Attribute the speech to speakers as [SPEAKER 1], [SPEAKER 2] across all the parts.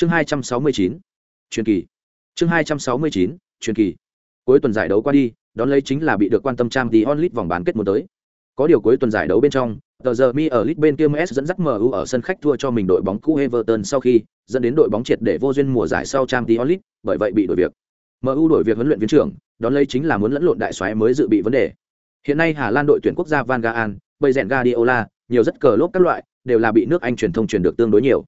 [SPEAKER 1] chương hai trăm sáu mươi chín, truyền kỳ. Chương hai trăm sáu mươi chín, truyền kỳ. Cuối tuần giải đấu qua đi, đón lấy chính là bị được quan tâm trang tí onlit vòng bán kết muốn tới. Có điều cuối tuần giải đấu bên trong, tờ giờ mi ở lit bên kia ms dẫn dắt mu ở sân khách thua cho mình đội bóng cũ everton sau khi, dẫn đến đội bóng triệt để vô duyên mùa giải sau trang tí onlit, bởi vậy bị đổi việc. Mu đổi việc huấn luyện viên trưởng, đón lấy chính là muốn lẫn lộn đại xoáy mới dự bị vấn đề. Hiện nay hà lan đội tuyển quốc gia van gaal bây rèn guardiola, nhiều rất cờ lốp các loại, đều là bị nước anh truyền thông truyền được tương đối nhiều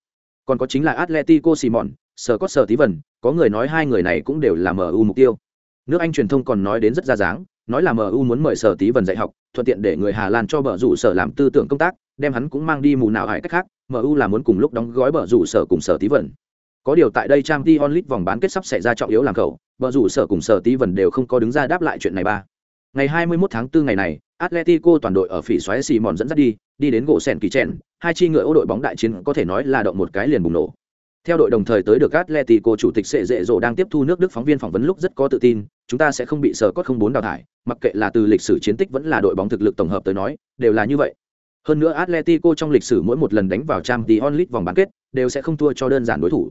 [SPEAKER 1] còn có chính là atletico simon sờ có sờ tí vần có người nói hai người này cũng đều là mu mục tiêu. Nước anh truyền thông còn nói đến rất ra dáng nói là mu muốn mời sở tí vần dạy học thuận tiện để người hà lan cho bờ rủ sở làm tư tưởng công tác đem hắn cũng mang đi mù nào hải cách khác mu là muốn cùng lúc đóng gói bờ rủ sở cùng sở tí vần. Có điều tại đây trang t onlit vòng bán kết sắp xảy ra trọng yếu làm cậu, bờ rủ sở cùng sở tí vần đều không có đứng ra đáp lại chuyện này ba. Ngày 21 tháng 4 ngày này atletico toàn đội ở phỉ xoáy xì mòn dẫn dắt đi đi đến gỗ sèn kỳ chèn, hai chi ngựa ô đội bóng đại chiến có thể nói là động một cái liền bùng nổ theo đội đồng thời tới được Atletico chủ tịch Sệ Dệ Dỗ đang tiếp thu nước Đức phóng viên phỏng vấn lúc rất có tự tin, chúng ta sẽ không bị sở cốt không bốn đào thải, mặc kệ là từ lịch sử chiến tích vẫn là đội bóng thực lực tổng hợp tới nói, đều là như vậy. Hơn nữa Atletico trong lịch sử mỗi một lần đánh vào Champions League vòng bán kết, đều sẽ không thua cho đơn giản đối thủ.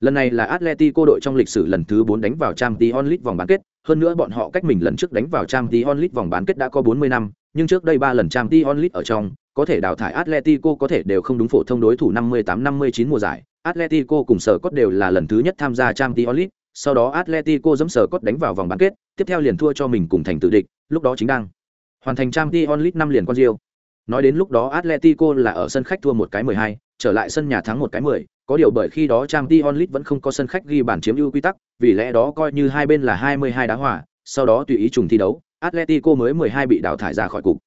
[SPEAKER 1] Lần này là Atletico đội trong lịch sử lần thứ 4 đánh vào Champions League vòng bán kết, hơn nữa bọn họ cách mình lần trước đánh vào Champions League vòng bán kết đã có 40 năm, nhưng trước đây 3 lần Champions League ở trong, có thể đào thải Atletico có thể đều không đúng phổ thông đối thủ 58-59 mùa giải, Atletico cùng sở cốt đều là lần thứ nhất tham gia Champions League, sau đó Atletico giẫm sở cốt đánh vào vòng bán kết, tiếp theo liền thua cho mình cùng thành tự địch, lúc đó chính đang hoàn thành Champions League năm liền con diêu Nói đến lúc đó Atletico là ở sân khách thua một cái 12, trở lại sân nhà thắng một cái 10, có điều bởi khi đó Champions League vẫn không có sân khách ghi bàn chiếm ưu quy tắc, vì lẽ đó coi như hai bên là 22 đá hòa, sau đó tùy ý trùng thi đấu, Atletico mới 12 bị đào thải ra khỏi cục.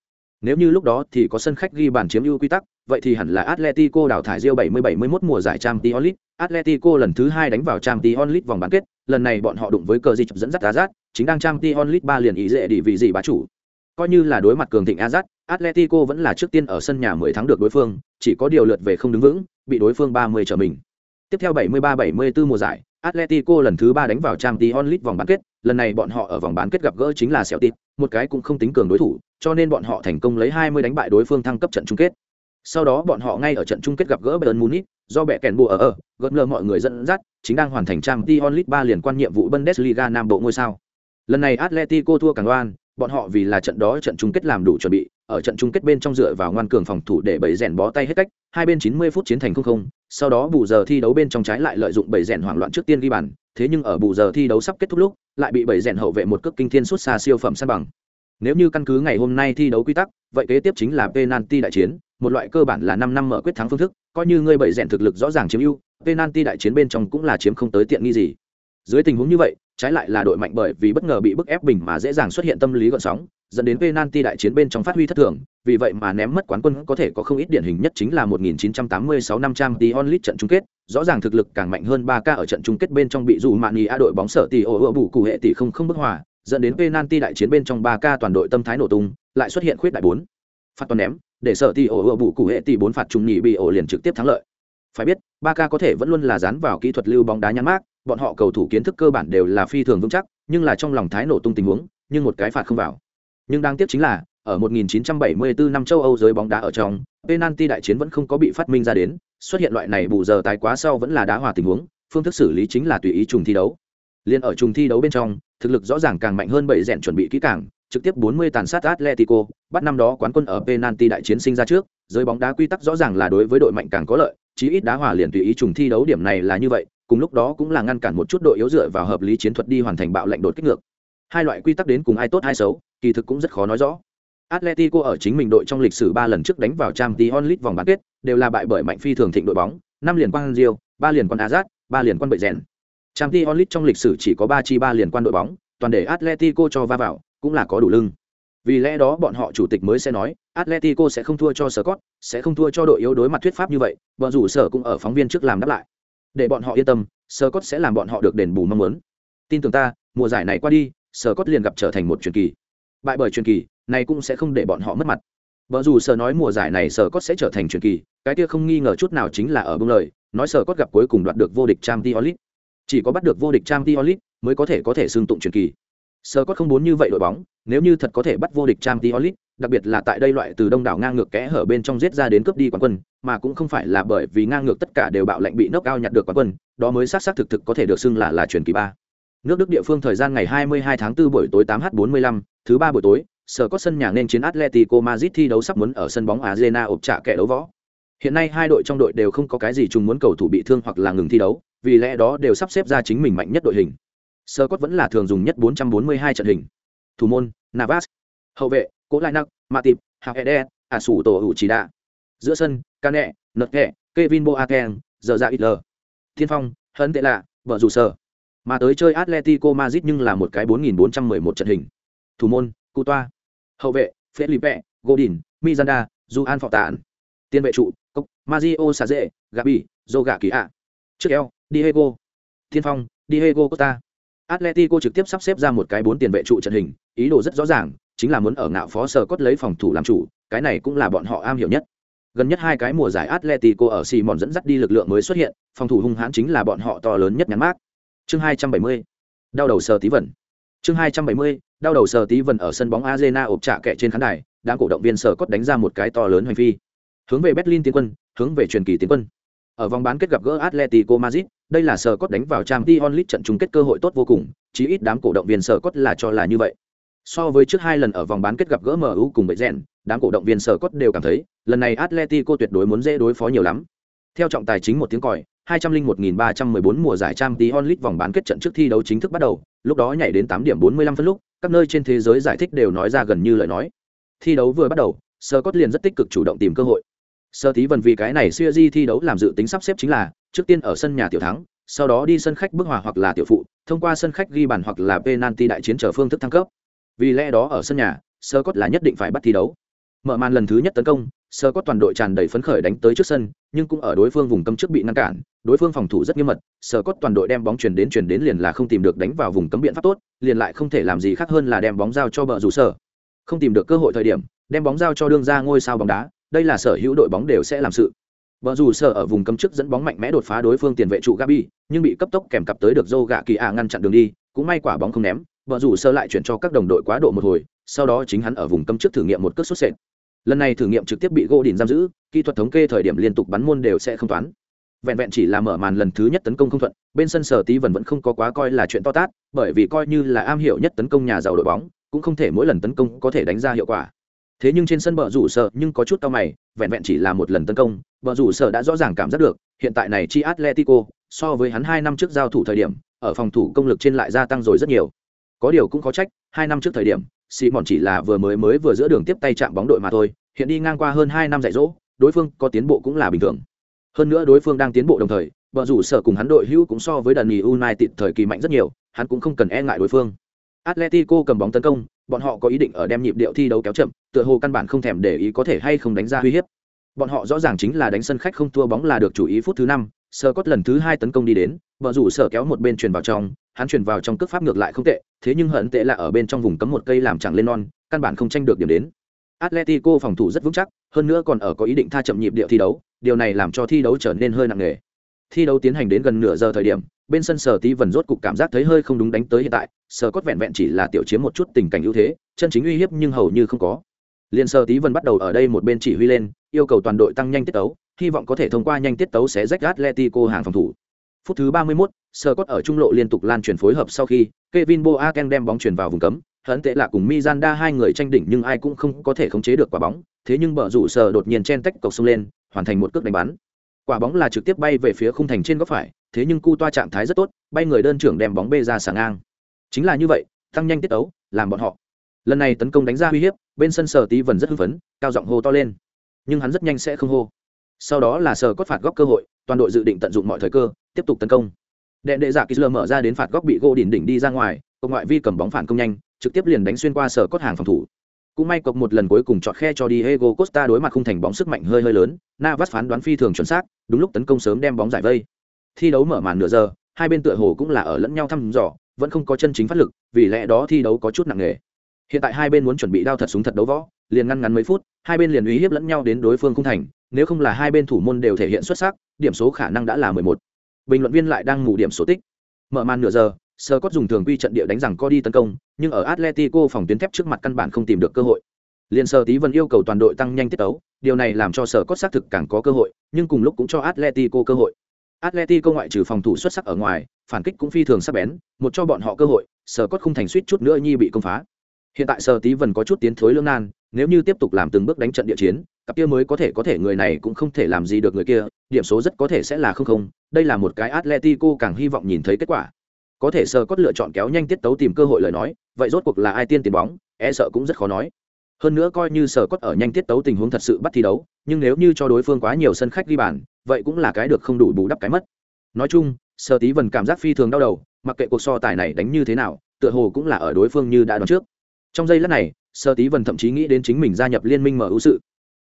[SPEAKER 1] Nếu như lúc đó thì có sân khách ghi bàn chiếm ưu quy tắc, vậy thì hẳn là Atletico đào thải Real 70-71 mùa giải Champions League, Atletico lần thứ 2 đánh vào Champions League vòng bán kết, lần này bọn họ đụng với cờ dịch dẫn dắt Azat, chính đang Champions League 3 liền ý dễ đi vì gì bá chủ. Coi như là đối mặt cường thịnh Azat, Atletico vẫn là trước tiên ở sân nhà 10 thắng được đối phương, chỉ có điều lượt về không đứng vững, bị đối phương 30 trở mình. Tiếp theo 73-74 mùa giải, Atletico lần thứ 3 đánh vào Champions League vòng bán kết, lần này bọn họ ở vòng bán kết gặp gỡ chính là Celtic, một cái cũng không tính cường đối thủ, cho nên bọn họ thành công lấy 20 đánh bại đối phương thăng cấp trận chung kết. Sau đó bọn họ ngay ở trận chung kết gặp gỡ Bayern Munich, do bẻ kèn bùa ở ở, gật lờ mọi người dẫn dắt, chính đang hoàn thành Champions League 3 liền quan nhiệm vụ Bundesliga Nam Bộ ngôi sao. Lần này Atletico thua càng oan, bọn họ vì là trận đó trận chung kết làm đủ chuẩn bị, ở trận chung kết bên trong dựa vào ngoan cường phòng thủ để bảy rèn bó tay hết cách, hai bên 90 phút chiến thành không không, sau đó bù giờ thi đấu bên trong trái lại lợi dụng bảy rèn hoảng loạn trước tiên ghi bàn, thế nhưng ở bù giờ thi đấu sắp kết thúc lúc, lại bị bảy rèn hậu vệ một cước kinh thiên suốt xa siêu phẩm san bằng. Nếu như căn cứ ngày hôm nay thi đấu quy tắc, vậy kế tiếp chính là penalty đại chiến, một loại cơ bản là 5 năm mở quyết thắng phương thức, coi như người bảy rèn thực lực rõ ràng chiếm ưu, penalty đại chiến bên trong cũng là chiếm không tới tiện nghi gì. Dưới tình huống như vậy, trái lại là đội mạnh bởi vì bất ngờ bị bức ép bình mà dễ dàng xuất hiện tâm lý gợn sóng, dẫn đến penalty đại chiến bên trong phát huy thất thường, vì vậy mà ném mất quán quân có thể có không ít điển hình nhất chính là 1986 năm trang Champions League trận chung kết, rõ ràng thực lực càng mạnh hơn 3K ở trận chung kết bên trong bị dù Mani A đội bóng sở tỷ ổ ổ bù cụ hệ tỷ không không bức hòa, dẫn đến penalty đại chiến bên trong 3K toàn đội tâm thái nổ tung, lại xuất hiện khuyết đại 4. Phạt toàn ném, để sở tỷ ổ ổ bù cụ hệ tỷ 4 phạt trung nhị bị ổ liền trực tiếp thắng lợi. Phải biết, 3K có thể vẫn luôn là dán vào kỹ thuật lưu bóng đá nhắn mát, bọn họ cầu thủ kiến thức cơ bản đều là phi thường vững chắc, nhưng là trong lòng thái nổ tung tình huống, nhưng một cái phạt không vào. Nhưng đáng tiếc chính là, ở 1974 năm châu Âu giới bóng đá ở trong, penalty đại chiến vẫn không có bị phát minh ra đến, xuất hiện loại này bù giờ tái quá sau vẫn là đá hòa tình huống, phương thức xử lý chính là tùy ý trùng thi đấu. Liên ở trùng thi đấu bên trong, thực lực rõ ràng càng mạnh hơn bảy rèn chuẩn bị kỹ càng, trực tiếp 40 tàn sát Atletico, bắt năm đó quán quân ở penalty đại chiến sinh ra trước, giới bóng đá quy tắc rõ ràng là đối với đội mạnh càng có lợi, chí ít đá hòa liền tùy ý trùng thi đấu điểm này là như vậy, cùng lúc đó cũng là ngăn cản một chút đội yếu dựa vào hợp lý chiến thuật đi hoàn thành bạo lệnh đột kích ngược. Hai loại quy tắc đến cùng ai tốt ai xấu, kỳ thực cũng rất khó nói rõ. Atletico ở chính mình đội trong lịch sử 3 lần trước đánh vào Champions League vòng bán kết, đều là bại bởi mạnh phi thường thịnh đội bóng, năm liền quan Rio, ba liền quan Azat, ba liền quan bệ rèn. Champions League trong lịch sử chỉ có 3 chi 3 liền quan đội bóng, toàn để Atletico cho va vào, cũng là có đủ lưng. Vì lẽ đó bọn họ chủ tịch mới sẽ nói, Atletico sẽ không thua cho Scott, sẽ không thua cho đội yếu đối mặt thuyết pháp như vậy, bọn rủ sở cũng ở phóng viên trước làm đáp lại. Để bọn họ yên tâm, Scott sẽ làm bọn họ được đền bù mong muốn. Tin tưởng ta, mùa giải này qua đi, Scott liền gặp trở thành một truyền kỳ. Bại bởi truyền kỳ, này cũng sẽ không để bọn họ mất mặt. vợ dù sơ nói mùa giải này sơ cốt sẽ trở thành truyền kỳ, cái kia không nghi ngờ chút nào chính là ở bông lời, nói sơ cốt gặp cuối cùng đoạt được vô địch trang t olit Chỉ có bắt được vô địch trang t olit mới có thể có thể xưng tụng truyền kỳ. sơ cốt không muốn như vậy đội bóng, nếu như thật có thể bắt vô địch trang t olit đặc biệt là tại đây loại từ đông đảo ngang ngược kẽ hở bên trong giết ra đến cướp đi quán quân, mà cũng không phải là bởi vì ngang ngược tất cả đều bạo lệnh bị nốc cao nhặt được quán quân, đó mới xác xác thực thực có thể được xưng là là truyền kỳ ba. Nước đức địa phương thời gian ngày 22 tháng 4 buổi tối 8 h 45 thứ ba buổi tối, sở có sân nhà nên chiến atletico madrid thi đấu sắp muốn ở sân bóng arena ộp trả kẻ đấu võ. Hiện nay hai đội trong đội đều không có cái gì chung muốn cầu thủ bị thương hoặc là ngừng thi đấu, vì lẽ đó đều sắp xếp ra chính mình mạnh nhất đội hình. Sơ cốt vẫn là thường dùng nhất 442 trận hình. Thủ môn, navas. Hậu vệ cố lai nặc mạ tịp hạc ede ả sủ tổ hữu chỉ đạ. Giữa sân ca nẹ nật kẹ kevin boateng giờ ra ít lờ thiên phong hấn tệ lạ vợ dù sở mà tới chơi atletico madrid nhưng là một cái 4.411 trận hình. Thủ môn cụ toa hậu vệ felipe godin mizanda juan phọ tản tiền vệ trụ cốc mazio Dễ, gabi joga kỳ ạ. Trước eo diego. Thiên phong diego costa. Atletico trực tiếp sắp xếp ra một cái bốn tiền vệ trụ trận hình ý đồ rất rõ ràng chính là muốn ở ngạo phó sở cốt lấy phòng thủ làm chủ, cái này cũng là bọn họ am hiểu nhất. Gần nhất hai cái mùa giải atletico ở simon dẫn dắt đi lực lượng mới xuất hiện, phòng thủ hung hãn chính là bọn họ to lớn nhất nhắn mát chương hai trăm bảy mươi, đau đầu sờ tí vẩn chương hai trăm bảy mươi, đau đầu sờ tí vẩn ở sân bóng arena ộp trả kẹ trên khán đài đang cổ động viên sở cốt đánh ra một cái to lớn hành vi hướng về berlin tiến quân, hướng về truyền kỳ tiến quân. Ở vòng bán kết gặp gỡ atletico madrid, đây là sở cốt đánh vào trang League trận chung kết cơ hội tốt vô cùng, chí ít đám cổ động viên sở cốt là cho là như vậy so với trước hai lần ở vòng bán kết gặp gỡ mu cùng bệ rèn đám cổ động viên sở cốt đều cảm thấy lần này atletico tuyệt đối muốn dễ đối phó nhiều lắm theo trọng tài chính một tiếng còi 201.314 mùa giải Champions League vòng bán kết trận trước thi đấu chính thức bắt đầu, lúc đó nhảy đến 8 điểm 45 phân lúc, các nơi trên thế giới giải thích đều nói ra gần như lời nói. Thi đấu vừa bắt đầu, Scott liền rất tích cực chủ động tìm cơ hội. Sơ tí vần vì cái này siêu di thi đấu làm dự tính sắp xếp chính là, trước tiên ở sân nhà tiểu thắng, sau đó đi sân khách bước hòa hoặc là tiểu phụ, thông qua sân khách ghi bàn hoặc là penalty đại chiến trở phương thức thăng cấp. Vì lẽ đó ở sân nhà, Scott là nhất định phải bắt thi đấu. Mở màn lần thứ nhất tấn công, sơ toàn đội tràn đầy phấn khởi đánh tới trước sân nhưng cũng ở đối phương vùng cấm trước bị ngăn cản đối phương phòng thủ rất nghiêm mật sơ toàn đội đem bóng chuyển đến chuyển đến liền là không tìm được đánh vào vùng cấm biện pháp tốt liền lại không thể làm gì khác hơn là đem bóng giao cho bờ rủ sở không tìm được cơ hội thời điểm đem bóng giao cho đương ra ngôi sao bóng đá đây là sở hữu đội bóng đều sẽ làm sự Bờ rủ sở ở vùng cấm trước dẫn bóng mạnh mẽ đột phá đối phương tiền vệ trụ Gabi, nhưng bị cấp tốc kèm cặp tới được Zhou gạ kỳ ạ ngăn chặn đường đi, cũng may quả bóng không ném, vợ rủ sơ lại chuyển cho các đồng đội quá độ một hồi, sau đó chính hắn ở vùng cấm trước thử nghiệm một cước xuất sệt. Lần này thử nghiệm trực tiếp bị gỗ đỉnh giam giữ kỹ thuật thống kê thời điểm liên tục bắn môn đều sẽ không toán. Vẹn vẹn chỉ là mở màn lần thứ nhất tấn công không thuận bên sân sở tí vần vẫn không có quá coi là chuyện to tát bởi vì coi như là am hiểu nhất tấn công nhà giàu đội bóng cũng không thể mỗi lần tấn công có thể đánh ra hiệu quả. Thế nhưng trên sân bờ rủ sợ nhưng có chút tao mày vẹn vẹn chỉ là một lần tấn công bờ rủ sợ đã rõ ràng cảm giác được hiện tại này chi atletico so với hắn hai năm trước giao thủ thời điểm ở phòng thủ công lực trên lại gia tăng rồi rất nhiều có điều cũng có trách, hai năm trước thời điểm xì mòn chỉ là vừa mới mới vừa giữa đường tiếp tay chạm bóng đội mà thôi, hiện đi ngang qua hơn hai năm dạy dỗ, đối phương có tiến bộ cũng là bình thường. Hơn nữa đối phương đang tiến bộ đồng thời vợ rủ sở cùng hắn đội hữu cũng so với đần nhì united thời kỳ mạnh rất nhiều, hắn cũng không cần e ngại đối phương. Atletico cầm bóng tấn công, bọn họ có ý định ở đem nhịp điệu thi đấu kéo chậm, tựa hồ căn bản không thèm để ý có thể hay không đánh ra uy hiếp. Bọn họ rõ ràng chính là đánh sân khách không thua bóng là được chủ ý phút thứ năm sơ cốt lần thứ hai tấn công đi đến vợ rủ sở kéo một bên truyền vào trong hắn truyền vào trong cước pháp ngược lại không tệ, thế nhưng hận tệ là ở bên trong vùng cấm một cây làm chẳng lên non, căn bản không tranh được điểm đến. Atletico phòng thủ rất vững chắc, hơn nữa còn ở có ý định tha chậm nhịp điệu thi đấu, điều này làm cho thi đấu trở nên hơi nặng nề. Thi đấu tiến hành đến gần nửa giờ thời điểm, bên sân sở tí vần rốt cục cảm giác thấy hơi không đúng đánh tới hiện tại sở cốt vẹn vẹn chỉ là tiểu chiếm một chút tình cảnh ưu thế, chân chính uy hiếp nhưng hầu như không có. Liền sở tí vần bắt đầu ở đây một bên chỉ huy lên, yêu cầu toàn đội tăng nhanh tiết tấu, hy vọng có thể thông qua nhanh tiết tấu sẽ rách atletico hàng phòng thủ phút thứ 31, Scott ở trung lộ liên tục lan truyền phối hợp sau khi Kevin Boateng đem bóng chuyển vào vùng cấm, hấn tệ là cùng Mizanda hai người tranh đỉnh nhưng ai cũng không có thể khống chế được quả bóng, thế nhưng bờ rủ sờ đột nhiên chen tách cầu xông lên, hoàn thành một cước đánh bắn. Quả bóng là trực tiếp bay về phía khung thành trên góc phải, thế nhưng cu toa trạng thái rất tốt, bay người đơn trưởng đem bóng bê ra sảng ngang. Chính là như vậy, tăng nhanh tiết tấu, làm bọn họ. Lần này tấn công đánh ra uy hiếp, bên sân sở tí vẫn rất hưng phấn, cao giọng hô to lên. Nhưng hắn rất nhanh sẽ không hô. Sau đó là sở cốt phạt góc cơ hội, toàn đội dự định tận dụng mọi thời cơ, tiếp tục tấn công. Đệ đệ giả Kisler mở ra đến phạt góc bị gỗ đỉnh đỉnh đi ra ngoài, cộng ngoại vi cầm bóng phản công nhanh, trực tiếp liền đánh xuyên qua sở cốt hàng phòng thủ cũng may cọc một lần cuối cùng chọn khe cho Diego Costa đối mặt khung thành bóng sức mạnh hơi hơi lớn, Navas phán đoán phi thường chuẩn xác, đúng lúc tấn công sớm đem bóng giải vây. Thi đấu mở màn nửa giờ, hai bên tựa hồ cũng là ở lẫn nhau thăm dò, vẫn không có chân chính phát lực, vì lẽ đó thi đấu có chút nặng nề. Hiện tại hai bên muốn chuẩn bị đao thật súng thật đấu võ, liền ngăn ngắn mấy phút, hai bên liền uy hiếp lẫn nhau đến đối phương khung thành, nếu không là hai bên thủ môn đều thể hiện xuất sắc, điểm số khả năng đã là 11. Bình luận viên lại đang ngủ điểm số tích. Mở màn nửa giờ, Sơ dùng thường quy trận địa đánh rằng co đi tấn công, nhưng ở Atletico phòng tuyến thép trước mặt căn bản không tìm được cơ hội. Liên Sơ Tí Vân yêu cầu toàn đội tăng nhanh tiết tấu, điều này làm cho Sở Cốt xác thực càng có cơ hội, nhưng cùng lúc cũng cho Atletico cơ hội. Atletico ngoại trừ phòng thủ xuất sắc ở ngoài, phản kích cũng phi thường sắc bén, một cho bọn họ cơ hội, Sở Cốt không thành suýt chút nữa nhi bị công phá. Hiện tại Sở Tí Vân có chút tiến thối lưỡng nan, nếu như tiếp tục làm từng bước đánh trận địa chiến, cặp kia mới có thể có thể người này cũng không thể làm gì được người kia, điểm số rất có thể sẽ là không không, đây là một cái Atletico càng hy vọng nhìn thấy kết quả. Có thể Sơ Cốt lựa chọn kéo nhanh tiết tấu tìm cơ hội lời nói, vậy rốt cuộc là ai tiên tiền bóng, e sợ cũng rất khó nói. Hơn nữa coi như sở cốt ở nhanh tiết tấu tình huống thật sự bắt thi đấu nhưng nếu như cho đối phương quá nhiều sân khách ghi bàn vậy cũng là cái được không đủ bù đắp cái mất. Nói chung Sơ tí vần cảm giác phi thường đau đầu mặc kệ cuộc so tài này đánh như thế nào tựa hồ cũng là ở đối phương như đã đoán trước trong giây lát này sơ tí vần thậm chí nghĩ đến chính mình gia nhập liên minh mu sự.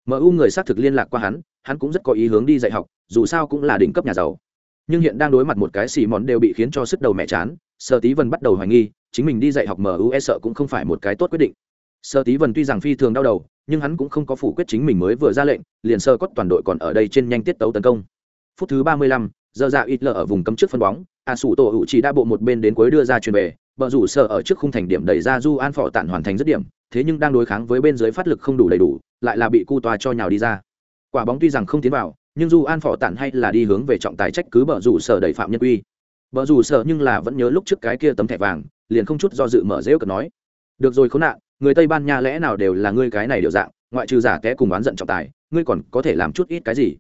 [SPEAKER 1] Mu người xác thực liên lạc qua hắn hắn cũng rất có ý hướng đi dạy học dù sao cũng là đỉnh cấp nhà giàu. Nhưng hiện đang đối mặt một cái xì món đều bị khiến cho sức đầu mẹ chán sơ tí vần bắt đầu hoài nghi chính mình đi dạy học mu e sợ cũng không phải một cái tốt quyết định. Sơ tí vần tuy rằng phi thường đau đầu nhưng hắn cũng không có phủ quyết chính mình mới vừa ra lệnh liền sơ cốt toàn đội còn ở đây trên nhanh tiết tấu tấn công. Phút thứ ba mươi lăm, giờ ra ít lờ ở vùng cấm trước phân bóng a sủ tổ hữu chỉ đa bộ một bên đến cuối đưa ra chuyền về, bờ rủ sợ ở trước khung thành điểm đẩy ra du an phò tản hoàn thành dứt điểm, thế nhưng đang đối kháng với bên dưới phát lực không đủ đầy đủ, lại là bị cu toa cho nhào đi ra. Quả bóng tuy rằng không tiến vào, nhưng du an phò tản hay là đi hướng về trọng tài trách cứ bờ rủ sợ đẩy phạm nhân quy bờ rủ sợ nhưng là vẫn nhớ lúc trước cái kia tấm thẻ vàng, liền không chút do dự mở rêu cờ nói, được rồi khốn nạn, người tây ban nha lẽ nào đều là ngươi cái này điều dạng, ngoại trừ giả té cùng oán giận trọng tài, ngươi còn có thể làm chút ít cái gì?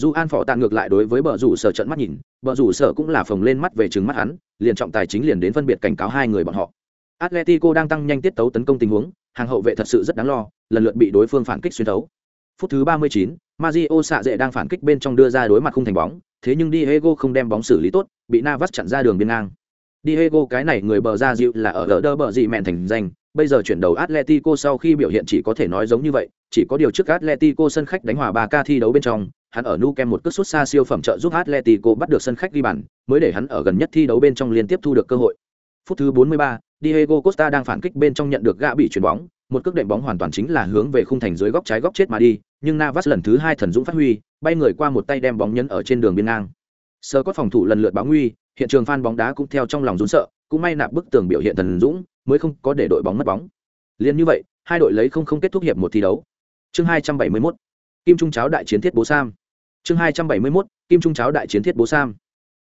[SPEAKER 1] Dù an phỏ tàn ngược lại đối với bờ rủ sở trận mắt nhìn bờ rủ sở cũng là phồng lên mắt về trừng mắt hắn liền trọng tài chính liền đến phân biệt cảnh cáo hai người bọn họ. Atletico đang tăng nhanh tiết tấu tấn công tình huống hàng hậu vệ thật sự rất đáng lo lần lượt bị đối phương phản kích xuyên thấu. Phút thứ 39, Mario xạ dệ đang phản kích bên trong đưa ra đối mặt không thành bóng thế nhưng Diego không đem bóng xử lý tốt bị Navas chặn ra đường biên ngang. Diego cái này người bờ ra dịu là ở đỡ bờ gì mẹn thành danh bây giờ chuyển đầu Atletico sau khi biểu hiện chỉ có thể nói giống như vậy, chỉ có điều trước Atletico sân khách đánh hòa 3K thi đấu bên trong, hắn ở nu kem một cước sút xa siêu phẩm trợ giúp Atletico bắt được sân khách ghi bàn, mới để hắn ở gần nhất thi đấu bên trong liên tiếp thu được cơ hội. Phút thứ 43, Diego Costa đang phản kích bên trong nhận được gã bị chuyển bóng, một cước đệm bóng hoàn toàn chính là hướng về khung thành dưới góc trái góc chết mà đi, nhưng Navas lần thứ hai thần dũng phát huy, bay người qua một tay đem bóng nhấn ở trên đường biên ngang. Sơ có phòng thủ lần lượt báo nguy, hiện trường fan bóng đá cũng theo trong lòng run sợ, cũng may nạp bức tường biểu hiện thần dũng, mới không có để đội bóng mất bóng. Liên như vậy, hai đội lấy không không kết thúc hiệp một thi đấu. Chương 271. Kim Trung cháo đại chiến thiết bố Sam. Chương 271. Kim Trung cháo đại chiến thiết bố Sam.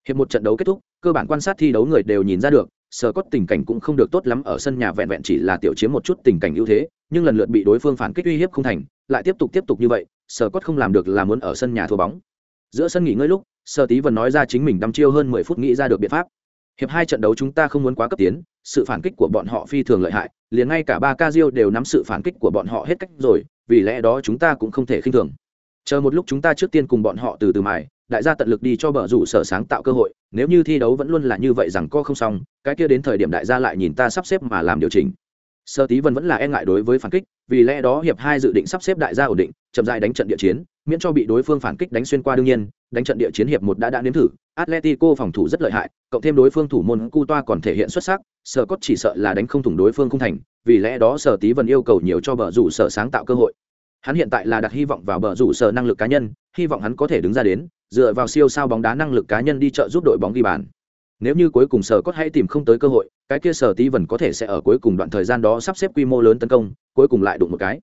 [SPEAKER 1] Hiệp một trận đấu kết thúc, cơ bản quan sát thi đấu người đều nhìn ra được, sở cốt tình cảnh cũng không được tốt lắm ở sân nhà vẹn vẹn chỉ là tiểu chiếm một chút tình cảnh ưu thế, nhưng lần lượt bị đối phương phản kích uy hiếp không thành, lại tiếp tục tiếp tục như vậy, sở cốt không làm được là muốn ở sân nhà thua bóng. Giữa sân nghỉ ngơi lúc, Sở Tí Vân nói ra chính mình đăm chiêu hơn mười phút nghĩ ra được biện pháp. Hiệp hai trận đấu chúng ta không muốn quá cấp tiến, sự phản kích của bọn họ phi thường lợi hại, liền ngay cả ba Ca đều nắm sự phản kích của bọn họ hết cách rồi, vì lẽ đó chúng ta cũng không thể khinh thường. Chờ một lúc chúng ta trước tiên cùng bọn họ từ từ mài, đại gia tận lực đi cho bờ rủ sở sáng tạo cơ hội, nếu như thi đấu vẫn luôn là như vậy rằng co không xong, cái kia đến thời điểm đại gia lại nhìn ta sắp xếp mà làm điều chỉnh. Sơ Tí Vân vẫn là e ngại đối với phản kích, vì lẽ đó hiệp hai dự định sắp xếp đại gia ổn định, chậm dài đánh trận địa chiến, miễn cho bị đối phương phản kích đánh xuyên qua đương nhiên, đánh trận địa chiến hiệp một đã đã nếm thử, Atletico phòng thủ rất lợi hại, cộng thêm đối phương thủ môn Cu Toa còn thể hiện xuất sắc, Sở Cốt chỉ sợ là đánh không thủng đối phương không thành, vì lẽ đó Sở Tí Vân yêu cầu nhiều cho bờ rủ sở sáng tạo cơ hội. Hắn hiện tại là đặt hy vọng vào bờ rủ sở năng lực cá nhân, hy vọng hắn có thể đứng ra đến, dựa vào siêu sao bóng đá năng lực cá nhân đi trợ giúp đội bóng ghi bàn. Nếu như cuối cùng Sở Cốt hay tìm không tới cơ hội, cái kia Sở Tí vần có thể sẽ ở cuối cùng đoạn thời gian đó sắp xếp quy mô lớn tấn công, cuối cùng lại đụng một cái.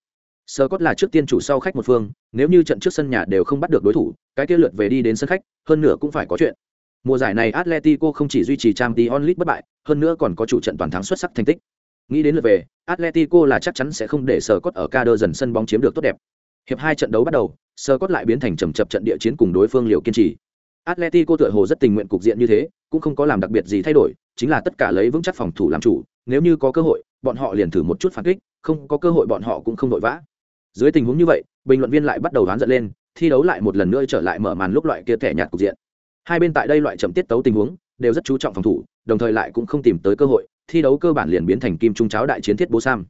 [SPEAKER 1] Sở Cốt là trước tiên chủ sau khách một phương, nếu như trận trước sân nhà đều không bắt được đối thủ, cái kia lượt về đi đến sân khách, hơn nữa cũng phải có chuyện. Mùa giải này Atletico không chỉ duy trì trang tí onlit bất bại, hơn nữa còn có chủ trận toàn thắng xuất sắc thành tích. Nghĩ đến lượt về, Atletico là chắc chắn sẽ không để Sở Cốt ở Kader dần sân bóng chiếm được tốt đẹp. Hiệp hai trận đấu bắt đầu, Sở Cốt lại biến thành trầm chập trận địa chiến cùng đối phương liệu kiên trì. Atletico tựa hồ rất tình nguyện cục diện như thế, cũng không có làm đặc biệt gì thay đổi, chính là tất cả lấy vững chắc phòng thủ làm chủ, nếu như có cơ hội, bọn họ liền thử một chút phản kích, không có cơ hội bọn họ cũng không đội vã. Dưới tình huống như vậy, bình luận viên lại bắt đầu đoán giận lên, thi đấu lại một lần nữa trở lại mở màn lúc loại kia thẻ nhạt cục diện. Hai bên tại đây loại chậm tiết tấu tình huống, đều rất chú trọng phòng thủ, đồng thời lại cũng không tìm tới cơ hội, thi đấu cơ bản liền biến thành kim trung cháo đại chiến thiết bố sam.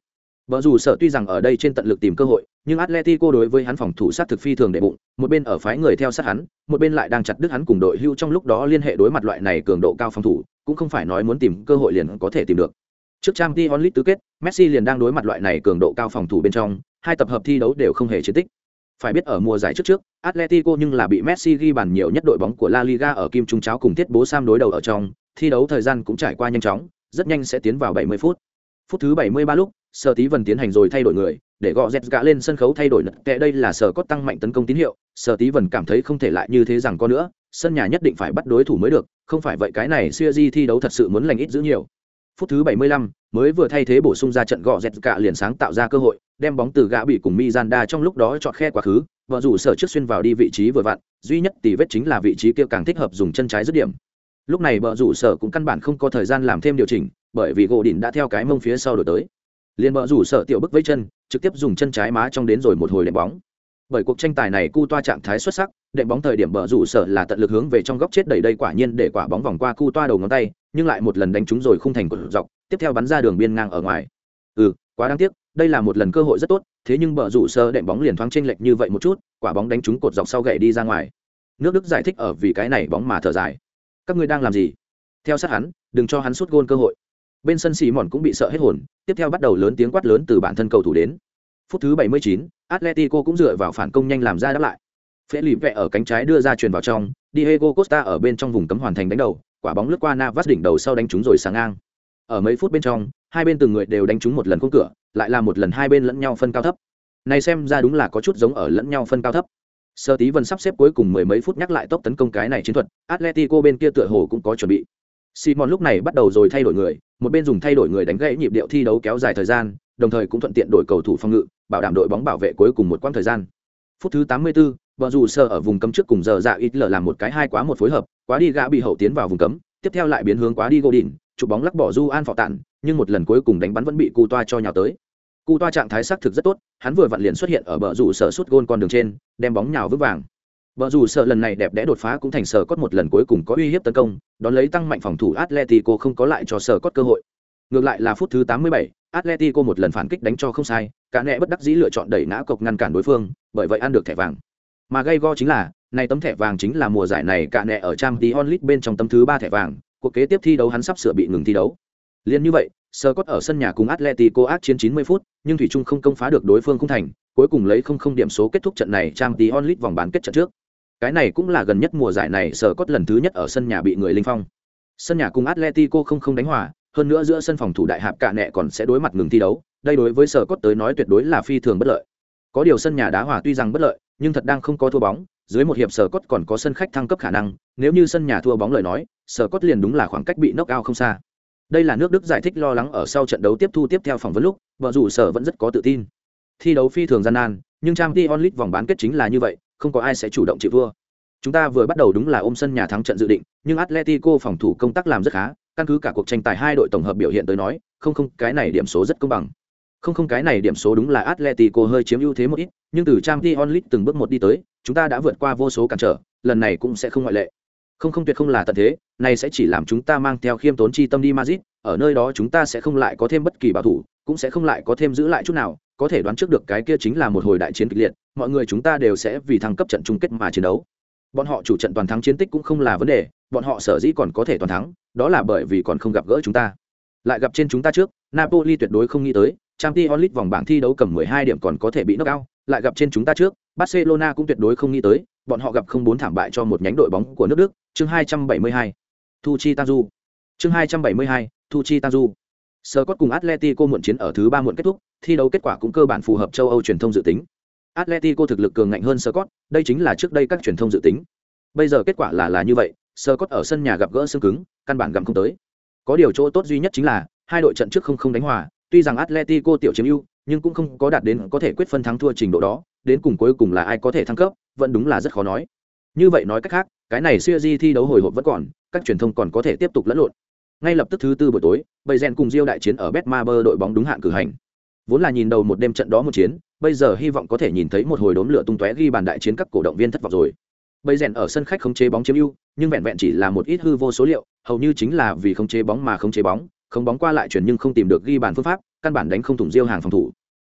[SPEAKER 1] Bở dù sợ tuy rằng ở đây trên tận lực tìm cơ hội, nhưng Atletico đối với hắn phòng thủ sát thực phi thường đệ bụng, một bên ở phái người theo sát hắn, một bên lại đang chặt đứt hắn cùng đội hưu trong lúc đó liên hệ đối mặt loại này cường độ cao phòng thủ, cũng không phải nói muốn tìm cơ hội liền có thể tìm được. Trước Champions League tứ kết, Messi liền đang đối mặt loại này cường độ cao phòng thủ bên trong, hai tập hợp thi đấu đều không hề chiến tích. Phải biết ở mùa giải trước trước, Atletico nhưng là bị Messi ghi bàn nhiều nhất đội bóng của La Liga ở kim trung cháo cùng tiết bố Sam đối đầu ở trong, thi đấu thời gian cũng trải qua nhanh chóng, rất nhanh sẽ tiến vào 70 phút. Phút thứ 73 lúc, Sở Tí vần tiến hành rồi thay đổi người, để gọ dẹt gã lên sân khấu thay đổi nật kệ đây là sở có tăng mạnh tấn công tín hiệu sở tí vần cảm thấy không thể lại như thế rằng có nữa sân nhà nhất định phải bắt đối thủ mới được không phải vậy cái này siêu di thi đấu thật sự muốn lành ít giữ nhiều. Phút thứ 75, mới vừa thay thế bổ sung ra trận gọ dẹt cả liền sáng tạo ra cơ hội đem bóng từ gã bị cùng Mizanda trong lúc đó chọn khe quá khứ vợ rủ sở trước xuyên vào đi vị trí vừa vặn duy nhất tỷ vết chính là vị trí kia càng thích hợp dùng chân trái dứt điểm. Lúc này vợ rủ sở cũng căn bản không có thời gian làm thêm điều chỉnh bởi vì gỗ đỉnh đã theo cái mông phía sau đổi tới liền bờ rủ sở tiểu bức với chân, trực tiếp dùng chân trái má trong đến rồi một hồi đệm bóng. Bởi cuộc tranh tài này cu toa trạng thái xuất sắc, đệm bóng thời điểm bờ rủ sở là tận lực hướng về trong góc chết đầy đây quả nhiên để quả bóng vòng qua cu toa đầu ngón tay, nhưng lại một lần đánh trúng rồi không thành cột dọc, tiếp theo bắn ra đường biên ngang ở ngoài. Ừ quá đáng tiếc, đây là một lần cơ hội rất tốt, thế nhưng bờ rủ sơ đệm bóng liền thoáng chênh lệch như vậy một chút, quả bóng đánh trúng cột dọc sau gậy đi ra ngoài. Nước đức giải thích ở vì cái này bóng mà thở dài. Các ngươi đang làm gì? Theo sát hắn, đừng cho hắn sút gôn cơ hội bên sân xì mòn cũng bị sợ hết hồn tiếp theo bắt đầu lớn tiếng quát lớn từ bản thân cầu thủ đến. Phút thứ 79, atletico cũng dựa vào phản công nhanh làm ra đáp lại. Phễ lì vẹ ở cánh trái đưa ra truyền vào trong diego costa ở bên trong vùng cấm hoàn thành đánh đầu quả bóng lướt qua navas đỉnh đầu sau đánh trúng rồi sáng ngang. Ở mấy phút bên trong hai bên từng người đều đánh trúng một lần khung cửa lại là một lần hai bên lẫn nhau phân cao thấp. Này xem ra đúng là có chút giống ở lẫn nhau phân cao thấp. Sơ tí vân sắp xếp cuối cùng mười mấy phút nhắc lại tốc tấn công cái này chiến thuật atletico bên kia tựa hồ cũng có chuẩn bị. Simon lúc này bắt đầu rồi thay đổi người một bên dùng thay đổi người đánh gãy nhịp điệu thi đấu kéo dài thời gian đồng thời cũng thuận tiện đổi cầu thủ phòng ngự bảo đảm đội bóng bảo vệ cuối cùng một quãng thời gian. Phút thứ 84, vợ dù sơ ở vùng cấm trước cùng giờ dạ ít lở làm một cái hai quá một phối hợp quá đi gã bị hậu tiến vào vùng cấm tiếp theo lại biến hướng quá đi gô đỉnh chụp bóng lắc bỏ Ju an phọ tạn, nhưng một lần cuối cùng đánh bắn vẫn bị cu toa cho nhào tới. Cu toa trạng thái xác thực rất tốt hắn vừa vặn liền xuất hiện ở bờ rủ sở sút gôn con đường trên đem bóng nhào vững vàng. Vợ dù sợ lần này đẹp đẽ đột phá cũng thành sở cốt một lần cuối cùng có uy hiếp tấn công đón lấy tăng mạnh phòng thủ atletico không có lại cho sở cốt cơ hội. Ngược lại là phút thứ 87, atletico một lần phản kích đánh cho không sai cả nẹ bất đắc dĩ lựa chọn đẩy ngã cộc ngăn cản đối phương bởi vậy ăn được thẻ vàng. Mà gây go chính là này tấm thẻ vàng chính là mùa giải này cả nẹ ở trang tí onlit bên trong tấm thứ ba thẻ vàng cuộc kế tiếp thi đấu hắn sắp sửa bị ngừng thi đấu. Liên như vậy, Scott ở sân nhà cùng Atletico ác chiến 90 phút, nhưng thủy chung không công phá được đối phương không thành, cuối cùng lấy không không điểm số kết thúc trận này Champions League vòng bán kết trận trước. Cái này cũng là gần nhất mùa giải này Scott lần thứ nhất ở sân nhà bị người linh phong. Sân nhà cùng Atletico không không đánh hòa, hơn nữa giữa sân phòng thủ đại hạp cả nẹ còn sẽ đối mặt ngừng thi đấu, đây đối với Scott tới nói tuyệt đối là phi thường bất lợi. Có điều sân nhà đá hòa tuy rằng bất lợi, nhưng thật đang không có thua bóng, dưới một hiệp Scott còn có sân khách thăng cấp khả năng, nếu như sân nhà thua bóng lời nói, Scott liền đúng là khoảng cách bị knock out không xa đây là nước đức giải thích lo lắng ở sau trận đấu tiếp thu tiếp theo phỏng vấn lúc vợ rủ sở vẫn rất có tự tin thi đấu phi thường gian nan nhưng trang t onlit vòng bán kết chính là như vậy không có ai sẽ chủ động chịu thua. Chúng ta vừa bắt đầu đúng là ôm sân nhà thắng trận dự định nhưng atletico phòng thủ công tác làm rất khá căn cứ cả cuộc tranh tài hai đội tổng hợp biểu hiện tới nói không không cái này điểm số rất công bằng. Không không cái này điểm số đúng là atletico hơi chiếm ưu thế một ít nhưng từ Champions League từng bước một đi tới chúng ta đã vượt qua vô số cản trở lần này cũng sẽ không ngoại lệ. Không không tuyệt không là tận thế này sẽ chỉ làm chúng ta mang theo khiêm tốn chi tâm đi Madrid, ở nơi đó chúng ta sẽ không lại có thêm bất kỳ bảo thủ, cũng sẽ không lại có thêm giữ lại chút nào, có thể đoán trước được cái kia chính là một hồi đại chiến kịch liệt, mọi người chúng ta đều sẽ vì thăng cấp trận chung kết mà chiến đấu. Bọn họ chủ trận toàn thắng chiến tích cũng không là vấn đề, bọn họ sở dĩ còn có thể toàn thắng, đó là bởi vì còn không gặp gỡ chúng ta. Lại gặp trên chúng ta trước, Napoli tuyệt đối không nghĩ tới, Champions League vòng bảng thi đấu cầm 12 điểm còn có thể bị knock out, lại gặp trên chúng ta trước, Barcelona cũng tuyệt đối không nghĩ tới, bọn họ gặp không bốn thảm bại cho một nhánh đội bóng của nước Đức, chương 272. Thu chi Tanju. Chương 272, Thu chi Tanju. Scott cùng Atletico muộn chiến ở thứ ba muộn kết thúc, thi đấu kết quả cũng cơ bản phù hợp châu Âu truyền thông dự tính. Atletico thực lực cường ngạnh hơn Scott, đây chính là trước đây các truyền thông dự tính. Bây giờ kết quả là là như vậy, Scott ở sân nhà gặp gỡ xương cứng, căn bản gặm không tới. Có điều chỗ tốt duy nhất chính là hai đội trận trước không không đánh hòa, tuy rằng Atletico tiểu chiếm ưu, nhưng cũng không có đạt đến có thể quyết phân thắng thua trình độ đó, đến cùng cuối cùng là ai có thể thăng cấp, vẫn đúng là rất khó nói. Như vậy nói cách khác, cái này siêu di thi đấu hồi hộp vẫn còn, các truyền thông còn có thể tiếp tục lẫn lộn. Ngay lập tức thứ tư buổi tối, Bầy Rèn cùng Diêu đại chiến ở Betmaber đội bóng đúng hạn cử hành. Vốn là nhìn đầu một đêm trận đó một chiến, bây giờ hy vọng có thể nhìn thấy một hồi đốm lửa tung tóe ghi bàn đại chiến các cổ động viên thất vọng rồi. Bầy Rèn ở sân khách khống chế bóng chiếm ưu, nhưng vẹn vẹn chỉ là một ít hư vô số liệu, hầu như chính là vì không chế bóng mà không chế bóng, không bóng qua lại chuyển nhưng không tìm được ghi bàn phương pháp, căn bản đánh không thủng Diêu hàng phòng thủ.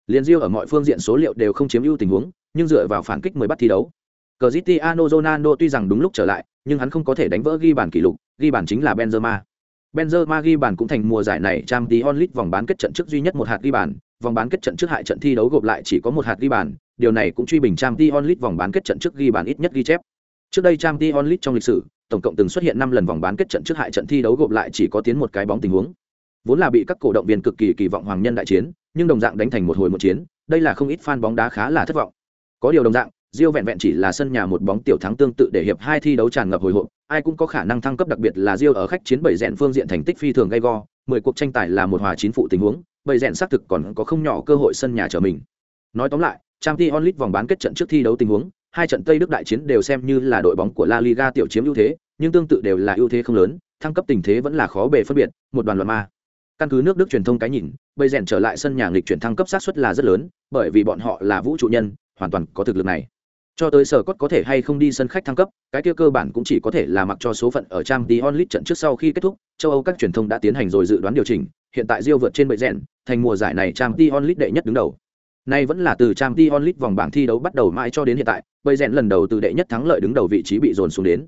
[SPEAKER 1] Liên Diêu ở mọi phương diện số liệu đều không chiếm ưu tình huống, nhưng dựa vào phản kích mới bắt thi đấu. Cristiano Ronaldo tuy rằng đúng lúc trở lại, nhưng hắn không có thể đánh vỡ ghi bàn kỷ lục, ghi bàn chính là Benzema. Benzema ghi bàn cũng thành mùa giải này Champions League vòng bán kết trận trước duy nhất một hạt ghi bàn, vòng bán kết trận trước hại trận thi đấu gộp lại chỉ có một hạt ghi bàn, điều này cũng truy bình Champions League vòng bán kết trận trước ghi bàn ít nhất ghi chép. Trước đây Champions League trong lịch sử, tổng cộng từng xuất hiện 5 lần vòng bán kết trận trước hại trận thi đấu gộp lại chỉ có tiến một cái bóng tình huống. Vốn là bị các cổ động viên cực kỳ kỳ vọng hoàng nhân đại chiến, nhưng đồng dạng đánh thành một hồi một chiến, đây là không ít fan bóng đá khá là thất vọng. Có điều đồng dạng, Diêu vẹn vẹn chỉ là sân nhà một bóng tiểu thắng tương tự để hiệp hai thi đấu tràn ngập hồi hộp, ai cũng có khả năng thăng cấp đặc biệt là Diêu ở khách chiến bảy rèn phương diện thành tích phi thường gay go, 10 cuộc tranh tài là một hòa chín phụ tình huống, bảy rèn xác thực còn có không nhỏ cơ hội sân nhà trở mình. Nói tóm lại, Champions League vòng bán kết trận trước thi đấu tình huống, hai trận Tây Đức đại chiến đều xem như là đội bóng của La Liga tiểu chiếm ưu thế, nhưng tương tự đều là ưu thế không lớn, thăng cấp tình thế vẫn là khó bề phân biệt, một đoàn loạn ma. Căn cứ nước Đức truyền thông cái nhìn, bây rèn trở lại sân nhà nghịch chuyển thăng cấp xác suất là rất lớn, bởi vì bọn họ là vũ trụ nhân, hoàn toàn có thực lực này. Cho tới sở cốt có thể hay không đi sân khách thăng cấp, cái kia cơ bản cũng chỉ có thể là mặc cho số phận ở Champions onlit trận trước sau khi kết thúc, châu Âu các truyền thông đã tiến hành rồi dự đoán điều chỉnh, hiện tại Rio vượt trên bệ rèn, thành mùa giải này Champions onlit đệ nhất đứng đầu. Nay vẫn là từ Champions onlit vòng bảng thi đấu bắt đầu mãi cho đến hiện tại, bệ rèn lần đầu từ đệ nhất thắng lợi đứng đầu vị trí bị dồn xuống đến.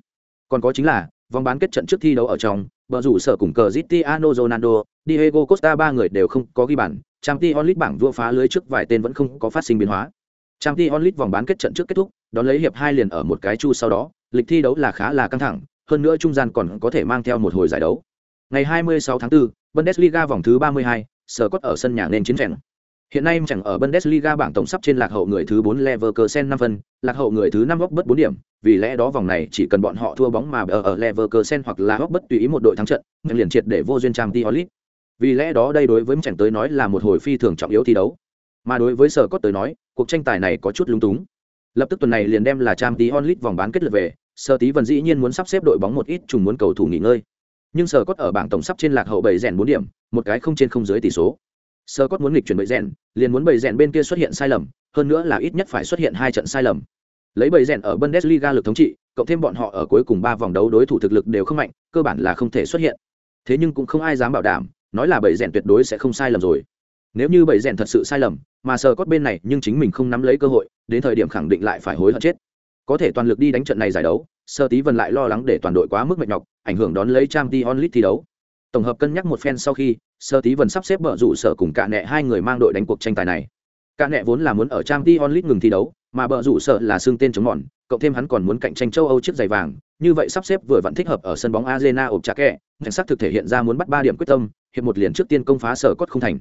[SPEAKER 1] Còn có chính là, vòng bán kết trận trước thi đấu ở trong, bờ rủ sở cùng cờ Cristiano Ronaldo, Diego Costa ba người đều không có ghi bàn, Champions League bảng vua phá lưới trước vài tên vẫn không có phát sinh biến hóa. Trang thi onlit vòng bán kết trận trước kết thúc, đón lấy hiệp hai liền ở một cái chu sau đó, lịch thi đấu là khá là căng thẳng, hơn nữa trung gian còn có thể mang theo một hồi giải đấu. Ngày 26 tháng 4, Bundesliga vòng thứ 32, sở cốt ở sân nhà nên chiến trận. Hiện nay chẳng ở Bundesliga bảng tổng sắp trên lạc hậu người thứ 4 Leverkusen 5 phân, lạc hậu người thứ 5 bất 4 điểm, vì lẽ đó vòng này chỉ cần bọn họ thua bóng mà ở ở Leverkusen hoặc là bất tùy ý một đội thắng trận, liền triệt để vô duyên trang League. Vì lẽ đó đây đối với chẳng tới nói là một hồi phi thường trọng yếu thi đấu. Mà đối với Sở Cốt tới nói, cuộc tranh tài này có chút lung túng. Lập tức tuần này liền đem là trang tí onlit vòng bán kết lượt về, Sở Tí vẫn dĩ nhiên muốn sắp xếp đội bóng một ít trùng muốn cầu thủ nghỉ ngơi. Nhưng Sở Cốt ở bảng tổng sắp trên lạc hậu bảy rèn bốn điểm, một cái không trên không dưới tỷ số. Sở Cốt muốn nghịch chuyển bảy rèn, liền muốn bảy rèn bên kia xuất hiện sai lầm, hơn nữa là ít nhất phải xuất hiện hai trận sai lầm. Lấy bảy rèn ở Bundesliga lực thống trị, cộng thêm bọn họ ở cuối cùng ba vòng đấu đối thủ thực lực đều không mạnh, cơ bản là không thể xuất hiện. Thế nhưng cũng không ai dám bảo đảm, nói là bảy rèn tuyệt đối sẽ không sai lầm rồi nếu như bảy rèn thật sự sai lầm, mà sờ cốt bên này nhưng chính mình không nắm lấy cơ hội, đến thời điểm khẳng định lại phải hối hận chết. Có thể toàn lực đi đánh trận này giải đấu, sơ tí vần lại lo lắng để toàn đội quá mức mệt nhọc, ảnh hưởng đón lấy trang t onlit thi đấu. Tổng hợp cân nhắc một phen sau khi, sơ tí vần sắp xếp bờ rủ sở cùng cả nẹ hai người mang đội đánh cuộc tranh tài này. Cả nẹ vốn là muốn ở trang t onlit ngừng thi đấu, mà bờ rủ sở là xương tên chống mòn, cộng thêm hắn còn muốn cạnh tranh châu âu chiếc giày vàng, như vậy sắp xếp vừa vẫn thích hợp ở sân bóng arena ộp trà kẹ, cảnh sắc thực thể hiện ra muốn bắt ba điểm quyết tâm, hiệp một liền trước tiên công phá sở cốt không thành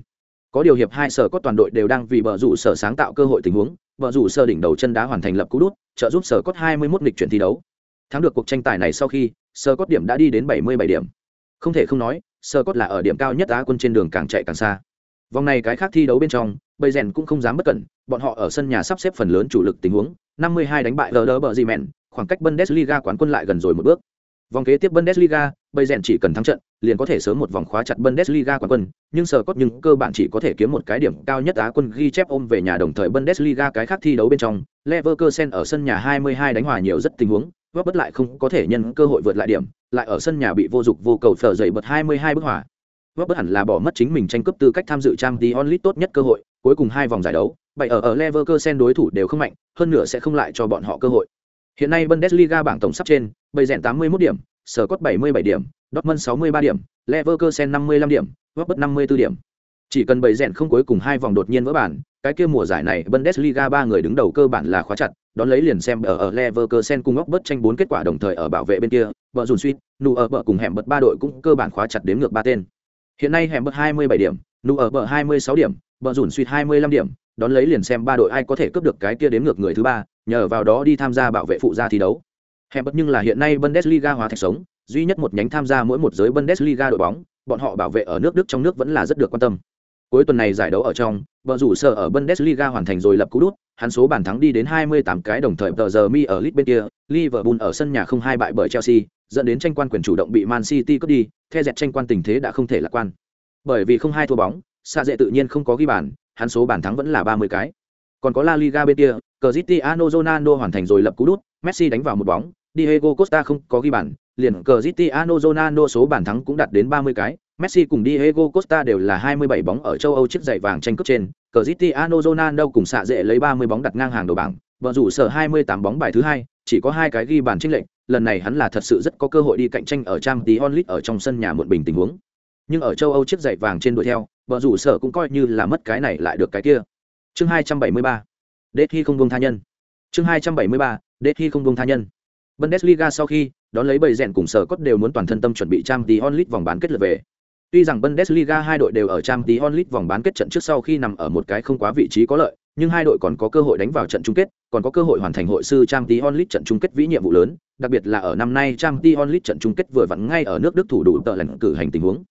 [SPEAKER 1] có điều hiệp hai sở có toàn đội đều đang vì bờ rủ sở sáng tạo cơ hội tình huống bờ rủ sở đỉnh đầu chân đá hoàn thành lập cú đút trợ giúp sở cốt 21 lịch chuyển thi đấu. Thắng được cuộc tranh tài này sau khi sở cốt điểm đã đi đến 77 điểm. Không thể không nói sở cốt là ở điểm cao nhất á quân trên đường càng chạy càng xa. Vòng này cái khác thi đấu bên trong bây rèn cũng không dám bất cẩn bọn họ ở sân nhà sắp xếp phần lớn chủ lực tình huống 52 đánh bại lờ bờ gì mẹn khoảng cách bundesliga quán quân lại gần rồi một bước. Vòng kế tiếp Bundesliga, Bayern chỉ cần thắng trận, liền có thể sớm một vòng khóa chặt Bundesliga quán quân, nhưng sở cốt nhưng cơ bản chỉ có thể kiếm một cái điểm cao nhất Á quân ghi chép ôm về nhà đồng thời Bundesliga cái khác thi đấu bên trong, Leverkusen ở sân nhà 22 đánh hòa nhiều rất tình huống, góp bất lại không có thể nhân cơ hội vượt lại điểm, lại ở sân nhà bị vô dụng vô cầu phở dậy bật 22 bức hòa. Góp bất hẳn là bỏ mất chính mình tranh cướp tư cách tham dự Champions League tốt nhất cơ hội, cuối cùng hai vòng giải đấu, bảy ở ở Leverkusen đối thủ đều không mạnh, hơn nữa sẽ không lại cho bọn họ cơ hội. Hiện nay Bundesliga bảng tổng sắp trên, bầy rèn 81 điểm, sở cốt 77 điểm, Dortmund 63 điểm, Leverkusen 55 điểm, Wolfsburg 54 điểm. Chỉ cần bầy rèn không cuối cùng hai vòng đột nhiên vỡ bản, cái kia mùa giải này Bundesliga ba người đứng đầu cơ bản là khóa chặt, đón lấy liền xem ở ở Leverkusen cùng Wolfsburg tranh bốn kết quả đồng thời ở bảo vệ bên kia, vợ dùn suýt, nụ ở bờ cùng hẻm bật ba đội cũng cơ bản khóa chặt đến ngược ba tên. Hiện nay hẻm bật 27 điểm, nụ ở bờ 26 điểm, vợ dùn suýt 25 điểm, đón lấy liền xem ba đội ai có thể cướp được cái kia đến ngược người thứ ba, nhờ vào đó đi tham gia bảo vệ phụ gia thi đấu. Hẻm bất nhưng là hiện nay Bundesliga hóa thạch sống, duy nhất một nhánh tham gia mỗi một giới Bundesliga đội bóng, bọn họ bảo vệ ở nước Đức trong nước vẫn là rất được quan tâm. Cuối tuần này giải đấu ở trong, vợ rủ sở ở Bundesliga hoàn thành rồi lập cú đút, hắn số bàn thắng đi đến 28 cái đồng thời tờ giờ mi ở Leeds bên kia, Liverpool ở sân nhà không hai bại bởi Chelsea, dẫn đến tranh quan quyền chủ động bị Man City cướp đi, theo dẹt tranh quan tình thế đã không thể lạc quan. Bởi vì không hai thua bóng, xa dễ tự nhiên không có ghi bàn, hắn số bàn thắng vẫn là 30 cái. Còn có La Liga bên kia, Cristiano Ronaldo hoàn thành rồi lập cú đút, Messi đánh vào một bóng, Diego Costa không có ghi bàn, liền Cristiano Ronaldo số bàn thắng cũng đạt đến 30 cái, Messi cùng Diego Costa đều là 27 bóng ở châu Âu chiếc giày vàng tranh cướp trên, Cristiano Ronaldo cùng xạ dễ lấy 30 bóng đặt ngang hàng đầu bảng, vợ rủ sở 28 bóng bài thứ hai, chỉ có hai cái ghi bàn chênh lệch, lần này hắn là thật sự rất có cơ hội đi cạnh tranh ở trang tí onlit ở trong sân nhà muộn bình tình huống. Nhưng ở châu Âu chiếc giày vàng trên đuổi theo, vợ rủ sở cũng coi như là mất cái này lại được cái kia. Chương 273. Đế thi không buông tha nhân. Chương 273. Đế thi không buông tha nhân. Bundesliga sau khi đón lấy bầy rèn cùng sở cốt đều muốn toàn thân tâm chuẩn bị Champions League vòng bán kết lượt về. Tuy rằng Bundesliga hai đội đều ở Champions League vòng bán kết trận trước sau khi nằm ở một cái không quá vị trí có lợi, nhưng hai đội còn có cơ hội đánh vào trận chung kết, còn có cơ hội hoàn thành hội sư Champions League trận chung kết vĩ nhiệm vụ lớn, đặc biệt là ở năm nay Champions League trận chung kết vừa vặn ngay ở nước Đức thủ đủ tợ lần cử hành tình huống.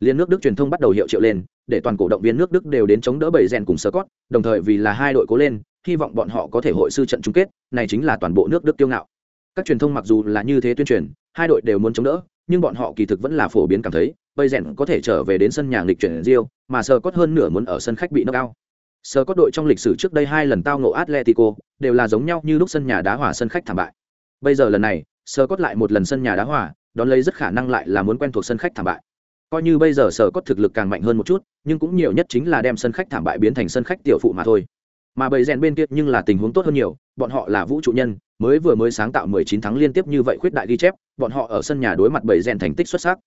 [SPEAKER 1] Liên nước Đức truyền thông bắt đầu hiệu triệu lên, để toàn cổ động viên nước Đức đều đến chống đỡ bầy rèn cùng Scott, đồng thời vì là hai đội cố lên, hy vọng bọn họ có thể hội sư trận chung kết, này chính là toàn bộ nước Đức tiêu ngạo. Các truyền thông mặc dù là như thế tuyên truyền, hai đội đều muốn chống đỡ, nhưng bọn họ kỳ thực vẫn là phổ biến cảm thấy, bây rèn có thể trở về đến sân nhà nghịch chuyển Rio, mà Scott hơn nửa muốn ở sân khách bị nâng cao sờ cốt đội trong lịch sử trước đây hai lần tao ngộ Atletico, đều là giống nhau như lúc sân nhà đá hòa sân khách thảm bại. Bây giờ lần này, sờ cốt lại một lần sân nhà đá hòa, đón lấy rất khả năng lại là muốn quen thuộc sân khách thảm bại. Coi như bây giờ Sơ cốt thực lực càng mạnh hơn một chút, nhưng cũng nhiều nhất chính là đem sân khách thảm bại biến thành sân khách tiểu phụ mà thôi. Mà bầy rèn bên kia nhưng là tình huống tốt hơn nhiều, bọn họ là vũ trụ nhân, mới vừa mới sáng tạo 19 thắng liên tiếp như vậy khuyết đại ghi chép, bọn họ ở sân nhà đối mặt bầy rèn thành tích xuất sắc.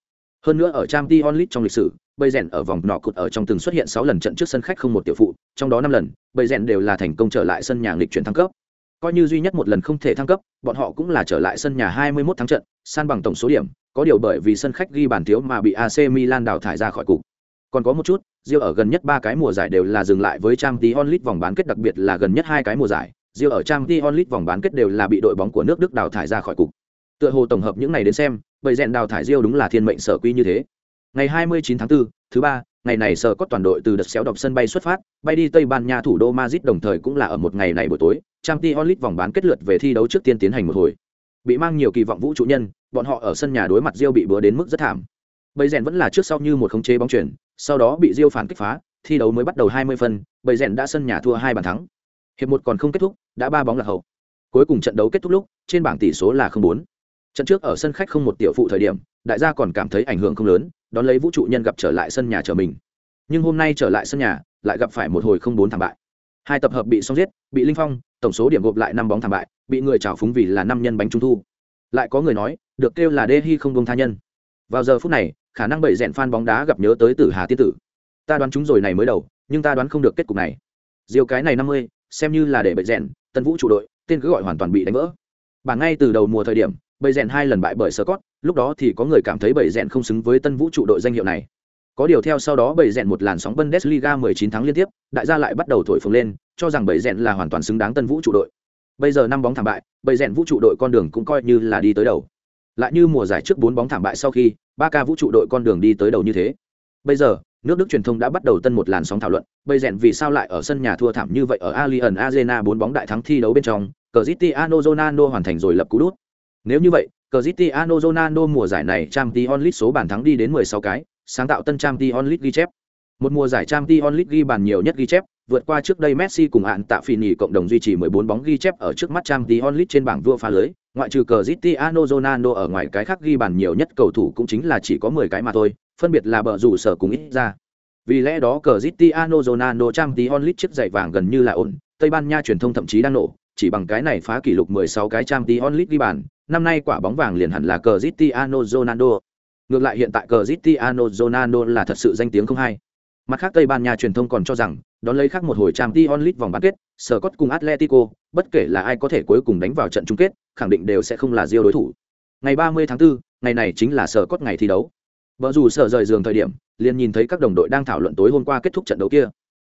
[SPEAKER 1] Hơn nữa ở Champions League trong lịch sử, bầy rèn ở vòng nọ cụt ở trong từng xuất hiện sáu lần trận trước sân khách không một tiểu phụ trong đó năm lần bầy rèn đều là thành công trở lại sân nhà lịch chuyển thăng cấp coi như duy nhất một lần không thể thăng cấp bọn họ cũng là trở lại sân nhà 21 thắng trận san bằng tổng số điểm có điều bởi vì sân khách ghi bàn thiếu mà bị AC Milan đào thải ra khỏi cục còn có một chút Rio ở gần nhất ba cái mùa giải đều là dừng lại với Champions League vòng bán kết đặc biệt là gần nhất hai cái mùa giải. Rio ở Champions League vòng bán kết đều là bị đội bóng của nước Đức đào thải ra khỏi cục. Tựa hồ tổng hợp những này đến xem bầy rèn đào thải Rio đúng là thiên mệnh sở quy như thế. Ngày 29 tháng 4, thứ ba ngày này sở có toàn đội từ đợt xéo đọc sân bay xuất phát bay đi tây ban nha thủ đô madrid đồng thời cũng là ở một ngày này buổi tối trang t onlit vòng bán kết lượt về thi đấu trước tiên tiến hành một hồi. Bị mang nhiều kỳ vọng vũ trụ nhân bọn họ ở sân nhà đối mặt rio bị bữa đến mức rất thảm. Bầy rèn vẫn là trước sau như một khống chế bóng chuyển sau đó bị Diêu phản kích phá, thi đấu mới bắt đầu 20 phân bầy rèn đã sân nhà thua hai bàn thắng. Hiệp một còn không kết thúc, đã ba bóng là hậu. Cuối cùng trận đấu kết thúc lúc, trên bảng tỷ số là không bốn. Trận trước ở sân khách không một tiểu phụ thời điểm, đại gia còn cảm thấy ảnh hưởng không lớn, đón lấy vũ trụ nhân gặp trở lại sân nhà chờ mình. Nhưng hôm nay trở lại sân nhà, lại gặp phải một hồi không bốn thảm bại. Hai tập hợp bị xong giết, bị linh phong, tổng số điểm gộp lại năm bóng thảm bại, bị người trào phúng vì là năm nhân bánh trung thu. Lại có người nói, được kêu là đê hi không đông tha nhân. Vào giờ phút này khả năng bảy rèn fan bóng đá gặp nhớ tới tử hà tiên tử. Ta đoán chúng rồi này mới đầu nhưng ta đoán không được kết cục này. Diều cái này năm mươi xem như là để bảy rèn tân vũ chủ đội tên cứ gọi hoàn toàn bị đánh vỡ. Bảng ngay từ đầu mùa thời điểm bầy rèn hai lần bại bởi Scott, lúc đó thì có người cảm thấy bầy rèn không xứng với tân vũ trụ đội danh hiệu này. Có điều theo sau đó bầy rèn một làn sóng bundesliga 19 tháng liên tiếp đại gia lại bắt đầu thổi phồng lên cho rằng bầy rèn là hoàn toàn xứng đáng tân vũ trụ đội. Bây giờ năm bóng thảm bại bầy rèn vũ trụ đội con đường cũng coi như là đi tới đầu. Lại như mùa giải trước bốn bóng thảm bại sau khi ba ca vũ trụ đội con đường đi tới đầu như thế. Bây giờ nước đức truyền thông đã bắt đầu tân một làn sóng thảo luận Bây rèn vì sao lại ở sân nhà thua thảm như vậy ở alien arena bốn bóng đại thắng thi đấu bên trong Cristiano Ronaldo hoàn thành rồi lập cú đút. Nếu như vậy, Cristiano Ronaldo mùa giải này Chandy Onlit số bàn thắng đi đến 16 cái, sáng tạo tân Chandy Onlit ghi chép. Một mùa giải Chandy Onlit ghi bàn nhiều nhất ghi chép, vượt qua trước đây Messi cùng hạn tạ Fini cộng đồng duy trì 14 bóng ghi chép ở trước mắt Chandy Onlit trên bảng vua phá lưới, ngoại trừ Cristiano Ronaldo ở ngoài cái khác ghi bàn nhiều nhất cầu thủ cũng chính là chỉ có 10 cái mà thôi, phân biệt là bờ rủ sở cùng ít ra. Vì lẽ đó Cristiano Ronaldo tí League chiếc giày vàng gần như là ổn, Tây Ban Nha truyền thông thậm chí đang nổ, chỉ bằng cái này phá kỷ lục 16 cái trang tí League ghi bàn, năm nay quả bóng vàng liền hẳn là Cristiano Ronaldo. Ngược lại hiện tại Cristiano Ronaldo là thật sự danh tiếng không hay. Mặt khác Tây Ban Nha truyền thông còn cho rằng, đón lấy khác một hồi Champions League vòng bán kết, Scott cùng Atletico, bất kể là ai có thể cuối cùng đánh vào trận chung kết, khẳng định đều sẽ không là Rio đối thủ. Ngày 30 tháng 4, ngày này chính là Scott ngày thi đấu. Bở dù sở rời giường thời điểm, liền nhìn thấy các đồng đội đang thảo luận tối hôm qua kết thúc trận đấu kia.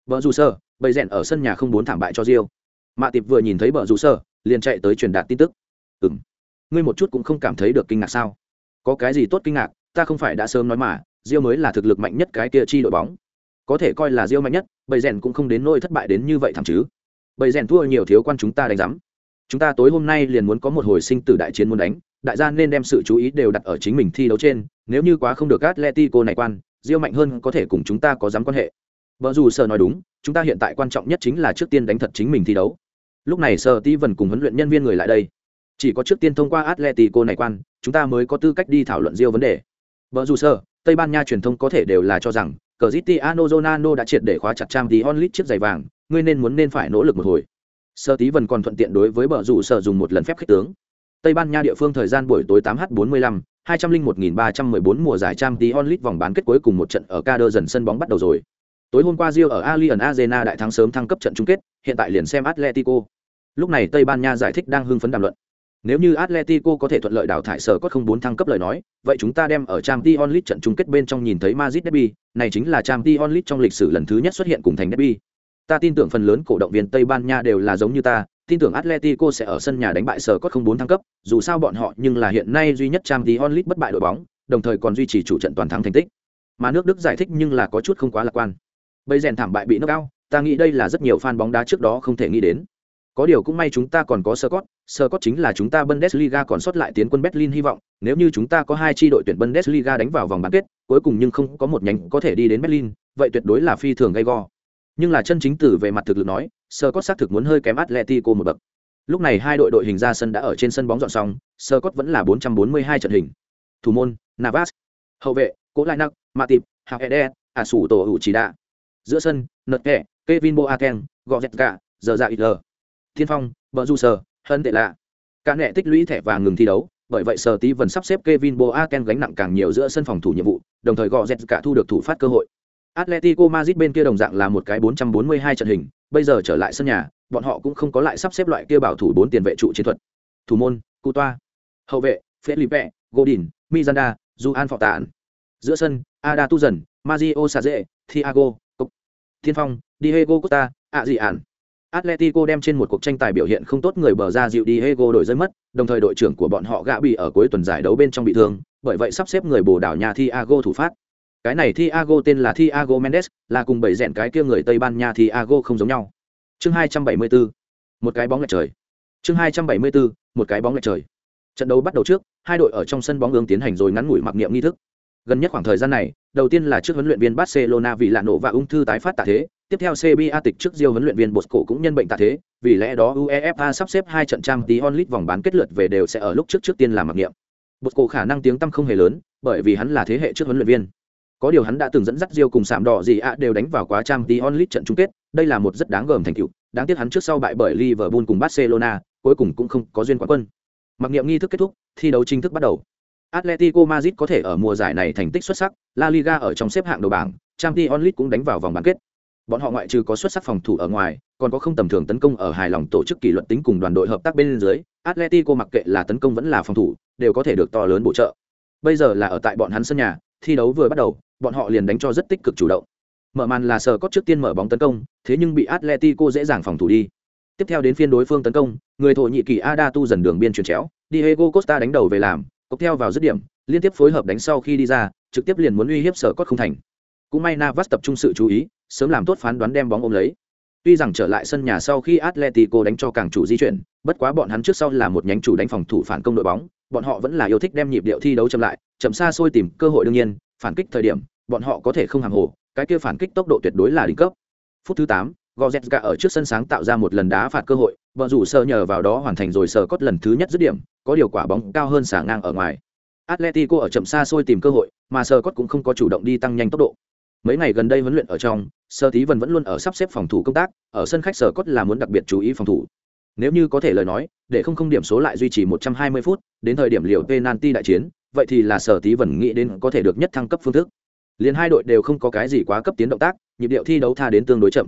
[SPEAKER 1] Bở dù sở, bầy rèn ở sân nhà không bốn thảm bại cho Rio. Mạ Tiệp vừa nhìn thấy bờ rủ sở, liền chạy tới truyền đạt tin tức. Ừm ngươi một chút cũng không cảm thấy được kinh ngạc sao có cái gì tốt kinh ngạc ta không phải đã sớm nói mà Rio mới là thực lực mạnh nhất cái kia chi đội bóng có thể coi là diêu mạnh nhất, bầy rèn cũng không đến nỗi thất bại đến như vậy thẳng chứ. Bầy rèn thua nhiều thiếu quan chúng ta đánh giám. Chúng ta tối hôm nay liền muốn có một hồi sinh tử đại chiến muốn đánh, đại gia nên đem sự chú ý đều đặt ở chính mình thi đấu trên, nếu như quá không được atletico này quan, diêu mạnh hơn có thể cùng chúng ta có dám quan hệ. Vợ dù sợ nói đúng, chúng ta hiện tại quan trọng nhất chính là trước tiên đánh thật chính mình thi đấu. Lúc này sợ ti vần cùng huấn luyện nhân viên người lại đây. Chỉ có trước tiên thông qua atletico này quan, chúng ta mới có tư cách đi thảo luận riêng vấn đề. Vợ dù sợ tây ban nha truyền thông có thể đều là cho rằng Cristiano Ronaldo đã triệt để khóa chặt trang tí onlit chiếc giày vàng, ngươi nên muốn nên phải nỗ lực một hồi. Sơ tí vẫn còn thuận tiện đối với bờ rủ sở dùng một lần phép khích tướng. Tây ban nha địa phương thời gian buổi tối 8 h 45 201.314 mùa giải trang tí onlit vòng bán kết cuối cùng một trận ở Kader dần sân bóng bắt đầu rồi. Tối hôm qua Rio ở Allianz Arena đại thắng sớm thăng cấp trận chung kết, hiện tại liền xem Atletico. Lúc này tây ban nha giải thích đang hưng phấn đàm luận nếu như Atletico có thể thuận lợi đào thải sở cốt không bốn thăng cấp lời nói, vậy chúng ta đem ở Champions League trận chung kết bên trong nhìn thấy Madrid derby, này chính là Champions League trong lịch sử lần thứ nhất xuất hiện cùng thành derby. Ta tin tưởng phần lớn cổ động viên Tây Ban Nha đều là giống như ta, tin tưởng Atletico sẽ ở sân nhà đánh bại sở cốt không bốn thăng cấp, dù sao bọn họ nhưng là hiện nay duy nhất Champions League bất bại đội bóng, đồng thời còn duy trì chủ trận toàn thắng thành tích. Mà nước Đức giải thích nhưng là có chút không quá lạc quan. Bây rèn thảm bại bị knock cao, ta nghĩ đây là rất nhiều fan bóng đá trước đó không thể nghĩ đến. Có điều cũng may chúng ta còn có Scott, Scott chính là chúng ta Bundesliga còn sót lại tiến quân Berlin hy vọng, nếu như chúng ta có hai chi đội tuyển Bundesliga đánh vào vòng bán kết, cuối cùng nhưng không có một nhánh có thể đi đến Berlin, vậy tuyệt đối là phi thường gay go. Nhưng là chân chính tử về mặt thực lực nói, Scott xác thực muốn hơi kém Atletico một bậc. Lúc này hai đội đội hình ra sân đã ở trên sân bóng dọn xong, Scott vẫn là 442 trận hình. Thủ môn, Navas. Hậu vệ, Cố Lai Nặc, Matip, Hạc Ede, Ả Sủ Tổ Hữu Chỉ Đạ. Giữa sân, Nật Kẻ, Kevin Boateng, Goretzka, Giờ Dạ Itler. Thiên Phong, Bờ Du Sờ, Hân Tệ Lạ. Cả nệ tích lũy thẻ vàng ngừng thi đấu, bởi vậy Sở Tí vẫn sắp xếp Kevin Boateng gánh nặng càng nhiều giữa sân phòng thủ nhiệm vụ, đồng thời gọt dẹt cả thu được thủ phát cơ hội. Atletico Madrid bên kia đồng dạng là một cái 442 trận hình, bây giờ trở lại sân nhà, bọn họ cũng không có lại sắp xếp loại kia bảo thủ bốn tiền vệ trụ chiến thuật. Thủ môn, Coutoa. Hậu vệ, Felipe, Godin, Miranda, Juan Fortan. Giữa sân, Ada Tuzan, Mario Saze, Thiago, Cục. Thiên Phong, Diego Costa, ạ gì. Atletico đem trên một cuộc tranh tài biểu hiện không tốt người bờ ra dịu Diego đổi rơi mất, đồng thời đội trưởng của bọn họ gã bị ở cuối tuần giải đấu bên trong bị thương, bởi vậy sắp xếp người bổ đảo nhà Thiago thủ phát. Cái này Thiago tên là Thiago Mendes, là cùng bảy rèn cái kia người Tây Ban Nha Thiago không giống nhau. Chương 274. Một cái bóng lệch trời. Chương 274. Một cái bóng lệch trời. Trận đấu bắt đầu trước, hai đội ở trong sân bóng ương tiến hành rồi ngắn ngủi mặc niệm nghi thức. Gần nhất khoảng thời gian này, đầu tiên là trước huấn luyện viên Barcelona vì lạ nổ và ung thư tái phát tạ thế, tiếp theo CBA tịch trước Diêu huấn luyện viên Bosco cũng nhân bệnh tạ thế, vì lẽ đó UEFA sắp xếp hai trận trang tí onlit vòng bán kết lượt về đều sẽ ở lúc trước trước tiên làm mặc niệm. Bosco khả năng tiếng tăm không hề lớn, bởi vì hắn là thế hệ trước huấn luyện viên. Có điều hắn đã từng dẫn dắt Diêu cùng sạm đỏ gì ạ đều đánh vào quá trang tí onlit trận chung kết, đây là một rất đáng gờm thành tựu, đáng tiếc hắn trước sau bại bởi Liverpool cùng Barcelona, cuối cùng cũng không có duyên quán quân. Mặc niệm nghi thức kết thúc, thi đấu chính thức bắt đầu. Atletico Madrid có thể ở mùa giải này thành tích xuất sắc, La Liga ở trong xếp hạng đầu bảng, Champions League cũng đánh vào vòng bán kết. Bọn họ ngoại trừ có xuất sắc phòng thủ ở ngoài, còn có không tầm thường tấn công ở hài lòng tổ chức kỷ luật tính cùng đoàn đội hợp tác bên dưới, Atletico mặc kệ là tấn công vẫn là phòng thủ, đều có thể được to lớn bổ trợ. Bây giờ là ở tại bọn hắn sân nhà, thi đấu vừa bắt đầu, bọn họ liền đánh cho rất tích cực chủ động. Mở màn là sờ cót trước tiên mở bóng tấn công, thế nhưng bị Atletico dễ dàng phòng thủ đi. Tiếp theo đến phiên đối phương tấn công, người Thổ nhị Kỳ Ada tu dần đường biên chuyển chéo, Diego Costa đánh đầu về làm, cốc theo vào dứt điểm, liên tiếp phối hợp đánh sau khi đi ra, trực tiếp liền muốn uy hiếp sở cót không thành. Cũng may Navas tập trung sự chú ý, sớm làm tốt phán đoán đem bóng ôm lấy. Tuy rằng trở lại sân nhà sau khi Atletico đánh cho càng chủ di chuyển, bất quá bọn hắn trước sau là một nhánh chủ đánh phòng thủ phản công đội bóng, bọn họ vẫn là yêu thích đem nhịp điệu thi đấu chậm lại, chậm xa xôi tìm cơ hội đương nhiên, phản kích thời điểm, bọn họ có thể không hàng hồ, cái kia phản kích tốc độ tuyệt đối là đỉnh cấp. Phút thứ 8, Goretzka ở trước sân sáng tạo ra một lần đá phạt cơ hội, bọn rủ sơ nhờ vào đó hoàn thành rồi sờ cốt lần thứ nhất dứt điểm, có điều quả bóng cao hơn xả ngang ở ngoài. Atletico ở chậm xa xôi tìm cơ hội, mà sờ cốt cũng không có chủ động đi tăng nhanh tốc độ. Mấy ngày gần đây huấn luyện ở trong, Sơ Tí Vân vẫn luôn ở sắp xếp phòng thủ công tác, ở sân khách sở cốt là muốn đặc biệt chú ý phòng thủ. Nếu như có thể lời nói, để không không điểm số lại duy trì 120 phút, đến thời điểm liều penalty đại chiến, vậy thì là Sở Tí Vân nghĩ đến có thể được nhất thăng cấp phương thức. Liên hai đội đều không có cái gì quá cấp tiến động tác, nhịp điệu thi đấu tha đến tương đối chậm.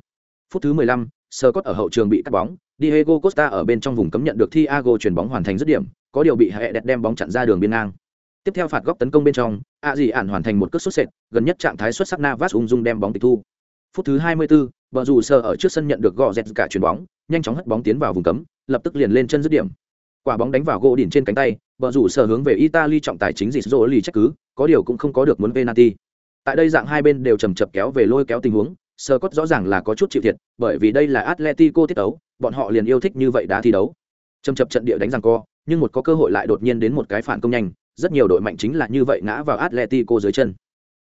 [SPEAKER 1] Phút thứ 15, Sơ Cốt ở hậu trường bị cắt bóng, Diego Costa ở bên trong vùng cấm nhận được Thiago chuyển bóng hoàn thành dứt điểm, có điều bị hệ đẹp đem bóng chặn ra đường biên ngang. Tiếp theo phạt góc tấn công bên trong, ạ dị ản hoàn thành một cước xuất sệt, gần nhất trạng thái xuất sắc Navas ung dung đem bóng tịch thu. Phút thứ 24, bờ rủ sơ ở trước sân nhận được gõ dẹt cả chuyển bóng, nhanh chóng hất bóng tiến vào vùng cấm, lập tức liền lên chân dứt điểm. Quả bóng đánh vào gỗ đỉnh trên cánh tay, bờ rủ sơ hướng về Italy trọng tài chính dịt rỗ lì trách cứ, có điều cũng không có được muốn penalty. Tại đây dạng hai bên đều chầm chập kéo về lôi kéo tình huống, sơ cốt rõ ràng là có chút chịu thiệt, bởi vì đây là Atletico tiết đấu, bọn họ liền yêu thích như vậy đá thi đấu. Chầm chập trận địa đánh rằng co, nhưng một có cơ hội lại đột nhiên đến một cái phản công nhanh, rất nhiều đội mạnh chính là như vậy ngã vào Atletico dưới chân.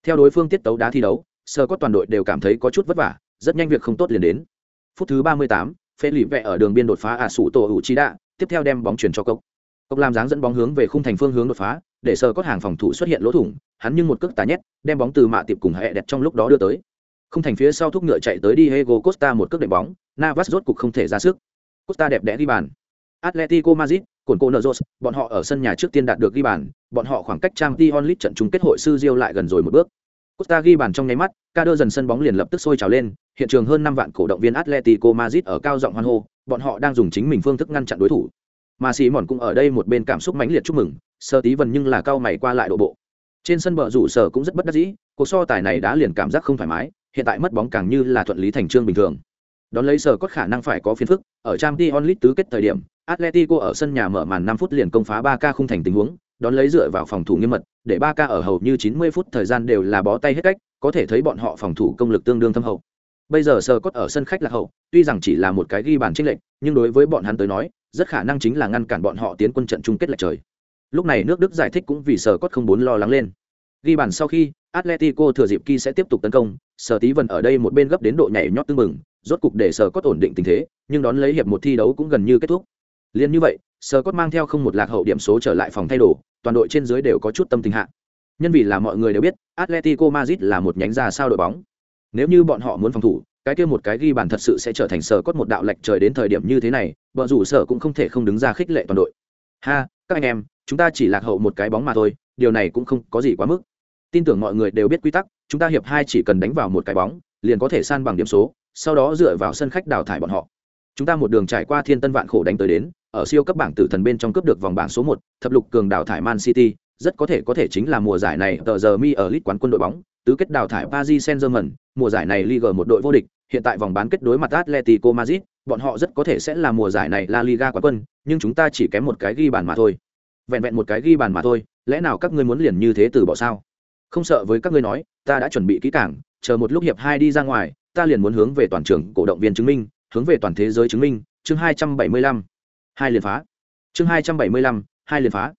[SPEAKER 1] Theo đối phương tiết tấu đá thi đấu, sơ có toàn đội đều cảm thấy có chút vất vả, rất nhanh việc không tốt liền đến. Phút thứ 38, Felipe ở đường biên đột phá à Asuto Uchida, tiếp theo đem bóng chuyển cho Cốc. Cốc làm dáng dẫn bóng hướng về khung thành phương hướng đột phá, để sơ có hàng phòng thủ xuất hiện lỗ thủng, hắn nhưng một cước tà nhét, đem bóng từ mạ tiệp cùng hệ đẹp trong lúc đó đưa tới. Khung thành phía sau thúc ngựa chạy tới Diego Costa một cước đệm bóng, Navas rốt cục không thể ra sức. Costa đẹp đẽ đi bàn. Atletico Madrid, cồn nợ rốt, bọn họ ở sân nhà trước tiên đạt được ghi bàn, bọn họ khoảng cách Champions League trận chung kết hội sư Diêu lại gần rồi một bước. Costa ghi bàn trong nháy mắt, Kader dần sân bóng liền lập tức sôi trào lên, hiện trường hơn năm vạn cổ động viên Atletico Madrid ở cao giọng hoan hô, bọn họ đang dùng chính mình phương thức ngăn chặn đối thủ. Mà Sĩ Mòn cũng ở đây một bên cảm xúc mãnh liệt chúc mừng, Sơ Tí vần nhưng là cao mày qua lại độ bộ. Trên sân bờ rủ sở cũng rất bất đắc dĩ, cuộc so tài này đã liền cảm giác không thoải mái, hiện tại mất bóng càng như là thuận lý thành trương bình thường. Đón lấy sở có khả năng phải có phiền phức, ở Champions League tứ kết thời điểm, Atletico ở sân nhà mở màn 5 phút liền công phá 3K không thành tình huống, đón lấy dựa vào phòng thủ nghiêm mật, để 3K ở hầu như 90 phút thời gian đều là bó tay hết cách, có thể thấy bọn họ phòng thủ công lực tương đương thâm hậu. Bây giờ sở cốt ở sân khách là hậu, tuy rằng chỉ là một cái ghi bàn chênh lệch, nhưng đối với bọn hắn tới nói, rất khả năng chính là ngăn cản bọn họ tiến quân trận chung kết lại trời. Lúc này nước Đức giải thích cũng vì sở cốt không muốn lo lắng lên. Ghi bàn sau khi, Atletico thừa dịp kia sẽ tiếp tục tấn công, Sở Tí Vân ở đây một bên gấp đến độ nhảy nhót tương mừng, rốt cục để Sở Cốt ổn định tình thế, nhưng đón lấy hiệp một thi đấu cũng gần như kết thúc. Liên như vậy, Sở Cốt mang theo không một lạc hậu điểm số trở lại phòng thay đồ, toàn đội trên dưới đều có chút tâm tình hạ. Nhân vì là mọi người đều biết, Atletico Madrid là một nhánh ra sao đội bóng. Nếu như bọn họ muốn phòng thủ, cái kia một cái ghi bàn thật sự sẽ trở thành Sở Cốt một đạo lệch trời đến thời điểm như thế này, bọn rủ Sở cũng không thể không đứng ra khích lệ toàn đội. Ha, các anh em, chúng ta chỉ lạc hậu một cái bóng mà thôi, điều này cũng không có gì quá mức tin tưởng mọi người đều biết quy tắc chúng ta hiệp hai chỉ cần đánh vào một cái bóng liền có thể san bằng điểm số sau đó dựa vào sân khách đào thải bọn họ. Chúng ta một đường trải qua thiên tân vạn khổ đánh tới đến, ở siêu cấp bảng tử thần bên trong cướp được vòng bảng số một, thập lục cường đào thải man city, rất có thể có thể chính là mùa giải này tờ giờ mi ở lit quán quân đội bóng, tứ kết đào thải paris saint germain mùa giải này liga một đội vô địch, hiện tại vòng bán kết đối mặt atletico madrid, bọn họ rất có thể sẽ là mùa giải này la liga quán quân, nhưng chúng ta chỉ kém một cái ghi bàn mà thôi. Vẹn vẹn một cái ghi bàn mà thôi, lẽ nào các ngươi muốn liền như thế từ bỏ sao? Không sợ với các ngươi nói, ta đã chuẩn bị kỹ cảng chờ một lúc hiệp hai đi ra ngoài ta liền muốn hướng về toàn trường cổ động viên chứng minh, hướng về toàn thế giới chứng minh, chương hai trăm bảy mươi lăm, hai liền phá. Chương hai trăm bảy mươi lăm, hai liền phá.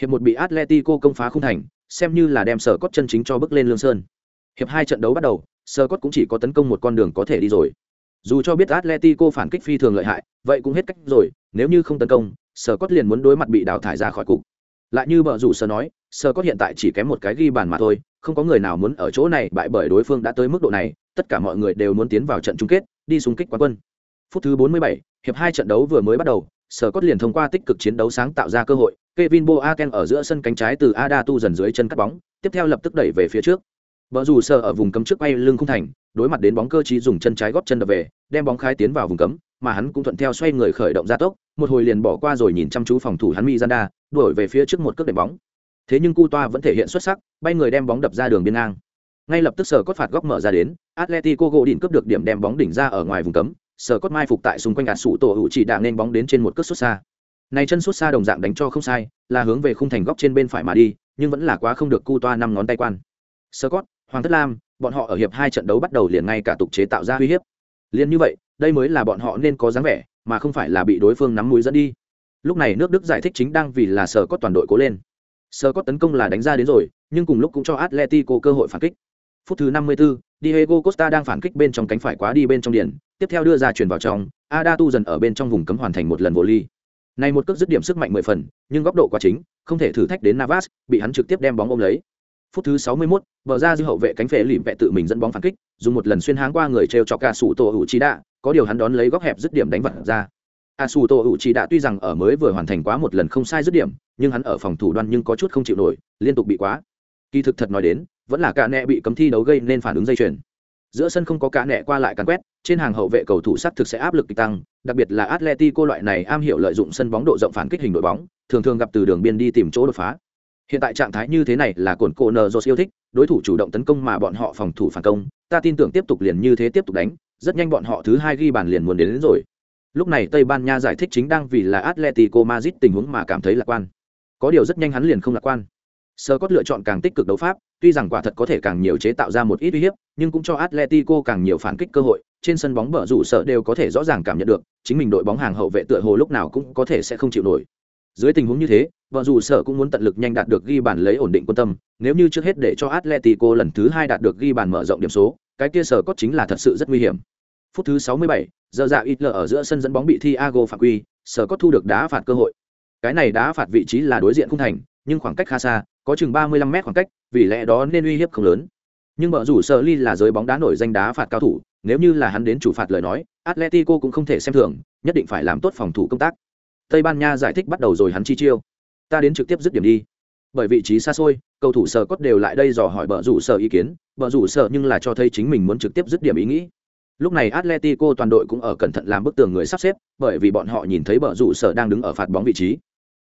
[SPEAKER 1] Hiệp một bị atletico công phá không thành, xem như là đem sở cốt chân chính cho bước lên lương sơn. Hiệp hai trận đấu bắt đầu, sở cốt cũng chỉ có tấn công một con đường có thể đi rồi. Dù cho biết atletico phản kích phi thường lợi hại, vậy cũng hết cách rồi, nếu như không tấn công, sở cốt liền muốn đối mặt bị đào thải ra khỏi cục. Lại như bờ rủ sơ nói, sở cốt hiện tại chỉ kém một cái ghi bàn mà thôi không có người nào muốn ở chỗ này bại bởi đối phương đã tới mức độ này tất cả mọi người đều muốn tiến vào trận chung kết đi xung kích quán quân. Phút thứ 47, hiệp hai trận đấu vừa mới bắt đầu sở cốt liền thông qua tích cực chiến đấu sáng tạo ra cơ hội Kevin Boateng ở giữa sân cánh trái từ Ada tu dần dưới chân cắt bóng tiếp theo lập tức đẩy về phía trước. Bờ dù sơ ở vùng cấm trước bay lưng không thành đối mặt đến bóng cơ trí dùng chân trái góp chân đập về đem bóng khai tiến vào vùng cấm mà hắn cũng thuận theo xoay người khởi động gia tốc một hồi liền bỏ qua rồi nhìn chăm chú phòng thủ hắn Miranda đuổi về phía trước một cước đệm bóng thế nhưng cu toa vẫn thể hiện xuất sắc, bay người đem bóng đập ra đường biên ngang. Ngay lập tức sở cốt phạt góc mở ra đến, atletico gỗ đỉnh cướp được điểm đem bóng đỉnh ra ở ngoài vùng cấm, sở cốt mai phục tại xung quanh ạt sủ tổ hữu chỉ đạn nên bóng đến trên một cước xuất xa. Này chân xuất xa đồng dạng đánh cho không sai, là hướng về khung thành góc trên bên phải mà đi, nhưng vẫn là quá không được cu toa năm ngón tay quan. Sở cốt, hoàng thất lam, bọn họ ở hiệp hai trận đấu bắt đầu liền ngay cả tục chế tạo ra uy hiếp. Liền như vậy, đây mới là bọn họ nên có dáng vẻ, mà không phải là bị đối phương nắm mũi dẫn đi. Lúc này nước đức giải thích chính đang vì là sở cốt toàn đội cố lên. Sơ có tấn công là đánh ra đến rồi nhưng cùng lúc cũng cho atletico cơ hội phản kích. Phút thứ 54, diego costa đang phản kích bên trong cánh phải quá đi bên trong điện tiếp theo đưa ra chuyển vào trong ada tu dần ở bên trong vùng cấm hoàn thành một lần vô ly. Này một cước dứt điểm sức mạnh mười phần nhưng góc độ quá chính không thể thử thách đến navas bị hắn trực tiếp đem bóng ôm lấy. Phút thứ 61, bờ ra dư hậu vệ cánh phế lìm vệ tự mình dẫn bóng phản kích dùng một lần xuyên háng qua người treo chọc cả sủ tổ hữu chi đạ có điều hắn đón lấy góc hẹp dứt điểm đánh vật ra a su tô chỉ đã tuy rằng ở mới vừa hoàn thành quá một lần không sai dứt điểm nhưng hắn ở phòng thủ đoan nhưng có chút không chịu nổi liên tục bị quá. Kỳ thực thật nói đến vẫn là cả nẹ bị cấm thi đấu gây nên phản ứng dây chuyền. Giữa sân không có cả nẹ qua lại cắn quét trên hàng hậu vệ cầu thủ sắc thực sẽ áp lực tăng đặc biệt là atletico loại này am hiểu lợi dụng sân bóng độ rộng phản kích hình đội bóng thường thường gặp từ đường biên đi tìm chỗ đột phá. Hiện tại trạng thái như thế này là cồn cổ nờ yêu thích đối thủ chủ động tấn công mà bọn họ phòng thủ phản công ta tin tưởng tiếp tục liền như thế tiếp tục đánh rất nhanh bọn họ thứ hai ghi bàn liền muốn đến, đến rồi lúc này tây ban nha giải thích chính đang vì là atletico madrid tình huống mà cảm thấy lạc quan. Có điều rất nhanh hắn liền không lạc quan. Sơ cốt lựa chọn càng tích cực đấu pháp, tuy rằng quả thật có thể càng nhiều chế tạo ra một ít uy hiếp, nhưng cũng cho atletico càng nhiều phản kích cơ hội, trên sân bóng bở rủ sợ đều có thể rõ ràng cảm nhận được, chính mình đội bóng hàng hậu vệ tựa hồ lúc nào cũng có thể sẽ không chịu nổi. Dưới tình huống như thế vợ dù sở cũng muốn tận lực nhanh đạt được ghi bàn lấy ổn định quan tâm, nếu như trước hết để cho atletico lần thứ hai đạt được ghi bàn mở rộng điểm số, cái kia sở cốt chính là thật sự rất nguy hiểm phút thứ 67, giờ dạ ít lờ ở giữa sân dẫn bóng bị Thiago phạm quy, sở có thu được đá phạt cơ hội. Cái này đá phạt vị trí là đối diện khung thành, nhưng khoảng cách khá xa, có chừng 35 mét khoảng cách, vì lẽ đó nên uy hiếp không lớn. Nhưng bờ rủ sở ly là giới bóng đá nổi danh đá phạt cao thủ, nếu như là hắn đến chủ phạt lời nói, Atletico cũng không thể xem thường, nhất định phải làm tốt phòng thủ công tác. Tây Ban Nha giải thích bắt đầu rồi hắn chi chiêu. Ta đến trực tiếp dứt điểm đi. Bởi vị trí xa xôi, cầu thủ sở cốt đều lại đây dò hỏi bờ rủ sở ý kiến, bờ rủ sở nhưng là cho thấy chính mình muốn trực tiếp dứt điểm ý nghĩ Lúc này Atletico toàn đội cũng ở cẩn thận làm bức tường người sắp xếp, bởi vì bọn họ nhìn thấy bờ rủ sở đang đứng ở phạt bóng vị trí.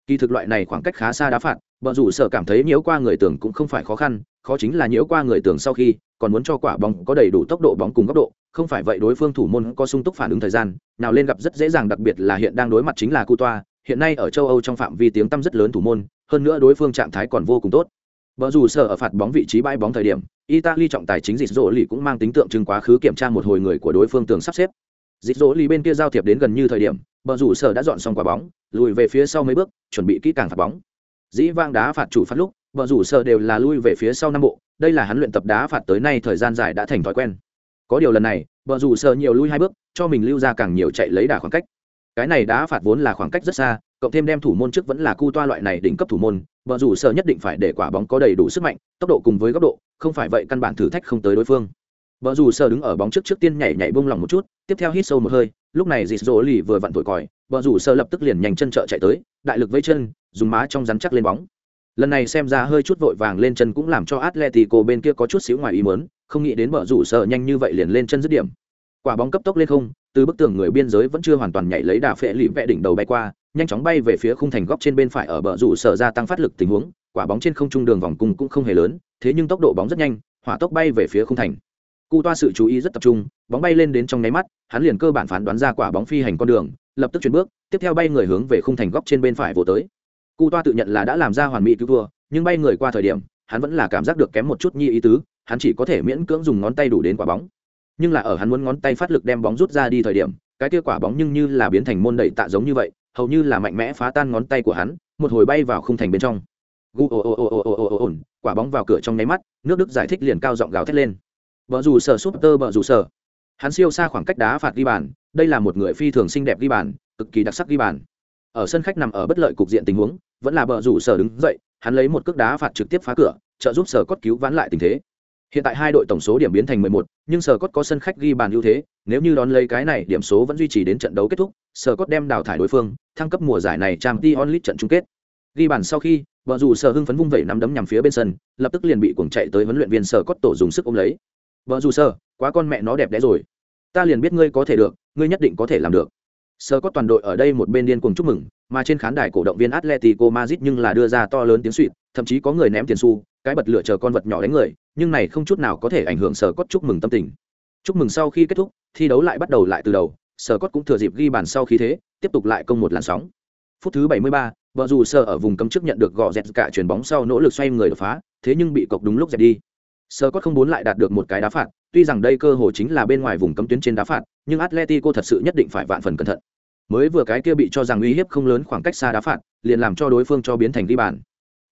[SPEAKER 1] Kỳ thực loại này khoảng cách khá xa đá phạt, bờ rủ sở cảm thấy nhiễu qua người tưởng cũng không phải khó khăn, khó chính là nhiễu qua người tưởng sau khi còn muốn cho quả bóng có đầy đủ tốc độ bóng cùng góc độ, không phải vậy đối phương thủ môn có sung túc phản ứng thời gian nào lên gặp rất dễ dàng đặc biệt là hiện đang đối mặt chính là cu toa hiện nay ở châu âu trong phạm vi tiếng tăm rất lớn thủ môn hơn nữa đối phương trạng thái còn vô cùng tốt vợ dù sở ở phạt bóng vị trí bãi bóng thời điểm, italy trọng tài chính dịch dỗ lì cũng mang tính tượng trưng quá khứ kiểm tra một hồi người của đối phương tường sắp xếp. Dịch dỗ lì bên kia giao thiệp đến gần như thời điểm vợ dù sở đã dọn xong quả bóng, lùi về phía sau mấy bước, chuẩn bị kỹ càng phạt bóng. Dĩ vang đá phạt chủ phát lúc vợ rủ sở đều là lui về phía sau năm bộ, đây là hắn luyện tập đá phạt tới nay thời gian dài đã thành thói quen. Có điều lần này vợ rủ sở nhiều lui hai bước, cho mình lưu ra càng nhiều chạy lấy đà khoảng cách. Cái này đá phạt vốn là khoảng cách rất xa cộng thêm đem thủ môn trước vẫn là cu toa loại này đỉnh cấp thủ môn vợ rủ sở nhất định phải để quả bóng có đầy đủ sức mạnh, tốc độ cùng với góc độ, không phải vậy căn bản thử thách không tới đối phương. Vợ rủ sở đứng ở bóng trước trước tiên nhảy nhảy bông lòng một chút, tiếp theo hít sâu một hơi, lúc này dịt rỗ lì vừa vặn thổi còi vợ rủ sở lập tức liền nhanh chân trợ chạy tới, đại lực vây chân, dùng má trong rắn chắc lên bóng. Lần này xem ra hơi chút vội vàng lên chân cũng làm cho atletico bên kia có chút xíu ngoài ý mớn không nghĩ đến vợ rủ sở nhanh như vậy liền lên chân dứt điểm. Quả bóng cấp tốc lên không, từ bức tường người biên giới vẫn chưa hoàn toàn nhảy lấy đà phệ lì vẽ đỉnh đầu bay qua nhanh chóng bay về phía khung thành góc trên bên phải ở bờ rủ sở ra tăng phát lực tình huống, quả bóng trên không trung đường vòng cung cũng không hề lớn, thế nhưng tốc độ bóng rất nhanh, hỏa tốc bay về phía khung thành. Cu toa sự chú ý rất tập trung, bóng bay lên đến trong nháy mắt, hắn liền cơ bản phán đoán ra quả bóng phi hành con đường, lập tức chuyển bước, tiếp theo bay người hướng về khung thành góc trên bên phải vô tới. Cu toa tự nhận là đã làm ra hoàn mỹ cứu thua, nhưng bay người qua thời điểm, hắn vẫn là cảm giác được kém một chút nhi ý tứ, hắn chỉ có thể miễn cưỡng dùng ngón tay đủ đến quả bóng. Nhưng là ở hắn muốn ngón tay phát lực đem bóng rút ra đi thời điểm, cái kia quả bóng nhưng như là biến thành môn đẩy tạ giống như vậy hầu như là mạnh mẽ phá tan ngón tay của hắn, một hồi bay vào khung thành bên trong. Gu ồ ồ ồ ồ ồ ồ ồ quả bóng vào cửa trong nháy mắt, nước đức giải thích liền cao giọng gào thét lên. Vợ dù sở súp tơ vợ dù sở. Hắn siêu xa khoảng cách đá phạt ghi bàn, đây là một người phi thường xinh đẹp ghi bàn, cực kỳ đặc sắc ghi bàn. Ở sân khách nằm ở bất lợi cục diện tình huống, vẫn là bờ rủ sở đứng dậy, hắn lấy một cước đá phạt trực tiếp phá cửa, trợ giúp sở cốt cứu vãn lại tình thế hiện tại hai đội tổng số điểm biến thành 11, nhưng sở cốt có sân khách ghi bàn ưu thế nếu như đón lấy cái này điểm số vẫn duy trì đến trận đấu kết thúc sở cốt đem đào thải đối phương thăng cấp mùa giải này Champions League trận chung kết. Ghi bàn sau khi vợ dù sở hưng phấn vung vẩy nắm đấm nhằm phía bên sân lập tức liền bị cuồng chạy tới huấn luyện viên sở cốt tổ dùng sức ôm lấy. Vợ dù sở quá con mẹ nó đẹp đẽ rồi. Ta liền biết ngươi có thể được ngươi nhất định có thể làm được. Sở toàn đội ở đây một bên điên cuồng chúc mừng, mà trên khán đài cổ động viên Atletico Madrid nhưng là đưa ra to lớn tiếng xuýt, thậm chí có người ném tiền xu, cái bật lửa chờ con vật nhỏ đánh người, nhưng này không chút nào có thể ảnh hưởng Sở Cốt chúc mừng tâm tình. Chúc mừng sau khi kết thúc, thi đấu lại bắt đầu lại từ đầu, Sở Cốt cũng thừa dịp ghi bàn sau khi thế, tiếp tục lại công một làn sóng. Phút thứ 73, vợ dù Sở ở vùng cấm trước nhận được gõ dẹt cả chuyền bóng sau nỗ lực xoay người đột phá, thế nhưng bị cọc đúng lúc dẹt đi. Sở Cốt không muốn lại đạt được một cái đá phạt, tuy rằng đây cơ hội chính là bên ngoài vùng cấm tuyến trên đá phạt, nhưng Atletico thật sự nhất định phải vạn phần cẩn thận mới vừa cái kia bị cho rằng uy hiếp không lớn khoảng cách xa đá phạt liền làm cho đối phương cho biến thành ghi bàn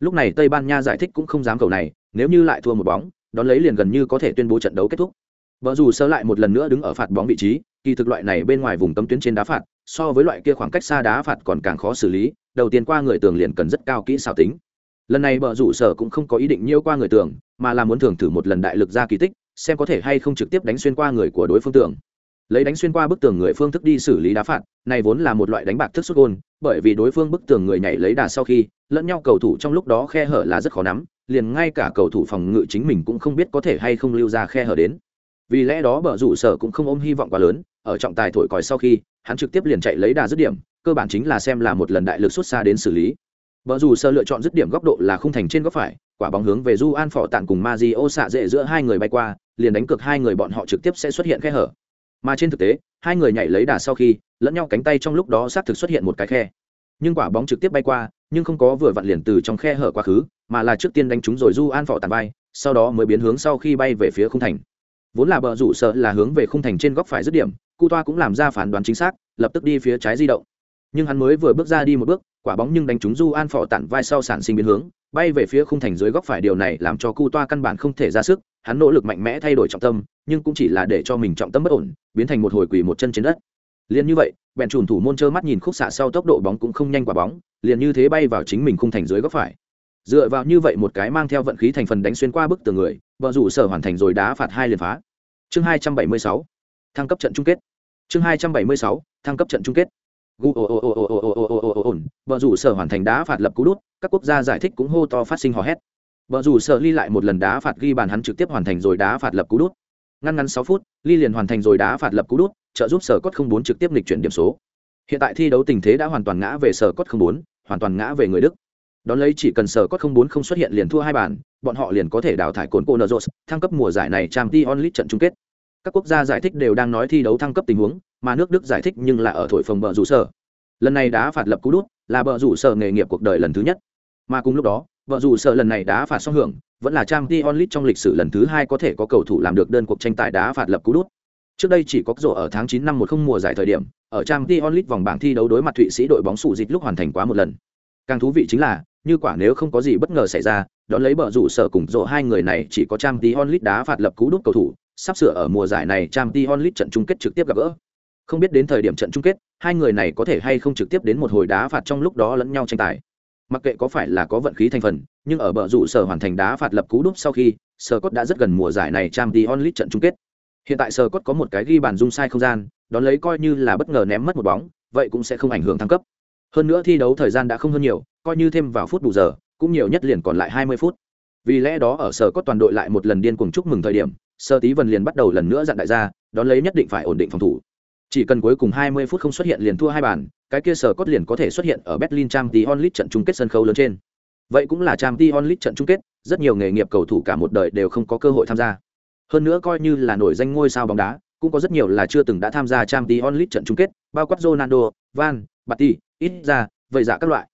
[SPEAKER 1] lúc này tây ban nha giải thích cũng không dám cầu này nếu như lại thua một bóng, đón lấy liền gần như có thể tuyên bố trận đấu kết thúc. Vợ dù sơ lại một lần nữa đứng ở phạt bóng vị trí, kỳ thực loại này bên ngoài vùng tâm tuyến trên đá phạt, so với loại kia khoảng cách xa đá phạt còn càng khó xử lý, đầu tiên qua người tường liền cần rất cao kỹ xảo tính. Lần này vợ rủ sở cũng không có ý định nhiễu qua người tường, mà là muốn thường thử một lần đại lực ra kỳ tích, xem có thể hay không trực tiếp đánh xuyên qua người của đối phương tường. Lấy đánh xuyên qua bức tường người phương thức đi xử lý đá phạt, này vốn là một loại đánh bạc thức xuất gôn, bởi vì đối phương bức tường người nhảy lấy đà sau khi, lẫn nhau cầu thủ trong lúc đó khe hở là rất khó nắm liền ngay cả cầu thủ phòng ngự chính mình cũng không biết có thể hay không lưu ra khe hở đến. Vì lẽ đó bờ rủ sở cũng không ôm hy vọng quá lớn ở trọng tài thổi còi sau khi hắn trực tiếp liền chạy lấy đà dứt điểm cơ bản chính là xem là một lần đại lực xuất xa đến xử lý. Bờ rủ sở lựa chọn dứt điểm góc độ là khung thành trên góc phải, quả bóng hướng về Du An Phỏ tạng cùng Mario xạ dễ giữa hai người bay qua, liền đánh cược hai người bọn họ trực tiếp sẽ xuất hiện khe hở. Mà trên thực tế hai người nhảy lấy đà sau khi lẫn nhau cánh tay trong lúc đó xác thực xuất hiện một cái khe. Nhưng quả bóng trực tiếp bay qua nhưng không có vừa vặn liền từ trong khe hở quá khứ, mà là trước tiên đánh trúng rồi du an phỏ tàn bay sau đó mới biến hướng sau khi bay về phía khung thành. Vốn là bờ rủ sợ là hướng về khung thành trên góc phải dứt điểm, cu toa cũng làm ra phán đoán chính xác, lập tức đi phía trái di động. Nhưng hắn mới vừa bước ra đi một bước, quả bóng nhưng đánh trúng du an phỏ tản vai sau sản sinh biến hướng, bay về phía khung thành dưới góc phải. Điều này làm cho cu toa căn bản không thể ra sức, hắn nỗ lực mạnh mẽ thay đổi trọng tâm, nhưng cũng chỉ là để cho mình trọng tâm bất ổn, biến thành một hồi quỳ một chân trên đất liền như vậy bèn chùn thủ môn trơ mắt nhìn khúc xạ sau tốc độ bóng cũng không nhanh quả bóng liền như thế bay vào chính mình khung thành dưới góc phải dựa vào như vậy một cái mang theo vận khí thành phần đánh xuyên qua bức tường người vợ rủ sở hoàn thành rồi đá phạt hai liền phá chương 276 thăng cấp trận chung kết chương 276 thăng cấp trận chung kết vợ rủ sở hoàn thành đá phạt lập cú đút các quốc gia giải thích cũng hô to phát sinh hò hét vợ rủ sở ly lại một lần đá phạt ghi bàn hắn trực tiếp hoàn thành rồi đá phạt lập cú đút ngăn ngắn sáu phút, ly liền hoàn thành rồi đá phạt lập cú đút, trợ giúp sở cốt không bốn trực tiếp lịch chuyển điểm số. Hiện tại thi đấu tình thế đã hoàn toàn ngã về sở cốt không bốn, hoàn toàn ngã về người đức. Đón lấy chỉ cần sở cốt không bốn không xuất hiện liền thua hai bàn, bọn họ liền có thể đào thải cồn cô nợ thăng cấp mùa giải này trang t onlit trận chung kết. Các quốc gia giải thích đều đang nói thi đấu thăng cấp tình huống, mà nước đức giải thích nhưng là ở thổi phồng bờ rủ sở. Lần này đá phạt lập cú đút là bờ rủ sở nghề nghiệp cuộc đời lần thứ nhất. Mà cùng lúc đó vợ rủ sợ lần này đá phạt xong hưởng, vẫn là trang t onlit trong lịch sử lần thứ hai có thể có cầu thủ làm được đơn cuộc tranh tài đá phạt lập cú đút. Trước đây chỉ có rổ ở tháng 9 năm một không mùa giải thời điểm, ở trang t onlit vòng bảng thi đấu đối mặt thụy sĩ đội bóng sụ dịch lúc hoàn thành quá một lần. Càng thú vị chính là, như quả nếu không có gì bất ngờ xảy ra, đón lấy bờ rủ sở cùng rổ hai người này chỉ có trang t onlit đá phạt lập cú đút cầu thủ, sắp sửa ở mùa giải này trang t onlit trận chung kết trực tiếp gặp gỡ. Không biết đến thời điểm trận chung kết, hai người này có thể hay không trực tiếp đến một hồi đá phạt trong lúc đó lẫn nhau tranh tài mặc kệ có phải là có vận khí thành phần, nhưng ở bờ rủ sở hoàn thành đá phạt lập cú đúp sau khi, sở cốt đã rất gần mùa giải này trang t onlit trận chung kết. Hiện tại sở cốt có một cái ghi bàn dung sai không gian, đón lấy coi như là bất ngờ ném mất một bóng, vậy cũng sẽ không ảnh hưởng thăng cấp. Hơn nữa thi đấu thời gian đã không hơn nhiều, coi như thêm vào phút bù giờ, cũng nhiều nhất liền còn lại 20 phút. Vì lẽ đó ở sở cốt toàn đội lại một lần điên cuồng chúc mừng thời điểm sơ tí vần liền bắt đầu lần nữa dặn đại gia, đón lấy nhất định phải ổn định phòng thủ chỉ cần cuối cùng 20 phút không xuất hiện liền thua hai bàn cái kia sở cốt liền có thể xuất hiện ở berlin trang t onlit trận chung kết sân khấu lớn trên. Vậy cũng là trang t onlit trận chung kết rất nhiều nghề nghiệp cầu thủ cả một đời đều không có cơ hội tham gia. Hơn nữa coi như là nổi danh ngôi sao bóng đá cũng có rất nhiều là chưa từng đã tham gia trang t onlit trận chung kết bao quát ronaldo van batti ít ra vậy dạ các loại.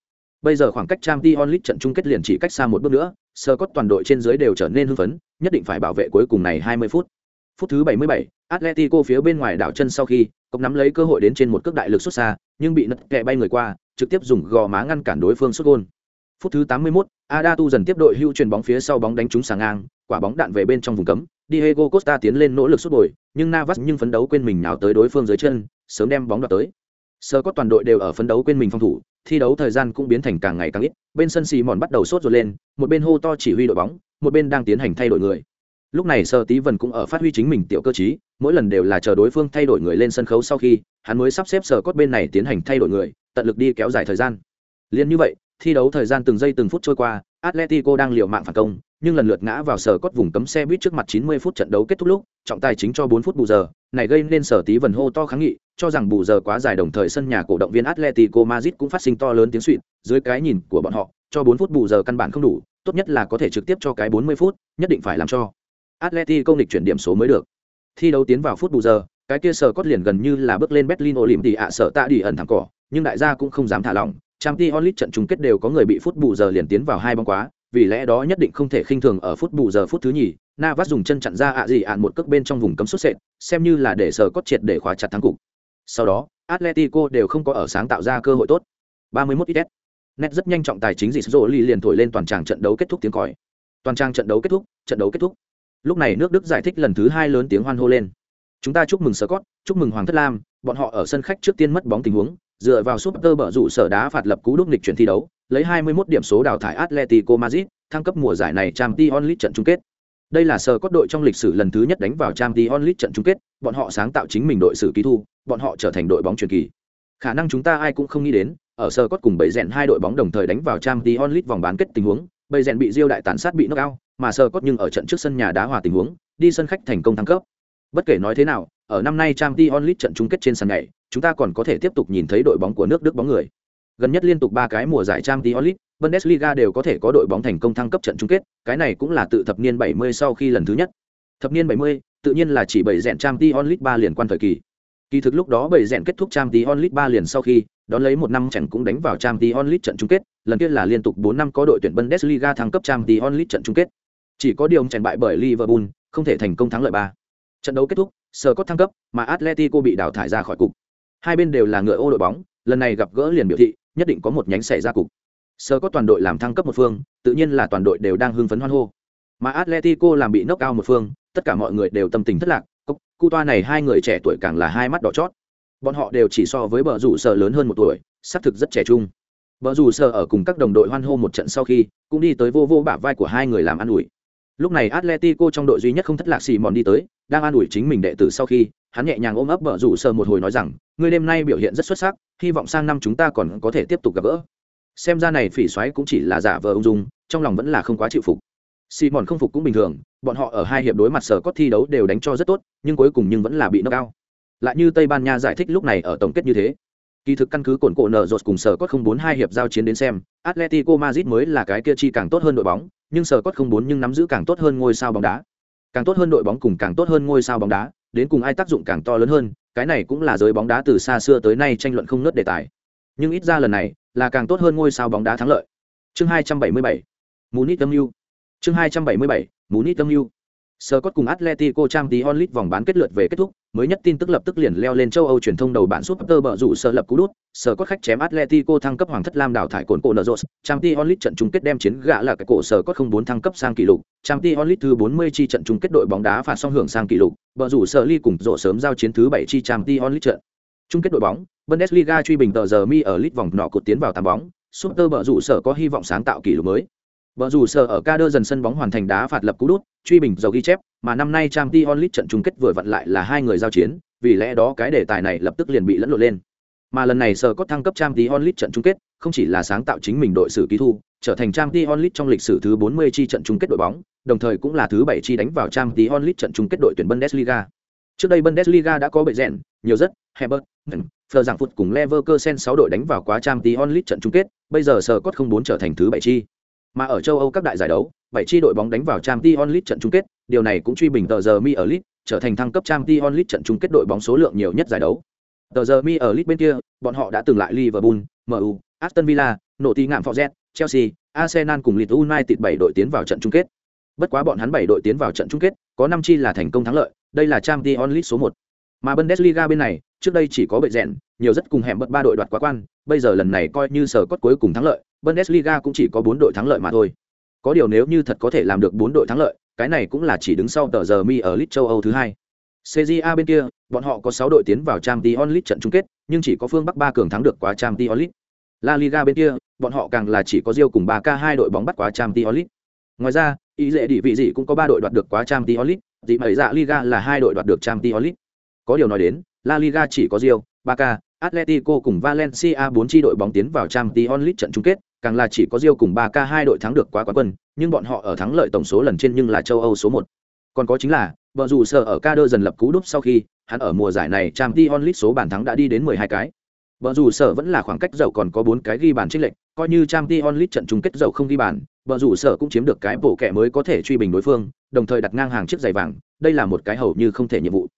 [SPEAKER 1] Bây giờ khoảng cách trang t onlit trận chung kết liền chỉ cách xa một bước nữa sơ cốt toàn đội trên dưới đều trở nên hưng phấn nhất định phải bảo vệ cuối cùng này 20 phút. Phút thứ 77, Atletico phía bên ngoài đảo chân sau khi cốc nắm lấy cơ hội đến trên một cước đại lực xuất xa nhưng bị nật kẹ bay người qua trực tiếp dùng gò má ngăn cản đối phương xuất gôn. Phút thứ 81, Ada tu dần tiếp đội hưu truyền bóng phía sau bóng đánh trúng sàng ngang quả bóng đạn về bên trong vùng cấm. Diego Costa tiến lên nỗ lực xuất bồi nhưng Navas nhưng phấn đấu quên mình nào tới đối phương dưới chân sớm đem bóng đoạt tới. Sơ có toàn đội đều ở phấn đấu quên mình phòng thủ thi đấu thời gian cũng biến thành càng ngày càng ít bên sân xì mòn bắt đầu sốt rồi lên một bên hô to chỉ huy đội bóng một bên đang tiến hành thay đổi người lúc này sơ tí vần cũng ở phát huy chính mình tiểu cơ chí mỗi lần đều là chờ đối phương thay đổi người lên sân khấu sau khi, hắn mới sắp xếp sở cốt bên này tiến hành thay đổi người, tận lực đi kéo dài thời gian. Liền như vậy, thi đấu thời gian từng giây từng phút trôi qua, atletico đang liều mạng phản công, nhưng lần lượt ngã vào sở cốt vùng cấm xe buýt trước mặt 90 phút trận đấu kết thúc lúc, trọng tài chính cho 4 phút bù giờ, này gây nên sở tí vần hô to kháng nghị, cho rằng bù giờ quá dài đồng thời sân nhà cổ động viên atletico madrid cũng phát sinh to lớn tiếng suỵt dưới cái nhìn của bọn họ, cho 4 phút bù giờ căn bản không đủ, tốt nhất là có thể trực tiếp cho cái 40 phút, nhất định phải làm cho. Atleti công lịch chuyển điểm số mới được. Thi đấu tiến vào phút bù giờ, cái kia sở cốt liền gần như là bước lên Berlin Olympic ạ sở tạ đi ẩn thẳng cỏ, nhưng đại gia cũng không dám thả lỏng. Champions League trận chung kết đều có người bị phút bù giờ liền tiến vào hai bóng quá, vì lẽ đó nhất định không thể khinh thường ở phút bù giờ phút thứ nhì, Navas dùng chân chặn ra ạ gì ạn một cước bên trong vùng cấm xuất sệt, xem như là để sở cốt triệt để khóa chặt thắng cục. Sau đó, Atletico đều không có ở sáng tạo ra cơ hội tốt. 31 ít. Net rất nhanh trọng tài chính dị rồ liền thổi lên toàn tràng trận đấu kết thúc tiếng còi. Toàn trang trận đấu kết thúc, trận đấu kết thúc lúc này nước đức giải thích lần thứ hai lớn tiếng hoan hô lên. Chúng ta chúc mừng sơ cót, chúc mừng hoàng thất lam, bọn họ ở sân khách trước tiên mất bóng tình huống, dựa vào súp tơ bở rủ sở đá phạt lập cú đúc lịch chuyển thi đấu, lấy 21 điểm số đào thải atletico madrid, thăng cấp mùa giải này trang t onlit trận chung kết. Đây là sơ cót đội trong lịch sử lần thứ nhất đánh vào trang t onlit trận chung kết, bọn họ sáng tạo chính mình đội sử ký thu, bọn họ trở thành đội bóng truyền kỳ. Khả năng chúng ta ai cũng không nghĩ đến, ở sơ cót cùng bảy rèn hai đội bóng đồng thời đánh vào trang t onlit vòng bán kết tình huống Bầy rèn bị diêu đại tàn sát bị nước ao, mà sơ cốt nhưng ở trận trước sân nhà đá hòa tình huống đi sân khách thành công thăng cấp. Bất kể nói thế nào ở năm nay trang t onlit trận chung kết trên sân này chúng ta còn có thể tiếp tục nhìn thấy đội bóng của nước đức bóng người. Gần nhất liên tục ba cái mùa giải trang t onlit bundesliga đều có thể có đội bóng thành công thăng cấp trận chung kết cái này cũng là tự thập niên 70 sau khi lần thứ nhất. Thập niên 70, tự nhiên là chỉ bảy rèn trang t onlit ba liền quan thời kỳ. Kỳ thực lúc đó bảy rèn kết thúc trang t onlit ba liền sau khi đón lấy một năm chẳng cũng đánh vào Champions League trận chung kết lần kia là liên tục bốn năm có đội tuyển bundesliga thăng cấp Champions League trận chung kết chỉ có điều tranh bại bởi Liverpool, không thể thành công thắng lợi ba. Trận đấu kết thúc, Scott thăng cấp, mà Atletico bị đào thải ra khỏi cục. Hai bên đều là ngựa ô đội bóng, lần này gặp gỡ liền biểu thị, nhất định có một nhánh xảy ra cục. Scott toàn đội làm thăng cấp một phương, tự nhiên là toàn đội đều đang hưng phấn hoan hô. Mà Atletico làm bị knock out một phương, tất cả mọi người đều tâm tình thất lạc, cốc, cu toa này hai người trẻ tuổi càng là hai mắt đỏ chót. Bọn họ đều chỉ so với bờ rủ sở lớn hơn một tuổi, xác thực rất trẻ trung. Bờ rủ sở ở cùng các đồng đội hoan hô một trận sau khi, cũng đi tới vô vô bả vai của hai người làm ăn ủi Lúc này Atletico trong đội duy nhất không thất lạc xì mòn đi tới, đang an ủi chính mình đệ tử sau khi, hắn nhẹ nhàng ôm ấp Bờ rủ sờ một hồi nói rằng, người đêm nay biểu hiện rất xuất sắc, hy vọng sang năm chúng ta còn có thể tiếp tục gặp gỡ. Xem ra này phỉ xoáy cũng chỉ là giả vờ ung dung, trong lòng vẫn là không quá chịu phục. Xì mòn không phục cũng bình thường, bọn họ ở hai hiệp đối mặt sở có thi đấu đều đánh cho rất tốt, nhưng cuối cùng nhưng vẫn là bị nâng cao lại như Tây Ban Nha giải thích lúc này ở tổng kết như thế. Kỳ thực căn cứ cổn cổ nở rột cùng sở cốt không bốn hai hiệp giao chiến đến xem, Atletico Madrid mới là cái kia chi càng tốt hơn đội bóng, nhưng sở cốt không bốn nhưng nắm giữ càng tốt hơn ngôi sao bóng đá. Càng tốt hơn đội bóng cùng càng tốt hơn ngôi sao bóng đá đến cùng ai tác dụng càng to lớn hơn cái này cũng là giới bóng đá từ xa xưa tới nay tranh luận không nớt đề tài. Nhưng ít ra lần này là càng tốt hơn ngôi sao bóng đá thắng lợi. Chương 277 Munich âm mưu chương 277 Munich âm mưu Scott cùng Atletico Champions League vòng bán kết lượt về kết thúc, mới nhất tin tức lập tức liền leo lên châu Âu truyền thông đầu bản suốt. Super bờ rủ sơ lập cú đút, cốt khách chém Atletico thăng cấp hoàng thất lam đảo thải cồn cổ Nros, Champions League trận chung kết đem chiến gã là cái cổ Scott không bốn thăng cấp sang kỷ lục, Champions League thứ 40 chi trận chung kết đội bóng đá phạt song hưởng sang kỷ lục, bờ rủ sơ ly cùng rộ sớm giao chiến thứ 7 chi Champions League trận. Chung kết đội bóng, Bundesliga truy bình tờ giờ mi ở lit vòng nọ cột tiến vào tám bóng, Super bờ rủ sở có hy vọng sáng tạo kỷ lục mới. Bờ rủ sở ở ca đơ dần sân bóng hoàn thành đá phạt lập cú đút, truy bình dầu ghi chép, mà năm nay Champions League trận chung kết vừa vặn lại là hai người giao chiến, vì lẽ đó cái đề tài này lập tức liền bị lẫn lộn lên. Mà lần này sở có thăng cấp Champions League trận chung kết, không chỉ là sáng tạo chính mình đội sử ký thu, trở thành Champions League trong lịch sử thứ 40 chi trận chung kết đội bóng, đồng thời cũng là thứ 7 chi đánh vào Champions League trận chung kết đội tuyển Bundesliga. Trước đây Bundesliga đã có bệ rèn, nhiều rất, Herbert, Fleur Giảng phút cùng Leverkusen 6 đội đánh vào quá Champions League trận chung kết, bây giờ sở cốt 04 trở thành thứ 7 chi. Mà ở châu Âu các đại giải đấu, bảy chi đội bóng đánh vào Champions League trận chung kết, điều này cũng truy bình tờ giờ Mi ở League, trở thành thăng cấp Champions League trận chung kết đội bóng số lượng nhiều nhất giải đấu. Tờ giờ Mi ở League bên kia, bọn họ đã từng lại Liverpool, MU, Aston Villa, nổ tí ngạm Forget, Chelsea, Arsenal cùng Leeds United bảy đội tiến vào trận chung kết. Bất quá bọn hắn bảy đội tiến vào trận chung kết, có 5 chi là thành công thắng lợi, đây là Champions League số 1. Mà Bundesliga bên này, trước đây chỉ có bệ rèn, nhiều rất cùng hẻm bật ba đội đoạt quá quan, bây giờ lần này coi như sở cốt cuối cùng thắng lợi, Bundesliga cũng chỉ có bốn đội thắng lợi mà thôi. Có điều nếu như thật có thể làm được bốn đội thắng lợi, cái này cũng là chỉ đứng sau tờ giờ mi ở League châu Âu thứ hai. CJA bên kia, bọn họ có sáu đội tiến vào Champions League trận chung kết, nhưng chỉ có phương Bắc ba cường thắng được quá Champions League. La Liga bên kia, bọn họ càng là chỉ có Rio cùng 3K hai đội bóng bắt quá Champions League. Ngoài ra, ý dễ địa vị gì cũng có ba đội đoạt được quá Champions League, dị mẩy dạ Liga là hai đội đoạt được Champions League. Có điều nói đến, La Liga chỉ có Rio, Barca, Atletico cùng Valencia bốn chi đội bóng tiến vào Champions League trận chung kết, càng là chỉ có Real cùng Barca hai đội thắng được quá quán quân, nhưng bọn họ ở thắng lợi tổng số lần trên nhưng là châu Âu số 1. Còn có chính là, vợ dù sở ở Kader dần lập cú đúp sau khi, hắn ở mùa giải này Champions League số bàn thắng đã đi đến 12 cái. Vợ dù sở vẫn là khoảng cách dầu còn có 4 cái ghi bàn chênh lệch, coi như Champions League trận chung kết dầu không ghi bàn, vợ dù sở cũng chiếm được cái bổ kẻ mới có thể truy bình đối phương, đồng thời đặt ngang hàng chiếc giày vàng, đây là một cái hầu như không thể nhiệm vụ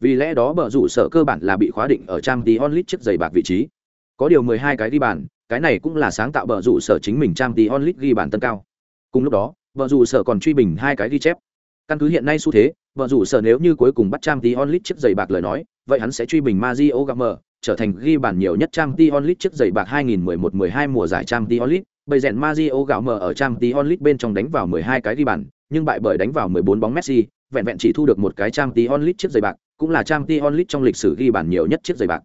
[SPEAKER 1] vì lẽ đó bờ rủ sở cơ bản là bị khóa định ở trang tí onlit chiếc giày bạc vị trí. Có điều mười hai cái ghi bàn, cái này cũng là sáng tạo bờ rủ sở chính mình trang tí onlit ghi bàn tân cao. Cùng lúc đó, bờ rủ sở còn truy bình hai cái ghi chép. Căn cứ hiện nay xu thế, bờ rủ sở nếu như cuối cùng bắt trang tí onlit chiếc giày bạc lời nói, vậy hắn sẽ truy bình Mario Gamer trở thành ghi bàn nhiều nhất trang tí onlit chiếc giày bạc 2011-12 mùa giải trang tí onlit bây rèn Mario mờ ở trang tí onlit bên trong đánh vào 12 cái ghi bàn, nhưng bại bởi đánh vào 14 bóng Messi, vẹn vẹn chỉ thu được một cái trang tí onlit chiếc giày bạc cũng là trang t onlit trong lịch sử ghi bàn nhiều nhất chiếc giày bạc.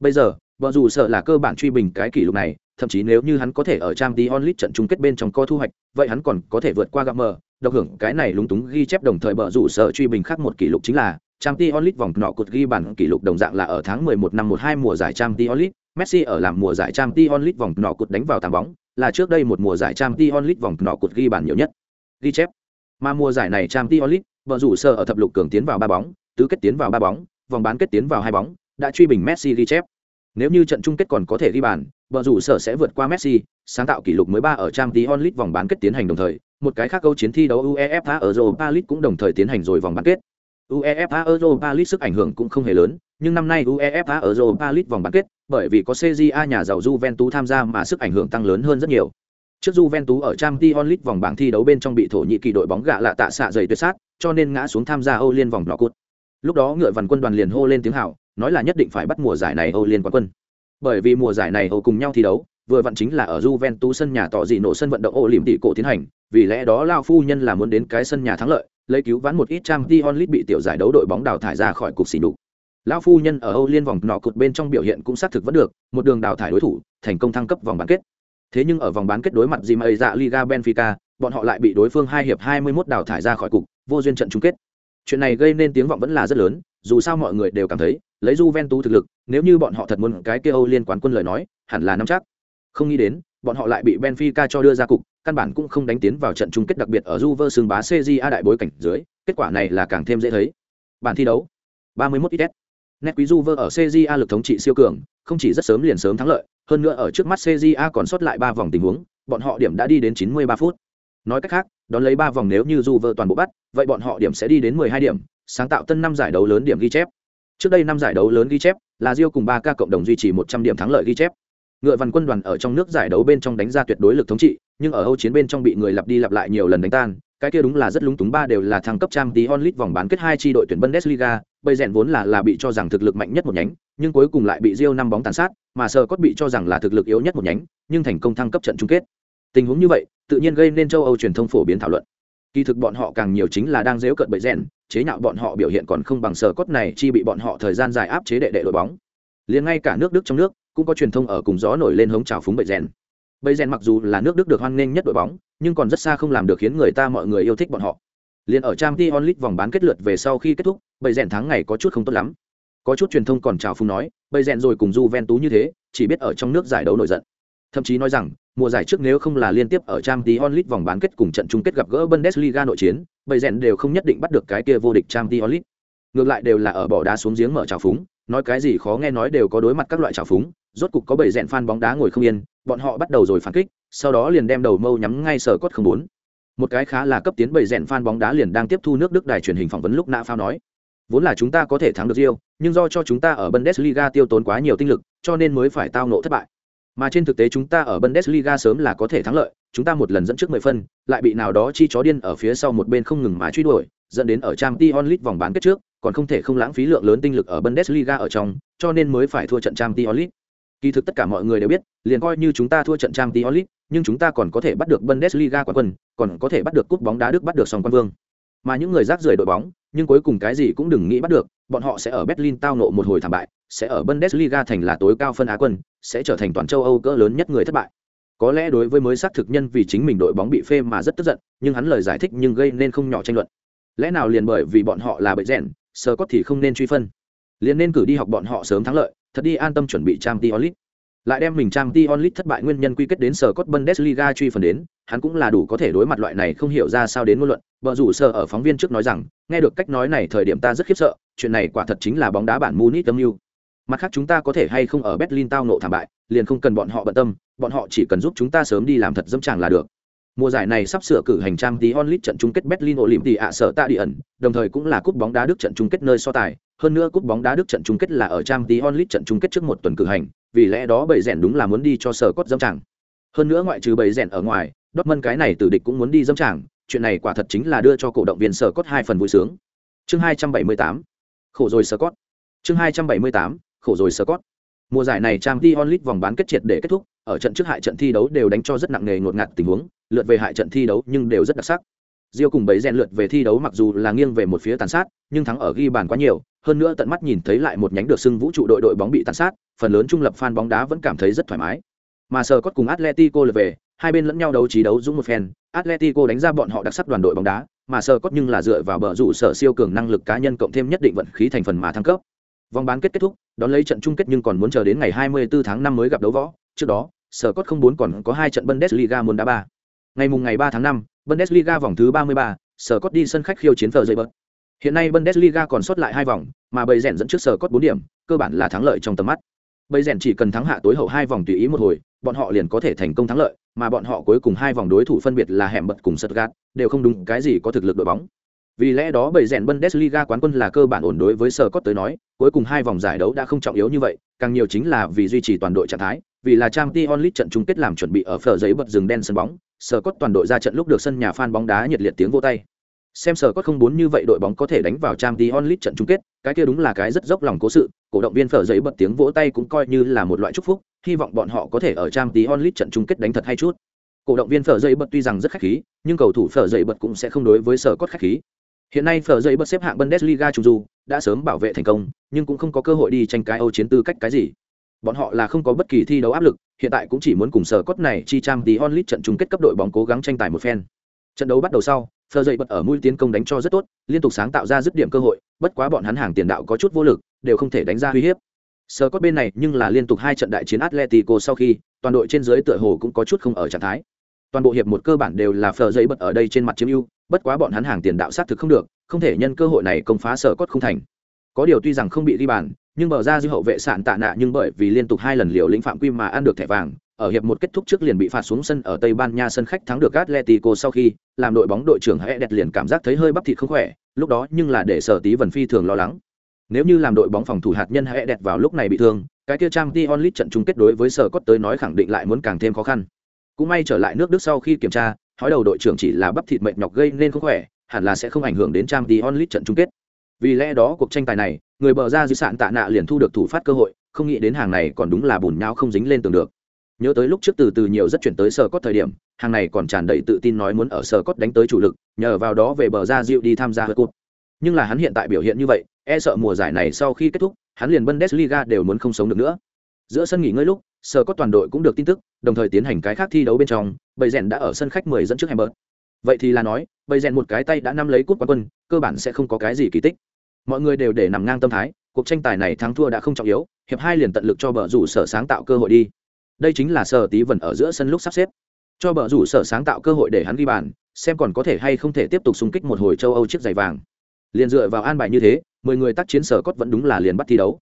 [SPEAKER 1] Bây giờ, vợ dù sợ là cơ bản truy bình cái kỷ lục này, thậm chí nếu như hắn có thể ở trang t onlit trận chung kết bên trong co thu hoạch, vậy hắn còn có thể vượt qua Gamer, độc hưởng cái này lúng túng ghi chép đồng thời bờ rủ sợ truy bình khác một kỷ lục chính là trang t onlit vòng nọ cột ghi bàn kỷ lục đồng dạng là ở tháng 11 năm 12 mùa giải trang t onlit Messi ở làm mùa giải trang t onlit vòng nọ cột đánh vào tàng bóng, là trước đây một mùa giải trang t onlit vòng nọ cột ghi bàn nhiều nhất. Ghi chép. Mà mùa giải này trang t onlit bờ rủ sợ ở thập lục cường tiến vào ba bóng, tứ kết tiến vào ba bóng, vòng bán kết tiến vào hai bóng, đã truy bình Messi ghi chép. Nếu như trận chung kết còn có thể ghi bàn, bờ rủ sở sẽ vượt qua Messi, sáng tạo kỷ lục mới ba ở Champions League vòng bán kết tiến hành đồng thời, một cái khác câu chiến thi đấu UEFA ở Europa League cũng đồng thời tiến hành rồi vòng bán kết. UEFA Europa League sức ảnh hưởng cũng không hề lớn, nhưng năm nay UEFA ở Europa League vòng bán kết, bởi vì có CJA nhà giàu Juventus tham gia mà sức ảnh hưởng tăng lớn hơn rất nhiều. Trước Juventus ở Champions League vòng bảng thi đấu bên trong bị thổ nhĩ kỳ đội bóng gạ lạ tạ xạ dày tuyệt sát, cho nên ngã xuống tham gia Âu Liên vòng knock-out lúc đó ngựa vằn quân đoàn liền hô lên tiếng hào, nói là nhất định phải bắt mùa giải này âu liên quán quân. Bởi vì mùa giải này âu cùng nhau thi đấu, vừa vặn chính là ở Juventus sân nhà tỏ dị nổ sân vận động ô liềm tỷ cổ tiến hành, vì lẽ đó lao phu nhân là muốn đến cái sân nhà thắng lợi, lấy cứu vãn một ít trang t onlit bị tiểu giải đấu đội bóng đào thải ra khỏi cục xỉ đục lao phu nhân ở âu liên vòng nọ cụt bên trong biểu hiện cũng xác thực vẫn được, một đường đào thải đối thủ, thành công thăng cấp vòng bán kết. Thế nhưng ở vòng bán kết đối mặt gì ây dạ liga benfica, bọn họ lại bị đối phương hai hiệp 21 đào thải ra khỏi cục, vô duyên trận chung kết chuyện này gây nên tiếng vọng vẫn là rất lớn, dù sao mọi người đều cảm thấy, lấy Juventus thực lực, nếu như bọn họ thật muốn cái kia Âu liên quán quân lời nói, hẳn là nắm chắc. Không nghĩ đến, bọn họ lại bị Benfica cho đưa ra cục, căn bản cũng không đánh tiến vào trận chung kết đặc biệt ở Juve xương bá CJA đại bối cảnh dưới, kết quả này là càng thêm dễ thấy. Bản thi đấu 31 ít Nét quý Juve ở CJA lực thống trị siêu cường, không chỉ rất sớm liền sớm thắng lợi, hơn nữa ở trước mắt CJA còn sót lại ba vòng tình huống, bọn họ điểm đã đi đến 93 phút. Nói cách khác đón lấy ba vòng nếu như Juve toàn bộ bắt, vậy bọn họ điểm sẽ đi đến 12 điểm, sáng tạo tân năm giải đấu lớn điểm ghi chép. Trước đây năm giải đấu lớn ghi chép, là rio cùng ba ca cộng đồng duy trì một trăm điểm thắng lợi ghi chép. Ngựa văn quân đoàn ở trong nước giải đấu bên trong đánh ra tuyệt đối lực thống trị, nhưng ở âu chiến bên trong bị người lặp đi lặp lại nhiều lần đánh tan, cái kia đúng là rất lúng túng, ba đều là thăng cấp trang tí onlit vòng bán kết hai chi đội tuyển bundesliga, bây rèn vốn là là bị cho rằng thực lực mạnh nhất một nhánh, nhưng cuối cùng lại bị rio năm bóng tàn sát, mà sờ cốt bị cho rằng là thực lực yếu nhất một nhánh, nhưng thành công thăng cấp trận chung kết. Tình huống như vậy tự nhiên gây nên châu âu truyền thông phổ biến thảo luận. Kỳ thực bọn họ càng nhiều chính là đang dếu cợt bậy rèn chế nhạo bọn họ biểu hiện còn không bằng sở cốt này chi bị bọn họ thời gian dài áp chế đệ đệ đội bóng. Liền ngay cả nước đức trong nước, cũng có truyền thông ở cùng gió nổi lên hống trào phúng bậy rèn bậy rèn mặc dù là nước đức được hoan nghênh nhất đội bóng, nhưng còn rất xa không làm được khiến người ta mọi người yêu thích bọn họ. Liền ở trang t onlit vòng bán kết lượt về sau khi kết thúc, bậy rèn thắng ngày có chút không tốt lắm. Có chút truyền thông còn trào phúng nói, bậy rèn rồi cùng j ven tú như thế, chỉ biết ở trong nước giải đấu nổi giận. Thậm chí nói rằng mùa giải trước nếu không là liên tiếp ở trang tí onlit vòng bán kết cùng trận chung kết gặp gỡ bundesliga nội chiến bầy rèn đều không nhất định bắt được cái kia vô địch trang tí onlit ngược lại đều là ở bỏ đá xuống giếng mở trào phúng nói cái gì khó nghe nói đều có đối mặt các loại trào phúng rốt cục có bầy rèn fan bóng đá ngồi không yên bọn họ bắt đầu rồi phản kích sau đó liền đem đầu mâu nhắm ngay sở cốt không bốn một cái khá là cấp tiến bầy rèn fan bóng đá liền đang tiếp thu nước đức đài truyền hình phỏng vấn lúc nã phao nói vốn là chúng ta có thể thắng được Rio, nhưng do cho chúng ta ở Bundesliga tiêu tốn quá nhiều tinh lực, cho nên mới phải tao ngộ thất bại. Mà trên thực tế chúng ta ở Bundesliga sớm là có thể thắng lợi, chúng ta một lần dẫn trước 10 phân, lại bị nào đó chi chó điên ở phía sau một bên không ngừng mà truy đuổi, dẫn đến ở Champions League vòng bán kết trước, còn không thể không lãng phí lượng lớn tinh lực ở Bundesliga ở trong, cho nên mới phải thua trận Champions League. Kỳ thực tất cả mọi người đều biết, liền coi như chúng ta thua trận Champions League, nhưng chúng ta còn có thể bắt được Bundesliga quán quân, còn có thể bắt được cúp bóng đá Đức bắt được sòng quan vương. Mà những người rác rưởi đội bóng, nhưng cuối cùng cái gì cũng đừng nghĩ bắt được, bọn họ sẽ ở Berlin tao nộ một hồi thảm bại, sẽ ở Bundesliga thành là tối cao phân Á quân, sẽ trở thành toàn châu Âu cỡ lớn nhất người thất bại. Có lẽ đối với mới xác thực nhân vì chính mình đội bóng bị phê mà rất tức giận, nhưng hắn lời giải thích nhưng gây nên không nhỏ tranh luận. Lẽ nào liền bởi vì bọn họ là bệ rèn, sơ có thì không nên truy phân. Liền nên cử đi học bọn họ sớm thắng lợi, thật đi an tâm chuẩn bị Champions League. Lại đem mình Champions League thất bại nguyên nhân quy kết đến sở cốt Bundesliga truy phần đến, hắn cũng là đủ có thể đối mặt loại này không hiểu ra sao đến ngôn luận. Bờ rủ sở ở phóng viên trước nói rằng, nghe được cách nói này thời điểm ta rất khiếp sợ, chuyện này quả thật chính là bóng đá bản Munich âm mưu mặt khác chúng ta có thể hay không ở berlin tao nộ thảm bại, liền không cần bọn họ bận tâm, bọn họ chỉ cần giúp chúng ta sớm đi làm thật dâm tràng là được. Mùa giải này sắp sửa cử hành trang tí onlit trận chung kết berlin olympi ạ à, sở tạ đi ẩn, đồng thời cũng là cúp bóng đá đức trận chung kết nơi so tài. Hơn nữa cúp bóng đá đức trận chung kết là ở trang tí onlit trận chung kết trước một tuần cử hành, vì lẽ đó bầy rèn đúng là muốn đi cho sở cốt dâm tràng hơn nữa ngoại trừ bầy rèn ở ngoài, Dortmund cái này tử địch cũng muốn đi dâm tràng chuyện này quả thật chính là đưa cho cổ động viên sở cốt hai phần vui sướng. Chương 278 khổ rồi sở cốt. Chương 278 khổ rồi Scott. Mùa giải này Trang Champions onlit vòng bán kết triệt để kết thúc, ở trận trước hại trận thi đấu đều đánh cho rất nặng nề ngột ngạt tình huống, lượt về hại trận thi đấu nhưng đều rất đặc sắc. Rio cùng bấy rèn lượt về thi đấu mặc dù là nghiêng về một phía tàn sát, nhưng thắng ở ghi bàn quá nhiều, hơn nữa tận mắt nhìn thấy lại một nhánh được xưng vũ trụ đội đội bóng bị tàn sát, phần lớn trung lập fan bóng đá vẫn cảm thấy rất thoải mái. Mà Scott cùng Atletico lượt về, hai bên lẫn nhau đấu trí đấu dũng một phen, Atletico đánh ra bọn họ đặc sắc đoàn đội bóng đá, mà Scott nhưng là dựa vào bờ rủ sở siêu cường năng lực cá nhân cộng thêm nhất định vận khí thành phần mà thăng cấp. Vòng bán kết kết thúc, đón lấy trận chung kết nhưng còn muốn chờ đến ngày 24 tháng 5 mới gặp đấu võ. Trước đó, Sở Cốt không muốn còn có hai trận Bundesliga muốn đá ba. Ngày mùng ngày 3 tháng 5, Bundesliga vòng thứ 33, Sở Cốt đi sân khách khiêu chiến Freiburg. Hiện nay Bundesliga còn sót lại hai vòng, mà bầy rèn dẫn trước Sở Cốt 4 điểm, cơ bản là thắng lợi trong tầm mắt. Bầy rèn chỉ cần thắng hạ tối hậu hai vòng tùy ý một hồi, bọn họ liền có thể thành công thắng lợi, mà bọn họ cuối cùng hai vòng đối thủ phân biệt là hẻm bật cùng Stuttgart, đều không đúng cái gì có thực lực đội bóng. Vì lẽ đó bầy rèn Bundesliga quán quân là cơ bản ổn đối với Sở Cốt tới nói, cuối cùng hai vòng giải đấu đã không trọng yếu như vậy, càng nhiều chính là vì duy trì toàn đội trạng thái, vì là Champions League trận chung kết làm chuẩn bị ở phở giấy bật rừng đen sân bóng, Sở Cốt toàn đội ra trận lúc được sân nhà fan bóng đá nhiệt liệt tiếng vô tay. Xem Sở Cốt không muốn như vậy đội bóng có thể đánh vào Champions League trận chung kết, cái kia đúng là cái rất dốc lòng cố sự, cổ động viên phở giấy bật tiếng vỗ tay cũng coi như là một loại chúc phúc, hy vọng bọn họ có thể ở Champions League trận chung kết đánh thật hay chút. Cổ động viên phở giấy bật tuy rằng rất khách khí, nhưng cầu thủ phở giấy bật cũng sẽ không đối với Sở Cốt khách khí. Hiện nay phở dậy bật xếp hạng Bundesliga chủ du, đã sớm bảo vệ thành công, nhưng cũng không có cơ hội đi tranh cái Âu chiến tư cách cái gì. Bọn họ là không có bất kỳ thi đấu áp lực, hiện tại cũng chỉ muốn cùng sở cốt này chi trang tí onlit trận chung kết cấp đội bóng cố gắng tranh tài một phen. Trận đấu bắt đầu sau, phở dậy bật ở mũi tiến công đánh cho rất tốt, liên tục sáng tạo ra dứt điểm cơ hội, bất quá bọn hắn hàng tiền đạo có chút vô lực, đều không thể đánh ra uy hiếp. Sở cốt bên này nhưng là liên tục hai trận đại chiến Atletico sau khi, toàn đội trên dưới tựa hồ cũng có chút không ở trạng thái toàn bộ hiệp một cơ bản đều là phờ giấy bật ở đây trên mặt chiếm ưu bất quá bọn hắn hàng tiền đạo sát thực không được không thể nhân cơ hội này công phá sở cốt không thành có điều tuy rằng không bị ghi bàn nhưng bờ ra dư hậu vệ sạn tạ nạ nhưng bởi vì liên tục hai lần liều lĩnh phạm quy mà ăn được thẻ vàng ở hiệp một kết thúc trước liền bị phạt xuống sân ở Tây Ban Nha sân khách thắng được Atletico sau khi, làm đội bóng đội trưởng Hễ đẹp liền cảm giác thấy hơi bắp thịt không khỏe, lúc đó nhưng là để sở tí vần phi thường lo lắng. Nếu như làm đội bóng phòng thủ hạt nhân Hễ đẹp vào lúc này bị thương, cái kia trang Dion Lit trận chung kết đối với sở cốt tới nói khẳng định lại muốn càng thêm khó khăn. Cũng may trở lại nước Đức sau khi kiểm tra, hói đầu đội trưởng chỉ là bắp thịt mệt nhọc gây nên không khỏe, hẳn là sẽ không ảnh hưởng đến trang Dion onlit trận chung kết. Vì lẽ đó cuộc tranh tài này, người bờ ra di sạn tạ nạ liền thu được thủ phát cơ hội, không nghĩ đến hàng này còn đúng là bùn nhão không dính lên tường được. Nhớ tới lúc trước từ từ nhiều rất chuyển tới sở cốt thời điểm hàng này còn tràn đầy tự tin nói muốn ở sở cốt đánh tới chủ lực nhờ vào đó về bờ ra dịu đi tham gia hơi cụt nhưng là hắn hiện tại biểu hiện như vậy e sợ mùa giải này sau khi kết thúc hắn liền bundesliga đều muốn không sống được nữa. Giữa sân nghỉ ngơi lúc sở có toàn đội cũng được tin tức, đồng thời tiến hành cái khác thi đấu bên trong, bầy rèn đã ở sân khách 10 dẫn trước Hamburg. vậy thì là nói, bầy rèn một cái tay đã nắm lấy cút quán quân, cơ bản sẽ không có cái gì kỳ tích. Mọi người đều để nằm ngang tâm thái, cuộc tranh tài này thắng thua đã không trọng yếu, hiệp hai liền tận lực cho bờ rủ sở sáng tạo cơ hội đi. Đây chính là sở tí vần ở giữa sân lúc sắp xếp. Cho bờ rủ sở sáng tạo cơ hội để hắn ghi bàn, xem còn có thể hay không thể tiếp tục xung kích một hồi châu âu chiếc giày vàng. Liền dựa vào an bài như thế, mười người tác chiến sở cốt vẫn đúng là liền bắt thi đấu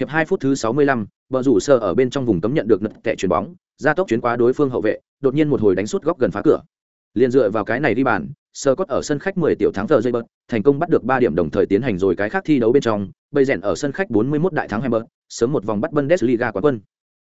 [SPEAKER 1] hiệp hai phút thứ sáu mươi lăm, bờ rủ sơ ở bên trong vùng cấm nhận được nật tệ chuyền bóng ra tốc chuyến qua đối phương hậu vệ đột nhiên một hồi đánh sút góc gần phá cửa. Liền dựa vào cái này đi bàn sơ cốt ở sân khách 10 tiểu thắng giờ dây bớt thành công bắt được ba điểm đồng thời tiến hành rồi cái khác thi đấu bên trong bây rèn ở sân khách 41 đại thắng Hamburg sớm một vòng bắt Bundesliga quán quân.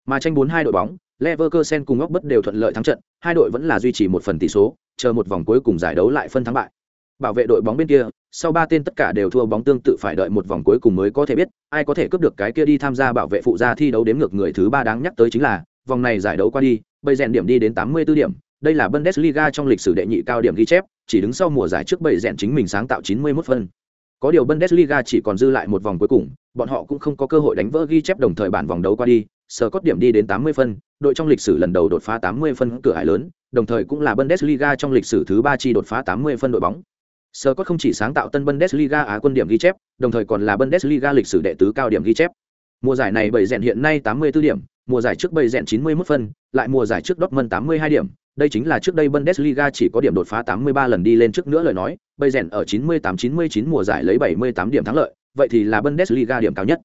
[SPEAKER 1] Mà tranh 42 đội bóng Leverkusen cùng Ốc bất đều thuận lợi thắng trận hai đội vẫn là duy trì một phần tỷ số chờ một vòng cuối cùng giải đấu lại phân thắng bại bảo vệ đội bóng bên kia sau ba tên tất cả đều thua bóng tương tự phải đợi một vòng cuối cùng mới có thể biết ai có thể cướp được cái kia đi tham gia bảo vệ phụ gia thi đấu đếm ngược người thứ ba đáng nhắc tới chính là vòng này giải đấu qua đi bây rèn điểm đi đến 84 điểm đây là Bundesliga trong lịch sử đệ nhị cao điểm ghi chép, chỉ đứng sau mùa giải trước bảy rèn chính mình sáng tạo 91 phân. Có điều Bundesliga chỉ còn dư lại một vòng cuối cùng, bọn họ cũng không có cơ hội đánh vỡ ghi chép đồng thời bản vòng đấu qua đi, sở cốt điểm đi đến 80 phân, đội trong lịch sử lần đầu đột phá 80 phân cửa hải lớn, đồng thời cũng là Bundesliga trong lịch sử thứ ba chi đột phá 80 phân đội bóng. Sở cốt không chỉ sáng tạo tân Bundesliga Á quân điểm ghi chép, đồng thời còn là Bundesliga lịch sử đệ tứ cao điểm ghi chép. Mùa giải này bảy rèn hiện nay 84 điểm, mùa giải trước bảy rèn 91 phân, lại mùa giải trước Dortmund 82 điểm, đây chính là trước đây Bundesliga chỉ có điểm đột phá 83 lần đi lên trước nữa lời nói, bây rèn ở 98-99 mùa giải lấy 78 điểm thắng lợi, vậy thì là Bundesliga điểm cao nhất.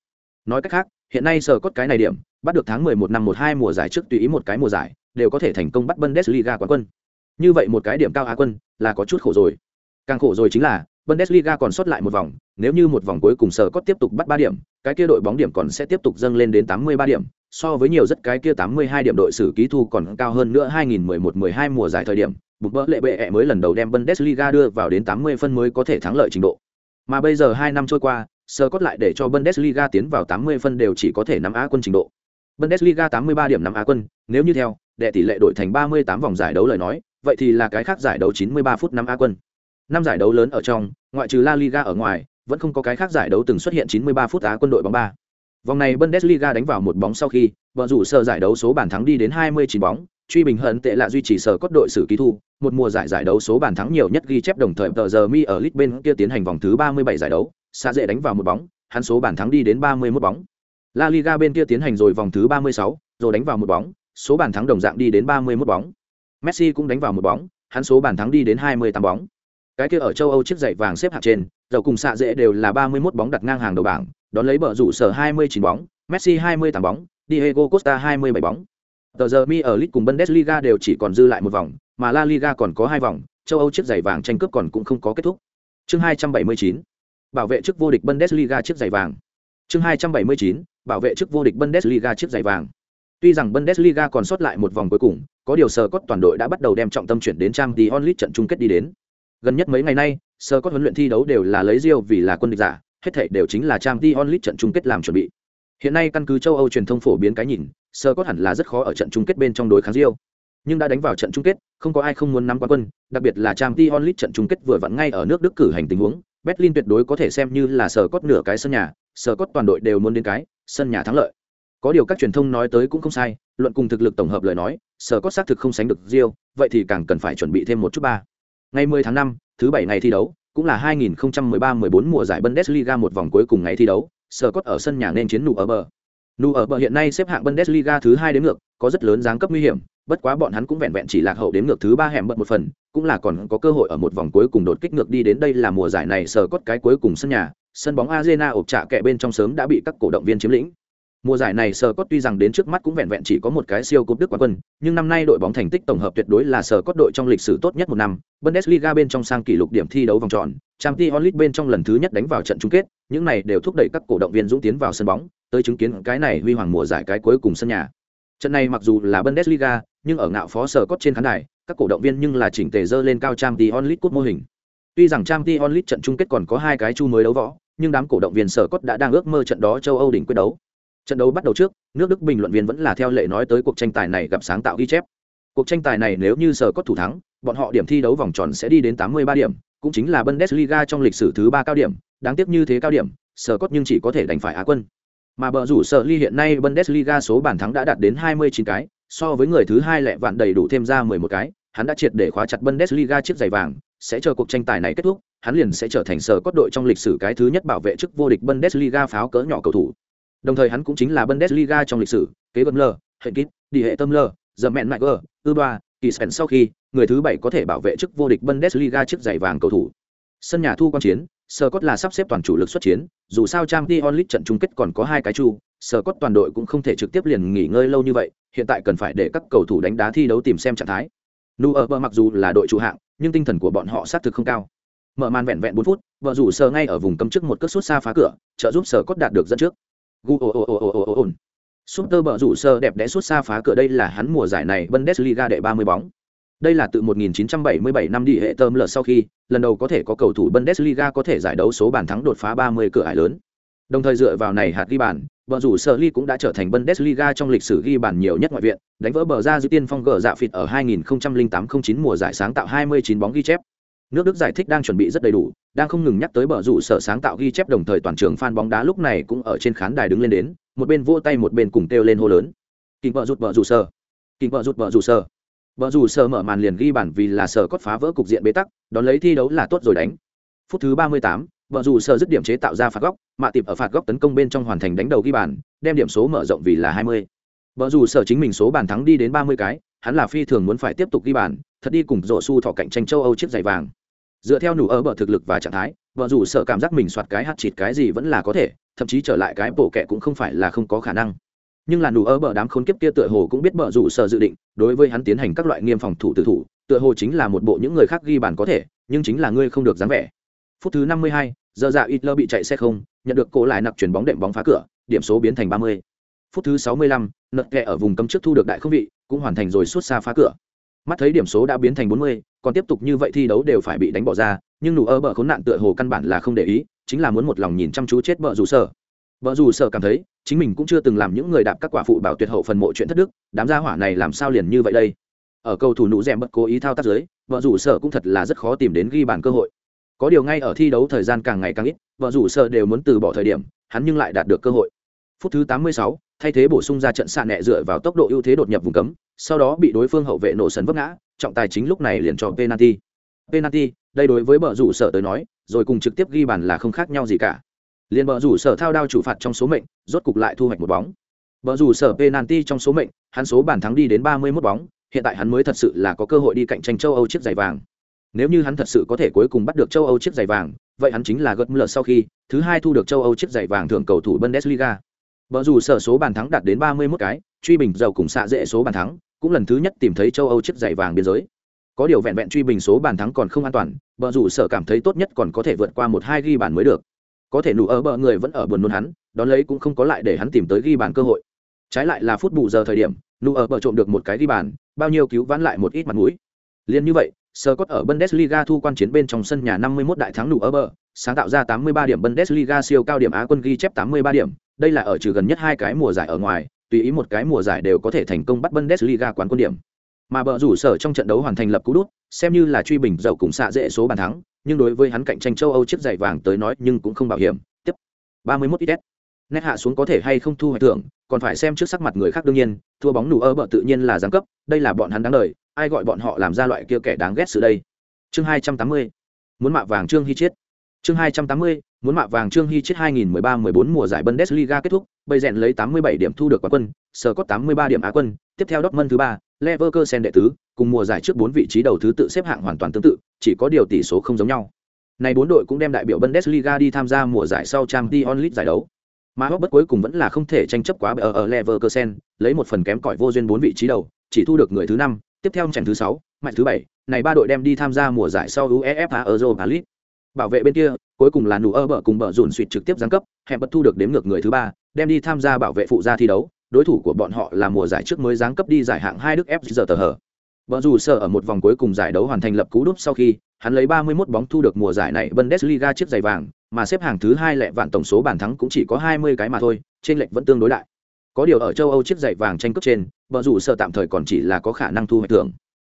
[SPEAKER 1] Nói cách khác, hiện nay sở cốt cái này điểm, bắt được tháng 11 năm 12 mùa giải trước tùy ý một cái mùa giải, đều có thể thành công bắt Bundesliga quán quân. Như vậy một cái điểm cao Á quân, là có chút khổ rồi. Càng khổ rồi chính là, Bundesliga còn sót lại một vòng, nếu như một vòng cuối cùng sở có tiếp tục bắt 3 điểm, cái kia đội bóng điểm còn sẽ tiếp tục dâng lên đến 83 điểm, so với nhiều rất cái kia 82 điểm đội xử ký thu còn cao hơn nữa 2011-12 mùa giải thời điểm, bục bỡ lệ bệ ẹ mới lần đầu đem Bundesliga đưa vào đến 80 phân mới có thể thắng lợi trình độ. Mà bây giờ 2 năm trôi qua, sở cốt lại để cho Bundesliga tiến vào 80 phân đều chỉ có thể nắm Á quân trình độ. Bundesliga 83 điểm nắm Á quân, nếu như theo, đệ tỷ lệ đổi thành 38 vòng giải đấu lời nói, vậy thì là cái khác giải đấu 93 phút nắm Á quân. Năm giải đấu lớn ở trong, ngoại trừ La Liga ở ngoài, vẫn không có cái khác giải đấu từng xuất hiện 93 phút Á quân đội bóng 3. Vòng này Bundesliga đánh vào một bóng sau khi, vợ rủ sở giải đấu số bàn thắng đi đến 29 bóng, truy bình hận tệ là duy trì sở cốt đội xử ký thu, một mùa giải giải đấu số bàn thắng nhiều nhất ghi chép đồng thời tờ giờ mi ở League bên kia tiến hành vòng thứ 37 giải đấu, xa dễ đánh vào một bóng, hắn số bàn thắng đi đến 31 bóng. La Liga bên kia tiến hành rồi vòng thứ 36, rồi đánh vào một bóng, số bàn thắng đồng dạng đi đến 31 bóng. Messi cũng đánh vào một bóng, hắn số bàn thắng đi đến 28 bóng. Cái kia ở châu Âu chiếc giày vàng xếp hạng trên, dầu cùng xạ dễ đều là 31 bóng đặt ngang hàng đầu bảng, đón lấy bờ rủ sở 29 bóng, Messi 28 bóng, Diego Costa 27 bóng. Tờ giờ mi ở League cùng Bundesliga đều chỉ còn dư lại một vòng, mà La Liga còn có hai vòng, châu Âu chiếc giày vàng tranh cướp còn cũng không có kết thúc. Chương 279. Bảo vệ chức vô địch Bundesliga chiếc giày vàng. Chương 279. Bảo vệ chức vô địch Bundesliga chiếc giày vàng. Tuy rằng Bundesliga còn sót lại một vòng cuối cùng, có điều sở cốt toàn đội đã bắt đầu đem trọng tâm chuyển đến Champions League trận chung kết đi đến. Gần nhất mấy ngày nay, sơ cốt huấn luyện thi đấu đều là lấy Rio vì là quân địch giả, hết thể đều chính là Champions League trận chung kết làm chuẩn bị. Hiện nay căn cứ châu Âu truyền thông phổ biến cái nhìn, sơ cốt hẳn là rất khó ở trận chung kết bên trong đối kháng Rio. Nhưng đã đánh vào trận chung kết, không có ai không muốn nắm quán quân, đặc biệt là Champions League trận chung kết vừa vặn ngay ở nước Đức cử hành tình huống, Berlin tuyệt đối có thể xem như là sơ cốt nửa cái sân nhà, sơ cốt toàn đội đều muốn đến cái sân nhà thắng lợi. Có điều các truyền thông nói tới cũng không sai, luận cùng thực lực tổng hợp lời nói, sơ cốt xác thực không sánh được Rio, vậy thì càng cần phải chuẩn bị thêm một chút ba. Ngày 10 tháng 5, thứ bảy ngày thi đấu, cũng là 2013-14 mùa giải Bundesliga một vòng cuối cùng ngày thi đấu, Scott ở sân nhà nên chiến nụ ở bờ. Nụ ở bờ hiện nay xếp hạng Bundesliga thứ hai đến ngược, có rất lớn dáng cấp nguy hiểm, bất quá bọn hắn cũng vẹn vẹn chỉ lạc hậu đến ngược thứ ba hẻm bận một phần, cũng là còn có cơ hội ở một vòng cuối cùng đột kích ngược đi đến đây là mùa giải này Scott cái cuối cùng sân nhà, sân bóng Arena ộp trả kẹ bên trong sớm đã bị các cổ động viên chiếm lĩnh. Mùa giải này Sở Cốt tuy rằng đến trước mắt cũng vẹn vẹn chỉ có một cái siêu cúp Đức quán quân, nhưng năm nay đội bóng thành tích tổng hợp tuyệt đối là Sở Cốt đội trong lịch sử tốt nhất một năm, Bundesliga bên trong sang kỷ lục điểm thi đấu vòng tròn, Champions League bên trong lần thứ nhất đánh vào trận chung kết, những này đều thúc đẩy các cổ động viên dũng tiến vào sân bóng, tới chứng kiến cái này huy hoàng mùa giải cái cuối cùng sân nhà. Trận này mặc dù là Bundesliga, nhưng ở ngạo phó Sở Cốt trên khán đài, các cổ động viên nhưng là chỉnh tề dơ lên cao Champions League cúp mô hình. Tuy rằng Champions League trận chung kết còn có hai cái chu mới đấu võ, nhưng đám cổ động viên Sở Cốt đã đang ước mơ trận đó châu Âu đỉnh quyết đấu trận đấu bắt đầu trước, nước đức bình luận viên vẫn là theo lệ nói tới cuộc tranh tài này gặp sáng tạo ghi chép. Cuộc tranh tài này nếu như sở có thủ thắng, bọn họ điểm thi đấu vòng tròn sẽ đi đến 83 điểm, cũng chính là bundesliga trong lịch sử thứ ba cao điểm, đáng tiếc như thế cao điểm, sở cốt nhưng chỉ có thể đánh phải á quân. Mà bờ rủ sở ly hiện nay bundesliga số bàn thắng đã đạt đến 29 cái, so với người thứ hai lẹ vạn đầy đủ thêm ra 11 cái, hắn đã triệt để khóa chặt bundesliga chiếc giày vàng, sẽ chờ cuộc tranh tài này kết thúc, hắn liền sẽ trở thành sở cốt đội trong lịch sử cái thứ nhất bảo vệ chức vô địch bundesliga pháo cỡ nhỏ cầu thủ. Đồng thời hắn cũng chính là Bundesliga trong lịch sử, kế gần lờ, hệ kít, đi hệ tâm lờ, giờ mẹn mại gờ, ư ba, kỳ spen sau khi, người thứ bảy có thể bảo vệ chức vô địch Bundesliga trước giày vàng cầu thủ. Sân nhà thu quan chiến, Scott là sắp xếp toàn chủ lực xuất chiến, dù sao Champions League trận chung kết còn có hai cái chu, Scott toàn đội cũng không thể trực tiếp liền nghỉ ngơi lâu như vậy, hiện tại cần phải để các cầu thủ đánh đá thi đấu tìm xem trạng thái. Nu ở mặc dù là đội chủ hạng, nhưng tinh thần của bọn họ xác thực không cao. Mở màn vẹn vẹn 4 phút, vợ rủ sờ ngay ở vùng cấm trước một cước sút xa phá cửa, trợ giúp Scott đạt được dẫn trước gu ồ ồ ồ ồ ồ ồ Super bờ rủ sơ đẹp đẽ suốt xa phá cửa đây là hắn mùa giải này Bundesliga đệ 30 bóng. Đây là từ 1977 năm đi hệ tôm lờ sau khi, lần đầu có thể có cầu thủ Bundesliga có thể giải đấu số bàn thắng đột phá 30 cửa ải lớn. Đồng thời dựa vào này hạt ghi bàn, bờ rủ sơ ly cũng đã trở thành Bundesliga trong lịch sử ghi bàn nhiều nhất ngoại viện, đánh vỡ bờ ra dư tiên phong gỡ dạ phịt ở 2008-09 mùa giải sáng tạo 29 bóng ghi chép. Nước Đức giải thích đang chuẩn bị rất đầy đủ, đang không ngừng nhắc tới bờ rủ sở sáng tạo ghi chép đồng thời toàn trường fan bóng đá lúc này cũng ở trên khán đài đứng lên đến, một bên vỗ tay một bên cùng kêu lên hô lớn. Kình vợ rụt vợ rủ sở, kình vợ rụt vợ rủ sở. Vợ rủ sở mở màn liền ghi bản vì là sở cốt phá vỡ cục diện bế tắc, đón lấy thi đấu là tốt rồi đánh. Phút thứ 38, vợ rủ sở dứt điểm chế tạo ra phạt góc, mạ tiệp ở phạt góc tấn công bên trong hoàn thành đánh đầu ghi bàn, đem điểm số mở rộng vì là 20. Vợ rủ sở chính mình số bàn thắng đi đến 30 cái, hắn là phi thường muốn phải tiếp tục ghi bàn, thật đi cùng rổ su thọ cạnh tranh châu Âu chiếc giày vàng. Dựa theo nụ ở bờ thực lực và trạng thái vợ dù sợ cảm giác mình soạt cái hát chịt cái gì vẫn là có thể thậm chí trở lại cái bộ kệ cũng không phải là không có khả năng. Nhưng là nụ ở bờ đám khốn kiếp kia tựa hồ cũng biết bờ rủ sợ dự định đối với hắn tiến hành các loại nghiêm phòng thủ tự thủ tựa hồ chính là một bộ những người khác ghi bàn có thể nhưng chính là ngươi không được dáng vẻ. Phút thứ năm mươi hai, giờ dạ ít lơ bị chạy xe không nhận được cổ lại nặc chuyển bóng đệm bóng phá cửa điểm số biến thành ba mươi. phút thứ sáu mươi lăm, kẹ ở vùng cấm trước thu được đại không vị cũng hoàn thành rồi suốt xa phá cửa. Mắt thấy điểm số đã biến thành 40, còn tiếp tục như vậy thi đấu đều phải bị đánh bỏ ra nhưng nụ ơ bờ khốn nạn tựa hồ căn bản là không để ý chính là muốn một lòng nhìn chăm chú chết bờ rủ sở. Bờ rủ sở cảm thấy chính mình cũng chưa từng làm những người đạp các quả phụ bảo tuyệt hậu phần mộ chuyện thất đức đám gia hỏa này làm sao liền như vậy đây? Ở cầu thủ nụ rèm bật cố ý thao tác dưới vợ rủ sở cũng thật là rất khó tìm đến ghi bàn cơ hội. Có điều ngay ở thi đấu thời gian càng ngày càng ít vợ rủ sở đều muốn từ bỏ thời điểm hắn nhưng lại đạt được cơ hội. Phút thứ 86, thay thế bổ sung ra trận xạ nẹ dựa vào tốc độ ưu thế đột nhập vùng cấm, sau đó bị đối phương hậu vệ nổ sấn vấp ngã, trọng tài chính lúc này liền cho penalty. Penalty, đây đối với bờ rủ sở tới nói, rồi cùng trực tiếp ghi bàn là không khác nhau gì cả. Liền bờ rủ sở thao đao chủ phạt trong số mệnh, rốt cục lại thu hoạch một bóng. Bờ rủ sở penalty trong số mệnh, hắn số bàn thắng đi đến ba mươi 31 bóng, hiện tại hắn mới thật sự là có cơ hội đi cạnh tranh châu âu chiếc giày vàng. Nếu như hắn thật sự có thể cuối cùng bắt được châu âu chiếc giày vàng, vậy hắn chính là gật mưa sau khi thứ hai thu được châu âu chiếc giày vàng thưởng cầu thủ bundesliga. Bờ rủ sở số bàn thắng đạt đến 31 cái, truy bình giàu cùng xạ dễ số bàn thắng, cũng lần thứ nhất tìm thấy châu Âu chiếc giày vàng biên giới. Có điều vẹn vẹn truy bình số bàn thắng còn không an toàn, bờ rủ sở cảm thấy tốt nhất còn có thể vượt qua một hai ghi bàn mới được. Có thể nụ ở bờ người vẫn ở buồn nôn hắn, đón lấy cũng không có lại để hắn tìm tới ghi bàn cơ hội. Trái lại là phút bù giờ thời điểm, nụ ở bờ trộm được một cái ghi bàn, bao nhiêu cứu vãn lại một ít mặt mũi. Liên như vậy, Scott ở Bundesliga thu quan chiến bên trong sân nhà 51 đại thắng nụ ở bờ, sáng tạo ra 83 điểm Bundesliga siêu cao điểm Á quân ghi chép 83 điểm, đây là ở trừ gần nhất hai cái mùa giải ở ngoài, tùy ý một cái mùa giải đều có thể thành công bắt Bundesliga quán quân điểm. Mà bờ rủ sở trong trận đấu hoàn thành lập cú đút, xem như là truy bình dậu cùng xạ dễ số bàn thắng, nhưng đối với hắn cạnh tranh châu Âu chiếc giày vàng tới nói nhưng cũng không bảo hiểm. Tiếp 31 ít nét hạ xuống có thể hay không thu hoạch thưởng, còn phải xem trước sắc mặt người khác đương nhiên, thua bóng nụ ơ bợ tự nhiên là giáng cấp, đây là bọn hắn đáng đời, ai gọi bọn họ làm ra loại kia kẻ đáng ghét sự đây. Chương 280. Muốn mạ vàng Trương Hy chết. Chương 280, muốn mạ vàng Trương Hy chết 2013-14 mùa giải Bundesliga kết thúc, bây rèn lấy 87 điểm thu được quán quân, sở có 83 điểm á quân, tiếp theo Dortmund thứ 3, Leverkusen đệ tứ, cùng mùa giải trước 4 vị trí đầu thứ tự xếp hạng hoàn toàn tương tự, chỉ có điều tỷ số không giống nhau. Này bốn đội cũng đem đại biểu Bundesliga đi tham gia mùa giải sau Champions League giải đấu. mà bất cuối cùng vẫn là không thể tranh chấp quá ở ở Leverkusen, lấy một phần kém cỏi vô duyên bốn vị trí đầu, chỉ thu được người thứ năm, tiếp theo trận thứ sáu, mạnh thứ bảy, này ba đội đem đi tham gia mùa giải sau UEFA Europa League. Bảo vệ bên kia, cuối cùng là nụ ơ bở cùng bở rủn suỵt trực tiếp giáng cấp, hẹn bật thu được đếm ngược người thứ ba, đem đi tham gia bảo vệ phụ gia thi đấu, đối thủ của bọn họ là mùa giải trước mới giáng cấp đi giải hạng hai Đức FG tờ hở. vợ dù sợ ở một vòng cuối cùng giải đấu hoàn thành lập cú đúp sau khi, hắn lấy 31 bóng thu được mùa giải này Bundesliga chiếc giày vàng, mà xếp hàng thứ hai lẹ vạn tổng số bàn thắng cũng chỉ có 20 cái mà thôi, trên lệch vẫn tương đối đại. Có điều ở châu Âu chiếc giày vàng tranh cướp trên, vợ dù sợ tạm thời còn chỉ là có khả năng thu hoạch thưởng.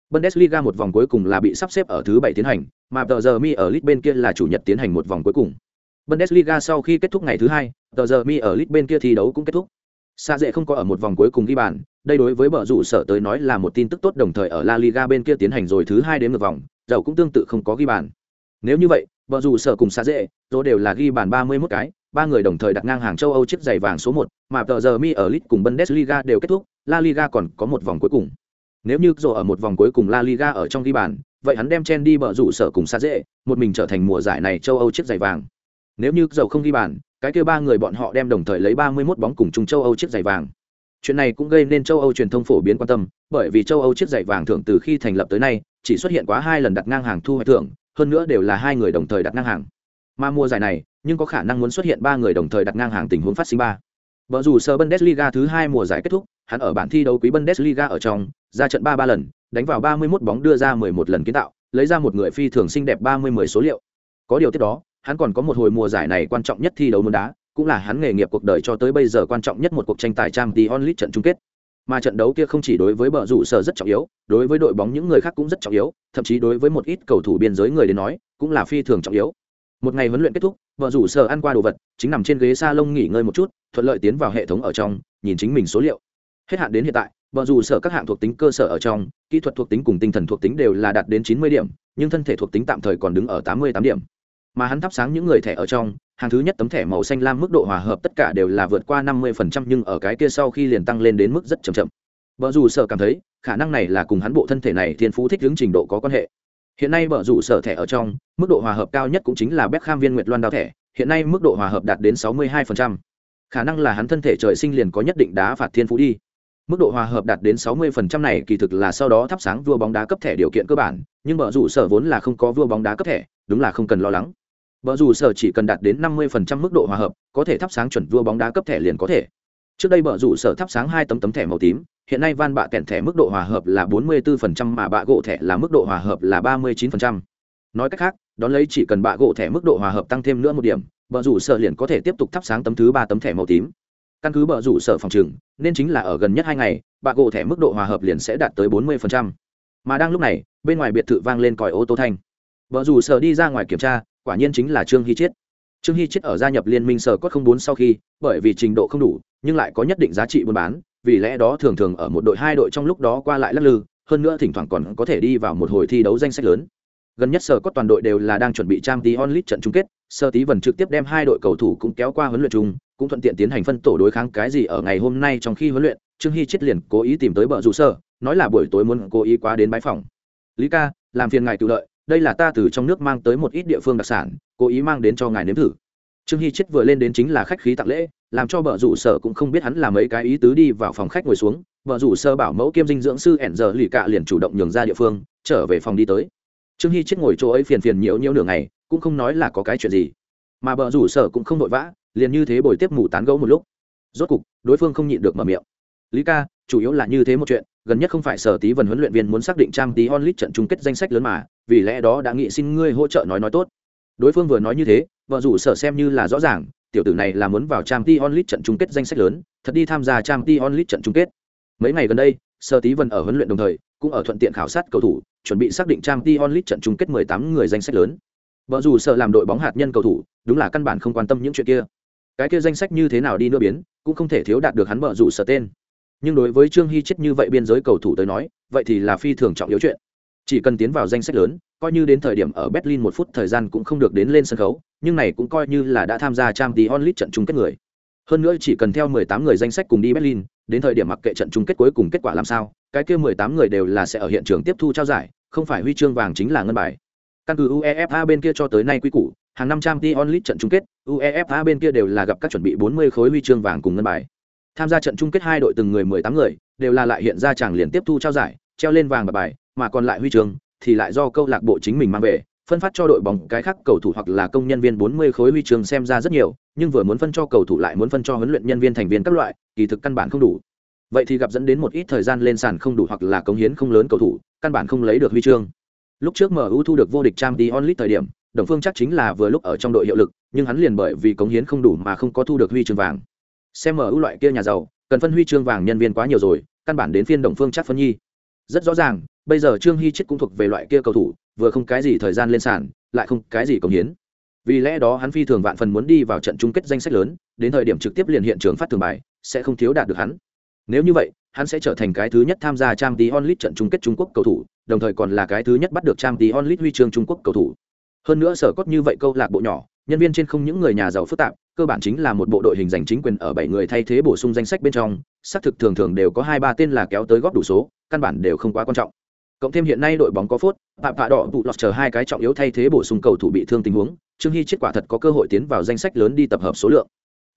[SPEAKER 1] Bundesliga một vòng cuối cùng là bị sắp xếp ở thứ bảy tiến hành, mà tờ giờ mi ở Lit bên kia là chủ nhật tiến hành một vòng cuối cùng. Bundesliga sau khi kết thúc ngày thứ hai, tờ giờ mi ở Lit bên kia thi đấu cũng kết thúc. Sa dễ không có ở một vòng cuối cùng ghi bàn, đây đối với bờ rủ sở tới nói là một tin tức tốt đồng thời ở La Liga bên kia tiến hành rồi thứ hai đến một vòng, dầu cũng tương tự không có ghi bàn. Nếu như vậy, bờ rủ sở cùng Sa dễ, rồi đều là ghi bàn 31 cái, ba người đồng thời đặt ngang hàng châu Âu chiếc giày vàng số 1, mà tờ giờ mi ở Lit cùng Bundesliga đều kết thúc, La Liga còn có một vòng cuối cùng. Nếu như rồi ở một vòng cuối cùng La Liga ở trong ghi bàn, vậy hắn đem chen đi bờ rủ sở cùng xa dễ, một mình trở thành mùa giải này châu Âu chiếc giày vàng. Nếu như dầu không ghi bàn, cái kia ba người bọn họ đem đồng thời lấy 31 bóng cùng chung châu Âu chiếc giày vàng. Chuyện này cũng gây nên châu Âu truyền thông phổ biến quan tâm, bởi vì châu Âu chiếc giày vàng thưởng từ khi thành lập tới nay, chỉ xuất hiện quá hai lần đặt ngang hàng thu hoạch thưởng, hơn nữa đều là hai người đồng thời đặt ngang hàng. Mà mùa giải này, nhưng có khả năng muốn xuất hiện ba người đồng thời đặt ngang hàng tình huống phát sinh ba. Bở dù sơ Bundesliga thứ hai mùa giải kết thúc, hắn ở bản thi đấu quý Bundesliga ở trong, ra trận ba ba lần, đánh vào 31 bóng đưa ra 11 lần kiến tạo, lấy ra một người phi thường xinh đẹp 30-10 số liệu. Có điều tiếp đó, hắn còn có một hồi mùa giải này quan trọng nhất thi đấu môn đá, cũng là hắn nghề nghiệp cuộc đời cho tới bây giờ quan trọng nhất một cuộc tranh tài trang Champions League trận chung kết. Mà trận đấu kia không chỉ đối với bờ rủ sở rất trọng yếu, đối với đội bóng những người khác cũng rất trọng yếu, thậm chí đối với một ít cầu thủ biên giới người đến nói, cũng là phi thường trọng yếu. Một ngày huấn luyện kết thúc, bờ rủ sở ăn qua đồ vật, chính nằm trên ghế salon nghỉ ngơi một chút, thuận lợi tiến vào hệ thống ở trong, nhìn chính mình số liệu. Hết hạn đến hiện tại, Bọn dù sở các hạng thuộc tính cơ sở ở trong, kỹ thuật thuộc tính cùng tinh thần thuộc tính đều là đạt đến 90 điểm, nhưng thân thể thuộc tính tạm thời còn đứng ở 88 điểm. Mà hắn thắp sáng những người thẻ ở trong hàng thứ nhất tấm thẻ màu xanh lam mức độ hòa hợp tất cả đều là vượt qua năm mươi phần trăm nhưng ở cái kia sau khi liền tăng lên đến mức rất chậm chậm. Vợ dù sở cảm thấy khả năng này là cùng hắn bộ thân thể này thiên phú thích ứng trình độ có quan hệ. Hiện nay vợ dù sở thẻ ở trong mức độ hòa hợp cao nhất cũng chính là Beckham viên nguyệt loan đao thẻ hiện nay mức độ hòa hợp đạt đến sáu mươi hai phần trăm. Khả năng là hắn thân thể trời sinh liền có nhất định đá phạt thiên phú đi mức độ hòa hợp đạt đến 60% này kỳ thực là sau đó thắp sáng vua bóng đá cấp thẻ điều kiện cơ bản nhưng vợ rủ sở vốn là không có vua bóng đá cấp thẻ đúng là không cần lo lắng Vợ rủ sở chỉ cần đạt đến 50% mức độ hòa hợp, có thể thắp sáng chuẩn vua bóng đá cấp thẻ liền có thể. Trước đây bờ rủ sở thắp sáng hai tấm tấm thẻ màu tím, hiện nay van bạ kèn thẻ mức độ hòa hợp là 44% mà bạ gỗ thẻ là mức độ hòa hợp là 39%. Nói cách khác, đón lấy chỉ cần bạ gỗ thẻ mức độ hòa hợp tăng thêm nữa một điểm, bờ rủ sở liền có thể tiếp tục thắp sáng tấm thứ ba tấm thẻ màu tím. Căn cứ bờ rủ sở phòng trừng, nên chính là ở gần nhất hai ngày, bạc gỗ thẻ mức độ hòa hợp liền sẽ đạt tới 40%. Mà đang lúc này, bên ngoài biệt thự vang lên còi ô tô thanh. Bờ rủ sở đi ra ngoài kiểm tra, quả nhiên chính là trương hy chiết trương hy chiết ở gia nhập liên minh sở cốt không bốn sau khi bởi vì trình độ không đủ nhưng lại có nhất định giá trị buôn bán vì lẽ đó thường thường ở một đội hai đội trong lúc đó qua lại lắc lư hơn nữa thỉnh thoảng còn có thể đi vào một hồi thi đấu danh sách lớn gần nhất sở cốt toàn đội đều là đang chuẩn bị trang tí onlit trận chung kết sơ tí vần trực tiếp đem hai đội cầu thủ cũng kéo qua huấn luyện chung cũng thuận tiện tiến hành phân tổ đối kháng cái gì ở ngày hôm nay trong khi huấn luyện, trương hy chết liền cố ý tìm tới bờ rủ sơ nói là buổi tối muốn cố ý quá đến bãi phòng. Lý ca, làm phiền ngài tự lợi đây là ta từ trong nước mang tới một ít địa phương đặc sản, cố ý mang đến cho ngài nếm thử. Trương hy chết vừa lên đến chính là khách khí tặng lễ, làm cho bờ rủ sở cũng không biết hắn làm mấy cái ý tứ đi vào phòng khách ngồi xuống, bờ rủ sơ bảo mẫu kiêm dinh dưỡng sư ẻn giờ lì cạ liền chủ động nhường ra địa phương, trở về phòng đi tới. Trương hy chết ngồi chỗ ấy phiền phiền nhiễu nhiễu nửa ngày, cũng không nói là có cái chuyện gì. Mà bờ rủ sở cũng không vội vã liền như thế bồi tiếp mù tán gẫu một lúc. Rốt cục, đối phương không nhịn được mở miệng. Lý ca, chủ yếu là như thế một chuyện, gần nhất không phải sở tí vần huấn luyện viên muốn xác định trang tí onlit trận chung kết danh sách lớn mà, vì lẽ đó đã nghị xin ngươi hỗ trợ nói nói tốt. Đối phương vừa nói như thế, vợ rủ sở xem như là rõ ràng, tiểu tử này là muốn vào trang tí onlit trận chung kết danh sách lớn, thật đi tham gia trang tí onlit trận chung kết. Mấy ngày gần đây, sở tí vân ở huấn luyện đồng thời, cũng ở thuận tiện khảo sát cầu thủ, chuẩn bị xác định trang tí onlit trận chung kết 18 người danh sách lớn. Vợ rủ sở làm đội bóng hạt nhân cầu thủ, đúng là căn bản không quan tâm những chuyện kia cái kia danh sách như thế nào đi nữa biến, cũng không thể thiếu đạt được hắn mở rủ sở tên. Nhưng đối với trương hy chết như vậy biên giới cầu thủ tới nói, vậy thì là phi thường trọng yếu chuyện. Chỉ cần tiến vào danh sách lớn, coi như đến thời điểm ở berlin một phút thời gian cũng không được đến lên sân khấu, nhưng này cũng coi như là đã tham gia trang tí onlit trận chung kết người. Hơn nữa chỉ cần theo 18 người danh sách cùng đi berlin, đến thời điểm mặc kệ trận chung kết cuối cùng kết quả làm sao, cái kia 18 người đều là sẽ ở hiện trường tiếp thu trao giải, không phải huy chương vàng chính là ngân bài. Căn cứ uefa bên kia cho tới nay quy củ hàng năm trăm Champions League trận chung kết, UEFA bên kia đều là gặp các chuẩn bị 40 khối huy chương vàng cùng ngân bài. Tham gia trận chung kết hai đội từng người 18 người, đều là lại hiện ra chàng liền tiếp thu trao giải, treo lên vàng và bài, mà còn lại huy chương thì lại do câu lạc bộ chính mình mang về, phân phát cho đội bóng cái khác cầu thủ hoặc là công nhân viên 40 khối huy chương xem ra rất nhiều, nhưng vừa muốn phân cho cầu thủ lại muốn phân cho huấn luyện nhân viên thành viên các loại, kỳ thực căn bản không đủ. Vậy thì gặp dẫn đến một ít thời gian lên sàn không đủ hoặc là cống hiến không lớn cầu thủ, căn bản không lấy được huy chương. Lúc trước MU thu được vô địch Champions League thời điểm, Đồng Phương chắc chính là vừa lúc ở trong đội hiệu lực, nhưng hắn liền bởi vì cống hiến không đủ mà không có thu được huy chương vàng. Xem MU loại kia nhà giàu, cần phân huy chương vàng nhân viên quá nhiều rồi, căn bản đến phiên Đồng Phương chắc phân nhi. Rất rõ ràng, bây giờ Trương Hy chết cũng thuộc về loại kia cầu thủ, vừa không cái gì thời gian lên sàn, lại không cái gì cống hiến. Vì lẽ đó hắn phi thường vạn phần muốn đi vào trận chung kết danh sách lớn, đến thời điểm trực tiếp liền hiện trường phát thường bài, sẽ không thiếu đạt được hắn. Nếu như vậy, hắn sẽ trở thành cái thứ nhất tham gia trang Champions onlit trận chung kết Trung Quốc cầu thủ, đồng thời còn là cái thứ nhất bắt được trang Champions onlit huy chương Trung Quốc cầu thủ. Hơn nữa sở cốt như vậy câu lạc bộ nhỏ, nhân viên trên không những người nhà giàu phức tạp, cơ bản chính là một bộ đội hình giành chính quyền ở bảy người thay thế bổ sung danh sách bên trong, xác thực thường thường đều có hai ba tên là kéo tới góp đủ số, căn bản đều không quá quan trọng. Cộng thêm hiện nay đội bóng có phốt, Phạm Phạ Đỏ tụ lọt chờ hai cái trọng yếu thay thế bổ sung cầu thủ bị thương tình huống, Trương Hy chết quả thật có cơ hội tiến vào danh sách lớn đi tập hợp số lượng.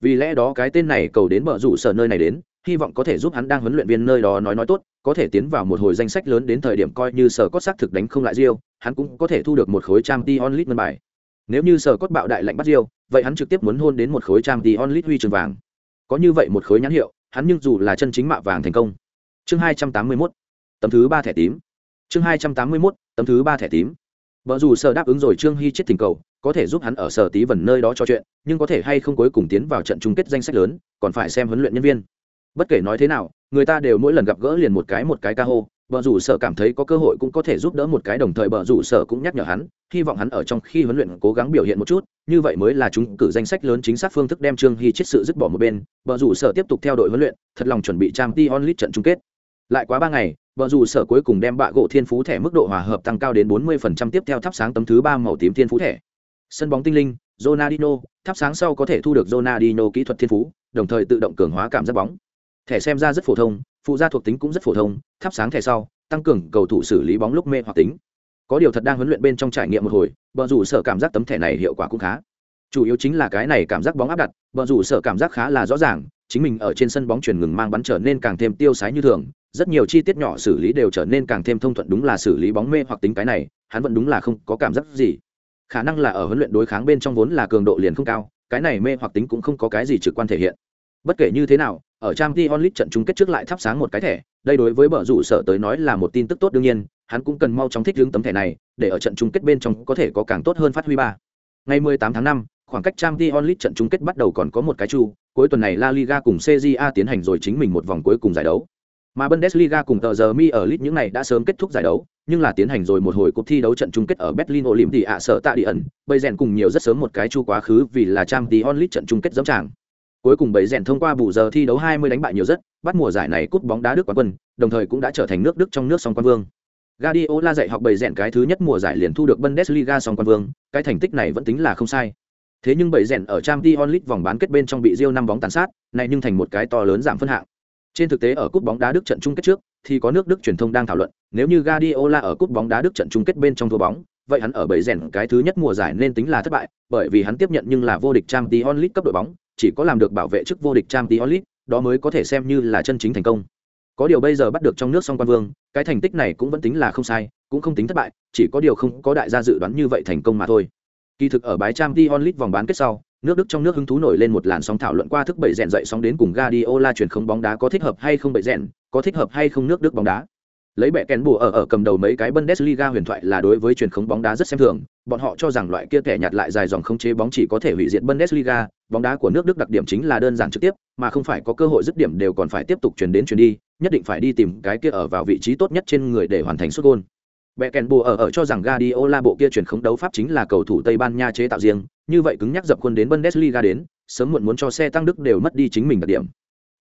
[SPEAKER 1] Vì lẽ đó cái tên này cầu đến mở rủ sở nơi này đến, hy vọng có thể giúp hắn đang huấn luyện viên nơi đó nói nói tốt, có thể tiến vào một hồi danh sách lớn đến thời điểm coi như sở cốt xác thực đánh không lại Rio, hắn cũng có thể thu được một khối trang Champions lit ngân bài. Nếu như sở cốt bạo đại lạnh bắt Rio, vậy hắn trực tiếp muốn hôn đến một khối trang Champions lit huy chương vàng. Có như vậy một khối nhãn hiệu, hắn nhưng dù là chân chính mạ vàng thành công. Chương 281, tấm thứ ba thẻ tím. Chương 281, tấm thứ ba thẻ tím. Vợ dù sở đáp ứng rồi Trương Hy chết tình cầu, có thể giúp hắn ở sở tí vần nơi đó cho chuyện, nhưng có thể hay không cuối cùng tiến vào trận chung kết danh sách lớn, còn phải xem huấn luyện nhân viên bất kể nói thế nào người ta đều mỗi lần gặp gỡ liền một cái một cái ca hô, bờ rủ sở cảm thấy có cơ hội cũng có thể giúp đỡ một cái đồng thời bờ rủ sở cũng nhắc nhở hắn, hy vọng hắn ở trong khi huấn luyện cố gắng biểu hiện một chút, như vậy mới là chúng cử danh sách lớn chính xác phương thức đem trương hy chết sự dứt bỏ một bên, bờ rủ sở tiếp tục theo đội huấn luyện, thật lòng chuẩn bị trang t onlit trận chung kết. Lại quá ba ngày, bờ rủ sở cuối cùng đem bạ gỗ thiên phú thẻ mức độ hòa hợp tăng cao đến 40% tiếp theo thắp sáng tấm thứ ba màu tím thiên phú thẻ. Sân bóng tinh linh, Ronaldinho, thắp sáng sau có thể thu được Ronaldinho kỹ thuật thiên phú, đồng thời tự động cường hóa cảm giác bóng thẻ xem ra rất phổ thông, phụ gia thuộc tính cũng rất phổ thông, thắp sáng thẻ sau, tăng cường cầu thủ xử lý bóng lúc mê hoặc tính. Có điều thật đang huấn luyện bên trong trải nghiệm một hồi, bờ rủ sở cảm giác tấm thẻ này hiệu quả cũng khá. Chủ yếu chính là cái này cảm giác bóng áp đặt, bờ rủ sở cảm giác khá là rõ ràng, chính mình ở trên sân bóng chuyển ngừng mang bắn trở nên càng thêm tiêu sái như thường, rất nhiều chi tiết nhỏ xử lý đều trở nên càng thêm thông thuận đúng là xử lý bóng mê hoặc tính cái này, hắn vẫn đúng là không có cảm giác gì. Khả năng là ở huấn luyện đối kháng bên trong vốn là cường độ liền không cao, cái này mê hoặc tính cũng không có cái gì trực quan thể hiện. Bất kể như thế nào ở trang t onlit trận chung kết trước lại thắp sáng một cái thẻ đây đối với bờ rủ sở tới nói là một tin tức tốt đương nhiên hắn cũng cần mau chóng thích hướng tấm thẻ này để ở trận chung kết bên trong có thể có càng tốt hơn phát huy ba ngày 18 tháng 5, khoảng cách trang t onlit trận chung kết bắt đầu còn có một cái chu cuối tuần này la liga cùng cja tiến hành rồi chính mình một vòng cuối cùng giải đấu mà Bundesliga cùng tờ giờ mi ở lit những này đã sớm kết thúc giải đấu, nhưng là tiến hành rồi một hồi cuộc thi đấu trận chung kết ở Berlin Olympic ạ sở tạ địa ẩn, bây rèn cùng nhiều rất sớm một cái chu quá khứ vì là Champions League trận chung kết dẫm tràng. Cuối cùng bảy rèn thông qua bù giờ thi đấu 20 đánh bại nhiều rất, bắt mùa giải này cúp bóng đá Đức quán quân, đồng thời cũng đã trở thành nước Đức trong nước song quan vương. Guardiola dạy học bảy rèn cái thứ nhất mùa giải liền thu được Bundesliga song quan vương, cái thành tích này vẫn tính là không sai. Thế nhưng bảy rèn ở Champions League vòng bán kết bên trong bị Real năm bóng tàn sát, này nhưng thành một cái to lớn giảm phân hạng. Trên thực tế ở cúp bóng đá Đức trận chung kết trước, thì có nước Đức truyền thông đang thảo luận, nếu như Guardiola ở cúp bóng đá Đức trận chung kết bên trong thua bóng, vậy hắn ở bảy rèn cái thứ nhất mùa giải nên tính là thất bại, bởi vì hắn tiếp nhận nhưng là vô địch Champions League cấp đội bóng, chỉ có làm được bảo vệ chức vô địch Champions League, đó mới có thể xem như là chân chính thành công. Có điều bây giờ bắt được trong nước song quan vương, cái thành tích này cũng vẫn tính là không sai, cũng không tính thất bại, chỉ có điều không có đại gia dự đoán như vậy thành công mà thôi. Kỳ thực ở bái Champions League vòng bán kết sau, nước Đức trong nước hứng thú nổi lên một làn sóng thảo luận qua thức bảy rèn dậy sóng đến cùng Guardiola chuyển không bóng đá có thích hợp hay không bảy rèn, có thích hợp hay không nước Đức bóng đá lấy bẻ kèn bùa ở ở cầm đầu mấy cái Bundesliga huyền thoại là đối với truyền khống bóng đá rất xem thường, bọn họ cho rằng loại kia kẻ nhặt lại dài dòng không chế bóng chỉ có thể hủy diệt Bundesliga, bóng đá của nước Đức đặc điểm chính là đơn giản trực tiếp, mà không phải có cơ hội dứt điểm đều còn phải tiếp tục truyền đến truyền đi, nhất định phải đi tìm cái kia ở vào vị trí tốt nhất trên người để hoàn thành sút gôn. Bẻ kèn bùa ở ở cho rằng Guardiola bộ kia truyền khống đấu pháp chính là cầu thủ Tây Ban Nha chế tạo riêng, như vậy cứng nhắc dập khuôn đến Bundesliga đến, sớm muộn muốn cho xe tăng Đức đều mất đi chính mình đặc điểm.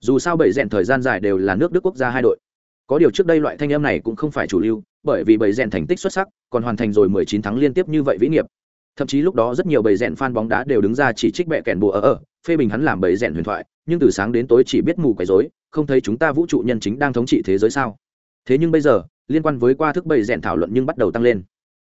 [SPEAKER 1] Dù sao bảy rèn thời gian dài đều là nước Đức quốc gia hai đội có điều trước đây loại thanh âm này cũng không phải chủ lưu bởi vì bầy rèn thành tích xuất sắc còn hoàn thành rồi 19 tháng liên tiếp như vậy vĩ nghiệp. Thậm chí lúc đó rất nhiều bầy rèn fan bóng đá đều đứng ra chỉ trích bẹ kèn bùa ở ở phê bình hắn làm bầy rèn huyền thoại nhưng từ sáng đến tối chỉ biết mù quấy rối không thấy chúng ta vũ trụ nhân chính đang thống trị thế giới sao. Thế nhưng bây giờ liên quan với qua thức bầy rèn thảo luận nhưng bắt đầu tăng lên.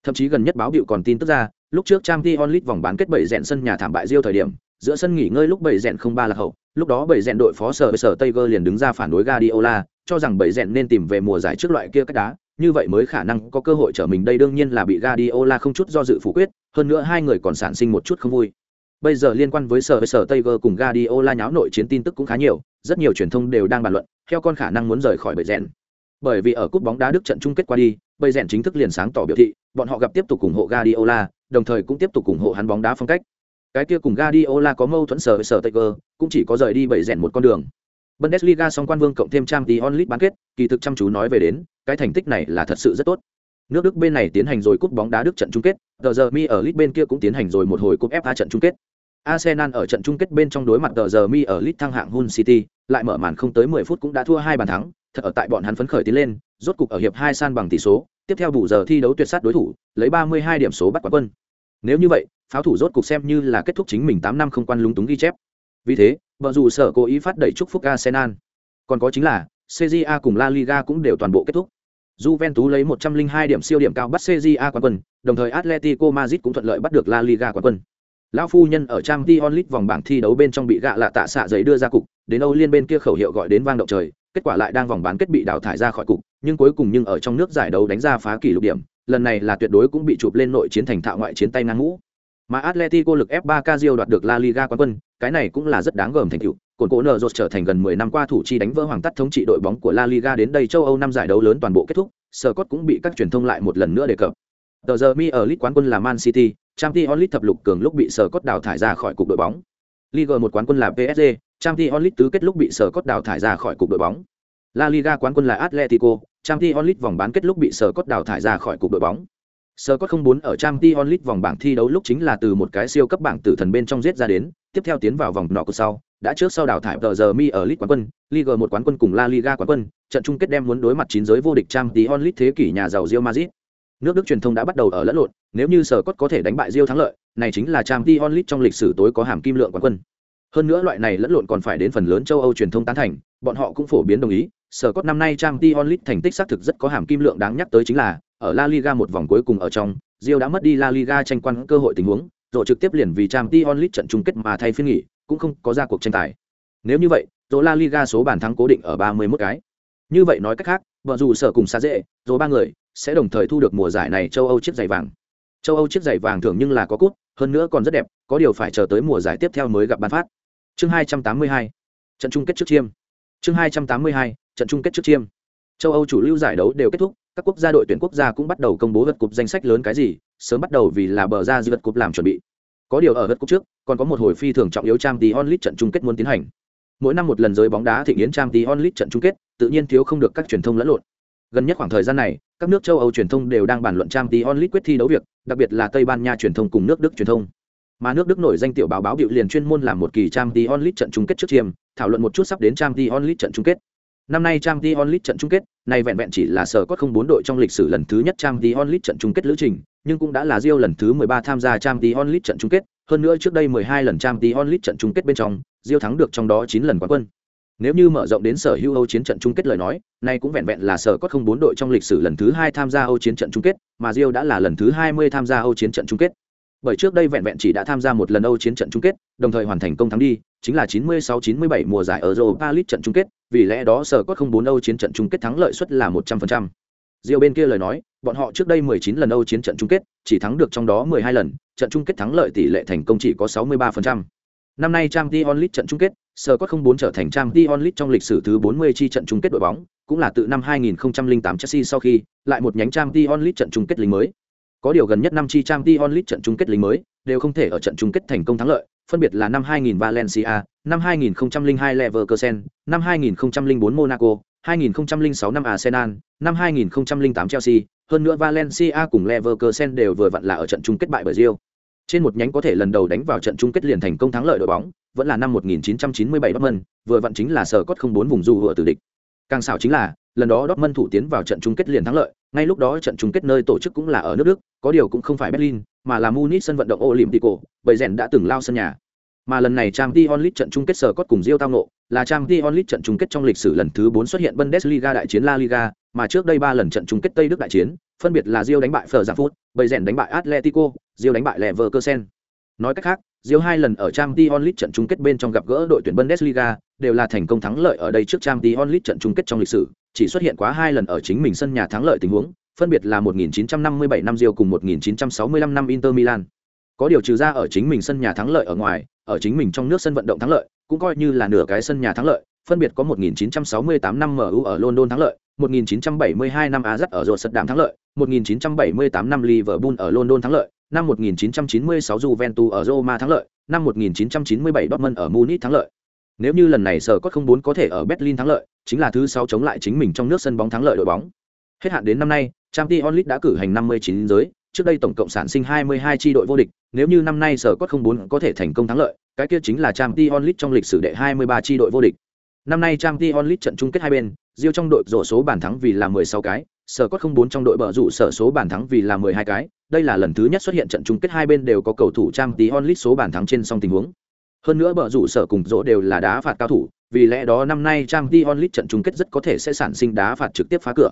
[SPEAKER 1] Thậm chí gần nhất báo biểu còn tin tức ra, lúc trước trang t onlit vòng bán kết bảy rèn sân nhà thảm bại Real thời điểm, giữa sân nghỉ ngơi lúc bảy rèn không ba lạc hậu, lúc đó bảy rèn đội phó sở sở Tiger liền đứng ra phản đối Guardiola, cho rằng bảy rèn nên tìm về mùa giải trước loại kia cách đá, như vậy mới khả năng có cơ hội trở mình đây đương nhiên là bị Guardiola không chút do dự phủ quyết, hơn nữa hai người còn sản sinh một chút không vui. Bây giờ liên quan với sở sở Tiger cùng Guardiola nháo nội chiến tin tức cũng khá nhiều, rất nhiều truyền thông đều đang bàn luận, theo con khả năng muốn rời khỏi bảy rèn. Bởi vì ở cúp bóng đá Đức trận chung kết qua đi, bầy rèn chính thức liền sáng tỏ biểu thị, bọn họ gặp tiếp tục ủng hộ Guardiola, đồng thời cũng tiếp tục ủng hộ hắn bóng đá phong cách. Cái kia cùng Guardiola có mâu thuẫn sở sở Tiger, cũng chỉ có rời đi bảy rèn một con đường. Bundesliga song quan vương cộng thêm Champions League bán kết, kỳ thực chăm chú nói về đến, cái thành tích này là thật sự rất tốt. Nước Đức bên này tiến hành rồi cúp bóng đá Đức trận chung kết, tờ giờ mi ở League bên kia cũng tiến hành rồi một hồi cúp FA trận chung kết. Arsenal ở trận chung kết bên trong đối mặt tờ giờ mi ở League thăng hạng Hull City, lại mở màn không tới 10 phút cũng đã thua hai bàn thắng, thật ở tại bọn hắn phấn khởi tiến lên, rốt cục ở hiệp 2 san bằng tỷ số, tiếp theo bù giờ thi đấu tuyệt sát đối thủ, lấy 32 điểm số bắt quán quân. Nếu như vậy, pháo thủ rốt cục xem như là kết thúc chính mình 8 năm không quan lúng túng ghi chép. Vì thế, Bờ dù sở cố ý phát đẩy chúc phúc Arsenal. Còn có chính là, CJA cùng La Liga cũng đều toàn bộ kết thúc. Juventus lấy 102 điểm siêu điểm cao bắt CJA quán quân, đồng thời Atletico Madrid cũng thuận lợi bắt được La Liga quán quân. Lão phu nhân ở Champions League vòng bảng thi đấu bên trong bị gạ lạ tạ xạ giấy đưa ra cục, đến Âu Liên bên kia khẩu hiệu gọi đến vang động trời, kết quả lại đang vòng bán kết bị đào thải ra khỏi cục, nhưng cuối cùng nhưng ở trong nước giải đấu đánh ra phá kỷ lục điểm, lần này là tuyệt đối cũng bị chụp lên nội chiến thành thạo ngoại chiến tay ngang ngũ. Mà Atletico lực F3 Casio đoạt được La Liga quán quân, cái này cũng là rất đáng gờm thành tựu. Cồn cố nợ rột trở thành gần 10 năm qua thủ chi đánh vỡ hoàng tắt thống trị đội bóng của La Liga đến đây châu Âu năm giải đấu lớn toàn bộ kết thúc, Scott cũng bị các truyền thông lại một lần nữa đề cập. Tờ giờ mi ở League quán quân là Man City, Champions League thập lục cường lúc bị Scott đào thải ra khỏi cục đội bóng. Liga một quán quân là PSG, Champions League tứ kết lúc bị Scott đào thải ra khỏi cục đội bóng. La Liga quán quân là Atletico, Champions League vòng bán kết lúc bị Scott đào thải ra khỏi cục đội bóng. Scott không muốn ở Champions League vòng bảng thi đấu lúc chính là từ một cái siêu cấp bảng tử thần bên trong giết ra đến, tiếp theo tiến vào vòng nọ của sau, đã trước sau đào thải tờ giờ mi ở League quán quân, Liga một quán quân cùng La Liga quán quân, trận chung kết đem muốn đối mặt chín giới vô địch Champions League thế kỷ nhà giàu Real Madrid. Nước Đức truyền thông đã bắt đầu ở lẫn lộn, nếu như sở cốt có thể đánh bại Real thắng lợi, này chính là Champions League trong lịch sử tối có hàm kim lượng quán quân. Hơn nữa loại này lẫn lộn còn phải đến phần lớn châu Âu truyền thông tán thành, bọn họ cũng phổ biến đồng ý, sở cốt năm nay Champions League thành tích xác thực rất có hàm kim lượng đáng nhắc tới chính là, ở La Liga một vòng cuối cùng ở trong, Real đã mất đi La Liga tranh quan cơ hội tình huống, rồi trực tiếp liền vì Champions League trận chung kết mà thay phiên nghỉ, cũng không có ra cuộc tranh tài. Nếu như vậy, rồi La Liga số bàn thắng cố định ở 31 cái. Như vậy nói cách khác, vợ dù sở cùng xa dễ, rồi ba người sẽ đồng thời thu được mùa giải này châu Âu chiếc giày vàng. Châu Âu chiếc giày vàng thường nhưng là có cút, hơn nữa còn rất đẹp, có điều phải chờ tới mùa giải tiếp theo mới gặp ban phát. Chương 282, trận chung kết trước chiêm. Chương 282, trận chung kết trước chiêm. Châu Âu chủ lưu giải đấu đều kết thúc, các quốc gia đội tuyển quốc gia cũng bắt đầu công bố vật cục danh sách lớn cái gì, sớm bắt đầu vì là bờ ra dư vật cục làm chuẩn bị. Có điều ở vật cục trước, còn có một hồi phi thường trọng yếu trang tí onlit trận chung kết muốn tiến hành. Mỗi năm một lần giới bóng đá thịnh yến trang tí onlit trận chung kết, tự nhiên thiếu không được các truyền thông lẫn lộn. Gần nhất khoảng thời gian này, các nước châu Âu truyền thông đều đang bàn luận trang tí onlit quyết thi đấu việc, đặc biệt là Tây Ban Nha truyền thông cùng nước Đức truyền thông. Mà nước Đức nổi danh tiểu báo báo biểu liền chuyên môn làm một kỳ trang tí onlit trận chung kết trước chiêm, thảo luận một chút sắp đến trang tí onlit trận chung kết Năm nay Champions League trận chung kết, này vẹn vẹn chỉ là sở cốt không bốn đội trong lịch sử lần thứ nhất Champions League trận chung kết lữ trình, nhưng cũng đã là Rio lần thứ 13 tham gia Champions League trận chung kết, hơn nữa trước đây 12 lần Champions League trận chung kết bên trong, Rio thắng được trong đó 9 lần quán quân. Nếu như mở rộng đến sở hữu Âu chiến trận chung kết lời nói, này cũng vẹn vẹn là sở cốt không bốn đội trong lịch sử lần thứ 2 tham gia Âu chiến trận chung kết, mà Rio đã là lần thứ 20 tham gia Âu chiến trận chung kết. Bởi trước đây vẹn vẹn chỉ đã tham gia một lần Âu chiến trận chung kết, đồng thời hoàn thành công thắng đi, chính là 96-97 mùa giải ở Europa League trận chung kết, vì lẽ đó sở cốt không bốn Âu chiến trận chung kết thắng lợi suất là 100%. Rio bên kia lời nói, bọn họ trước đây 19 lần Âu chiến trận chung kết, chỉ thắng được trong đó 12 lần, trận chung kết thắng lợi tỷ lệ thành công chỉ có 63%. Năm nay Champions League trận chung kết, sở cốt không bốn trở thành Champions League trong lịch sử thứ 40 chi trận chung kết đội bóng, cũng là từ năm 2008 Chelsea sau khi lại một nhánh Champions League trận chung kết lính mới. Có điều gần nhất năm chi Champions League trận chung kết lính mới đều không thể ở trận chung kết thành công thắng lợi, phân biệt là năm 2000 Valencia, năm 2002 Leverkusen, năm 2004 Monaco, 2006 năm Arsenal, năm 2008 Chelsea, hơn nữa Valencia cùng Leverkusen đều vừa vặn là ở trận chung kết bại bởi Real. Trên một nhánh có thể lần đầu đánh vào trận chung kết liền thành công thắng lợi đội bóng, vẫn là năm 1997 Dortmund, vừa vặn chính là sở cốt không bốn vùng du hựa tử địch. Càng xảo chính là, lần đó Dortmund thủ tiến vào trận chung kết liền thắng lợi, ngay lúc đó trận chung kết nơi tổ chức cũng là ở nước Đức, có điều cũng không phải Berlin, mà là Munich sân vận động Olympico, bởi rèn đã từng lao sân nhà. Mà lần này Champions League trận chung kết sở cốt cùng Real tao nộ, là Champions League trận chung kết trong lịch sử lần thứ 4 xuất hiện Bundesliga đại chiến La Liga, mà trước đây 3 lần trận chung kết Tây Đức đại chiến, phân biệt là Real đánh bại Frankfurt, bởi rèn đánh bại Atletico, Real đánh bại Leverkusen. Nói cách khác, Real hai lần ở Champions League trận chung kết bên trong gặp gỡ đội tuyển Bundesliga, đều là thành công thắng lợi ở đây trước Champions League trận chung kết trong lịch sử, chỉ xuất hiện quá hai lần ở chính mình sân nhà thắng lợi tình huống, phân biệt là 1957 năm Real cùng 1965 năm Inter Milan. Có điều trừ ra ở chính mình sân nhà thắng lợi ở ngoài, ở chính mình trong nước sân vận động thắng lợi, cũng coi như là nửa cái sân nhà thắng lợi, phân biệt có 1968 năm MU ở London thắng lợi, 1972 năm Ajax ở Rotterdam thắng lợi, 1978 năm Liverpool ở London thắng lợi, năm 1996 Juventus ở Roma thắng lợi, năm 1997 Dortmund ở Munich thắng lợi. Nếu như lần này sở cốt không bốn có thể ở Berlin thắng lợi, chính là thứ sáu chống lại chính mình trong nước sân bóng thắng lợi đội bóng. Hết hạn đến năm nay, Champions League đã cử hành 59 giới, trước đây tổng cộng sản sinh 22 chi đội vô địch, nếu như năm nay sở cốt không bốn có thể thành công thắng lợi, cái kia chính là Champions League trong lịch sử đệ 23 chi đội vô địch. Năm nay Champions League trận chung kết hai bên, Rio trong đội rổ số bàn thắng vì là 16 cái, sở cốt không bốn trong đội bờ rủ sở số bàn thắng vì là 12 cái, đây là lần thứ nhất xuất hiện trận chung kết hai bên đều có cầu thủ Champions League số bàn thắng trên song tình huống. Hơn nữa bờ rủ sở cùng rổ đều là đá phạt cao thủ, vì lẽ đó năm nay Champions League trận chung kết rất có thể sẽ sản sinh đá phạt trực tiếp phá cửa.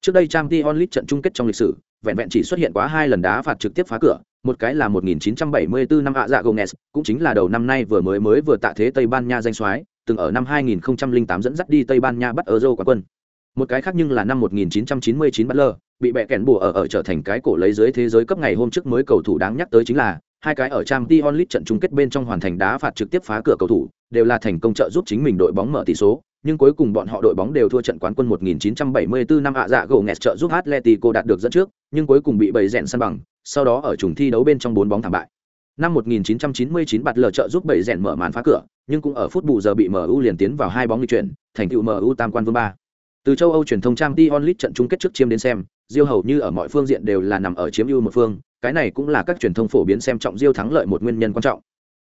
[SPEAKER 1] Trước đây Champions League trận chung kết trong lịch sử, vẹn vẹn chỉ xuất hiện quá hai lần đá phạt trực tiếp phá cửa, một cái là 1974 năm ạ dạ Gomez, cũng chính là đầu năm nay vừa mới mới vừa tạ thế Tây Ban Nha danh soái, từng ở năm 2008 dẫn dắt đi Tây Ban Nha bắt Euro quán quân. Một cái khác nhưng là năm 1999 Butler, bị bẻ kèn bùa ở ở trở thành cái cổ lấy dưới thế giới cấp ngày hôm trước mới cầu thủ đáng nhắc tới chính là hai cái ở Champions League trận chung kết bên trong hoàn thành đá phạt trực tiếp phá cửa cầu thủ, đều là thành công trợ giúp chính mình đội bóng mở tỷ số, nhưng cuối cùng bọn họ đội bóng đều thua trận quán quân 1974 năm ạ dạ gỗ nghẹt trợ giúp Atletico đạt được dẫn trước, nhưng cuối cùng bị bầy rèn săn bằng, sau đó ở trùng thi đấu bên trong bốn bóng thảm bại. Năm 1999 bạt lờ trợ giúp bầy rèn mở màn phá cửa, nhưng cũng ở phút bù giờ bị MU liền tiến vào hai bóng đi chuyển, thành tựu MU tam quan vương ba. Từ châu Âu truyền thông Champions League trận chung kết trước chiêm đến xem, Diêu hầu như ở mọi phương diện đều là nằm ở chiếm ưu một phương, cái này cũng là các truyền thông phổ biến xem trọng Diêu thắng lợi một nguyên nhân quan trọng.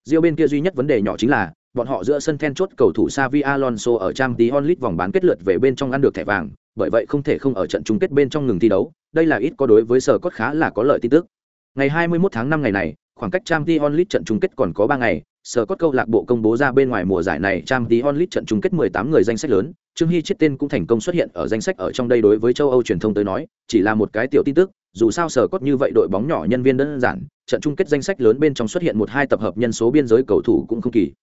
[SPEAKER 1] Diêu bên kia duy nhất vấn đề nhỏ chính là bọn họ giữa sân then chốt cầu thủ Xavi Alonso ở trang tí onlit vòng bán kết lượt về bên trong ăn được thẻ vàng, bởi vậy không thể không ở trận chung kết bên trong ngừng thi đấu, đây là ít có đối với sở cốt khá là có lợi tin tức. Ngày 21 tháng 5 ngày này, khoảng cách trang tí onlit trận chung kết còn có 3 ngày, sở cốt câu lạc bộ công bố ra bên ngoài mùa giải này trang tí onlit trận chung kết 18 người danh sách lớn, Trương Hy chết tên cũng thành công xuất hiện ở danh sách ở trong đây đối với châu Âu truyền thông tới nói, chỉ là một cái tiểu tin tức, dù sao sở cốt như vậy đội bóng nhỏ nhân viên đơn giản, trận chung kết danh sách lớn bên trong xuất hiện một hai tập hợp nhân số biên giới cầu thủ cũng không kỳ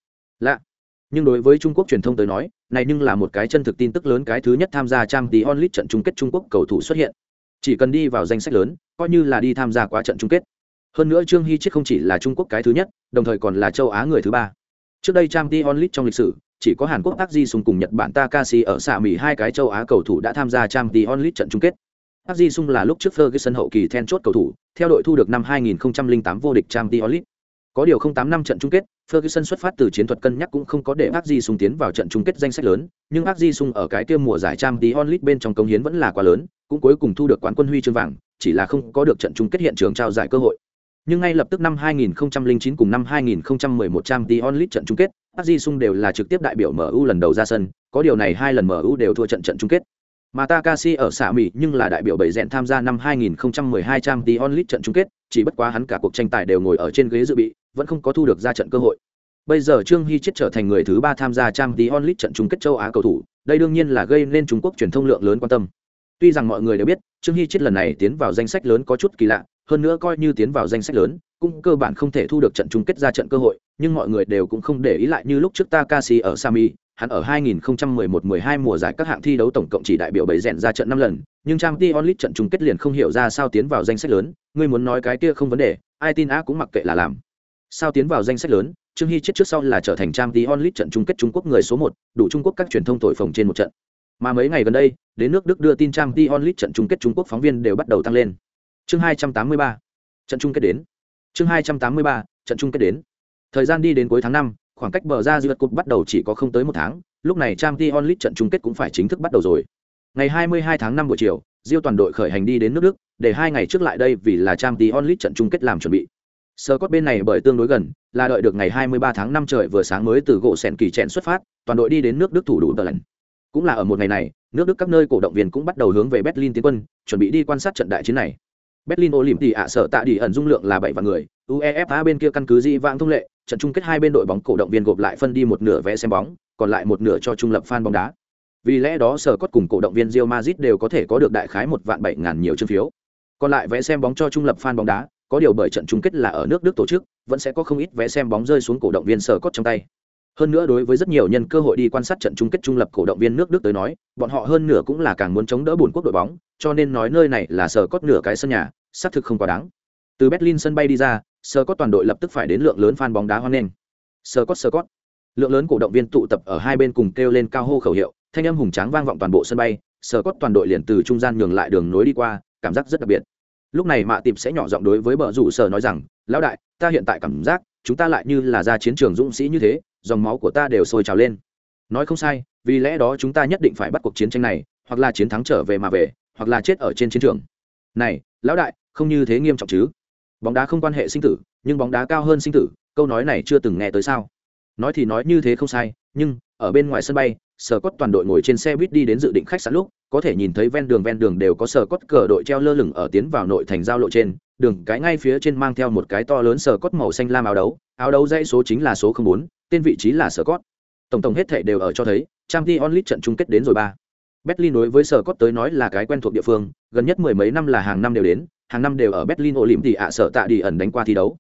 [SPEAKER 1] lạ. Nhưng đối với trung quốc truyền thông tới nói, này nhưng là một cái chân thực tin tức lớn, cái thứ nhất tham gia trang tí onlit trận chung kết trung quốc cầu thủ xuất hiện. Chỉ cần đi vào danh sách lớn, coi như là đi tham gia quá trận chung kết. Hơn nữa trương hy chiết không chỉ là trung quốc cái thứ nhất, đồng thời còn là châu á người thứ ba. Trước đây trang tí onlit trong lịch sử, chỉ có hàn quốc Di sung cùng nhật bản takashi ở xạ mỹ hai cái châu á cầu thủ đã tham gia trang tí onlit trận chung kết. Di sung là lúc trước ferguson hậu kỳ then chốt cầu thủ, theo đội thu được năm 2008 vô địch trang tí onlit có điều không tám năm trận chung kết Ferguson xuất phát từ chiến thuật cân nhắc cũng không có để Park sung tiến vào trận chung kết danh sách lớn, nhưng Park sung ở cái kia mùa giải Champions League bên trong công hiến vẫn là quá lớn, cũng cuối cùng thu được quán quân huy chương vàng, chỉ là không có được trận chung kết hiện trường trao giải cơ hội. Nhưng ngay lập tức năm 2009 cùng năm 2011 Champions League trận chung kết, Park sung đều là trực tiếp đại biểu MU lần đầu ra sân, có điều này hai lần MU đều thua trận trận chung kết. Mà Takashi ở xạ Mỹ nhưng là đại biểu bảy dẹn tham gia năm 2012 Champions League trận chung kết, chỉ bất quá hắn cả cuộc tranh tài đều ngồi ở trên ghế dự bị, vẫn không có thu được ra trận cơ hội. Bây giờ Trương Hy chết trở thành người thứ ba tham gia Champions League trận chung kết châu Á cầu thủ, đây đương nhiên là gây nên Trung Quốc truyền thông lượng lớn quan tâm. Tuy rằng mọi người đều biết, Trương Hy chết lần này tiến vào danh sách lớn có chút kỳ lạ, hơn nữa coi như tiến vào danh sách lớn, cũng cơ bản không thể thu được trận chung kết ra trận cơ hội, nhưng mọi người đều cũng không để ý lại như lúc trước Takashi ở Sami, hắn ở 2011-12 mùa giải các hạng thi đấu tổng cộng chỉ đại biểu bảy rèn ra trận 5 lần, nhưng Champions League trận chung kết liền không hiểu ra sao tiến vào danh sách lớn, ngươi muốn nói cái kia không vấn đề, ai tin á cũng mặc kệ là làm. Sao tiến vào danh sách lớn, Trương Hy chết trước sau là trở thành trang Champions League trận chung kết Trung Quốc người số 1, đủ Trung Quốc các truyền thông thổi phồng trên một trận. Mà mấy ngày gần đây, đến nước Đức đưa tin trang Champions League trận chung kết Trung Quốc phóng viên đều bắt đầu tăng lên. Chương 283, trận chung kết đến. Chương 283, trận chung kết đến. Thời gian đi đến cuối tháng 5, khoảng cách bờ ra giữa cục bắt đầu chỉ có không tới một tháng, lúc này trang Champions League trận chung kết cũng phải chính thức bắt đầu rồi. Ngày 22 tháng 5 buổi chiều, Diêu toàn đội khởi hành đi đến nước Đức, để hai ngày trước lại đây vì là trang Champions League trận chung kết làm chuẩn bị. Sơ cốt bên này bởi tương đối gần, là đợi được ngày 23 tháng 5 trời vừa sáng mới từ gỗ sèn kỳ trẹn xuất phát, toàn đội đi đến nước Đức thủ đủ lần. Cũng là ở một ngày này, nước Đức các nơi cổ động viên cũng bắt đầu hướng về Berlin tiến quân, chuẩn bị đi quan sát trận đại chiến này. Berlin ô lìm tỉ ạ sợ tạ đi ẩn dung lượng là bảy vạn người, UEFA bên kia căn cứ di vãng thông lệ, trận chung kết hai bên đội bóng cổ động viên gộp lại phân đi một nửa vé xem bóng, còn lại một nửa cho trung lập fan bóng đá. Vì lẽ đó sở cốt cùng cổ động viên Real Madrid đều có thể có được đại khái một vạn bảy ngàn nhiều chương phiếu. Còn lại vé xem bóng cho trung lập fan bóng đá, có điều bởi trận chung kết là ở nước Đức tổ chức, vẫn sẽ có không ít vé xem bóng rơi xuống cổ động viên sở cốt trong tay. Hơn nữa đối với rất nhiều nhân cơ hội đi quan sát trận chung kết trung lập cổ động viên nước Đức tới nói, bọn họ hơn nửa cũng là càng muốn chống đỡ buồn quốc đội bóng, cho nên nói nơi này là sở cốt nửa cái sân nhà, xác thực không quá đáng. Từ Berlin sân bay đi ra, sở cốt toàn đội lập tức phải đến lượng lớn fan bóng đá hoan nghênh. Sở cốt sở cốt. Lượng lớn cổ động viên tụ tập ở hai bên cùng kêu lên cao hô khẩu hiệu, thanh âm hùng tráng vang vọng toàn bộ sân bay, sở cốt toàn đội liền từ trung gian nhường lại đường nối đi qua, cảm giác rất đặc biệt. Lúc này Mạ tìm sẽ nhỏ giọng đối với bờ rủ sở nói rằng, lão đại, ta hiện tại cảm giác chúng ta lại như là ra chiến trường dũng sĩ như thế, dòng máu của ta đều sôi trào lên. Nói không sai vì lẽ đó chúng ta nhất định phải bắt cuộc chiến tranh này hoặc là chiến thắng trở về mà về hoặc là chết ở trên chiến trường. Này lão đại không như thế nghiêm trọng chứ? Bóng đá không quan hệ sinh tử nhưng bóng đá cao hơn sinh tử câu nói này chưa từng nghe tới sao? Nói thì nói như thế không sai, nhưng, ở bên ngoài sân bay, sở cốt toàn đội ngồi trên xe buýt đi đến dự định khách sạn lúc, có thể nhìn thấy ven đường ven đường đều có sở cốt cờ đội treo lơ lửng ở tiến vào nội thành giao lộ trên. Đường cái ngay phía trên mang theo một cái to lớn sở cốt màu xanh lam áo đấu áo đấu dãy số chính là số bốn, tên vị trí là sở cốt. Tổng tổng hết thể đều ở cho thấy trang t onlit trận chung kết đến rồi ba. Berlin đối với sở cốt tới nói là cái quen thuộc địa phương, gần nhất mười mấy năm là hàng năm đều đến, hàng năm đều ở berlin ổ lỉm thì ạ sở tạ đi ẩn đánh qua thi đấu.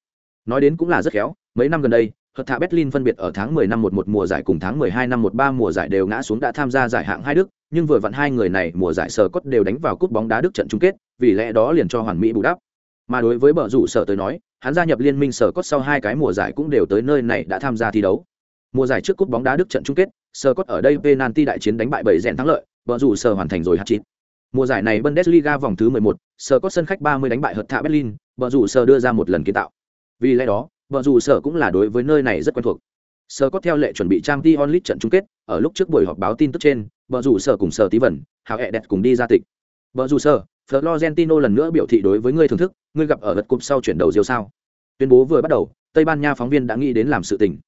[SPEAKER 1] Nói đến cũng là rất khéo, mấy năm gần đây Hợp thạ Berlin phân biệt ở tháng 10 năm 11 mùa giải cùng tháng 12 năm 13 mùa giải đều ngã xuống đã tham gia giải hạng hai Đức, nhưng vừa vặn hai người này mùa giải sờ cốt đều đánh vào cúp bóng đá Đức trận chung kết, vì lẽ đó liền cho hoàn mỹ bù đắp. Mà đối với bờ rủ sở tới nói, hắn gia nhập liên minh sở cốt sau hai cái mùa giải cũng đều tới nơi này đã tham gia thi đấu. Mùa giải trước cúp bóng đá Đức trận chung kết, sở cốt ở đây penalty đại chiến đánh bại bảy rèn thắng lợi, bờ rủ sở hoàn thành rồi hạt chín. Mùa giải này Bundesliga vòng thứ 11, sở cốt sân khách 30 đánh bại Hợp thạ Berlin, bờ rủ sở đưa ra một lần kiến tạo. Vì lẽ đó, bờ dù sở cũng là đối với nơi này rất quen thuộc Sở có theo lệ chuẩn bị trang Dion onlit trận chung kết, ở lúc trước buổi họp báo tin tức trên, bờ dù sở cùng sở tí vẩn, hào hẹ đẹp cùng đi ra tịch. Bờ dù sở, Florentino lần nữa biểu thị đối với ngươi thưởng thức, ngươi gặp ở lượt cúp sau chuyển đầu diêu sao? Tuyên bố vừa bắt đầu, Tây Ban Nha phóng viên đã nghĩ đến làm sự tình.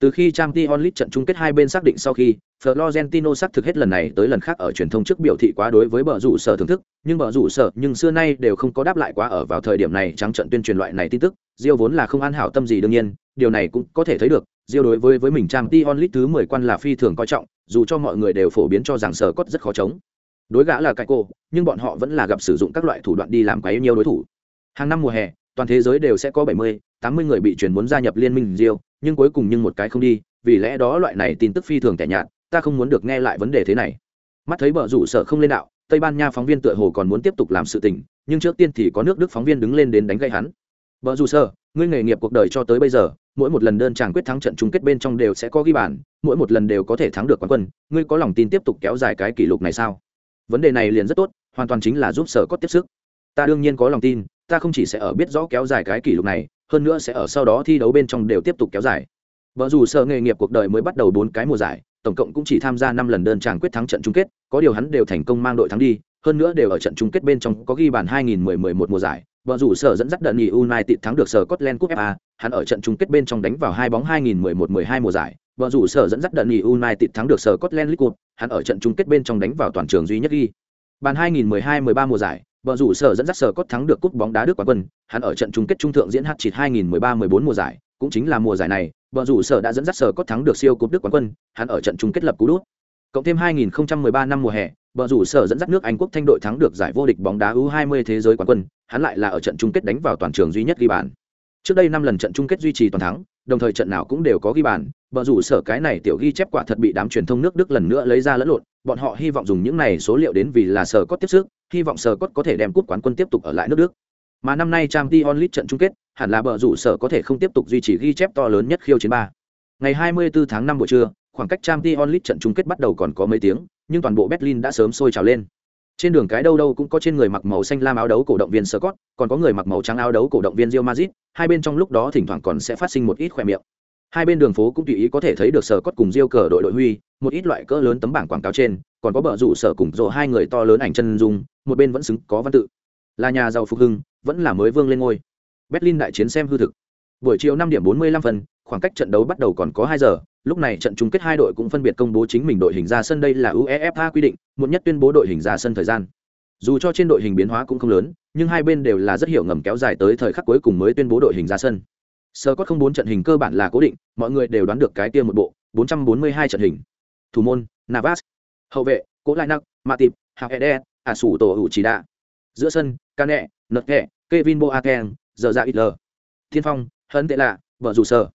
[SPEAKER 1] Từ khi Champions League trận chung kết hai bên xác định sau khi, Florentino xác thực hết lần này tới lần khác ở truyền thông trước biểu thị quá đối với bờ rủ sở thưởng thức, nhưng bờ rủ sở nhưng xưa nay đều không có đáp lại quá ở vào thời điểm này trắng trận tuyên truyền loại này tin tức, Diêu vốn là không an hảo tâm gì đương nhiên, điều này cũng có thể thấy được, Diêu đối với với mình Champions League thứ 10 quan là phi thường coi trọng, dù cho mọi người đều phổ biến cho rằng sở cốt rất khó chống. Đối gã là cái cô, nhưng bọn họ vẫn là gặp sử dụng các loại thủ đoạn đi làm quấy nhiều đối thủ. Hàng năm mùa hè, toàn thế giới đều sẽ có 70, 80 người bị chuyển muốn gia nhập liên minh Diêu, nhưng cuối cùng nhưng một cái không đi, vì lẽ đó loại này tin tức phi thường tẻ nhạt, ta không muốn được nghe lại vấn đề thế này. Mắt thấy bờ rủ sợ không lên đạo, Tây Ban Nha phóng viên tựa hồ còn muốn tiếp tục làm sự tình, nhưng trước tiên thì có nước Đức phóng viên đứng lên đến đánh gãy hắn. Bờ rủ sợ ngươi nghề nghiệp cuộc đời cho tới bây giờ, mỗi một lần đơn chàng quyết thắng trận chung kết bên trong đều sẽ có ghi bàn, mỗi một lần đều có thể thắng được quán quân, ngươi có lòng tin tiếp tục kéo dài cái kỷ lục này sao? Vấn đề này liền rất tốt, hoàn toàn chính là giúp sở có tiếp sức. Ta đương nhiên có lòng tin, ta không chỉ sẽ ở biết rõ kéo dài cái kỷ lục này, hơn nữa sẽ ở sau đó thi đấu bên trong đều tiếp tục kéo dài. Vợ dù sở nghề nghiệp cuộc đời mới bắt đầu bốn cái mùa giải, tổng cộng cũng chỉ tham gia năm lần đơn tràng quyết thắng trận chung kết, có điều hắn đều thành công mang đội thắng đi, hơn nữa đều ở trận chung kết bên trong có ghi bàn 2010-11 mùa giải. Vợ dù sở dẫn dắt đợt nghỉ United thắng được sở Scotland Cup FA, hắn ở trận chung kết bên trong đánh vào hai bóng 2011-12 mùa giải. Vợ dù sở dẫn dắt đợt nghỉ United thắng được sở Scotland League Cup, hắn ở trận chung kết bên trong đánh vào toàn trường duy nhất ghi. Bàn 2012-13 mùa giải, Bờ rủ sở dẫn dắt sở cốt thắng được cúp bóng đá Đức quán quân, hắn ở trận chung kết trung thượng diễn hát chỉ 2013-14 mùa giải, cũng chính là mùa giải này, bờ rủ sở đã dẫn dắt sở cốt thắng được siêu cúp Đức quán quân, hắn ở trận chung kết lập cú đút. Cộng thêm 2013 năm mùa hè, bờ rủ sở dẫn dắt nước Anh quốc thanh đội thắng được giải vô địch bóng đá U20 thế giới quán quân, hắn lại là ở trận chung kết đánh vào toàn trường duy nhất ghi bàn. Trước đây năm lần trận chung kết duy trì toàn thắng, đồng thời trận nào cũng đều có ghi bàn, bờ rủ sở cái này tiểu ghi chép quả thật bị đám truyền thông nước Đức lần nữa lấy ra lẫn lộn, bọn họ hy vọng dùng những này số liệu đến vì là sở cốt tiếp sức, hy vọng sở cốt có thể đem cúp quán quân tiếp tục ở lại nước Đức. Mà năm nay Champions League trận chung kết, hẳn là bờ rủ sở có thể không tiếp tục duy trì ghi chép to lớn nhất khiêu chiến ba. Ngày 24 tháng 5 buổi trưa, khoảng cách Champions League trận chung kết bắt đầu còn có mấy tiếng, nhưng toàn bộ Berlin đã sớm sôi trào lên. Trên đường cái đâu đâu cũng có trên người mặc màu xanh lam áo đấu cổ động viên Scott, còn có người mặc màu trắng áo đấu cổ động viên Real Madrid, hai bên trong lúc đó thỉnh thoảng còn sẽ phát sinh một ít khoe miệng. Hai bên đường phố cũng tùy ý có thể thấy được Scott cùng Real cờ đội đội huy, một ít loại cỡ lớn tấm bảng quảng cáo trên, còn có bờ rủ sở cùng rồ hai người to lớn ảnh chân dung, một bên vẫn xứng có văn tự. Là nhà giàu phục hưng, vẫn là mới vương lên ngôi. Berlin đại chiến xem hư thực. Buổi chiều năm điểm bốn mươi lăm phần khoảng cách trận đấu bắt đầu còn có hai giờ, lúc này trận chung kết hai đội cũng phân biệt công bố chính mình đội hình ra sân đây là UEFA quy định, muộn nhất tuyên bố đội hình ra sân thời gian. Dù cho trên đội hình biến hóa cũng không lớn, nhưng hai bên đều là rất hiểu ngầm kéo dài tới thời khắc cuối cùng mới tuyên bố đội hình ra sân. Sơ có không bốn trận hình cơ bản là cố định, mọi người đều đoán được cái tiêm một bộ, 442 trận hình. thủ môn navas hậu vệ cố lại nặc mạ tịp hạc ede ả sủ tổ hữu chỉ đạ giữa sân ca nẹ nợt kẹ kevin boateng giờ ra ít lờ thiên phong hấn tệ lạ vợ dù sơ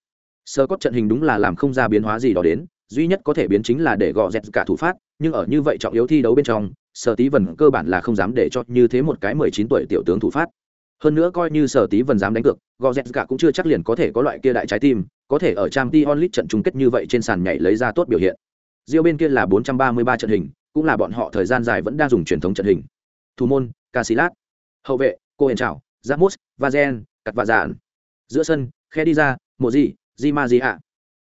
[SPEAKER 1] sơ cốt trận hình đúng là làm không ra biến hóa gì đó đến, duy nhất có thể biến chính là để gọ dẹt cả thủ phát, nhưng ở như vậy trọng yếu thi đấu bên trong, sở tí vần cơ bản là không dám để cho như thế một cái mười chín tuổi tiểu tướng thủ phát. Hơn nữa coi như sở tí vần dám đánh cược, gò z cả cũng chưa chắc liền có thể có loại kia đại trái tim, có thể ở trang t onlit trận chung kết như vậy trên sàn nhảy lấy ra tốt biểu hiện. Riêng bên kia là 433 trận hình, cũng là bọn họ thời gian dài vẫn đang dùng truyền thống trận hình. Thủ môn casilat hậu vệ cô hển trào giamos vazen cặt vạ dạn giữa sân khe đi ra mùa gì di ma di ạ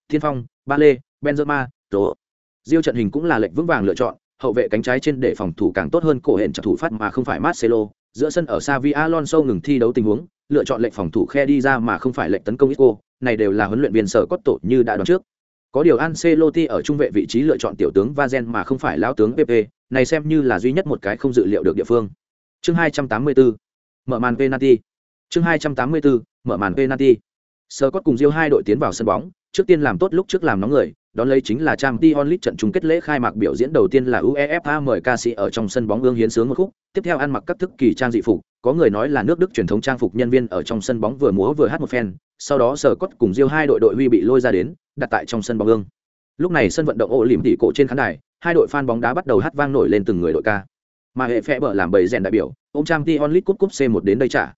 [SPEAKER 1] thiên phong ba lê benzema tổ diêu trận hình cũng là lệnh vững vàng lựa chọn hậu vệ cánh trái trên để phòng thủ càng tốt hơn cổ hển trả thủ phát mà không phải Marcelo, giữa sân ở Xavi Alonso ngừng thi đấu tình huống, lựa chọn lệnh phòng thủ khe đi ra mà không phải lệnh tấn công Isco, này đều là huấn luyện viên sở cốt tổ như đã đoán trước. Có điều Ancelotti ở trung vệ vị trí lựa chọn tiểu tướng Vazen mà không phải lão tướng Pepe, này xem như là duy nhất một cái không dự liệu được địa phương. Chương 284. Mở màn penalty. Chương 284. Mở màn penalty. Scott cùng Diêu hai đội tiến vào sân bóng, trước tiên làm tốt lúc trước làm nóng người, đón lấy chính là trang t onlit trận chung kết lễ khai mạc biểu diễn đầu tiên là uefa mời ca sĩ ở trong sân bóng ương hiến sướng một khúc tiếp theo ăn mặc các thức kỳ trang dị phục có người nói là nước đức truyền thống trang phục nhân viên ở trong sân bóng vừa múa vừa hát một phen sau đó sở cốt cùng diêu hai đội đội huy bị lôi ra đến đặt tại trong sân bóng ương lúc này sân vận động ổ lìm tỉ cổ trên khán đài hai đội fan bóng đá bắt đầu hát vang nổi lên từng người đội ca. Mà hệ phe bở làm bầy rèn đại biểu ông trang t onlit cúp cúp c 1 đến đây trả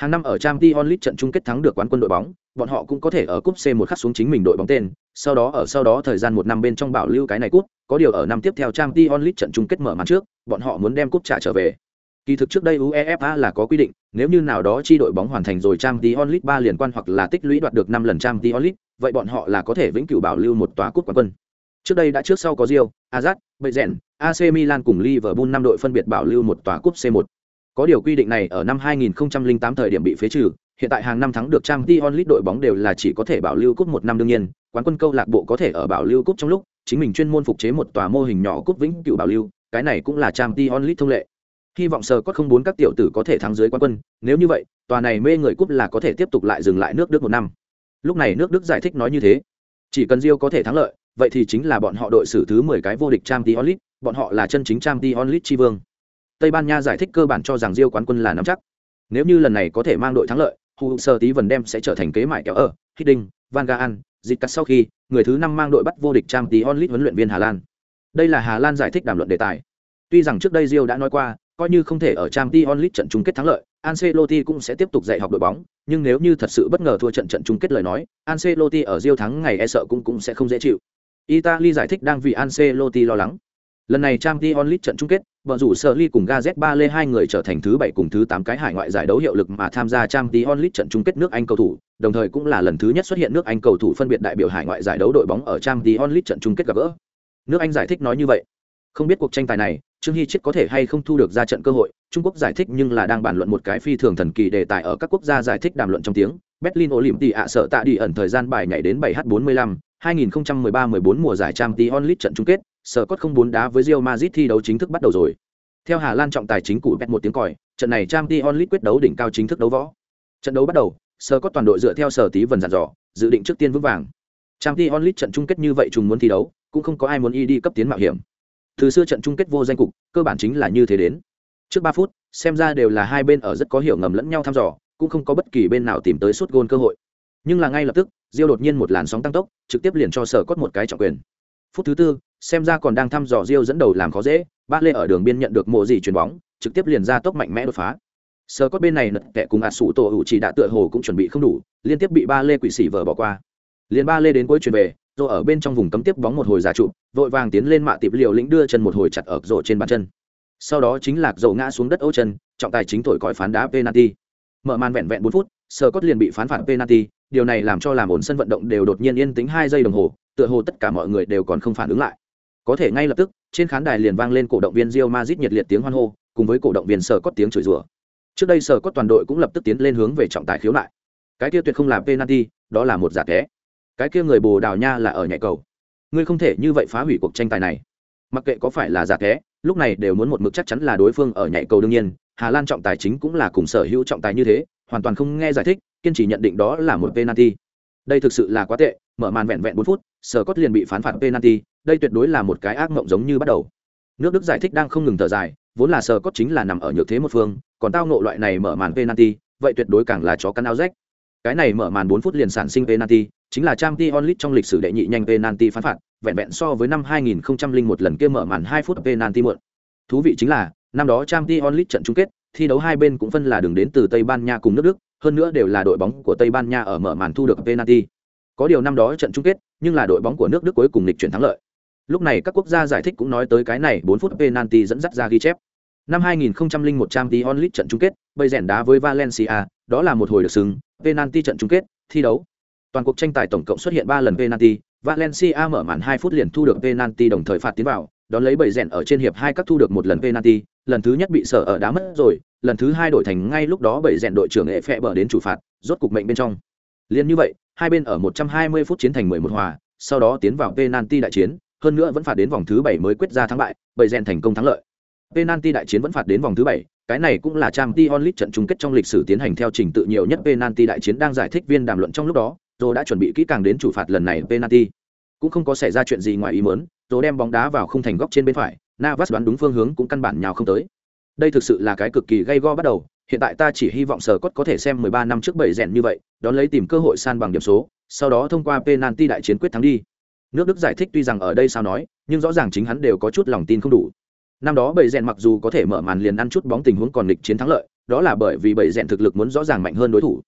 [SPEAKER 1] hàng năm ở Champions League trận chung kết thắng được quán quân đội bóng bọn họ cũng có thể ở cúp C1 khắc xuống chính mình đội bóng tên, sau đó ở sau đó thời gian một năm bên trong bảo lưu cái này cúp, có điều ở năm tiếp theo Champions League trận chung kết mở màn trước, bọn họ muốn đem cúp trả trở về. Kỳ thực trước đây UEFA là có quy định, nếu như nào đó chi đội bóng hoàn thành rồi Champions League 3 liên quan hoặc là tích lũy đoạt được 5 lần Champions League, vậy bọn họ là có thể vĩnh cửu bảo lưu một tòa cúp quán quân. Trước đây đã trước sau có Real, Ajax, Bayern, AC Milan cùng Liverpool năm đội phân biệt bảo lưu một tòa cúp C1. Có điều quy định này ở năm 2008 thời điểm bị phế trừ, hiện tại hàng năm thắng được trang t onlit đội bóng đều là chỉ có thể bảo lưu cúp một năm đương nhiên quán quân câu lạc bộ có thể ở bảo lưu cúp trong lúc chính mình chuyên môn phục chế một tòa mô hình nhỏ cúp vĩnh cửu bảo lưu cái này cũng là trang t onlit thông lệ. Hy vọng sờ có không bốn các tiểu tử có thể thắng dưới quán quân nếu như vậy tòa này mê người cúp là có thể tiếp tục lại dừng lại nước đức một năm. Lúc này nước đức giải thích nói như thế. Chỉ cần rio có thể thắng lợi vậy thì chính là bọn họ đội xử thứ mười cái vô địch trang t bọn họ là chân chính trang t onlit tri vương tây ban nha giải thích cơ bản cho rằng diêu quán quân là nắm chắc nếu như lần này có thể mang đội thắng lợi hù sơ tí vần đem sẽ trở thành kế mại kéo ở hidding van gaan dịch cắt sau khi người thứ năm mang đội bắt vô địch trang tí onlit huấn luyện viên hà lan đây là hà lan giải thích đàm luận đề tài tuy rằng trước đây diêu đã nói qua coi như không thể ở trang tí onlit trận chung kết thắng lợi Ancelotti cũng sẽ tiếp tục dạy học đội bóng, nhưng nếu như thật sự bất ngờ thua trận trận chung kết lời nói, Ancelotti ở diêu thắng ngày e sợ cũng cũng sẽ không dễ chịu. Italy giải thích đang vì Ancelotti lo lắng. Lần này Champions League trận chung kết, vợ rủ Sở Ly cùng Gazet Ba Lê hai người trở thành thứ bảy cùng thứ tám cái hải ngoại giải đấu hiệu lực mà tham gia Champions League trận chung kết nước Anh cầu thủ, đồng thời cũng là lần thứ nhất xuất hiện nước Anh cầu thủ phân biệt đại biểu hải ngoại giải đấu đội bóng ở Champions League trận chung kết gặp gỡ. Nước Anh giải thích nói như vậy. Không biết cuộc tranh tài này, Trương Hy Chiết có thể hay không thu được ra trận cơ hội, Trung Quốc giải thích nhưng là đang bàn luận một cái phi thường thần kỳ đề tài ở các quốc gia giải thích đàm luận trong tiếng. Berlin Olympic ạ sợ tạ đi ẩn thời gian bài nhảy đến 7h45, 2013-14 mùa giải Champions League trận chung kết, sở cốt không bốn đá với Real Madrid thi đấu chính thức bắt đầu rồi. Theo Hà Lan trọng tài chính cụ bẹt một tiếng còi, trận này Champions League quyết đấu đỉnh cao chính thức đấu võ. Trận đấu bắt đầu, sở cốt toàn đội dựa theo sở tí vần dặn dò, dự định trước tiên vững vàng. Champions League trận chung kết như vậy trùng muốn thi đấu, cũng không có ai muốn y đi cấp tiến mạo hiểm. Từ xưa trận chung kết vô danh cục, cơ bản chính là như thế đến. Trước 3 phút, xem ra đều là hai bên ở rất có hiểu ngầm lẫn nhau thăm dò, cũng không có bất kỳ bên nào tìm tới suốt gôn cơ hội. Nhưng là ngay lập tức, Diêu đột nhiên một làn sóng tăng tốc, trực tiếp liền cho sở cốt một cái trọng quyền. Phút thứ tư, xem ra còn đang thăm dò Rio dẫn đầu làm khó dễ, ba lê ở đường biên nhận được mộ gì chuyền bóng, trực tiếp liền ra tốc mạnh mẽ đột phá. Sơ cốt bên này nật kẹ cùng ạt sủ tổ hữu chỉ đã tựa hồ cũng chuẩn bị không đủ, liên tiếp bị ba lê quỷ sĩ vờ bỏ qua. Liền ba lê đến cuối chuyền về, rồi ở bên trong vùng cấm tiếp bóng một hồi giả trụ, vội vàng tiến lên mạ tiệp liều lĩnh đưa chân một hồi chặt ở rổ trên bàn chân. Sau đó chính lạc dầu ngã xuống đất ô chân, trọng tài chính thổi còi phán đá penalty. Mở màn vẹn vẹn 4 phút, Sơ cốt liền bị phán phạt penalty, điều này làm cho làm ổn sân vận động đều đột nhiên yên tĩnh 2 giây đồng hồ, tựa hồ tất cả mọi người đều còn không phản ứng lại. Có thể ngay lập tức, trên khán đài liền vang lên cổ động viên Real Madrid nhiệt liệt tiếng hoan hô, cùng với cổ động viên Sở Cốt tiếng chửi rủa. Trước đây Sở Cốt toàn đội cũng lập tức tiến lên hướng về trọng tài khiếu nại. Cái kia tuyệt không là penalty, đó là một giả té. Cái kia người Bồ Đào Nha là ở nhảy cầu. Ngươi không thể như vậy phá hủy cuộc tranh tài này. Mặc kệ có phải là giả té, lúc này đều muốn một mực chắc chắn là đối phương ở nhảy cầu đương nhiên, Hà Lan trọng tài chính cũng là cùng sở hữu trọng tài như thế, hoàn toàn không nghe giải thích, kiên trì nhận định đó là một penalty. Đây thực sự là quá tệ, mở màn vẹn vẹn 4 phút, Sở Cốt liền bị phán phạt penalty, đây tuyệt đối là một cái ác mộng giống như bắt đầu. Nước đức giải thích đang không ngừng thở dài, vốn là sờ cốt chính là nằm ở nhược thế một phương, còn tao nộ loại này mở màn penalty, vậy tuyệt đối càng là chó cắn áo rách. Cái này mở màn 4 phút liền sản sinh penalty, chính là Champions League trong lịch sử đệ nhị nhanh penalty phán phạt, vẹn vẹn so với năm 2001 lần kia mở màn 2 phút penalty muộn. Thú vị chính là, năm đó Champions League trận chung kết, thi đấu hai bên cũng phân là đường đến từ Tây Ban Nha cùng nước Đức, hơn nữa đều là đội bóng của Tây Ban Nha ở mở màn thu được penalty. Có điều năm đó trận chung kết, nhưng là đội bóng của nước Đức cuối cùng lịch chuyển thắng lợi lúc này các quốc gia giải thích cũng nói tới cái này 4 phút penalty dẫn dắt ra ghi chép. Năm 2001 Champions League trận chung kết bây rèn đá với Valencia, đó là một hồi được xứng penalty trận chung kết, thi đấu. Toàn cuộc tranh tài tổng cộng xuất hiện ba lần penalty, Valencia mở màn hai phút liền thu được penalty đồng thời phạt tiến vào, đón lấy bảy rèn ở trên hiệp hai các thu được một lần penalty, lần thứ nhất bị sở ở đá mất rồi, lần thứ hai đổi thành ngay lúc đó bảy rèn đội trưởng nghệ phẹ bờ đến chủ phạt, rốt cục mệnh bên trong. Liên như vậy, hai bên ở 120 phút chiến thành 11 hòa, sau đó tiến vào penalty đại chiến hơn nữa vẫn phạt đến vòng thứ bảy mới quyết ra thắng bại bảy rèn thành công thắng lợi. Penalty đại chiến vẫn phạt đến vòng thứ bảy, cái này cũng là trang t trận chung kết trong lịch sử tiến hành theo trình tự nhiều nhất penalty đại chiến đang giải thích viên đàm luận trong lúc đó rồi đã chuẩn bị kỹ càng đến chủ phạt lần này penalty. Cũng không có xảy ra chuyện gì ngoài ý muốn rồi đem bóng đá vào khung thành góc trên bên phải, navas đoán đúng phương hướng cũng căn bản nhào không tới. Đây thực sự là cái cực kỳ gay go bắt đầu, hiện tại ta chỉ hy vọng sở cốt có thể xem 13 năm trước bảy rèn như vậy, đón lấy tìm cơ hội san bằng điểm số, sau đó thông qua penalty đại chiến quyết thắng đi nước đức giải thích tuy rằng ở đây sao nói, nhưng rõ ràng chính hắn đều có chút lòng tin không đủ. Năm đó Bầy rèn mặc dù có thể mở màn liền ăn chút bóng tình huống còn địch chiến thắng lợi, đó là bởi vì Bầy rèn thực lực muốn rõ ràng mạnh hơn đối thủ.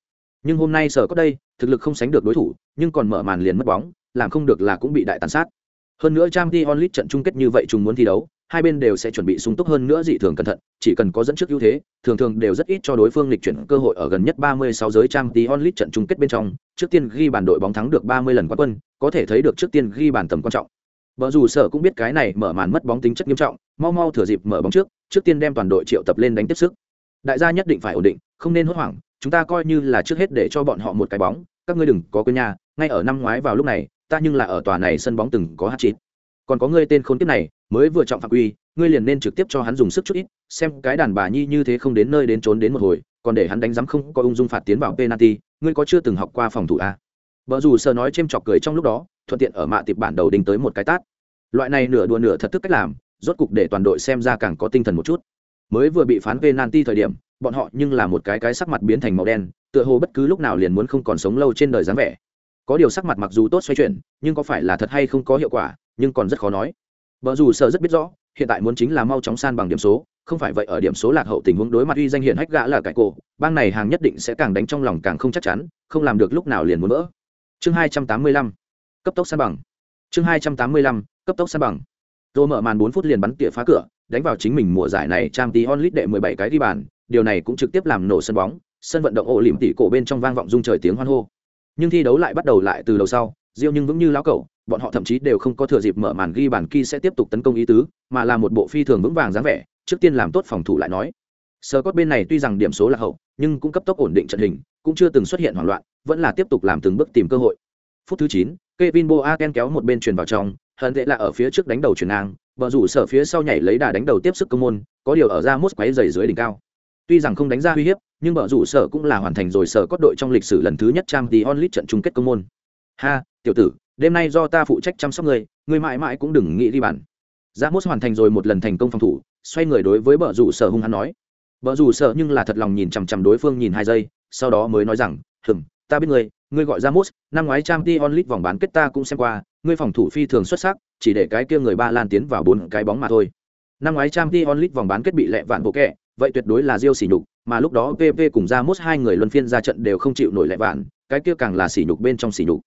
[SPEAKER 1] Nhưng hôm nay sở có đây, thực lực không sánh được đối thủ, nhưng còn mở màn liền mất bóng, làm không được là cũng bị đại tàn sát. Hơn nữa trang t onlit trận chung kết như vậy chúng muốn thi đấu hai bên đều sẽ chuẩn bị sung túc hơn nữa dị thường cẩn thận, chỉ cần có dẫn trước ưu thế, thường thường đều rất ít cho đối phương lịch chuyển cơ hội ở gần nhất 36 giới trang tí onlit trận chung kết bên trong. Trước tiên ghi bàn đội bóng thắng được 30 lần quán quân, có thể thấy được trước tiên ghi bàn tầm quan trọng. Vợ dù sở cũng biết cái này mở màn mất bóng tính chất nghiêm trọng, mau mau thừa dịp mở bóng trước trước tiên đem toàn đội triệu tập lên đánh tiếp sức. Đại gia nhất định phải ổn định, không nên hốt hoảng, chúng ta coi như là trước hết để cho bọn họ một cái bóng, các ngươi đừng có quên nhà ngay ở năm ngoái vào lúc này, ta nhưng là ở tòa này sân bóng từng có hát chít còn có ngươi tên khốn kiếp này, mới vừa trọng phạm quy, ngươi liền nên trực tiếp cho hắn dùng sức chút ít, xem cái đàn bà nhi như thế không đến nơi đến trốn đến một hồi, còn để hắn đánh giám không có ung dung phạt tiến vào penalty, ngươi có chưa từng học qua phòng thủ a à? vợ dù sợ nói chêm chọc cười trong lúc đó, thuận tiện ở mạ tiệp bản đầu đinh tới một cái tát. Loại này nửa đùa nửa thật thức cách làm, rốt cục để toàn đội xem ra càng có tinh thần một chút. Mới vừa bị phán penalty thời điểm, bọn họ nhưng là một cái cái sắc mặt biến thành màu đen, tựa hồ bất cứ lúc nào liền muốn không còn sống lâu trên đời dáng vẻ. Có điều sắc mặt mặc dù tốt xoay chuyển, nhưng có phải là thật hay không có hiệu quả nhưng còn rất khó nói. Vợ dù sợ rất biết rõ, hiện tại muốn chính là mau chóng san bằng điểm số, không phải vậy ở điểm số lạc hậu tình huống đối mặt uy danh hiện hách gã là cải cổ, bang này hàng nhất định sẽ càng đánh trong lòng càng không chắc chắn, không làm được lúc nào liền muốn vỡ. Chương hai trăm tám mươi lăm, cấp tốc san bằng. Chương hai trăm tám mươi lăm, cấp tốc san bằng. Rồi mở màn bốn phút liền bắn tỉa phá cửa, đánh vào chính mình mùa giải này trang tí onlit đệ mười bảy cái đi bàn, điều này cũng trực tiếp làm nổ sân bóng, sân vận động ổ lỉm tỉ cổ bên trong vang vọng rung trời tiếng hoan hô. Nhưng thi đấu lại bắt đầu lại từ đầu sau, diêu nhưng vững như lão cẩu bọn họ thậm chí đều không có thừa dịp mở màn ghi bàn khi sẽ tiếp tục tấn công ý tứ, mà là một bộ phi thường vững vàng dáng vẻ, trước tiên làm tốt phòng thủ lại nói. Sơ bên này tuy rằng điểm số là hậu, nhưng cũng cấp tốc ổn định trận hình, cũng chưa từng xuất hiện hoảng loạn, vẫn là tiếp tục làm từng bước tìm cơ hội. Phút thứ chín, Kevin boaken kéo một bên truyền vào trong hận dễ là ở phía trước đánh đầu chuyển ngang vợ rủ sở phía sau nhảy lấy đà đánh đầu tiếp sức công môn, có điều ở ra mốt quáy dày dưới đỉnh cao. Tuy rằng không đánh ra uy hiếp, nhưng vợ rủ sở cũng là hoàn thành rồi sở cốt đội trong lịch sử lần thứ nhất trang tí onlit trận chung kết công môn. Ha, tiểu tử đêm nay do ta phụ trách chăm sóc người người mãi mãi cũng đừng nghĩ đi bàn. Ra mốt hoàn thành rồi một lần thành công phòng thủ, xoay người đối với bờ rủ sở hung hắn nói. Bờ rủ sở nhưng là thật lòng nhìn chằm chằm đối phương nhìn hai giây, sau đó mới nói rằng, hừm, ta biết ngươi ngươi gọi ra mốt năm ngoái trang t onlit vòng bán kết ta cũng xem qua, ngươi phòng thủ phi thường xuất sắc, chỉ để cái kia người ba lan tiến vào bốn cái bóng mà thôi. Năm ngoái trang t onlit vòng bán kết bị lẹ vạn bộ kẹ, vậy tuyệt đối là diêu sỉ nhục, mà lúc đó PV cùng ra mốt hai người luân phiên ra trận đều không chịu nổi lẹ vạn, cái kia càng là sỉ nhục bên trong sỉ nhục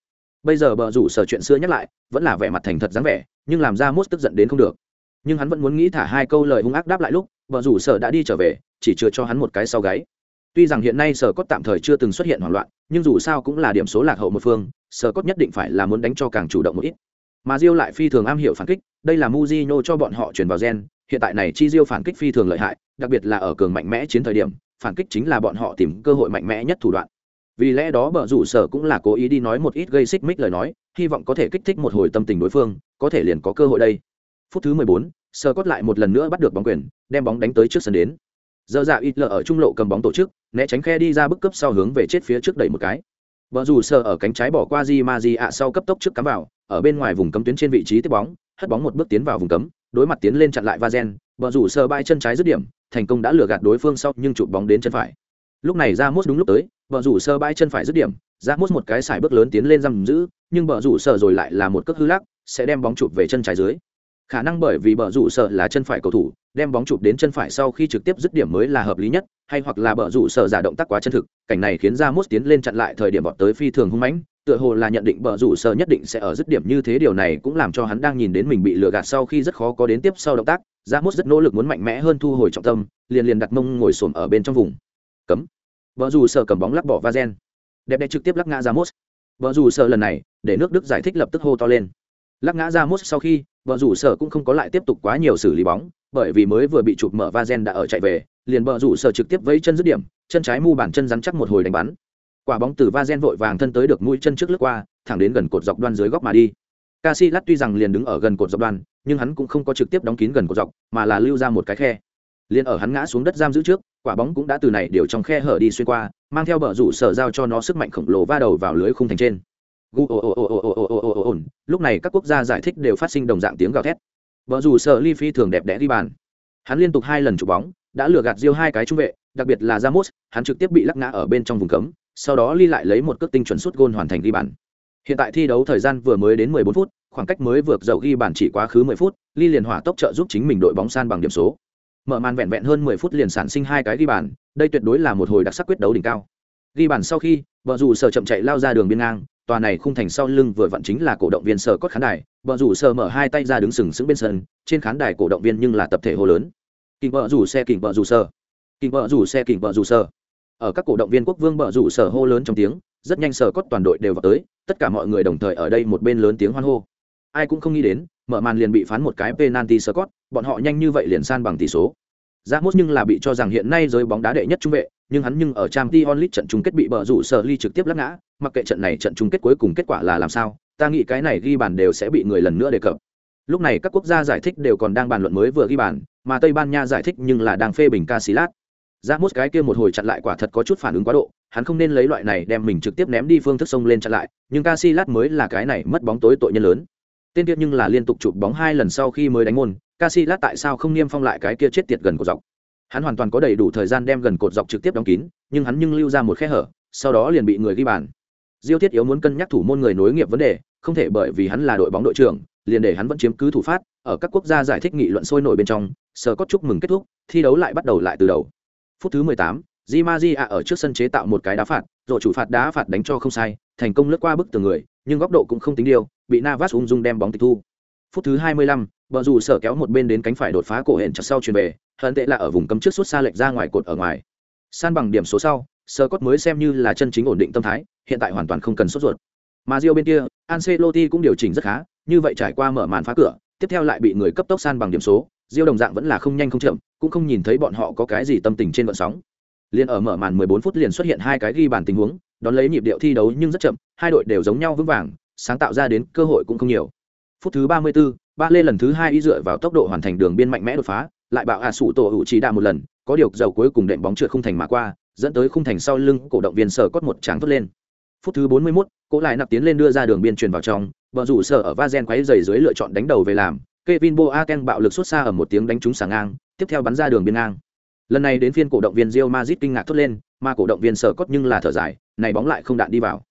[SPEAKER 1] bây giờ bờ rủ sở chuyện xưa nhắc lại, vẫn là vẻ mặt thành thật dáng vẻ, nhưng làm ra mốt tức giận đến không được. Nhưng hắn vẫn muốn nghĩ thả hai câu lời hung ác đáp lại lúc, bờ rủ sở đã đi trở về, chỉ chưa cho hắn một cái sau gáy. Tuy rằng hiện nay sở cốt tạm thời chưa từng xuất hiện hoảng loạn, nhưng dù sao cũng là điểm số lạc hậu một phương, sở cốt nhất định phải là muốn đánh cho càng chủ động một ít. Mà diêu lại phi thường am hiểu phản kích, đây là muzino cho bọn họ chuyển vào gen, hiện tại này chi diêu phản kích phi thường lợi hại, đặc biệt là ở cường mạnh mẽ chiến thời điểm, phản kích chính là bọn họ tìm cơ hội mạnh mẽ nhất thủ đoạn vì lẽ đó bờ rủ sở cũng là cố ý đi nói một ít gây xích mích lời nói hy vọng có thể kích thích một hồi tâm tình đối phương có thể liền có cơ hội đây. Phút thứ mười bốn, sơ cốt lại một lần nữa bắt được bóng quyền đem bóng đánh tới trước sân đến. Giờ dạ ít lờ ở trung lộ cầm bóng tổ chức né tránh khe đi ra bức cấp sau hướng về chết phía trước đẩy một cái. Vợ dù sơ ở cánh trái bỏ qua di ma di ạ sau cấp tốc trước cắm vào ở bên ngoài vùng cấm tuyến trên vị trí tiếp bóng hất bóng một bước tiến vào vùng cấm đối mặt tiến lên chặn lại va gen bờ rủ sờ bay chân trái dứt điểm, thành công đã lừa gạt đối phương sau nhưng chụp bóng đến chân phải. Lúc này ra mốt đúng lúc tới, bờ rủ sờ bãi chân phải dứt điểm, Ramos một cái sải bước lớn tiến lên giam giữ, nhưng bờ rủ sờ rồi lại là một cước hư lắc, sẽ đem bóng chụp về chân trái dưới. Khả năng bởi vì bờ rủ sờ là chân phải cầu thủ, đem bóng chụp đến chân phải sau khi trực tiếp dứt điểm mới là hợp lý nhất, hay hoặc là bờ rủ sờ giả động tác quá chân thực, cảnh này khiến Ramos tiến lên chặn lại thời điểm bọn tới phi thường hung mãnh, tựa hồ là nhận định bờ rủ sở nhất định sẽ ở dứt điểm như thế điều này cũng làm cho hắn đang nhìn đến mình bị lừa gạt sau khi rất khó có đến tiếp sau động tác ra mốt rất nỗ lực muốn mạnh mẽ hơn thu hồi trọng tâm liền liền đặt mông ngồi xổm ở bên trong vùng cấm vợ dù sở cầm bóng lắc bỏ va gen đẹp đẽ trực tiếp lắc ngã ra mốt vợ dù sở lần này, để nước đức giải thích lập tức hô to lên. Lắc ngã ra mốt sau khi vợ rủ sở cũng không có lại tiếp tục quá nhiều xử lý bóng, bởi vì mới vừa bị chụp mở va gen đã ở chạy về, liền vợ rủ sở trực tiếp vẫy chân dứt điểm, chân trái mu bàn chân rắn chắc một hồi đánh bắn. Quả bóng từ va gen vội vàng thân tới được mũi chân trước lướt qua, thẳng đến gần cột dọc đoan dưới góc mà đi. Casillas tuy rằng liền đứng ở gần cột dọc đoan, nhưng hắn cũng không có trực tiếp đóng kín gần cột dọc, mà là lưu ra một cái khe. Liền ở hắn ngã xuống đất giam giữ trước quả bóng cũng đã từ này điều trong khe hở đi xuyên qua mang theo bờ rủ sở giao cho nó sức mạnh khổng lồ va đầu vào lưới khung thành trên lúc này các quốc gia giải thích đều phát sinh đồng dạng tiếng gào thét vợ dù sợ ly phi thường đẹp đẽ ghi bàn hắn liên tục hai lần chụp bóng đã lừa gạt riêu hai cái trung vệ đặc biệt là ramos hắn trực tiếp bị lắc ngã ở bên trong vùng cấm sau đó ly lại lấy một cước tinh chuẩn suốt gôn hoàn thành ghi bàn hiện tại thi đấu thời gian vừa mới đến 14 phút khoảng cách mới vượt dầu ghi bàn chỉ quá khứ 10 phút ly liền hỏa tốc trợ giúp chính mình đội bóng san bằng điểm số mở màn vẹn vẹn hơn 10 phút liền sản sinh hai cái ghi bàn, đây tuyệt đối là một hồi đặc sắc quyết đấu đỉnh cao. Ghi bàn sau khi bờ rủ sở chậm chạy lao ra đường biên ngang, tòa này khung thành sau lưng vừa vặn chính là cổ động viên sở cốt khán đài bờ rủ sở mở hai tay ra đứng sừng sững bên sân, trên khán đài cổ động viên nhưng là tập thể hô lớn. Kình bờ rủ xe, kình bờ rủ sở. Kình bờ rủ xe, kình bờ rủ sở. Ở các cổ động viên quốc vương bờ rủ sở hô lớn trong tiếng, rất nhanh sở cốt toàn đội đều vào tới, tất cả mọi người đồng thời ở đây một bên lớn tiếng hoan hô. Ai cũng không nghĩ đến mở màn liền bị phán một cái penalty sở bọn họ nhanh như vậy liền san bằng tỷ số. Ramos nhưng là bị cho rằng hiện nay giới bóng đá đệ nhất trung vệ, nhưng hắn nhưng ở Champions League trận chung kết bị bờ rủ sở ly trực tiếp lắc ngã, mặc kệ trận này trận chung kết cuối cùng kết quả là làm sao, ta nghĩ cái này ghi bàn đều sẽ bị người lần nữa đề cập. Lúc này các quốc gia giải thích đều còn đang bàn luận mới vừa ghi bàn, mà tây ban nha giải thích nhưng là đang phê bình Casillas. Ramos cái kia một hồi chặn lại quả thật có chút phản ứng quá độ, hắn không nên lấy loại này đem mình trực tiếp ném đi phương thức sông lên chặn lại, nhưng Casillas mới là cái này mất bóng tối tội nhân lớn tên kia nhưng là liên tục chụp bóng hai lần sau khi mới đánh môn Casillas tại sao không niêm phong lại cái kia chết tiệt gần cột dọc? Hắn hoàn toàn có đầy đủ thời gian đem gần cột dọc trực tiếp đóng kín nhưng hắn nhưng lưu ra một khe hở sau đó liền bị người ghi bàn. Diêu thiết yếu muốn cân nhắc thủ môn người nối nghiệp vấn đề không thể bởi vì hắn là đội bóng đội trưởng liền để hắn vẫn chiếm cứ thủ phát ở các quốc gia giải thích nghị luận sôi nổi bên trong sờ có chúc mừng kết thúc thi đấu lại bắt đầu lại từ đầu. Phút thứ 18, Di Maria ở trước sân chế tạo một cái đá phạt, rồi chủ phạt đá phạt đánh cho không sai, thành công lướt qua bức tường người, nhưng góc độ cũng không tính điều, bị Navas ung dung đem bóng tịch thu. Phút thứ 25, bờ rủ sở kéo một bên đến cánh phải đột phá cổ hẹn chặt sau truyền về, hận tệ là ở vùng cấm trước suốt xa lệch ra ngoài cột ở ngoài. San bằng điểm số sau, Scott mới xem như là chân chính ổn định tâm thái, hiện tại hoàn toàn không cần sốt ruột. Mà Rio bên kia, Ancelotti cũng điều chỉnh rất khá, như vậy trải qua mở màn phá cửa, tiếp theo lại bị người cấp tốc san bằng điểm số, Rio đồng dạng vẫn là không nhanh không chậm, cũng không nhìn thấy bọn họ có cái gì tâm tình trên vận sóng. Liên ở mở màn 14 phút liền xuất hiện hai cái ghi bàn tình huống, đón lấy nhịp điệu thi đấu nhưng rất chậm, hai đội đều giống nhau vững vàng, sáng tạo ra đến cơ hội cũng không nhiều. Phút thứ 34, Ba Lê lần thứ hai y dựa vào tốc độ hoàn thành đường biên mạnh mẽ đột phá, lại bạo A Sụ tổ hữu chỉ đa một lần, có điều dầu cuối cùng đệm bóng trượt không thành mà qua, dẫn tới khung thành sau lưng cổ động viên sở cốt một tráng tốt lên. Phút thứ 41, Cố lại nạp tiến lên đưa ra đường biên truyền vào trong, vợ rủ sở ở Vazen quấy giày dưới lựa chọn đánh đầu về làm, Kevin Boateng bạo lực xuất xa ở một tiếng đánh trúng sàng ngang, tiếp theo bắn ra đường biên ngang. Lần này đến phiên cổ động viên Real Madrid kinh ngạc thốt lên, mà cổ động viên sở cốt nhưng là thở dài, này bóng lại không đạn đi vào.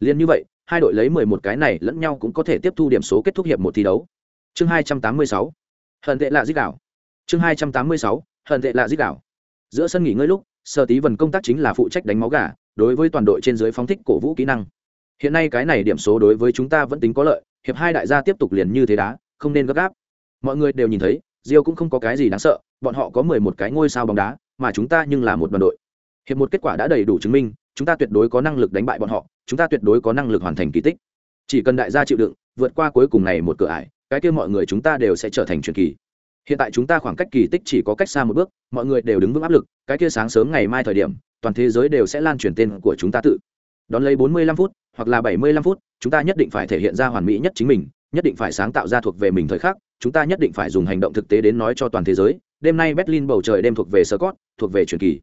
[SPEAKER 1] Liên như vậy, hai đội lấy 11 cái này lẫn nhau cũng có thể tiếp thu điểm số kết thúc hiệp một thi đấu. Chương 286. Hận tệ lạ giết đảo. Chương 286. Hận tệ lạ giết đảo. Giữa sân nghỉ ngơi lúc, Sở Tí Vân công tác chính là phụ trách đánh máu gà, đối với toàn đội trên dưới phóng thích cổ vũ kỹ năng. Hiện nay cái này điểm số đối với chúng ta vẫn tính có lợi, hiệp hai đại gia tiếp tục liền như thế đá, không nên gấp gáp mọi người đều nhìn thấy rio cũng không có cái gì đáng sợ bọn họ có mười một cái ngôi sao bóng đá mà chúng ta nhưng là một đoàn đội hiệp một kết quả đã đầy đủ chứng minh chúng ta tuyệt đối có năng lực đánh bại bọn họ chúng ta tuyệt đối có năng lực hoàn thành kỳ tích. Chỉ cần đại gia chịu đựng vượt qua cuối cùng này một cửa ải cái kia mọi người chúng ta đều sẽ trở thành truyền kỳ. Hiện tại chúng ta khoảng cách kỳ tích chỉ có cách xa một bước mọi người đều đứng vững áp lực cái kia sáng sớm ngày mai thời điểm toàn thế giới đều sẽ lan truyền tên của chúng ta tự. Đón lấy 45 phút hoặc là 75 phút chúng ta nhất định phải thể hiện ra hoàn mỹ nhất chính mình nhất định phải sáng tạo ra thuộc về mình thời khắc chúng ta nhất định phải dùng hành động thực tế đến nói cho toàn thế giới đêm nay berlin bầu trời đêm thuộc về Scott, thuộc về truyền kỳ.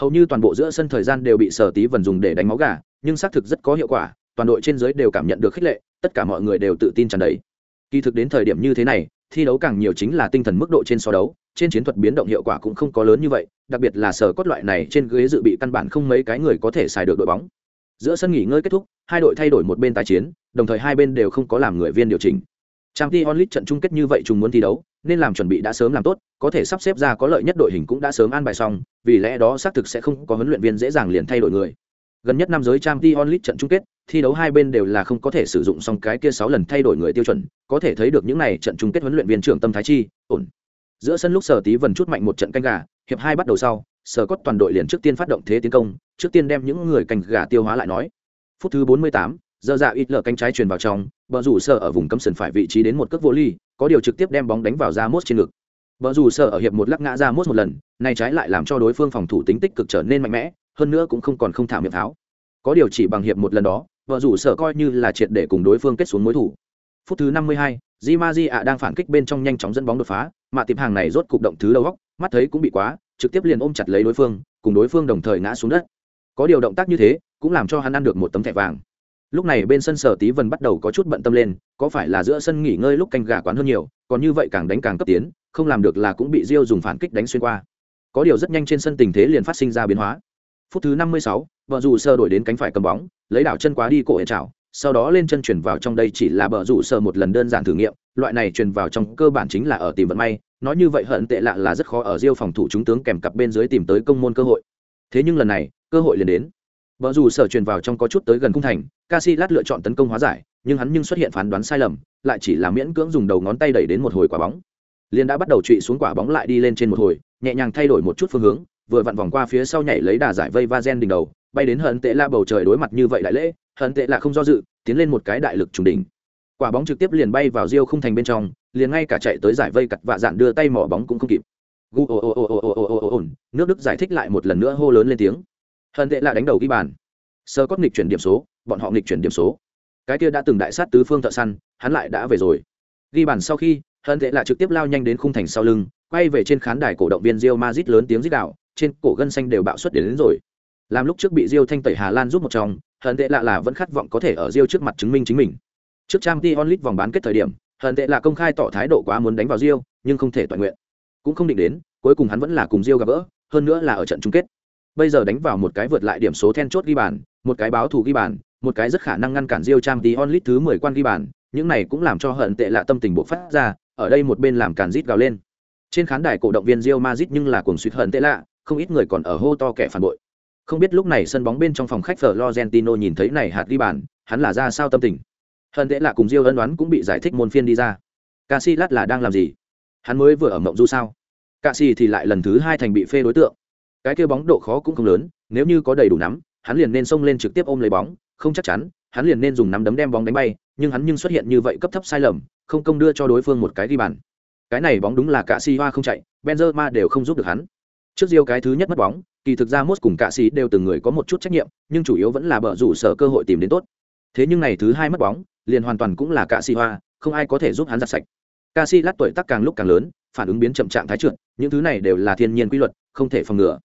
[SPEAKER 1] Hầu như toàn bộ giữa sân thời gian đều bị sở tí vần dùng để đánh máu gà nhưng xác thực rất có hiệu quả toàn đội trên giới đều cảm nhận được khích lệ tất cả mọi người đều tự tin tràn đầy Kỳ thực đến thời điểm như thế này, thi đấu càng nhiều chính là tinh thần mức độ trên so đấu, trên chiến thuật biến động hiệu quả cũng không có lớn như vậy, đặc biệt là sở cốt loại này trên ghế dự bị căn bản không mấy cái người có thể xài được đội bóng. Giữa sân nghỉ ngơi kết thúc, hai đội thay đổi một bên tái chiến, đồng thời hai bên đều không có làm người viên điều chỉnh. trang Champions onlit trận chung kết như vậy chúng muốn thi đấu, nên làm chuẩn bị đã sớm làm tốt, có thể sắp xếp ra có lợi nhất đội hình cũng đã sớm an bài xong, vì lẽ đó xác thực sẽ không có huấn luyện viên dễ dàng liền thay đổi người. Gần nhất năm giới trang t onlit trận chung kết, thi đấu hai bên đều là không có thể sử dụng xong cái kia sáu lần thay đổi người tiêu chuẩn, có thể thấy được những này trận chung kết huấn luyện viên trưởng Tâm Thái Chi, ổn. Giữa sân lúc Sở Tí vần chút mạnh một trận canh gà, hiệp hai bắt đầu sau, Sở Cốt toàn đội liền trước tiên phát động thế tiến công, trước tiên đem những người canh gà tiêu hóa lại nói. Phút thứ 48, giờ dạ ít lờ cánh trái truyền vào trong, bờ rủ sở ở vùng cấm sân phải vị trí đến một cước vô ly, có điều trực tiếp đem bóng đánh vào ra mốt trên ngực. Bờ rủ sở ở hiệp một lắc ngã ra mốt một lần, này trái lại làm cho đối phương phòng thủ tính tích cực trở nên mạnh mẽ, hơn nữa cũng không còn không thả miệng tháo. Có điều chỉ bằng hiệp một lần đó, vợ rủ sở coi như là triệt để cùng đối phương kết xuống mối thủ. Phút thứ năm mươi hai di ma di ạ đang phản kích bên trong nhanh chóng dẫn bóng đột phá mà tìm hàng này rốt cục động thứ đầu góc mắt thấy cũng bị quá trực tiếp liền ôm chặt lấy đối phương cùng đối phương đồng thời ngã xuống đất. Có điều động tác như thế cũng làm cho hắn ăn được một tấm thẻ vàng. Lúc này bên sân sở tí vân bắt đầu có chút bận tâm lên có phải là giữa sân nghỉ ngơi lúc canh gà quán hơn nhiều còn như vậy càng đánh càng cấp tiến không làm được là cũng bị diêu dùng phản kích đánh xuyên qua. Có điều rất nhanh trên sân tình thế liền phát sinh ra biến hóa phút thứ năm mươi sáu vợ dù sơ đổi đến cánh phải cầm bóng lấy đảo chân quá đi cổ hệ trảo, sau đó lên chân chuyển vào trong đây chỉ là bờ rủ sơ một lần đơn giản thử nghiệm loại này chuyển vào trong cơ bản chính là ở tìm vận may nói như vậy hận tệ lạ là rất khó ở diêu phòng thủ chúng tướng kèm cặp bên dưới tìm tới công môn cơ hội thế nhưng lần này cơ hội liền đến Bờ rủ sở truyền vào trong có chút tới gần cung thành, Casillas lựa chọn tấn công hóa giải, nhưng hắn nhưng xuất hiện phán đoán sai lầm, lại chỉ là miễn cưỡng dùng đầu ngón tay đẩy đến một hồi quả bóng. Liên đã bắt đầu trụ xuống quả bóng lại đi lên trên một hồi, nhẹ nhàng thay đổi một chút phương hướng, vừa vặn vòng qua phía sau nhảy lấy đà giải vây va gen đỉnh đầu, bay đến hận tệ la bầu trời đối mặt như vậy đại lễ hận tệ la không do dự tiến lên một cái đại lực trùng đỉnh. Quả bóng trực tiếp liền bay vào riêu không thành bên trong liền ngay cả chạy tới giải vây cặt vạ dạn đưa tay mỏ bóng cũng không kịp. Gu ồ ồ ồ ồ ồ ồ ồ ồ nước đức giải thích lại một lần nữa hô lớn lên tiếng. Hận tệ la đánh đầu ghi bàn. Sơ cốt nghịch chuyển điểm số bọn họ nghịch chuyển điểm số. Cái kia đã từng đại sát tứ phương thợ săn hắn lại đã về rồi. Ghi bàn sau khi hận tệ la trực tiếp lao nhanh đến khung thành sau lưng quay về trên khán đài cổ động viên rio Madrid lớn tiếng rít đạo trên cổ gân xanh đều bạo xuất đến, đến rồi làm lúc trước bị Diêu thanh tẩy Hà Lan giúp một trong, hận tệ lạ là vẫn khát vọng có thể ở Diêu trước mặt chứng minh chính mình. Trước trang t onlit vòng bán kết thời điểm, hận tệ lạ công khai tỏ thái độ quá muốn đánh vào Diêu, nhưng không thể toàn nguyện. Cũng không định đến, cuối cùng hắn vẫn là cùng Diêu gặp gỡ, hơn nữa là ở trận chung kết. Bây giờ đánh vào một cái vượt lại điểm số then chốt ghi bàn, một cái báo thù ghi bàn, một cái rất khả năng ngăn cản Diêu trang t onlit thứ 10 quan ghi bàn, những này cũng làm cho hận tệ lạ tâm tình bộc phát ra, ở đây một bên làm càn rít gào lên. Trên khán đài cổ động viên Real Madrid nhưng là cuồng suýt hận tệ lạ, không ít người còn ở hô to kẻ phản bội. Không biết lúc này sân bóng bên trong phòng khách Florentino nhìn thấy này hạt ghi bàn, hắn là ra sao tâm tình. Hơn thế là cùng Diêu ân đoán cũng bị giải thích môn phiên đi ra. Casillas là đang làm gì? Hắn mới vừa ở mộng du sao? Casi thì lại lần thứ hai thành bị phê đối tượng. Cái kia bóng độ khó cũng không lớn, nếu như có đầy đủ nắm, hắn liền nên xông lên trực tiếp ôm lấy bóng, không chắc chắn, hắn liền nên dùng nắm đấm đem bóng đánh bay, nhưng hắn nhưng xuất hiện như vậy cấp thấp sai lầm, không công đưa cho đối phương một cái ghi bàn. Cái này bóng đúng là cả Si Hoa không chạy, Benzema đều không giúp được hắn. Trước Diêu cái thứ nhất mất bóng, kỳ thực ra mốt cùng cạ sĩ đều từng người có một chút trách nhiệm nhưng chủ yếu vẫn là bờ rủ sở cơ hội tìm đến tốt. Thế nhưng này thứ hai mất bóng liền hoàn toàn cũng là cạ sĩ hoa không ai có thể giúp hắn giặt sạch. Ca sĩ lát tuổi tắc càng lúc càng lớn phản ứng biến chậm trạng thái trượt những thứ này đều là thiên nhiên quy luật không thể phòng ngừa.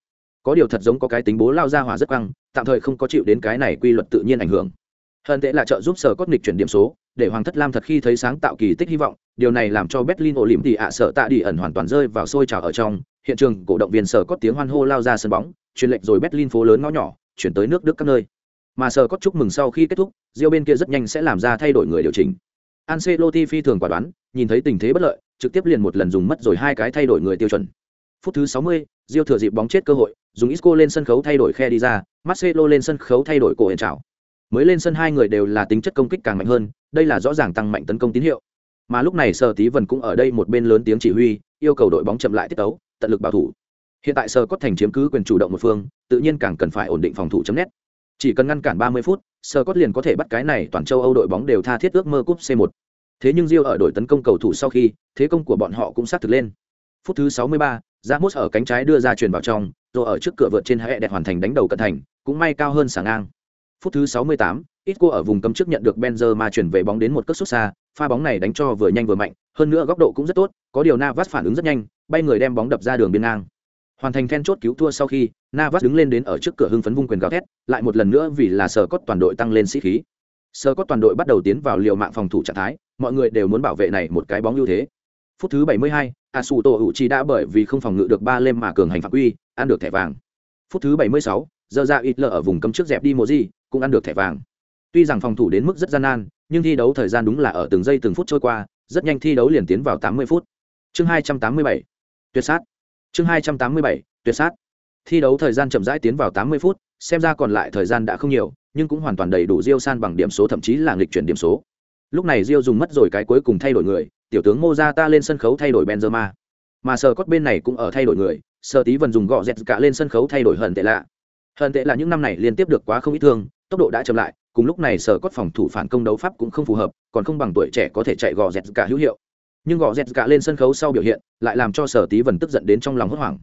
[SPEAKER 1] Có điều thật giống có cái tính bố lao ra hỏa rất căng tạm thời không có chịu đến cái này quy luật tự nhiên ảnh hưởng. Hơn tệ là trợ giúp sở cốt nghịch chuyển điểm số để hoàng thất lam thật khi thấy sáng tạo kỳ tích hy vọng điều này làm cho berlin ổ lỉm thì ạ sợ tạ đi ẩn hoàn toàn rơi vào sôi trào ở trong hiện trường cổ động viên sở có tiếng hoan hô lao ra sân bóng truyền lệnh rồi berlin phố lớn ngõ nhỏ chuyển tới nước đức các nơi. Mà sở có chúc mừng sau khi kết thúc Rio bên kia rất nhanh sẽ làm ra thay đổi người điều chỉnh. Ancelotti phi thường quả đoán nhìn thấy tình thế bất lợi trực tiếp liền một lần dùng mất rồi hai cái thay đổi người tiêu chuẩn. Phút thứ 60, Rio thừa dịp bóng chết cơ hội dùng Isco lên sân khấu thay đổi khe đi ra Marcelo lên sân khấu thay đổi cổ hiện trào mới lên sân hai người đều là tính chất công kích càng mạnh hơn đây là rõ ràng tăng mạnh tấn công tín hiệu. Mà lúc này sở tí vần cũng ở đây một bên lớn tiếng chỉ huy yêu cầu đội bóng chậm lại tiết tấu tận lực bảo thủ. Hiện tại sở cốt thành chiếm cứ quyền chủ động một phương tự nhiên càng cần phải ổn định phòng thủ chấm nét. Chỉ cần ngăn cản 30 phút sở cốt liền có thể bắt cái này toàn châu âu đội bóng đều tha thiết ước mơ cúp c 1 thế nhưng Rio ở đội tấn công cầu thủ sau khi thế công của bọn họ cũng sát thực lên. Phút thứ 63, Ramos ở cánh trái đưa ra chuyền vào trong rồi ở trước cửa vượt trên hệ đẹp hoàn thành đánh đầu cận thành cũng may cao hơn sáng ngang. Phút thứ 68, Isco ở vùng cấm trước nhận được Benzema chuyển về bóng đến một cước sút xa, pha bóng này đánh cho vừa nhanh vừa mạnh, hơn nữa góc độ cũng rất tốt, có điều Navas phản ứng rất nhanh, bay người đem bóng đập ra đường biên ngang. Hoàn thành then chốt cứu thua sau khi, Navas đứng lên đến ở trước cửa hưng phấn vung quyền gào thét, lại một lần nữa vì là sở cốt toàn đội tăng lên sĩ khí. sơ cốt toàn đội bắt đầu tiến vào liều mạng phòng thủ trạng thái mọi người đều muốn bảo vệ này một cái bóng ưu thế. Phút thứ 72, asuto uchi hữu chi đã bởi vì không phòng ngự được ba lem mà cường hành phạm quy ăn được thẻ vàng. Phút thứ 76, giờ ra ít lờ ở vùng cấm trước dẹp đi một gì cũng ăn được thẻ vàng. Tuy rằng phòng thủ đến mức rất gian nan nhưng thi đấu thời gian đúng là ở từng giây từng phút trôi qua rất nhanh thi đấu liền tiến vào 80 phút. Chương 287, tuyệt sát. Chương 287, tuyệt sát. Thi đấu thời gian chậm rãi tiến vào 80 phút xem ra còn lại thời gian đã không nhiều nhưng cũng hoàn toàn đầy đủ diêu san bằng điểm số thậm chí là nghịch chuyển điểm số. Lúc này diêu dùng mất rồi cái cuối cùng thay đổi người tiểu tướng Mozata lên sân khấu thay đổi Benzema. Mà sờ cốt bên này cũng ở thay đổi người sơ tí vần dùng gọ dẹt cả lên sân khấu thay đổi hận tệ lạ. Hận tệ là những năm này liên tiếp được quá không ít thương tốc độ đã chậm lại cùng lúc này sờ cốt phòng thủ phản công đấu pháp cũng không phù hợp còn không bằng tuổi trẻ có thể chạy gọ dẹt cả hữu hiệu nhưng gò dẹt cả lên sân khấu sau biểu hiện lại làm cho sở tí vần tức giận đến trong lòng hốt hoảng.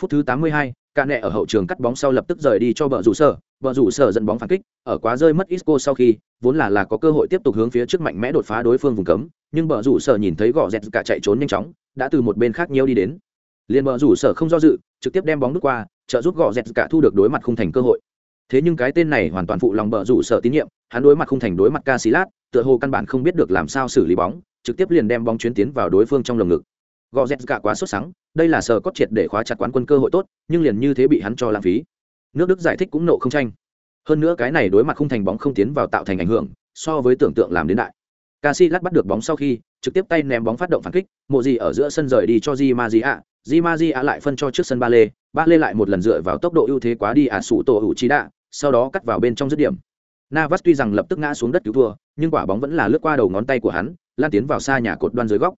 [SPEAKER 1] Phút thứ 82, cả nẹ ở hậu trường cắt bóng sau lập tức rời đi cho bờ rủ sở. Bờ rủ sở dẫn bóng phản kích ở quá rơi mất isco sau khi vốn là là có cơ hội tiếp tục hướng phía trước mạnh mẽ đột phá đối phương vùng cấm nhưng bờ rủ sở nhìn thấy gò dẹt cả chạy trốn nhanh chóng đã từ một bên khác nhiều đi đến. Liền bờ rủ sở không do dự trực tiếp đem bóng đút qua trợ giúp gò dẹt cả thu được đối mặt không thành cơ hội. Thế nhưng cái tên này hoàn toàn phụ lòng bờ rủ sở tín nhiệm hắn đối mặt không thành đối mặt ca lát tựa hồ căn bản không biết được làm sao xử lý bóng trực tiếp liền đem bóng chuyến tiến vào đối phương trong lồng ngực. Gò z cả quá xuất sắng, đây là sở cốt triệt để khóa chặt quán quân cơ hội tốt, nhưng liền như thế bị hắn cho lãng phí. Nước đức giải thích cũng nộ không tranh. Hơn nữa cái này đối mặt không thành bóng không tiến vào tạo thành ảnh hưởng, so với tưởng tượng làm đến đại. Casillas bắt được bóng sau khi, trực tiếp tay ném bóng phát động phản kích, mộ gì ở giữa sân rời đi cho Di Ma Di Maria lại phân cho trước sân ba lê ba lê lại một lần dựa vào tốc độ ưu thế quá đi ả à sủ tổ hữu trí đạ, sau đó cắt vào bên trong dứt điểm. Navas tuy rằng lập tức ngã xuống đất cứu thua, nhưng quả bóng vẫn là lướt qua đầu ngón tay của hắn lan tiến vào xa nhà cột đoan dưới góc.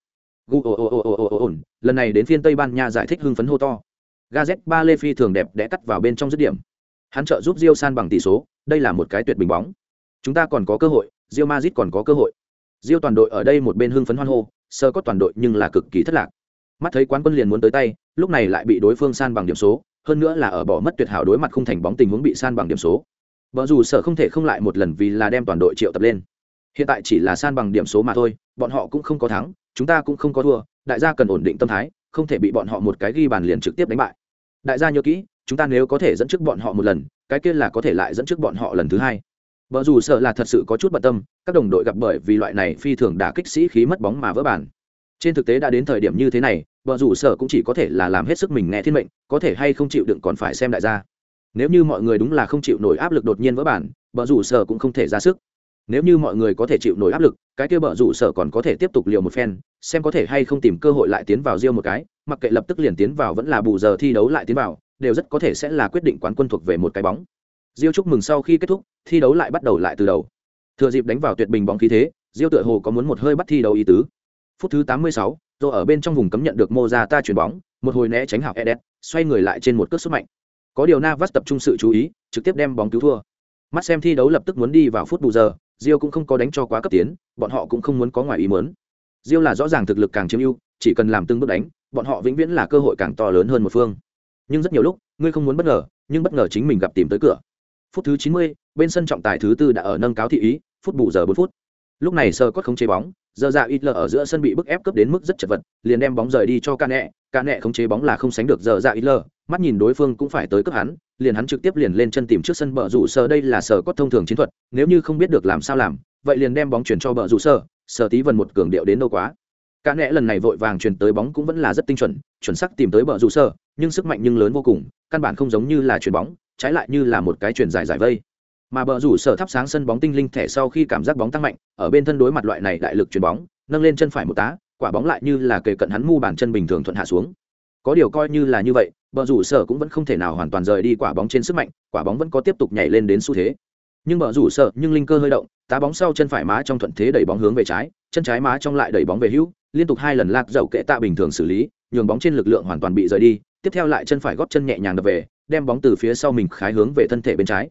[SPEAKER 1] Gu ồ ồ ồ ồ ồ ồ lần này đến phiên tây ban nha giải thích hưng phấn hô to. Gazet ba lê phi thường đẹp đẽ cắt vào bên trong dứt điểm. Hắn trợ giúp rio san bằng tỷ số, đây là một cái tuyệt bình bóng. Chúng ta còn có cơ hội rio mazit còn có cơ hội. Rio toàn đội ở đây một bên hưng phấn hoan hô sơ có toàn đội nhưng là cực kỳ thất lạc. Mắt thấy quán quân liền muốn tới tay, lúc này lại bị đối phương san bằng điểm số, hơn nữa là ở bỏ mất tuyệt hảo đối mặt không thành bóng tình huống bị san bằng điểm số. Vợ dù sở không thể không lại một lần vì là đem toàn đội triệu tập lên. Hiện tại chỉ là san bằng điểm số mà thôi bọn họ cũng không có thắng, chúng ta cũng không có thua, đại gia cần ổn định tâm thái, không thể bị bọn họ một cái ghi bàn liền trực tiếp đánh bại. Đại gia nhớ kỹ, chúng ta nếu có thể dẫn trước bọn họ một lần, cái kia là có thể lại dẫn trước bọn họ lần thứ hai. Vợ dù sợ là thật sự có chút bận tâm, các đồng đội gặp bởi vì loại này phi thường đả kích sĩ khí mất bóng mà vỡ bàn. trên thực tế đã đến thời điểm như thế này vợ rủ sợ cũng chỉ có thể là làm hết sức mình nghe thiên mệnh, có thể hay không chịu đựng còn phải xem đại gia. Nếu như mọi người đúng là không chịu nổi áp lực đột nhiên vỡ bản vợ rủ sợ cũng không thể ra sức nếu như mọi người có thể chịu nổi áp lực cái kia bợ rủ sở còn có thể tiếp tục liều một phen xem có thể hay không tìm cơ hội lại tiến vào riêng một cái mặc kệ lập tức liền tiến vào vẫn là bù giờ thi đấu lại tiến vào đều rất có thể sẽ là quyết định quán quân thuộc về một cái bóng Diêu chúc mừng sau khi kết thúc, thi đấu lại bắt đầu lại từ đầu. Thừa dịp đánh vào tuyệt bình bóng khí thế, Diêu tựa hồ có muốn một hơi bắt thi đấu ý tứ. Phút thứ 86, rồi ở bên trong vùng cấm nhận được Mozata chuyển bóng, một hồi né tránh hảo Edet, xoay người lại trên một cước xuất mạnh. Có điều Navas tập trung sự chú ý, trực tiếp đem bóng cứu thua. Mắt xem thi đấu lập tức muốn đi vào phút bù giờ, Diêu cũng không có đánh cho quá cấp tiến, bọn họ cũng không muốn có ngoài ý muốn. Diêu là rõ ràng thực lực càng chiếm ưu, chỉ cần làm từng bước đánh, bọn họ vĩnh viễn là cơ hội càng to lớn hơn một phương. Nhưng rất nhiều lúc, ngươi không muốn bất ngờ, nhưng bất ngờ chính mình gặp tìm tới cửa. Phút thứ 90, bên sân trọng tài thứ tư đã ở nâng cáo thị ý, phút bù giờ 4 phút. Lúc này sơ cốt không chế bóng, giờ ra ít lờ ở giữa sân bị bức ép cấp đến mức rất chật vật, liền đem bóng rời đi cho Cane, Cane không chế bóng là không sánh được giờ ra ít lờ, mắt nhìn đối phương cũng phải tới cấp hắn, liền hắn trực tiếp liền lên chân tìm trước sân bờ rủ sơ đây là sở có thông thường chiến thuật nếu như không biết được làm sao làm vậy liền đem bóng chuyển cho bờ rủ sơ sở tí vần một cường điệu đến đâu quá. Ca nẹ lần này vội vàng chuyển tới bóng cũng vẫn là rất tinh chuẩn chuẩn xác tìm tới bờ rủ sơ nhưng sức mạnh nhưng lớn vô cùng căn bản không giống như là chuyển bóng trái lại như là một cái chuyển dài giải vây mà bờ rủ sở thắp sáng sân bóng tinh linh thẻ sau khi cảm giác bóng tăng mạnh, ở bên thân đối mặt loại này đại lực chuyền bóng, nâng lên chân phải một tá, quả bóng lại như là kề cận hắn mu bàn chân bình thường thuận hạ xuống. Có điều coi như là như vậy, bờ rủ sở cũng vẫn không thể nào hoàn toàn rời đi quả bóng trên sức mạnh, quả bóng vẫn có tiếp tục nhảy lên đến xu thế. Nhưng bờ rủ sở nhưng linh cơ hơi động, tá bóng sau chân phải má trong thuận thế đẩy bóng hướng về trái, chân trái má trong lại đẩy bóng về hữu, liên tục hai lần lạc dậu kệ tạ bình thường xử lý, nhường bóng trên lực lượng hoàn toàn bị rời đi, tiếp theo lại chân phải góp chân nhẹ nhàng đập về, đem bóng từ phía sau mình khái hướng về thân thể bên trái.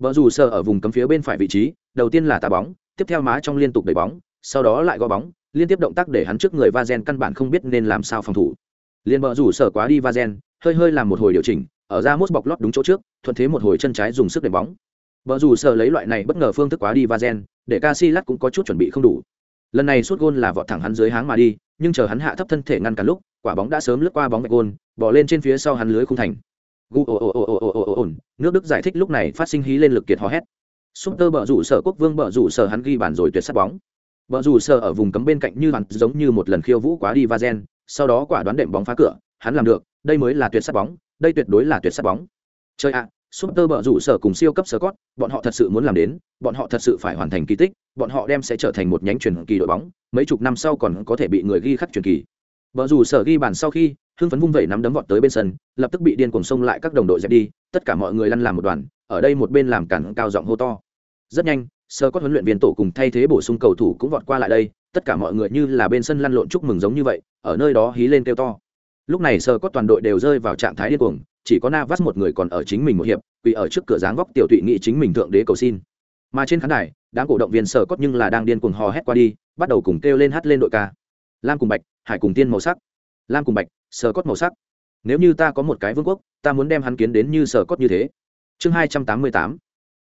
[SPEAKER 1] Bờ rủ sở ở vùng cấm phía bên phải vị trí đầu tiên là tạ bóng tiếp theo má trong liên tục đẩy bóng sau đó lại gõ bóng liên tiếp động tác để hắn trước người Vazen căn bản không biết nên làm sao phòng thủ. Liên bờ rủ sở quá đi Vazen, hơi hơi làm một hồi điều chỉnh ở ra mốt bọc lót đúng chỗ trước thuận thế một hồi chân trái dùng sức đẩy bóng. Bờ rủ sở lấy loại này bất ngờ phương thức quá đi Vazen, để Casillas cũng có chút chuẩn bị không đủ. Lần này suốt gôn là vọt thẳng hắn dưới háng mà đi nhưng chờ hắn hạ thấp thân thể ngăn cản lúc quả bóng đã sớm lướt qua bóng mạch gôn bỏ lên trên phía sau hắn lưới khung thành gu ồ ồ ồ ồ ồ ồ ồ nước đức giải thích lúc này phát sinh hí lên lực kiệt hò hét Super bờ rủ sở quốc vương bờ rủ sở hắn ghi bàn rồi tuyệt sát bóng. Bờ rủ sở ở vùng cấm bên cạnh như hắn giống như một lần khiêu vũ quá đi va gen. sau đó quả đoán đệm bóng phá cửa, hắn làm được, đây mới là tuyệt sát bóng, đây tuyệt đối là tuyệt sát bóng. Chơi ạ, à, tơ bờ rủ sở cùng siêu cấp Scott, bọn họ thật sự muốn làm đến, bọn họ thật sự phải hoàn thành kỳ tích, bọn họ đem sẽ trở thành một nhánh truyền kỳ đội bóng, mấy chục năm sau còn có thể bị người ghi khắc truyền kỳ. Bờ rủ sở ghi bàn sau khi, hưng phấn vung vẩy nắm đấm vọt tới bên sân, lập tức bị điên cuồng xông lại các đồng đội dẹp đi, tất cả mọi người lăn làm một đoàn, ở đây một bên làm cản cao giọng hô to. Rất nhanh sơ cốt huấn luyện viên tổ cùng thay thế bổ sung cầu thủ cũng vọt qua lại đây tất cả mọi người như là bên sân lăn lộn chúc mừng giống như vậy ở nơi đó hí lên kêu to. Lúc này sơ cốt toàn đội đều rơi vào trạng thái điên cuồng chỉ có navas một người còn ở chính mình một hiệp vì ở trước cửa dáng góc tiểu tụy nghị chính mình thượng đế cầu xin. Mà trên khán đài đám cổ động viên sơ cốt nhưng là đang điên cuồng hò hét qua đi bắt đầu cùng kêu lên hát lên đội ca. Lam cùng bạch hải cùng tiên màu sắc lam cùng bạch sơ cốt màu sắc. Nếu như ta có một cái vương quốc ta muốn đem hắn kiến đến như sơ cốt như thế. Chương hai trăm tám mươi tám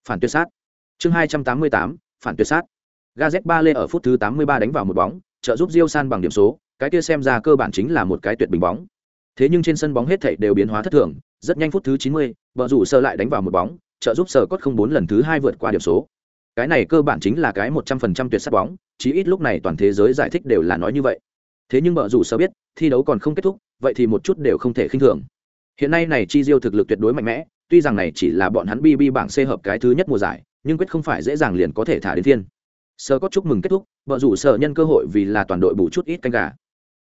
[SPEAKER 1] phản tuyệt sát. Chương hai trăm tám mươi tám phản tuyệt sát. Gaz ba lê ở phút thứ tám mươi ba đánh vào một bóng trợ giúp rio san bằng điểm số cái kia xem ra cơ bản chính là một cái tuyệt bình bóng. Thế nhưng trên sân bóng hết thảy đều biến hóa thất thường rất nhanh phút thứ chín mươi, vợ rủ sơ lại đánh vào một bóng trợ giúp sở cốt không bốn lần thứ hai vượt qua điểm số. Cái này cơ bản chính là cái một trăm phần trăm tuyệt sát bóng chí ít lúc này toàn thế giới giải thích đều là nói như vậy thế nhưng mở rủ sơ biết, thi đấu còn không kết thúc, vậy thì một chút đều không thể khinh thường. Hiện nay này chi diêu thực lực tuyệt đối mạnh mẽ, tuy rằng này chỉ là bọn hắn bb bảng c hợp cái thứ nhất mùa giải, nhưng quyết không phải dễ dàng liền có thể thả đến thiên sơ có chúc mừng kết thúc vợ rủ sợ nhân cơ hội vì là toàn đội bù chút ít canh gà.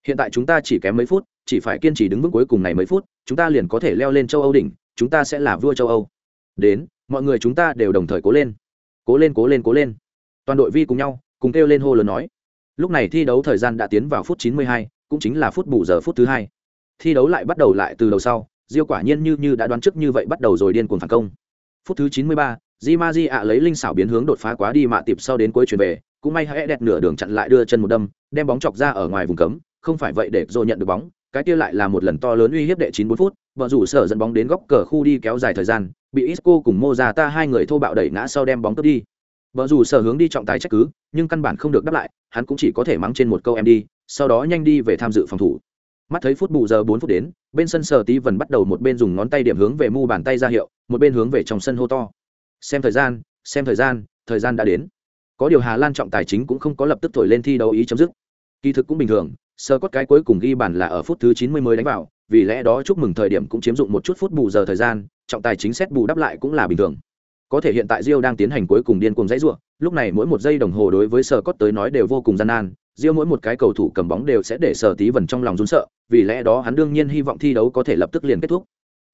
[SPEAKER 1] Hiện tại chúng ta chỉ kém mấy phút, chỉ phải kiên trì đứng vững cuối cùng này mấy phút, chúng ta liền có thể leo lên châu âu đỉnh, chúng ta sẽ là vua châu âu. Đến, mọi người chúng ta đều đồng thời cố lên. Cố lên cố lên cố lên. Toàn đội vi cùng nhau, cùng kêu lên hô lớn nói lúc này thi đấu thời gian đã tiến vào phút 92, cũng chính là phút bù giờ phút thứ hai. Thi đấu lại bắt đầu lại từ đầu sau diêu quả nhiên như như đã đoán trước như vậy bắt đầu rồi điên cuồng phản công. Phút thứ 93, di ma ạ lấy linh xảo biến hướng đột phá quá đi mạ tiệp sau đến cuối chuyển về cũng may hãy đẹp nửa đường chặn lại đưa chân một đâm đem bóng chọc ra ở ngoài vùng cấm không phải vậy để rồi nhận được bóng cái kia lại là một lần to lớn uy hiếp đệ 94 phút vợ rủ sở dẫn bóng đến góc cờ khu đi kéo dài thời gian bị isco cùng Mozata hai người thô bạo đẩy ngã sau đem bóng cướp đi. Vợ rủ sở hướng đi trọng tài trách cứ nhưng căn bản không được đáp lại hắn cũng chỉ có thể mắng trên một câu em đi, sau đó nhanh đi về tham dự phòng thủ. Mắt thấy phút bù giờ bốn phút đến, bên sân sở tí vần bắt đầu một bên dùng ngón tay điểm hướng về mu bàn tay ra hiệu, một bên hướng về trong sân hô to. Xem thời gian, xem thời gian thời gian đã đến. Có điều hà lan trọng tài chính cũng không có lập tức thổi lên thi đấu ý chấm dứt. Kỳ thực cũng bình thường, sơ cốt cái cuối cùng ghi bàn là ở phút thứ chín mươi mới đánh vào, vì lẽ đó chúc mừng thời điểm cũng chiếm dụng một chút phút bù giờ thời gian, trọng tài chính xét bù đắp lại cũng là bình thường có thể hiện tại rio đang tiến hành cuối cùng điên cuồng dãy ruộng lúc này mỗi một giây đồng hồ đối với sở cốt tới nói đều vô cùng gian nan rio mỗi một cái cầu thủ cầm bóng đều sẽ để sở tí Vân trong lòng run sợ, vì lẽ đó hắn đương nhiên hy vọng thi đấu có thể lập tức liền kết thúc.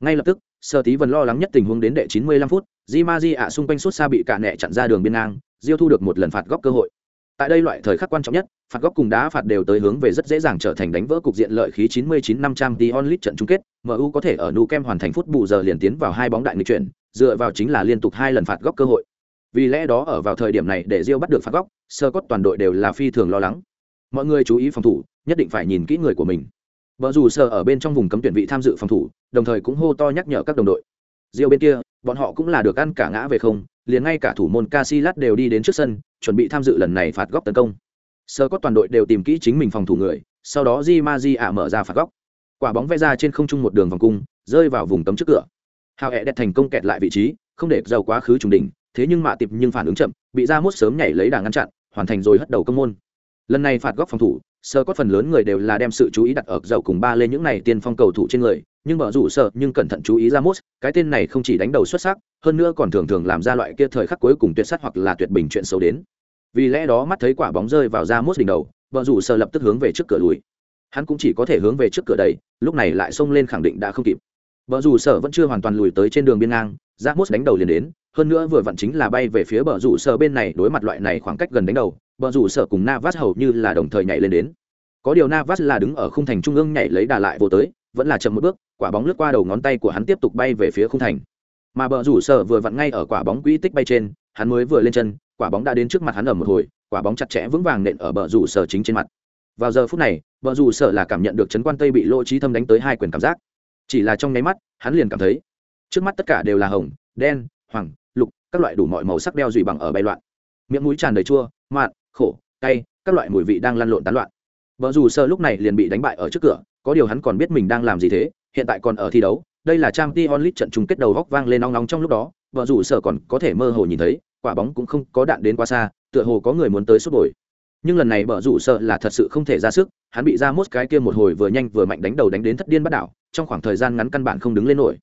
[SPEAKER 1] Ngay lập tức, sở tí Vân lo lắng nhất tình huống đến đệ 95 phút, di ạ xung quanh suốt xa bị cả nẹ chặn ra đường biên ngang rio thu được một lần phạt góc cơ hội. Tại đây loại thời khắc quan trọng nhất, phạt góc cùng đá phạt đều tới hướng về rất dễ dàng trở thành đánh vỡ cục diện lợi khí 99 500 The Only trận chung kết MU có thể ở nu kem hoàn thành phút bù giờ liền tiến vào hai bóng đại nghịch chuyển dựa vào chính là liên tục hai lần phạt góc cơ hội. Vì lẽ đó ở vào thời điểm này để Rio bắt được phạt góc, sơ cốt toàn đội đều là phi thường lo lắng. Mọi người chú ý phòng thủ, nhất định phải nhìn kỹ người của mình. Vợ dù sơ ở bên trong vùng cấm tuyển vị tham dự phòng thủ, đồng thời cũng hô to nhắc nhở các đồng đội. Rio bên kia, bọn họ cũng là được ăn cả ngã về không, liền ngay cả thủ môn Casillas đều đi đến trước sân, chuẩn bị tham dự lần này phạt góc tấn công. Sơ có toàn đội đều tìm kỹ chính mình phòng thủ người, sau đó di ma di ạ mở ra phạt góc. Quả bóng vẽ ra trên không trung một đường vòng cung, rơi vào vùng cấm trước cửa hào hẹ đẹp thành công kẹt lại vị trí, không để giàu quá khứ trùng đỉnh, thế nhưng mạ tiệp nhưng phản ứng chậm, bị ra mốt sớm nhảy lấy đà ngăn chặn, hoàn thành rồi hất đầu công môn. Lần này phạt góc phòng thủ, sơ có phần lớn người đều là đem sự chú ý đặt ở giàu cùng ba lên những này tiên phong cầu thủ trên người, nhưng mở rủ sợ nhưng cẩn thận chú ý ra mốt cái tên này không chỉ đánh đầu xuất sắc, hơn nữa còn thường thường làm ra loại kia thời khắc cuối cùng tuyệt sát hoặc là tuyệt bình chuyện xấu đến. Vì lẽ đó mắt thấy quả bóng rơi vào ra mốt đỉnh đầu vợ rủ sợ lập tức hướng về trước cửa lùi. Hắn cũng chỉ có thể hướng về trước cửa đầy lúc này lại xông lên khẳng định đã không kịp. Bờ rủ sở vẫn chưa hoàn toàn lùi tới trên đường biên ngang ra mốt đánh đầu liền đến, hơn nữa vừa vặn chính là bay về phía bờ rủ sở bên này đối mặt loại này khoảng cách gần đánh đầu, bờ rủ sở cùng navas hầu như là đồng thời nhảy lên đến. Có điều navas là đứng ở khung thành trung ương nhảy lấy đà lại vô tới, vẫn là chậm một bước, quả bóng lướt qua đầu ngón tay của hắn tiếp tục bay về phía khung thành. Mà bờ rủ sở vừa vặn ngay ở quả bóng quỹ tích bay trên, hắn mới vừa lên chân, quả bóng đã đến trước mặt hắn ở một hồi, quả bóng chặt chẽ vững vàng nện ở bờ rủ sở chính trên mặt. Vào giờ phút này, bờ rủ sở là cảm nhận được chấn quan tây bị lỗ trí thâm đánh tới hai quyền cảm giác chỉ là trong nháy mắt, hắn liền cảm thấy, trước mắt tất cả đều là hồng, đen, hoàng, lục, các loại đủ mọi màu sắc đeo dùy bằng ở bay loạn. Miệng mũi tràn đầy chua mặn khổ, cay, các loại mùi vị đang lăn lộn tán loạn. Vợ dù sơ lúc này liền bị đánh bại ở trước cửa, có điều hắn còn biết mình đang làm gì thế, hiện tại còn ở thi đấu, đây là trang t onlit trận chung kết đầu góc vang lên nóng nóng trong lúc đó, vợ dù sơ còn có thể mơ hồ nhìn thấy, quả bóng cũng không có đạn đến quá xa, tựa hồ có người muốn tới sút bồi nhưng lần này bờ rủ sợ là thật sự không thể ra sức, hắn bị ra mốt cái kia một hồi vừa nhanh vừa mạnh đánh đầu đánh đến thất điên bắt đảo, trong khoảng thời gian ngắn căn bản không đứng lên nổi.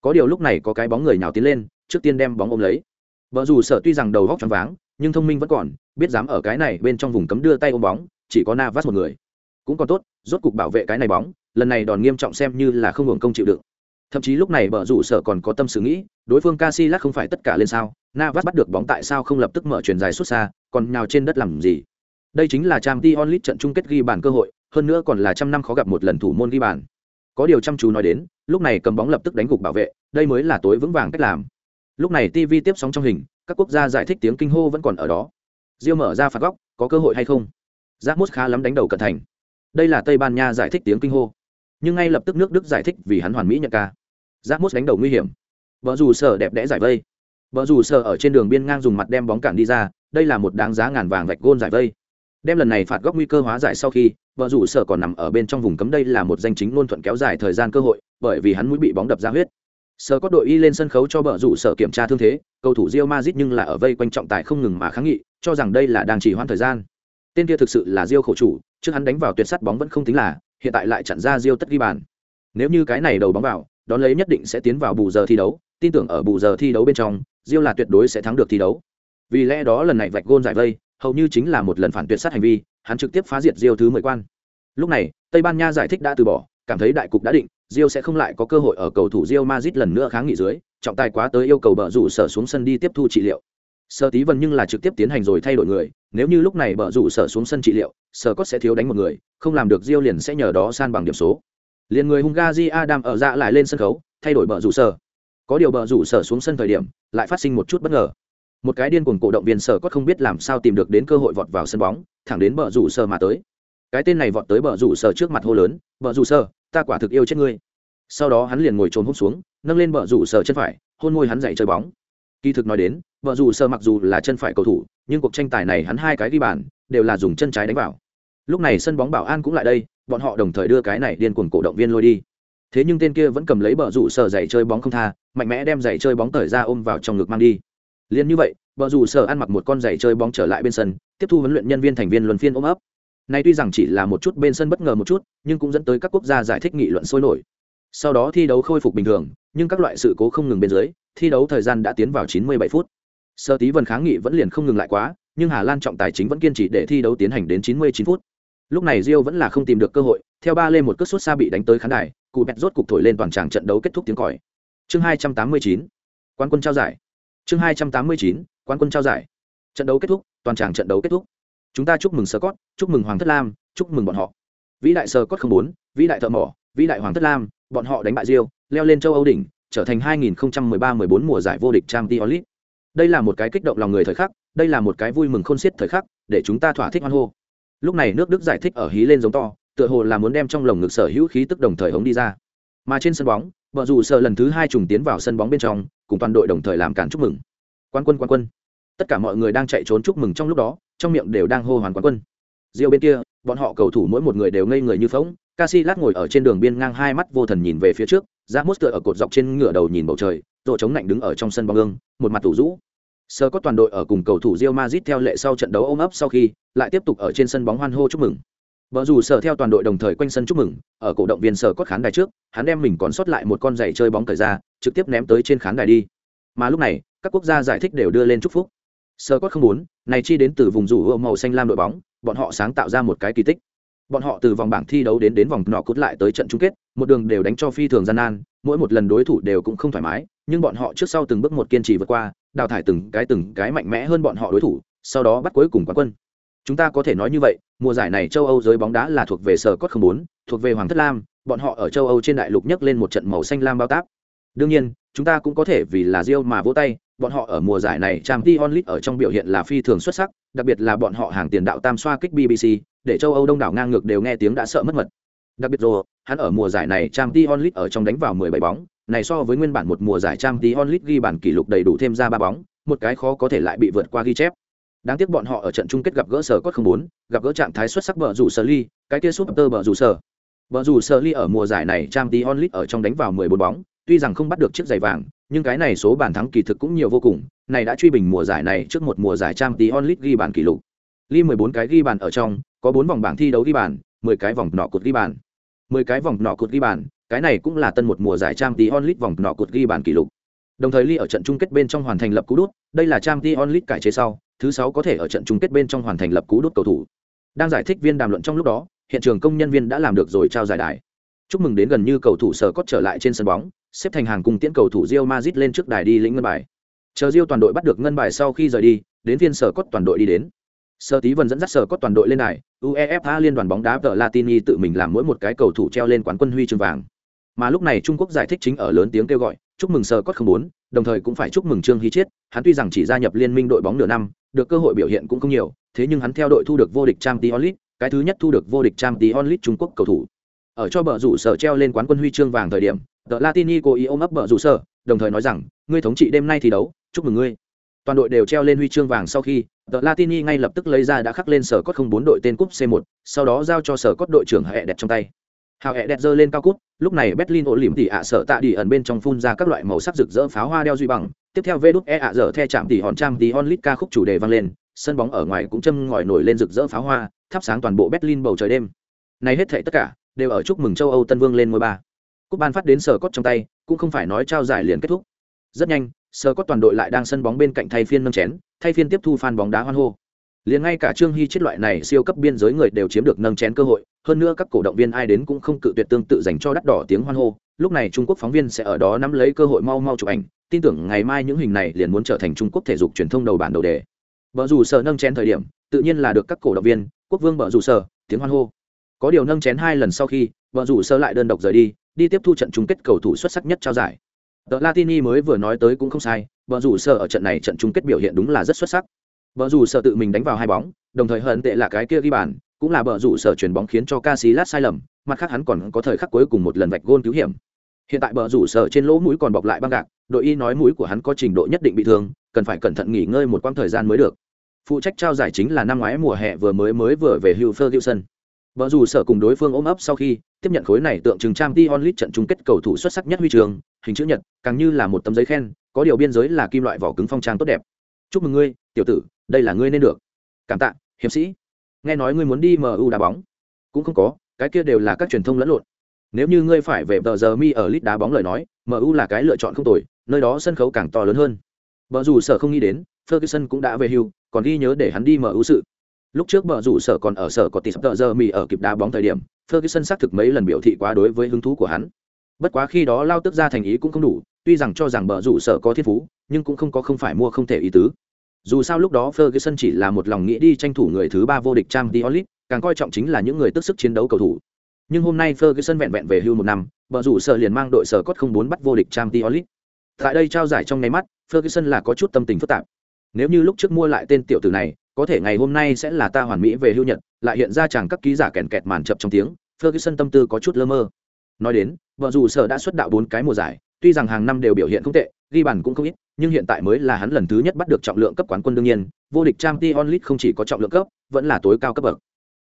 [SPEAKER 1] Có điều lúc này có cái bóng người nào tiến lên, trước tiên đem bóng ôm lấy. Vợ dù sợ tuy rằng đầu góc choáng váng, nhưng thông minh vẫn còn, biết dám ở cái này bên trong vùng cấm đưa tay ôm bóng, chỉ có navas một người. Cũng còn tốt, rốt cục bảo vệ cái này bóng, lần này đòn nghiêm trọng xem như là không hưởng công chịu đựng. Thậm chí lúc này bờ rủ sợ còn có tâm sự nghĩ, đối phương Casillas không phải tất cả lên sao, navas bắt được bóng tại sao không lập tức mở chuyền dài xuất xa, còn nhào trên đất làm gì? Đây chính là trang t onlit trận chung kết ghi bàn cơ hội, hơn nữa còn là trăm năm khó gặp một lần thủ môn ghi bàn. Có điều chăm chú nói đến, lúc này cầm bóng lập tức đánh gục bảo vệ, đây mới là tối vững vàng cách làm. Lúc này tv tiếp sóng trong hình, các quốc gia giải thích tiếng kinh hô vẫn còn ở đó. Diêu mở ra phạt góc, có cơ hội hay không? Giác mốt khá lắm đánh đầu cẩn thành. Đây là tây ban nha giải thích tiếng kinh hô. Nhưng ngay lập tức nước đức giải thích vì hắn hoàn mỹ nhận ca. Giác mốt đánh đầu nguy hiểm. Vợ dù sở đẹp đẽ giải vây. Vợ dù sở ở trên đường biên ngang dùng mặt đem bóng cản đi ra, đây là một đáng giá ngàn vàng vạch gôn giải vây đem lần này phạt góc nguy cơ hóa giải sau khi, vợ rủ sở còn nằm ở bên trong vùng cấm đây là một danh chính luôn thuận kéo dài thời gian cơ hội, bởi vì hắn mũi bị bóng đập ra huyết. Sở có đội y lên sân khấu cho vợ rủ sở kiểm tra thương thế, cầu thủ rio mazit nhưng là ở vây quanh trọng tài không ngừng mà kháng nghị, cho rằng đây là đang chỉ hoãn thời gian. Tên kia thực sự là rio khổ chủ, trước hắn đánh vào tuyệt sắt bóng vẫn không tính là, hiện tại lại chặn ra rio tất ghi bàn. Nếu như cái này đầu bóng vào, đón lấy nhất định sẽ tiến vào bù giờ thi đấu, tin tưởng ở bù giờ thi đấu bên trong rio là tuyệt đối sẽ thắng được thi đấu. Vì lẽ đó lần này vạch gôn giải vây hầu như chính là một lần phản tuyệt sát hành vi, hắn trực tiếp phá diệt Rio thứ mười quan. Lúc này, tây ban nha giải thích đã từ bỏ, cảm thấy đại cục đã định Rio sẽ không lại có cơ hội ở cầu thủ Rio Madrid lần nữa kháng nghị dưới, trọng tài quá tới yêu cầu bờ rủ sở xuống sân đi tiếp thu trị liệu. Sở tí vân nhưng là trực tiếp tiến hành rồi thay đổi người, nếu như lúc này bờ rủ sở xuống sân trị liệu, sở có sẽ thiếu đánh một người, không làm được Rio liền sẽ nhờ đó san bằng điểm số. Liền người hungary adam ở dạ lại lên sân khấu, thay đổi bờ rủ sở. Có điều bờ rủ sở xuống sân thời điểm, lại phát sinh một chút bất ngờ một cái điên cuồng cổ động viên sở cốt không biết làm sao tìm được đến cơ hội vọt vào sân bóng, thẳng đến bờ rủ sở mà tới. Cái tên này vọt tới bờ rủ sở trước mặt hô lớn, bờ rủ sở ta quả thực yêu chết ngươi. Sau đó hắn liền ngồi trốn hút xuống, nâng lên bờ rủ sở chân phải, hôn môi hắn dậy chơi bóng. Kỳ thực nói đến, bờ rủ sở mặc dù là chân phải cầu thủ, nhưng cuộc tranh tài này hắn hai cái ghi bàn đều là dùng chân trái đánh vào. Lúc này sân bóng bảo an cũng lại đây, bọn họ đồng thời đưa cái này điên cuồng cổ động viên lôi đi. Thế nhưng tên kia vẫn cầm lấy bờ rủ sở dậy chơi bóng không tha, mạnh mẽ đem dậy chơi bóng tởi ra ôm vào trong ngực mang đi liền như vậy vợ dù sở ăn mặc một con giày chơi bóng trở lại bên sân, tiếp thu huấn luyện nhân viên thành viên luân phiên ôm ấp. Này tuy rằng chỉ là một chút bên sân bất ngờ một chút, nhưng cũng dẫn tới các quốc gia giải thích nghị luận sôi nổi. Sau đó thi đấu khôi phục bình thường, nhưng các loại sự cố không ngừng bên dưới, thi đấu thời gian đã tiến vào 97 phút. Sơ tí vần kháng nghị vẫn liền không ngừng lại quá, nhưng hà lan trọng tài chính vẫn kiên trì để thi đấu tiến hành đến 99 phút. Lúc này rio vẫn là không tìm được cơ hội, theo ba lên một cước sút xa bị đánh tới khán đài, cụ bẹt rốt cục thổi lên toàn tràng trận đấu kết thúc tiếng còi. Chương 289 quan quân trao giải chương 289 quan quân trao giải. Trận đấu kết thúc, toàn tràng trận đấu kết thúc. Chúng ta chúc mừng sơ cót chúc mừng hoàng thất lam, chúc mừng bọn họ. Vĩ đại sơ cót không bốn vĩ đại thợ mỏ, vĩ đại hoàng thất lam, bọn họ đánh bại rio leo lên châu âu đỉnh, trở thành 2013-14 mùa giải vô địch trang League. đây là một cái kích động lòng người thời khắc, đây là một cái vui mừng khôn xiết thời khắc, để chúng ta thỏa thích hoan hô. Lúc này nước đức giải thích ở hí lên giống to, tựa hồ là muốn đem trong lồng ngực sở hữu khí tức đồng thời hống đi ra mà trên sân bóng vợ dù sợ lần thứ hai trùng tiến vào sân bóng bên trong cùng toàn đội đồng thời làm cản chúc mừng quan quân quan quân tất cả mọi người đang chạy trốn chúc mừng trong lúc đó trong miệng đều đang hô hoàn quán quân riêng bên kia bọn họ cầu thủ mỗi một người đều ngây người như phóng Casillas ngồi ở trên đường biên ngang hai mắt vô thần nhìn về phía trước, Ramos tựa ở cột dọc trên ngửa đầu nhìn bầu trời, rồi chống lạnh đứng ở trong sân bóng ương, một mặt tủ rũ. Sơ có toàn đội ở cùng cầu thủ Real Madrid theo lệ sau trận đấu ôm ấp sau khi, lại tiếp tục ở trên sân bóng hoan hô chúc mừng. Bở rủ sở theo toàn đội đồng thời quanh sân chúc mừng, ở cổ động viên sở cốt khán đài trước, hắn đem mình còn sót lại một con giày chơi bóng cởi ra, trực tiếp ném tới trên khán đài đi. Mà lúc này, các quốc gia giải thích đều đưa lên chúc phúc. Sở cốt không muốn, này chi đến từ vùng rủ màu xanh lam đội bóng, bọn họ sáng tạo ra một cái kỳ tích. Bọn họ từ vòng bảng thi đấu đến đến vòng nọ cút lại tới trận chung kết, một đường đều đánh cho phi thường gian nan, mỗi một lần đối thủ đều cũng không thoải mái, nhưng bọn họ trước sau từng bước một kiên trì vượt qua, đào thải từng cái từng cái mạnh mẽ hơn bọn họ đối thủ, sau đó bắt cuối cùng quán quân. Chúng ta có thể nói như vậy, mùa giải này châu Âu giới bóng đá là thuộc về sở cốt không bốn, thuộc về Hoàng thất Lam, bọn họ ở châu Âu trên đại lục nhấc lên một trận màu xanh lam bao táp. Đương nhiên, chúng ta cũng có thể vì là Rio mà vỗ tay, bọn họ ở mùa giải này Champions League ở trong biểu hiện là phi thường xuất sắc, đặc biệt là bọn họ hàng tiền đạo tam xoa kích BBC, để châu Âu đông đảo ngang ngược đều nghe tiếng đã sợ mất mật. Đặc biệt rồi, hắn ở mùa giải này Champions League ở trong đánh vào 17 bóng, này so với nguyên bản một mùa giải Champions League ghi bản kỷ lục đầy đủ thêm ra 3 bóng, một cái khó có thể lại bị vượt qua ghi chép. Đáng tiếc bọn họ ở trận chung kết gặp gỡ sở cốt không bốn, gặp gỡ trạng thái xuất sắc bờ rủ sở ly, cái kia súp tơ bờ rủ sở. Bờ rủ sở ly ở mùa giải này trang tí onlit ở trong đánh vào 14 bóng, tuy rằng không bắt được chiếc giày vàng nhưng cái này số bàn thắng kỳ thực cũng nhiều vô cùng này đã truy bình mùa giải này trước một mùa giải trang tí onlit ghi bàn kỷ lục Li 14 cái ghi bàn ở trong, có bốn vòng bảng thi đấu ghi bàn, 10 cái vòng nọ cột ghi bàn. 10 cái vòng nọ cột ghi bàn, cái này cũng là tân một mùa giải trang tí onlit vòng nọ cột ghi bàn kỷ lục. Đồng thời Li ở trận chung kết bên trong hoàn thành lập cú đút, đây là Champions League cải chế sau, thứ 6 có thể ở trận chung kết bên trong hoàn thành lập cú đút cầu thủ. Đang giải thích viên đàm luận trong lúc đó, hiện trường công nhân viên đã làm được rồi trao giải đài. Chúc mừng đến gần như cầu thủ sở cốt trở lại trên sân bóng, xếp thành hàng cùng tiễn cầu thủ Real Madrid lên trước đài đi lĩnh ngân bài. Chờ Real toàn đội bắt được ngân bài sau khi rời đi, đến phiên sở cốt toàn đội đi đến sơ tí vần dẫn dắt sở cốt toàn đội lên đài uefa liên đoàn bóng đá tờ latini tự mình làm mỗi một cái cầu thủ treo lên quán quân huy chương vàng mà lúc này trung quốc giải thích chính ở lớn tiếng kêu gọi chúc mừng sơ cốt không muốn đồng thời cũng phải chúc mừng trương hy chiết hắn tuy rằng chỉ gia nhập liên minh đội bóng nửa năm được cơ hội biểu hiện cũng không nhiều thế nhưng hắn theo đội thu được vô địch Champions League cái thứ nhất thu được vô địch Champions League trung quốc cầu thủ ở cho bờ rủ sở treo lên quán quân huy chương vàng thời điểm The latini cố ý ôm ấp bờ rủ sở đồng thời nói rằng ngươi thống trị đêm nay thi đấu chúc mừng ngươi toàn đội đều treo lên huy chương vàng sau khi The Latini ngay lập tức lấy ra đã khắc lên sở cốt không bốn đội tên cúp C1, sau đó giao cho sở cốt đội trưởng Hệ đẹp trong tay. Hào Hệ đẹp giơ lên cao cúp, lúc này Berlin ổ lỉm tỉ ạ sợ tạ đi ẩn bên trong phun ra các loại màu sắc rực rỡ pháo hoa đeo duy bằng, tiếp theo Vedut E ạ dở the chạm tỉ hòn trang tỉ hòn lit ca khúc chủ đề vang lên, sân bóng ở ngoài cũng châm ngòi nổi lên rực rỡ pháo hoa, thắp sáng toàn bộ Berlin bầu trời đêm. Này hết thảy tất cả đều ở chúc mừng châu Âu Tân Vương lên ngôi ba. Cúp ban phát đến sở cốt trong tay, cũng không phải nói trao giải liền kết thúc. Rất nhanh, sở cốt toàn đội lại đang sân bóng bên cạnh thay phiên nâng chén, thay phiên tiếp thu fan bóng đá hoan hô liền ngay cả trương hy chết loại này siêu cấp biên giới người đều chiếm được nâng chén cơ hội, hơn nữa các cổ động viên ai đến cũng không cự tuyệt tương tự dành cho đắt đỏ tiếng hoan hô. Lúc này trung quốc phóng viên sẽ ở đó nắm lấy cơ hội mau mau chụp ảnh. Tin tưởng ngày mai những hình này liền muốn trở thành trung quốc thể dục truyền thông đầu bản đầu đề. Vợ dù sợ nâng chén thời điểm, tự nhiên là được các cổ động viên, quốc vương vợ dù sợ tiếng hoan hô. Có điều nâng chén hai lần sau khi vợ dù sợ lại đơn độc rời đi đi tiếp thu trận chung kết cầu thủ xuất sắc nhất trao giải. Tờ latini mới vừa nói tới cũng không sai vợ dù sợ ở trận này trận chung kết biểu hiện đúng là rất xuất sắc. Bờ rủ sở tự mình đánh vào hai bóng, đồng thời hận tệ là cái kia ghi bàn, cũng là bờ rủ sở chuyển bóng khiến cho Casillas sai lầm, mặt khác hắn còn có thời khắc cuối cùng một lần vạch gôn cứu hiểm. Hiện tại bờ rủ sở trên lỗ mũi còn bọc lại băng gạc, đội y nói mũi của hắn có trình độ nhất định bị thương, cần phải cẩn thận nghỉ ngơi một quãng thời gian mới được. Phụ trách trao giải chính là năm ngoái mùa hè vừa mới mới vừa về Hugh Ferguson. Bờ rủ sở cùng đối phương ôm ấp sau khi tiếp nhận khối này tượng trưng trang Dion Lit trận chung kết cầu thủ xuất sắc nhất huy trường, hình chữ nhật, càng như là một tấm giấy khen, có điều biên giới là kim loại vỏ cứng phong trang tốt đẹp. Chúc mừng ngươi, tiểu tử, đây là ngươi nên được. Cảm tạ hiệp sĩ. Nghe nói ngươi muốn đi mu đá bóng. Cũng không có cái kia đều là các truyền thông lẫn lộn. Nếu như ngươi phải về tờ giờ mi ở lit đá bóng lời nói mu là cái lựa chọn không tồi nơi đó sân khấu càng to lớn hơn. Vợ dù sở không nghĩ đến ferguson cũng đã về hưu còn ghi nhớ để hắn đi mu sự. Lúc trước vợ dù sở còn ở sở có tỷ sắp tờ giờ mi ở kịp đá bóng thời điểm ferguson xác thực mấy lần biểu thị quá đối với hứng thú của hắn. Bất quá khi đó lao tức ra thành ý cũng không đủ tuy rằng cho rằng vợ rủ sở có thiên phú nhưng cũng không có không phải mua không thể ý tứ dù sao lúc đó Ferguson chỉ là một lòng nghĩ đi tranh thủ người thứ ba vô địch Champions League, càng coi trọng chính là những người tức sức chiến đấu cầu thủ. Nhưng hôm nay Ferguson vẹn vẹn về hưu một năm, bờ rủ sở liền mang đội sở cốt không bốn bắt vô địch Champions League. Tại đây trao giải trong ngay mắt, Ferguson là có chút tâm tình phức tạp. Nếu như lúc trước mua lại tên tiểu tử này, có thể ngày hôm nay sẽ là ta hoàn mỹ về hưu nhật, lại hiện ra chẳng các ký giả kèn kẹt màn chập trong tiếng, Ferguson tâm tư có chút lơ mơ. Nói đến, vợ rủ sở đã xuất đạo bốn cái mùa giải, tuy rằng hàng năm đều biểu hiện không tệ, ghi bàn cũng không ít, nhưng hiện tại mới là hắn lần thứ nhất bắt được trọng lượng cấp quán quân đương nhiên, vô địch Champions League không chỉ có trọng lượng cấp, vẫn là tối cao cấp bậc.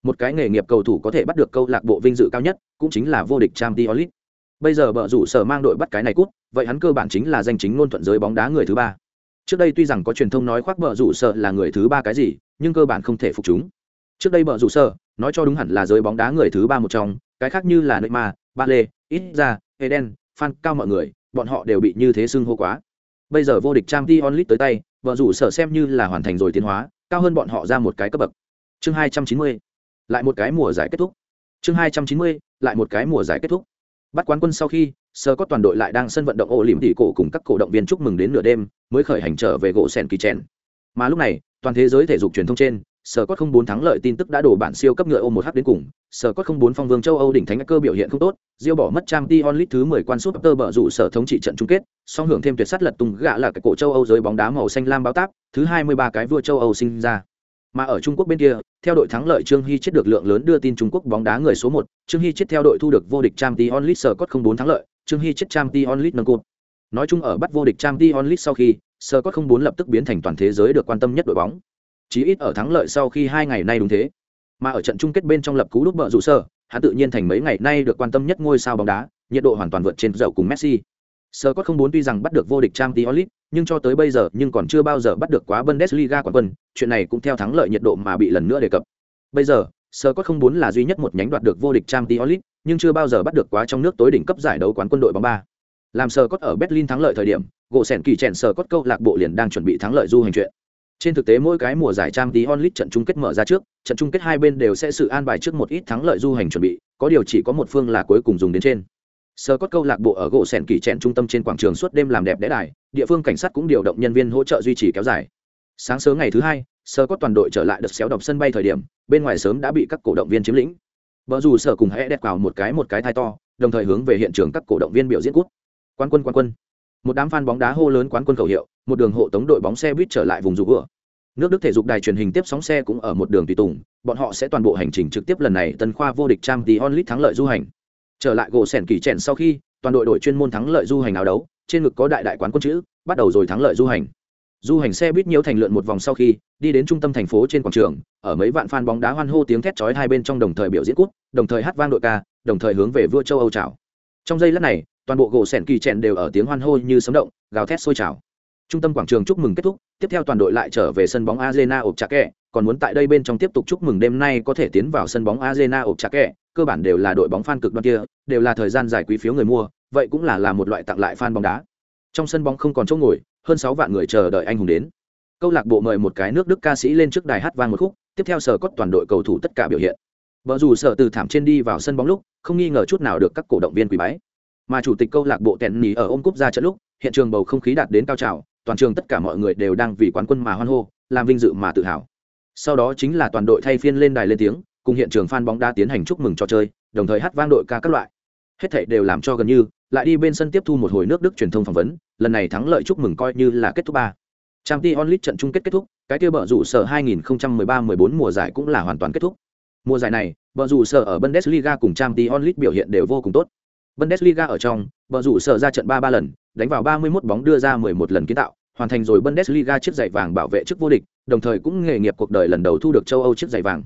[SPEAKER 1] Một cái nghề nghiệp cầu thủ có thể bắt được câu lạc bộ vinh dự cao nhất, cũng chính là vô địch Champions League. Bây giờ bợ rủ sở mang đội bắt cái này cút, vậy hắn cơ bản chính là danh chính ngôn thuận giới bóng đá người thứ ba. Trước đây tuy rằng có truyền thông nói khoác bợ rủ sở là người thứ ba cái gì, nhưng cơ bản không thể phục chúng. Trước đây bợ rủ sở, nói cho đúng hẳn là giới bóng đá người thứ ba một trong, cái khác như là Neymar, Bale, Isla, Eden, Fan cao mọi người, bọn họ đều bị như thế xưng hô quá bây giờ vô địch trang t onlit tới tay vợ rủ sở xem như là hoàn thành rồi tiến hóa, cao hơn bọn họ ra một cái cấp bậc. Chương hai trăm chín mươi, lại một cái mùa giải kết thúc. Chương hai trăm chín mươi, lại một cái mùa giải kết thúc. Bắt quán quân sau khi, sơ có toàn đội lại đang sân vận động ô lỉm tỉ cổ cùng các cổ động viên chúc mừng đến nửa đêm, mới khởi hành trở về gỗ sèn kỳ chèn. Mà lúc này, toàn thế giới thể dục truyền thông trên sở cốt không bốn thắng lợi tin tức đã đổ bản siêu cấp ngựa ôm một h đến cùng. Sở cốt không bốn phong vương châu âu đỉnh thánh cơ biểu hiện không tốt, diêu bỏ mất trang t onlit thứ mười quan súp tơ bờ rủ sở thống trị trận chung kết, song hưởng thêm tuyệt sắt lật tung gạ là cái cổ châu âu giới bóng đá màu xanh lam báo táp, thứ hai mươi ba cái vua châu âu sinh ra. Mà ở trung quốc bên kia, theo đội thắng lợi trương hy chết được lượng lớn đưa tin trung quốc bóng đá người số một, trương hy chết theo đội thu được vô địch trang t onlit sở cốt không bốn thắng lợi, trương hy chết trang t onlit nâng cột. Nói chung ở bắt vô địch trang t onlit sau khi sở cốt không bốn lập tức biến thành toàn thế giới được quan tâm nhất đội bóng chí ít ở thắng lợi sau khi hai ngày nay đúng thế mà ở trận chung kết bên trong lập cú đúc bờ rủ sơ hắn tự nhiên thành mấy ngày nay được quan tâm nhất ngôi sao bóng đá nhiệt độ hoàn toàn vượt trên dậu cùng messi sơ có không bốn tuy rằng bắt được vô địch Champions League, nhưng cho tới bây giờ nhưng còn chưa bao giờ bắt được quá Bundesliga quán quân, chuyện này cũng theo thắng lợi nhiệt độ mà bị lần nữa đề cập. Bây giờ, sơ có không bốn là duy nhất một nhánh đoạt được vô địch Champions League, nhưng chưa bao giờ bắt được quá trong nước tối đỉnh cấp giải đấu quán quân đội bóng ba. Làm Sơ Cốt ở Berlin thắng lợi thời điểm, gỗ sẻn kỳ chèn Cốt câu lạc bộ liền đang chuẩn bị thắng lợi du hành chuyện. Trên thực tế mỗi cái mùa giải trang tí onlit trận chung kết mở ra trước, trận chung kết hai bên đều sẽ sự an bài trước một ít thắng lợi du hành chuẩn bị, có điều chỉ có một phương là cuối cùng dùng đến trên. Sơ cốt câu lạc bộ ở gỗ sèn kỳ chèn trung tâm trên quảng trường suốt đêm làm đẹp đẽ đài, địa phương cảnh sát cũng điều động nhân viên hỗ trợ duy trì kéo dài. Sáng sớm ngày thứ hai, sơ cốt toàn đội trở lại đợt xéo độc sân bay thời điểm, bên ngoài sớm đã bị các cổ động viên chiếm lĩnh. Bờ dù sở cùng hẽ đẹp vào một cái một cái thai to, đồng thời hướng về hiện trường các cổ động viên biểu diễn cút. Quan quân quan quân. Một đám fan bóng đá hô lớn quán quân khẩu hiệu, một đường hộ tống đội bóng xe buýt trở lại vùng dù vừa. Nước Đức thể dục đài truyền hình tiếp sóng xe cũng ở một đường tùy tùng, bọn họ sẽ toàn bộ hành trình trực tiếp lần này tân khoa vô địch trang Champions League thắng lợi du hành. Trở lại gỗ sèn kỳ chèn sau khi, toàn đội đội chuyên môn thắng lợi du hành áo đấu, trên ngực có đại đại quán quân chữ, bắt đầu rồi thắng lợi du hành. Du hành xe buýt nhiễu thành lượn một vòng sau khi, đi đến trung tâm thành phố trên quảng trường, ở mấy vạn fan bóng đá hoan hô tiếng thét chói hai bên trong đồng thời biểu diễn cút, đồng thời hát vang đội ca, đồng thời hướng về vua châu Âu chào. Trong giây lát này, toàn bộ gỗ sẻn kỳ chèn đều ở tiếng hoan hô như sấm động, gào thét sôi trào. Trung tâm quảng trường chúc mừng kết thúc, tiếp theo toàn đội lại trở về sân bóng Arena ộp chặt kẹ, còn muốn tại đây bên trong tiếp tục chúc mừng đêm nay có thể tiến vào sân bóng Arena ộp chặt kẹ, cơ bản đều là đội bóng fan cực đoan kia, đều là thời gian giải quý phiếu người mua, vậy cũng là là một loại tặng lại fan bóng đá. Trong sân bóng không còn chỗ ngồi, hơn sáu vạn người chờ đợi anh hùng đến. Câu lạc bộ mời một cái nước Đức ca sĩ lên trước đài hát vang một khúc, tiếp theo sở cốt toàn đội cầu thủ tất cả biểu hiện. Vợ dù sở từ thảm trên đi vào sân bóng lúc, không nghi ngờ chút nào được các cổ động viên quý bái. Mà chủ tịch câu lạc bộ tèn nỉ ở ôm cúp ra trận lúc, hiện trường bầu không khí đạt đến cao trào, toàn trường tất cả mọi người đều đang vì quán quân mà hoan hô, làm vinh dự mà tự hào. Sau đó chính là toàn đội thay phiên lên đài lên tiếng, cùng hiện trường fan bóng đá tiến hành chúc mừng cho chơi, đồng thời hát vang đội ca các loại. Hết thảy đều làm cho gần như lại đi bên sân tiếp thu một hồi nước Đức truyền thông phỏng vấn, lần này thắng lợi chúc mừng coi như là kết thúc ba. trang t onlit trận chung kết kết thúc, cái kia bở rủ sở 2013-14 mùa giải cũng là hoàn toàn kết thúc. Mùa giải này, bở rủ sở ở Bundesliga cùng trang t onlit biểu hiện đều vô cùng tốt. Bundesliga ở trong, bờ rủ sở ra trận 3-3 lần, đánh vào 31 bóng đưa ra 11 lần kiến tạo, hoàn thành rồi Bundesliga chiếc giày vàng bảo vệ chức vô địch, đồng thời cũng nghề nghiệp cuộc đời lần đầu thu được châu Âu chiếc giày vàng.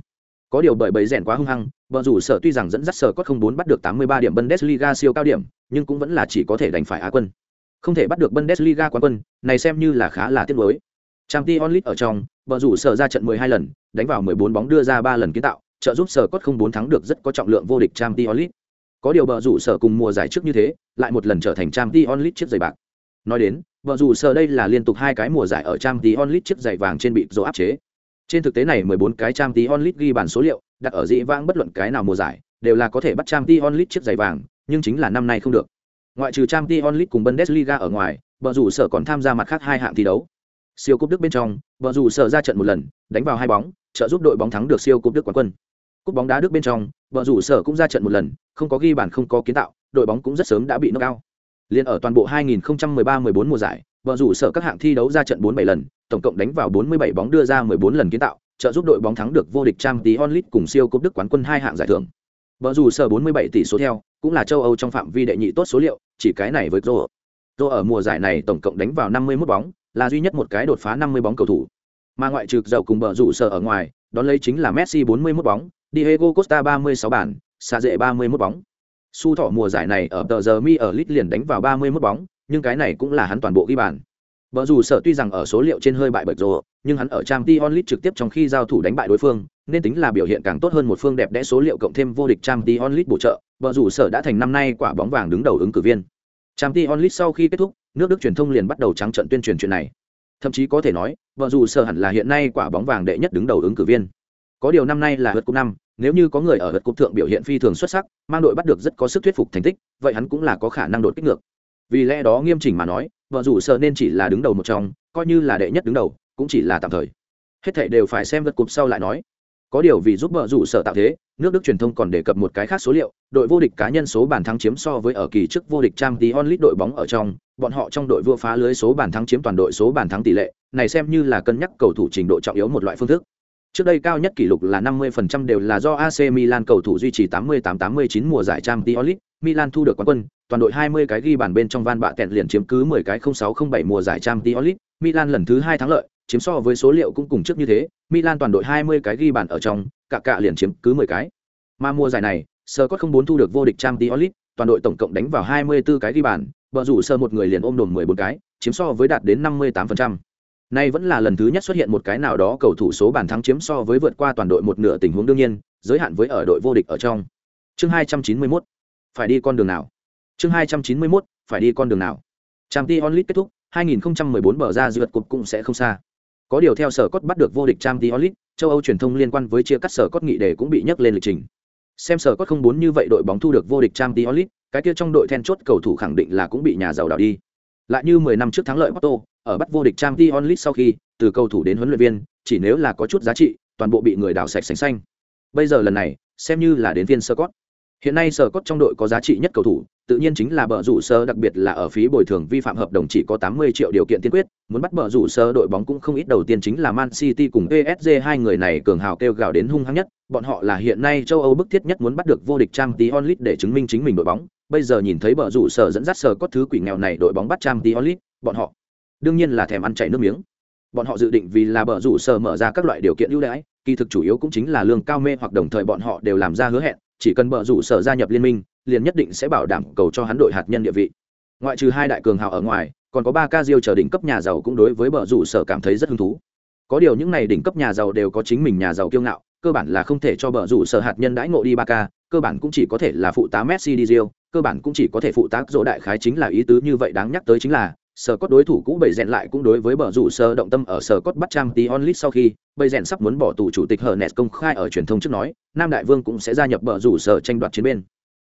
[SPEAKER 1] Có điều bởi bầy rèn quá hung hăng, bờ rủ sở tuy rằng dẫn dắt sở Cốt không bốn bắt được 83 điểm Bundesliga siêu cao điểm, nhưng cũng vẫn là chỉ có thể đánh phải Á quân. Không thể bắt được Bundesliga quán quân, này xem như là khá là tiếc nuối. Champions League ở trong, bờ rủ sở ra trận 12 lần, đánh vào 14 bóng đưa ra 3 lần kiến tạo, trợ giúp sở cốt không bốn thắng được rất có trọng lượng vô địch Champions League. Có điều bờ rủ sở cùng mùa giải trước như thế, lại một lần trở thành Champions League chiếc giày bạc. Nói đến, bờ rủ sở đây là liên tục hai cái mùa giải ở Champions League chiếc giày vàng trên bị dỗ áp chế. Trên thực tế này 14 cái Champions League ghi bàn số liệu, đặt ở dĩ vãng bất luận cái nào mùa giải, đều là có thể bắt Champions League chiếc giày vàng, nhưng chính là năm nay không được. Ngoại trừ Champions League cùng Bundesliga ở ngoài, bờ rủ sở còn tham gia mặt khác hai hạng thi đấu. Siêu cúp Đức bên trong, bờ rủ sở ra trận một lần, đánh vào hai bóng, trợ giúp đội bóng thắng được siêu cúp Đức quán quân. Cúp bóng đá Đức bên trong, vợ rủ sở cũng ra trận một lần, không có ghi bàn không có kiến tạo, đội bóng cũng rất sớm đã bị knock out. Liên ở toàn bộ 2013-14 mùa giải, vợ rủ sở các hạng thi đấu ra trận 47 lần, tổng cộng đánh vào 47 bóng đưa ra 14 lần kiến tạo, trợ giúp đội bóng thắng được vô địch Champions League cùng siêu cúp Đức quán quân hai hạng giải thưởng. Vợ rủ sở 47 tỷ số theo, cũng là châu Âu trong phạm vi đệ nhị tốt số liệu, chỉ cái này với Rô. Rô ở mùa giải này tổng cộng đánh vào 51 bóng, là duy nhất một cái đột phá 50 bóng cầu thủ. Mà ngoại trừ dầu cùng bờ rủ sở ở ngoài, đón lấy chính là Messi 41 bóng, Diego Costa 36 bàn, xa dệ 31 bóng. Su thọ mùa giải này ở tờ giờ mi ở lit liền đánh vào 31 bóng, nhưng cái này cũng là hắn toàn bộ ghi bàn. Bở dù sở tuy rằng ở số liệu trên hơi bại bởi rồi, nhưng hắn ở trang Champions Lit trực tiếp trong khi giao thủ đánh bại đối phương, nên tính là biểu hiện càng tốt hơn một phương đẹp đẽ số liệu cộng thêm vô địch trang Champions Lit bổ trợ, bở dù sở đã thành năm nay quả bóng vàng đứng đầu ứng cử viên. Trang Champions Lit sau khi kết thúc, nước Đức truyền thông liền bắt đầu trắng trận tuyên truyền chuyện này. Thậm chí có thể nói, bở dù sở hẳn là hiện nay quả bóng vàng đệ nhất đứng đầu ứng cử viên. Có điều năm nay là vượt cúp năm, nếu như có người ở lượt cúp thượng biểu hiện phi thường xuất sắc, mang đội bắt được rất có sức thuyết phục thành tích, vậy hắn cũng là có khả năng đột kích ngược. Vì lẽ đó nghiêm chỉnh mà nói, vợ rủ sở nên chỉ là đứng đầu một trong, coi như là đệ nhất đứng đầu, cũng chỉ là tạm thời. Hết thảy đều phải xem lượt cúp sau lại nói. Có điều vì giúp vợ rủ sở tạo thế, nước Đức truyền thông còn đề cập một cái khác số liệu, đội vô địch cá nhân số bàn thắng chiếm so với ở kỳ trước vô địch Champions League đội bóng ở trong, bọn họ trong đội vua phá lưới số bàn thắng chiếm toàn đội số bàn thắng tỷ lệ, này xem như là cân nhắc cầu thủ trình độ trọng yếu một loại phương thức. Trước đây cao nhất kỷ lục là 50% đều là do AC Milan cầu thủ duy trì 88-89 mùa giải Champions League, Milan thu được quán quân, toàn đội 20 cái ghi bàn bên trong van bạ tẹn liền chiếm cứ 10 cái 0607 mùa giải Champions League, Milan lần thứ 2 thắng lợi, chiếm so với số liệu cũng cùng trước như thế, Milan toàn đội 20 cái ghi bàn ở trong, cả cả liền chiếm cứ 10 cái. Mà mùa giải này, Scott không muốn thu được vô địch Champions League, toàn đội tổng cộng đánh vào 24 cái ghi bàn, Bờ rủ sơ một người liền ôm đồn 14 cái, chiếm so với đạt đến 58%. Nay vẫn là lần thứ nhất xuất hiện một cái nào đó cầu thủ số bàn thắng chiếm so với vượt qua toàn đội một nửa tình huống đương nhiên, giới hạn với ở đội vô địch ở trong. Chương 291, phải đi con đường nào? Chương 291, phải đi con đường nào? Champions League kết thúc, 2014 bờ ra duyệt cục cũng sẽ không xa. Có điều theo sở cốt bắt được vô địch Champions League, châu Âu truyền thông liên quan với chia cắt sở cốt nghị đề cũng bị nhắc lên lịch trình. Xem sở cốt không muốn như vậy đội bóng thu được vô địch Champions League, cái kia trong đội then chốt cầu thủ khẳng định là cũng bị nhà giàu đảo đi. Lại như 10 năm trước thắng lợi Porto, ở bắt vô địch Champions League sau khi, từ cầu thủ đến huấn luyện viên, chỉ nếu là có chút giá trị, toàn bộ bị người đào sạch sành xanh. Bây giờ lần này, xem như là đến viên Scott. Hiện nay sở cốt trong đội có giá trị nhất cầu thủ, tự nhiên chính là bờ rủ sơ đặc biệt là ở phí bồi thường vi phạm hợp đồng chỉ có 80 triệu điều kiện tiên quyết, muốn bắt bờ rủ sơ đội bóng cũng không ít đầu tiên chính là Man City cùng PSG hai người này cường hào kêu gào đến hung hăng nhất, bọn họ là hiện nay châu Âu bức thiết nhất muốn bắt được vô địch trang tí onlit để chứng minh chính mình đội bóng, bây giờ nhìn thấy bờ rủ sơ dẫn dắt sở cốt thứ quỷ nghèo này đội bóng bắt trang tí onlit bọn họ đương nhiên là thèm ăn chảy nước miếng. Bọn họ dự định vì là bờ rủ sơ mở ra các loại điều kiện ưu đãi, kỳ thực chủ yếu cũng chính là lương cao mê hoặc đồng thời bọn họ đều làm ra hứa hẹn, chỉ cần bờ rủ sở gia nhập liên minh, liền nhất định sẽ bảo đảm cầu cho hắn đội hạt nhân địa vị. Ngoại trừ hai đại cường hào ở ngoài, còn có ba ca diêu trở đỉnh cấp nhà giàu cũng đối với bờ rủ sở cảm thấy rất hứng thú. Có điều những này đỉnh cấp nhà giàu đều có chính mình nhà giàu kiêu ngạo, cơ bản là không thể cho bờ rủ sở hạt nhân đãi ngộ đi ba ca, cơ bản cũng chỉ có thể là phụ tá Messi đi diêu cơ bản cũng chỉ có thể phụ tá dỗ đại khái chính là ý tứ như vậy đáng nhắc tới chính là sở cốt đối thủ cũ bầy rèn lại cũng đối với bờ rủ sơ động tâm ở sở cốt bắt trang tí onlit sau khi, bầy rèn sắp muốn bỏ tù chủ tịch hờ nes công khai ở truyền thông trước nói, nam đại vương cũng sẽ gia nhập bờ rủ sở tranh đoạt chiến bên.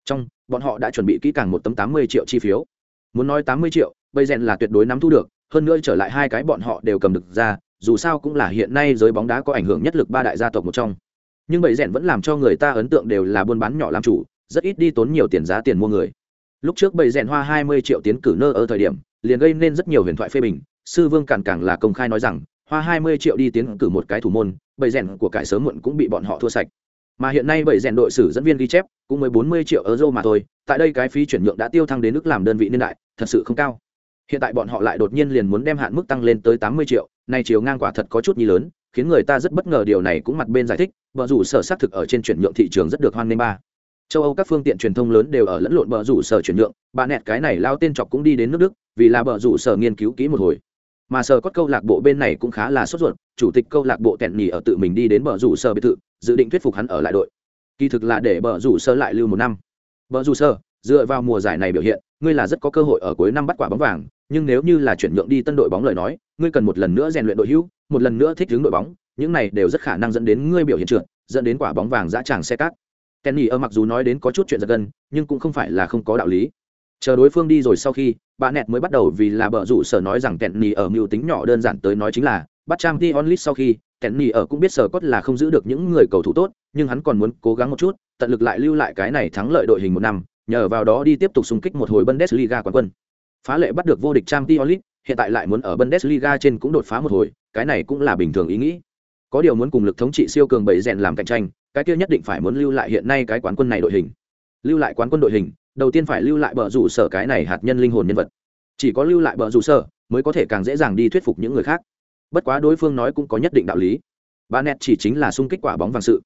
[SPEAKER 1] Trong, bọn họ đã chuẩn bị kỹ càng một tấm tám mươi triệu chi phiếu. Muốn nói tám mươi triệu, bầy rèn là tuyệt đối nắm thu được, hơn nữa trở lại hai cái bọn họ đều cầm được ra, dù sao cũng là hiện nay giới bóng đá có ảnh hưởng nhất lực ba đại gia tộc một trong. Nhưng bầy rèn vẫn làm cho người ta ấn tượng đều là buôn bán nhỏ làm chủ, rất ít đi tốn nhiều tiền giá tiền mua người. Lúc trước bầy rèn hoa hai mươi triệu tiến cử nơ ở thời điểm liền gây nên rất nhiều huyền thoại phê bình. Sư vương cản càng là công khai nói rằng, hoa hai mươi triệu đi tiến cử một cái thủ môn, bầy rèn của cải sớm muộn cũng bị bọn họ thua sạch. Mà hiện nay bầy rèn đội sử dẫn viên ghi chép, cũng mới bốn mươi triệu euro mà thôi, tại đây cái phí chuyển nhượng đã tiêu thăng đến nước làm đơn vị niên đại, thật sự không cao. Hiện tại bọn họ lại đột nhiên liền muốn đem hạn mức tăng lên tới tám mươi triệu, nay chiều ngang quả thật có chút nhi lớn, khiến người ta rất bất ngờ điều này cũng mặt bên giải thích vợ dù sở xác thực ở trên chuyển nhượng thị trường rất được hoan nghênh ba châu âu các phương tiện truyền thông lớn đều ở lẫn lộn bờ rủ sở chuyển nhượng, bà nẹt cái này lao tên chọc cũng đi đến nước đức, vì là bờ rủ sở nghiên cứu kỹ một hồi. Mà sở cốt câu lạc bộ bên này cũng khá là sốt ruột, chủ tịch câu lạc bộ tẹn nhì ở tự mình đi đến bờ rủ sở biệt thự, dự định thuyết phục hắn ở lại đội. Kỳ thực là để bờ rủ sở lại lưu một năm. Bờ rủ sở, dựa vào mùa giải này biểu hiện, ngươi là rất có cơ hội ở cuối năm bắt quả bóng vàng, nhưng nếu như là chuyển nhượng đi tân đội bóng lời nói, ngươi cần một lần nữa rèn luyện đội hữu, một lần nữa thích ứng đội bóng, những này đều rất khả năng dẫn đến ngươi biểu hiện trượt, dẫn đến quả bóng vàng dã tràng xe cát kenny ở mặc dù nói đến có chút chuyện giật gân, nhưng cũng không phải là không có đạo lý. Chờ đối phương đi rồi sau khi, bà nẹt mới bắt đầu vì là bờ rủ sở nói rằng kenny ở mưu tính nhỏ đơn giản tới nói chính là, bắt trang t onlit sau khi, kenny ở cũng biết sở cốt là không giữ được những người cầu thủ tốt, nhưng hắn còn muốn cố gắng một chút, tận lực lại lưu lại cái này thắng lợi đội hình một năm, nhờ vào đó đi tiếp tục xung kích một hồi bundesliga quán quân. Phá lệ bắt được vô địch trang t onlit hiện tại lại muốn ở bundesliga trên cũng đột phá một hồi, cái này cũng là bình thường ý nghĩ có điều muốn cùng lực thống trị siêu cường bảy rèn làm cạnh tranh, cái kia nhất định phải muốn lưu lại hiện nay cái quán quân này đội hình. Lưu lại quán quân đội hình, đầu tiên phải lưu lại bờ rủ sở cái này hạt nhân linh hồn nhân vật. Chỉ có lưu lại bờ rủ sở, mới có thể càng dễ dàng đi thuyết phục những người khác. Bất quá đối phương nói cũng có nhất định đạo lý. Ba nét chỉ chính là xung kích quả bóng vàng sự.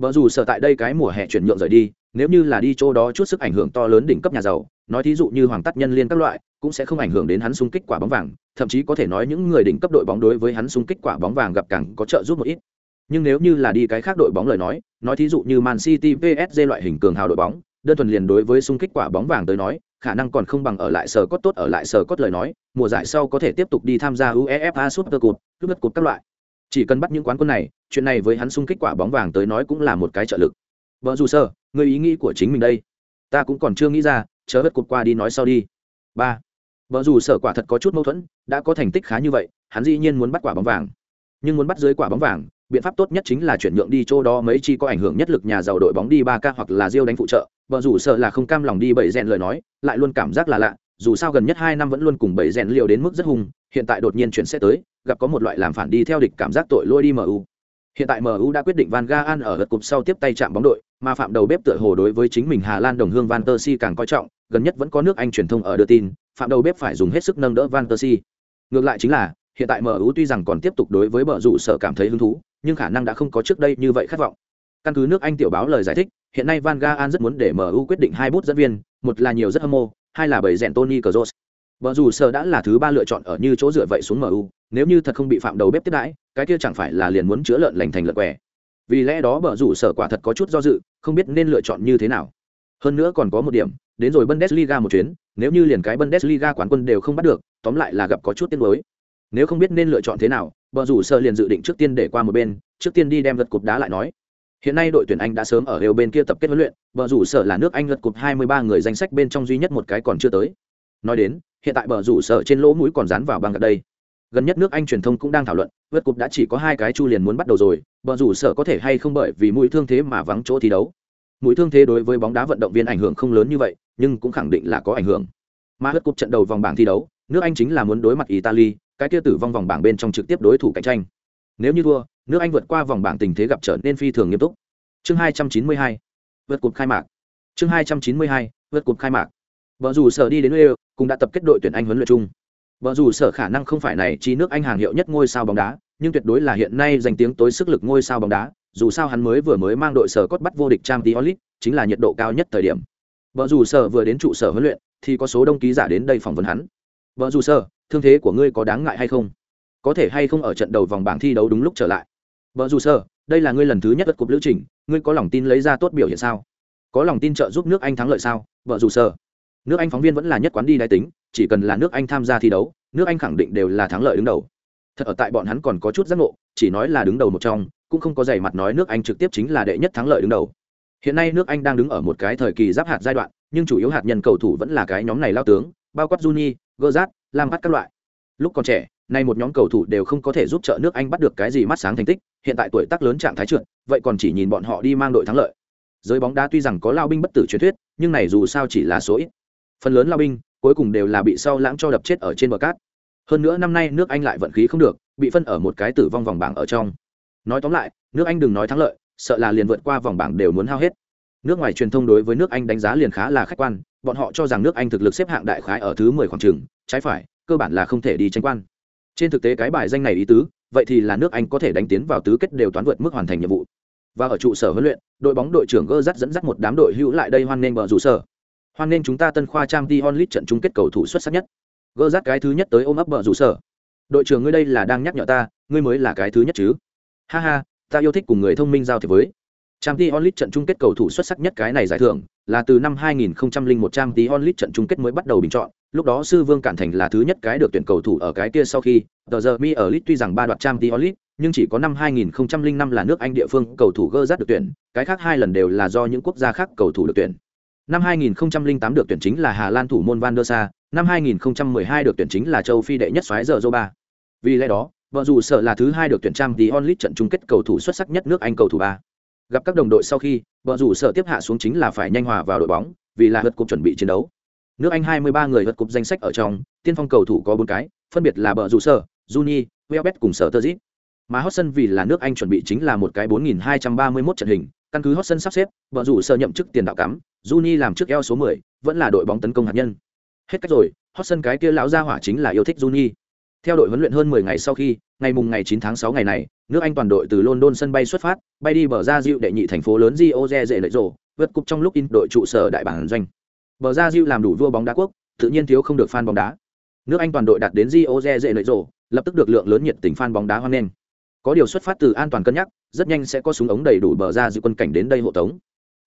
[SPEAKER 1] Bờ dù sở tại đây cái mùa hè chuyển nhượng rời đi, nếu như là đi chỗ đó chút sức ảnh hưởng to lớn đỉnh cấp nhà giàu, nói thí dụ như hoàng tắt nhân liên các loại, cũng sẽ không ảnh hưởng đến hắn xung kích quả bóng vàng, thậm chí có thể nói những người đỉnh cấp đội bóng đối với hắn xung kích quả bóng vàng gặp càng có trợ giúp một ít. Nhưng nếu như là đi cái khác đội bóng lời nói nói thí dụ như man city psg loại hình cường hào đội bóng, đơn thuần liền đối với xung kích quả bóng vàng tới nói, khả năng còn không bằng ở lại sở cốt tốt ở lại sở cốt lời nói, mùa giải sau có thể tiếp tục đi tham gia uefa super cup cúp đất cúp các loại. Chỉ cần bắt những quán quân này chuyện này với hắn xung kích quả bóng vàng tới nói cũng là một cái trợ lực. Vợ dù sơ người ý nghĩ của chính mình đây. Ta cũng còn chưa nghĩ ra chớ bất cột qua đi nói sau đi. Ba. Vợ dù sở quả thật có chút mâu thuẫn đã có thành tích khá như vậy hắn dĩ nhiên muốn bắt quả bóng vàng. Nhưng muốn bắt dưới quả bóng vàng biện pháp tốt nhất chính là chuyển nhượng đi chỗ đó mấy chi có ảnh hưởng nhất lực nhà giàu đội bóng đi ba k hoặc là Diêu đánh phụ trợ. Vợ dù sợ là không cam lòng đi bảy rèn lời nói, lại luôn cảm giác là lạ, dù sao gần nhất hai năm vẫn luôn cùng bảy rèn liều đến mức rất hung, hiện tại đột nhiên chuyển sẽ tới, gặp có một loại làm phản đi theo địch cảm giác tội lôi đi MU. Hiện tại MU đã quyết định Van Gaal ở lượt cục sau tiếp tay chạm bóng đội, mà phạm đầu bếp tựa hồ đối với chính mình Hà Lan đồng hương Van der Si càng coi trọng, gần nhất vẫn có nước Anh truyền thông ở đưa tin, phạm đầu bếp phải dùng hết sức nâng đỡ Van der Si. Ngược lại chính là, hiện tại MU tuy rằng còn tiếp tục đối với bờ rủ sở cảm thấy hứng thú, nhưng khả năng đã không có trước đây như vậy khát vọng. Căn cứ nước Anh tiểu báo lời giải thích, hiện nay Van Gaal rất muốn để MU quyết định hai bút dẫn viên, một là nhiều rất hâm mộ, hai là bởi rèn Tony Kroos. Bờ rủ sở đã là thứ ba lựa chọn ở như chỗ dựa vậy xuống MU, nếu như thật không bị phạm đầu bếp tiếp đãi, cái kia chẳng phải là liền muốn chữa lợn lành thành lợn quẻ. Vì lẽ đó bờ rủ sở quả thật có chút do dự, không biết nên lựa chọn như thế nào. Hơn nữa còn có một điểm, đến rồi Bundesliga một chuyến, nếu như liền cái Bundesliga quán quân đều không bắt được, tóm lại là gặp có chút tiếc nuối. Nếu không biết nên lựa chọn thế nào, bờ rủ sở liền dự định trước tiên để qua một bên, trước tiên đi đem vật cục đá lại nói. Hiện nay đội tuyển Anh đã sớm ở đều bên kia tập kết huấn luyện, bờ rủ sở là nước Anh lượt cục 23 người danh sách bên trong duy nhất một cái còn chưa tới. Nói đến, hiện tại bờ rủ sở trên lỗ mũi còn dán vào băng gạc đây. Gần nhất nước Anh truyền thông cũng đang thảo luận, vượt cục đã chỉ có hai cái chu liền muốn bắt đầu rồi, bờ rủ sở có thể hay không bởi vì mũi thương thế mà vắng chỗ thi đấu. Mũi thương thế đối với bóng đá vận động viên ảnh hưởng không lớn như vậy, nhưng cũng khẳng định là có ảnh hưởng. Mà vượt cục trận đầu vòng bảng thi đấu, nước Anh chính là muốn đối mặt Italy, cái kia tử vong vòng bảng bên trong trực tiếp đối thủ cạnh tranh. Nếu như thua, nước Anh vượt qua vòng bảng tình thế gặp trở nên phi thường nghiêm túc chương hai trăm chín mươi hai vượt cột khai mạc chương hai trăm chín mươi hai vượt cột khai mạc vợ dù sở đi đến Wales cũng đã tập kết đội tuyển anh huấn luyện chung. Vợ dù sở khả năng không phải này chi nước anh hàng hiệu nhất ngôi sao bóng đá, nhưng tuyệt đối là hiện nay danh tiếng tối sức lực ngôi sao bóng đá. Dù sao hắn mới vừa mới mang đội sở cốt bắt vô địch Champions League, chính là nhiệt độ cao nhất thời điểm. Vợ dù sở vừa đến trụ sở huấn luyện, thì có số đông ký giả đến đây phỏng vấn hắn. Vợ dù sở, thương thế của ngươi có đáng ngại hay không? Có thể hay không ở trận đầu vòng bảng thi đấu đúng lúc trở lại? Vợ dù sở, đây là ngươi lần thứ nhất đất cục lữ trình, ngươi có lòng tin lấy ra tốt biểu hiện sao? Có lòng tin trợ giúp nước anh thắng lợi sao? Vợ dù sở nước anh phóng viên vẫn là nhất quán đi đáy tính, chỉ cần là nước anh tham gia thi đấu, nước anh khẳng định đều là thắng lợi đứng đầu. Thật ở tại bọn hắn còn có chút giác ngộ, chỉ nói là đứng đầu một trong, cũng không có giày mặt nói nước anh trực tiếp chính là đệ nhất thắng lợi đứng đầu. Hiện nay nước anh đang đứng ở một cái thời kỳ giáp hạt giai đoạn, nhưng chủ yếu hạt nhân cầu thủ vẫn là cái nhóm này lao tướng, bao quát juni gơ rát lam bắt các loại. Lúc còn trẻ, nay một nhóm cầu thủ đều không có thể giúp trợ nước anh bắt được cái gì mắt sáng thành tích, hiện tại tuổi tác lớn trạng thái trượt, vậy còn chỉ nhìn bọn họ đi mang đội thắng lợi. Giới bóng đá tuy rằng có lao binh bất tử truyền thuyết, nhưng này dù sao chỉ là số ít phần lớn lao binh cuối cùng đều là bị sau lãng cho đập chết ở trên bờ cát. Hơn nữa năm nay nước anh lại vận khí không được, bị phân ở một cái tử vong vòng bảng ở trong. Nói tóm lại, nước anh đừng nói thắng lợi, sợ là liền vượt qua vòng bảng đều muốn hao hết. Nước ngoài truyền thông đối với nước anh đánh giá liền khá là khách quan, bọn họ cho rằng nước anh thực lực xếp hạng đại khái ở thứ mười khoảng trường, trái phải, cơ bản là không thể đi tranh quan. Trên thực tế cái bài danh này ý tứ, vậy thì là nước anh có thể đánh tiến vào tứ kết đều toán vượt mức hoàn thành nhiệm vụ. Và ở trụ sở huấn luyện, đội bóng đội trưởng gơ dắt dẫn dắt một đám đội hữu lại đây hoan nghênh bờ rủ sở hoan nên chúng ta tân khoa trang t onlit trận chung kết cầu thủ xuất sắc nhất. Gơ rát cái thứ nhất tới ôm ấp bờ rủ sở. Đội trưởng ngươi đây là đang nhắc nhở ta ngươi mới là cái thứ nhất chứ? Ha ha ta yêu thích cùng người thông minh giao thiệp với. Trang t onlit trận chung kết cầu thủ xuất sắc nhất cái này giải thưởng là từ năm 2001 trang t onlit trận chung kết mới bắt đầu bình chọn. Lúc đó sư vương cản thành là thứ nhất cái được tuyển cầu thủ ở cái kia sau khi tờ giờ mi ở lit tuy rằng ba đoạt trang t onlit nhưng chỉ có năm 2005 là nước Anh địa phương cầu thủ gơ rát được tuyển, cái khác hai lần đều là do những quốc gia khác cầu thủ được tuyển. Năm 2008 được tuyển chính là Hà Lan thủ môn Van der Sa, năm 2012 được tuyển chính là châu Phi đệ nhất xoáy giờ Zoba. Vì lẽ đó, vợ dù sợ là thứ hai được tuyển trang The Only trận chung kết cầu thủ xuất sắc nhất nước Anh cầu thủ ba. Gặp các đồng đội sau khi, vợ dù sợ tiếp hạ xuống chính là phải nhanh hòa vào đội bóng, vì là hất cục chuẩn bị chiến đấu. Nước Anh 23 người hất cục danh sách ở trong, tiên phong cầu thủ có 4 cái, phân biệt là vợ dù sợ, Juni, Welbeck cùng sở Tơ mà Hudson vì là nước anh chuẩn bị chính là một cái 4231 trận hình căn cứ hot sân sắp xếp vợ rủ sơ nhậm chức tiền đạo cắm Juni làm trước eo số 10, vẫn là đội bóng tấn công hạt nhân. Hết cách rồi hot sân cái kia lão gia hỏa chính là yêu thích Juni. Theo đội huấn luyện hơn 10 ngày sau khi ngày mùng ngày 9 tháng 6 ngày này nước anh toàn đội từ london sân bay xuất phát bay đi bờ ra diệu đệ nhị thành phố lớn rio dễ lệ rộ vượt cục trong lúc in đội trụ sở đại bản doanh. Bờ ra diệu làm đủ vua bóng đá quốc tự nhiên thiếu không được fan bóng đá. Nước anh toàn đội đạt đến rio dễ lệ rộ lập tức được lượng lớn nhiệt tình fan bóng đá hoan nghênh có điều xuất phát từ an toàn cân nhắc, rất nhanh sẽ có súng ống đầy đủ bờ ra giữ quân cảnh đến đây hộ tống.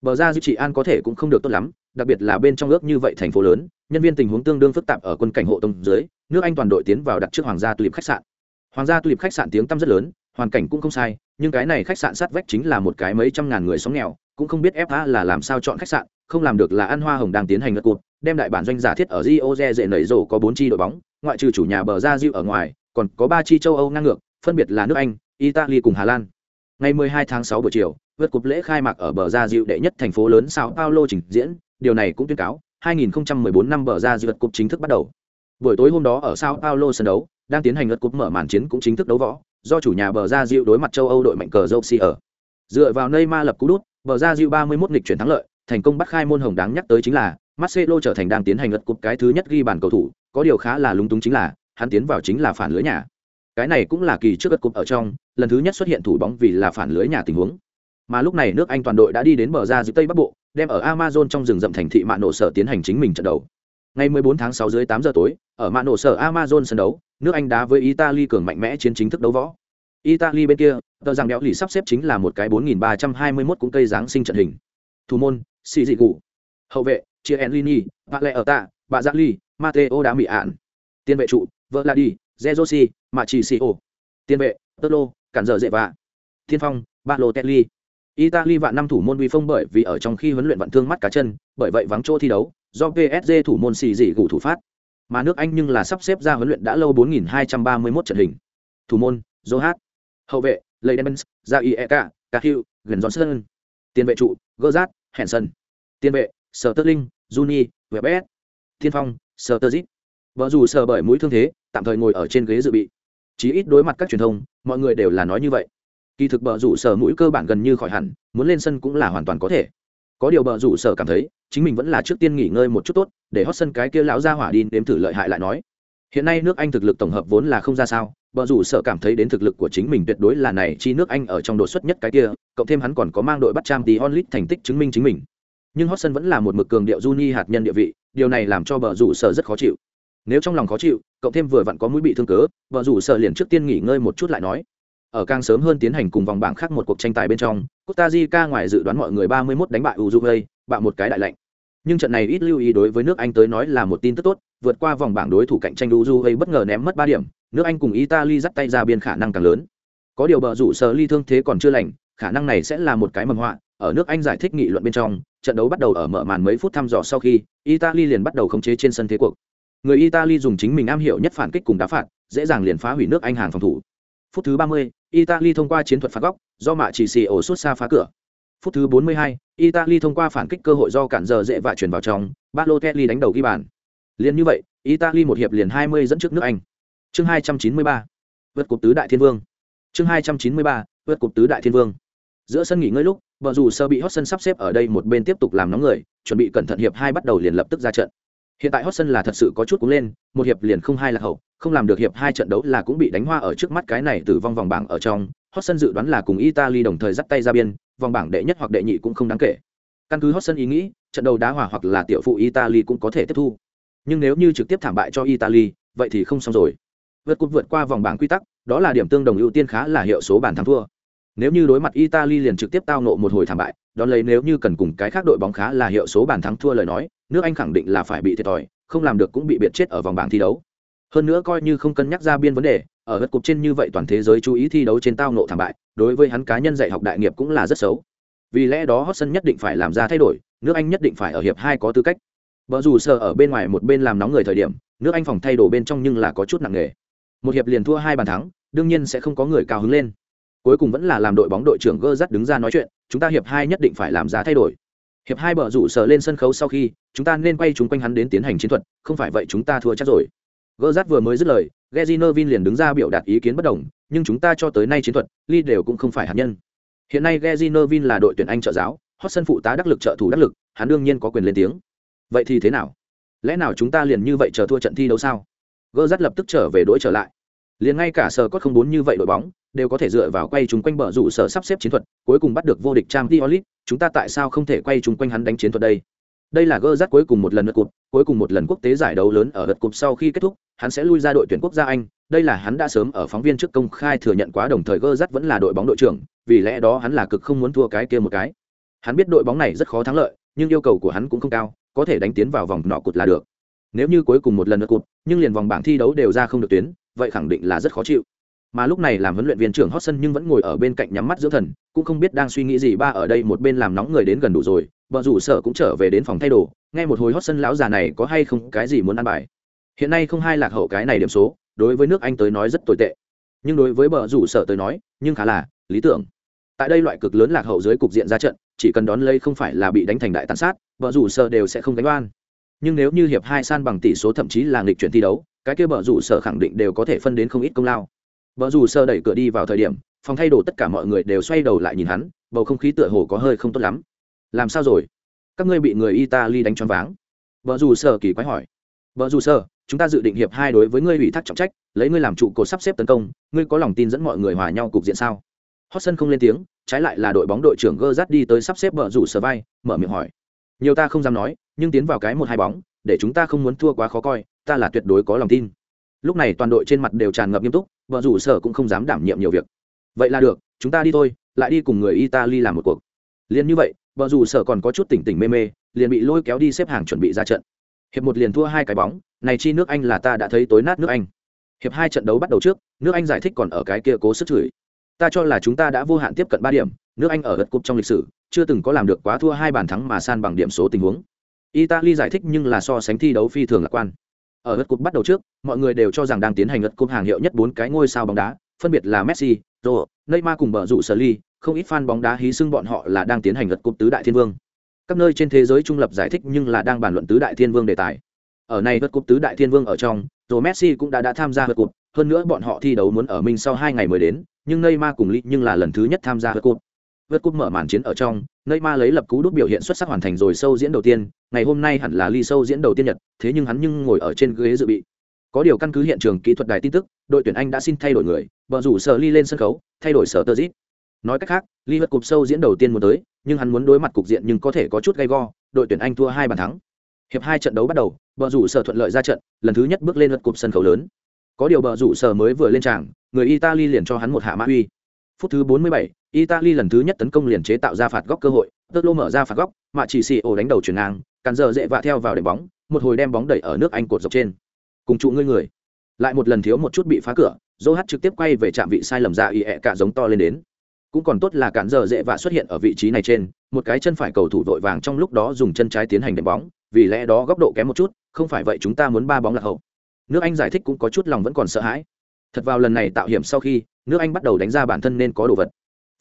[SPEAKER 1] Bờ ra giữ trị an có thể cũng không được tốt lắm, đặc biệt là bên trong ước như vậy thành phố lớn, nhân viên tình huống tương đương phức tạp ở quân cảnh hộ tống dưới, nước anh toàn đội tiến vào đặt trước hoàng gia tulip khách sạn. Hoàng gia tulip khách sạn tiếng tăm rất lớn, hoàn cảnh cũng không sai, nhưng cái này khách sạn sát vách chính là một cái mấy trăm ngàn người sống nghèo, cũng không biết fa là làm sao chọn khách sạn, không làm được là ăn hoa hồng đang tiến hành ngất cụt đem đại bản doanh giả thiết ở rio de dễ nảy rổ có bốn chi đội bóng, ngoại trừ chủ nhà bờ ra diệu ở ngoài, còn có ba chi châu âu ngang ngược, phân biệt là nước anh italy cùng hà lan. Ngày 12 tháng 6 buổi chiều vượt cúp lễ khai mạc ở bờ ra dịu đệ nhất thành phố lớn sao paulo trình diễn. Điều này cũng tuyên cáo 2014 năm bờ ra dịu vượt cúp chính thức bắt đầu. Buổi tối hôm đó ở sao paulo sân đấu đang tiến hành vượt cúp mở màn chiến cũng chính thức đấu võ do chủ nhà bờ ra dịu đối mặt châu âu đội mạnh cờ Chelsea ở. Dựa vào Neymar lập cú đút bờ ra dịu 31 nghịch chuyển thắng lợi thành công bắt khai môn hồng đáng nhắc tới chính là Marcelo trở thành đang tiến hành lượt cúp cái thứ nhất ghi bàn cầu thủ, có điều khá là lúng túng chính là, hắn tiến vào chính là phản lưới nhà cái này cũng là kỳ trước đất cúp ở trong lần thứ nhất xuất hiện thủ bóng vì là phản lưới nhà tình huống mà lúc này nước anh toàn đội đã đi đến bờ ra dưới tây bắc bộ đem ở amazon trong rừng rậm thành thị mạn nổ sở tiến hành chính mình trận đấu Ngày 14 tháng 6 dưới 8 giờ tối, ở mạn nổ sở Amazon sân đấu, nước Anh đá với Italy cường mạnh mẽ chiến chính thức đấu võ. Italy bên kia, tờ rằng đéo lì sắp xếp chính là một cái 4321 cũng cây dáng sinh trận hình. Thủ môn, xì Dị Cụ. Hậu vệ, Chiellini, lẹ ở tạ, Bà Giác Ly, Matteo đá mỹ ạn. Tiên vệ trụ, Vợ La Đi, chỉ Sio. Tiền vệ, Tolo, cản dở dễ vạ. Thiên phong, Balotelli. Italy vạn năm thủ môn vi phong bởi vì ở trong khi huấn luyện vận thương mắt cá chân, bởi vậy vắng chỗ thi đấu, do PSG thủ môn xì dị gủ thủ phát. Mà nước Anh nhưng là sắp xếp ra huấn luyện đã lâu 4231 trận hình. Thủ môn, Zohat. Hậu vệ, Leydens, Zaieka, Cahill, gần Johnson. Tiền vệ trụ, Gerrard, Henson. Tiền vệ, Sterling, Juni, Webes. Thiên phong, Sturridge. Vợ dù sờ bởi mũi thương thế, tạm thời ngồi ở trên ghế dự bị. Chí ít đối mặt các truyền thông, mọi người đều là nói như vậy. Kỳ thực bờ rủ sở mũi cơ bản gần như khỏi hẳn muốn lên sân cũng là hoàn toàn có thể. Có điều bờ rủ sở cảm thấy chính mình vẫn là trước tiên nghỉ ngơi một chút tốt để hót sân cái kia lão ra hỏa đi đếm thử lợi hại lại nói. Hiện nay nước anh thực lực tổng hợp vốn là không ra sao bờ rủ sở cảm thấy đến thực lực của chính mình tuyệt đối là này chi nước anh ở trong đột xuất nhất cái kia cộng thêm hắn còn có mang đội bắt trang tí onlit thành tích chứng minh chính mình. Nhưng hót sân vẫn là một mực cường điệu juni hạt nhân địa vị điều này làm cho bờ rủ sở rất khó chịu nếu trong lòng khó chịu cộng thêm vừa vặn có mũi bị thương cớ vợ rủ sợ liền trước tiên nghỉ ngơi một chút lại nói ở càng sớm hơn tiến hành cùng vòng bảng khác một cuộc tranh tài bên trong, Costa Rica ngoài dự đoán mọi người 31 đánh bại Uruguay, bạo một cái đại lệnh. Nhưng trận này ít lưu ý đối với nước Anh tới nói là một tin tức tốt, vượt qua vòng bảng đối thủ cạnh tranh Uruguay bất ngờ ném mất 3 điểm, nước Anh cùng Italy dắt tay ra biên khả năng càng lớn. Có điều bờ rủ sở ly thương thế còn chưa lành, khả năng này sẽ là một cái mầm họa. Ở nước Anh giải thích nghị luận bên trong, trận đấu bắt đầu ở mở màn mấy phút thăm dò sau khi, Italy liền bắt đầu khống chế trên sân thế cuộc. Người Italy dùng chính mình am hiểu nhất phản kích cùng đá phạt, dễ dàng liền phá hủy nước Anh hàng phòng thủ. Phút thứ 30, Italy thông qua chiến thuật phạt góc, do mạ chỉ xì ổ suốt xa phá cửa. Phút thứ 42, Italy thông qua phản kích cơ hội do cản giờ dễ vạ chuyển vào trong, Balotelli đánh đầu ghi bàn. Liên như vậy, Italy một hiệp liền 20 dẫn trước nước Anh. Chương 293, vượt cột tứ đại thiên vương. Chương 293, vượt cột tứ đại thiên vương. Giữa sân nghỉ ngơi lúc, bờ rủ sơ bị hot sân sắp xếp ở đây một bên tiếp tục làm nóng người, chuẩn bị cẩn thận hiệp hai bắt đầu liền lập tức ra trận. Hiện tại hot sân là thật sự có chút cũng lên, một hiệp liền không hai là hậu, không làm được hiệp hai trận đấu là cũng bị đánh hoa ở trước mắt cái này từ vong vòng bảng ở trong. Hot sân dự đoán là cùng italy đồng thời dắt tay ra biên vòng bảng đệ nhất hoặc đệ nhị cũng không đáng kể. Căn cứ hot sân ý nghĩ trận đấu đá hòa hoặc là tiểu phụ italy cũng có thể tiếp thu. Nhưng nếu như trực tiếp thảm bại cho italy vậy thì không xong rồi. Vượt cúp vượt qua vòng bảng quy tắc đó là điểm tương đồng ưu tiên khá là hiệu số bàn thắng thua. Nếu như đối mặt italy liền trực tiếp tao nộ một hồi thảm bại đón lấy nếu như cần cùng cái khác đội bóng khá là hiệu số bàn thắng thua lời nói nước anh khẳng định là phải bị thiệt thòi, không làm được cũng bị biệt chết ở vòng bảng thi đấu. Hơn nữa coi như không cân nhắc ra biên vấn đề, ở hất cục trên như vậy toàn thế giới chú ý thi đấu trên tao nộ thảm bại, đối với hắn cá nhân dạy học đại nghiệp cũng là rất xấu. Vì lẽ đó hot sân nhất định phải làm ra thay đổi, nước anh nhất định phải ở hiệp hai có tư cách. Vợ dù sợ ở bên ngoài một bên làm nóng người thời điểm, nước anh phòng thay đổi bên trong nhưng là có chút nặng nề. Một hiệp liền thua hai bàn thắng, đương nhiên sẽ không có người cao hứng lên. Cuối cùng vẫn là làm đội bóng đội trưởng gơ dắt đứng ra nói chuyện, chúng ta hiệp hai nhất định phải làm ra thay đổi hiệp hai bờ rủ sở lên sân khấu sau khi, chúng ta nên quay chúng quanh hắn đến tiến hành chiến thuật, không phải vậy chúng ta thua chắc rồi. Gỡ rát vừa mới dứt lời Gezinovin liền đứng ra biểu đạt ý kiến bất đồng, nhưng chúng ta cho tới nay chiến thuật ly đều cũng không phải hạt nhân. Hiện nay Gezinovin là đội tuyển anh trợ giáo hot sân phụ tá đắc lực trợ thủ đắc lực, hắn đương nhiên có quyền lên tiếng. Vậy thì thế nào? Lẽ nào chúng ta liền như vậy chờ thua trận thi đấu sao? Gỡ rát lập tức trở về đỗi trở lại. Liền ngay cả sờ có không bốn như vậy đội bóng đều có thể dựa vào quay chúng quanh bờ rủ sở sắp xếp chiến thuật cuối cùng bắt được vô địch trang Diolit, chúng ta tại sao không thể quay chúng quanh hắn đánh chiến thuật đây? Đây là gơ rát cuối cùng một lần lượt cụt cuối cùng một lần quốc tế giải đấu lớn ở lượt cụt sau khi kết thúc hắn sẽ lui ra đội tuyển quốc gia anh. Đây là hắn đã sớm ở phóng viên trước công khai thừa nhận quá đồng thời gơ rát vẫn là đội bóng đội trưởng vì lẽ đó hắn là cực không muốn thua cái kia một cái. Hắn biết đội bóng này rất khó thắng lợi nhưng yêu cầu của hắn cũng không cao có thể đánh tiến vào vòng nọ cụt là được. Nếu như cuối cùng một lần lượt cụt nhưng liền vòng bảng thi đấu đều ra không được tuyến vậy khẳng định là rất khó chịu mà lúc này làm huấn luyện viên trưởng hot sân nhưng vẫn ngồi ở bên cạnh nhắm mắt dưỡng thần, cũng không biết đang suy nghĩ gì, ba ở đây một bên làm nóng người đến gần đủ rồi, vợ rủ sợ cũng trở về đến phòng thay đồ, nghe một hồi hot sân lão già này có hay không cái gì muốn ăn bài. Hiện nay không hai lạc hậu cái này điểm số, đối với nước anh tới nói rất tồi tệ. Nhưng đối với bờ rủ sợ tới nói, nhưng khá là lý tưởng. Tại đây loại cực lớn lạc hậu dưới cục diện ra trận, chỉ cần đón lấy không phải là bị đánh thành đại tàn sát bờ rủ sợ đều sẽ không đánh oan. Nhưng nếu như hiệp hai san bằng tỷ số thậm chí là nghịch chuyển thi đấu, cái kia bờ rủ sợ khẳng định đều có thể phân đến không ít công lao vợ dù sơ đẩy cửa đi vào thời điểm phòng thay đồ tất cả mọi người đều xoay đầu lại nhìn hắn bầu không khí tựa hồ có hơi không tốt lắm. Làm sao rồi? Các ngươi bị người italy đánh choáng váng. Vợ dù sơ kỳ quái hỏi. Vợ dù sơ, chúng ta dự định hiệp hai đối với ngươi ủy thác trọng trách lấy ngươi làm trụ cột sắp xếp tấn công ngươi có lòng tin dẫn mọi người hòa nhau cục diện sao? Hot sân không lên tiếng trái lại là đội bóng đội trưởng gơ rát đi tới sắp xếp vợ rủ sơ vai mở miệng hỏi. Nhiều ta không dám nói nhưng tiến vào cái một hai bóng để chúng ta không muốn thua quá khó coi ta là tuyệt đối có lòng tin lúc này toàn đội trên mặt đều tràn ngập nghiêm túc, vợ rủ sở cũng không dám đảm nhiệm nhiều việc. Vậy là được, chúng ta đi thôi, lại đi cùng người italy làm một cuộc. Liền như vậy, vợ rủ sở còn có chút tỉnh tỉnh mê mê, liền bị lôi kéo đi xếp hàng chuẩn bị ra trận. Hiệp một liền thua hai cái bóng, này chi nước anh là ta đã thấy tối nát nước anh. Hiệp hai trận đấu bắt đầu trước, nước anh giải thích còn ở cái kia cố sức chửi. Ta cho là chúng ta đã vô hạn tiếp cận ba điểm, nước anh ở gật cúp trong lịch sử, chưa từng có làm được quá thua hai bàn thắng mà san bằng điểm số tình huống. Italy giải thích nhưng là so sánh thi đấu phi thường lạc quan ở lượt cúp bắt đầu trước mọi người đều cho rằng đang tiến hành lượt cúp hàng hiệu nhất bốn cái ngôi sao bóng đá phân biệt là messi Ronaldo, neymar cùng bờ rủ sở ly không ít fan bóng đá hí xưng bọn họ là đang tiến hành lượt cúp tứ đại thiên vương. Các nơi trên thế giới trung lập giải thích nhưng là đang bàn luận tứ đại thiên vương đề tài. Ở này lượt cúp tứ đại thiên vương ở trong rồi messi cũng đã đã tham gia lượt cúp hơn nữa bọn họ thi đấu muốn ở mình sau hai ngày mới đến nhưng neymar cùng ly nhưng là lần thứ nhất tham gia lượt cúp vượt cúp mở màn chiến ở trong neymar lấy lập cú đút biểu hiện xuất sắc hoàn thành rồi sâu diễn đầu tiên ngày hôm nay hẳn là ly sâu diễn đầu tiên nhật thế nhưng hắn nhưng ngồi ở trên ghế dự bị. Có điều căn cứ hiện trường kỹ thuật đài tin tức đội tuyển anh đã xin thay đổi người vợ rủ sở ly lên sân khấu thay đổi sở tơ dít. nói cách khác ly vượt cúp sâu diễn đầu tiên muốn tới nhưng hắn muốn đối mặt cục diện nhưng có thể có chút gay go đội tuyển anh thua hai bàn thắng. Hiệp hai trận đấu bắt đầu bờ rủ sở thuận lợi ra trận lần thứ nhất bước lên vượt cúp sân khấu lớn. Có điều bờ rủ sở mới vừa lên tràng người italy liền cho hắn một hạ mã uy. Phút thứ 47, italy lần thứ nhất tấn công liền chế tạo ra phạt góc cơ hội Tottenham mở ra phạt góc, mà chỉ xì ổ đánh đầu chuyển ngang cản giờ dễ vạ theo vào đệm bóng, một hồi đem bóng đẩy ở nước anh cột dọc trên. Cùng trụ ngươi người. Lại một lần thiếu một chút bị phá cửa Joe trực tiếp quay về trạm vị sai lầm ra y ẹ cả giống to lên đến. Cũng còn tốt là cản giờ dễ vạ xuất hiện ở vị trí này trên, một cái chân phải cầu thủ vội vàng trong lúc đó dùng chân trái tiến hành đệm bóng, vì lẽ đó góc độ kém một chút, không phải vậy chúng ta muốn ba bóng lạc hậu. Nước anh giải thích cũng có chút lòng vẫn còn sợ hãi. Thật vào lần này tạo hiểm sau khi, nước anh bắt đầu đánh ra bản thân nên có đồ vật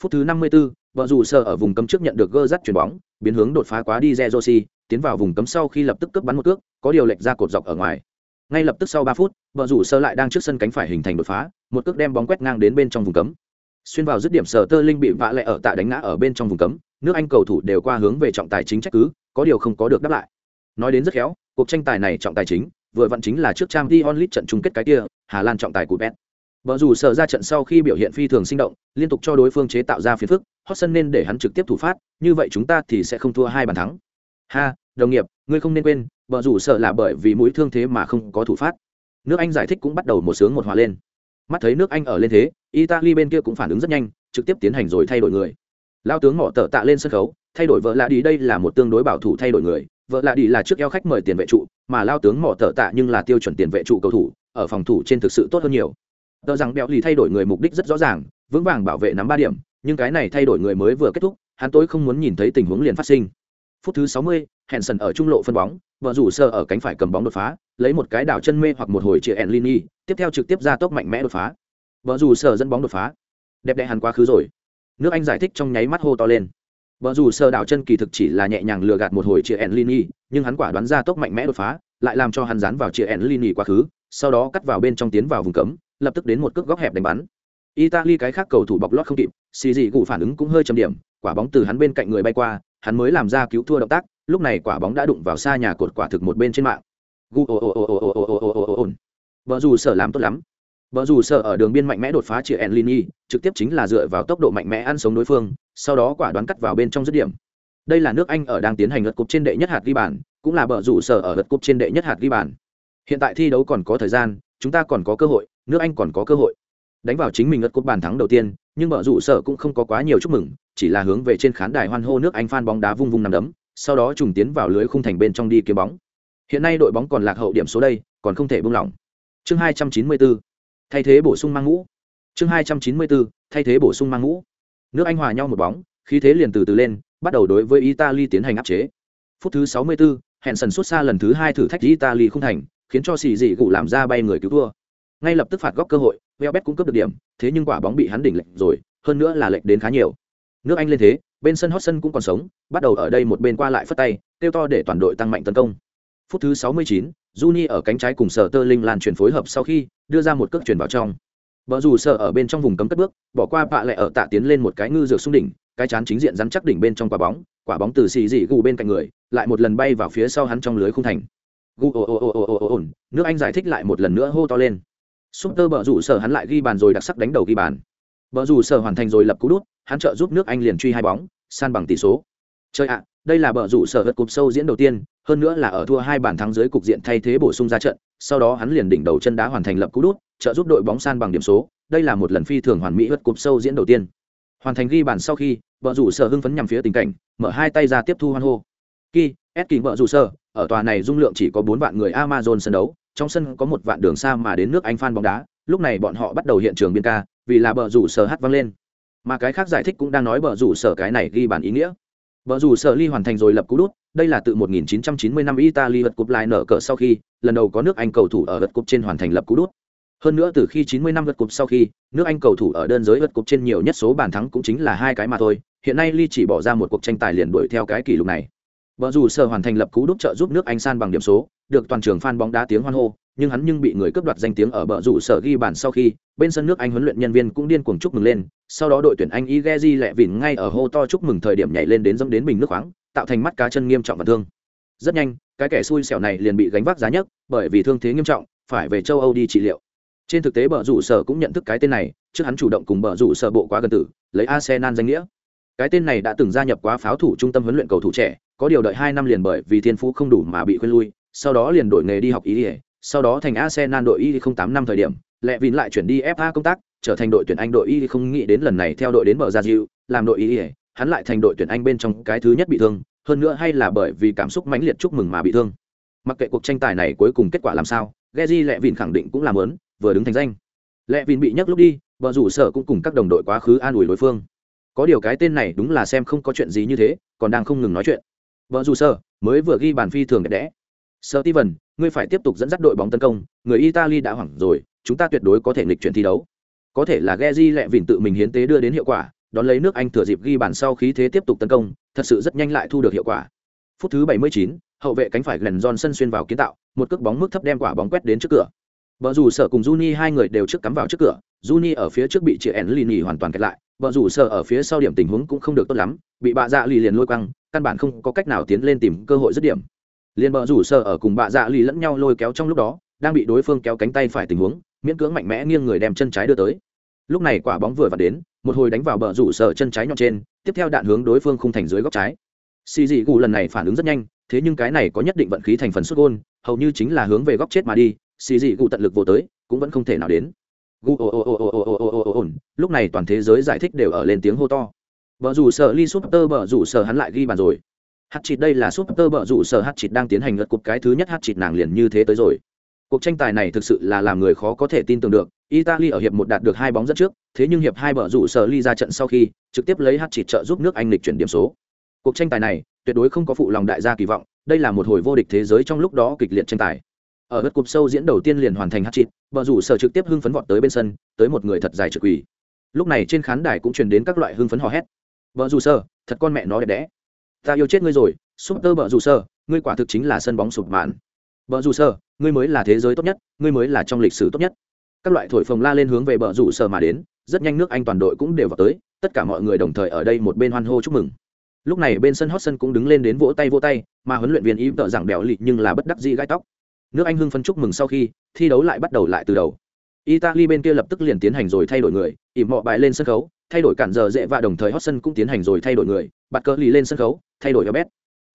[SPEAKER 1] phút thứ 54, vợ dù sở ở vùng cấm trước nhận được gơ dắt chuyển bóng biến hướng đột phá quá đi Zerosi, tiến vào vùng cấm sau khi lập tức cướp bắn một cước có điều lệch ra cột dọc ở ngoài. Ngay lập tức sau 3 phút vợ rủ sơ lại đang trước sân cánh phải hình thành đột phá một cước đem bóng quét ngang đến bên trong vùng cấm. Xuyên vào dứt điểm sở tơ linh bị vạ lệ ở tạ đánh ngã ở bên trong vùng cấm nước anh cầu thủ đều qua hướng về trọng tài chính trách cứ có điều không có được đáp lại. Nói đến rất khéo cuộc tranh tài này trọng tài chính vừa vặn chính là trước trang League onlit trận chung kết cái kia hà lan trọng tài của bet Bở rủ sở ra trận sau khi biểu hiện phi thường sinh động, liên tục cho đối phương chế tạo ra phiền phức Hotson nên để hắn trực tiếp thủ phát, như vậy chúng ta thì sẽ không thua hai bàn thắng. Ha, đồng nghiệp, ngươi không nên quên, bở rủ sợ là bởi vì mũi thương thế mà không có thủ phát. Nước anh giải thích cũng bắt đầu một sướng một hòa lên. Mắt thấy nước anh ở lên thế, italy bên kia cũng phản ứng rất nhanh, trực tiếp tiến hành rồi thay đổi người. Lao tướng mỏ tở tạ lên sân khấu, thay đổi vợ lạ đi đây là một tương đối bảo thủ thay đổi người. Vợ lạ đi là trước eo khách mời tiền vệ trụ, mà lao tướng mỏ tở tạ nhưng là tiêu chuẩn tiền vệ trụ cầu thủ, ở phòng thủ trên thực sự tốt hơn nhiều tờ rằng béo lì thay đổi người mục đích rất rõ ràng vững vàng bảo vệ nắm ba điểm nhưng cái này thay đổi người mới vừa kết thúc hắn tối không muốn nhìn thấy tình huống liền phát sinh phút thứ 60, Henson ở trung lộ phân bóng, vợ rủ sơ ở cánh phải cầm bóng đột phá, lấy một cái đảo chân mê hoặc một hồi chia Enlini, tiếp theo trực tiếp ra tốc mạnh mẽ đột phá. Vợ rủ sơ dẫn bóng đột phá. Đẹp đẽ hẳn quá khứ rồi. Nước Anh giải thích trong nháy mắt hô to lên. Vợ rủ sơ đảo chân kỳ thực chỉ là nhẹ nhàng lừa gạt một hồi chia Enlini, nhưng hắn quả đoán ra tốc mạnh mẽ đột phá, lại làm cho hắn dán vào chia Enlini quá khứ, sau đó cắt vào bên trong tiến vào vùng cấm, lập tức đến một cước góc hẹp đánh bắn. Italy cái khác cầu thủ bọc lót không kịp, xì dị gù phản ứng cũng hơi chầm điểm, quả bóng từ hắn bên cạnh người bay qua, hắn mới làm ra cứu thua động tác, lúc này quả bóng đã đụng vào xa nhà cột quả thực một bên trên mạng. Vợ dù sở làm tốt lắm. Vợ dù sở ở đường biên mạnh mẽ đột phá chĩa enlini trực tiếp chính là dựa vào tốc độ mạnh mẽ ăn sống đối phương, sau đó quả đoán cắt vào bên trong dứt điểm. Đây là nước anh ở đang tiến hành lượt cúp trên đệ nhất hạt ghi bàn, cũng là vợ dù sở ở lượt cúp trên đệ nhất hạt ghi bàn. Hiện tại thi đấu còn có thời gian chúng ta còn có cơ hội, nước Anh còn có cơ hội. Đánh vào chính mình ngất cột bàn thắng đầu tiên nhưng mở rủ sở cũng không có quá nhiều chúc mừng chỉ là hướng về trên khán đài hoan hô nước anh phan bóng đá vung vung nằm đấm sau đó trùng tiến vào lưới khung thành bên trong đi kiếm bóng. Hiện nay đội bóng còn lạc hậu điểm số đây còn không thể buông lỏng. Chương 294 thay thế bổ sung mang ngũ. Chương 294 thay thế bổ sung mang ngũ. Nước anh hòa nhau một bóng khí thế liền từ từ lên bắt đầu đối với italy tiến hành áp chế. Phút thứ 64, hẹn sần xuất xa lần thứ hai thử thách italy không thành khiến cho xì dị gù làm ra bay người cứu thua ngay lập tức phạt góc cơ hội Welbeck cũng cướp được điểm, thế nhưng quả bóng bị hắn đỉnh lệch rồi, hơn nữa là lệch đến khá nhiều. Nước Anh lên thế, bên sân hot sân cũng còn sống, bắt đầu ở đây một bên qua lại phất tay, kêu to để toàn đội tăng mạnh tấn công. Phút thứ 69, Juni ở cánh trái cùng Sở Tơ Linh lan chuyển phối hợp sau khi đưa ra một cước chuyển vào trong. Bờ dù sở ở bên trong vùng cấm cất bước, bỏ qua bạ lại ở tạ tiến lên một cái ngư dược xung đỉnh, cái chán chính diện rắn chắc đỉnh bên trong quả bóng, quả bóng từ xì dị gù bên cạnh người, lại một lần bay vào phía sau hắn trong lưới khung thành. Gu ồ ồ ồ ồ ồ ồ nước Anh giải thích lại một lần nữa hô to lên. súp tơ bờ rủ sở hắn lại ghi bàn rồi đặc sắc đánh đầu ghi bàn. Bờ rủ sở hoàn thành rồi lập cú đút, hắn trợ giúp nước Anh liền truy hai bóng, san bằng tỷ số. Chơi ạ, đây là bờ rủ sở hất cúp sâu diễn đầu tiên, hơn nữa là ở thua hai bàn thắng dưới cục diện thay thế bổ sung ra trận sau đó hắn liền đỉnh đầu chân đá hoàn thành lập cú đút trợ giúp đội bóng san bằng điểm số đây là một lần phi thường hoàn mỹ hất cục sâu diễn đầu tiên hoàn thành ghi bàn sau khi vợ rủ sở hưng phấn nhằm phía tình cảnh mở hai tay ra tiếp thu hoan hô Ki, Eskin vợ rủ sở ở tòa này dung lượng chỉ có bốn vạn người Amazon sân đấu, trong sân có một vạn đường xa mà đến nước Anh fan bóng đá, lúc này bọn họ bắt đầu hiện trường biên ca, vì là bờ rủ sở hát vang lên. Mà cái khác giải thích cũng đang nói bờ rủ sở cái này ghi bản ý nghĩa. Bờ rủ sở ly hoàn thành rồi lập cú đút, đây là từ 1990 năm Italy vật cúp lại nở cờ sau khi, lần đầu có nước Anh cầu thủ ở vật cúp trên hoàn thành lập cú đút. Hơn nữa từ khi 90 năm vật cúp sau khi, nước Anh cầu thủ ở đơn giới vật cúp trên nhiều nhất số bàn thắng cũng chính là hai cái mà thôi. Hiện nay ly chỉ bỏ ra một cuộc tranh tài liền đuổi theo cái kỷ lục này. Bờ rủ sở hoàn thành lập cú đúc trợ giúp nước Anh san bằng điểm số, được toàn trường fan bóng đá tiếng hoan hô, nhưng hắn nhưng bị người cướp đoạt danh tiếng ở bờ rủ sở ghi bàn sau khi, bên sân nước Anh huấn luyện nhân viên cũng điên cuồng chúc mừng lên, sau đó đội tuyển Anh Igezi lẹ vỉn ngay ở hô to chúc mừng thời điểm nhảy lên đến dẫm đến bình nước khoáng, tạo thành mắt cá chân nghiêm trọng và thương. Rất nhanh, cái kẻ xui xẻo này liền bị gánh vác giá nhất, bởi vì thương thế nghiêm trọng, phải về châu Âu đi trị liệu. Trên thực tế bờ rủ sở cũng nhận thức cái tên này, trước hắn chủ động cùng bờ rủ sở bộ quá gần tử, lấy Arsenal danh nghĩa. Cái tên này đã từng gia nhập quá pháo thủ trung tâm huấn luyện cầu thủ trẻ, có điều đợi hai năm liền bởi vì thiên phú không đủ mà bị khuyên lui, sau đó liền đổi nghề đi học ý, sau đó thành Arsenal đội y tám năm thời điểm, lẹ vin lại chuyển đi FA công tác, trở thành đội tuyển Anh đội y không nghĩ đến lần này theo đội đến bờ ra dịu, làm đội y, hắn lại thành đội tuyển Anh bên trong cái thứ nhất bị thương, hơn nữa hay là bởi vì cảm xúc mãnh liệt chúc mừng mà bị thương. Mặc kệ cuộc tranh tài này cuối cùng kết quả làm sao, Geji lẹ vin khẳng định cũng làm lớn, vừa đứng thành danh. Lẹ vin bị nhắc lúc đi, bờ rủ sở cũng cùng các đồng đội quá khứ an ủi đối phương. Có điều cái tên này đúng là xem không có chuyện gì như thế, còn đang không ngừng nói chuyện. vợ dù sơ mới vừa ghi bàn phi thường đẹp đẽ. Sir Steven, ngươi phải tiếp tục dẫn dắt đội bóng tấn công, người Italy đã hoảng rồi, chúng ta tuyệt đối có thể nghịch chuyển thi đấu. Có thể là Gezi lẹ vìn tự mình hiến tế đưa đến hiệu quả, đón lấy nước Anh thừa dịp ghi bàn sau khí thế tiếp tục tấn công, thật sự rất nhanh lại thu được hiệu quả. Phút thứ 79, hậu vệ cánh phải Glenn Johnson xuyên vào kiến tạo, một cước bóng mức thấp đem quả bóng quét đến trước cửa. Bờ rủ sở cùng Juni hai người đều trước cắm vào trước cửa, Juni ở phía trước bị chị Enlini hoàn toàn kẹt lại, bờ rủ sợ ở phía sau điểm tình huống cũng không được tốt lắm, bị bạ dạ lì liền lôi quăng, căn bản không có cách nào tiến lên tìm cơ hội dứt điểm. Liền bờ rủ sợ ở cùng bạ dạ lì lẫn nhau lôi kéo trong lúc đó đang bị đối phương kéo cánh tay phải tình huống miễn cưỡng mạnh mẽ nghiêng người đem chân trái đưa tới. Lúc này quả bóng vừa vặn đến một hồi đánh vào bờ rủ sở chân trái nhọn trên tiếp theo đạn hướng đối phương khung thành dưới góc trái. Xì dị gù lần này phản ứng rất nhanh thế nhưng cái này có nhất định vận khí thành phần xuất gôn hầu như chính là hướng về góc chết mà đi xì dị gù tận lực vô tới cũng vẫn không thể nào đến gu ồ ồ ồ ồ ồ ồ ồ ồ lúc này toàn thế giới giải thích đều ở lên tiếng hô to. Bờ rủ sở ly súp tơ rủ sở hắn lại ghi bàn rồi. Hát chịt đây là súp tơ bờ rủ sở hát chịt đang tiến hành lượt cục cái thứ nhất hát chịt nàng liền như thế tới rồi. Cuộc tranh tài này thực sự là làm người khó có thể tin tưởng được. Italy ở hiệp một đạt được hai bóng dẫn trước, thế nhưng hiệp hai bờ rủ sở ly ra trận sau khi, trực tiếp lấy hát chịt trợ giúp nước anh lịch chuyển điểm số. Cuộc tranh tài này, tuyệt đối không có phụ lòng đại gia kỳ vọng, đây là một hồi vô địch thế giới trong lúc đó kịch liệt tranh tài ở đất cụp sâu diễn đầu tiên liền hoàn thành hát chịt bờ rủ sở trực tiếp hưng phấn vọt tới bên sân, tới một người thật dài trực quỳ. Lúc này trên khán đài cũng truyền đến các loại hưng phấn hò hét. Vợ rủ sơ thật con mẹ nó đẹp đẽ. Ta yêu chết ngươi rồi, súp tơ bờ rủ sơ ngươi quả thực chính là sân bóng sụp mạn. Bờ rủ sơ ngươi mới là thế giới tốt nhất, ngươi mới là trong lịch sử tốt nhất. Các loại thổi phồng la lên hướng về bờ rủ sơ mà đến, rất nhanh nước anh toàn đội cũng đều vào tới, tất cả mọi người đồng thời ở đây một bên hoan hô chúc mừng. Lúc này bên sân hot sân cũng đứng lên đến vỗ tay vỗ tay, mà huấn luyện viên ý tợ rằng bèo lịt nhưng là bất đắc dĩ gai tóc nước anh hưng phân chúc mừng sau khi thi đấu lại bắt đầu lại từ đầu. Italy bên kia lập tức liền tiến hành rồi thay đổi người ỉm mọ bại lên sân khấu thay đổi cản giờ dễ và đồng thời hot sân cũng tiến hành rồi thay đổi người bạt cờ lì lên sân khấu thay đổi bét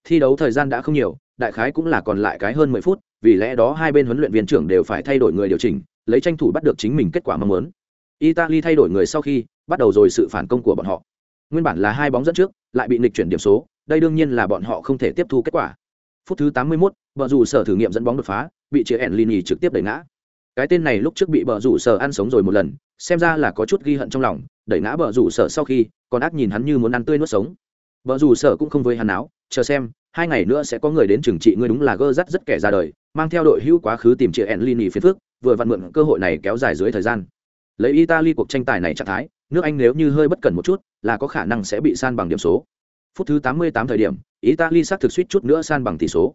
[SPEAKER 1] thi đấu thời gian đã không nhiều đại khái cũng là còn lại cái hơn mười phút vì lẽ đó hai bên huấn luyện viên trưởng đều phải thay đổi người điều chỉnh lấy tranh thủ bắt được chính mình kết quả mong muốn. Italy thay đổi người sau khi bắt đầu rồi sự phản công của bọn họ. Nguyên bản là hai bóng dẫn trước lại bị nịch chuyển điểm số đây đương nhiên là bọn họ không thể tiếp thu kết quả. Phút thứ 81, bờ rủ sở thử nghiệm dẫn bóng đột phá, bị chia ẻn lini trực tiếp đẩy ngã. Cái tên này lúc trước bị bờ rủ sở ăn sống rồi một lần, xem ra là có chút ghi hận trong lòng, đẩy ngã bờ rủ sở sau khi, còn ác nhìn hắn như muốn ăn tươi nuốt sống. Bờ rủ sở cũng không với hắn áo chờ xem, hai ngày nữa sẽ có người đến trừng trị ngươi đúng là gơ rắt rất kẻ ra đời, mang theo đội hữu quá khứ tìm chị enlini phiền phước vừa vặn mượn cơ hội này kéo dài dưới thời gian. Lấy italy cuộc tranh tài này trạng thái, nước anh nếu như hơi bất cẩn một chút, là có khả năng sẽ bị san bằng điểm số. Phút thứ 88 thời điểm, italy xác thực suýt chút nữa san bằng tỷ số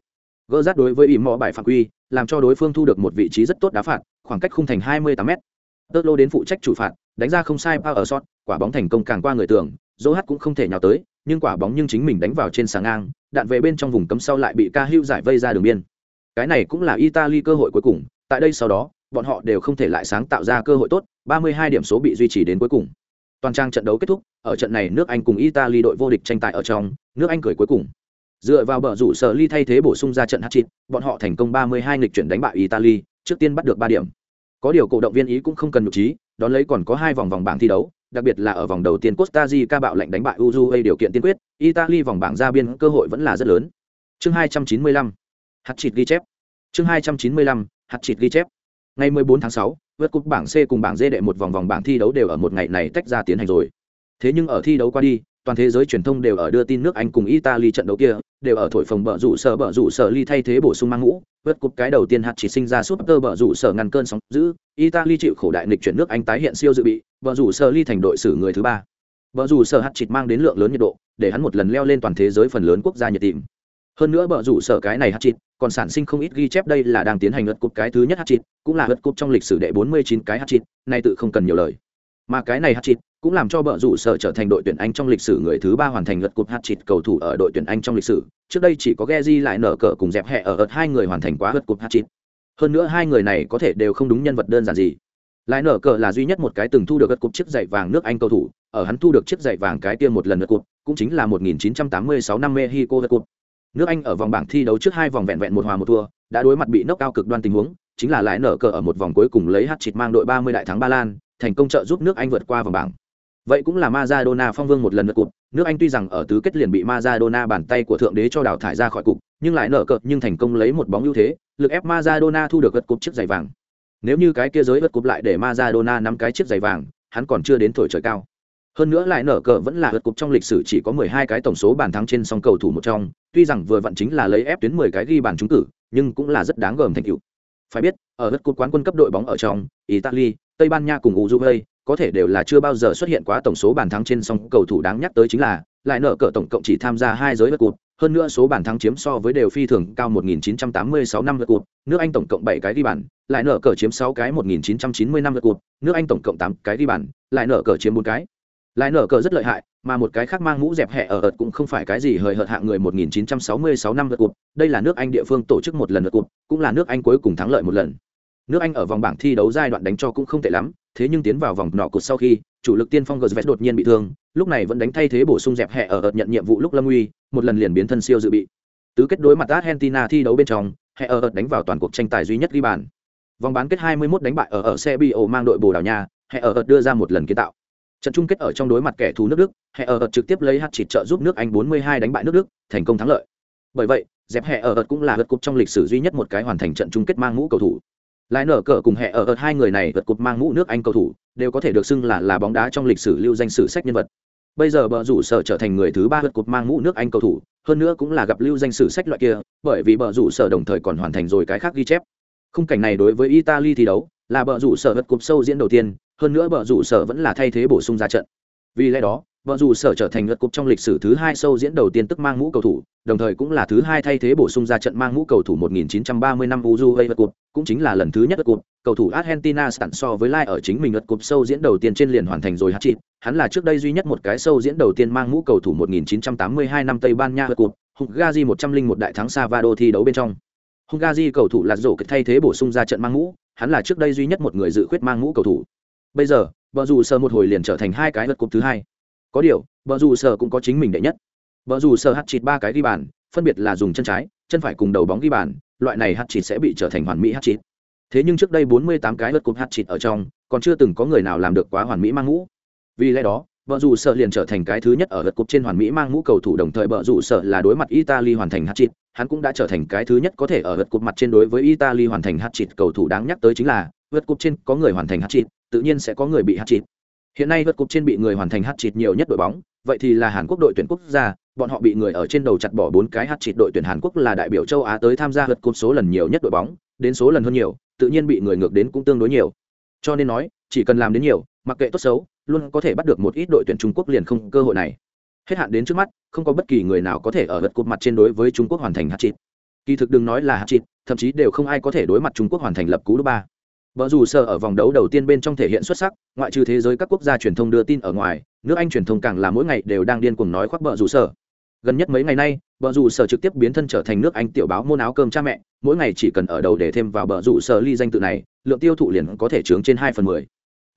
[SPEAKER 1] gỡ rát đối với ỉm mò bài phạm quy làm cho đối phương thu được một vị trí rất tốt đá phạt khoảng cách khung thành 28 m tơ lô đến phụ trách chủ phạt đánh ra không sai pa ở sót quả bóng thành công càng qua người tưởng, dỗ hát cũng không thể nhào tới nhưng quả bóng nhưng chính mình đánh vào trên sáng ngang đạn về bên trong vùng cấm sau lại bị ca hữu giải vây ra đường biên. Cái này cũng là italy cơ hội cuối cùng tại đây sau đó bọn họ đều không thể lại sáng tạo ra cơ hội tốt 32 điểm số bị duy trì đến cuối cùng. Toàn trang trận đấu kết thúc ở trận này nước anh cùng italy đội vô địch tranh tài ở trong nước anh cười cuối cùng. Dựa vào bờ rủ sở ly thay thế bổ sung ra trận hat-trick, bọn họ thành công 32 nghịch chuyển đánh bại Italy, trước tiên bắt được 3 điểm. Có điều cổ động viên ý cũng không cần nhục trí, đón lấy còn có hai vòng vòng bảng thi đấu, đặc biệt là ở vòng đầu tiên Costa Rica bạo lệnh đánh bại Uruguay điều kiện tiên quyết, Italy vòng bảng ra biên cơ hội vẫn là rất lớn. Chương 295, hat-trick ghi chép. Chương 295, hat-trick ghi chép. Ngày 14 tháng 6, vượt cúp bảng C cùng bảng D đệ một vòng vòng bảng thi đấu đều ở một ngày này tách ra tiến hành rồi. Thế nhưng ở thi đấu qua đi, toàn thế giới truyền thông đều ở đưa tin nước Anh cùng Italy trận đấu kia, đều ở thổi phồng bờ rủ sở bờ rủ sở ly thay thế bổ sung mang ngũ, vượt cúp cái đầu tiên hạt chỉ sinh ra super bờ rủ sở ngăn cơn sóng dữ, Italy chịu khổ đại nghịch chuyển nước Anh tái hiện siêu dự bị, bờ rủ sở ly thành đội xử người thứ ba. Bờ rủ sở hạt chỉ mang đến lượng lớn nhiệt độ, để hắn một lần leo lên toàn thế giới phần lớn quốc gia nhiệt tìm. Hơn nữa bờ rủ sở cái này hạt chỉ còn sản sinh không ít ghi chép đây là đang tiến hành lượt cúp cái thứ nhất hạt chỉ, cũng là lượt cúp trong lịch sử đệ 49 cái hạt chỉ, này tự không cần nhiều lời. Mà cái này hạt chỉ cũng làm cho bờ rủ sở trở thành đội tuyển Anh trong lịch sử người thứ ba hoàn thành lượt cột hat-trick cầu thủ ở đội tuyển Anh trong lịch sử. Trước đây chỉ có Geji lại nở cờ cùng dẹp hẹ ở ợt hai người hoàn thành quá lượt cột hat-trick. Hơn nữa hai người này có thể đều không đúng nhân vật đơn giản gì. Lại nở cờ là duy nhất một cái từng thu được lượt cột chiếc giày vàng nước Anh cầu thủ, ở hắn thu được chiếc giày vàng cái kia một lần lượt cột, cũng chính là 1986 năm Mexico lượt cột. Nước Anh ở vòng bảng thi đấu trước hai vòng vẹn vẹn một hòa một thua, đã đối mặt bị nốc cao cực đoan tình huống, chính là lại nở cờ ở một vòng cuối cùng lấy hat-trick mang đội 30 đại thắng Ba Lan, thành công trợ giúp nước Anh vượt qua vòng bảng. Vậy cũng là Maradona phong vương một lần lượt cục, nước Anh tuy rằng ở tứ kết liền bị Maradona bàn tay của thượng đế cho đào thải ra khỏi cục, nhưng lại nở cợt nhưng thành công lấy một bóng ưu thế, lực ép Maradona thu được lượt cục chiếc giày vàng. Nếu như cái kia giới lượt cục lại để Maradona nắm cái chiếc giày vàng, hắn còn chưa đến thổi trời cao. Hơn nữa lại nở cờ vẫn là lượt cục trong lịch sử chỉ có 12 cái tổng số bàn thắng trên song cầu thủ một trong, tuy rằng vừa vặn chính là lấy ép tuyến 10 cái ghi bàn trúng cử, nhưng cũng là rất đáng gờm thành tựu. Phải biết, ở lượt cục quán quân cấp đội bóng ở trong, Italy, Tây Ban Nha cùng Uruguay, có thể đều là chưa bao giờ xuất hiện quá tổng số bàn thắng trên song cầu thủ đáng nhắc tới chính là, lại nợ cờ tổng cộng chỉ tham gia hai giới vật cụt hơn nữa số bàn thắng chiếm so với đều phi thường cao 1986 năm lượt cụt nước anh tổng cộng 7 cái ghi bàn, lại nợ cờ chiếm 6 cái 1990 năm vật cụt nước anh tổng cộng 8 cái ghi bàn, lại nợ cờ chiếm 4 cái. Lại nợ cờ rất lợi hại, mà một cái khác mang mũ dẹp hẹ ở ợt cũng không phải cái gì hời hợt hạng người 1966 năm lượt cụt đây là nước anh địa phương tổ chức một lần lượt cụt cũng là nước anh cuối cùng thắng lợi một lần nước anh ở vòng bảng thi đấu giai đoạn đánh cho cũng không tệ lắm, thế nhưng tiến vào vòng nọ cột sau khi, chủ lực tiên phong gờ đột nhiên bị thương, lúc này vẫn đánh thay thế bổ sung dẹp hẹ ở ợt nhận nhiệm vụ lúc lâm uy, một lần liền biến thân siêu dự bị. Tứ kết đối mặt argentina thi đấu bên trong, hẹ ở ợt đánh vào toàn cuộc tranh tài duy nhất ghi bàn. Vòng bán kết 21 đánh bại ở ở Serbia mang đội bồ đào nha, hẹ ở ợt đưa ra một lần kiến tạo. Trận chung kết ở trong đối mặt kẻ thù nước đức, hẹ ở ợt trực tiếp lấy hạt chỉ trợ giúp nước anh 42 đánh bại nước đức, thành công thắng lợi. Bởi vậy, dẹp hẹ ở ợt cũng là lượt cúp trong lịch sử duy nhất một cái hoàn thành trận chung kết mang mũ cầu thủ lại nở cờ cùng hệ ở ở hai người này vượt cột mang mũ nước anh cầu thủ, đều có thể được xưng là là bóng đá trong lịch sử lưu danh sử sách nhân vật. Bây giờ bờ rủ sở trở thành người thứ ba vượt cột mang mũ nước anh cầu thủ, hơn nữa cũng là gặp lưu danh sử sách loại kia, bởi vì bờ rủ sở đồng thời còn hoàn thành rồi cái khác ghi chép. Khung cảnh này đối với italy thi đấu, là bờ rủ sở vượt cột sâu diễn đầu tiên, hơn nữa bờ rủ sở vẫn là thay thế bổ sung ra trận. Vì lẽ đó vợ dù sở trở thành lượt cục trong lịch sử thứ hai sâu diễn đầu tiên tức mang mũ cầu thủ, đồng thời cũng là thứ hai thay thế bổ sung ra trận mang mũ cầu thủ 1930 năm Uruguay vật cục, cũng chính là lần thứ nhất lượt cục. Cầu thủ Argentina sẵn so với lai ở chính mình lượt cục sâu diễn đầu tiên trên liền hoàn thành rồi hát trị hắn là trước đây duy nhất một cái sâu diễn đầu tiên mang mũ cầu thủ 1982 năm Tây Ban Nha lượt cục, Hungary 101 đại thắng savado thi đấu bên trong. Hungary cầu thủ là rổ thay thế bổ sung ra trận mang mũ hắn là trước đây duy nhất một người dự khuyết mang mũ cầu thủ. Bây giờ, vợ dù sơ một hồi liền trở thành hai cái lượt cục thứ hai có điều, vợ dù sở cũng có chính mình đệ nhất. Vợ dù sở hắt chịt ba cái ghi bàn, phân biệt là dùng chân trái, chân phải cùng đầu bóng ghi bàn, loại này hắt chịt sẽ bị trở thành hoàn mỹ hắt chịt. Thế nhưng trước đây 48 cái lượt cúp hắt chịt ở trong, còn chưa từng có người nào làm được quá hoàn mỹ mang mũ vì lẽ đó, vợ dù sở liền trở thành cái thứ nhất ở lượt cúp trên hoàn mỹ mang mũ cầu thủ đồng thời vợ dù sở là đối mặt italy hoàn thành hắt chịt, hắn cũng đã trở thành cái thứ nhất có thể ở lượt cúp mặt trên đối với italy hoàn thành hắt chịt cầu thủ đáng nhắc tới chính là lượt cúp trên có người hoàn thành hắt chịt, tự nhiên sẽ có người bị hắt chịt. Hiện nay vượt cục trên bị người hoàn thành hát chịt nhiều nhất đội bóng, vậy thì là Hàn Quốc đội tuyển quốc gia, bọn họ bị người ở trên đầu chặt bỏ bốn cái hát chịt đội tuyển Hàn Quốc là đại biểu châu Á tới tham gia vượt cục số lần nhiều nhất đội bóng, đến số lần hơn nhiều, tự nhiên bị người ngược đến cũng tương đối nhiều. Cho nên nói, chỉ cần làm đến nhiều, mặc kệ tốt xấu, luôn có thể bắt được một ít đội tuyển Trung Quốc liền không cơ hội này. Hết hạn đến trước mắt, không có bất kỳ người nào có thể ở vượt cục mặt trên đối với Trung Quốc hoàn thành hát chịt. Kỳ thực đừng nói là hát chịt, thậm chí đều không ai có thể đối mặt Trung Quốc hoàn thành lập cú đúp ba. Vợ dù sở ở vòng đấu đầu tiên bên trong thể hiện xuất sắc, ngoại trừ thế giới các quốc gia truyền thông đưa tin ở ngoài, nước Anh truyền thông càng là mỗi ngày đều đang điên cuồng nói khoác vợ dù sở. Gần nhất mấy ngày nay, vợ dù sở trực tiếp biến thân trở thành nước Anh tiểu báo môn áo cơm cha mẹ, mỗi ngày chỉ cần ở đầu để thêm vào vợ dù sở ly danh tự này, lượng tiêu thụ liền có thể trướng trên hai phần mười.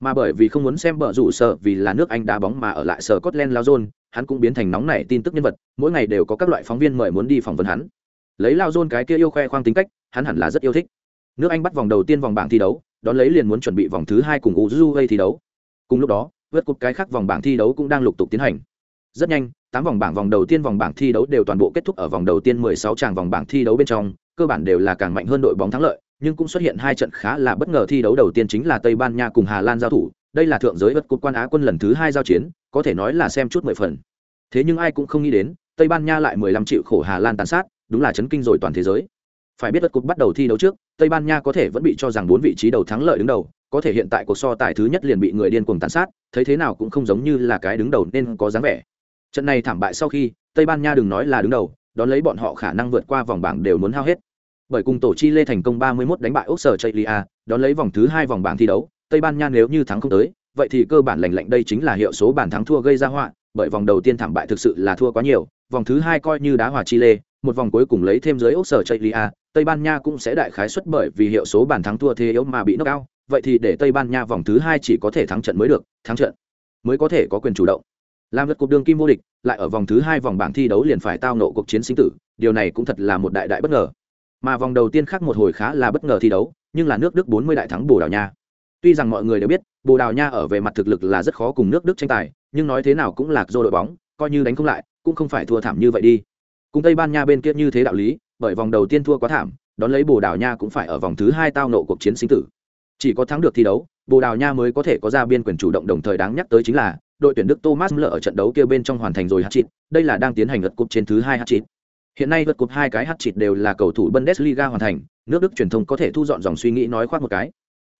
[SPEAKER 1] Mà bởi vì không muốn xem bờ rủ sở vì là nước Anh đá bóng mà ở lại sở Scotland Lao Zone, hắn cũng biến thành nóng nảy tin tức nhân vật, mỗi ngày đều có các loại phóng viên mời muốn đi phỏng vấn hắn. Lấy Lao Zone cái kia yêu khoe khoang tính cách, hắn hẳn là rất yêu thích. Nước Anh bắt vòng đầu tiên vòng bảng thi đấu, đón lấy liền muốn chuẩn bị vòng thứ hai cùng Uruguay thi đấu. Cùng lúc đó, vượt cột cái khác vòng bảng thi đấu cũng đang lục tục tiến hành. Rất nhanh, tám vòng bảng vòng đầu tiên vòng bảng thi đấu đều toàn bộ kết thúc ở vòng đầu tiên 16 tràng vòng bảng thi đấu bên trong, cơ bản đều là càng mạnh hơn đội bóng thắng lợi, nhưng cũng xuất hiện hai trận khá là bất ngờ thi đấu đầu tiên chính là Tây Ban Nha cùng Hà Lan giao thủ, đây là thượng giới vật cột quan Á quân lần thứ hai giao chiến, có thể nói là xem chút mười phần. Thế nhưng ai cũng không nghĩ đến, Tây Ban Nha lại 15 triệu khổ Hà Lan tàn sát, đúng là chấn kinh rồi toàn thế giới. Phải biết đất cục bắt đầu thi đấu trước, Tây Ban Nha có thể vẫn bị cho rằng bốn vị trí đầu thắng lợi đứng đầu, có thể hiện tại cuộc so tài thứ nhất liền bị người điên cuồng tàn sát, thấy thế nào cũng không giống như là cái đứng đầu nên có dáng vẻ. Trận này thảm bại sau khi, Tây Ban Nha đừng nói là đứng đầu, đón lấy bọn họ khả năng vượt qua vòng bảng đều muốn hao hết. Bởi cùng tổ Chile thành công 31 đánh bại Australia, đón lấy vòng thứ hai vòng bảng thi đấu, Tây Ban Nha nếu như thắng không tới, vậy thì cơ bản lành lạnh đây chính là hiệu số bàn thắng thua gây ra họa, bởi vòng đầu tiên thảm bại thực sự là thua quá nhiều, vòng thứ hai coi như đá hòa Chile, một vòng cuối cùng lấy thêm dưới lia Tây Ban Nha cũng sẽ đại khái suất bởi vì hiệu số bàn thắng thua thế yếu mà bị knock out, vậy thì để Tây Ban Nha vòng thứ hai chỉ có thể thắng trận mới được, thắng trận mới có thể có quyền chủ động. Làm lượt cuộc đường kim vô địch, lại ở vòng thứ hai vòng bảng thi đấu liền phải tao nộ cuộc chiến sinh tử, điều này cũng thật là một đại đại bất ngờ. Mà vòng đầu tiên khác một hồi khá là bất ngờ thi đấu, nhưng là nước Đức 40 đại thắng Bồ Đào Nha. Tuy rằng mọi người đều biết, Bồ Đào Nha ở về mặt thực lực là rất khó cùng nước Đức tranh tài, nhưng nói thế nào cũng lạc do đội bóng, coi như đánh không lại, cũng không phải thua thảm như vậy đi. Cùng Tây Ban Nha bên kia như thế đạo lý, bởi vòng đầu tiên thua quá thảm, đón lấy Bồ Đào Nha cũng phải ở vòng thứ hai tao nộ cuộc chiến sinh tử. Chỉ có thắng được thi đấu, Bồ Đào Nha mới có thể có ra biên quyền chủ động đồng thời đáng nhắc tới chính là đội tuyển Đức Thomas lỡ ở trận đấu kia bên trong hoàn thành rồi hát chịt đây là đang tiến hành lượt cúp trên thứ hai hát chịt Hiện nay lượt cúp hai cái hát chịt đều là cầu thủ Bundesliga hoàn thành, nước Đức truyền thông có thể thu dọn dòng suy nghĩ nói khoác một cái.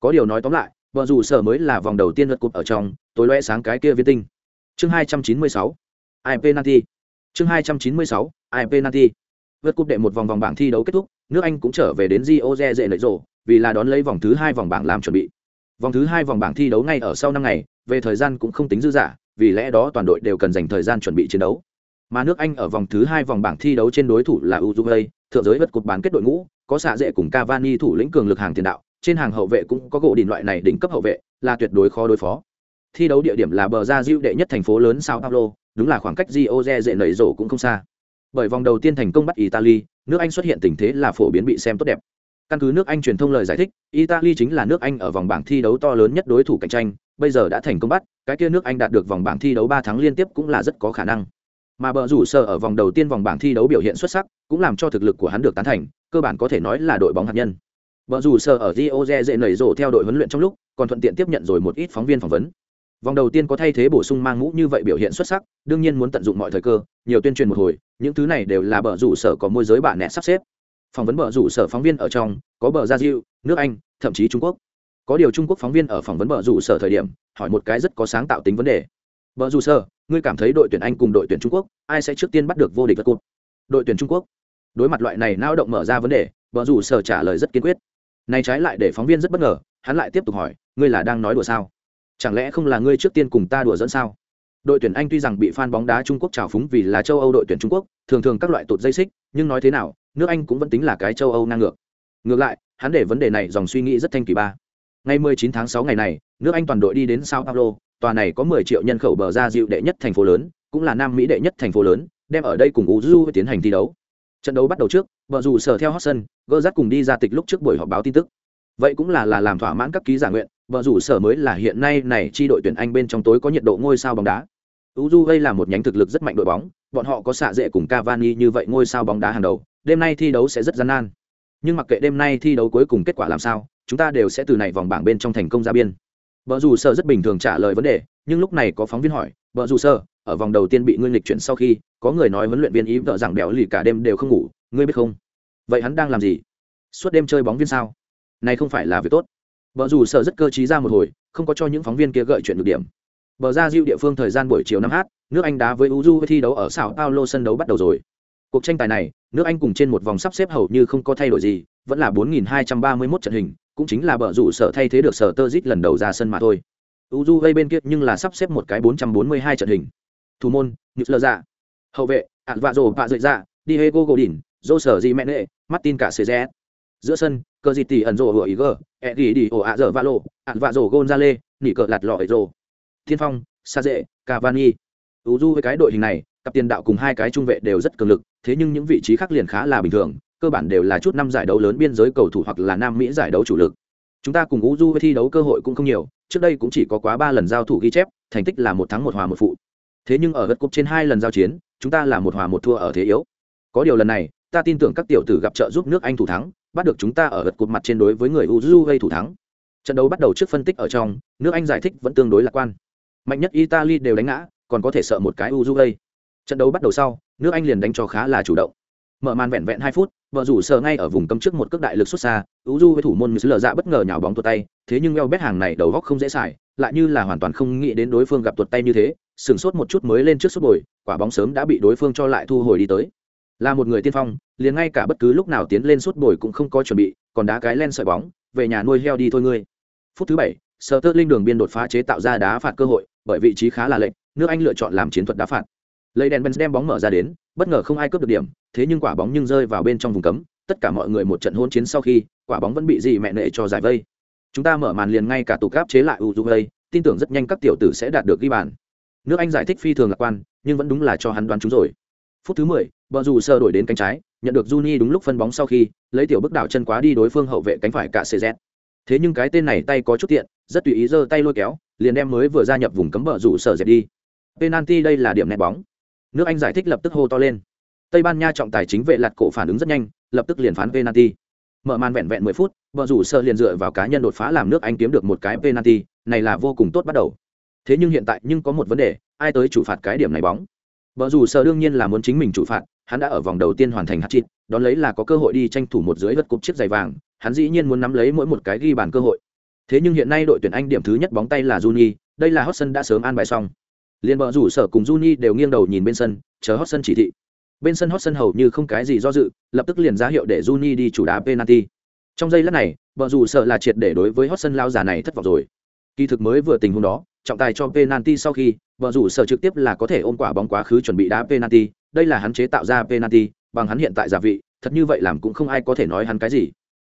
[SPEAKER 1] Có điều nói tóm lại, vợ dù sở mới là vòng đầu tiên lượt cúp ở trong, tối loe sáng cái kia viên tinh. Chương 296. ai penalty. Chương 296 ai penalty. Vượt cúp đệ một vòng vòng bảng thi đấu kết thúc, nước Anh cũng trở về đến Rio de Janeiro, vì là đón lấy vòng thứ hai vòng bảng làm chuẩn bị. Vòng thứ hai vòng bảng thi đấu ngay ở sau năm ngày, về thời gian cũng không tính dư dả, vì lẽ đó toàn đội đều cần dành thời gian chuẩn bị chiến đấu. Mà nước Anh ở vòng thứ hai vòng bảng thi đấu trên đối thủ là Uruguay, thượng giới vượt cúp bán kết đội ngũ, có xạ dễ cùng Cavani thủ lĩnh cường lực hàng tiền đạo, trên hàng hậu vệ cũng có gỗ đỉnh loại này đỉnh cấp hậu vệ, là tuyệt đối khó đối phó. Thi đấu địa điểm là bờ ra Rio đệ nhất thành phố lớn Sao Paulo, đúng là khoảng cách Rio de Janeiro cũng không xa. Bởi vòng đầu tiên thành công bắt Italy, nước Anh xuất hiện tình thế là phổ biến bị xem tốt đẹp. Căn cứ nước Anh truyền thông lời giải thích, Italy chính là nước Anh ở vòng bảng thi đấu to lớn nhất đối thủ cạnh tranh, bây giờ đã thành công bắt, cái kia nước Anh đạt được vòng bảng thi đấu ba tháng liên tiếp cũng là rất có khả năng. Mà bờ rủ sở ở vòng đầu tiên vòng bảng thi đấu biểu hiện xuất sắc, cũng làm cho thực lực của hắn được tán thành, cơ bản có thể nói là đội bóng hạt nhân. Bờ rủ sở ở Rio de Janeiro theo đội huấn luyện trong lúc, còn thuận tiện tiếp nhận rồi một ít phóng viên phỏng vấn. Vòng đầu tiên có thay thế bổ sung mang mũ như vậy biểu hiện xuất sắc, đương nhiên muốn tận dụng mọi thời cơ, nhiều tuyên truyền một hồi, những thứ này đều là bờ rủ sở có môi giới bản nẹ sắp xếp. Phỏng vấn bờ rủ sở phóng viên ở trong có bờ gia diệu nước anh thậm chí trung quốc. Có điều trung quốc phóng viên ở phỏng vấn bờ rủ sở thời điểm hỏi một cái rất có sáng tạo tính vấn đề. Bờ rủ sở ngươi cảm thấy đội tuyển anh cùng đội tuyển trung quốc ai sẽ trước tiên bắt được vô địch vật cột đội tuyển trung quốc. Đối mặt loại này nao động mở ra vấn đề bờ rủ sở trả lời rất kiên quyết. Này trái lại để phóng viên rất bất ngờ hắn lại tiếp tục hỏi ngươi là đang nói đùa sao? Chẳng lẽ không là ngươi trước tiên cùng ta đùa dẫn sao? Đội tuyển anh tuy rằng bị fan bóng đá trung quốc trào phúng vì là châu âu đội tuyển trung quốc, thường thường các loại tụt dây xích, nhưng nói thế nào, nước anh cũng vẫn tính là cái châu âu ngang ngược. Ngược lại, hắn để vấn đề này dòng suy nghĩ rất thanh kỳ ba. Ngày 19 tháng 6 ngày này, nước anh toàn đội đi đến sao paulo, tòa này có 10 triệu nhân khẩu bờ ra dịu đệ nhất thành phố lớn, cũng là nam mỹ đệ nhất thành phố lớn, đem ở đây cùng uzu tiến hành thi đấu. Trận đấu bắt đầu trước vợ dù sở theo hot sân gỡ rắt cùng đi ra tịch lúc trước buổi họp báo tin tức. Vậy cũng là là làm thỏa mãn các ký giả nguyện vợ rủ sở mới là hiện nay này chi đội tuyển anh bên trong tối có nhiệt độ ngôi sao bóng đá. Uzu là một nhánh thực lực rất mạnh đội bóng, bọn họ có xạ dệ cùng cavani như vậy ngôi sao bóng đá hàng đầu, đêm nay thi đấu sẽ rất gian nan. Nhưng mặc kệ đêm nay thi đấu cuối cùng kết quả làm sao, chúng ta đều sẽ từ này vòng bảng bên trong thành công ra biên. Vợ dù sơ rất bình thường trả lời vấn đề, nhưng lúc này có phóng viên hỏi vợ dù sơ ở vòng đầu tiên bị ngươi lịch chuyển sau khi, có người nói huấn luyện viên ý vợ rằng béo lì cả đêm đều không ngủ, ngươi biết không? Vậy hắn đang làm gì? Suốt đêm chơi bóng viên sao? Này không phải là việc tốt vợ dù sợ rất cơ t ra một hồi, không có cho những phóng viên kia gợi chuyện được điểm. Bờ ra diệu địa phương thời gian buổi chiều năm h nước anh đá với uju thi đấu ở sao paulo sân đấu bắt đầu rồi. Cuộc tranh tài này, nước anh cùng trên một vòng sắp xếp hầu như không có thay đổi gì, vẫn là 4.231 trận hình, cũng chính là bờ rủ sở thay thế được sở tơ dít lần đầu ra sân mà thôi. Uju gây bên kia nhưng là sắp xếp một cái 442 trận hình. Thủ môn nhật lơ dạ hậu vệ ạn vạ rổ vạ dậy dạ diego godin dô sở di mẹ nệ martin cả cz giữa sân cơ dịt tỷ ẩn rồ hủa ý gờ, ẹ đi đi ổ ạ dở va lộ ạn vạ rồ lê, nỉ cờ lạt lọ rồ. Thiên phong, sa dễ cavani. Du với cái đội hình này, cặp tiền đạo cùng hai cái trung vệ đều rất cường lực, thế nhưng những vị trí khác liền khá là bình thường, cơ bản đều là chút năm giải đấu lớn biên giới cầu thủ hoặc là nam mỹ giải đấu chủ lực. Chúng ta cùng uju với thi đấu cơ hội cũng không nhiều, trước đây cũng chỉ có quá ba lần giao thủ ghi chép, thành tích là một thắng một hòa một phụ. Thế nhưng ở gật cúp trên hai lần giao chiến, chúng ta là một hòa một thua ở thế yếu. Có điều lần này, ta tin tưởng các tiểu tử gặp trợ giúp nước anh thủ thắng bắt được chúng ta ở gật cột mặt trên đối với người uju gây thủ thắng. Trận đấu bắt đầu trước phân tích ở trong, nước anh giải thích vẫn tương đối lạc quan. Mạnh nhất italy đều đánh ngã, còn có thể sợ một cái uju gây. Trận đấu bắt đầu sau, nước anh liền đánh cho khá là chủ động. Mở màn vẹn vẹn hai phút, vợ rủ sờ ngay ở vùng cấm trước một cước đại lực xuất xa uju với thủ môn như dạ bất ngờ nhào bóng tuột tay, thế nhưng Elbet hàng này đầu góc không dễ xài, lại như là hoàn toàn không nghĩ đến đối phương gặp tuột tay như thế sửng sốt một chút mới lên trước sút bồi, quả bóng sớm đã bị đối phương cho lại thu hồi đi tới là một người tiên phong, liền ngay cả bất cứ lúc nào tiến lên suốt bồi cũng không có chuẩn bị, còn đá cái len sợi bóng, về nhà nuôi heo đi thôi ngươi. Phút thứ bảy sơ tơ linh đường biên đột phá chế tạo ra đá phạt cơ hội, bởi vị trí khá là lệch, nước anh lựa chọn làm chiến thuật đá phạt. Lấy đèn benz đem bóng mở ra đến, bất ngờ không ai cướp được điểm, thế nhưng quả bóng nhưng rơi vào bên trong vùng cấm, tất cả mọi người một trận hôn chiến sau khi, quả bóng vẫn bị gì mẹ nệ cho giải vây. Chúng ta mở màn liền ngay cả tủ cáp chế lại uruguay tin tưởng rất nhanh các tiểu tử sẽ đạt được ghi bàn. Nước anh giải thích phi thường lạc quan, nhưng vẫn đúng là cho hắn đoán chúng rồi phút thứ mười, bờ rủ sơ đổi đến cánh trái nhận được Juni đúng lúc phân bóng sau khi lấy tiểu bước đảo chân quá đi đối phương hậu vệ cánh phải cả CZ. Thế nhưng cái tên này tay có chút tiện, rất tùy ý giơ tay lôi kéo, liền đem mới vừa gia nhập vùng cấm bờ rủ sở dẹp đi. Penalty đây là điểm nét bóng. Nước Anh giải thích lập tức hô to lên. Tây Ban Nha trọng tài chính vệ lật cổ phản ứng rất nhanh, lập tức liền phán penalty. Mở màn vẹn vẹn 10 phút, bờ rủ sơ liền dựa vào cá nhân đột phá làm nước Anh kiếm được một cái penalty, này là vô cùng tốt bắt đầu. Thế nhưng hiện tại nhưng có một vấn đề, ai tới chủ phạt cái điểm này bóng? Bờ rủ sở đương nhiên là muốn chính mình chủ phạt, hắn đã ở vòng đầu tiên hoàn thành hat-trick, đón lấy là có cơ hội đi tranh thủ một dưới vật cúp chiếc giày vàng, hắn dĩ nhiên muốn nắm lấy mỗi một cái ghi bàn cơ hội. Thế nhưng hiện nay đội tuyển Anh điểm thứ nhất bóng tay là Juni, đây là Hotson đã sớm an bài xong. Liên bờ rủ sở cùng Juni đều nghiêng đầu nhìn bên sân, chờ Hotson chỉ thị. Bên sân Hotson hầu như không cái gì do dự, lập tức liền ra hiệu để Juni đi chủ đá penalty. Trong giây lát này, bờ rủ sở là triệt để đối với Hotson lao già này thất vọng rồi. Kỳ thực mới vừa tình huống đó, trọng tài cho penalty sau khi, vợ rủ sở trực tiếp là có thể ôm quả bóng quá khứ chuẩn bị đá penalty, đây là hắn chế tạo ra penalty, bằng hắn hiện tại giả vị, thật như vậy làm cũng không ai có thể nói hắn cái gì.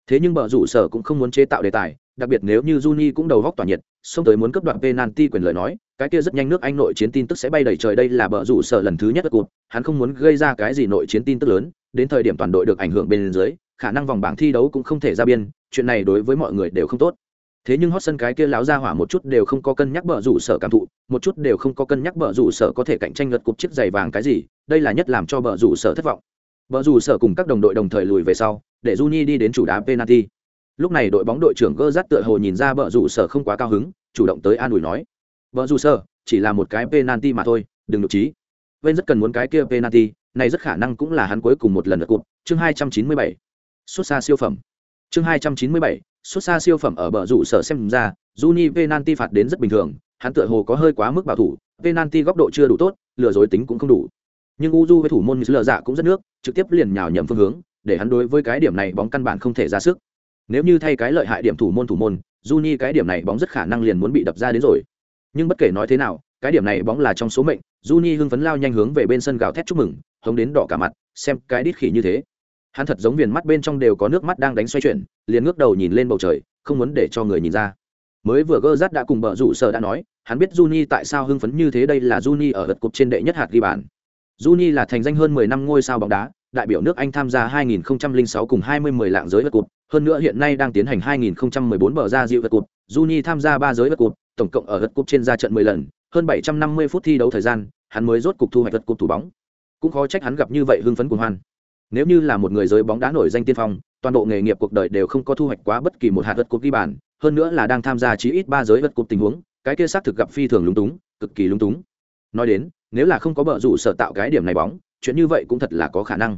[SPEAKER 1] Thế nhưng bờ rủ sở cũng không muốn chế tạo đề tài, đặc biệt nếu như Juni cũng đầu góc tỏa nhiệt, xông tới muốn cấp đoạn penalty quyền lời nói, cái kia rất nhanh nước Anh nội chiến tin tức sẽ bay đầy trời. Đây là bờ rủ sở lần thứ nhất cuộc, hắn không muốn gây ra cái gì nội chiến tin tức lớn, đến thời điểm toàn đội được ảnh hưởng bên dưới, khả năng vòng bảng thi đấu cũng không thể ra biên, chuyện này đối với mọi người đều không tốt thế nhưng hót sân cái kia láo ra hỏa một chút đều không có cân nhắc bờ rủ sở cảm thụ, một chút đều không có cân nhắc bờ rủ sở có thể cạnh tranh lật cục chiếc giày vàng cái gì, đây là nhất làm cho bờ rủ sở thất vọng. Bờ rủ sở cùng các đồng đội đồng thời lùi về sau, để Juni đi đến chủ đá penalty. Lúc này đội bóng đội trưởng gơ rát tựa hồ nhìn ra bờ rủ sở không quá cao hứng, chủ động tới an ủi nói, bờ rủ sở, chỉ là một cái penalty mà thôi, đừng nhục trí bên rất cần muốn cái kia penalty, này rất khả năng cũng là hắn cuối cùng một lần lật cục. chương hai trăm chín mươi bảy. Xuất xa siêu phẩm. Chương hai trăm chín mươi bảy xuất xa siêu phẩm ở bờ rủ sở xem ra, Juni penalty phạt đến rất bình thường, hắn tựa hồ có hơi quá mức bảo thủ, penalty góc độ chưa đủ tốt, lừa dối tính cũng không đủ. Nhưng Uju với thủ môn lừa dạ cũng rất nước, trực tiếp liền nhào nhầm phương hướng, để hắn đối với cái điểm này bóng căn bản không thể ra sức. Nếu như thay cái lợi hại điểm thủ môn thủ môn, Juni cái điểm này bóng rất khả năng liền muốn bị đập ra đến rồi. Nhưng bất kể nói thế nào, cái điểm này bóng là trong số mệnh, Juni hưng phấn lao nhanh hướng về bên sân gào thét chúc mừng, hống đến đỏ cả mặt, xem cái đít khỉ như thế hắn thật giống viền mắt bên trong đều có nước mắt đang đánh xoay chuyển, liền ngước đầu nhìn lên bầu trời, không muốn để cho người nhìn ra. Mới vừa gơ rát đã cùng bờ rủ sợ đã nói, hắn biết Juni tại sao hưng phấn như thế đây là Juni ở gật cục trên đệ nhất hạt ghi bàn. Juni là thành danh hơn 10 năm ngôi sao bóng đá, đại biểu nước Anh tham gia 2006 cùng 2010 lạng giới vật cục hơn nữa hiện nay đang tiến hành 2014 bờ ra dịu vật cục Juni tham gia ba giới vật cục tổng cộng ở vật cục trên ra trận 10 lần, hơn 750 phút thi đấu thời gian, hắn mới rốt cục thu hoạch vật cục thủ bóng. Cũng khó trách hắn gặp như vậy hưng phấn cuồng hoan nếu như là một người giới bóng đá nổi danh tiên phong, toàn bộ nghề nghiệp cuộc đời đều không có thu hoạch quá bất kỳ một hạt vật cúp ghi bàn, hơn nữa là đang tham gia chí ít ba giới vật cúp tình huống, cái kia xác thực gặp phi thường lúng túng, cực kỳ lúng túng. Nói đến, nếu là không có bợ rủ sở tạo cái điểm này bóng, chuyện như vậy cũng thật là có khả năng.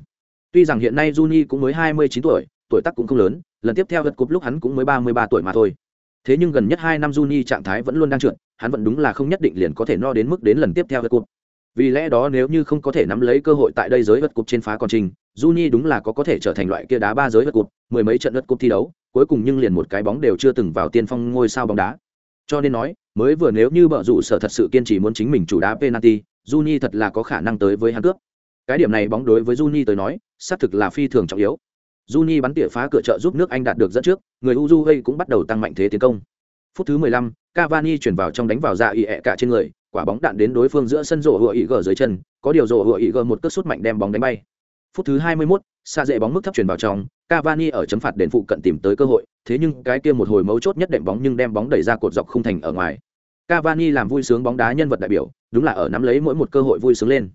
[SPEAKER 1] Tuy rằng hiện nay Juni cũng mới 29 tuổi, tuổi tác cũng không lớn, lần tiếp theo vật cúp lúc hắn cũng mới 33 tuổi mà thôi. Thế nhưng gần nhất hai năm Juni trạng thái vẫn luôn đang trượt, hắn vẫn đúng là không nhất định liền có thể no đến mức đến lần tiếp theo vật cúp. Vì lẽ đó nếu như không có thể nắm lấy cơ hội tại đây giới vật cúp trên phá con trình, Juni đúng là có có thể trở thành loại kia đá ba giới vật cột, mười mấy trận lượt cúp thi đấu, cuối cùng nhưng liền một cái bóng đều chưa từng vào tiên phong ngôi sao bóng đá. Cho nên nói, mới vừa nếu như bợ rủ sở thật sự kiên trì muốn chính mình chủ đá penalty, Juni thật là có khả năng tới với hắn cướp. Cái điểm này bóng đối với Juni tới nói, xác thực là phi thường trọng yếu. Juni bắn tỉa phá cửa trợ giúp nước Anh đạt được dẫn trước, người Uruguay cũng bắt đầu tăng mạnh thế tiến công. phút thứ 15, Cavani chuyển vào trong đánh vào dạ ỉ ẹ cả trên người quả bóng đạn đến đối phương giữa sân rổ hựa ị gờ dưới chân có điều rổ hựa ị gờ một cước sút mạnh đem bóng đánh bay phút thứ 21, xa dễ bóng mức thấp chuyển vào trong Cavani ở chấm phạt đền phụ cận tìm tới cơ hội thế nhưng cái kia một hồi mấu chốt nhất đệm bóng nhưng đem bóng đẩy ra cột dọc khung thành ở ngoài. Cavani làm vui sướng bóng đá nhân vật đại biểu đúng là ở nắm lấy mỗi một cơ hội vui sướng lên.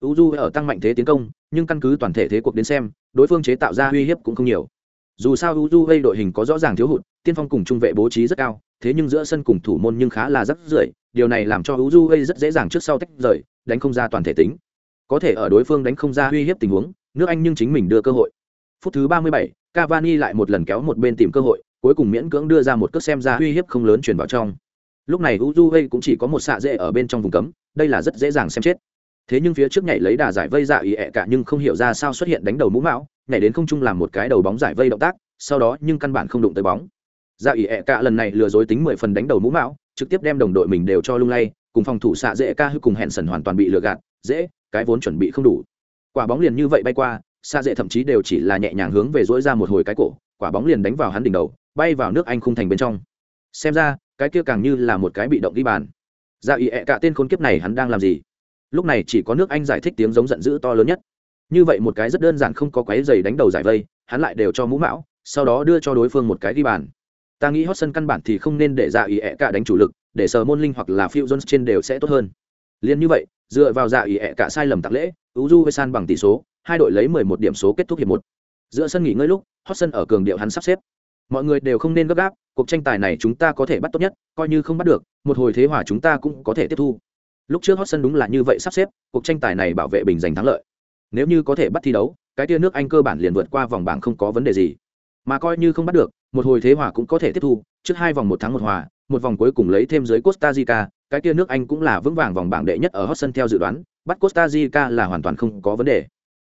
[SPEAKER 1] Uju ở tăng mạnh thế tiến công nhưng căn cứ toàn thể thế cuộc đến xem đối phương chế tạo ra uy hiếp cũng không nhiều. Dù sao Uju gây đội hình có rõ ràng thiếu hụt tiên phong cùng trung vệ bố trí rất cao thế nhưng giữa sân cùng thủ môn nhưng khá là rất rưỡi, điều này làm cho Uju gây rất dễ dàng trước sau tách rời đánh không ra toàn thể tính. Có thể ở đối phương đánh không ra uy hiếp tình huống nước anh nhưng chính mình đưa cơ hội. Phút thứ 37, Cavani lại một lần kéo một bên tìm cơ hội cuối cùng miễn cưỡng đưa ra một cước xem ra uy hiếp không lớn chuyển vào trong. Lúc này Uju cũng chỉ có một xạ dễ ở bên trong vùng cấm đây là rất dễ dàng xem chết. Thế nhưng phía trước nhảy lấy đà giải vây dạ ý ẹ cả nhưng không hiểu ra sao xuất hiện đánh đầu mũ mão nhảy đến không trung làm một cái đầu bóng giải vây động tác sau đó nhưng căn bản không đụng tới bóng. Dạ ý ẹ cả lần này lừa dối tính mười phần đánh đầu mũ mão trực tiếp đem đồng đội mình đều cho lung lay cùng phòng thủ xạ dễ ca hư cùng hẹn sần hoàn toàn bị lừa gạt dễ cái vốn chuẩn bị không đủ quả bóng liền như vậy bay qua xa dễ thậm chí đều chỉ là nhẹ nhàng hướng về dỗi ra một hồi cái cổ, quả bóng liền đánh vào hắn đỉnh đầu, bay vào nước anh khung thành bên trong. Xem ra, cái kia càng như là một cái bị động ghi bàn. Dạ ý ẹ cả tên khốn kiếp này hắn đang làm gì? Lúc này chỉ có nước anh giải thích tiếng giống giận dữ to lớn nhất. Như vậy một cái rất đơn giản không có quái giày đánh đầu giải vây, hắn lại đều cho mũ mão, sau đó đưa cho đối phương một cái ghi bàn. Ta nghĩ hot sân căn bản thì không nên để dạ ý ẹ cả đánh chủ lực, để sờ môn linh hoặc là phiêu jones trên đều sẽ tốt hơn. Liền như vậy dựa vào dạ ý ẹ cả sai lầm tặng lễ du với san bằng tỷ số, hai đội lấy mười một điểm số kết thúc hiệp một. Giữa sân nghỉ ngơi lúc, hot sân ở cường điệu hắn sắp xếp. Mọi người đều không nên gấp gáp, cuộc tranh tài này chúng ta có thể bắt tốt nhất, coi như không bắt được, một hồi thế hòa chúng ta cũng có thể tiếp thu. Lúc trước hot sân đúng là như vậy sắp xếp, cuộc tranh tài này bảo vệ bình giành thắng lợi. Nếu như có thể bắt thi đấu, cái tia nước anh cơ bản liền vượt qua vòng bảng không có vấn đề gì. Mà coi như không bắt được, một hồi thế hòa cũng có thể tiếp thu, trước hai vòng một tháng một hòa, một vòng cuối cùng lấy thêm dưới costa rica cái kia nước anh cũng là vững vàng vòng bảng đệ nhất ở hot sân theo dự đoán bắt costa rica là hoàn toàn không có vấn đề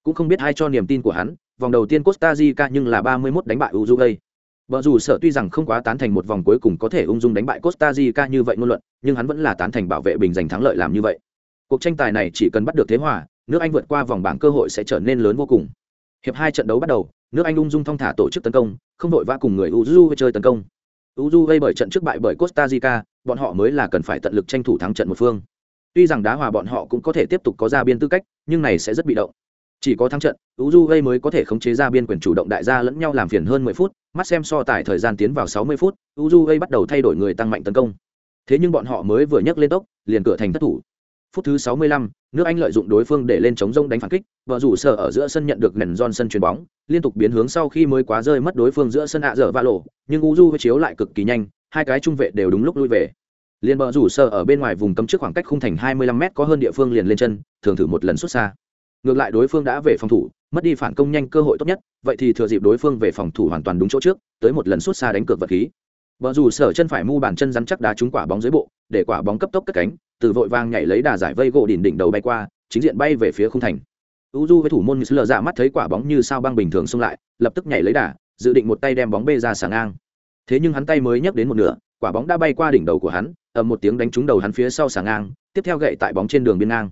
[SPEAKER 1] cũng không biết ai cho niềm tin của hắn vòng đầu tiên costa rica nhưng là 31 đánh bại uruguay Bờ dù sợ tuy rằng không quá tán thành một vòng cuối cùng có thể ung dung đánh bại Costa Rica như vậy ngôn luận, nhưng hắn vẫn là tán thành bảo vệ bình giành thắng lợi làm như vậy. Cuộc tranh tài này chỉ cần bắt được thế hòa, nước Anh vượt qua vòng bảng cơ hội sẽ trở nên lớn vô cùng. Hiệp hai trận đấu bắt đầu, nước Anh ung dung thong thả tổ chức tấn công, không đội vã cùng người Uruguay chơi tấn công. Uruguay bởi trận trước bại bởi Costa Rica, bọn họ mới là cần phải tận lực tranh thủ thắng trận một phương. Tuy rằng đá hòa bọn họ cũng có thể tiếp tục có ra biên tư cách, nhưng này sẽ rất bị động. Chỉ có thắng trận, Uruguay mới có thể khống chế ra biên quyền chủ động đại gia lẫn nhau làm phiền hơn 10 phút, mắt xem so tài thời gian tiến vào 60 phút, Uruguay bắt đầu thay đổi người tăng mạnh tấn công. Thế nhưng bọn họ mới vừa nhấc lên tốc, liền cửa thành thất thủ. Phút thứ 65, nước Anh lợi dụng đối phương để lên chống rông đánh phản kích, và rủ sở ở giữa sân nhận được nền sân chuyền bóng, liên tục biến hướng sau khi mới quá rơi mất đối phương giữa sân ạ dở và lộ, nhưng Uruguay chiếu lại cực kỳ nhanh, hai cái trung vệ đều đúng lúc lui về. Liên bờ rủ sở ở bên ngoài vùng cấm trước khoảng cách khung thành 25m có hơn địa phương liền lên chân, thường thử một lần xuất xa ngược lại đối phương đã về phòng thủ mất đi phản công nhanh cơ hội tốt nhất vậy thì thừa dịp đối phương về phòng thủ hoàn toàn đúng chỗ trước tới một lần suốt xa đánh cược vật khí Bờ rủ sở chân phải mu bàn chân rắn chắc đá trúng quả bóng dưới bộ để quả bóng cấp tốc cất cánh từ vội vang nhảy lấy đà giải vây gỗ đỉnh đỉnh đầu bay qua chính diện bay về phía khung thành. U du với thủ môn lờ dạ mắt thấy quả bóng như sao băng bình thường xung lại lập tức nhảy lấy đà dự định một tay đem bóng bê ra sàng ngang. Thế nhưng hắn tay mới nhấc đến một nửa quả bóng đã bay qua đỉnh đầu của hắn ầm một tiếng đánh trúng đầu hắn phía sau sàng ngang tiếp theo gậy tại bóng trên đường biên ngang.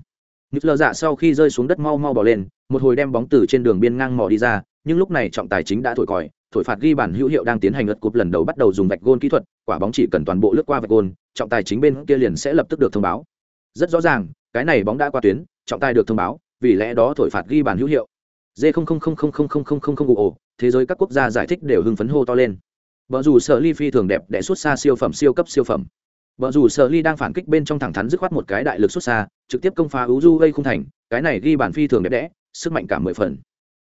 [SPEAKER 1] Nhịp lờ dạ sau khi rơi xuống đất mau mau bỏ lên, một hồi đem bóng từ trên đường biên ngang mò đi ra, nhưng lúc này trọng tài chính đã thổi còi, thổi phạt ghi bàn hữu hiệu đang tiến hành lượt cúp lần đầu bắt đầu dùng vạch gôn kỹ thuật, quả bóng chỉ cần toàn bộ lướt qua vạch gôn, trọng tài chính bên kia liền sẽ lập tức được thông báo. Rất rõ ràng, cái này bóng đã qua tuyến, trọng tài được thông báo, vì lẽ đó thổi phạt ghi bàn hữu hiệu. D00000000 thế giới các quốc gia giải thích đều hưng phấn hô to lên. Bở dù sở ly phi thường đẹp đẽ xuất xa siêu phẩm siêu cấp siêu phẩm. Bở dù sở ly đang phản kích bên trong thẳng thắn dứt khoát một cái đại lực xuất xa, trực tiếp công phá Uju gây không thành, cái này ghi bàn phi thường đẹp đẽ, sức mạnh cả mười phần.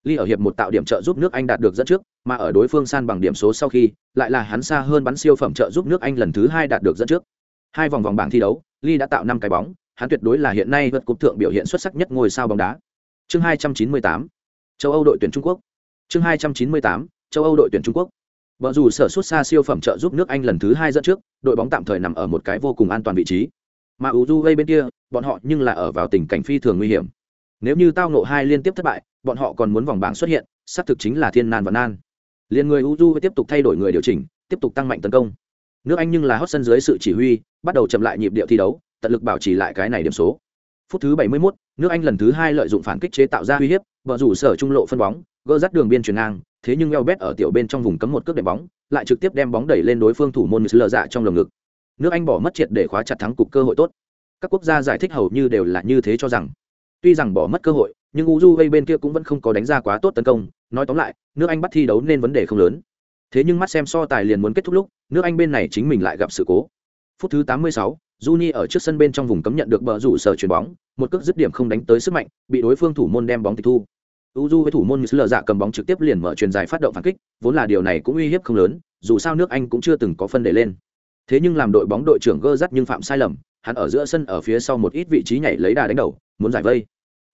[SPEAKER 1] Ly ở hiệp một tạo điểm trợ giúp nước Anh đạt được dẫn trước, mà ở đối phương san bằng điểm số sau khi, lại là hắn xa hơn bắn siêu phẩm trợ giúp nước Anh lần thứ hai đạt được dẫn trước. Hai vòng vòng bảng thi đấu, Ly đã tạo năm cái bóng, hắn tuyệt đối là hiện nay vượt cúp thượng biểu hiện xuất sắc nhất ngôi sao bóng đá. Chương 298, châu Âu đội tuyển Trung Quốc. Chương 298, châu Âu đội tuyển Trung Quốc. Vợ dù sở xuất xa siêu phẩm trợ giúp nước Anh lần thứ hai dẫn trước, đội bóng tạm thời nằm ở một cái vô cùng an toàn vị trí. Mà Uruguay bên kia, bọn họ nhưng là ở vào tình cảnh phi thường nguy hiểm. Nếu như tao nộ hai liên tiếp thất bại, bọn họ còn muốn vòng bảng xuất hiện, xác thực chính là thiên nan và nan. Liên người Uruguay tiếp tục thay đổi người điều chỉnh, tiếp tục tăng mạnh tấn công. Nước Anh nhưng là hot sân dưới sự chỉ huy, bắt đầu chậm lại nhịp điệu thi đấu, tận lực bảo trì lại cái này điểm số. Phút thứ 71, nước Anh lần thứ hai lợi dụng phản kích chế tạo ra uy hiếp, vợ rủ sở trung lộ phân bóng, gỡ dắt đường biên chuyển ngang, thế nhưng eo bét ở tiểu bên trong vùng cấm một cước đệm bóng lại trực tiếp đem bóng đẩy lên đối phương thủ môn lờ dạ trong lồng ngực nước anh bỏ mất triệt để khóa chặt thắng cục cơ hội tốt các quốc gia giải thích hầu như đều là như thế cho rằng tuy rằng bỏ mất cơ hội nhưng uju bên kia cũng vẫn không có đánh ra quá tốt tấn công. Nói tóm lại nước anh bắt thi đấu nên vấn đề không lớn. Thế nhưng mắt xem so tài liền muốn kết thúc lúc nước anh bên này chính mình lại gặp sự cố. Phút thứ 86, Juni ở trước sân bên trong vùng cấm nhận được bờ rủ sở chuyền bóng một cước dứt điểm không đánh tới sức mạnh bị đối phương thủ môn đem bóng tịch thu. Uju với thủ môn Lờ dạ cầm bóng trực tiếp liền mở truyền dài phát động phản kích, vốn là điều này cũng uy hiếp không lớn, dù sao nước Anh cũng chưa từng có phân để lên. Thế nhưng làm đội bóng đội trưởng gơ dắt nhưng phạm sai lầm, hắn ở giữa sân ở phía sau một ít vị trí nhảy lấy đà đánh đầu, muốn giải vây.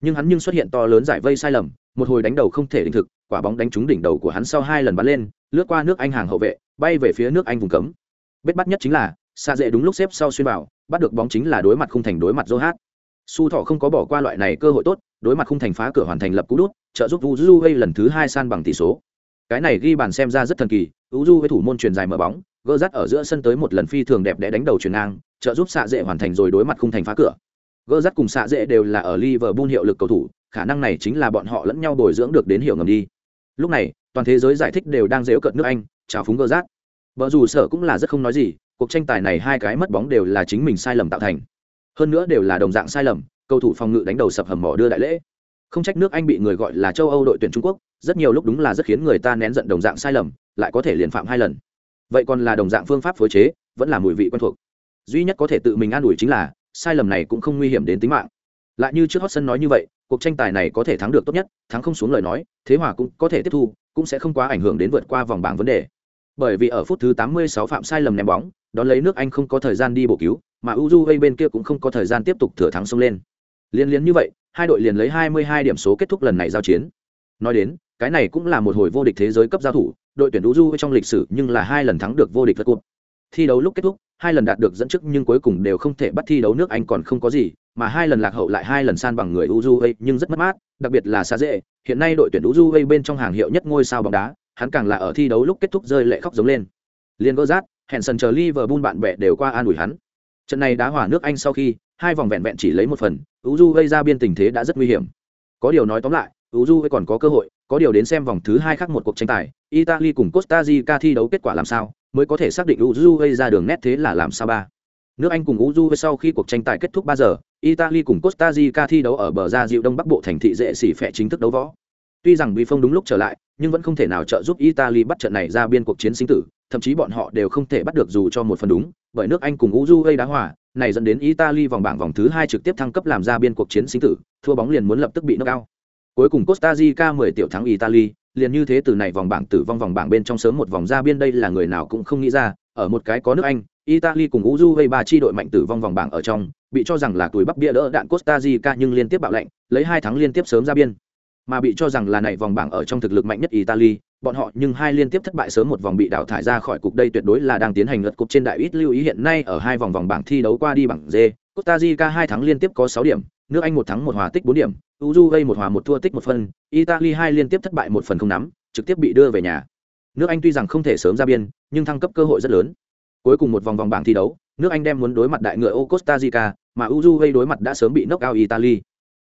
[SPEAKER 1] Nhưng hắn nhưng xuất hiện to lớn giải vây sai lầm, một hồi đánh đầu không thể định thực, quả bóng đánh trúng đỉnh đầu của hắn sau hai lần bắn lên, lướt qua nước Anh hàng hậu vệ, bay về phía nước Anh vùng cấm. Bết bắt nhất chính là, xa dễ đúng lúc xếp sau xuyên vào, bắt được bóng chính là đối mặt không thành đối mặt Johat. Su Thọ không có bỏ qua loại này cơ hội tốt, đối mặt không thành phá cửa hoàn thành lập cú đút, trợ giúp Uju gây lần thứ hai san bằng tỷ số. Cái này ghi bàn xem ra rất thần kỳ, Uju với thủ môn truyền dài mở bóng, gỡ dắt ở giữa sân tới một lần phi thường đẹp đẽ đánh đầu truyền ngang, trợ giúp xạ dễ hoàn thành rồi đối mặt không thành phá cửa. Gỡ rắt cùng xạ dễ đều là ở Liverpool hiệu lực cầu thủ, khả năng này chính là bọn họ lẫn nhau bồi dưỡng được đến hiểu ngầm đi. Lúc này, toàn thế giới giải thích đều đang giễu cợt nước Anh, chào phúng gỡ rắt. Bờ dù sợ cũng là rất không nói gì, cuộc tranh tài này hai cái mất bóng đều là chính mình sai lầm tạo thành. Hơn nữa đều là đồng dạng sai lầm, cầu thủ phòng ngự đánh đầu sập hầm mỏ đưa đại lễ không trách nước anh bị người gọi là châu âu đội tuyển trung quốc rất nhiều lúc đúng là rất khiến người ta nén giận đồng dạng sai lầm lại có thể liền phạm hai lần vậy còn là đồng dạng phương pháp phối chế vẫn là mùi vị quen thuộc duy nhất có thể tự mình an ủi chính là sai lầm này cũng không nguy hiểm đến tính mạng. Lại như trước hot sân nói như vậy, cuộc tranh tài này có thể thắng được tốt nhất, thắng không xuống lời nói, thế hòa cũng có thể tiếp thu, cũng sẽ không quá ảnh hưởng đến vượt qua vòng bảng vấn đề. Bởi vì ở phút thứ 86 phạm sai lầm ném bóng, đón lấy nước anh không có thời gian đi bổ cứu, mà uruguay bên kia cũng không có thời gian tiếp tục thừa thắng xông lên. Liên liên như vậy, hai đội liền lấy 22 điểm số kết thúc lần này giao chiến. Nói đến, cái này cũng là một hồi vô địch thế giới cấp giao thủ, đội tuyển uruguay trong lịch sử nhưng là hai lần thắng được vô địch vật cuộc thi đấu lúc kết thúc hai lần đạt được dẫn trước nhưng cuối cùng đều không thể bắt thi đấu nước anh còn không có gì, mà hai lần lạc hậu lại hai lần san bằng người uju nhưng rất mất mát, đặc biệt là xa dễ hiện nay đội tuyển uju bên trong hàng hiệu nhất ngôi sao bóng đá, hắn càng là ở thi đấu lúc kết thúc rơi lệ khóc giống lên. Liên gỡ rát hẹn sần chờ liverpool bạn bè đều qua an ủi hắn. Trận này đá hỏa nước anh sau khi, hai vòng vẹn vẹn chỉ lấy một phần uju gây ra biên tình thế đã rất nguy hiểm. Có điều nói tóm lại uju còn có cơ hội, có điều đến xem vòng thứ hai khác một cuộc tranh tài, italy cùng costa rica thi đấu kết quả làm sao mới có thể xác định uju gây ra đường nét thế là làm sao ba nước anh cùng uju sau khi cuộc tranh tài kết thúc ba giờ italy cùng costa rica thi đấu ở bờ ra dịu đông bắc bộ thành thị dễ xỉ phẹ chính thức đấu võ tuy rằng bị phong đúng lúc trở lại nhưng vẫn không thể nào trợ giúp italy bắt trận này ra biên cuộc chiến sinh tử thậm chí bọn họ đều không thể bắt được dù cho một phần đúng bởi nước anh cùng uju gây đá hòa này dẫn đến Italy vòng bảng vòng thứ hai trực tiếp thăng cấp làm ra biên cuộc chiến sinh tử, thua bóng liền muốn lập tức bị knock out. Cuối cùng Costa Rica 10 tiểu thắng Italy, liền như thế từ này vòng bảng tử vong vòng bảng bên trong sớm một vòng ra biên đây là người nào cũng không nghĩ ra, ở một cái có nước Anh, Italy cùng Uruguay ba chi đội mạnh tử vong vòng bảng ở trong, bị cho rằng là tuổi bắp bia đỡ đạn Costa Rica nhưng liên tiếp bạo lệnh, lấy hai thắng liên tiếp sớm ra biên. Mà bị cho rằng là này vòng bảng ở trong thực lực mạnh nhất Italy, bọn họ nhưng hai liên tiếp thất bại sớm một vòng bị đào thải ra khỏi cục đây tuyệt đối là đang tiến hành lượt cục trên đại ít lưu ý hiện nay ở hai vòng vòng bảng thi đấu qua đi bảng D, Costa Rica hai thắng liên tiếp có sáu điểm, nước Anh một thắng một hòa tích bốn điểm, Uju gây một hòa một thua tích một phân, Italy hai liên tiếp thất bại một phần không nắm, trực tiếp bị đưa về nhà. Nước Anh tuy rằng không thể sớm ra biên, nhưng thăng cấp cơ hội rất lớn. Cuối cùng một vòng vòng bảng thi đấu, nước Anh đem muốn đối mặt đại ngựa ô Costa Rica, mà Uju gây đối mặt đã sớm bị knock out Italy.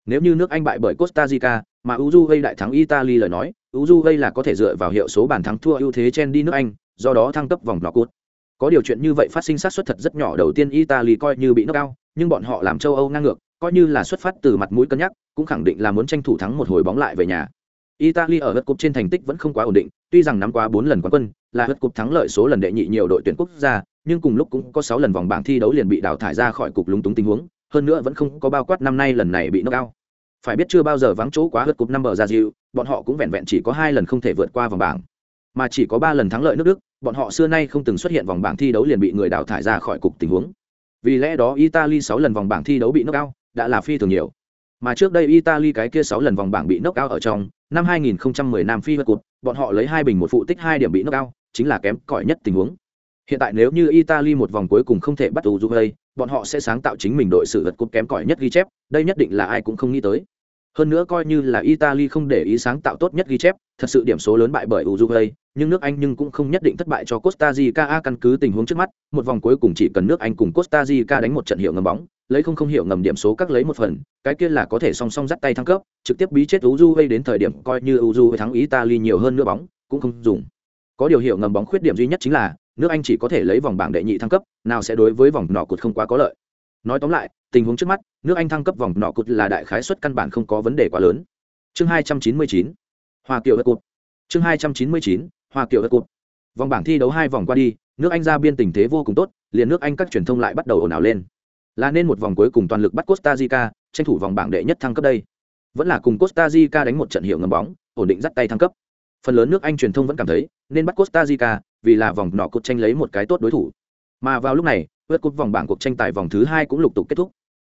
[SPEAKER 1] Nếu như nước Anh bại bởi Costa Rica, mà Uju gây đại thắng Italy lời nói, Uju gây là có thể dựa vào hiệu số bàn thắng thua ưu thế trên đi nước Anh, do đó thăng cấp vòng knock-out. Có điều chuyện như vậy phát sinh sát suất thật rất nhỏ, đầu tiên Italy coi như bị knock out, nhưng bọn họ làm châu Âu ngang ngược, coi như là xuất phát từ mặt mũi cân nhắc, cũng khẳng định là muốn tranh thủ thắng một hồi bóng lại về nhà. Italy ở lượt cúp trên thành tích vẫn không quá ổn định, tuy rằng nắm qua 4 lần quán quân, là lượt cúp thắng lợi số lần đệ nhị nhiều đội tuyển quốc gia, nhưng cùng lúc cũng có 6 lần vòng bảng thi đấu liền bị đào thải ra khỏi cục lúng túng tình huống, hơn nữa vẫn không có bao quát năm nay lần này bị knock out phải biết chưa bao giờ vắng chỗ quá hớt cúp năm bờ ra dịu bọn họ cũng vẹn vẹn chỉ có hai lần không thể vượt qua vòng bảng mà chỉ có ba lần thắng lợi nước đức bọn họ xưa nay không từng xuất hiện vòng bảng thi đấu liền bị người đào thải ra khỏi cục tình huống vì lẽ đó italy sáu lần vòng bảng thi đấu bị knock out đã là phi thường nhiều. Mà trước đây italy cái kia sáu lần vòng bảng bị knock out ở trong, năm 2010 nam phi vật cột bọn họ lấy hai bình một phụ tích hai điểm bị knock out, chính là kém cỏi nhất tình huống. Hiện tại nếu như italy một vòng cuối cùng không thể bắt uruguay, bọn họ sẽ sáng tạo chính mình đội sự vật cúp kém cỏi nhất ghi chép, đây nhất định là ai cũng không nghĩ tới. Hơn nữa coi như là italy không để ý sáng tạo tốt nhất ghi chép thật sự điểm số lớn bại bởi Uruguay, nhưng nước Anh nhưng cũng không nhất định thất bại cho Costa Rica căn cứ tình huống trước mắt, một vòng cuối cùng chỉ cần nước Anh cùng Costa Rica đánh một trận hiệu ngầm bóng, lấy không không hiệu ngầm điểm số các lấy một phần, cái kia là có thể song song dắt tay thăng cấp, trực tiếp bí chết Uruguay đến thời điểm coi như Uruguay thắng Italy nhiều hơn nữa bóng, cũng không dùng. Có điều hiệu ngầm bóng khuyết điểm duy nhất chính là nước Anh chỉ có thể lấy vòng bảng đệ nhị thăng cấp, nào sẽ đối với vòng nọ cột không quá có lợi. Nói tóm lại, tình huống trước mắt, nước Anh thăng cấp vòng nọ cột là đại khái suất căn bản không có vấn đề quá lớn. Chương 299 hoa kiều đất cụt. Chương hai trăm chín mươi chín, hoa kiều đất cụt. Vòng bảng thi đấu hai vòng qua đi, nước anh ra biên tình thế vô cùng tốt, liền nước anh các truyền thông lại bắt đầu ồn ào lên. Là nên một vòng cuối cùng toàn lực bắt costa rica, tranh thủ vòng bảng đệ nhất thăng cấp đây. Vẫn là cùng costa rica đánh một trận hiệu ngầm bóng, ổn định dắt tay thăng cấp. Phần lớn nước anh truyền thông vẫn cảm thấy, nên bắt costa rica, vì là vòng nọ cột tranh lấy một cái tốt đối thủ. Mà vào lúc này vượt cúp vòng bảng cuộc tranh tài vòng thứ hai cũng lục tục kết thúc.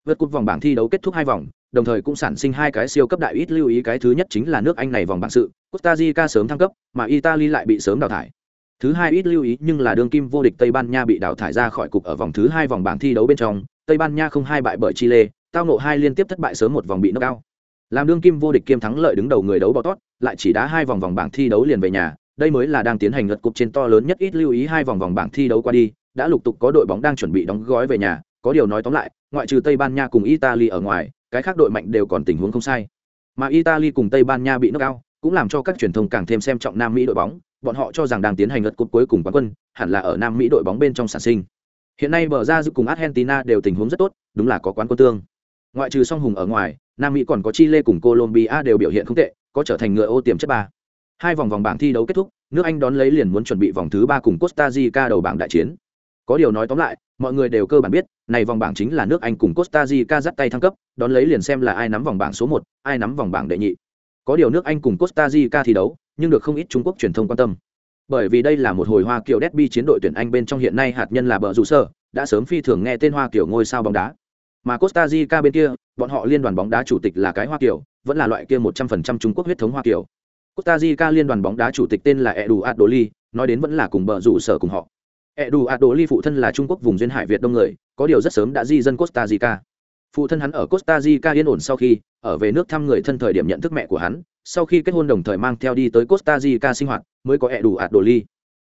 [SPEAKER 1] Vượt cúp vòng bảng thi đấu kết thúc hai vòng đồng thời cũng sản sinh hai cái siêu cấp đại ít lưu ý cái thứ nhất chính là nước anh này vòng bảng sự, costa rica sớm thăng cấp, mà italy lại bị sớm đào thải. Thứ hai ít lưu ý nhưng là đương kim vô địch tây ban nha bị đào thải ra khỏi cục ở vòng thứ hai vòng bảng thi đấu bên trong, tây ban nha không hai bại bởi chile, tao nộ hai liên tiếp thất bại sớm một vòng bị knock cao làm đương kim vô địch kiêm thắng lợi đứng đầu người đấu bò tót, lại chỉ đá hai vòng vòng bảng thi đấu liền về nhà, đây mới là đang tiến hành lượt cục trên to lớn nhất ít lưu ý hai vòng vòng bảng thi đấu qua đi, đã lục tục có đội bóng đang chuẩn bị đóng gói về nhà, có điều nói tóm lại, ngoại trừ tây ban nha cùng italy ở ngoài cái khác đội mạnh đều còn tình huống không sai. Mà italy cùng tây ban nha bị nước out, cũng làm cho các truyền thông càng thêm xem trọng nam mỹ đội bóng. Bọn họ cho rằng đang tiến hành lượt cúp cuối cùng quán quân hẳn là ở nam mỹ đội bóng bên trong sản sinh. Hiện nay bờ ra giữ cùng argentina đều tình huống rất tốt đúng là có quán quân tương. Ngoại trừ song hùng ở ngoài nam mỹ còn có chile cùng colombia đều biểu hiện không tệ có trở thành ngựa ô tiềm chất ba. Hai vòng vòng bảng thi đấu kết thúc nước anh đón lấy liền muốn chuẩn bị vòng thứ ba cùng costa rica đầu bảng đại chiến có điều nói tóm lại, mọi người đều cơ bản biết, này vòng bảng chính là nước anh cùng costa rica dắt tay thăng cấp, đón lấy liền xem là ai nắm vòng bảng số một, ai nắm vòng bảng đệ nhị. Có điều nước anh cùng costa rica thi đấu, nhưng được không ít trung quốc truyền thông quan tâm. Bởi vì đây là một hồi hoa kiều derby chiến đội tuyển anh bên trong hiện nay hạt nhân là bờ rủ sơ, đã sớm phi thường nghe tên hoa kiều ngôi sao bóng đá. Mà costa rica bên kia, bọn họ liên đoàn bóng đá chủ tịch là cái hoa kiều vẫn là loại kia một trăm phần trăm trung quốc huyết thống hoa kiều costa rica liên đoàn bóng đá chủ tịch tên là edu adoli nói đến vẫn là cùng bờ rủ sở cùng họ edu adoli phụ thân là trung quốc vùng duyên hải việt đông người, có điều rất sớm đã di dân costa rica. Phụ thân hắn ở costa rica yên ổn sau khi ở về nước thăm người thân thời điểm nhận thức mẹ của hắn, sau khi kết hôn đồng thời mang theo đi tới costa rica sinh hoạt, mới có edu adoli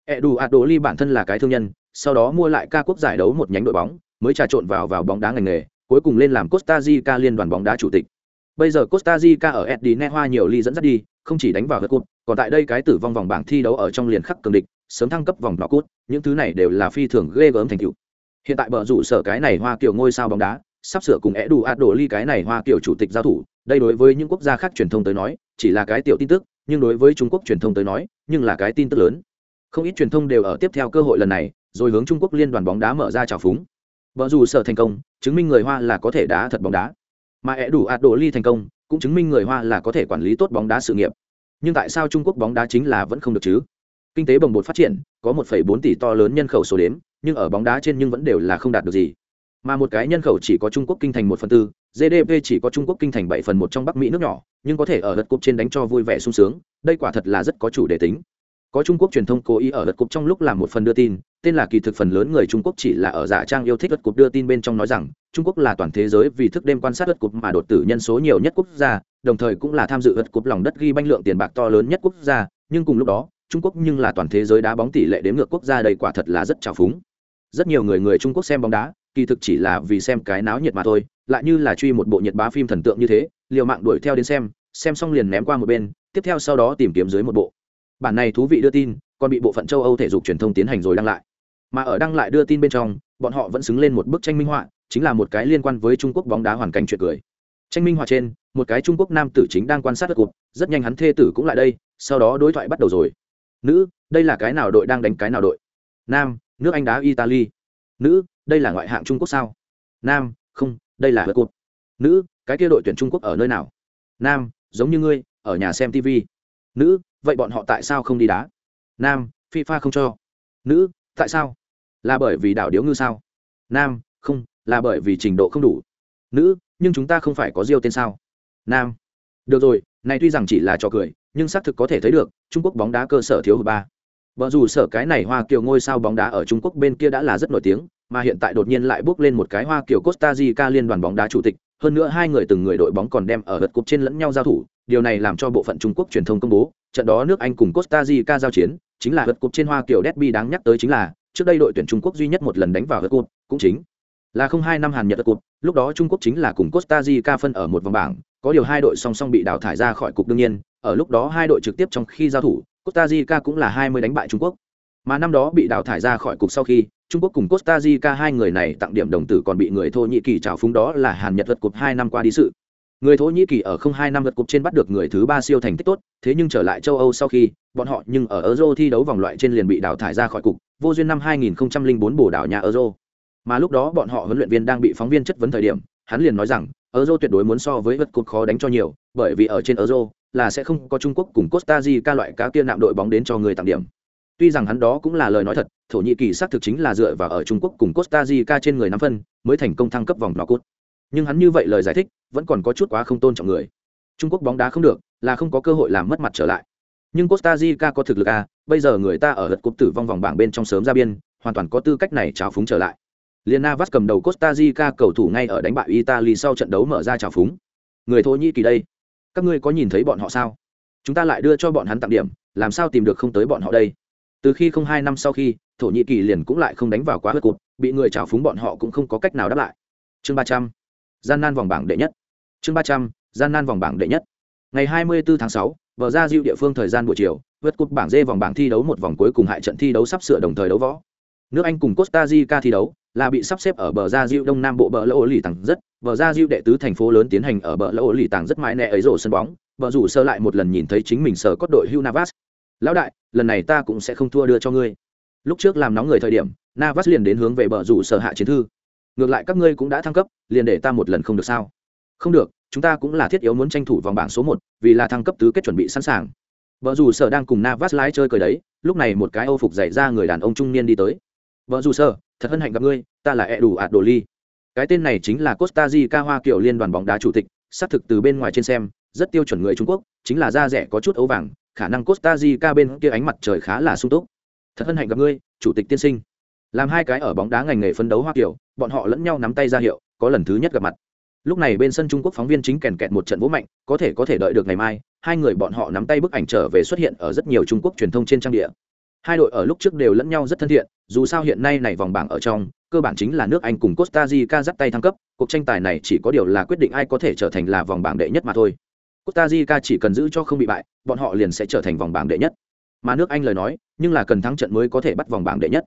[SPEAKER 1] edu adoli bản thân là cái thương nhân, sau đó mua lại ca quốc giải đấu một nhánh đội bóng, mới trà trộn vào vào bóng đá ngành nghề, cuối cùng lên làm costa rica liên đoàn bóng đá chủ tịch. Bây giờ costa rica ở edine hoa nhiều ly dẫn dắt đi, không chỉ đánh vào hớt cút còn tại đây cái tử vong vòng bảng thi đấu ở trong liền khắc cường địch sớm thăng cấp vòng nọ cút, những thứ này đều là phi thường ghê gớm thành tựu. Hiện tại bờ rủ sở cái này hoa kiểu ngôi sao bóng đá, sắp sửa cùng é đủ ạt đổ ly cái này hoa kiểu chủ tịch giao thủ, đây đối với những quốc gia khác truyền thông tới nói, chỉ là cái tiểu tin tức, nhưng đối với trung quốc truyền thông tới nói, nhưng là cái tin tức lớn. Không ít truyền thông đều ở tiếp theo cơ hội lần này, rồi hướng trung quốc liên đoàn bóng đá mở ra trào phúng. Vợ dù sở thành công, chứng minh người hoa là có thể đá thật bóng đá. Mà é đủ ạt đổ ly thành công, cũng chứng minh người hoa là có thể quản lý tốt bóng đá sự nghiệp. Nhưng tại sao trung quốc bóng đá chính là vẫn không được chứ? Kinh tế bồng bột phát triển có 1,4 tỷ to lớn nhân khẩu số đếm nhưng ở bóng đá trên nhưng vẫn đều là không đạt được gì. Mà một cái nhân khẩu chỉ có trung quốc kinh thành một phần tư gdp chỉ có trung quốc kinh thành bảy phần một trong bắc mỹ nước nhỏ nhưng có thể ở đất cục trên đánh cho vui vẻ sung sướng đây quả thật là rất có chủ đề tính. Có trung quốc truyền thông cố ý ở đất cục trong lúc làm một phần đưa tin tên là kỳ thực phần lớn người trung quốc chỉ là ở giả trang yêu thích đất cục đưa tin bên trong nói rằng trung quốc là toàn thế giới vì thức đêm quan sát đất cục mà đột tử nhân số nhiều nhất quốc gia đồng thời cũng là tham dự đất cục lòng đất ghi banh lượng tiền bạc to lớn nhất quốc gia nhưng cùng lúc đó trung quốc nhưng là toàn thế giới đá bóng tỷ lệ đếm ngược quốc gia đây quả thật là rất trào phúng. Rất nhiều người người trung quốc xem bóng đá, kỳ thực chỉ là vì xem cái náo nhiệt mà thôi, lại như là truy một bộ nhiệt bá phim thần tượng như thế, liều mạng đuổi theo đến xem xem xong liền ném qua một bên, tiếp theo sau đó tìm kiếm dưới một bộ. Bản này thú vị đưa tin, còn bị bộ phận châu âu thể dục truyền thông tiến hành rồi đăng lại. Mà ở đăng lại đưa tin bên trong, bọn họ vẫn xứng lên một bức tranh minh họa, chính là một cái liên quan với trung quốc bóng đá hoàn cảnh chuyện cười. Tranh minh họa trên, một cái trung quốc nam tử chính đang quan sát đất cụt rất nhanh hắn thê tử cũng lại đây, sau đó đối thoại bắt đầu rồi nữ, đây là cái nào đội đang đánh cái nào đội? Nam, nước anh đá italy. Nữ, đây là ngoại hạng trung quốc sao? Nam, không, đây là hớt cụt. Nữ, cái kia đội tuyển trung quốc ở nơi nào? Nam, giống như ngươi, ở nhà xem tv nữ, vậy bọn họ tại sao không đi đá? Nam, fifa không cho. Nữ, tại sao? Là bởi vì đảo điếu ngư sao? Nam, không, là bởi vì trình độ không đủ. Nữ, nhưng chúng ta không phải có diêu tên sao? Nam. Được rồi này tuy rằng chỉ là trò cười nhưng xác thực có thể thấy được trung quốc bóng đá cơ sở thiếu hụt ba. Vợ dù sở cái này hoa kiều ngôi sao bóng đá ở trung quốc bên kia đã là rất nổi tiếng mà hiện tại đột nhiên lại bước lên một cái hoa kiều costa rica liên đoàn bóng đá chủ tịch hơn nữa hai người từng người đội bóng còn đem ở lượt cúp trên lẫn nhau giao thủ điều này làm cho bộ phận trung quốc truyền thông công bố trận đó nước anh cùng costa rica giao chiến chính là lượt cúp trên hoa kiều derby đáng nhắc tới chính là trước đây đội tuyển trung quốc duy nhất một lần đánh vào lượt cúp, cũng chính là không hai năm hàn nhật lượt cúp, lúc đó trung quốc chính là cùng costa rica phân ở một vòng bảng có điều hai đội song song bị đào thải ra khỏi cục đương nhiên, ở lúc đó hai đội trực tiếp trong khi giao thủ, costa rica cũng là 20 đánh bại trung quốc. Mà năm đó bị đào thải ra khỏi cục sau khi, trung quốc cùng costa rica hai người này tặng điểm đồng tử còn bị người thổ nhĩ kỳ trào phúng đó là hàn nhật vượt cục hai năm qua đi sự. Người thổ nhĩ kỳ ở không hai năm vượt cục trên bắt được người thứ ba siêu thành tích tốt, thế nhưng trở lại châu âu sau khi, bọn họ nhưng ở euro thi đấu vòng loại trên liền bị đào thải ra khỏi cục, vô duyên năm 2004 bổ đảo nhà euro. Mà lúc đó bọn họ huấn luyện viên đang bị phóng viên chất vấn thời điểm, hắn liền nói rằng euro tuyệt đối muốn so với vật cột khó đánh cho nhiều, bởi vì ở trên euro là sẽ không có trung quốc cùng costa rica loại cá kia nạm đội bóng đến cho người tặng điểm. Tuy rằng hắn đó cũng là lời nói thật, thổ nhĩ kỳ xác thực chính là dựa vào ở trung quốc cùng costa rica trên người năm phân mới thành công thăng cấp vòng knockout. Nhưng hắn như vậy lời giải thích, vẫn còn có chút quá không tôn trọng người. Trung quốc bóng đá không được, là không có cơ hội làm mất mặt trở lại. Nhưng costa rica có thực lực à bây giờ người ta ở lượt cúp tử vong vòng bảng bên trong sớm ra biên, hoàn toàn có tư cách này trào phúng trở lại liền navas cầm đầu costa rica cầu thủ ngay ở đánh bại italy sau trận đấu mở ra trào phúng. Người thổ nhĩ kỳ đây. Các ngươi có nhìn thấy bọn họ sao? Chúng ta lại đưa cho bọn hắn tặng điểm, làm sao tìm được không tới bọn họ đây? Từ khi không hai năm sau khi, thổ nhĩ kỳ liền cũng lại không đánh vào quá hớt cụt, bị người trào phúng bọn họ cũng không có cách nào đáp lại. Chương ba trăm. Gian nan vòng bảng đệ nhất. Chương ba trăm, gian nan vòng bảng đệ nhất. Ngày hai mươi bốn tháng sáu, vở ra diệu địa phương thời gian buổi chiều vượt cúp bảng d vòng bảng thi đấu một vòng cuối cùng hại trận thi đấu sắp sửa đồng thời đấu võ. Nước anh cùng costa rica thi đấu là bị sắp xếp ở bờ gia diệu đông nam bộ bờ lỗ lì tàng rất, bờ gia diệu đệ tứ thành phố lớn tiến hành ở bờ lỗ lì tàng rất mãi nẹ ấy rổ sân bóng, bờ rủ sơ lại một lần nhìn thấy chính mình sở cốt đội hưu navas. Lão đại, lần này ta cũng sẽ không thua đưa cho ngươi. Lúc trước làm nóng người thời điểm, navas liền đến hướng về bờ rủ sở hạ chiến thư. Ngược lại các ngươi cũng đã thăng cấp, liền để ta một lần không được sao? Không được, chúng ta cũng là thiết yếu muốn tranh thủ vòng bảng số một, vì là thăng cấp tứ kết chuẩn bị sẵn sàng. Vợ dù sở đang cùng navas lái chơi cười đấy, lúc này một cái âu phục dày ra người đàn ông trung niên đi tới vợ dù sơ, thật hân hạnh gặp ngươi, ta là e đủ ạt đồ ly cái tên này chính là costa rica hoa kiểu liên đoàn bóng đá chủ tịch, xác thực từ bên ngoài trên xem, rất tiêu chuẩn người trung quốc, chính là da rẻ có chút ấu vàng, khả năng costa rica bên kia ánh mặt trời khá là sung túc. Thật hân hạnh gặp ngươi, chủ tịch tiên sinh. Làm hai cái ở bóng đá ngành nghề phấn đấu hoa kiểu bọn họ lẫn nhau nắm tay ra hiệu, có lần thứ nhất gặp mặt. Lúc này bên sân trung quốc phóng viên chính kèn kẹt một trận vũ mạnh, có thể có thể đợi được ngày mai, hai người bọn họ nắm tay bức ảnh trở về xuất hiện ở rất nhiều trung quốc truyền thông trên trang địa hai đội ở lúc trước đều lẫn nhau rất thân thiện, dù sao hiện nay này vòng bảng ở trong, cơ bản chính là nước anh cùng costa rica dắt tay thăng cấp, cuộc tranh tài này chỉ có điều là quyết định ai có thể trở thành là vòng bảng đệ nhất mà thôi. Costa rica chỉ cần giữ cho không bị bại, bọn họ liền sẽ trở thành vòng bảng đệ nhất. Mà nước anh lời nói, nhưng là cần thắng trận mới có thể bắt vòng bảng đệ nhất.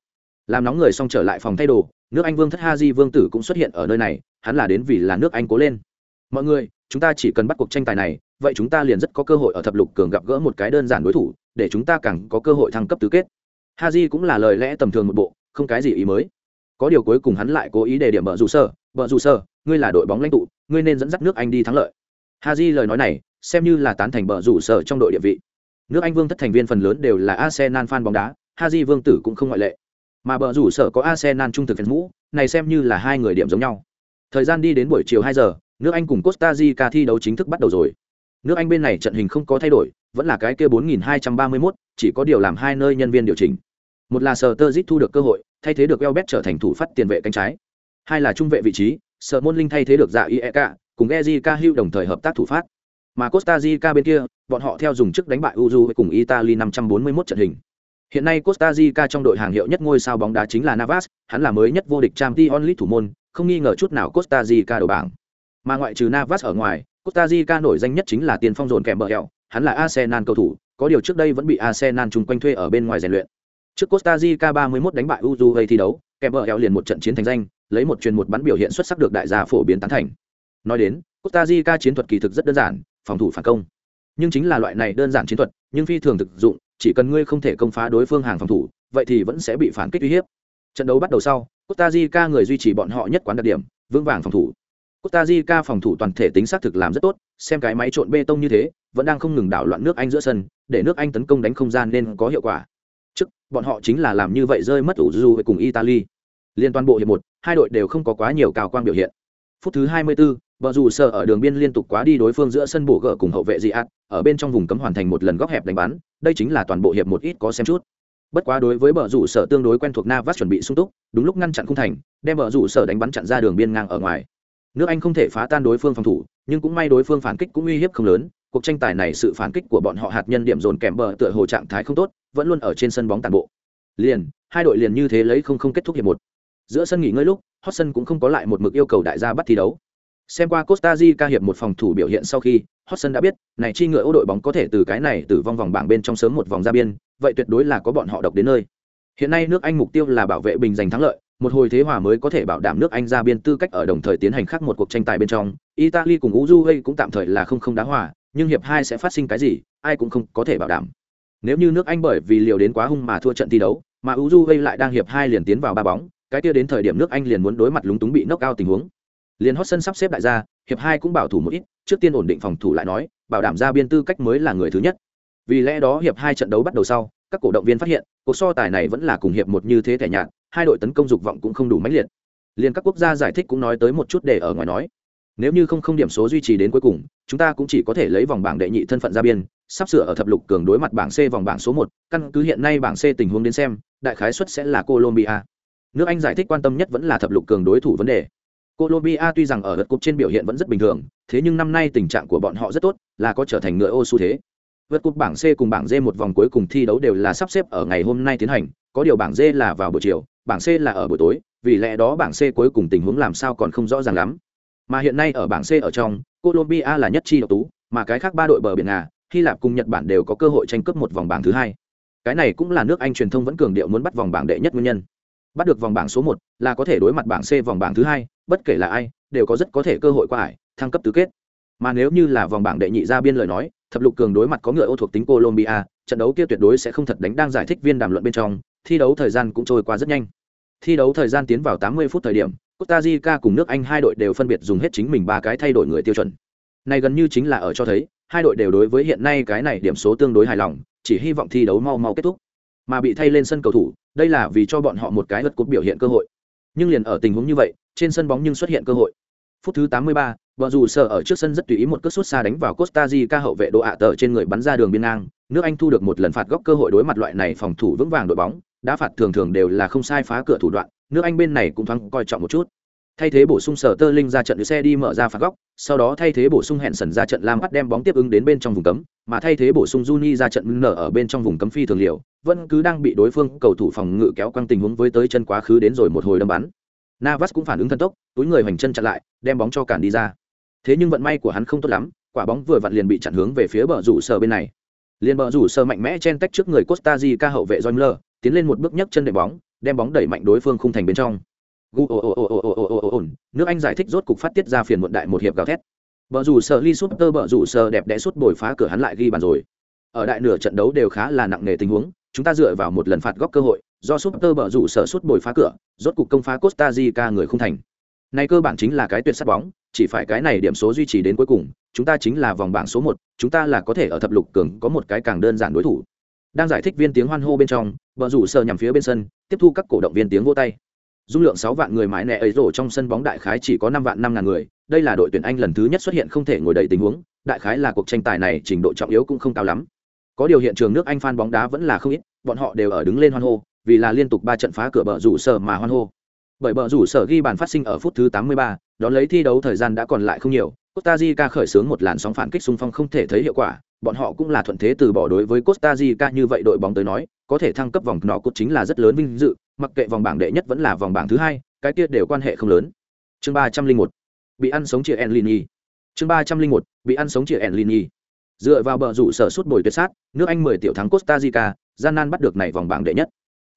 [SPEAKER 1] Làm nóng người xong trở lại phòng thay đồ, nước anh vương thất ha di vương tử cũng xuất hiện ở nơi này, hắn là đến vì là nước anh cố lên. Mọi người, chúng ta chỉ cần bắt cuộc tranh tài này, vậy chúng ta liền rất có cơ hội ở thập lục cường gặp gỡ một cái đơn giản đối thủ để chúng ta càng có cơ hội thăng cấp tứ kết. Haji cũng là lời lẽ tầm thường một bộ không cái gì ý mới. Có điều cuối cùng hắn lại cố ý đề điểm bờ rủ sở, bờ rủ sở, ngươi là đội bóng lãnh tụ ngươi nên dẫn dắt nước anh đi thắng lợi. Haji lời nói này xem như là tán thành bờ rủ sở trong đội địa vị. Nước anh vương thất thành viên phần lớn đều là arsenal fan bóng đá Haji vương tử cũng không ngoại lệ. Mà bờ rủ sở có arsenal trung thực phần mũ này xem như là hai người điểm giống nhau. Thời gian đi đến buổi chiều hai giờ nước anh cùng costa rica thi đấu chính thức bắt đầu rồi. Nước anh bên này trận hình không có thay đổi vẫn là cái kia 4231, chỉ có điều làm hai nơi nhân viên điều chỉnh. Một là sở tơ thu được cơ hội thay thế được elbet trở thành thủ phát tiền vệ cánh trái. Hai là trung vệ vị trí sở môn linh thay thế được dạ iek cùng Geji Cahill đồng thời hợp tác thủ phát. Mà Costa Rica bên kia bọn họ theo dùng chức đánh bại Uruguay cùng Italy 541 trận hình. Hiện nay Costa Rica trong đội hàng hiệu nhất ngôi sao bóng đá chính là Navas hắn là mới nhất vô địch Champions League thủ môn không nghi ngờ chút nào Costa Rica đầu bảng. Mà ngoại trừ Navas ở ngoài Costa Rica nổi danh nhất chính là tiền phong dồn kèm bờ hẹo hắn là Arsenal cầu thủ, có điều trước đây vẫn bị Arsenal chung quanh thuê ở bên ngoài rèn luyện. Trước Costa Rica 31 đánh bại Uruguay thi đấu kèm vợ liền một trận chiến thành danh, lấy một truyền một bắn biểu hiện xuất sắc được đại gia phổ biến tán thành. Nói đến, Costa Rica chiến thuật kỳ thực rất đơn giản, phòng thủ phản công. Nhưng chính là loại này đơn giản chiến thuật, nhưng phi thường thực dụng, chỉ cần ngươi không thể công phá đối phương hàng phòng thủ, vậy thì vẫn sẽ bị phản kích uy hiếp. Trận đấu bắt đầu sau, Costa Rica người duy trì bọn họ nhất quán đặc điểm, vững vàng phòng thủ. Costa Rica phòng thủ toàn thể tính xác thực làm rất tốt, xem cái máy trộn bê tông như thế vẫn đang không ngừng đảo loạn nước Anh giữa sân để nước Anh tấn công đánh không gian nên có hiệu quả trước bọn họ chính là làm như vậy rơi mất ủ du với cùng Italy liên toàn bộ hiệp một hai đội đều không có quá nhiều cao quang biểu hiện phút thứ 24, Bờ rủ sở ở đường biên liên tục quá đi đối phương giữa sân bổ gỡ cùng hậu vệ dị ạt, ở bên trong vùng cấm hoàn thành một lần góc hẹp đánh bắn, đây chính là toàn bộ hiệp một ít có xem chút. Bất quá đối với bờ rủ sở tương đối quen thuộc Navas chuẩn bị sung túc, đúng lúc ngăn chặn không thành, đem bờ rủ sở đánh bắn chặn ra đường biên ngang ở ngoài. Nước Anh không thể phá tan đối phương phòng thủ, nhưng cũng may đối phương phản kích cũng uy hiếp không lớn, cuộc tranh tài này sự phản kích của bọn họ hạt nhân điểm dồn kèm bờ tựa hồ trạng thái không tốt, vẫn luôn ở trên sân bóng tàn bộ. Liền, hai đội liền như thế lấy không không kết thúc hiệp một. Giữa sân nghỉ ngơi lúc, Hotson cũng không có lại một mực yêu cầu đại gia bắt thi đấu Xem qua Costa Rica hiệp một phòng thủ biểu hiện sau khi, Hotson đã biết, này chi ngựa ô đội bóng có thể từ cái này từ vong vòng bảng bên trong sớm một vòng ra biên, vậy tuyệt đối là có bọn họ độc đến nơi. Hiện nay nước Anh mục tiêu là bảo vệ bình giành thắng lợi, một hồi thế hòa mới có thể bảo đảm nước Anh ra biên tư cách ở đồng thời tiến hành khác một cuộc tranh tài bên trong. Italy cùng Uruguay cũng tạm thời là không không đá hòa, nhưng hiệp hai sẽ phát sinh cái gì, ai cũng không có thể bảo đảm. Nếu như nước Anh bởi vì liều đến quá hung mà thua trận thi đấu, mà Uruguay lại đang hiệp hai liền tiến vào ba bóng, cái kia đến thời điểm nước Anh liền muốn đối mặt lúng túng bị knock out tình huống. Liền Hotson sắp xếp đại gia, hiệp hai cũng bảo thủ một ít, trước tiên ổn định phòng thủ lại nói, bảo đảm ra biên tư cách mới là người thứ nhất. Vì lẽ đó hiệp hai trận đấu bắt đầu sau, các cổ động viên phát hiện, cuộc so tài này vẫn là cùng hiệp một như thế thể nhạt, hai đội tấn công dục vọng cũng không đủ mãnh liệt. Liên các quốc gia giải thích cũng nói tới một chút để ở ngoài nói, nếu như không không điểm số duy trì đến cuối cùng, chúng ta cũng chỉ có thể lấy vòng bảng đệ nhị thân phận ra biên, sắp sửa ở thập lục cường đối mặt bảng C vòng bảng số một. căn cứ hiện nay bảng C tình huống đến xem, đại khái suất sẽ là Colombia. Nước Anh giải thích quan tâm nhất vẫn là thập lục cường đối thủ vấn đề. Colombia tuy rằng ở lượt cục trên biểu hiện vẫn rất bình thường, thế nhưng năm nay tình trạng của bọn họ rất tốt, là có trở thành ngựa ô xu thế. Vượt cục bảng C cùng bảng D một vòng cuối cùng thi đấu đều là sắp xếp ở ngày hôm nay tiến hành, có điều bảng D là vào buổi chiều, bảng C là ở buổi tối, vì lẽ đó bảng C cuối cùng tình huống làm sao còn không rõ ràng lắm. Mà hiện nay ở bảng C ở trong, Colombia là nhất chi độc tú, mà cái khác ba đội bờ biển Nga, Hy Lạp cùng Nhật Bản đều có cơ hội tranh cướp một vòng bảng thứ hai. Cái này cũng là nước Anh truyền thông vẫn cường điệu muốn bắt vòng bảng đệ nhất nguyên nhân. Bắt được vòng bảng số một là có thể đối mặt bảng C vòng bảng thứ hai, bất kể là ai, đều có rất có thể cơ hội qua ải, thăng cấp tứ kết. Mà nếu như là vòng bảng đệ nhị ra biên lời nói, thập lục cường đối mặt có ngựa ô thuộc tính Colombia, trận đấu kia tuyệt đối sẽ không thật đánh đang giải thích viên đàm luận bên trong, thi đấu thời gian cũng trôi qua rất nhanh. Thi đấu thời gian tiến vào 80 phút thời điểm, Costa Rica cùng nước Anh hai đội đều phân biệt dùng hết chính mình ba cái thay đổi người tiêu chuẩn. Này gần như chính là ở cho thấy, hai đội đều đối với hiện nay cái này điểm số tương đối hài lòng, chỉ hy vọng thi đấu mau mau kết thúc. Mà bị thay lên sân cầu thủ, đây là vì cho bọn họ một cái lượt cúp biểu hiện cơ hội. Nhưng liền ở tình huống như vậy, trên sân bóng nhưng xuất hiện cơ hội. Phút thứ 83, Bờ dù sở ở trước sân rất tùy ý một cước sút xa đánh vào Costa Rica hậu vệ độ ạ tờ trên người bắn ra đường biên ngang, nước Anh thu được một lần phạt góc cơ hội đối mặt loại này phòng thủ vững vàng đội bóng, đá phạt thường thường đều là không sai phá cửa thủ đoạn, nước Anh bên này cũng thoáng coi trọng một chút. Thay thế bổ sung sở tơ linh ra trận xe đi mở ra phạt góc, sau đó thay thế bổ sung hẹn sần ra trận lam bắt đem bóng tiếp ứng đến bên trong vùng cấm, mà thay thế bổ sung Juni ra trận nở ở bên trong vùng cấm phi thường liều, vẫn cứ đang bị đối phương cầu thủ phòng ngự kéo căng tình huống với tới chân quá khứ đến rồi một hồi đâm bắn. Navas cũng phản ứng thần tốc, túi người hoành chân chặn lại, đem bóng cho cản đi ra. Thế nhưng vận may của hắn không tốt lắm, quả bóng vừa vặn liền bị chặn hướng về phía bờ rủ sở bên này. liền bờ rủ sở mạnh mẽ chen tách trước người Costa Rica hậu vệ Joyler, tiến lên một bước nhấc chân đệm bóng, đem bóng đẩy mạnh đối phương khung thành bên trong. Gu ồ ồ ồ ồ ồ ồ ồ ồ nước Anh giải thích rốt cục phát tiết ra phiền muộn đại một hiệp gào thét. Bờ rủ sở Lee Sutter bờ rủ sở đẹp đẽ suốt bồi phá cửa hắn lại ghi bàn rồi. Ở đại nửa trận đấu đều khá là nặng nề tình huống, chúng ta dựa vào một lần phạt góc cơ hội, do Sutter bờ rủ sở suốt bồi phá cửa, rốt cục công phá Costa Rica người khung thành. Này cơ bản chính là cái tuyệt sát bóng, chỉ phải cái này điểm số duy trì đến cuối cùng, chúng ta chính là vòng bảng số một, chúng ta là có thể ở thập lục cường có một cái càng đơn giản đối thủ. Đang giải thích viên tiếng hoan hô bên trong, bờ rủ sở nhằm phía bên sân, tiếp thu các cổ động viên tiếng vỗ tay. Dung lượng sáu vạn người mãi nẹ ấy rổ trong sân bóng đại khái chỉ có năm vạn năm ngàn người, đây là đội tuyển Anh lần thứ nhất xuất hiện không thể ngồi đầy tình huống, đại khái là cuộc tranh tài này trình độ trọng yếu cũng không cao lắm. Có điều hiện trường nước Anh fan bóng đá vẫn là không ít, bọn họ đều ở đứng lên hoan hô, vì là liên tục ba trận phá cửa bờ rủ sở mà hoan hô. Bởi bờ rủ sở ghi bàn phát sinh ở phút thứ 83, đón lấy thi đấu thời gian đã còn lại không nhiều, Costa Rica khởi xướng một làn sóng phản kích xung phong không thể thấy hiệu quả, bọn họ cũng là thuận thế từ bỏ đối với Costa Rica như vậy đội bóng tới nói, có thể thăng cấp vòng nọ cốt chính là rất lớn vinh dự, mặc kệ vòng bảng đệ nhất vẫn là vòng bảng thứ hai, cái kia đều quan hệ không lớn. Chương 301, bị ăn sống chia Enlini. Chương 301, bị ăn sống chia Enlini. Dựa vào bờ rủ sở suốt bồi tuyệt sát, nước Anh 10 tiểu thắng Costa Rica, gian nan bắt được này vòng bảng đệ nhất.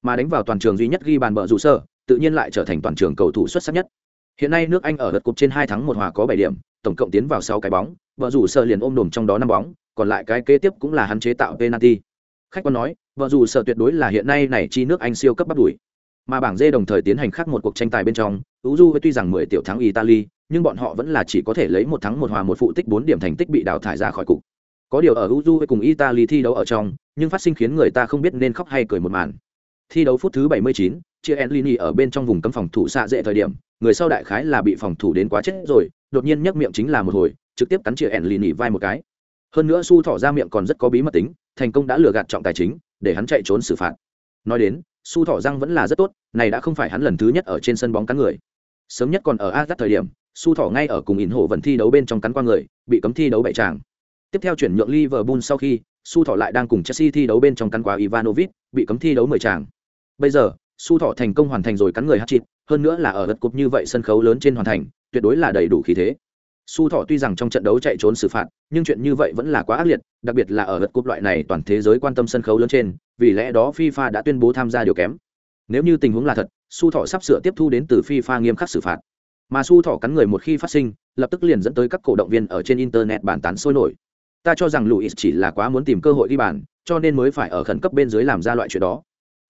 [SPEAKER 1] Mà đánh vào toàn trường duy nhất ghi bàn bờ rủ sở, tự nhiên lại trở thành toàn trường cầu thủ xuất sắc nhất. Hiện nay nước Anh ở lượt cục trên 2 thắng 1 hòa có 7 điểm, tổng cộng tiến vào 6 cái bóng, vợ rủ sở liền ôm đồm trong đó 5 bóng, còn lại cái kế tiếp cũng là hắn chế tạo penalty. Khách quan nói, vợ rủ sở tuyệt đối là hiện nay này chi nước Anh siêu cấp bắt đuổi. Mà bảng D đồng thời tiến hành khác một cuộc tranh tài bên trong, Uju tuy rằng 10 tiểu thắng Italy, nhưng bọn họ vẫn là chỉ có thể lấy một thắng một hòa một phụ tích 4 điểm thành tích bị đào thải ra khỏi cục. Có điều ở Uju cùng Italy thi đấu ở trong, nhưng phát sinh khiến người ta không biết nên khóc hay cười một màn. Thi đấu phút thứ 79, chia Enlini ở bên trong vùng cấm phòng thủ xạ dễ thời điểm, người sau đại khái là bị phòng thủ đến quá chết rồi, đột nhiên nhấc miệng chính là một hồi, trực tiếp cắn chia Enlini vai một cái. Hơn nữa su thỏ ra miệng còn rất có bí mật tính, thành công đã lừa gạt trọng tài chính, để hắn chạy trốn xử phạt. Nói đến, su thỏ răng vẫn là rất tốt, này đã không phải hắn lần thứ nhất ở trên sân bóng cắn người. Sớm nhất còn ở Azat thời điểm, su thỏ ngay ở cùng ỉn hổ vẫn thi đấu bên trong cắn qua người, bị cấm thi đấu bảy tràng. Tiếp theo chuyển nhượng Liverpool sau khi, su thỏ lại đang cùng Chelsea thi đấu bên trong cắn quá Ivanovic, bị cấm thi đấu mười tràng. Bây giờ, su thọ thành công hoàn thành rồi cắn người hát chịt hơn nữa là ở đất cục như vậy sân khấu lớn trên hoàn thành tuyệt đối là đầy đủ khí thế. Su thọ tuy rằng trong trận đấu chạy trốn xử phạt nhưng chuyện như vậy vẫn là quá ác liệt đặc biệt là ở lượt cúp loại này toàn thế giới quan tâm sân khấu lớn trên vì lẽ đó fifa đã tuyên bố tham gia điều kém. Nếu như tình huống là thật su thọ sắp sửa tiếp thu đến từ fifa nghiêm khắc xử phạt. Mà su thọ cắn người một khi phát sinh lập tức liền dẫn tới các cổ động viên ở trên internet bàn tán sôi nổi ta cho rằng luis chỉ là quá muốn tìm cơ hội ghi bàn, cho nên mới phải ở khẩn cấp bên dưới làm ra loại chuyện đó.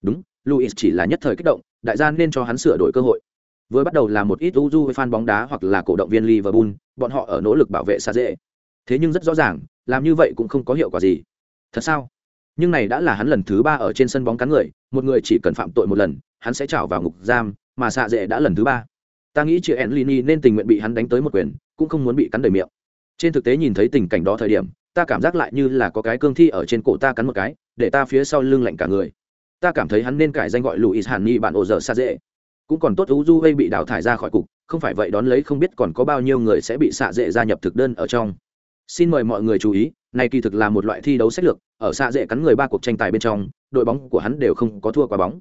[SPEAKER 1] Đúng luis chỉ là nhất thời kích động, đại gia nên cho hắn sửa đổi cơ hội. Vừa bắt đầu là một ít uju với fan bóng đá hoặc là cổ động viên liverpool, bọn họ ở nỗ lực bảo vệ xa dễ thế nhưng rất rõ ràng, làm như vậy cũng không có hiệu quả gì. Thật sao? Nhưng này đã là hắn lần thứ ba ở trên sân bóng cắn người, một người chỉ cần phạm tội một lần, hắn sẽ trào vào ngục giam, mà xạ dễ đã lần thứ ba. Ta nghĩ chị enlini nên tình nguyện bị hắn đánh tới một quyền, cũng không muốn bị cắn đầy miệng. Trên thực tế nhìn thấy tình cảnh đó thời điểm ta cảm giác lại như là có cái cương thi ở trên cổ ta cắn một cái, để ta phía sau lưng lạnh cả người. Ta cảm thấy hắn nên cải danh gọi luis hàn ni bạn ổ dở xa dễ. Cũng còn tốt u du hay bị đào thải ra khỏi cục, không phải vậy đón lấy không biết còn có bao nhiêu người sẽ bị xạ dễ gia nhập thực đơn ở trong. Xin mời mọi người chú ý, này kỳ thực là một loại thi đấu sách lược, ở xạ dễ cắn người ba cuộc tranh tài bên trong, đội bóng của hắn đều không có thua quả bóng.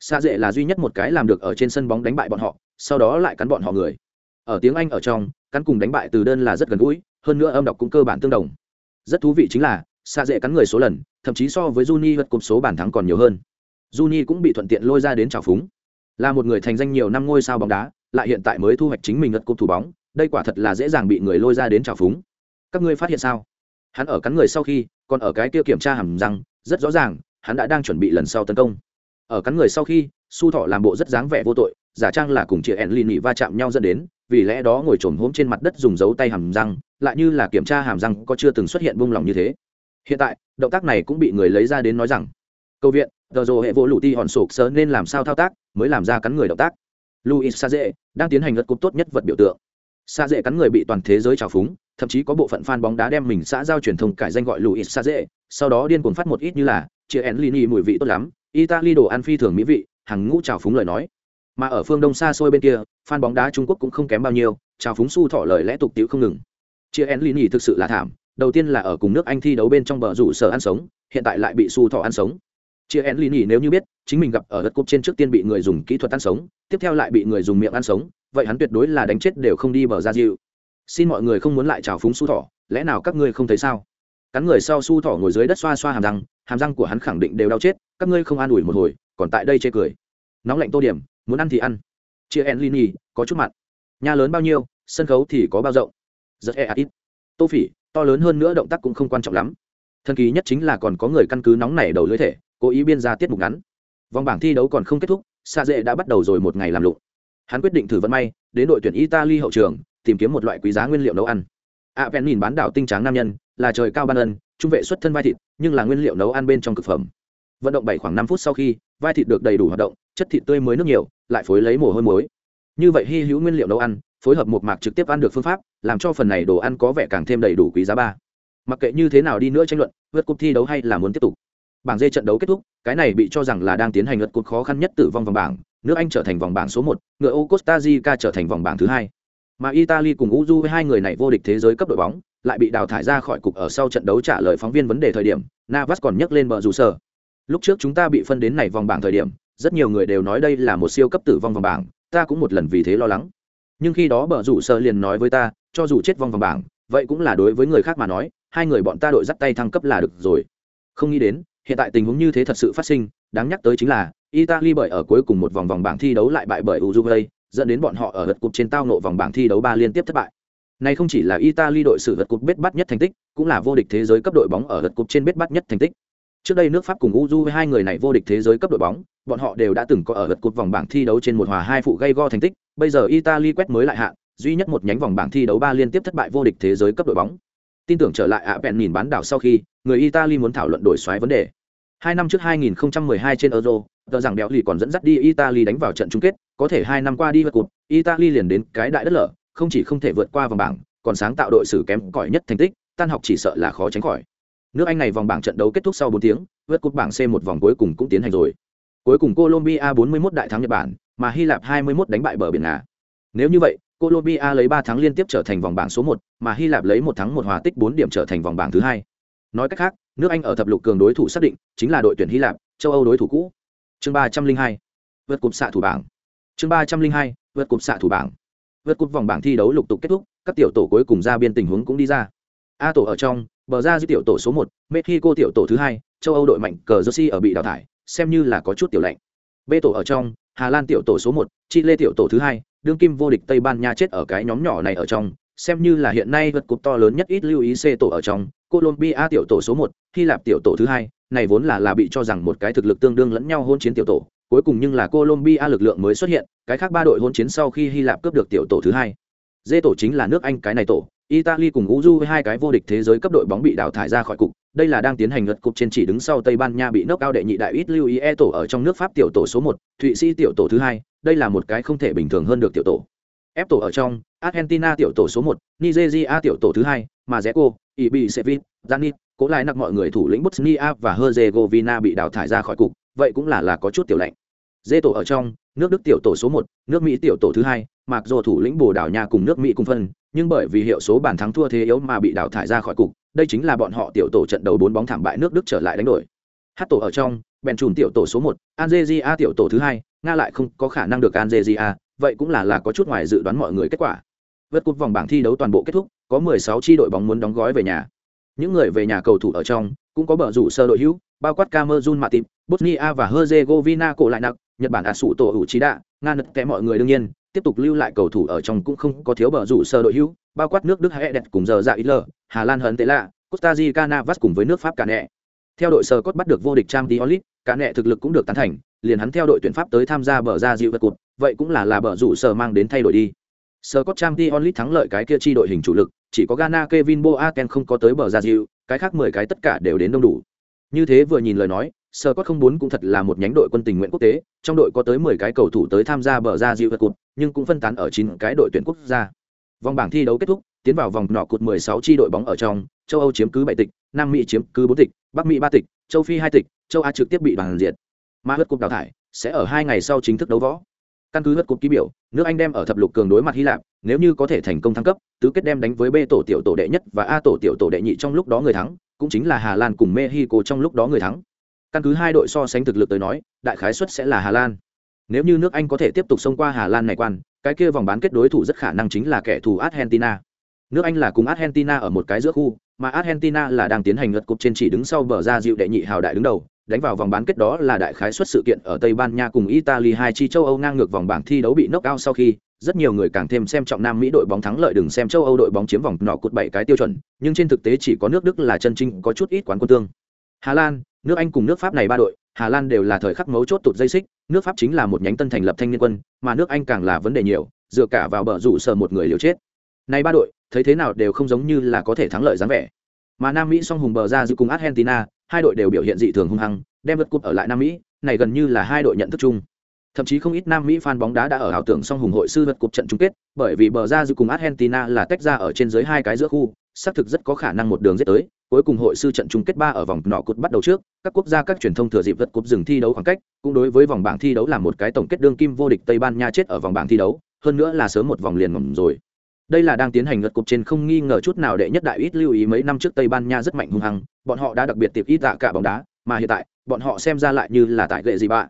[SPEAKER 1] Xạ dễ là duy nhất một cái làm được ở trên sân bóng đánh bại bọn họ, sau đó lại cắn bọn họ người. Ở tiếng anh ở trong, cắn cùng đánh bại từ đơn là rất gần gũi, hơn nữa âm đọc cũng cơ bản tương đồng rất thú vị chính là xạ dễ cắn người số lần, thậm chí so với Juni vượt cột số bàn thắng còn nhiều hơn. Juni cũng bị thuận tiện lôi ra đến trào phúng. Là một người thành danh nhiều năm ngôi sao bóng đá, lại hiện tại mới thu hoạch chính mình ngất cột thủ bóng, đây quả thật là dễ dàng bị người lôi ra đến trào phúng. Các ngươi phát hiện sao? Hắn ở cắn người sau khi, còn ở cái kia kiểm tra hàm răng, rất rõ ràng, hắn đã đang chuẩn bị lần sau tấn công. Ở cắn người sau khi, su thọ làm bộ rất dáng vẻ vô tội giả trang là cùng chị ẻn lì nị va chạm nhau dẫn đến, vì lẽ đó ngồi trồm hốm trên mặt đất dùng dấu tay hàm răng, lại như là kiểm tra hàm răng có chưa từng xuất hiện buông lỏng như thế. Hiện tại, động tác này cũng bị người lấy ra đến nói rằng, câu viện, tờ rồ hệ vỗ lụ ti hòn sụp sớ nên làm sao thao tác, mới làm ra cắn người động tác. Luis sa dễ đang tiến hành gật cúp tốt nhất vật biểu tượng. Sa dễ cắn người bị toàn thế giới trào phúng, thậm chí có bộ phận fan bóng đá đem mình xã giao truyền thông cải danh gọi luis sa dễ sau đó điên cuồng phát một ít như là chia en lini mùi vị tốt lắm, italy đồ ăn phi thường mỹ vị, hàng ngũ trào phúng lời nói mà ở phương đông xa xôi bên kia, fan bóng đá trung quốc cũng không kém bao nhiêu, chào phúng su thọ lời lẽ tục tiễu không ngừng. Chia en lini thực sự là thảm, đầu tiên là ở cùng nước anh thi đấu bên trong bờ rủ sở ăn sống, hiện tại lại bị su thọ ăn sống. Chia en lini nếu như biết, chính mình gặp ở đất cúp trên trước tiên bị người dùng kỹ thuật ăn sống, tiếp theo lại bị người dùng miệng ăn sống, vậy hắn tuyệt đối là đánh chết đều không đi bờ ra dịu xin mọi người không muốn lại trào phúng su thọ, lẽ nào các ngươi không thấy sao? Cắn người sau su thọ ngồi dưới đất xoa xoa hàm răng hàm răng của hắn khẳng định đều đau chết, các ngươi không an ủi một hồi, còn tại đây chê cười. Nóng lạnh tô điểm muốn ăn thì ăn. Chia en lini, có chút mặn. Nhà lớn bao nhiêu, sân khấu thì có bao rộng. Rất e ít. Tô phỉ, to lớn hơn nữa động tác cũng không quan trọng lắm. Thần kỳ nhất chính là còn có người căn cứ nóng nảy đầu lưới thể, cố ý biên ra tiết mục ngắn. Vòng bảng thi đấu còn không kết thúc xa dễ đã bắt đầu rồi một ngày làm lụng. Hắn quyết định thử vận may, đến đội tuyển italy hậu trường, tìm kiếm một loại quý giá nguyên liệu nấu ăn. A pen nhìn bán đảo tinh tráng nam nhân, là trời cao ban ân, trung vệ xuất thân vai thịt, nhưng là nguyên liệu nấu ăn bên trong thực phẩm. Vận động bảy khoảng năm phút sau khi, vai thịt được đầy đủ hoạt động, chất thịt tươi mới nước nhiều lại phối lấy mồ hôi muối. Như vậy hy hữu nguyên liệu nấu ăn, phối hợp một mạc trực tiếp ăn được phương pháp, làm cho phần này đồ ăn có vẻ càng thêm đầy đủ quý giá ba. Mặc kệ như thế nào đi nữa tranh luận, vượt cúp thi đấu hay là muốn tiếp tục. Bảng dê trận đấu kết thúc, cái này bị cho rằng là đang tiến hành lượt cúp khó khăn nhất tử vong vòng bảng, nước anh trở thành vòng bảng số một, ngựa ô costa rica trở thành vòng bảng thứ hai. Mà italy cùng uzu với hai người này vô địch thế giới cấp đội bóng, lại bị đào thải ra khỏi cục ở sau trận đấu trả lời phóng viên vấn đề thời điểm, navas còn nhắc lên bờ rủ sở. Lúc trước chúng ta bị phân đến này vòng bảng thời điểm rất nhiều người đều nói đây là một siêu cấp tử vong vòng bảng, ta cũng một lần vì thế lo lắng. Nhưng khi đó bờ rủ sợ liền nói với ta, cho dù chết vòng vòng bảng, vậy cũng là đối với người khác mà nói, hai người bọn ta đội dắt tay thăng cấp là được rồi. Không nghĩ đến, hiện tại tình huống như thế thật sự phát sinh, đáng nhắc tới chính là, italy bởi ở cuối cùng một vòng vòng bảng thi đấu lại bại bởi uruguay, dẫn đến bọn họ ở vật cục trên tao nộ vòng bảng thi đấu ba liên tiếp thất bại. Này không chỉ là italy đội sự vật cục bết bắt nhất thành tích, cũng là vô địch thế giới cấp đội bóng ở vật cục trên bết bắt nhất thành tích trước đây nước pháp cùng uju hai người này vô địch thế giới cấp đội bóng bọn họ đều đã từng có ở lượt cột vòng bảng thi đấu trên một hòa hai phụ gây go thành tích. Bây giờ italy quét mới lại hạn duy nhất một nhánh vòng bảng thi đấu ba liên tiếp thất bại vô địch thế giới cấp đội bóng. Tin tưởng trở lại ạ bèn nhìn bán đảo sau khi người italy muốn thảo luận đổi xoáy vấn đề. Hai năm trước 2012 trên euro tờ rằng béo lì còn dẫn dắt đi italy đánh vào trận chung kết có thể hai năm qua đi vượt cột, italy liền đến cái đại đất lở không chỉ không thể vượt qua vòng bảng còn sáng tạo đội xử kém cỏi nhất thành tích tan học chỉ sợ là khó tránh khỏi nước anh này vòng bảng trận đấu kết thúc sau 4 tiếng vượt cột bảng c một vòng cuối cùng cũng tiến hành rồi. Cuối cùng colombia 41 đại thắng nhật bản mà hy lạp 21 đánh bại bờ biển Nga. nếu như vậy colombia lấy 3 thắng liên tiếp trở thành vòng bảng số 1, mà hy lạp lấy một thắng một hòa tích 4 điểm trở thành vòng bảng thứ hai. Nói cách khác nước anh ở thập lục cường đối thủ xác định chính là đội tuyển hy lạp châu âu đối thủ cũ. Chương 302 vượt cột xạ thủ bảng. Chương 302 vượt cột xạ thủ bảng. Vượt cúp vòng bảng thi đấu lục tục kết thúc các tiểu tổ cuối cùng ra biên tình huống cũng đi ra a tổ ở trong, bờ ra dư tiểu tổ số một, mexico tiểu tổ thứ hai, châu âu đội mạnh cờ jersey ở bị đào thải, xem như là có chút tiểu lạnh. B tổ ở trong, hà lan tiểu tổ số một, chile tiểu tổ thứ hai, đương kim vô địch tây ban nha chết ở cái nhóm nhỏ này ở trong, xem như là hiện nay vượt cục to lớn nhất ít lưu ý c tổ ở trong, colombia tiểu tổ số một, hy lạp tiểu tổ thứ hai, này vốn là là bị cho rằng một cái thực lực tương đương lẫn nhau hôn chiến tiểu tổ, cuối cùng nhưng là colombia lực lượng mới xuất hiện, cái khác ba đội hôn chiến sau khi hy lạp cướp được tiểu tổ thứ hai. D tổ chính là nước anh cái này tổ italy cùng uju với hai cái vô địch thế giới cấp đội bóng bị đào thải ra khỏi cục. Đây là đang tiến hành lượt cục trên chỉ đứng sau tây ban nha bị nốc cao đệ nhị đại ít lưu ý e tổ ở trong nước pháp tiểu tổ số một, thụy sĩ tiểu tổ thứ hai. Đây là một cái không thể bình thường hơn được tiểu tổ. F tổ ở trong, argentina tiểu tổ số một, nigeria tiểu tổ thứ hai mà ibi sevit zanit cố lại nặng mọi người thủ lĩnh bosnia và herzegovina bị đào thải ra khỏi cục. Vậy cũng là là có chút tiểu lệnh D tổ ở trong, nước đức tiểu tổ số một, nước mỹ tiểu tổ thứ hai, mặc dù thủ lĩnh bồ Đào nha cùng nước mỹ cùng phân nhưng bởi vì hiệu số bàn thắng thua thế yếu mà bị đào thải ra khỏi cục đây chính là bọn họ tiểu tổ trận đầu bốn bóng thảm bại nước đức trở lại đánh đổi. Hát tổ ở trong bèn chùn tiểu tổ số một algeria tiểu tổ thứ hai nga lại không có khả năng được algeria vậy cũng là là có chút ngoài dự đoán mọi người kết quả. Vượt cúp vòng bảng thi đấu toàn bộ kết thúc có 16 chi đội bóng muốn đóng gói về nhà. Những người về nhà cầu thủ ở trong cũng có bờ rủ sơ đội hữu bao quát Cameroon Matip, Bosnia và Herzegovina cổ lại nặng, Nhật Bản Asu tổ hữu trí đạ, Nga nực kẻ mọi người đương nhiên, tiếp tục lưu lại cầu thủ ở trong cũng không có thiếu bờ rủ sơ đội hữu, bao quát nước Đức hay đẹp cùng giờ dạ ít lờ, Hà Lan hấn tệ lạ, Costa Rica Navas cùng với nước Pháp cả nẹ. Theo đội sơ cốt bắt được vô địch Trang Diolit cả nẹ thực lực cũng được tán thành, liền hắn theo đội tuyển Pháp tới tham gia bờ ra dịu vật cột, vậy cũng là là bờ rủ sơ mang đến thay đổi đi. Sơ cốt Trang Diolit thắng lợi cái kia chi đội hình chủ lực, chỉ có Ghana Kevin Boateng không có tới bờ ra dịu, cái khác mười cái tất cả đều đến đông đủ. Như thế vừa nhìn lời nói, Sơ Cốt không bốn cũng thật là một nhánh đội quân tình nguyện quốc tế, trong đội có tới mười cái cầu thủ tới tham gia bờ ra dịu vật cụt nhưng cũng phân tán ở chín cái đội tuyển quốc gia. Vòng bảng thi đấu kết thúc, tiến vào vòng nọ cụt 16 chi đội bóng ở trong, châu Âu chiếm cứ bảy tịch, Nam Mỹ chiếm cứ 4 tịch, Bắc Mỹ 3 tịch, châu Phi 2 tịch, châu Á trực tiếp bị bằng diệt. Mà hất cúp đào thải sẽ ở hai ngày sau chính thức đấu võ. Căn cứ hất cúp ký biểu, nước Anh đem ở thập lục cường đối mặt Hy Lạp, nếu như có thể thành công thăng cấp, tứ kết đem đánh với B tổ tiểu tổ đệ nhất và A tổ tiểu tổ đệ nhị trong lúc đó người thắng, cũng chính là Hà Lan cùng Mexico trong lúc đó người thắng. Căn cứ hai đội so sánh thực lực tới nói, đại khái suất sẽ là Hà Lan. Nếu như nước Anh có thể tiếp tục xông qua Hà Lan này quan, cái kia vòng bán kết đối thủ rất khả năng chính là kẻ thù Argentina. Nước Anh là cùng Argentina ở một cái giữa khu, mà Argentina là đang tiến hành lượt cục trên chỉ đứng sau bờ ra dịu đệ nhị hào đại đứng đầu, đánh vào vòng bán kết đó là đại khái suất sự kiện ở Tây Ban Nha cùng Italy hai chi châu Âu ngang ngược vòng bảng thi đấu bị knock out sau khi, rất nhiều người càng thêm xem trọng Nam Mỹ đội bóng thắng lợi đừng xem châu Âu đội bóng chiếm vòng nọ cột bảy cái tiêu chuẩn, nhưng trên thực tế chỉ có nước Đức là chân chính có chút ít quán quân tương. Hà Lan, nước Anh cùng nước Pháp này ba đội, Hà Lan đều là thời khắc mấu chốt tụt dây xích, nước Pháp chính là một nhánh tân thành lập thanh niên quân, mà nước Anh càng là vấn đề nhiều, dựa cả vào bờ rủ sợ một người liều chết. Này ba đội, thấy thế nào đều không giống như là có thể thắng lợi dáng vẻ. Mà Nam Mỹ song hùng bờ ra giữ cùng Argentina, hai đội đều biểu hiện dị thường hung hăng, đem vật cúp ở lại Nam Mỹ, này gần như là hai đội nhận thức chung. Thậm chí không ít Nam Mỹ fan bóng đá đã ở ảo tưởng song hùng hội sư vật cúp trận chung kết, bởi vì bờ ra giữ cùng Argentina là tách ra ở trên dưới hai cái giữa khu, xác thực rất có khả năng một đường giết tới, cuối cùng hội sư trận chung kết ba ở vòng nọ cút bắt đầu trước, các quốc gia các truyền thông thừa dịp vượt cúp dừng thi đấu khoảng cách, cũng đối với vòng bảng thi đấu làm một cái tổng kết đương kim vô địch Tây Ban Nha chết ở vòng bảng thi đấu, hơn nữa là sớm một vòng liền ngầm rồi. Đây là đang tiến hành ngật cục trên không nghi ngờ chút nào đệ nhất đại ít lưu ý mấy năm trước tây ban nha rất mạnh hung hăng bọn họ đã đặc biệt tiệp ít tạ cả bóng đá mà hiện tại bọn họ xem ra lại như là tại gệ gì bạn.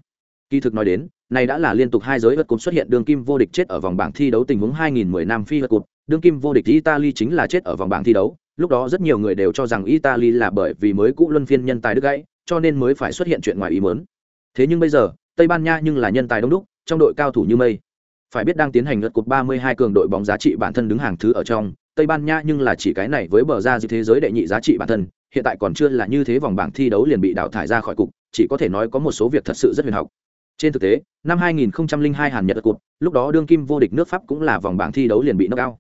[SPEAKER 1] Kỳ thực nói đến này đã là liên tục hai giới vật cục xuất hiện đương kim vô địch chết ở vòng bảng thi đấu tình huống 2010 năm phi vật cục đương kim vô địch italy chính là chết ở vòng bảng thi đấu lúc đó rất nhiều người đều cho rằng italy là bởi vì mới cũ luân phiên nhân tài đứt gãy cho nên mới phải xuất hiện chuyện ngoài ý muốn thế nhưng bây giờ tây ban nha nhưng là nhân tài đông đúc trong đội cao thủ như mây phải biết đang tiến hành lượt cột 32 cường đội bóng giá trị bản thân đứng hàng thứ ở trong, Tây Ban Nha nhưng là chỉ cái này với bờ ra dư thế giới đệ nhị giá trị bản thân, hiện tại còn chưa là như thế vòng bảng thi đấu liền bị đào thải ra khỏi cục, chỉ có thể nói có một số việc thật sự rất huyền học. Trên thực tế, năm 2002 Hàn Nhật cột, lúc đó đương kim vô địch nước Pháp cũng là vòng bảng thi đấu liền bị knock out.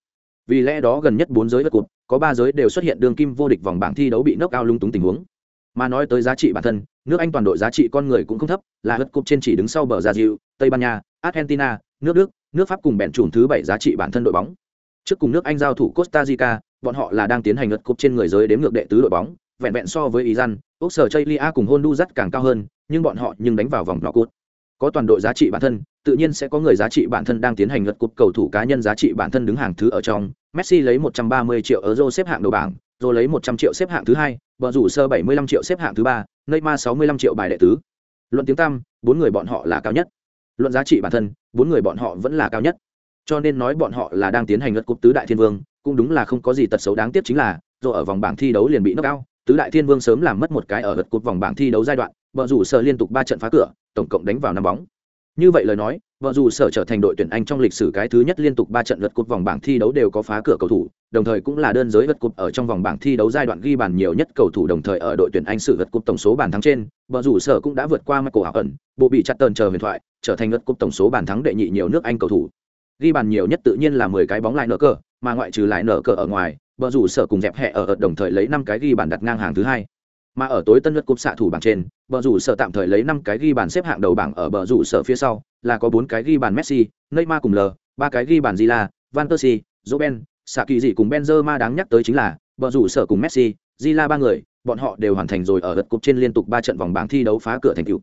[SPEAKER 1] Vì lẽ đó gần nhất bốn giới lượt cột, có ba giới đều xuất hiện đường kim vô địch vòng bảng thi đấu bị nốc cao lung túng tình huống. Mà nói tới giá trị bản thân, nước Anh toàn đội giá trị con người cũng không thấp, là lượt cục trên chỉ đứng sau bờ ra diệu Tây Ban Nha, Argentina, nước Đức, nước Pháp cùng bèn chùm thứ bảy giá trị bản thân đội bóng. Trước cùng nước Anh giao thủ Costa Rica, bọn họ là đang tiến hành lượt cục trên người giới đếm ngược đệ tứ đội bóng, vẹn vẹn so với Iran, Úc Sở Chaylia cùng Honduras càng cao hơn, nhưng bọn họ nhưng đánh vào vòng nọ cốt Có toàn đội giá trị bản thân, tự nhiên sẽ có người giá trị bản thân đang tiến hành lượt cục cầu thủ cá nhân giá trị bản thân đứng hàng thứ ở trong. Messi lấy 130 triệu euro xếp hạng đầu bảng, rồi lấy 100 triệu xếp hạng thứ hai, bờ rủ sơ 75 triệu xếp hạng thứ ba, Neymar 65 triệu bài đệ tứ. Luận tiếng tăm, bốn người bọn họ là cao nhất. Luận giá trị bản thân bốn người bọn họ vẫn là cao nhất. Cho nên nói bọn họ là đang tiến hành lượt cúp tứ đại thiên vương cũng đúng là không có gì tật xấu đáng tiếc chính là rồi ở vòng bảng thi đấu liền bị knock out. Tứ đại thiên vương sớm làm mất một cái ở lượt cúp vòng bảng thi đấu giai đoạn bờ rủ sơ liên tục ba trận phá cửa tổng cộng đánh vào năm bóng. Như vậy lời nói vợ dù sở trở thành đội tuyển anh trong lịch sử cái thứ nhất liên tục ba trận lượt cúp vòng bảng thi đấu đều có phá cửa cầu thủ, đồng thời cũng là đơn giới lượt cúp ở trong vòng bảng thi đấu giai đoạn ghi bàn nhiều nhất cầu thủ đồng thời ở đội tuyển anh sử lượt cúp tổng số bàn thắng trên. Vợ dù sở cũng đã vượt qua michael hảo ẩn bộ bị chặt tờn chờ huyền thoại, trở thành lượt cúp tổng số bàn thắng đệ nhị nhiều nước anh cầu thủ. Ghi bàn nhiều nhất tự nhiên là mười cái bóng lại nở cờ, mà ngoại trừ lại nở cờ ở ngoài, vợ dù sở cùng dẹp hẹ ở đồng thời lấy năm cái ghi bàn đặt ngang hàng thứ hai. Mà ở tối tân lượt cúp xạ thủ bảng trên bờ rủ sở tạm thời lấy năm cái ghi bàn xếp hạng đầu bảng ở bờ rủ sở phía sau là có bốn cái ghi bàn messi neymar cùng l ba cái ghi bàn zila van persie Robben, Saki kỳ cùng benzema đáng nhắc tới chính là bờ rủ sở cùng messi zila ba người bọn họ đều hoàn thành rồi ở lượt cúp trên liên tục ba trận vòng bảng thi đấu phá cửa thành tựu.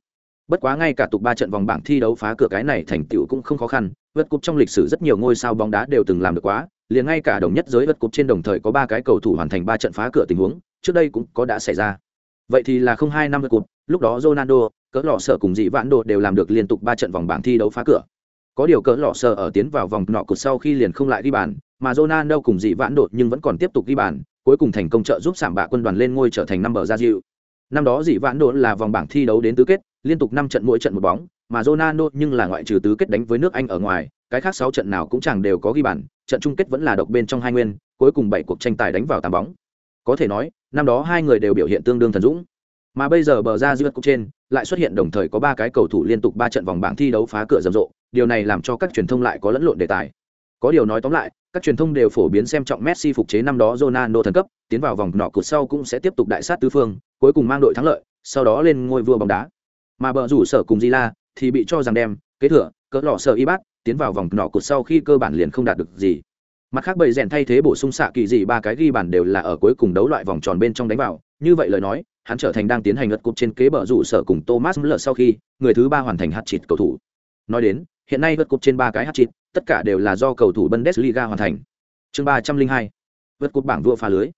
[SPEAKER 1] Bất quá ngay cả tục ba trận vòng bảng thi đấu phá cửa cái này thành tựu cũng không khó khăn vượt cúp trong lịch sử rất nhiều ngôi sao bóng đá đều từng làm được quá liền ngay cả đồng nhất giới vượt cúp trên đồng thời có ba cái cầu thủ hoàn thành ba trận phá cửa tình huống trước đây cũng có đã xảy ra vậy thì là không hai năm vượt cúp lúc đó ronaldo, cỡ lọ sở cùng dị vãn đồ đều làm được liên tục ba trận vòng bảng thi đấu phá cửa. Có điều cỡ lọ sở ở tiến vào vòng nọ cột sau khi liền không lại ghi bàn, mà ronaldo cùng dị vãn độ nhưng vẫn còn tiếp tục ghi bàn, cuối cùng thành công trợ giúp sảm bạ quân đoàn lên ngôi trở thành năm bờ ra dịu năm đó dị vãn độ là vòng bảng thi đấu đến tứ kết, liên tục năm trận mỗi trận một bóng, mà ronaldo nhưng là ngoại trừ tứ kết đánh với nước anh ở ngoài, cái khác sáu trận nào cũng chẳng đều có ghi bàn, trận chung kết vẫn là độc bên trong hai nguyên, cuối cùng bảy cuộc tranh tài đánh vào tám bóng có thể nói năm đó hai người đều biểu hiện tương đương thần dũng mà bây giờ bờ ra giữa cục trên lại xuất hiện đồng thời có ba cái cầu thủ liên tục ba trận vòng bảng thi đấu phá cửa rầm rộ điều này làm cho các truyền thông lại có lẫn lộn đề tài có điều nói tóm lại các truyền thông đều phổ biến xem trọng Messi phục chế năm đó Ronaldo thần cấp, tiến vào vòng nọ cột sau cũng sẽ tiếp tục đại sát tứ phương, cuối cùng mang đội thắng lợi, sau đó lên ngôi vua bóng đá. Mà bờ rủ sở cùng Zila thì bị cho rằng đem kế thừa, cỡ lọ sở bát tiến vào vòng nọ cột sau khi cơ bản liền không đạt được gì. Mặt khác bầy rèn thay thế bổ sung xạ kỳ gì ba cái ghi bàn đều là ở cuối cùng đấu loại vòng tròn bên trong đánh vào, như vậy lời nói, hắn trở thành đang tiến hành ngất cục trên kế bờ rủ sở cùng Thomas lở sau khi, người thứ ba hoàn thành hạt chịt cầu thủ. Nói đến, hiện nay vượt cục trên ba cái hạt chịt tất cả đều là do cầu thủ Bundesliga hoàn thành. Chương ba trăm linh hai vượt cục bảng vua phá lưới.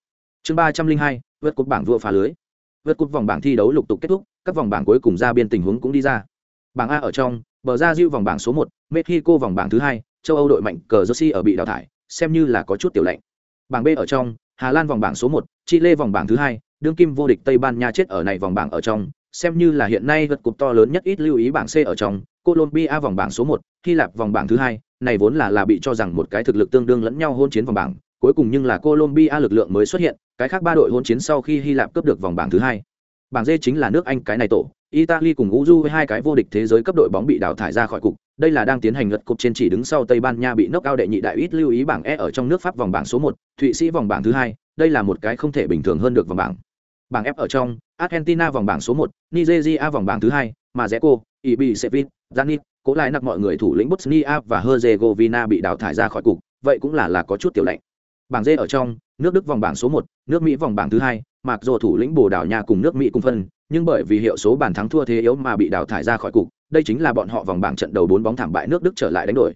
[SPEAKER 1] Chương ba trăm linh hai vượt cục bảng vua phá lưới. Vượt cục vòng bảng thi đấu lục tục kết thúc, các vòng bảng cuối cùng ra biên tình huống cũng đi ra. Bảng A ở trong, bờ ra diêu vòng bảng số một, Mexico vòng bảng thứ hai, châu Âu đội mạnh cờ Jersey ở bị đào thải, xem như là có chút tiểu lệnh. Bảng B ở trong, Hà Lan vòng bảng số một, Chile vòng bảng thứ hai, đương kim vô địch Tây Ban Nha chết ở này vòng bảng ở trong, xem như là hiện nay vật cục to lớn nhất ít lưu ý bảng C ở trong, Colombia vòng bảng số 1, Hy Lạp vòng bảng thứ hai, này vốn là là bị cho rằng một cái thực lực tương đương lẫn nhau hôn chiến vòng bảng, cuối cùng nhưng là Colombia lực lượng mới xuất hiện, cái khác ba đội hôn chiến sau khi Hy Lạp cướp được vòng bảng thứ hai. Bảng D chính là nước Anh cái này tổ, Italy cùng Uju với hai cái vô địch thế giới cấp đội bóng bị đào thải ra khỏi cục, đây là đang tiến hành lật cục trên chỉ đứng sau Tây Ban Nha bị knock out đệ nhị đại ít lưu ý bảng E ở trong nước Pháp vòng bảng số 1, Thụy Sĩ vòng bảng thứ hai, đây là một cái không thể bình thường hơn được vòng bảng. Bảng F ở trong, Argentina vòng bảng số 1, Nigeria vòng bảng thứ hai, mà Zeco, Ibisevic, Zanit, cố lại nặc mọi người thủ lĩnh Bosnia và Herzegovina bị đào thải ra khỏi cục, vậy cũng là là có chút tiểu lệnh. Bảng D ở trong, nước Đức vòng bảng số 1, nước Mỹ vòng bảng thứ hai, mặc dù thủ lĩnh Bồ Đào Nha cùng nước Mỹ cùng phân, nhưng bởi vì hiệu số bàn thắng thua thế yếu mà bị đào thải ra khỏi cục, đây chính là bọn họ vòng bảng trận đầu bốn bóng thảm bại nước Đức trở lại đánh đổi.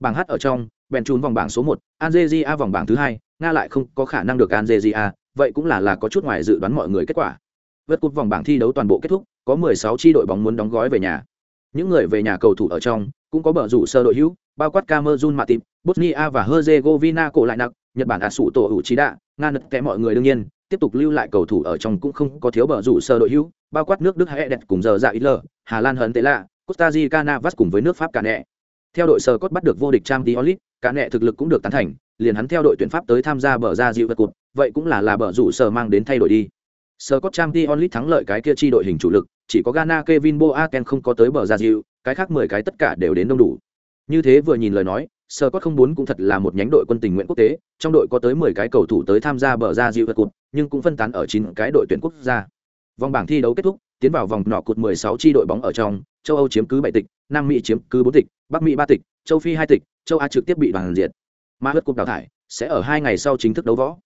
[SPEAKER 1] Bảng H ở trong, Benchun vòng bảng số một, Algeria vòng bảng thứ hai, Nga lại không có khả năng được Algeria, vậy cũng là là có chút ngoài dự đoán mọi người kết quả. Vượt cúp vòng bảng thi đấu toàn bộ kết thúc, có 16 chi đội bóng muốn đóng gói về nhà. Những người về nhà cầu thủ ở trong, cũng có bờ rủ sơ đội hữu, bao quát Cameroon Matip, Bosnia và Herzegovina cổ lại nặng, Nhật Bản Asu tổ hữu trí đạ, Nga nật kẽ mọi người đương nhiên, tiếp tục lưu lại cầu thủ ở trong cũng không có thiếu bờ rủ sơ đội hữu, bao quát nước Đức Haedet cùng giờ dạ Hitler, Hà Lan hấn tế lạ, Costa Rica Navas cùng với nước Pháp cả nẹ. Theo đội sờ cốt bắt được vô địch Trang Diolit, cả nẹ thực lực cũng được tán thành, liền hắn theo đội tuyển Pháp tới tham gia bờ ra dịu vật cột, vậy cũng là là bờ rủ sờ mang đến thay đổi đi. Sờ cốt Trang Diolit thắng lợi cái kia chi đội hình chủ lực, chỉ có Ghana Kevin Boateng không có tới bờ ra dịu, cái khác 10 cái tất cả đều đến đông đủ. Như thế vừa nhìn lời nói, Scott không muốn cũng thật là một nhánh đội quân tình nguyện quốc tế, trong đội có tới 10 cái cầu thủ tới tham gia bờ ra dịu vật cột, nhưng cũng phân tán ở 9 cái đội tuyển quốc gia. Vòng bảng thi đấu kết thúc, tiến vào vòng nọ cột 16 chi đội bóng ở trong, châu Âu chiếm cứ 7 tịch, Nam Mỹ chiếm cứ 4 tịch, Bắc Mỹ 3 tịch, châu Phi 2 tịch, châu Á trực tiếp bị đoàn diệt. Mà hất cúp đào thải sẽ ở 2 ngày sau chính thức đấu võ.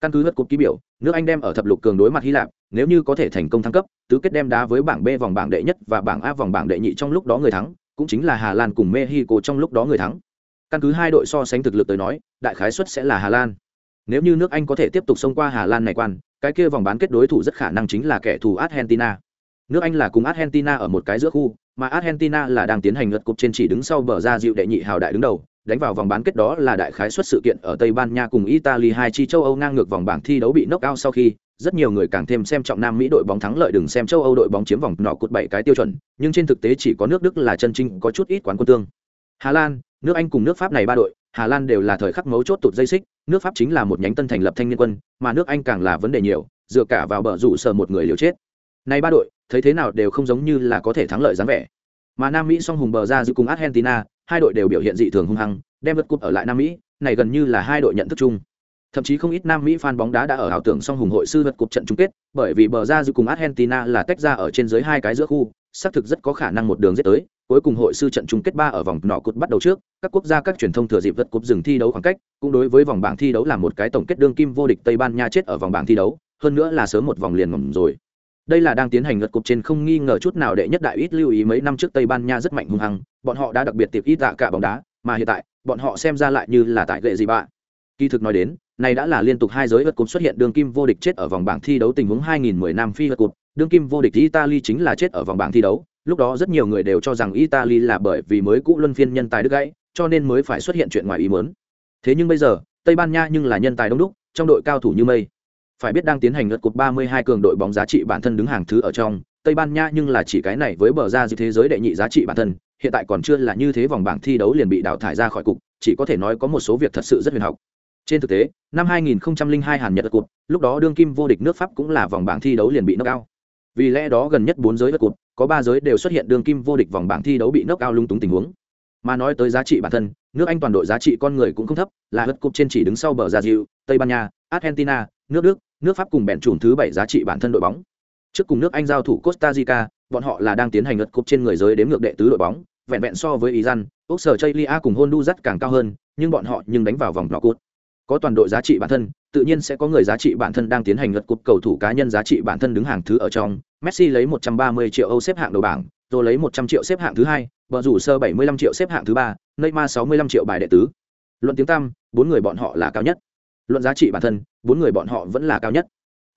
[SPEAKER 1] Căn cứ hất cúp ký biểu, nước Anh đem ở thập lục cường đối mặt Hy Lạp, nếu như có thể thành công thăng cấp, tứ kết đem đá với bảng B vòng bảng đệ nhất và bảng A vòng bảng đệ nhị trong lúc đó người thắng, cũng chính là Hà Lan cùng Mexico trong lúc đó người thắng. Căn cứ hai đội so sánh thực lực tới nói, đại khái suất sẽ là Hà Lan. Nếu như nước Anh có thể tiếp tục xông qua Hà Lan này quan, cái kia vòng bán kết đối thủ rất khả năng chính là kẻ thù Argentina. Nước Anh là cùng Argentina ở một cái giữa khu, mà Argentina là đang tiến hành lượt cục trên chỉ đứng sau bờ ra dịu đệ nhị hào đại đứng đầu, đánh vào vòng bán kết đó là đại khái xuất sự kiện ở Tây Ban Nha cùng Italy hai chi châu Âu ngang ngược vòng bảng thi đấu bị knock out sau khi, rất nhiều người càng thêm xem trọng Nam Mỹ đội bóng thắng lợi đừng xem châu Âu đội bóng chiếm vòng nọ cột bảy cái tiêu chuẩn, nhưng trên thực tế chỉ có nước Đức là chân chính có chút ít quán quân tương. Hà Lan, nước Anh cùng nước Pháp này ba đội, Hà Lan đều là thời khắc mấu chốt tụt dây xích, nước Pháp chính là một nhánh tân thành lập thanh niên quân, mà nước Anh càng là vấn đề nhiều, dựa cả vào bờ rủ sợ một người liều chết. Này ba đội, thấy thế nào đều không giống như là có thể thắng lợi dáng vẻ. Mà Nam Mỹ song hùng bờ ra giữ cùng Argentina, hai đội đều biểu hiện dị thường hung hăng, đem vượt cúp ở lại Nam Mỹ, này gần như là hai đội nhận thức chung. Thậm chí không ít Nam Mỹ fan bóng đá đã ở ảo tưởng song hùng hội sư vượt cúp trận chung kết, bởi vì bờ ra giữ cùng Argentina là tách ra ở trên dưới hai cái giữa khu, xác thực rất có khả năng một đường giết tới, cuối cùng hội sư trận chung kết ba ở vòng nọ cút bắt đầu trước, các quốc gia các truyền thông thừa dịp vượt cúp dừng thi đấu khoảng cách, cũng đối với vòng bảng thi đấu là một cái tổng kết đương kim vô địch Tây Ban Nha chết ở vòng bảng thi đấu, hơn nữa là sớm một vòng liền ngầm rồi. Đây là đang tiến hành ngật cục trên không nghi ngờ chút nào đệ nhất đại ít lưu ý mấy năm trước Tây Ban Nha rất mạnh hung hăng, bọn họ đã đặc biệt tiệp ít tạ cả bóng đá, mà hiện tại, bọn họ xem ra lại như là tại lệ gì bạn. Kỳ thực nói đến, này đã là liên tục hai giới vật cục xuất hiện đương kim vô địch chết ở vòng bảng thi đấu tình huống 2010 Nam Phi vật cục, Đương kim vô địch Italy chính là chết ở vòng bảng thi đấu, lúc đó rất nhiều người đều cho rằng Italy là bởi vì mới cũ luân phiên nhân tài đứt gãy, cho nên mới phải xuất hiện chuyện ngoài ý muốn. Thế nhưng bây giờ, Tây Ban Nha nhưng là nhân tài đông đúc, trong đội cao thủ như mây. Phải biết đang tiến hành lượt cuộc 32 cường đội bóng giá trị bản thân đứng hàng thứ ở trong, Tây Ban Nha nhưng là chỉ cái này với bờ ra dư thế giới đệ nhị giá trị bản thân, hiện tại còn chưa là như thế vòng bảng thi đấu liền bị đào thải ra khỏi cục, chỉ có thể nói có một số việc thật sự rất huyền học. Trên thực tế, năm 2002 Hàn Nhật lượt lúc đó đương kim vô địch nước Pháp cũng là vòng bảng thi đấu liền bị knock out. Vì lẽ đó gần nhất bốn giới lượt cục, có ba giới đều xuất hiện đường kim vô địch vòng bảng thi đấu bị nốc cao lung túng tình huống. Mà nói tới giá trị bản thân, nước Anh toàn đội giá trị con người cũng không thấp, là lượt cục trên chỉ đứng sau bờ gia dịu, Tây Ban Nha, Argentina, nước Đức, nước Pháp cùng bèn trùn thứ bảy giá trị bản thân đội bóng. Trước cùng nước Anh giao thủ Costa Rica, bọn họ là đang tiến hành lượt cục trên người giới đếm ngược đệ tứ đội bóng, vẹn vẹn so với Iran, Úc Sở Chaylia cùng Honduras càng cao hơn, nhưng bọn họ nhưng đánh vào vòng knock-out. Có toàn đội giá trị bản thân, tự nhiên sẽ có người giá trị bản thân đang tiến hành lượt cục cầu thủ cá nhân giá trị bản thân đứng hàng thứ ở trong. Messi lấy 130 triệu Âu xếp hạng đầu bảng, rồi lấy 100 triệu xếp hạng thứ hai, bờ rủ sơ 75 triệu xếp hạng thứ ba, Neymar 65 triệu bài đệ tứ. Luận tiếng tăm, bốn người bọn họ là cao nhất. Luận giá trị bản thân, bốn người bọn họ vẫn là cao nhất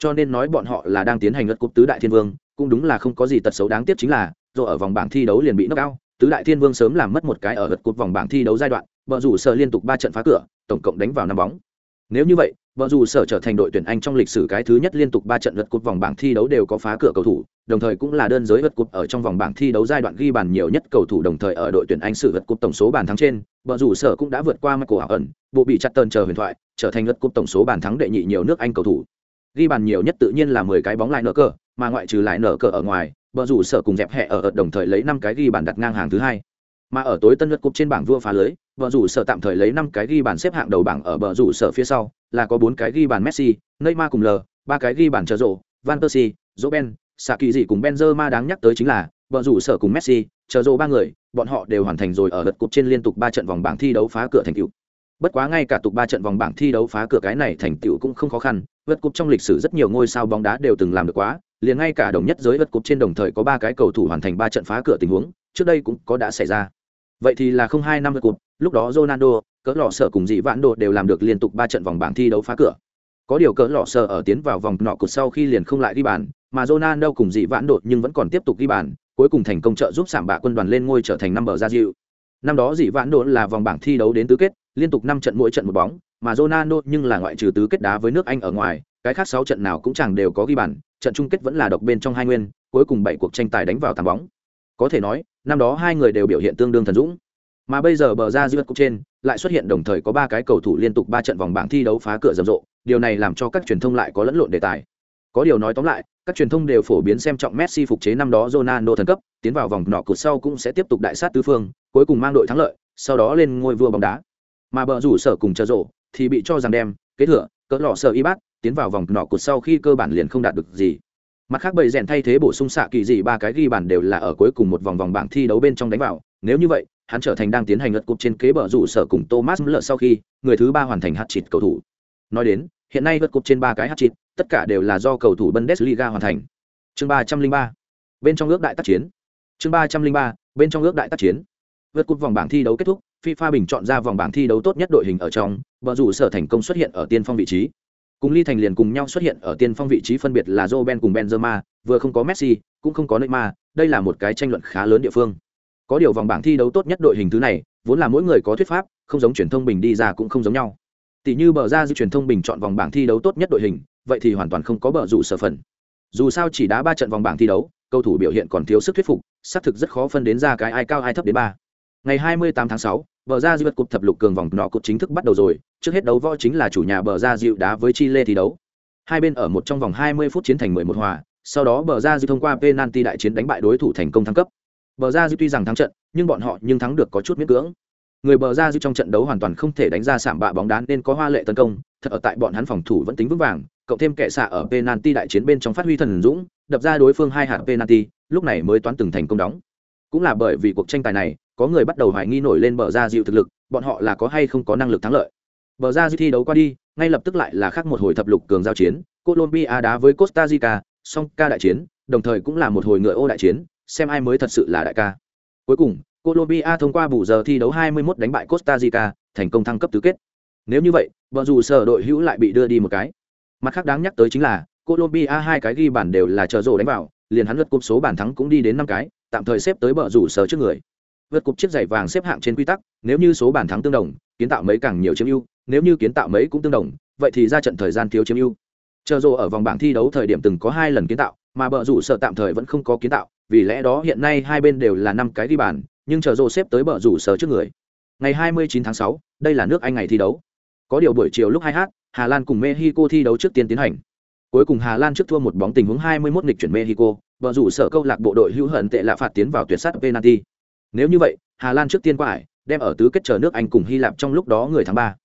[SPEAKER 1] cho nên nói bọn họ là đang tiến hành lượt cúp tứ đại thiên vương cũng đúng là không có gì tật xấu đáng tiếc chính là rồi ở vòng bảng thi đấu liền bị knock out tứ đại thiên vương sớm làm mất một cái ở lượt cúp vòng bảng thi đấu giai đoạn vợ rủ sơ liên tục ba trận phá cửa tổng cộng đánh vào năm bóng. Nếu như vậy vợ Dù sở trở thành đội tuyển anh trong lịch sử cái thứ nhất liên tục ba trận lượt cúp vòng bảng thi đấu đều có phá cửa cầu thủ, đồng thời cũng là đơn giới lượt cúp ở trong vòng bảng thi đấu giai đoạn ghi bàn nhiều nhất cầu thủ đồng thời ở đội tuyển anh sử lượt cúp tổng số bàn thắng trên vợ Dù sở cũng đã vượt qua michael ẩn bộ bị chặt tần chờ huyền thoại, trở thành lượt cúp tổng số bàn thắng đệ nhị nhiều nước anh cầu thủ. Ghi bàn nhiều nhất tự nhiên là mười cái bóng lại nở cờ, mà ngoại trừ lại nở cờ ở ngoài vợ dù sở cùng dẹp hẹ ở đồng thời lấy năm cái ghi bàn đặt ngang hàng thứ hai mà ở tối tân lượt cục trên bảng vua phá lưới, bờ rủ sở tạm thời lấy năm cái ghi bàn xếp hạng đầu bảng ở bờ rủ sở phía sau, là có bốn cái ghi bàn messi, neymar cùng l, ba cái ghi bàn chờ rộ van persie dỗ ben xạ kỳ dị cùng benzema đáng nhắc tới chính là, bờ rủ sở cùng messi chờ rộ ba người, bọn họ đều hoàn thành rồi ở lượt cục trên liên tục ba trận vòng bảng thi đấu phá cửa thành cựu bất quá ngay cả tục ba trận vòng bảng thi đấu phá cửa cái này thành tựu cũng không khó khăn vượt cục trong lịch sử rất nhiều ngôi sao bóng đá đều từng làm được quá, liền ngay cả đồng nhất giới vượt cục trên đồng thời có ba cái cầu thủ hoàn thành ba trận phá cửa tình huống, trước đây cũng có đã xảy ra vậy thì là không hai năm vượt cúp lúc đó ronaldo cỡ lọ sợ cùng dị vãn đồ đều làm được liên tục ba trận vòng bảng thi đấu phá cửa có điều cỡ lọ sợ ở tiến vào vòng nọ cột sau khi liền không lại ghi bàn mà ronaldo cùng dị vãn độ nhưng vẫn còn tiếp tục ghi bàn cuối cùng thành công trợ giúp sảm bạ quân đoàn lên ngôi trở thành năm bờ ra dịu năm đó dị vãn độ là vòng bảng thi đấu đến tứ kết liên tục năm trận mỗi trận một bóng, mà Ronaldo nhưng là ngoại trừ tứ kết đá với nước Anh ở ngoài, cái khác sáu trận nào cũng chẳng đều có ghi bàn, trận chung kết vẫn là độc bên trong hai nguyên, cuối cùng bảy cuộc tranh tài đánh vào tám bóng. Có thể nói, năm đó hai người đều biểu hiện tương đương thần dũng. Mà bây giờ bờ ra dư cục trên, lại xuất hiện đồng thời có ba cái cầu thủ liên tục ba trận vòng bảng thi đấu phá cửa rầm rộ, điều này làm cho các truyền thông lại có lẫn lộn đề tài. Có điều nói tóm lại, các truyền thông đều phổ biến xem trọng Messi phục chế năm đó Ronaldo thần cấp, tiến vào vòng nọ cột sau cũng sẽ tiếp tục đại sát tứ phương, cuối cùng mang đội thắng lợi, sau đó lên ngôi vua bóng đá mà bờ rủ sở cùng chờ rộ thì bị cho rằng đem kế thừa cỡ lọ sở y bát tiến vào vòng nọ cột sau khi cơ bản liền không đạt được gì mặt khác bầy rèn thay thế bổ sung xạ kỳ dị ba cái ghi bàn đều là ở cuối cùng một vòng vòng bảng thi đấu bên trong đánh vào. Nếu như vậy hắn trở thành đang tiến hành lật cục trên kế bờ rủ sở cùng thomas lợ sau khi người thứ ba hoàn thành hạt chịt cầu thủ. Nói đến hiện nay lật cục trên ba cái hạt chịt tất cả đều là do cầu thủ bundesliga hoàn thành. Chương ba trăm linh ba. Bên trong ước đại tác chiến. Chương ba trăm linh ba bên trong ước đại tác chiến. Vượt cúp vòng bảng thi đấu kết thúc FIFA bình chọn ra vòng bảng thi đấu tốt nhất đội hình ở trong, bờ rủ sở thành công xuất hiện ở tiên phong vị trí. Cùng Ly Thành liền cùng nhau xuất hiện ở tiên phong vị trí phân biệt là Roben cùng Benzema, vừa không có Messi, cũng không có Neymar, đây là một cái tranh luận khá lớn địa phương. Có điều vòng bảng thi đấu tốt nhất đội hình thứ này, vốn là mỗi người có thuyết pháp không giống truyền thông bình đi ra cũng không giống nhau. Tỷ như bờ ra dư truyền thông bình chọn vòng bảng thi đấu tốt nhất đội hình vậy thì hoàn toàn không có bờ rủ sở phần. Dù sao chỉ đá ba trận vòng bảng thi đấu cầu thủ biểu hiện còn thiếu sức thuyết phục xác thực rất khó phân đến ra cái ai cao ai thấp đến ba ngày 28 tháng 6, bờ ra dư cục thập lục cường vòng nọ cục chính thức bắt đầu rồi. Trước hết đấu võ chính là chủ nhà bờ ra diệu đá với chile thi đấu. Hai bên ở một trong vòng 20 phút chiến thành 11 hòa sau đó bờ ra diệu thông qua penalty đại chiến đánh bại đối thủ thành công thăng cấp. Bờ ra diệu tuy rằng thắng trận nhưng bọn họ nhưng thắng được có chút miễn cưỡng. Người bờ ra diệu trong trận đấu hoàn toàn không thể đánh ra sảm bạ bóng đá nên có hoa lệ tấn công thật ở tại bọn hắn phòng thủ vẫn tính vững vàng cộng thêm kẻ xạ ở penalty đại chiến bên trong phát huy thần dũng đập ra đối phương hai hạt penalty lúc này mới toán từng thành công đóng. Cũng là bởi vì cuộc tranh tài này có người bắt đầu hoài nghi nổi lên bờ ra dịu thực lực, bọn họ là có hay không có năng lực thắng lợi. Bờ ra dịu thi đấu qua đi, ngay lập tức lại là khác một hồi thập lục cường giao chiến, colombia đá với costa rica, song ca đại chiến, đồng thời cũng là một hồi ngựa ô đại chiến, xem ai mới thật sự là đại ca. Cuối cùng, colombia thông qua bù giờ thi đấu 21 đánh bại costa rica, thành công thăng cấp tứ kết. Nếu như vậy vợ dù sở đội hữu lại bị đưa đi một cái. Mặt khác đáng nhắc tới chính là, colombia hai cái ghi bàn đều là chờ rổ đánh vào, liền hắn lượt cúp số bàn thắng cũng đi đến năm cái, tạm thời xếp tới bờ rủ sở trước người vượt cục chiếc giày vàng xếp hạng trên quy tắc nếu như số bàn thắng tương đồng kiến tạo mấy càng nhiều chiếm ưu nếu như kiến tạo mấy cũng tương đồng vậy thì ra trận thời gian thiếu chiếm ưu. Chờ rồ ở vòng bảng thi đấu thời điểm từng có hai lần kiến tạo mà bờ rủ sợ tạm thời vẫn không có kiến tạo vì lẽ đó hiện nay hai bên đều là năm cái ghi bàn nhưng chờ rồ xếp tới bờ rủ sở trước người. Ngày 29 tháng 6, đây là nước anh ngày thi đấu. Có điều buổi chiều lúc 2 h hà lan cùng mexico thi đấu trước tiên tiến hành. Cuối cùng hà lan trước thua một bóng tình huống 21 nghịch chuyển mexico bờ rủ sở câu lạc bộ đội hữu hận tệ lạ phạt tiến vào tuyệt sát penalty nếu như vậy, hà lan trước tiên qua ải, đem ở tứ kết chờ nước anh cùng hy lạp trong lúc đó người tháng ba.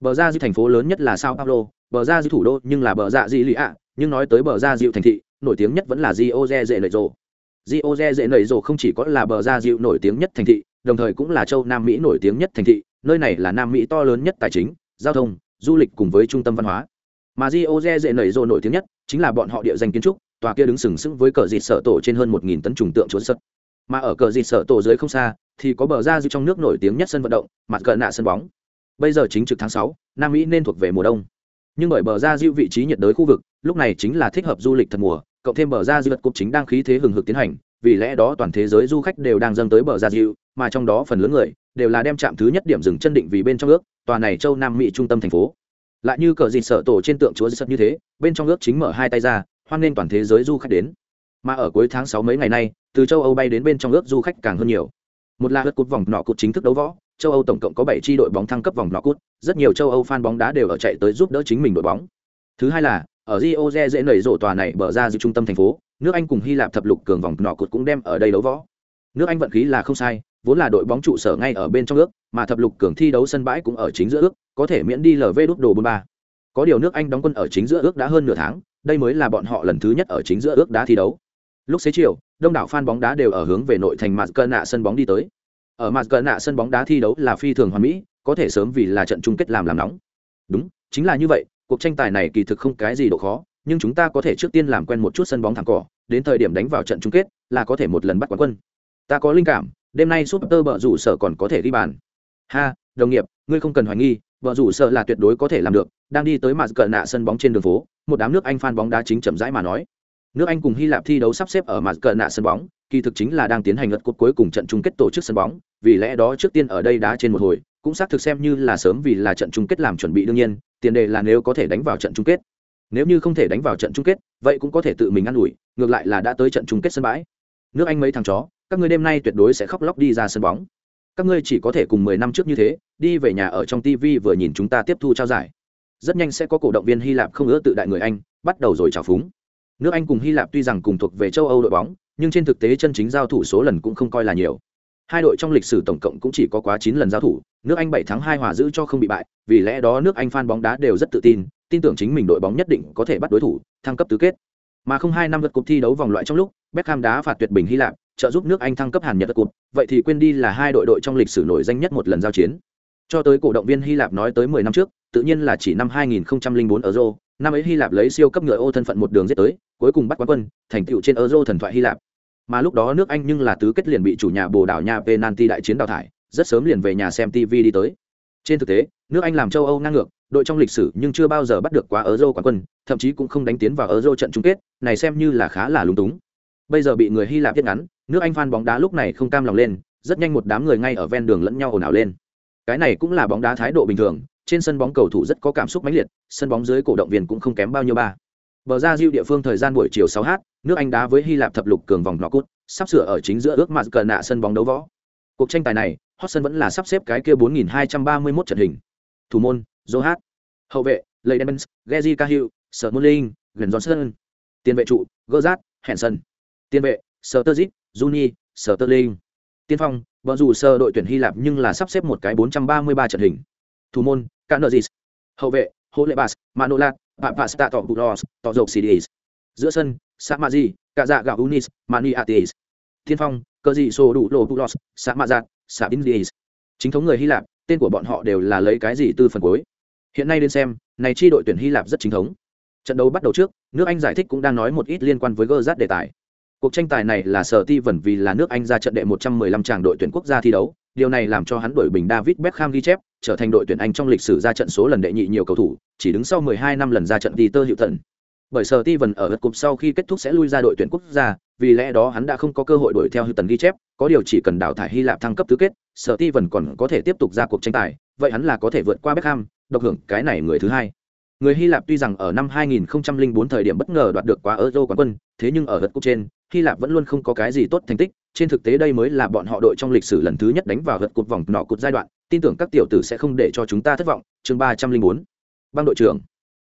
[SPEAKER 1] Bờ ra di thành phố lớn nhất là sao paulo, bờ ra di thủ đô nhưng là bờ dạ di lì ạ, nhưng nói tới bờ ra dịu thành thị, nổi tiếng nhất vẫn là di ô dê dễ nầy rồ. Di ô dê dễ nầy rồ không chỉ có là bờ ra dịu nổi tiếng nhất thành thị, đồng thời cũng là châu nam mỹ nổi tiếng nhất thành thị, nơi này là nam mỹ to lớn nhất tài chính, giao thông, du lịch cùng với trung tâm văn hóa. Mà di ô dê dễ nầy rồ nổi tiếng nhất chính là bọn họ địa danh kiến trúc, tòa kia đứng sừng sững với cờ dịt sở tổ trên hơn một nghìn tấn trùng tượng trốn sật mà ở cờ dịt sở tổ dưới không xa, thì có bờ ra dư trong nước nổi tiếng nhất sân vận động, mặt cờ nạ sân bóng. Bây giờ chính trực tháng sáu, nam mỹ nên thuộc về mùa đông. Nhưng bởi bờ ra dư vị trí nhiệt đới khu vực, lúc này chính là thích hợp du lịch thật mùa, cộng thêm bờ ra dư vật cục chính đang khí thế hừng hực tiến hành, vì lẽ đó toàn thế giới du khách đều đang dâng tới bờ ra dư, mà trong đó phần lớn người đều là đem chạm thứ nhất điểm dừng chân định vì bên trong ước, tòa này châu nam mỹ trung tâm thành phố. Lại như cờ dịt sở tổ trên tượng chúa sật như thế, bên trong ước chính mở hai tay ra, hoan nghênh toàn thế giới du khách đến. Mà ở cuối tháng sáu mấy ngày nay từ châu âu bay đến bên trong ước du khách càng hơn nhiều. Một là hớt cút vòng nọ cút chính thức đấu võ, châu âu tổng cộng có bảy tri đội bóng thăng cấp vòng nọ cút rất nhiều châu âu fan bóng đá đều ở chạy tới giúp đỡ chính mình đội bóng. Thứ hai là, ở rio de dễ nảy tòa này bở ra giữa trung tâm thành phố, nước anh cùng hy lạp thập lục cường vòng nọ cút cũng đem ở đây đấu võ. Nước anh vận khí là không sai, vốn là đội bóng trụ sở ngay ở bên trong ước, mà thập lục cường thi đấu sân bãi cũng ở chính giữa ước, có thể miễn đi lv đút đồ bốn ba. Có điều nước anh đóng quân ở chính giữa ước đã hơn nửa tháng, đây mới là bọn họ lần thứ nhất ở chính giữa ước đá thi đấu lúc xế chiều, đông đảo fan bóng đá đều ở hướng về nội thành mặt cơn nạ sân bóng đi tới. Ở mặt cơn nạ sân bóng đá thi đấu là phi thường hoàn mỹ, có thể sớm vì là trận chung kết làm làm nóng. Đúng, chính là như vậy, cuộc tranh tài này kỳ thực không cái gì độ khó, nhưng chúng ta có thể trước tiên làm quen một chút sân bóng thẳng cỏ, đến thời điểm đánh vào trận chung kết là có thể một lần bắt quán quân. Ta có linh cảm, đêm nay Sputter bợ rủ sở còn có thể ghi bàn. Ha, đồng nghiệp, ngươi không cần hoài nghi vợ rủ sợ là tuyệt đối có thể làm được, đang đi tới mặt cờ nạ sân bóng trên đường phố, một đám nước anh fan bóng đá chính chậm rãi mà nói nước anh cùng hy lạp thi đấu sắp xếp ở mặt cờ nạ sân bóng, kỳ thực chính là đang tiến hành lượt cuộc cuối cùng trận chung kết tổ chức sân bóng, vì lẽ đó trước tiên ở đây đá trên một hồi, cũng xác thực xem như là sớm vì là trận chung kết làm chuẩn bị đương nhiên, tiền đề là nếu có thể đánh vào trận chung kết. Nếu như không thể đánh vào trận chung kết, vậy cũng có thể tự mình ă n ủi, ngược lại là đã tới trận chung kết sân bãi. Nước anh mấy thằng chó, các ngươi đêm nay tuyệt đối sẽ khóc lóc đi ra sân bóng. Các ngươi chỉ có thể cùng mười năm trước như thế, đi về nhà ở trong tv vừa nhìn chúng ta tiếp thu trao giải. Rất nhanh sẽ có cổ động viên hy lạp không ưa tự đại người anh, bắt đầu rồi trào phúng nước anh cùng hy lạp tuy rằng cùng thuộc về châu âu đội bóng nhưng trên thực tế chân chính giao thủ số lần cũng không coi là nhiều hai đội trong lịch sử tổng cộng cũng chỉ có quá chín lần giao thủ nước anh bảy tháng hai hòa giữ cho không bị bại vì lẽ đó nước anh fan bóng đá đều rất tự tin tin tưởng chính mình đội bóng nhất định có thể bắt đối thủ thăng cấp tứ kết mà không hai năm lượt cuộc thi đấu vòng loại trong lúc Beckham đá phạt tuyệt bình Hy Lạp, trợ giúp nước Anh thăng cấp Hàn Nhật cuộc vậy thì quên đi là hai đội đội trong lịch sử nổi danh nhất một lần giao chiến. Cho tới cổ động viên Hy Lạp nói tới 10 năm trước, tự nhiên là chỉ năm 2004 Euro, năm ấy Hy Lạp lấy siêu cấp ngựa ô thân phận một đường giết tới, cuối cùng bắt quán quân, thành tựu trên Euro thần thoại Hy Lạp. Mà lúc đó nước Anh nhưng là tứ kết liền bị chủ nhà Bồ đảo Nha penalty đại chiến đào thải, rất sớm liền về nhà xem TV đi tới. Trên thực tế, nước Anh làm châu Âu ngang ngược, đội trong lịch sử nhưng chưa bao giờ bắt được quá Euro quán quân, thậm chí cũng không đánh tiến vào Euro trận chung kết, này xem như là khá là lúng túng. Bây giờ bị người Hy Lạp tiết ngắn, nước Anh fan bóng đá lúc này không cam lòng lên, rất nhanh một đám người ngay ở ven đường lẫn nhau ồn ào lên cái này cũng là bóng đá thái độ bình thường trên sân bóng cầu thủ rất có cảm xúc mãnh liệt sân bóng dưới cổ động viên cũng không kém bao nhiêu ba. Bờ ra diêu địa phương thời gian buổi chiều 6 h nước anh đá với hy lạp thập lục cường vòng nọ cút sắp sửa ở chính giữa ước Mạn cờ nạ sân bóng đấu võ. Cuộc tranh tài này hot sân vẫn là sắp xếp cái kia 4231 trận hình. Thủ môn johat hậu vệ lầy Gezi cahill Smalling, môn gần johnson. Tiền vệ trụ Gerrard, henson tiền vệ Sturridge, juni Sterling. tiên phong bọn dù sơ đội tuyển hy lạp nhưng là sắp xếp một cái 433 trận hình. Thủ môn Canozis. hậu vệ Hồ Lệ Bas, Manolat, Papasta Topulos, Tozok Sidis. Giữa sân, Samaji, Cả dạ gạo Unis, Mani Atis. Thiên phong, Cơ dị Sô Đủ Lô Pulos, Samazat, Sabindis. Chính thống người Hy Lạp, tên của bọn họ đều là lấy cái gì từ phần cuối. Hiện nay đến xem, này chi đội tuyển Hy Lạp rất chính thống. Trận đấu bắt đầu trước, nước Anh giải thích cũng đang nói một ít liên quan với Gerrard đề tài. Cuộc tranh tài này là sở ti vẩn vì là nước Anh ra trận đệ 115 tràng đội tuyển quốc gia thi đấu, điều này làm cho hắn đổi bình David Beckham ghi chép, trở thành đội tuyển Anh trong lịch sử ra trận số lần đệ nhị nhiều cầu thủ, chỉ đứng sau 12 năm lần ra trận Peter Hilton. Bởi sở ti ở lượt cúp sau khi kết thúc sẽ lui ra đội tuyển quốc gia, vì lẽ đó hắn đã không có cơ hội đuổi theo Hilton ghi chép, có điều chỉ cần đào thải Hy Lạp thăng cấp tứ kết, sở ti còn có thể tiếp tục ra cuộc tranh tài, vậy hắn là có thể vượt qua Beckham, độc hưởng cái này người thứ hai. Người Hy Lạp tuy rằng ở năm 2004 thời điểm bất ngờ đoạt được quá Euro quán quân, thế nhưng ở lượt cúp trên, Hy Lạp vẫn luôn không có cái gì tốt thành tích, trên thực tế đây mới là bọn họ đội trong lịch sử lần thứ nhất đánh vào gật cột vòng nọ cột giai đoạn, tin tưởng các tiểu tử sẽ không để cho chúng ta thất vọng. Chương ba trăm linh bốn băng đội trưởng.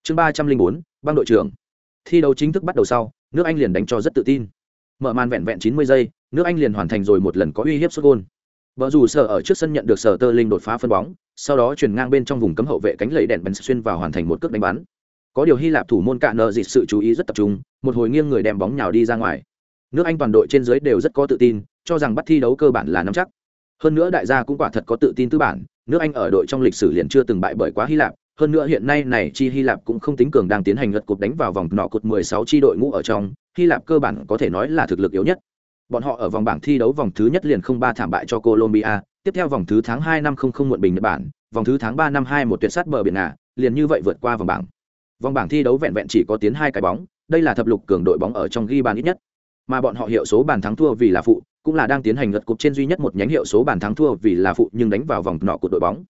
[SPEAKER 1] Chương ba trăm linh bốn băng đội trưởng. Thi đấu chính thức bắt đầu sau, nước Anh liền đánh cho rất tự tin. Mở màn vẹn vẹn 90 giây, nước Anh liền hoàn thành rồi một lần có uy hiếp sút gôn Vợ dù sở ở trước sân nhận được sở tơ linh đột phá phân bóng, sau đó chuyển ngang bên trong vùng cấm hậu vệ cánh lẫy đèn bắn xuyên vào hoàn thành một cước đánh bắn. Có điều Hy Lạp thủ môn cạn nợ dịt sự chú ý rất tập trung, một hồi nghiêng người đem bóng nhào đi ra ngoài. Nước Anh toàn đội trên dưới đều rất có tự tin, cho rằng bắt thi đấu cơ bản là nắm chắc. Hơn nữa đại gia cũng quả thật có tự tin tư bản, nước Anh ở đội trong lịch sử liền chưa từng bại bởi quá Hy Lạp, hơn nữa hiện nay này chi Hy Lạp cũng không tính cường đang tiến hành lượt cục đánh vào vòng nọ cột 16 chi đội ngũ ở trong, Hy Lạp cơ bản có thể nói là thực lực yếu nhất. Bọn họ ở vòng bảng thi đấu vòng thứ nhất liền không ba thảm bại cho Colombia, tiếp theo vòng thứ tháng 2 năm không không muộn bình Nhật Bản, vòng thứ tháng 3 năm 2 một tuyệt sát bờ biển ả, liền như vậy vượt qua vòng bảng. Vòng bảng thi đấu vẹn vẹn chỉ có tiến hai cái bóng, đây là thập lục cường đội bóng ở trong ghi bàn ít nhất. Mà bọn họ hiệu số bàn thắng thua vì là phụ, cũng là đang tiến hành lượt cục trên duy nhất một nhánh hiệu số bàn thắng thua vì là phụ nhưng đánh vào vòng nọ của đội bóng.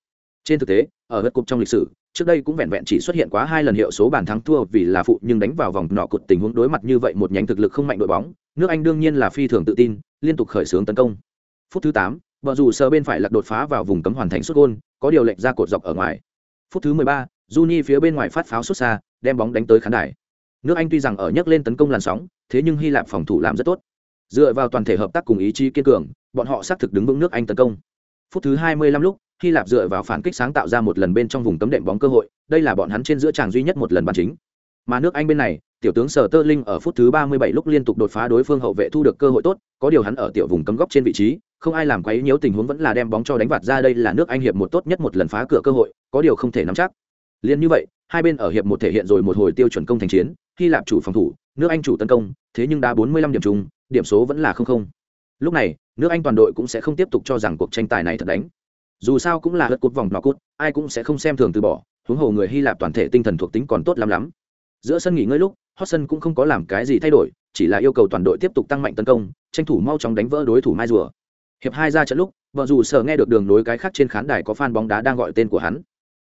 [SPEAKER 1] Trên thực tế, ở lượt cục trong lịch sử, trước đây cũng vẹn vẹn chỉ xuất hiện quá hai lần hiệu số bàn thắng thua vì là phụ nhưng đánh vào vòng nọ cột tình huống đối mặt như vậy một nhánh thực lực không mạnh đội bóng, nước Anh đương nhiên là phi thường tự tin, liên tục khởi xướng tấn công. Phút thứ 8, vợ dù sờ bên phải lật đột phá vào vùng cấm hoàn thành sút gôn có điều lệnh ra cột dọc ở ngoài. Phút thứ 13, Juni phía bên ngoài phát pháo xuất xa, đem bóng đánh tới khán đài. Nước Anh tuy rằng ở nhấc lên tấn công làn sóng, thế nhưng Hy Lạp phòng thủ làm rất tốt. Dựa vào toàn thể hợp tác cùng ý chí kiên cường, bọn họ xác thực đứng vững nước Anh tấn công. Phút thứ 25 lúc, Hy Lạp dựa vào phản kích sáng tạo ra một lần bên trong vùng cấm đệm bóng cơ hội, đây là bọn hắn trên giữa tràng duy nhất một lần bàn chính. Mà nước Anh bên này, tiểu tướng Sở Tơ Linh ở phút thứ 37 lúc liên tục đột phá đối phương hậu vệ thu được cơ hội tốt, có điều hắn ở tiểu vùng cấm góc trên vị trí, không ai làm quấy nhiễu tình huống vẫn là đem bóng cho đánh vạt ra đây là nước Anh hiệp một tốt nhất một lần phá cửa cơ hội, có điều không thể nắm chắc. Liên như vậy, hai bên ở hiệp một thể hiện rồi một hồi tiêu chuẩn công thành chiến, Hy Lạp chủ phòng thủ, nước Anh chủ tấn công, thế nhưng đã 45 điểm chung, điểm số vẫn là không không. Lúc này, nước Anh toàn đội cũng sẽ không tiếp tục cho rằng cuộc tranh tài này thật đánh. Dù sao cũng là hất cột vòng nọ cút, ai cũng sẽ không xem thường từ bỏ, huống hồ người Hy Lạp toàn thể tinh thần thuộc tính còn tốt lắm lắm. Giữa sân nghỉ ngơi lúc, Hodgson cũng không có làm cái gì thay đổi, chỉ là yêu cầu toàn đội tiếp tục tăng mạnh tấn công, tranh thủ mau chóng đánh vỡ đối thủ mai rùa. Hiệp hai ra trận lúc, vợ dù sở nghe được đường nối cái khác trên khán đài có fan bóng đá đang gọi tên của hắn.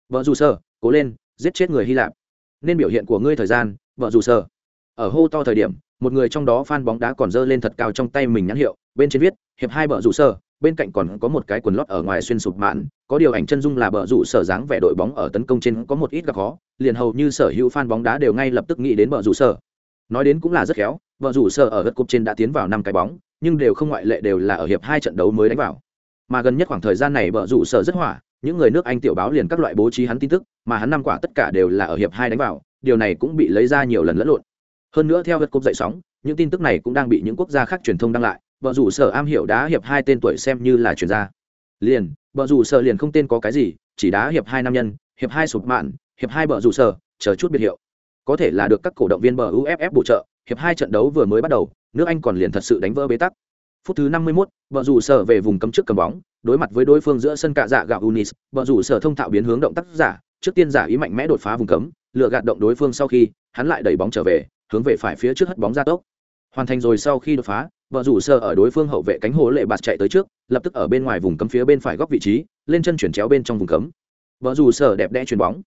[SPEAKER 1] Vợ dù sở, cố lên, giết chết người Hy Lạp. Nên biểu hiện của ngươi thời gian, vợ dù sở. Ở hô to thời điểm, một người trong đó fan bóng đá còn giơ lên thật cao trong tay mình nhãn hiệu, bên trên viết, hiệp hai bờ rủ sở, bên cạnh còn có một cái quần lót ở ngoài xuyên sụp mạn, có điều ảnh chân dung là bờ rủ sở dáng vẻ đội bóng ở tấn công trên có một ít gặp khó, liền hầu như sở hữu fan bóng đá đều ngay lập tức nghĩ đến bờ rủ sở. Nói đến cũng là rất khéo, bờ rủ sở ở gật cúp trên đã tiến vào năm cái bóng, nhưng đều không ngoại lệ đều là ở hiệp hai trận đấu mới đánh vào. Mà gần nhất khoảng thời gian này bờ rủ sở rất hỏa, những người nước Anh tiểu báo liền các loại bố trí hắn tin tức, mà hắn năm quả tất cả đều là ở hiệp hai đánh vào, điều này cũng bị lấy ra nhiều lần lẫn lộn. Hơn nữa theo gật cúp dậy sóng, những tin tức này cũng đang bị những quốc gia khác truyền thông đăng lại, vợ rủ sở am hiểu đá hiệp hai tên tuổi xem như là chuyển gia liền vợ rủ sở liền không tên có cái gì chỉ đá hiệp hai nam nhân hiệp hai sụp mạn hiệp hai vợ rủ sở chờ chút biệt hiệu. Có thể là được các cổ động viên bờ uff bổ trợ hiệp hai trận đấu vừa mới bắt đầu nước anh còn liền thật sự đánh vỡ bế tắc phút thứ 51, vợ rủ sở về vùng cấm trước cầm bóng đối mặt với đối phương giữa sân cạ dạ gạo unis vợ rủ sở thông thạo biến hướng động tác giả trước tiên giả ý mạnh mẽ đột phá vùng cấm lựa gạt động đối phương sau khi hắn lại đẩy bóng trở về hướng về phải phía trước hất bóng ra tốc. Hoàn thành rồi sau khi đột phá vợ rủ sở ở đối phương hậu vệ cánh hố lệ bạt chạy tới trước lập tức ở bên ngoài vùng cấm phía bên phải góc vị trí lên chân chuyển chéo bên trong vùng cấm. Vợ rủ sở đẹp đẽ chuyền bóng.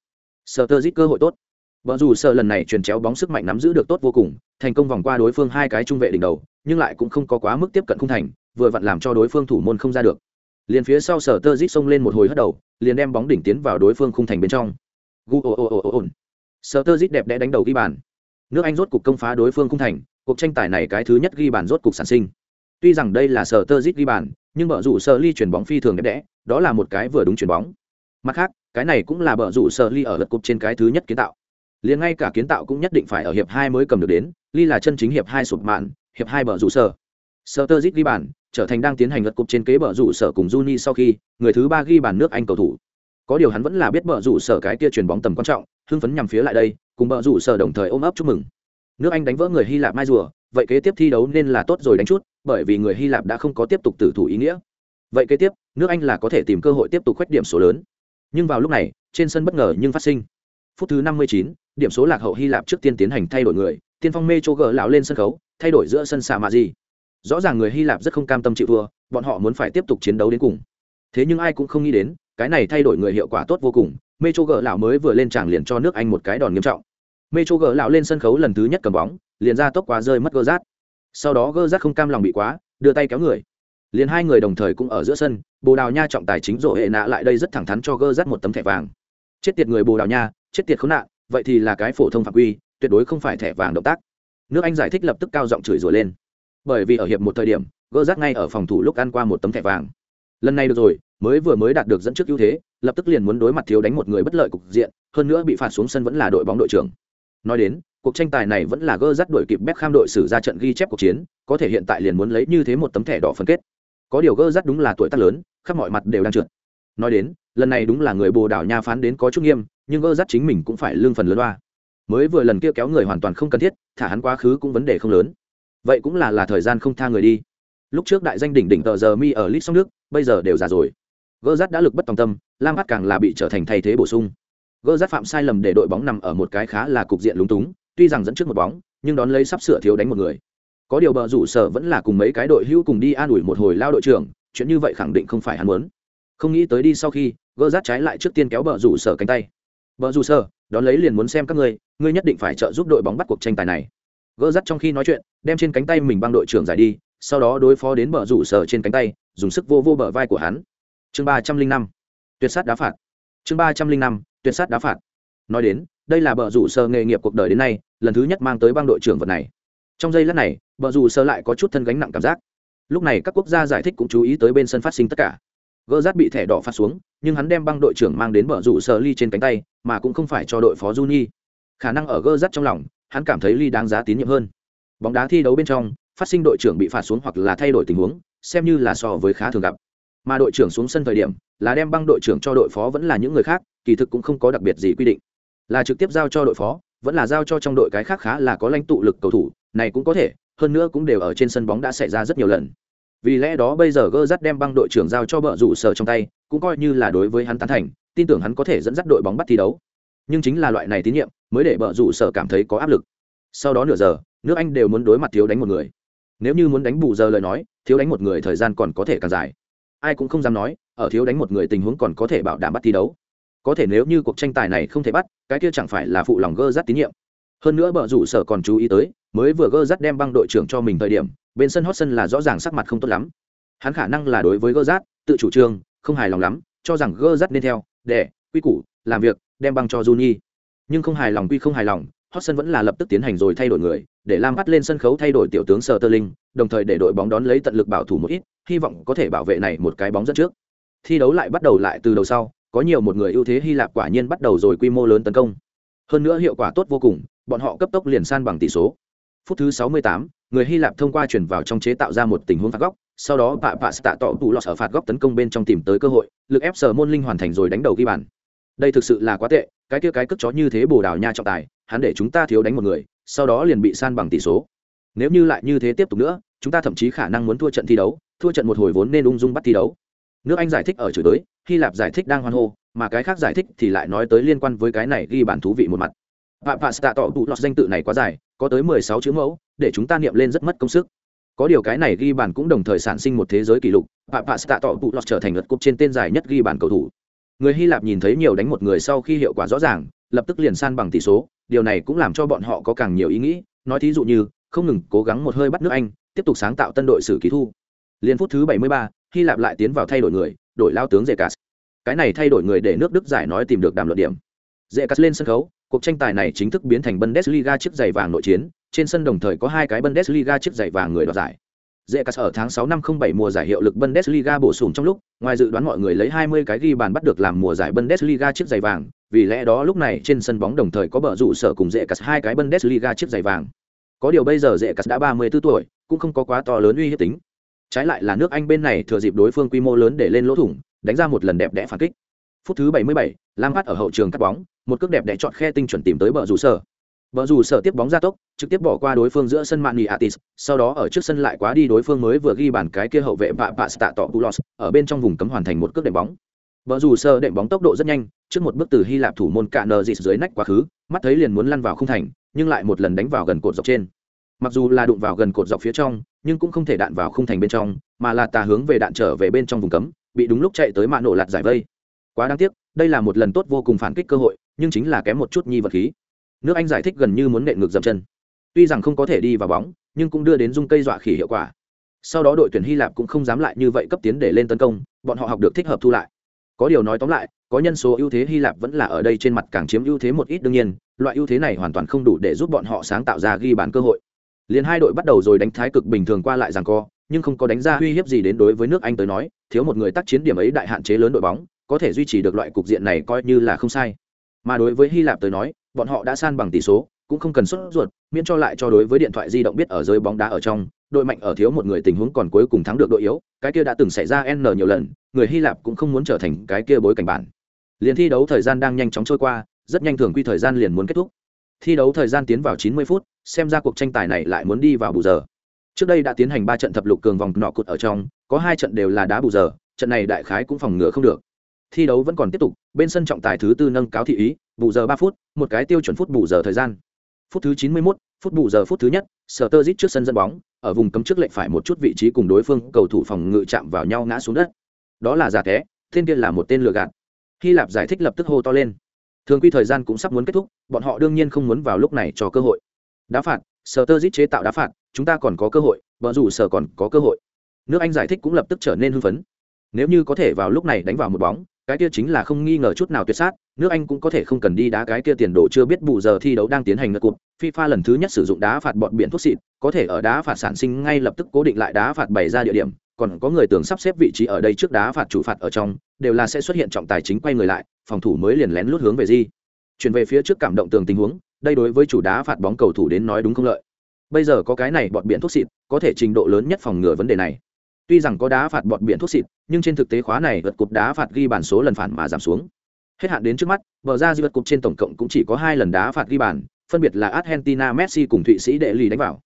[SPEAKER 1] Sở tơ giết cơ hội tốt. Vợ rủ sở lần này chuyển chéo bóng sức mạnh nắm giữ được tốt vô cùng thành công vòng qua đối phương hai cái trung vệ đỉnh đầu, nhưng lại cũng không có quá mức tiếp cận khung thành, vừa vặn làm cho đối phương thủ môn không ra được. Liền phía sau sở tơ dít xông lên một hồi hất đầu, liền đem bóng đỉnh tiến vào đối phương khung thành bên trong. Gu ồ ồ ồ ồ sở tơ dít đẹp đẽ đánh đầu ghi bàn. Nước anh rốt cục công phá đối phương khung thành, cuộc tranh tài này cái thứ nhất ghi bàn rốt cục sản sinh. Tuy rằng đây là sở tơ dít ghi bàn, nhưng bờ rủ sở ly chuyển bóng phi thường đẹp đẽ, đó là một cái vừa đúng chuyển bóng. Mặt khác, cái này cũng là bờ rủ sở ly ở lượt cục trên cái thứ nhất kiến tạo liền ngay cả kiến tạo cũng nhất định phải ở hiệp hai mới cầm được đến ly là chân chính hiệp hai sụp mạn hiệp hai bờ rủ sở. Sở tơ ghi bàn trở thành đang tiến hành lượt cục trên kế bờ rủ sở cùng Juni sau khi người thứ ba ghi bàn nước anh cầu thủ. Có điều hắn vẫn là biết bờ rủ sở cái kia chuyền bóng tầm quan trọng hưng phấn nhằm phía lại đây cùng bờ rủ sở đồng thời ôm ấp chúc mừng. Nước anh đánh vỡ người hy lạp mai rùa vậy kế tiếp thi đấu nên là tốt rồi đánh chút bởi vì người hy lạp đã không có tiếp tục tử thủ ý nghĩa. Vậy kế tiếp nước anh là có thể tìm cơ hội tiếp tục khoét điểm số lớn. Nhưng vào lúc này trên sân bất ngờ nhưng phát sinh. Phút thứ năm mươi chín, điểm số lạc hậu hy lạp trước tiên tiến hành thay đổi người, tiên phong mê chô gờ lão lên sân khấu, thay đổi giữa sân xạ mạ gì rõ ràng người hy lạp rất không cam tâm chịu thua, bọn họ muốn phải tiếp tục chiến đấu đến cùng. Thế nhưng ai cũng không nghĩ đến, cái này thay đổi người hiệu quả tốt vô cùng mê chô gờ lão mới vừa lên tràng liền cho nước anh một cái đòn nghiêm trọng. Mê chô gờ lão lên sân khấu lần thứ nhất cầm bóng, liền ra tốc quá rơi mất gơ rát. Sau đó gơ rát không cam lòng bị quá, đưa tay kéo người. Liền hai người đồng thời cũng ở giữa sân, bồ đào nha trọng tài chính rộ hệ nạ lại đây rất thẳng thắn cho gơ rát một tấm thẻ vàng. Chết tiệt người bồ đào nha, chết tiệt khốn nạn vậy thì là cái phổ thông phạm quy, tuyệt đối không phải thẻ vàng động tác. Nước anh giải thích lập tức cao giọng chửi rủa lên. Bởi vì ở hiệp một thời điểm, gỡ rác ngay ở phòng thủ lúc ăn qua một tấm thẻ vàng. Lần này được rồi, mới vừa mới đạt được dẫn trước ưu thế, lập tức liền muốn đối mặt thiếu đánh một người bất lợi cục diện, hơn nữa bị phạt xuống sân vẫn là đội bóng đội trưởng. Nói đến, cuộc tranh tài này vẫn là gỡ rác đội kịp bếp kham đội xử ra trận ghi chép cuộc chiến, có thể hiện tại liền muốn lấy như thế một tấm thẻ đỏ phân kết. Có điều gỡ rác đúng là tuổi tác lớn, khắp mọi mặt đều đang trượt. Nói đến lần này đúng là người bồ đảo nha phán đến có chút nghiêm, nhưng gơ dắt chính mình cũng phải lương phần lớn loa mới vừa lần kia kéo người hoàn toàn không cần thiết, thả hắn quá khứ cũng vấn đề không lớn. Vậy cũng là là thời gian không tha người đi. Lúc trước đại danh đỉnh đỉnh tờ giờ mi ở lit sông nước, bây giờ đều già rồi. Gơ rát đã lực bất tòng tâm, lam hát càng là bị trở thành thay thế bổ sung. Gơ rát phạm sai lầm để đội bóng nằm ở một cái khá là cục diện lúng túng, tuy rằng dẫn trước một bóng, nhưng đón lấy sắp sửa thiếu đánh một người. Có điều bờ rủ sở vẫn là cùng mấy cái đội hữu cùng đi an ủi một hồi lao đội trưởng, chuyện như vậy khẳng định không phải hắn muốn không nghĩ tới đi sau khi, gỡ rát trái lại trước tiên kéo bờ rủ sở cánh tay. Bờ rủ sở, đón lấy liền muốn xem các ngươi ngươi nhất định phải trợ giúp đội bóng bắt cuộc tranh tài này. Gỡ rát trong khi nói chuyện, đem trên cánh tay mình băng đội trưởng giải đi, sau đó đối phó đến bờ rủ sở trên cánh tay, dùng sức vô vô bờ vai của hắn. Chương ba trăm linh năm, tuyệt sát đá phạt. Chương ba trăm linh năm, tuyệt sát đá phạt. Nói đến, đây là bờ rủ sở nghề nghiệp cuộc đời đến nay, lần thứ nhất mang tới băng đội trưởng vật này. Trong giây lát này, bờ rủ sở lại có chút thân gánh nặng cảm giác. Lúc này các quốc gia giải thích cũng chú ý tới bên sân phát sinh tất cả gỡ rát bị thẻ đỏ phát xuống, nhưng hắn đem băng đội trưởng mang đến bờ rủ sơ ly trên cánh tay, mà cũng không phải cho đội phó juni. Khả năng ở gỡ rát trong lòng, hắn cảm thấy ly đáng giá tín nhiệm hơn. Bóng đá thi đấu bên trong, phát sinh đội trưởng bị phạt xuống hoặc là thay đổi tình huống, xem như là so với khá thường gặp. Mà đội trưởng xuống sân thời điểm, là đem băng đội trưởng cho đội phó vẫn là những người khác, kỳ thực cũng không có đặc biệt gì quy định. Là trực tiếp giao cho đội phó, vẫn là giao cho trong đội cái khác khá là có lãnh tụ lực cầu thủ, này cũng có thể, hơn nữa cũng đều ở trên sân bóng đã xảy ra rất nhiều lần vì lẽ đó bây giờ gơ dắt đem băng đội trưởng giao cho bờ rủ sở trong tay, cũng coi như là đối với hắn tán thành, tin tưởng hắn có thể dẫn dắt đội bóng bắt thi đấu. Nhưng chính là loại này tín nhiệm, mới để bờ rủ sở cảm thấy có áp lực. Sau đó nửa giờ, nước anh đều muốn đối mặt thiếu đánh một người. Nếu như muốn đánh bù giờ lời nói, thiếu đánh một người thời gian còn có thể càng dài. Ai cũng không dám nói, ở thiếu đánh một người tình huống còn có thể bảo đảm bắt thi đấu. Có thể nếu như cuộc tranh tài này không thể bắt, cái kia chẳng phải là phụ lòng gơ rắt tín nhiệm. Hơn nữa bờ rủ sở còn chú ý tới mới vừa gơ rát đem băng đội trưởng cho mình thời điểm, bên sân hot sân là rõ ràng sắc mặt không tốt lắm. Hắn khả năng là đối với gơ rát, tự chủ trương, không hài lòng lắm, cho rằng gơ rát nên theo, để, quy củ, làm việc, đem băng cho Juni. nhưng không hài lòng quy không hài lòng hot sân vẫn là lập tức tiến hành rồi thay đổi người, để lam bắt lên sân khấu thay đổi tiểu tướng sờ tơ linh đồng thời để đội bóng đón lấy tận lực bảo thủ một ít, hy vọng có thể bảo vệ này một cái bóng dẫn trước. Thi đấu lại bắt đầu lại từ đầu sau, có nhiều một người ưu thế hy lạp quả nhiên bắt đầu rồi quy mô lớn tấn công. Hơn nữa hiệu quả tốt vô cùng, bọn họ cấp tốc liền san bằng tỷ số phút thứ 68, người hy lạp thông qua chuyển vào trong chế tạo ra một tình huống phạt góc sau đó Pạ Pạ Stạ tọ tụ lọt ở phạt góc tấn công bên trong tìm tới cơ hội lực ép sở môn linh hoàn thành rồi đánh đầu ghi bàn. Đây thực sự là quá tệ cái kia cái cước chó như thế bồ đào nha trọng tài hắn để chúng ta thiếu đánh một người sau đó liền bị san bằng tỷ số. Nếu như lại như thế tiếp tục nữa chúng ta thậm chí khả năng muốn thua trận thi đấu thua trận một hồi vốn nên ung dung bắt thi đấu. Nước anh giải thích ở chửi đối, hy lạp giải thích đang hoan hô mà cái khác giải thích thì lại nói tới liên quan với cái này ghi bản thú vị một mặt. Papa Sta tỏ tụ lọt danh tự này quá dài, có tới 16 chữ mẫu, để chúng ta niệm lên rất mất công sức. Có điều cái này ghi bàn cũng đồng thời sản sinh một thế giới kỷ lục papa stạ tỏ bụ lọt trở thành lượt cúp trên tên dài nhất ghi bàn cầu thủ. Người hy lạp nhìn thấy nhiều đánh một người sau khi hiệu quả rõ ràng lập tức liền san bằng tỷ số điều này cũng làm cho bọn họ có càng nhiều ý nghĩ nói thí dụ như không ngừng cố gắng một hơi bắt nước anh tiếp tục sáng tạo tân đội sử ký thu. Liên phút thứ 73, hy lạp lại tiến vào thay đổi người đổi lao tướng Zekas. cái này thay đổi người để nước đức giải nói tìm được đàm luận điểm. Zekas lên sân khấu cuộc tranh tài này chính thức biến thành bundesliga chiếc giày vàng nội chiến trên sân đồng thời có hai cái bundesliga chiếc giày vàng người đoạt giải Zekas ở tháng 6 năm 07 mùa giải hiệu lực Bundesliga bổ sung trong lúc, ngoài dự đoán mọi người lấy 20 cái ghi bàn bắt được làm mùa giải Bundesliga chiếc giày vàng, vì lẽ đó lúc này trên sân bóng đồng thời có bờ rủ sở cùng Zekas hai cái Bundesliga chiếc giày vàng. Có điều bây giờ Zekas đã 34 tuổi, cũng không có quá to lớn uy hiếp tính. Trái lại là nước Anh bên này thừa dịp đối phương quy mô lớn để lên lỗ thủng, đánh ra một lần đẹp đẽ phản kích. Phút thứ 77, Lampard ở hậu trường cắt bóng, một cước đẹp đẽ chọn khe tinh chuẩn tìm tới bờ rủ sở. Bờ rủ sở tiếp bóng ra tốc, trực tiếp bỏ qua đối phương giữa sân Mani Atis, sau đó ở trước sân lại quá đi đối phương mới vừa ghi bàn cái kia hậu vệ Pạ Pạ Stạ Tọ Pulos, ở bên trong vùng cấm hoàn thành một cước đệm bóng. Bờ rủ sở đệm bóng tốc độ rất nhanh, trước một bước từ Hy Lạp thủ môn cạn nờ dịt dưới nách quá khứ, mắt thấy liền muốn lăn vào khung thành, nhưng lại một lần đánh vào gần cột dọc trên. Mặc dù là đụng vào gần cột dọc phía trong, nhưng cũng không thể đạn vào khung thành bên trong, mà là tà hướng về đạn trở về bên trong vùng cấm, bị đúng lúc chạy tới mạ nổ lạt giải vây. Quá đáng tiếc, đây là một lần tốt vô cùng phản kích cơ hội, nhưng chính là kém một chút nhi vật khí. Nước anh giải thích gần như muốn nện ngược dậm chân. Tuy rằng không có thể đi vào bóng nhưng cũng đưa đến dung cây dọa khỉ hiệu quả. Sau đó đội tuyển hy lạp cũng không dám lại như vậy cấp tiến để lên tấn công bọn họ học được thích hợp thu lại. Có điều nói tóm lại có nhân số ưu thế hy lạp vẫn là ở đây trên mặt càng chiếm ưu thế một ít đương nhiên loại ưu thế này hoàn toàn không đủ để giúp bọn họ sáng tạo ra ghi bàn cơ hội. Liền hai đội bắt đầu rồi đánh thái cực bình thường qua lại rằng co nhưng không có đánh ra uy hiếp gì đến đối với nước anh tới nói thiếu một người tác chiến điểm ấy đại hạn chế lớn đội bóng có thể duy trì được loại cục diện này coi như là không sai. Mà đối với hy lạp tới nói, bọn họ đã san bằng tỷ số, cũng không cần sốt ruột, miễn cho lại cho đối với điện thoại di động biết ở rơi bóng đá ở trong, đội mạnh ở thiếu một người tình huống còn cuối cùng thắng được đội yếu, cái kia đã từng xảy ra n nhiều lần, người hy lạp cũng không muốn trở thành cái kia bối cảnh bản. Liền thi đấu thời gian đang nhanh chóng trôi qua, rất nhanh thường quy thời gian liền muốn kết thúc. Thi đấu thời gian tiến vào 90 phút, xem ra cuộc tranh tài này lại muốn đi vào bù giờ. Trước đây đã tiến hành ba trận thập lục cường vòng nọ cụt ở trong, có hai trận đều là đá bù giờ, trận này đại khái cũng phòng ngừa không được thi đấu vẫn còn tiếp tục bên sân trọng tài thứ tư nâng cáo thị ý bù giờ ba phút một cái tiêu chuẩn phút bù giờ thời gian. Phút thứ chín mươi 91, phút bù giờ phút thứ nhất sở tơ dít trước sân dẫn bóng ở vùng cấm trước lệnh phải một chút vị trí cùng đối phương cầu thủ phòng ngự chạm vào nhau ngã xuống đất. Đó là giả té tên kia là một tên lừa gạt. Hy lạp giải thích lập tức hô to lên. Thường quy thời gian cũng sắp muốn kết thúc bọn họ đương nhiên không muốn vào lúc này cho cơ hội. Đá phạt sở tơ dít chế tạo đá phạt chúng ta còn có cơ hội vợ dù sở còn có cơ hội. Nước anh giải thích cũng lập tức trở nên hưng phấn. Nếu như có thể vào lúc này đánh vào một bóng cái kia chính là không nghi ngờ chút nào tuyệt sát, nước anh cũng có thể không cần đi đá cái kia tiền đồ chưa biết bù giờ thi đấu đang tiến hành ngược cụt fifa lần thứ nhất sử dụng đá phạt bọn biển thuốc xịt, có thể ở đá phạt sản sinh ngay lập tức cố định lại đá phạt bày ra địa điểm, còn có người tưởng sắp xếp vị trí ở đây trước đá phạt chủ phạt ở trong, đều là sẽ xuất hiện trọng tài chính quay người lại, phòng thủ mới liền lén lút hướng về di chuyển về phía trước cảm động tường tình huống, đây đối với chủ đá phạt bóng cầu thủ đến nói đúng không lợi. Bây giờ có cái này bọn biển thuốc xịt, có thể trình độ lớn nhất phòng ngừa vấn đề này tuy rằng có đá phạt bọt biển thuốc xịt, nhưng trên thực tế khóa này vượt cục đá phạt ghi bàn số lần phản mà giảm xuống. Hết hạn đến trước mắt, bờ ra di vượt cục trên tổng cộng cũng chỉ có hai lần đá phạt ghi bàn, phân biệt là argentina messi cùng thụy sĩ đệ lì đánh vào.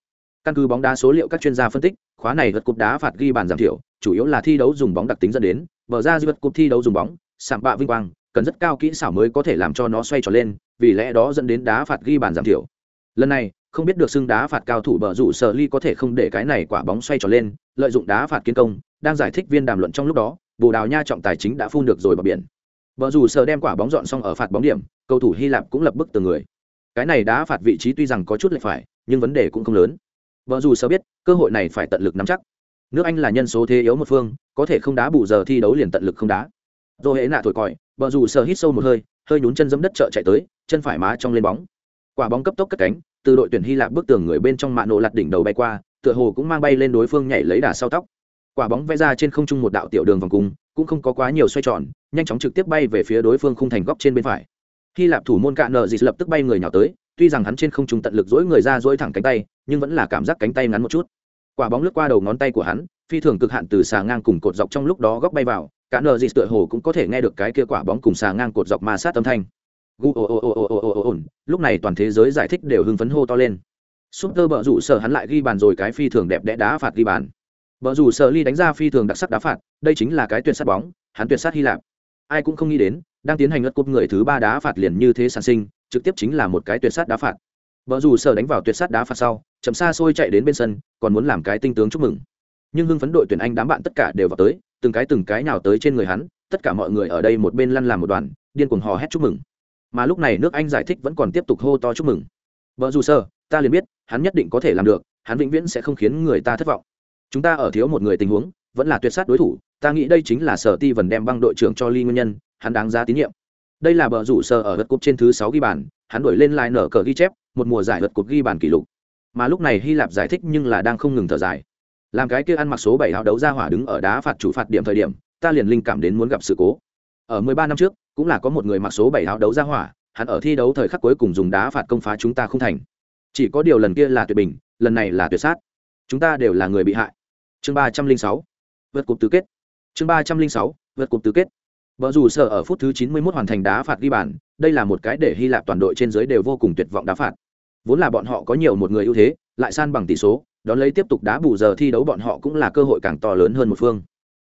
[SPEAKER 1] Căn cứ bóng đá số liệu các chuyên gia phân tích, khóa này vượt cục đá phạt ghi bàn giảm thiểu, chủ yếu là thi đấu dùng bóng đặc tính dẫn đến. Bờ ra di vượt cục thi đấu dùng bóng, sạm bạ vinh quang, cần rất cao kỹ xảo mới có thể làm cho nó xoay tròn lên, vì lẽ đó dẫn đến đá phạt ghi bàn giảm thiểu. Lần này không biết được xưng đá phạt cao thủ bờ rủ sở ly có thể không để cái này quả bóng xoay tròn lên, lợi dụng đá phạt kiến công, đang giải thích viên đàm luận trong lúc đó, bồ đào nha trọng tài chính đã phun được rồi bờ biển. Bờ rủ sở đem quả bóng dọn xong ở phạt bóng điểm, cầu thủ hy lạp cũng lập bức từ người. Cái này đá phạt vị trí tuy rằng có chút lệch phải, nhưng vấn đề cũng không lớn. Bờ rủ sở biết, cơ hội này phải tận lực nắm chắc. Nước anh là nhân số thế yếu một phương, có thể không đá bù giờ thi đấu liền tận lực không đá. Rồi hễ nạ thổi còi, bờ rủ sở hít sâu một hơi hơi nhún chân dẫm đất chợ chạy tới, chân phải má trong lên bóng. Quả bóng cấp tốc cất cánh từ đội tuyển hy lạp bước tường người bên trong mạ nổ lặt đỉnh đầu bay qua, tựa hồ cũng mang bay lên đối phương nhảy lấy đà sau tóc. Quả bóng vẽ ra trên không trung một đạo tiểu đường vòng cung, cũng không có quá nhiều xoay tròn, nhanh chóng trực tiếp bay về phía đối phương khung thành góc trên bên phải. Hy lạp thủ môn cạn nợ dịt lập tức bay người nhào tới, tuy rằng hắn trên không trung tận lực dỗi người ra dỗi thẳng cánh tay, nhưng vẫn là cảm giác cánh tay ngắn một chút. Quả bóng lướt qua đầu ngón tay của hắn, phi thường cực hạn từ xà ngang cùng cột dọc trong lúc đó góc bay vào, cạn nợ dịt tựa hồ cũng có thể nghe được cái kia quả bóng cùng xà ngang cột dọc ma sát âm thanh gu ồ ồ ồ ồ ồ ồ ồ lúc này toàn thế giới giải thích đều hưng phấn hô to lên. Súp tơ bờ rủ sở hắn lại ghi bàn rồi cái phi thường đẹp đẽ đá phạt ghi bàn. Bờ rủ sở ly đánh ra phi thường đặc sắc đá phạt, đây chính là cái tuyệt sát bóng, hắn tuyệt sát hy lạp. Ai cũng không nghĩ đến, đang tiến hành ngất cúp người thứ ba đá phạt liền như thế sản sinh, trực tiếp chính là một cái tuyệt sát đá phạt. Bờ rủ sở đánh vào tuyệt sát đá phạt sau, chậm xa xôi chạy đến bên sân, còn muốn làm cái tinh tướng chúc mừng. Nhưng hưng phấn đội tuyển anh đám bạn tất cả đều vào tới, từng cái từng cái nào tới trên người hắn, tất cả mọi người ở đây một bên lăn làm một đoàn, điên cuồng hò hét chúc mừng mà lúc này nước anh giải thích vẫn còn tiếp tục hô to chúc mừng. Vợ dù sơ, ta liền biết, hắn nhất định có thể làm được, hắn vĩnh viễn sẽ không khiến người ta thất vọng. Chúng ta ở thiếu một người tình huống, vẫn là tuyệt sát đối thủ, ta nghĩ đây chính là sở ti vần đem băng đội trưởng cho ly nguyên nhân, hắn đáng giá tín nhiệm. Đây là bờ rủ sơ ở vật cúp trên thứ sáu ghi bàn, hắn đổi lên lại nở cờ ghi chép, một mùa giải vật cúp ghi bàn kỷ lục. Mà lúc này hy lạp giải thích nhưng là đang không ngừng thở dài. Làm cái kia ăn mặc số bảy áo đấu ra hỏa đứng ở đá phạt chủ phạt điểm thời điểm, ta liền linh cảm đến muốn gặp sự cố. Ở 13 năm trước cũng là có một người mặc số bảy áo đấu ra hỏa, hắn ở thi đấu thời khắc cuối cùng dùng đá phạt công phá chúng ta không thành. Chỉ có điều lần kia là tuyệt bình, lần này là tuyệt sát. Chúng ta đều là người bị hại. Chương ba trăm linh sáu, vượt cục tứ kết. Chương ba trăm linh sáu, vượt cục tứ kết. Vợ dù sợ ở phút thứ chín mươi 91 hoàn thành đá phạt ghi bàn, đây là một cái để hy lạp toàn đội trên dưới đều vô cùng tuyệt vọng đá phạt. Vốn là bọn họ có nhiều một người ưu thế, lại san bằng tỷ số, đón lấy tiếp tục đá bù giờ thi đấu bọn họ cũng là cơ hội càng to lớn hơn một phương.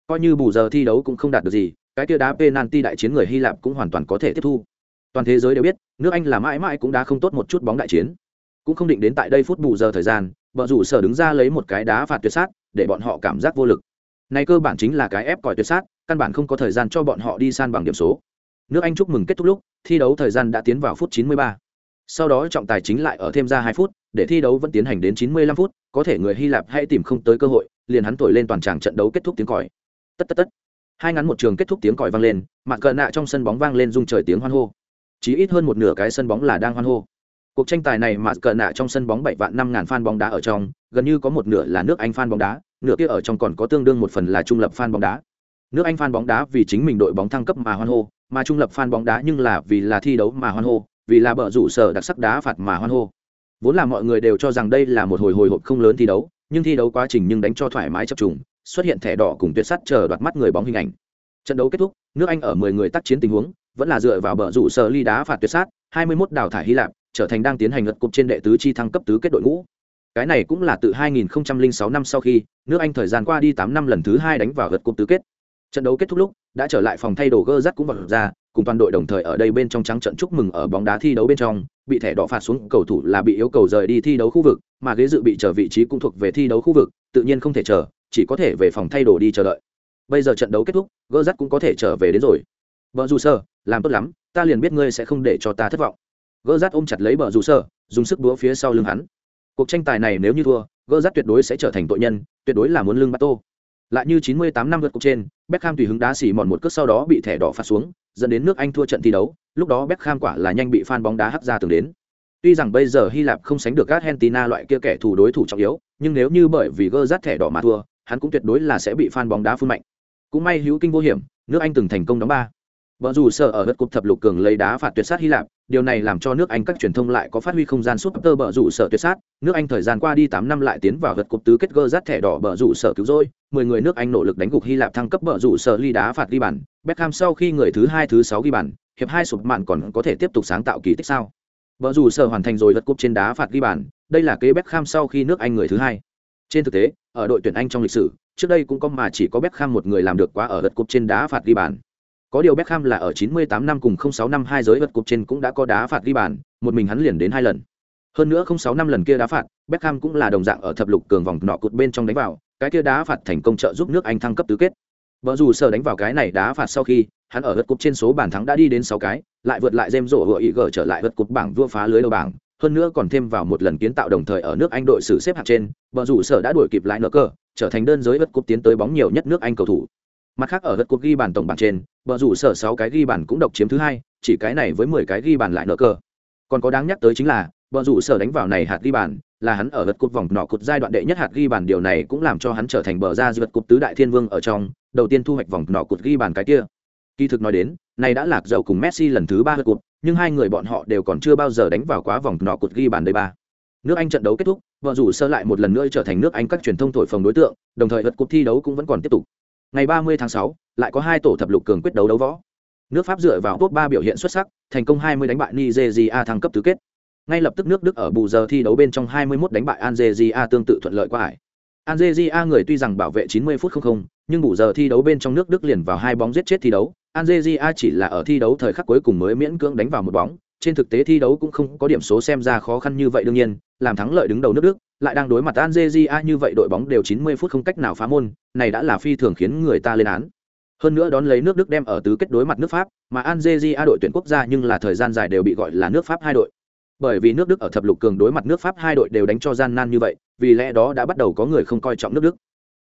[SPEAKER 1] Coi như bù giờ thi đấu cũng không đạt được gì cái kia đá penalty đại chiến người hy lạp cũng hoàn toàn có thể tiếp thu. Toàn thế giới đều biết, nước anh là mãi mãi cũng đã không tốt một chút bóng đại chiến. Cũng không định đến tại đây phút bù giờ thời gian bọn rủ sở đứng ra lấy một cái đá phạt tuyệt sát, để bọn họ cảm giác vô lực. Này cơ bản chính là cái ép còi tuyệt sát, căn bản không có thời gian cho bọn họ đi san bằng điểm số. Nước anh chúc mừng kết thúc lúc, thi đấu thời gian đã tiến vào phút 93. sau đó trọng tài chính lại ở thêm ra hai phút, để thi đấu vẫn tiến hành đến 95 phút, có thể người hy lạp hãy tìm không tới cơ hội, liền hắn thổi lên toàn tràng trận đấu kết thúc tiếng còi. Tất tất tất hai ngắn một trường kết thúc tiếng còi vang lên mặt cờ nạ trong sân bóng vang lên rung trời tiếng hoan hô. Chỉ ít hơn một nửa cái sân bóng là đang hoan hô. Cuộc tranh tài này mà cờ nạ trong sân bóng bảy vạn năm ngàn fan bóng đá ở trong, gần như có một nửa là nước anh fan bóng đá, nửa kia ở trong còn có tương đương một phần là trung lập fan bóng đá. Nước anh fan bóng đá vì chính mình đội bóng thăng cấp mà hoan hô, mà trung lập fan bóng đá nhưng là vì là thi đấu mà hoan hô, vì là bờ rủ sở đặc sắc đá phạt mà hoan hô. Vốn là mọi người đều cho rằng đây là một hồi hồi hộp không lớn thi đấu, nhưng thi đấu quá trình nhưng đánh cho thoải mái chập trùng xuất hiện thẻ đỏ cùng tuyệt sắt chờ đoạt mắt người bóng hình ảnh. Trận đấu kết thúc, nước anh ở 10 người tác chiến tình huống, vẫn là dựa vào bờ rủ sở ly đá phạt tuyệt sát 21 đào thải hy lạp, trở thành đang tiến hành lượt cục trên đệ tứ chi thăng cấp tứ kết đội ngũ. Cái này cũng là từ 2006 năm sau khi nước anh thời gian qua đi 8 năm lần thứ hai đánh vào lượt cục tứ kết. Trận đấu kết thúc lúc, đã trở lại phòng thay đồ gơ rắt cũng vào ra, cùng toàn đội đồng thời ở đây bên trong trắng trận chúc mừng ở bóng đá thi đấu bên trong, bị thẻ đỏ phạt xuống cầu thủ là bị yêu cầu rời đi thi đấu khu vực, mà ghế dự bị chờ vị trí cũng thuộc về thi đấu khu vực, tự nhiên không thể chờ chỉ có thể về phòng thay đồ đi chờ đợi. Bây giờ trận đấu kết thúc gỡ rắt cũng có thể trở về đến rồi. Vợ dù sơ, làm tốt lắm, ta liền biết ngươi sẽ không để cho ta thất vọng. Gỡ rắt ôm chặt lấy vợ dù sơ, dùng sức búa phía sau lưng hắn. Cuộc tranh tài này nếu như thua gỡ rắt tuyệt đối sẽ trở thành tội nhân, tuyệt đối là muốn lưng bắt tô. Lại như 98 năm vượt cục trên, Beckham tùy hứng đá xỉ mòn một cước sau đó bị thẻ đỏ phạt xuống, dẫn đến nước Anh thua trận thi đấu, lúc đó Beckham quả là nhanh bị fan bóng đá hất ra từng đến. Tuy rằng bây giờ Hy Lạp không sánh được Argentina loại kia kẻ thù đối thủ trọng yếu, nhưng nếu như bởi vì gỡ rát thẻ đỏ mà thua hắn cũng tuyệt đối là sẽ bị fan bóng đá phun mạnh cũng may hữu kinh vô hiểm nước Anh từng thành công đóng ba Vợ dù sợ ở đất cục thập lục cường lấy đá phạt tuyệt sát Hy Lạp, điều này làm cho nước Anh các truyền thông lại có phát huy không gian suốt tơ bờ rủ sợ tuyệt sát, nước Anh thời gian qua đi tám năm lại tiến vào gật cục tứ kết gơ rát thẻ đỏ bờ rủ sợ cứu rồi. mười người nước Anh nỗ lực đánh gục Hy Lạp thăng cấp bờ rủ sợ ly đá phạt ghi bàn, Beckham sau khi người thứ hai thứ sáu ghi bàn, hiệp hai sụp mạn còn có thể tiếp tục sáng tạo kỳ tích sao? Bờ rủ sợ hoàn thành rồi gật cục trên đá phạt ghi bàn, đây là kế Beckham sau khi nước Anh người thứ hai. Trên thực tế, ở đội tuyển Anh trong lịch sử, trước đây cũng có mà chỉ có Beckham một người làm được quá ở lượt cúp trên đá phạt ghi bàn. Có điều Beckham là ở 98 năm cùng 06 năm hai giới vật cúp trên cũng đã có đá phạt ghi bàn, một mình hắn liền đến hai lần. Hơn nữa 06 năm lần kia đá phạt, Beckham cũng là đồng dạng ở thập lục cường vòng nọ cột bên trong đánh vào, cái kia đá phạt thành công trợ giúp nước Anh thăng cấp tứ kết. Vợ dù sở đánh vào cái này đá phạt sau khi, hắn ở vật cúp trên số bàn thắng đã đi đến 6 cái, lại vượt lại James Rowe gỡ trở lại vật cúp bảng vua phá lưới đầu bảng, hơn nữa còn thêm vào một lần kiến tạo đồng thời ở nước Anh đội xử xếp hạng trên, Bờ rủ sở đã đuổi kịp lại nửa cơ, trở thành đơn giới vật cúp tiến tới bóng nhiều nhất nước Anh cầu thủ. Mặt khác ở vật cúp ghi bàn tổng bảng trên bờ rủ sở sáu cái ghi bàn cũng độc chiếm thứ hai chỉ cái này với mười cái ghi bàn lại nợ cơ còn có đáng nhắc tới chính là bờ rủ sở đánh vào này hạt ghi bàn là hắn ở vật cột vòng nọ cột giai đoạn đệ nhất hạt ghi bàn điều này cũng làm cho hắn trở thành bờ ra vật cột tứ đại thiên vương ở trong đầu tiên thu hoạch vòng nọ cột ghi bàn cái kia kỳ thực nói đến này đã lạc dầu cùng messi lần thứ ba vật cột nhưng hai người bọn họ đều còn chưa bao giờ đánh vào quá vòng nọ cột ghi bàn đây ba. Nước anh trận đấu kết thúc vợ rủ sơ lại một lần nữa trở thành nước anh các truyền thông thổi phồng đối tượng đồng thời vật cột thi đấu cũng vẫn còn tiếp tục. Ngày 30 tháng 6, lại có hai tổ thập lục cường quyết đấu đấu võ. Nước pháp dựa vào top ba biểu hiện xuất sắc thành công 20 đánh bại nigeria thăng cấp tứ kết. Ngay lập tức nước đức ở bù giờ thi đấu bên trong 21 đánh bại algeria tương tự thuận lợi qua ải algeria người tuy rằng bảo vệ 90 phút không không nhưng bù giờ thi đấu bên trong nước đức liền vào hai bóng giết chết thi đấu algeria chỉ là ở thi đấu thời khắc cuối cùng mới miễn cưỡng đánh vào một bóng trên thực tế thi đấu cũng không có điểm số xem ra khó khăn như vậy đương nhiên làm thắng lợi đứng đầu nước đức lại đang đối mặt Algeria như vậy đội bóng đều 90 phút không cách nào phá môn, này đã là phi thường khiến người ta lên án. Hơn nữa đón lấy nước Đức đem ở tứ kết đối mặt nước Pháp, mà Algeria đội tuyển quốc gia nhưng là thời gian dài đều bị gọi là nước Pháp hai đội. Bởi vì nước Đức ở thập lục cường đối mặt nước Pháp hai đội đều đánh cho gian nan như vậy, vì lẽ đó đã bắt đầu có người không coi trọng nước Đức.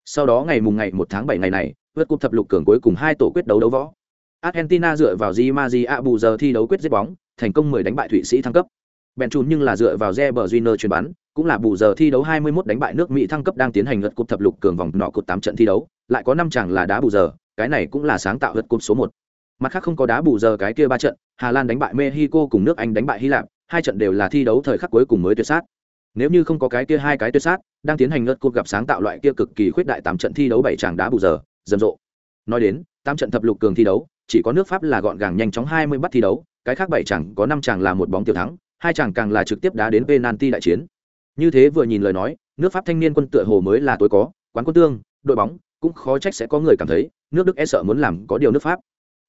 [SPEAKER 1] Sau đó ngày mùng ngày 1 tháng 7 ngày này, vượt cúp thập lục cường cuối cùng hai tổ quyết đấu đấu võ. Argentina dựa vào Di Maria bù giờ thi đấu quyết giết bóng, thành công 10 đánh bại Thụy Sĩ thăng cấp. Bèn chùn nhưng là dựa vào Reber Júnior chuyền bắn, cũng là bù giờ thi đấu 21 đánh bại nước Mỹ thăng cấp đang tiến hành lượt cúp thập lục cường vòng nọ cột 8 trận thi đấu, lại có 5 chàng là đá bù giờ, cái này cũng là sáng tạo lượt cúp số 1. Mặt khác không có đá bù giờ cái kia ba trận, Hà Lan đánh bại Mexico cùng nước Anh đánh bại Hy Lạp, hai trận đều là thi đấu thời khắc cuối cùng mới tuyệt sát. Nếu như không có cái kia hai cái tuyệt sát, đang tiến hành lượt cúp gặp sáng tạo loại kia cực kỳ khuyết đại 8 trận thi đấu 7 chàng đá bù giờ, rầm rộ. Nói đến, 8 trận thập lục cường thi đấu, chỉ có nước Pháp là gọn gàng nhanh chóng 20 bắt thi đấu, cái khác bảy chàng có 5 chàng là một bóng tiểu thắng, hai chàng càng là trực tiếp đá đến penalty đại chiến. Như thế vừa nhìn lời nói nước pháp thanh niên quân tựa hồ mới là tối có quán quân tương đội bóng cũng khó trách sẽ có người cảm thấy nước đức e sợ muốn làm có điều nước pháp.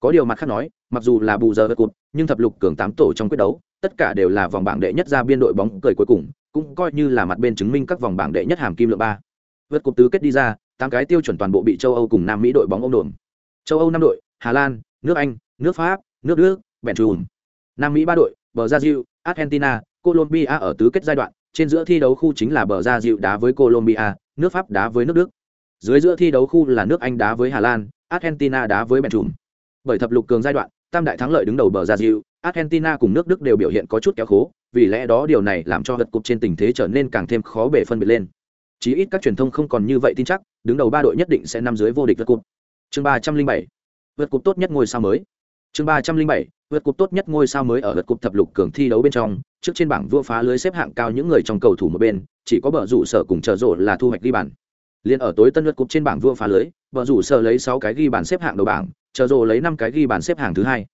[SPEAKER 1] Có điều mặt khác nói mặc dù là bù giờ vật cụt nhưng thập lục cường tám tổ trong quyết đấu tất cả đều là vòng bảng đệ nhất ra biên đội bóng cười cuối cùng cũng coi như là mặt bên chứng minh các vòng bảng đệ nhất hàm kim lượng ba. Vượt cục tứ kết đi ra tám cái tiêu chuẩn toàn bộ bị châu âu cùng nam mỹ đội bóng ôm đồn châu âu năm đội hà lan nước anh nước pháp nước đức bèn trùm nam mỹ ba đội bờ gia diệu argentina colombia ở tứ kết giai đoạn trên giữa thi đấu khu chính là bờ ra đá với Colombia, nước Pháp đá với nước Đức. Dưới giữa thi đấu khu là nước Anh đá với Hà Lan, Argentina đá với Belgium. Bởi thập lục cường giai đoạn, tam đại thắng lợi đứng đầu bờ ra Argentina cùng nước Đức đều biểu hiện có chút kéo khố, vì lẽ đó điều này làm cho vật cục trên tình thế trở nên càng thêm khó bể phân biệt lên. Chí ít các truyền thông không còn như vậy tin chắc, đứng đầu ba đội nhất định sẽ nằm dưới vô địch vật cục. Chương ba trăm linh bảy Vượt cục tốt nhất ngôi sao mới. Chương ba trăm linh bảy, vượt cục tốt nhất ngôi sao mới ở vượt cục thập lục cường thi đấu bên trong. Trước trên bảng vua phá lưới xếp hạng cao những người trong cầu thủ một bên, chỉ có bờ rủ sở cùng chờ rộ là thu hoạch ghi bàn. Liền ở tối tân vượt cục trên bảng vua phá lưới, bờ rủ sở lấy sáu cái ghi bàn xếp hạng đầu bảng, chờ rộ lấy năm cái ghi bàn xếp hạng thứ hai.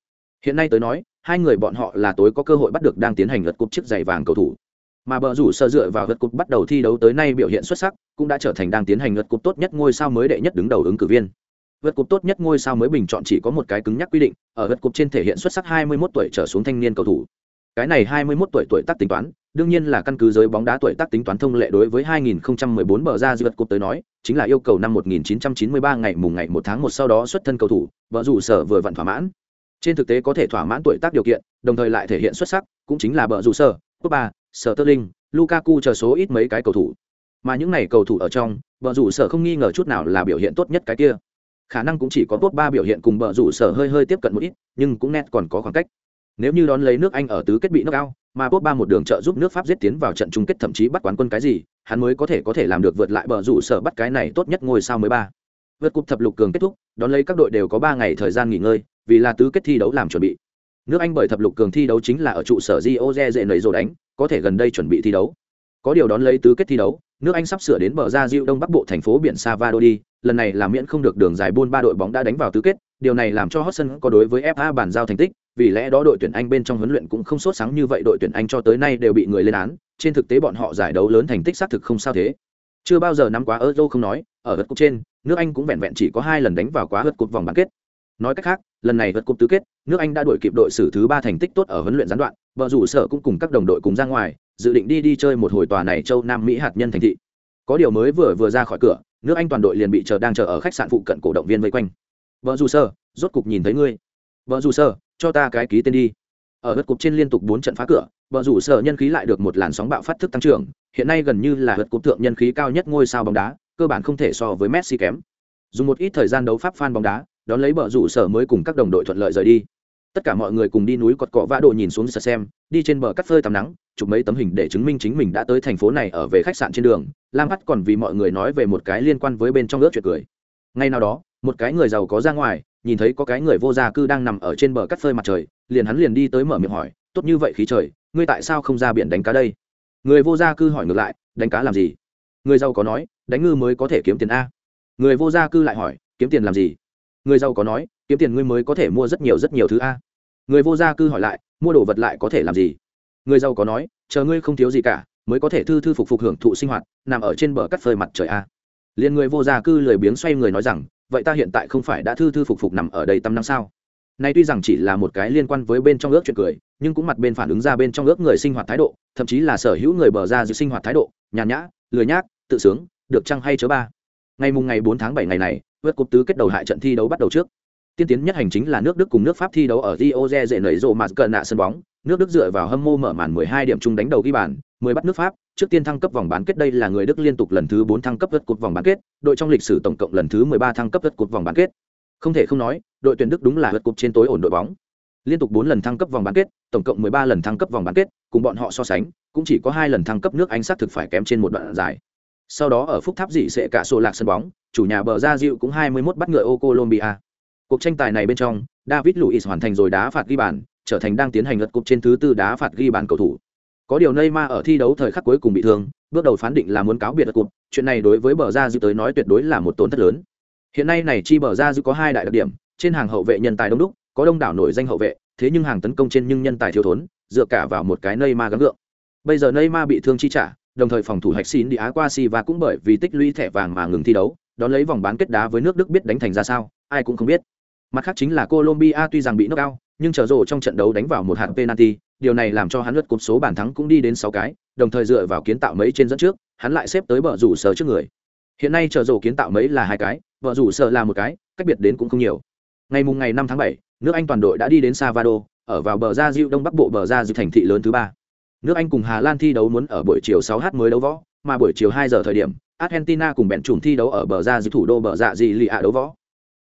[SPEAKER 1] Hiện nay tới nói, hai người bọn họ là tối có cơ hội bắt được đang tiến hành vượt cục chiếc giày vàng cầu thủ. Mà bờ rủ sở dựa vào vượt cục bắt đầu thi đấu tới nay biểu hiện xuất sắc, cũng đã trở thành đang tiến hành vượt cục tốt nhất ngôi sao mới đệ nhất đứng đầu ứng cử viên vượt cục tốt nhất ngôi sao mới bình chọn chỉ có một cái cứng nhắc quy định ở vượt cục trên thể hiện xuất sắc 21 tuổi trở xuống thanh niên cầu thủ. Cái này 21 tuổi tuổi tác tính toán đương nhiên là căn cứ giới bóng đá tuổi tác tính toán thông lệ đối với 2014 bờ ra vượt cục tới nói chính là yêu cầu năm 1993 ngày mùng ngày 1 tháng 1 sau đó xuất thân cầu thủ vợ dù sở vừa vặn thỏa mãn. Trên thực tế có thể thỏa mãn tuổi tác điều kiện đồng thời lại thể hiện xuất sắc cũng chính là bờ dù sở Pogba, Sterling, Lukaku chờ số ít mấy cái cầu thủ. Mà những này cầu thủ ở trong bờ rủ sở không nghi ngờ chút nào là biểu hiện tốt nhất cái kia khả năng cũng chỉ có top ba biểu hiện cùng bờ rủ sở hơi hơi tiếp cận một ít, nhưng cũng net còn có khoảng cách. Nếu như đón lấy nước anh ở tứ kết bị nước ao mà top ba một đường trợ giúp nước pháp giết tiến vào trận chung kết thậm chí bắt quán quân cái gì, hắn mới có thể có thể làm được vượt lại bờ rủ sở bắt cái này tốt nhất ngôi sao mới ba. Vượt cúp thập lục cường kết thúc, đón lấy các đội đều có ba ngày thời gian nghỉ ngơi, vì là tứ kết thi đấu làm chuẩn bị. Nước anh bởi thập lục cường thi đấu chính là ở trụ sở rio dễ nầy rồi đánh, có thể gần đây chuẩn bị thi đấu. Có điều đón lấy tứ kết thi đấu, nước anh sắp sửa đến bờ ra diêu đông bắc bộ thành phố biển savado đi lần này là miễn không được đường dài buôn ba đội bóng đã đánh vào tứ kết, điều này làm cho Hudson có đối với FA bàn giao thành tích, vì lẽ đó đội tuyển Anh bên trong huấn luyện cũng không sốt sáng như vậy, đội tuyển Anh cho tới nay đều bị người lên án, trên thực tế bọn họ giải đấu lớn thành tích xác thực không sao thế. Chưa bao giờ nắm quá Euro không nói, ở vật cúp trên, nước Anh cũng vẹn vẹn chỉ có hai lần đánh vào quá vật cúp vòng bán kết. Nói cách khác, lần này vật cúp tứ kết, nước Anh đã đuổi kịp đội xử thứ ba thành tích tốt ở huấn luyện gián đoạn vợ rủ sở cũng cùng các đồng đội cùng ra ngoài, dự định đi đi chơi một hồi tòa này châu Nam Mỹ hạt nhân thành thị. Có điều mới vừa vừa ra khỏi cửa nước anh toàn đội liền bị chờ đang chờ ở khách sạn phụ cận cổ động viên vây quanh. Vợ dù sơ, rốt cục nhìn thấy ngươi. Vợ dù sơ, cho ta cái ký tên đi. Ở hớt cục trên liên tục bốn trận phá cửa, vợ rủ sở nhân khí lại được một làn sóng bạo phát thức tăng trưởng, hiện nay gần như là hớt cục thượng nhân khí cao nhất ngôi sao bóng đá, cơ bản không thể so với messi kém. Dùng một ít thời gian đấu pháp fan bóng đá, đón lấy vợ rủ sở mới cùng các đồng đội thuận lợi rời đi tất cả mọi người cùng đi núi cọt cọ vã độ nhìn xuống sờ xem, đi trên bờ cắt phơi tắm nắng, chụp mấy tấm hình để chứng minh chính mình đã tới thành phố này ở về khách sạn trên đường. Lam hắt còn vì mọi người nói về một cái liên quan với bên trong ước chuyện cười. Ngay nào đó, một cái người giàu có ra ngoài, nhìn thấy có cái người vô gia cư đang nằm ở trên bờ cắt phơi mặt trời, liền hắn liền đi tới mở miệng hỏi, tốt như vậy khí trời, ngươi tại sao không ra biển đánh cá đây? Người vô gia cư hỏi ngược lại, đánh cá làm gì? Người giàu có nói, đánh ngư mới có thể kiếm tiền a. Người vô gia cư lại hỏi, kiếm tiền làm gì? Người giàu có nói kiếm tiền ngươi mới có thể mua rất nhiều rất nhiều thứ a. Người vô gia cư hỏi lại, mua đồ vật lại có thể làm gì? Người giàu có nói, chờ ngươi không thiếu gì cả, mới có thể thư thư phục phục hưởng thụ sinh hoạt, nằm ở trên bờ cắt phơi mặt trời a. Liền người vô gia cư lười biếng xoay người nói rằng, vậy ta hiện tại không phải đã thư thư phục phục nằm ở đây tăm năm sao? Nay tuy rằng chỉ là một cái liên quan với bên trong ước chuyện cười, nhưng cũng mặt bên phản ứng ra bên trong ước người sinh hoạt thái độ, thậm chí là sở hữu người bờ ra giữ sinh hoạt thái độ, nhàn nhã, lười nhác, tự sướng, được chăng hay chớ ba? Ngày mùng ngày bốn tháng bảy ngày này, vượt cúp tứ kết đầu hại trận thi đấu bắt đầu trước tiên tiến nhất hành chính là nước đức cùng nước pháp thi đấu ở rio de dễ mà cờ nạ sân bóng. Nước đức dựa vào hâm mô mở màn 12 điểm chung đánh đầu ghi bàn 10 bắt nước pháp. Trước tiên thăng cấp vòng bán kết đây là người đức liên tục lần thứ 4 thăng cấp vượt cột vòng bán kết. Đội trong lịch sử tổng cộng lần thứ 13 thăng cấp vượt cột vòng bán kết. Không thể không nói, đội tuyển đức đúng là vượt cột trên tối ổn đội bóng. Liên tục 4 lần thăng cấp vòng bán kết, tổng cộng 13 lần thăng cấp vòng bán kết, cùng bọn họ so sánh, cũng chỉ có 2 lần thăng cấp nước anh sát thực phải kém trên một đoạn dài. Sau đó ở phút tháp dị sẽ cả sổ lạc sân bóng, chủ nhà bờ ra dịu cũng 21 bắt người ô Colombia cuộc tranh tài này bên trong, david Luiz hoàn thành rồi đá phạt ghi bàn, trở thành đang tiến hành lật cục trên thứ tư đá phạt ghi bàn cầu thủ. Có điều Neymar ở thi đấu thời khắc cuối cùng bị thương, bước đầu phán định là muốn cáo biệt lật cục chuyện này đối với bờ ra dư tới nói tuyệt đối là một tổn thất lớn. Hiện nay này chi bờ ra dư có hai đại đặc điểm, trên hàng hậu vệ nhân tài đông đúc, có đông đảo nổi danh hậu vệ, thế nhưng hàng tấn công trên nhưng nhân tài thiếu thốn, dựa cả vào một cái Neymar gắng gượng. Bây giờ Neymar bị thương chi trả, đồng thời phòng thủ hạch xin đi á qua si và cũng bởi vì tích lũy thẻ vàng mà ngừng thi đấu, đón lấy vòng bán kết đá với nước đức biết đánh thành ra sao, ai cũng không biết mặt khác chính là colombia tuy rằng bị knock out, nhưng trở rổ trong trận đấu đánh vào một hạt penalty, điều này làm cho hắn lượt cột số bàn thắng cũng đi đến sáu cái, đồng thời dựa vào kiến tạo mấy trên dẫn trước, hắn lại xếp tới bờ rủ sở trước người. Hiện nay trở rổ kiến tạo mấy là hai cái vợ rủ sở là một cái, cách biệt đến cũng không nhiều. Ngày mùng ngày năm tháng bảy, nước anh toàn đội đã đi đến savado ở vào bờ ra diệu đông bắc bộ bờ ra diệu thành thị lớn thứ ba. Nước anh cùng hà lan thi đấu muốn ở buổi chiều 6 h mới đấu võ, mà buổi chiều 2 giờ thời điểm, argentina cùng bèn chủng thi đấu ở bờ ra diệu thủ đô bờ dạ gì lì ạ đấu võ.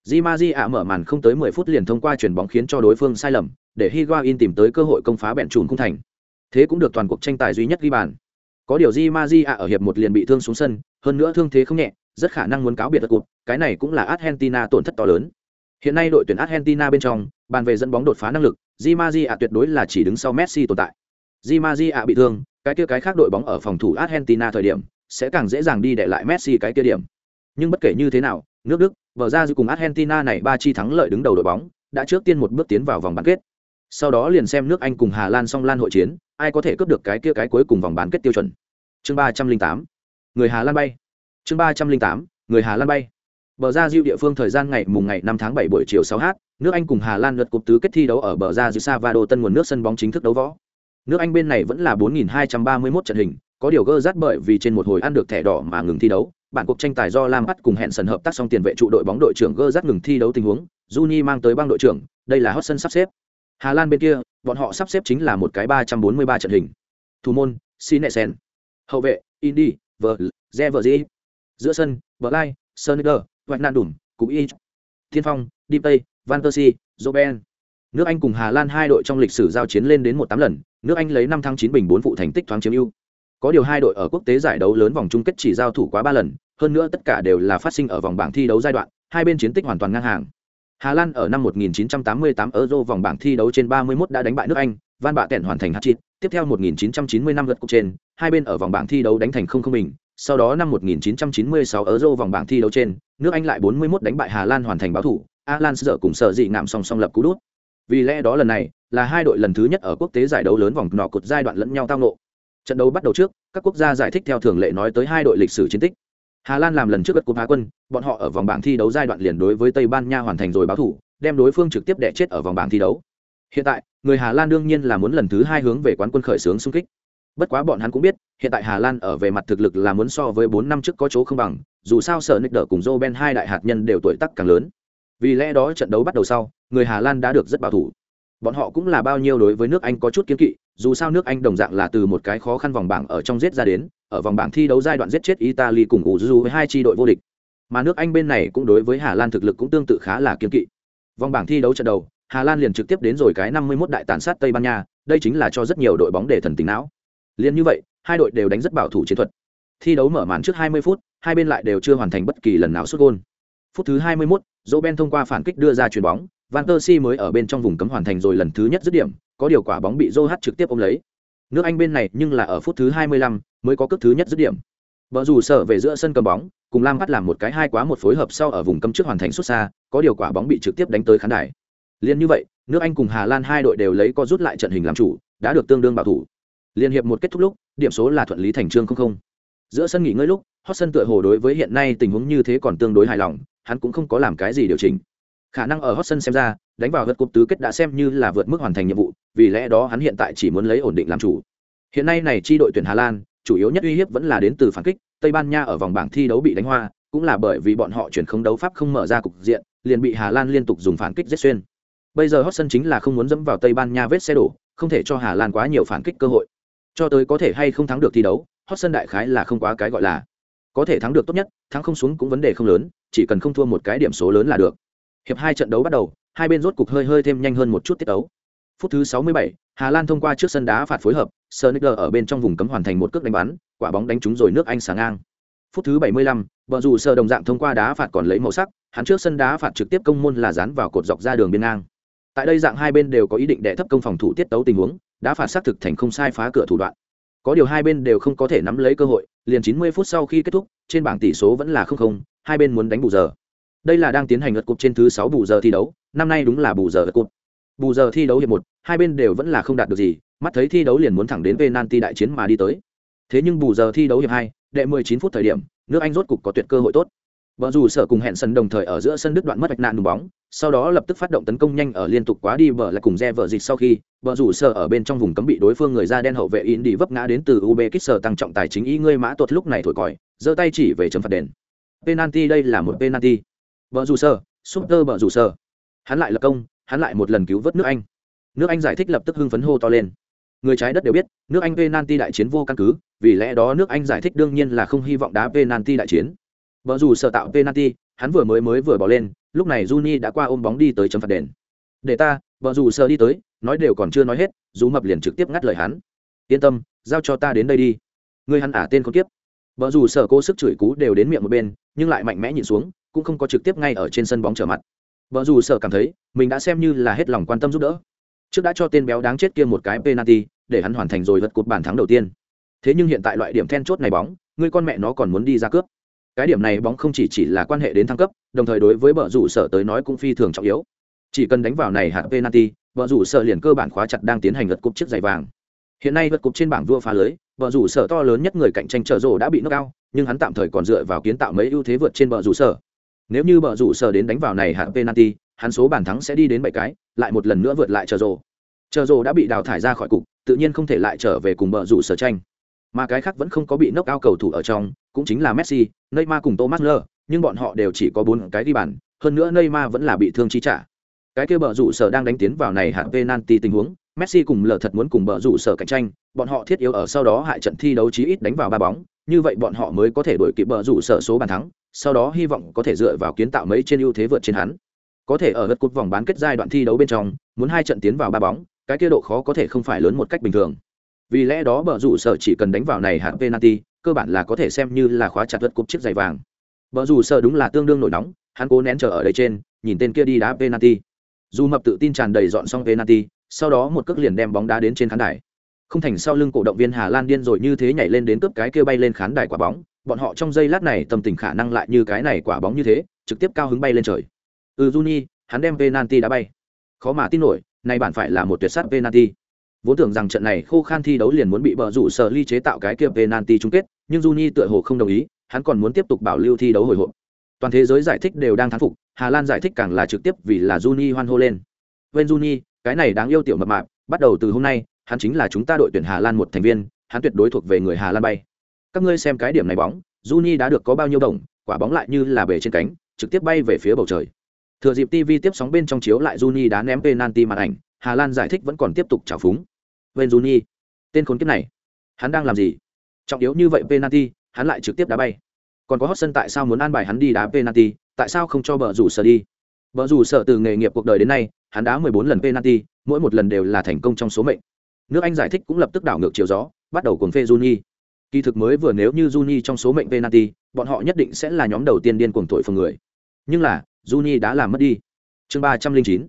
[SPEAKER 1] Di Maji ạ mở màn không tới 10 phút liền thông qua chuyển bóng khiến cho đối phương sai lầm, để Higuain tìm tới cơ hội công phá bẹn trùn cung thành. Thế cũng được toàn cuộc tranh tài duy nhất ghi bàn. Có điều Di Maji ạ ở hiệp một liền bị thương xuống sân, hơn nữa thương thế không nhẹ, rất khả năng muốn cáo biệt đất cục, cái này cũng là Argentina tổn thất to lớn. Hiện nay đội tuyển Argentina bên trong, bàn về dẫn bóng đột phá năng lực, Di Maji ạ tuyệt đối là chỉ đứng sau Messi tồn tại. Di Maji ạ bị thương, cái kia cái khác đội bóng ở phòng thủ Argentina thời điểm sẽ càng dễ dàng đi để lại Messi cái kia điểm. Nhưng bất kể như thế nào, nước Đức, Bờ ra cùng Argentina này ba chi thắng lợi đứng đầu đội bóng, đã trước tiên một bước tiến vào vòng bán kết. Sau đó liền xem nước Anh cùng Hà Lan song lan hội chiến, ai có thể cướp được cái kia cái cuối cùng vòng bán kết tiêu chuẩn. Chương ba trăm linh tám Người Hà Lan bay. Chương ba trăm linh tám Người Hà Lan bay. Bờ ra dư địa phương thời gian ngày mùng ngày năm tháng bảy buổi chiều sáu h nước Anh cùng Hà Lan lượt cục tứ kết thi đấu ở bờ ra Diệu Savado tân nguồn nước sân bóng chính thức đấu võ. Nước Anh bên này vẫn là 4231 trận hình, có điều gơ rát bởi vì trên một hồi ăn được thẻ đỏ mà ngừng thi đấu, bản cuộc tranh tài do Lam Bắt cùng hẹn sần hợp tác xong tiền vệ trụ đội bóng đội trưởng gơ rắc ngừng thi đấu tình huống, Juni mang tới băng đội trưởng, đây là hot sân sắp xếp. Hà Lan bên kia, bọn họ sắp xếp chính là một cái 343 trận hình. Thủ môn, Sinesen. Hậu vệ, Indy, Ver, Zeverzi. Giữa sân, Blay, Sonder, Wijnaldum, cùng Y. Thiên Phong, Dipay, Van Persie, Robben. Nước Anh cùng Hà Lan hai đội trong lịch sử giao chiến lên đến một tám lần, nước Anh lấy năm thắng chín bình bốn phụ thành tích thoáng chiếm ưu. Có điều hai đội ở quốc tế giải đấu lớn vòng chung kết chỉ giao thủ quá ba lần, hơn nữa tất cả đều là phát sinh ở vòng bảng thi đấu giai đoạn, hai bên chiến tích hoàn toàn ngang hàng. Hà Lan ở năm 1988 Euro vòng bảng thi đấu trên 31 đã đánh bại nước Anh, Van Bạ tẻn hoàn thành hat-trick, tiếp theo 1990 năm lượt cục trên, hai bên ở vòng bảng thi đấu đánh thành không không bình, sau đó năm 1996 Euro vòng bảng thi đấu trên, nước Anh lại 41 đánh bại Hà Lan hoàn thành báo thủ, Alan sợ cùng sợ dị ngạm song song lập cú đút. Vì lẽ đó lần này là hai đội lần thứ nhất ở quốc tế giải đấu lớn vòng nọ cột giai đoạn lẫn nhau tao nộ trận đấu bắt đầu trước, các quốc gia giải thích theo thường lệ nói tới hai đội lịch sử chiến tích. Hà lan làm lần trước bất cúp hà quân, bọn họ ở vòng bảng thi đấu giai đoạn liền đối với tây ban nha hoàn thành rồi báo thủ, đem đối phương trực tiếp đẻ chết ở vòng bảng thi đấu. Hiện tại, người hà lan đương nhiên là muốn lần thứ hai hướng về quán quân khởi xướng xung kích. Bất quá bọn hắn cũng biết, hiện tại hà lan ở về mặt thực lực là muốn so với bốn năm trước có chỗ không bằng, dù sao sợ nick đỡ cùng joe ben hai đại hạt nhân đều tuổi tác càng lớn. Vì lẽ đó trận đấu bắt đầu sau, người hà lan đã được rất bảo thủ. Bọn họ cũng là bao nhiêu đối với nước anh có chút kiến kỵ dù sao nước anh đồng dạng là từ một cái khó khăn vòng bảng ở trong giết ra đến ở vòng bảng thi đấu giai đoạn giết chết italy cùng ủ dù với hai tri đội vô địch. Mà nước anh bên này cũng đối với hà lan thực lực cũng tương tự khá là kiên kỵ. Vòng bảng thi đấu trận đầu hà lan liền trực tiếp đến rồi cái 51 đại tàn sát tây ban nha đây chính là cho rất nhiều đội bóng để thần tính não. Liền như vậy hai đội đều đánh rất bảo thủ chiến thuật. Thi đấu mở màn trước 20 phút hai bên lại đều chưa hoàn thành bất kỳ lần nào xuất gôn. Phút thứ 21, Joe Ben thông qua phản kích đưa ra chuyền bóng Van Persie mới ở bên trong vùng cấm hoàn thành rồi lần thứ nhất dứt điểm, có điều quả bóng bị Joe trực tiếp ôm lấy. Nước Anh bên này nhưng là ở phút thứ 25 mới có cước thứ nhất dứt điểm. Bờ rủ sở về giữa sân cầm bóng, cùng Lam bắt làm một cái hai quá một phối hợp sau ở vùng cấm trước hoàn thành xuất xa, có điều quả bóng bị trực tiếp đánh tới khán đài. Liên như vậy, nước Anh cùng Hà Lan hai đội đều lấy co rút lại trận hình làm chủ, đã được tương đương bảo thủ. Liên hiệp một kết thúc lúc, điểm số là thuận lý thành trương không không. Giữa sân nghỉ ngơi lúc, Hot sân tựa hồ đối với hiện nay tình huống như thế còn tương đối hài lòng, hắn cũng không có làm cái gì điều chỉnh khả năng ở hot sân xem ra đánh vào vượt cúp tứ kết đã xem như là vượt mức hoàn thành nhiệm vụ vì lẽ đó hắn hiện tại chỉ muốn lấy ổn định làm chủ hiện nay này chi đội tuyển hà lan chủ yếu nhất uy hiếp vẫn là đến từ phản kích Tây Ban Nha ở vòng bảng thi đấu bị đánh hoa, cũng là bởi vì bọn họ chuyển không đấu pháp không mở ra cục diện, liền bị Hà Lan liên tục dùng phản kích giết xuyên. Bây giờ Hotson chính là không muốn dẫm vào Tây Ban Nha vết xe đổ, không thể cho Hà Lan quá nhiều phản kích cơ hội. Cho tới có thể hay không thắng được thi đấu, Hotson đại khái là không quá cái gọi là. Có thể thắng được tốt nhất, thắng không xuống cũng vấn đề không lớn, chỉ cần không thua một cái điểm số lớn là được. Hiệp hai trận đấu bắt đầu, hai bên rốt cục hơi hơi thêm nhanh hơn một chút tiết đấu. Phút thứ 67, Hà Lan thông qua trước sân đá phạt phối hợp, Sonicer ở bên trong vùng cấm hoàn thành một cước đánh bắn, quả bóng đánh trúng rồi nước Anh sáng ngang. Phút thứ 75, bờ rủ sơ đồng dạng thông qua đá phạt còn lấy màu sắc, hắn trước sân đá phạt trực tiếp công môn là dán vào cột dọc ra đường biên ngang. Tại đây dạng hai bên đều có ý định đè thấp công phòng thủ tiết tấu tình huống, đá phạt xác thực thành không sai phá cửa thủ đoạn. Có điều hai bên đều không có thể nắm lấy cơ hội, liền 90 phút sau khi kết thúc, trên bảng tỷ số vẫn là 0-0, hai bên muốn đánh bù giờ. Đây là đang tiến hành lượt cục trên thứ sáu bù giờ thi đấu, năm nay đúng là bù giờ lượt cục Bù giờ thi đấu hiệp một, hai bên đều vẫn là không đạt được gì, mắt thấy thi đấu liền muốn thẳng đến penalty đại chiến mà đi tới. Thế nhưng bù giờ thi đấu hiệp hai, đệ 19 phút thời điểm, nước Anh rốt cục có tuyệt cơ hội tốt. Bờ rủ sở cùng hẹn sân đồng thời ở giữa sân đứt đoạn mất vạch nạn đúng bóng, sau đó lập tức phát động tấn công nhanh ở liên tục quá đi bờ lại cùng re vợ dịch sau khi, bờ rủ sở ở bên trong vùng cấm bị đối phương người da đen hậu vệ in đi vấp ngã đến từ Uzbekistan tăng trọng tài chính ý ngươi mã tuột lúc này thổi còi, giơ tay chỉ về chấm phạt đền. Penalty đây là một penalty. Bờ rủ sở, Super vợ rủ sở. Hắn lại lập công, hắn lại một lần cứu vớt nước Anh. Nước Anh giải thích lập tức hưng phấn hô to lên. Người trái đất đều biết nước anh penalty đại chiến vô căn cứ vì lẽ đó nước anh giải thích đương nhiên là không hy vọng đá penalty đại chiến. Vợ dù sợ tạo penalty hắn vừa mới mới vừa bỏ lên lúc này Juni đã qua ôm bóng đi tới chấm phạt đền. Để ta vợ dù sợ đi tới nói đều còn chưa nói hết dù mập liền trực tiếp ngắt lời hắn. Yên tâm giao cho ta đến đây đi. Người hắn ả tên con kiếp. Vợ dù sợ cô sức chửi cú đều đến miệng một bên nhưng lại mạnh mẽ nhìn xuống cũng không có trực tiếp ngay ở trên sân bóng trở mặt. Vợ dù sợ cảm thấy, mình đã xem như là hết lòng quan tâm giúp đỡ. Trước đã cho tên béo đáng chết kia một cái penalty, để hắn hoàn thành rồi vật cột bàn thắng đầu tiên. Thế nhưng hiện tại loại điểm then chốt này bóng, người con mẹ nó còn muốn đi ra cướp. Cái điểm này bóng không chỉ chỉ là quan hệ đến thăng cấp, đồng thời đối với bờ rủ sở tới nói cũng phi thường trọng yếu. Chỉ cần đánh vào này hạt penalty bờ rủ sở liền cơ bản khóa chặt đang tiến hành vật cột chiếc giày vàng. Hiện nay vật cột trên bảng vua phá lưới bờ rủ sở to lớn nhất người cạnh tranh trở rổ đã bị knock out, nhưng hắn tạm thời còn dựa vào kiến tạo mấy ưu thế vượt trên bờ rủ sở nếu như bờ rủ sở đến đánh vào này hạt penalty hắn số bàn thắng sẽ đi đến bảy cái lại một lần nữa vượt lại chờ rồ. chờ rồ đã bị đào thải ra khỏi cục tự nhiên không thể lại trở về cùng bờ rủ sở tranh. Mà cái khác vẫn không có bị nốc ao cầu thủ ở trong cũng chính là messi neymar cùng thomas Müller, nhưng bọn họ đều chỉ có bốn cái đi bàn hơn nữa neymar vẫn là bị thương chi trả. Cái kia bờ rủ sở đang đánh tiến vào này hạng penalty tình huống messi cùng lờ thật muốn cùng bờ rủ sở cạnh tranh bọn họ thiết yếu ở sau đó hại trận thi đấu chí ít đánh vào ba bóng như vậy bọn họ mới có thể đuổi kịp bờ rủ sở số bàn thắng sau đó hy vọng có thể dựa vào kiến tạo mấy trên ưu thế vượt trên hắn. Có thể ở gật cột vòng bán kết giai đoạn thi đấu bên trong, muốn hai trận tiến vào ba bóng, cái kia độ khó có thể không phải lớn một cách bình thường. Vì lẽ đó bờ rủ sở chỉ cần đánh vào này hạng penalty, cơ bản là có thể xem như là khóa chặt vật cột chiếc giày vàng. Bờ rủ sở đúng là tương đương nổi nóng, hắn cố nén chờ ở đây trên, nhìn tên kia đi đá penalty. Dù mập tự tin tràn đầy dọn xong penalty, sau đó một cước liền đem bóng đá đến trên khán đài. Không thành sau lưng cổ động viên hà lan điên rồi như thế nhảy lên đến cướp cái kia bay lên khán đài quả bóng bọn họ trong giây lát này tâm tình khả năng lại như cái này quả bóng như thế trực tiếp cao hứng bay lên trời ừ juni hắn đem penalty đá bay khó mà tin nổi nay bản phải là một tuyệt sát penalty. Vốn tưởng rằng trận này khô khan thi đấu liền muốn bị bờ rủ sở ly chế tạo cái kia penalty chung kết, nhưng Juni tựa hồ không đồng ý, hắn còn muốn tiếp tục bảo lưu thi đấu hồi hộp. Toàn thế giới giải thích đều đang thán phục, Hà Lan giải thích càng là trực tiếp vì là Juni hoan hô lên. Bên Juni, cái này đáng yêu tiểu mập mạp, bắt đầu từ hôm nay, hắn chính là chúng ta đội tuyển Hà Lan một thành viên, hắn tuyệt đối thuộc về người Hà Lan bay. Các ngươi xem cái điểm này bóng, Juni đã được có bao nhiêu đồng, quả bóng lại như là bể trên cánh, trực tiếp bay về phía bầu trời. Thừa dịp TV tiếp sóng bên trong chiếu lại Juni đá ném penalty màn ảnh, Hà Lan giải thích vẫn còn tiếp tục trào phúng. Bên Juni, tên khốn kiếp này, hắn đang làm gì? Trọng yếu như vậy penalty, hắn lại trực tiếp đá bay. Còn có Hotson tại sao muốn an bài hắn đi đá penalty, tại sao không cho bờ rủ sở đi? Bờ rủ sở từ nghề nghiệp cuộc đời đến nay, hắn đá 14 lần penalty, mỗi một lần đều là thành công trong số mệnh. Nước Anh giải thích cũng lập tức đảo ngược chiều gió, bắt đầu cuồng phê Juni. Kỳ thực mới vừa nếu như Juni trong số mệnh penalty, bọn họ nhất định sẽ là nhóm đầu tiên điên cuồng tội phường người. Nhưng là, Juni đã làm mất đi. Chương ba trăm linh chín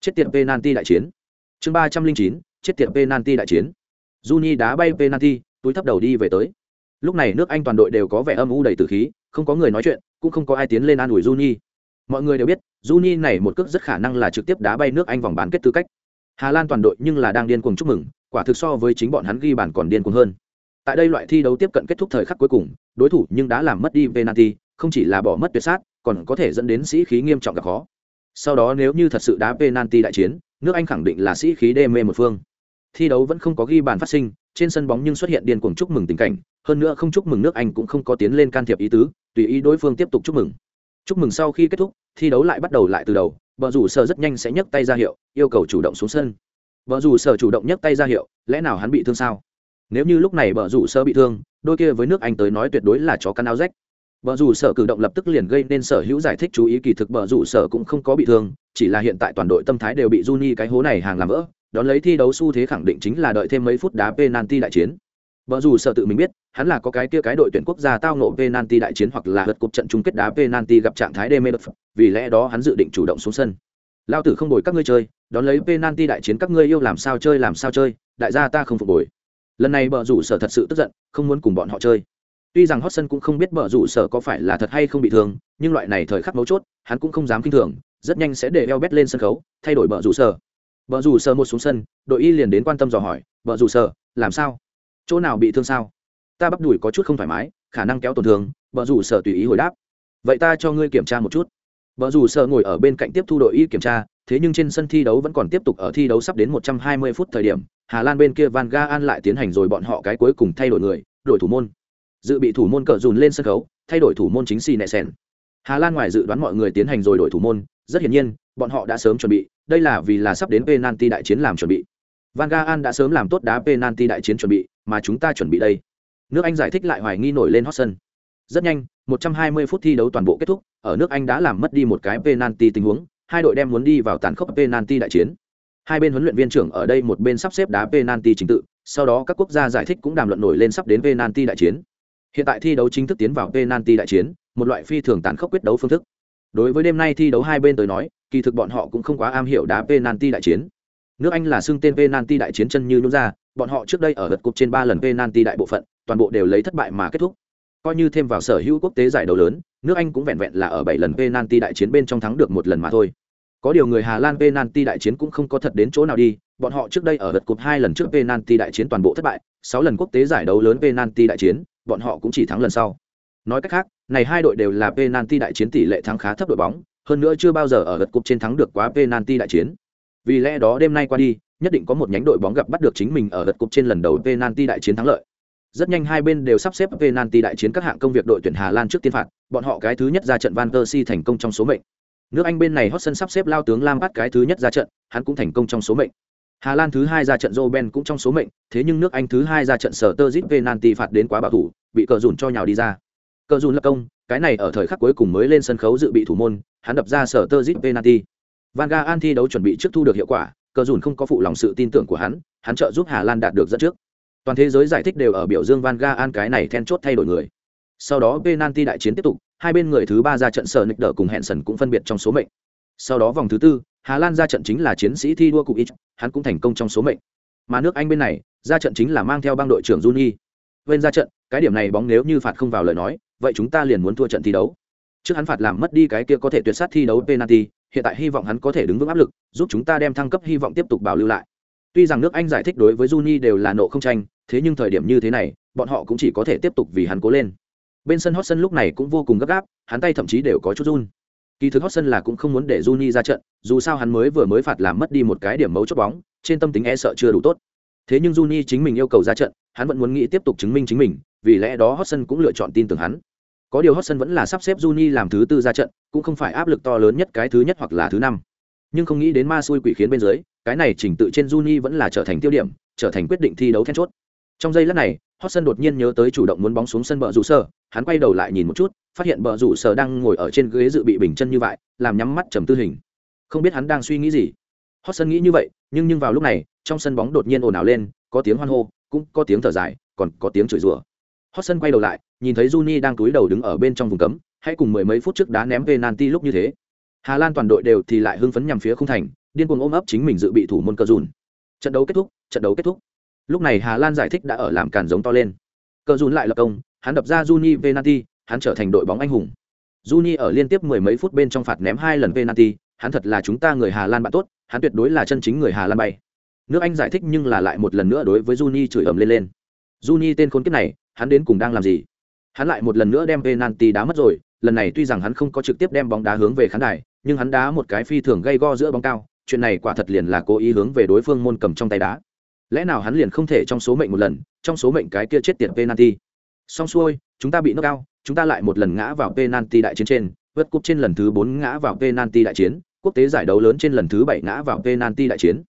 [SPEAKER 1] Chết tiệt penalty đại chiến. Chương ba trăm linh chín Chết tiệt penalty đại chiến. Juni đá bay penalty, túi thấp đầu đi về tới. Lúc này nước Anh toàn đội đều có vẻ âm u đầy tử khí, không có người nói chuyện, cũng không có ai tiến lên an ủi Juni. Mọi người đều biết, Juni này một cước rất khả năng là trực tiếp đá bay nước Anh vòng bán kết tư cách. Hà Lan toàn đội nhưng là đang điên cuồng chúc mừng, quả thực so với chính bọn hắn ghi bàn còn điên cuồng hơn. Tại đây loại thi đấu tiếp cận kết thúc thời khắc cuối cùng, đối thủ nhưng đã làm mất đi penalty, không chỉ là bỏ mất tuyệt sát, còn có thể dẫn đến sĩ khí nghiêm trọng gặp khó. Sau đó nếu như thật sự đá penalty đại chiến, nước Anh khẳng định là sĩ khí đê mê một phương. Thi đấu vẫn không có ghi bàn phát sinh, trên sân bóng nhưng xuất hiện điên cuồng chúc mừng tình cảnh, hơn nữa không chúc mừng nước anh cũng không có tiến lên can thiệp ý tứ tùy ý đối phương tiếp tục chúc mừng chúc mừng sau khi kết thúc thi đấu lại bắt đầu lại từ đầu vợ rủ sở rất nhanh sẽ nhấc tay ra hiệu yêu cầu chủ động xuống sân vợ rủ sở chủ động nhấc tay ra hiệu lẽ nào hắn bị thương sao nếu như lúc này bờ rủ sơ bị thương đôi kia với nước anh tới nói tuyệt đối là chó căn áo rách Bờ rủ sở cử động lập tức liền gây nên sở hữu giải thích chú ý kỳ thực bờ rủ sở cũng không có bị thương, chỉ là hiện tại toàn đội tâm thái đều bị Juni cái hố này hàng làm vỡ, đón lấy thi đấu xu thế khẳng định chính là đợi thêm mấy phút đá penalty đại chiến. Bờ rủ sở tự mình biết, hắn là có cái kia cái đội tuyển quốc gia tao nộ penalty đại chiến hoặc là lượt cuộc trận chung kết đá penalty gặp trạng thái đê mê vì lẽ đó hắn dự định chủ động xuống sân. Lao tử không đổi các ngươi chơi, đón lấy penalty đại chiến các ngươi yêu làm sao chơi làm sao chơi, đại gia ta không phục hồi. Lần này bờ rủ sở thật sự tức giận, không muốn cùng bọn họ chơi. Tuy rằng hot sân cũng không biết bờ rủ sở có phải là thật hay không bị thương nhưng loại này thời khắc mấu chốt hắn cũng không dám kinh thường rất nhanh sẽ để eo bét lên sân khấu thay đổi bờ rủ sở. Bờ rủ sở một xuống sân đội y liền đến quan tâm dò hỏi bờ rủ sở làm sao? Chỗ nào bị thương sao? Ta bắp đùi có chút không thoải mái khả năng kéo tổn thương. Bờ rủ sở tùy ý hồi đáp vậy ta cho ngươi kiểm tra một chút. Bờ rủ sở ngồi ở bên cạnh tiếp thu đội y kiểm tra thế nhưng trên sân thi đấu vẫn còn tiếp tục ở thi đấu sắp đến 120 phút thời điểm, hà lan bên kia van Gaal lại tiến hành rồi bọn họ cái cuối cùng thay đổi người, đổi thủ môn. Dự bị thủ môn cờ dùn lên sân khấu, thay đổi thủ môn chính xì nẹ hà lan ngoài dự đoán mọi người tiến hành rồi đổi thủ môn, rất hiển nhiên, bọn họ đã sớm chuẩn bị, đây là vì là sắp đến penalty đại chiến làm chuẩn bị. Van gaal đã sớm làm tốt đá penalty đại chiến chuẩn bị, mà chúng ta chuẩn bị đây. Nước anh giải thích lại hoài nghi nổi lên hot sân. Rất nhanh 120 phút thi đấu toàn bộ kết thúc, ở nước anh đã làm mất đi một cái penalty tình huống hai đội đem muốn đi vào tàn khốc penalty đại chiến hai bên huấn luyện viên trưởng ở đây một bên sắp xếp đá penalty chính tự sau đó các quốc gia giải thích cũng đàm luận nổi lên sắp đến penalty đại chiến Hiện tại thi đấu chính thức tiến vào penalty đại chiến, một loại phi thường tàn khốc quyết đấu phương thức. Đối với đêm nay thi đấu hai bên tới nói, kỳ thực bọn họ cũng không quá am hiểu đá penalty đại chiến. Nước Anh là xưng tên penalty đại chiến chân như nhũ ra, bọn họ trước đây ở lượt cúp trên ba lần penalty đại bộ phận, toàn bộ đều lấy thất bại mà kết thúc. Coi như thêm vào sở hữu quốc tế giải đấu lớn, nước Anh cũng vẹn vẹn là ở bảy lần penalty đại chiến bên trong thắng được một lần mà thôi. Có điều người Hà Lan penalty đại chiến cũng không có thật đến chỗ nào đi, bọn họ trước đây ở lượt cúp hai lần trước penalty đại chiến toàn bộ thất bại, sáu lần quốc tế giải đấu lớn penalty đại chiến, bọn họ cũng chỉ thắng lần sau. Nói cách khác, này hai đội đều là penalty đại chiến tỷ lệ thắng khá thấp đội bóng, hơn nữa chưa bao giờ ở lượt cúp trên thắng được quá penalty đại chiến. Vì lẽ đó đêm nay qua đi, nhất định có một nhánh đội bóng gặp bắt được chính mình ở lượt cúp trên lần đầu penalty đại chiến thắng lợi. Rất nhanh hai bên đều sắp xếp penalty đại chiến các hạng công việc đội tuyển Hà Lan trước tiên phạt, bọn họ cái thứ nhất ra trận Van Persie thành công trong số mệnh. Nước Anh bên này hot sân sắp xếp lao tướng Lam bắt cái thứ nhất ra trận, hắn cũng thành công trong số mệnh. Hà Lan thứ hai ra trận Roben cũng trong số mệnh, thế nhưng nước Anh thứ hai ra trận sở tơ zip penalty phạt đến quá bảo thủ, bị cờ dùn cho nhào đi ra. Cờ dùn lập công, cái này ở thời khắc cuối cùng mới lên sân khấu dự bị thủ môn, hắn đập ra sở tơ zip penalty. Van Gaal thi đấu chuẩn bị trước thu được hiệu quả, cờ dùn không có phụ lòng sự tin tưởng của hắn, hắn trợ giúp Hà Lan đạt được dẫn trước. Toàn thế giới giải thích đều ở biểu dương Van Gaal cái này then chốt thay đổi người. Sau đó penalty đại chiến tiếp tục, hai bên người thứ ba ra trận sở nịch đỡ cùng hẹn sần cũng phân biệt trong số mệnh. Sau đó vòng thứ tư, Hà Lan ra trận chính là chiến sĩ thi đua cụ ít, hắn cũng thành công trong số mệnh. Mà nước Anh bên này, ra trận chính là mang theo băng đội trưởng Juni. Bên ra trận, cái điểm này bóng nếu như phạt không vào lời nói, vậy chúng ta liền muốn thua trận thi đấu. Trước hắn phạt làm mất đi cái kia có thể tuyệt sát thi đấu penalty, hiện tại hy vọng hắn có thể đứng vững áp lực, giúp chúng ta đem thăng cấp hy vọng tiếp tục bảo lưu lại. Tuy rằng nước Anh giải thích đối với Juni đều là nộ không tranh, thế nhưng thời điểm như thế này, bọn họ cũng chỉ có thể tiếp tục vì hắn cố lên. Bên sân hot sân lúc này cũng vô cùng gấp gáp, hắn tay thậm chí đều có chút run. Kỳ thực Hotson là cũng không muốn để Juni ra trận, dù sao hắn mới vừa mới phạt làm mất đi một cái điểm mấu chốt bóng, trên tâm tính e sợ chưa đủ tốt. Thế nhưng Juni chính mình yêu cầu ra trận, hắn vẫn muốn nghĩ tiếp tục chứng minh chính mình, vì lẽ đó Hotson cũng lựa chọn tin tưởng hắn. Có điều Hotson vẫn là sắp xếp Juni làm thứ tư ra trận, cũng không phải áp lực to lớn nhất cái thứ nhất hoặc là thứ năm. Nhưng không nghĩ đến ma xui quỷ khiến bên dưới, cái này chỉnh tự trên Juni vẫn là trở thành tiêu điểm, trở thành quyết định thi đấu then chốt. Trong giây lát này, Hotson đột nhiên nhớ tới chủ động muốn bóng xuống sân bờ rủ sở, hắn quay đầu lại nhìn một chút, phát hiện bờ rủ sở đang ngồi ở trên ghế dự bị bình chân như vậy, làm nhắm mắt trầm tư hình. Không biết hắn đang suy nghĩ gì. Hotson nghĩ như vậy, nhưng nhưng vào lúc này, trong sân bóng đột nhiên ồn ào lên, có tiếng hoan hô, cũng có tiếng thở dài, còn có tiếng chửi rủa. Hotson quay đầu lại, nhìn thấy Juni đang túi đầu đứng ở bên trong vùng cấm, hãy cùng mười mấy phút trước đá ném penalty lúc như thế. Hà Lan toàn đội đều thì lại hưng phấn nhằm phía khung thành, điên cuồng ôm ấp chính mình dự bị thủ môn cơ dùn. Trận đấu kết thúc, trận đấu kết thúc lúc này hà lan giải thích đã ở làm cản giống to lên. Cờ dùn lại lập công, hắn đập ra juni venati, hắn trở thành đội bóng anh hùng. Juni ở liên tiếp mười mấy phút bên trong phạt ném hai lần venati hắn thật là chúng ta người hà lan bạn tốt, hắn tuyệt đối là chân chính người hà lan bay. Nước anh giải thích nhưng là lại một lần nữa đối với juni chửi ầm lên lên. Juni tên khốn kiếp này, hắn đến cùng đang làm gì? Hắn lại một lần nữa đem penalty đá mất rồi, lần này tuy rằng hắn không có trực tiếp đem bóng đá hướng về khán đài, nhưng hắn đá một cái phi thường gây go giữa bóng cao, chuyện này quả thật liền là cố ý hướng về đối phương môn cầm trong tay đá lẽ nào hắn liền không thể trong số mệnh một lần, trong số mệnh cái kia chết tiệt penalty? Xong xuôi, chúng ta bị knock cao chúng ta lại một lần ngã vào penalty đại chiến trên. Vượt cúp trên lần thứ bốn ngã vào penalty đại chiến, quốc tế giải đấu lớn trên lần thứ bảy ngã vào penalty đại chiến.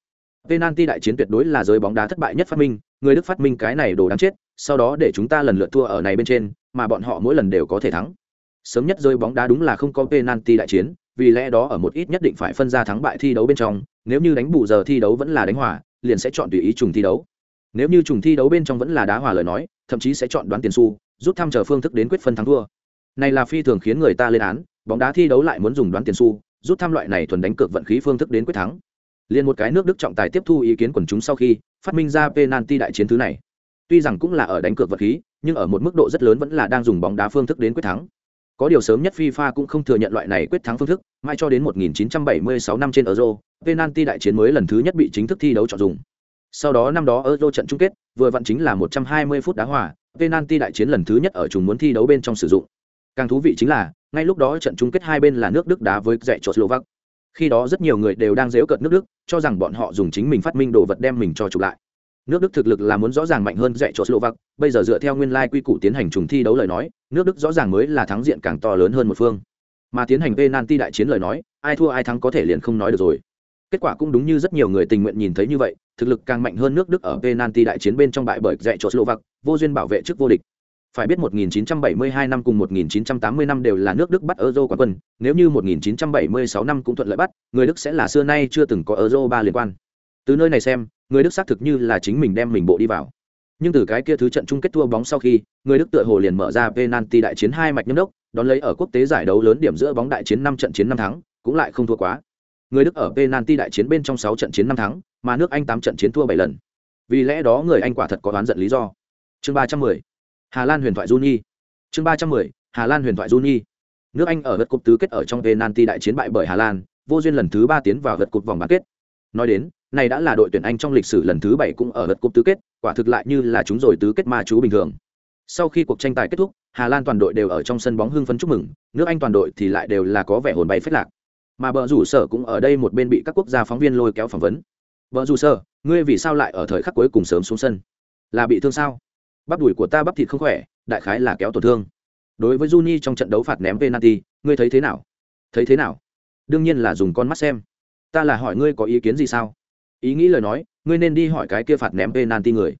[SPEAKER 1] Penalty đại chiến tuyệt đối là giới bóng đá thất bại nhất phát minh, người đức phát minh cái này đồ đáng chết, sau đó để chúng ta lần lượt thua ở này bên trên, mà bọn họ mỗi lần đều có thể thắng. Sớm nhất rơi bóng đá đúng là không có penalty đại chiến, vì lẽ đó ở một ít nhất định phải phân ra thắng bại thi đấu bên trong, nếu như đánh bù giờ thi đấu vẫn là đánh hòa liền sẽ chọn tùy ý trùng thi đấu. Nếu như trùng thi đấu bên trong vẫn là đá hòa lời nói, thậm chí sẽ chọn đoán tiền su rút thăm chờ phương thức đến quyết phân thắng thua. Này là phi thường khiến người ta lên án, bóng đá thi đấu lại muốn dùng đoán tiền su rút thăm loại này thuần đánh cược vận khí phương thức đến quyết thắng. Liền một cái nước đức trọng tài tiếp thu ý kiến quần chúng sau khi phát minh ra penalty đại chiến thứ này. Tuy rằng cũng là ở đánh cược vật khí, nhưng ở một mức độ rất lớn vẫn là đang dùng bóng đá phương thức đến quyết thắng có điều sớm nhất FIFA cũng không thừa nhận loại này quyết thắng phương thức, mai cho đến 1976 năm trên Euro, penalty đại chiến mới lần thứ nhất bị chính thức thi đấu chọn dùng. Sau đó năm đó Euro trận chung kết, vừa vặn chính là 120 phút đá hòa, penalty đại chiến lần thứ nhất ở trùng muốn thi đấu bên trong sử dụng. Càng thú vị chính là, ngay lúc đó trận chung kết hai bên là nước Đức đá với dạy Slovak. Khi đó rất nhiều người đều đang giễu cợt nước Đức, cho rằng bọn họ dùng chính mình phát minh đồ vật đem mình cho chụp lại nước đức thực lực là muốn rõ ràng mạnh hơn dạy cho slovak bây giờ dựa theo nguyên lai quy củ tiến hành trùng thi đấu lời nói nước đức rõ ràng mới là thắng diện càng to lớn hơn một phương. Mà tiến hành penalty đại chiến lời nói ai thua ai thắng có thể liền không nói được rồi. Kết quả cũng đúng như rất nhiều người tình nguyện nhìn thấy như vậy thực lực càng mạnh hơn nước đức ở penalty đại chiến bên trong bại bởi dạy cho slovak vô duyên bảo vệ chức vô địch. Phải biết 1972 năm cùng 1980 năm đều là nước Đức bắt Euro quán quân, nếu như 1976 năm cũng thuận lợi bắt, người Đức sẽ là xưa nay chưa từng có Euro ba liên quan. Từ nơi này xem, người đức xác thực như là chính mình đem mình bộ đi vào. Nhưng từ cái kia thứ trận chung kết thua bóng sau khi, người đức tựa hồ liền mở ra penalty đại chiến hai mạch nhâm đốc, đón lấy ở quốc tế giải đấu lớn điểm giữa bóng đại chiến năm trận chiến năm thắng, cũng lại không thua quá. Người đức ở penalty đại chiến bên trong sáu trận chiến năm thắng, mà nước anh tám trận chiến thua bảy lần. Vì lẽ đó người anh quả thật có đoán giận lý do. Chương ba trăm mười, hà lan huyền thoại juni. Chương ba trăm mười, hà lan huyền thoại juni. Nước anh ở vật cục tứ kết ở trong penalty đại chiến bại bởi hà lan, vô duyên lần thứ ba tiến vào vật cục vòng bán kết. Nói đến này đã là đội tuyển Anh trong lịch sử lần thứ bảy cũng ở lượt cúp tứ kết, quả thực lại như là chúng rồi tứ kết ma chú bình thường. Sau khi cuộc tranh tài kết thúc, Hà Lan toàn đội đều ở trong sân bóng hưng phấn chúc mừng, nước Anh toàn đội thì lại đều là có vẻ hồn bay phết lạc. Mà bờ rủ sở cũng ở đây một bên bị các quốc gia phóng viên lôi kéo phỏng vấn. Bờ rủ sở, ngươi vì sao lại ở thời khắc cuối cùng sớm xuống sân? Là bị thương sao? Bắp đùi của ta bắp thịt không khỏe, đại khái là kéo tổn thương. Đối với Juni trong trận đấu phạt ném penalty, ngươi thấy thế nào? Thấy thế nào? Đương nhiên là dùng con mắt xem. Ta là hỏi ngươi có ý kiến gì sao? Ý nghĩ lời nói, ngươi nên đi hỏi cái kia phạt ném penalty người.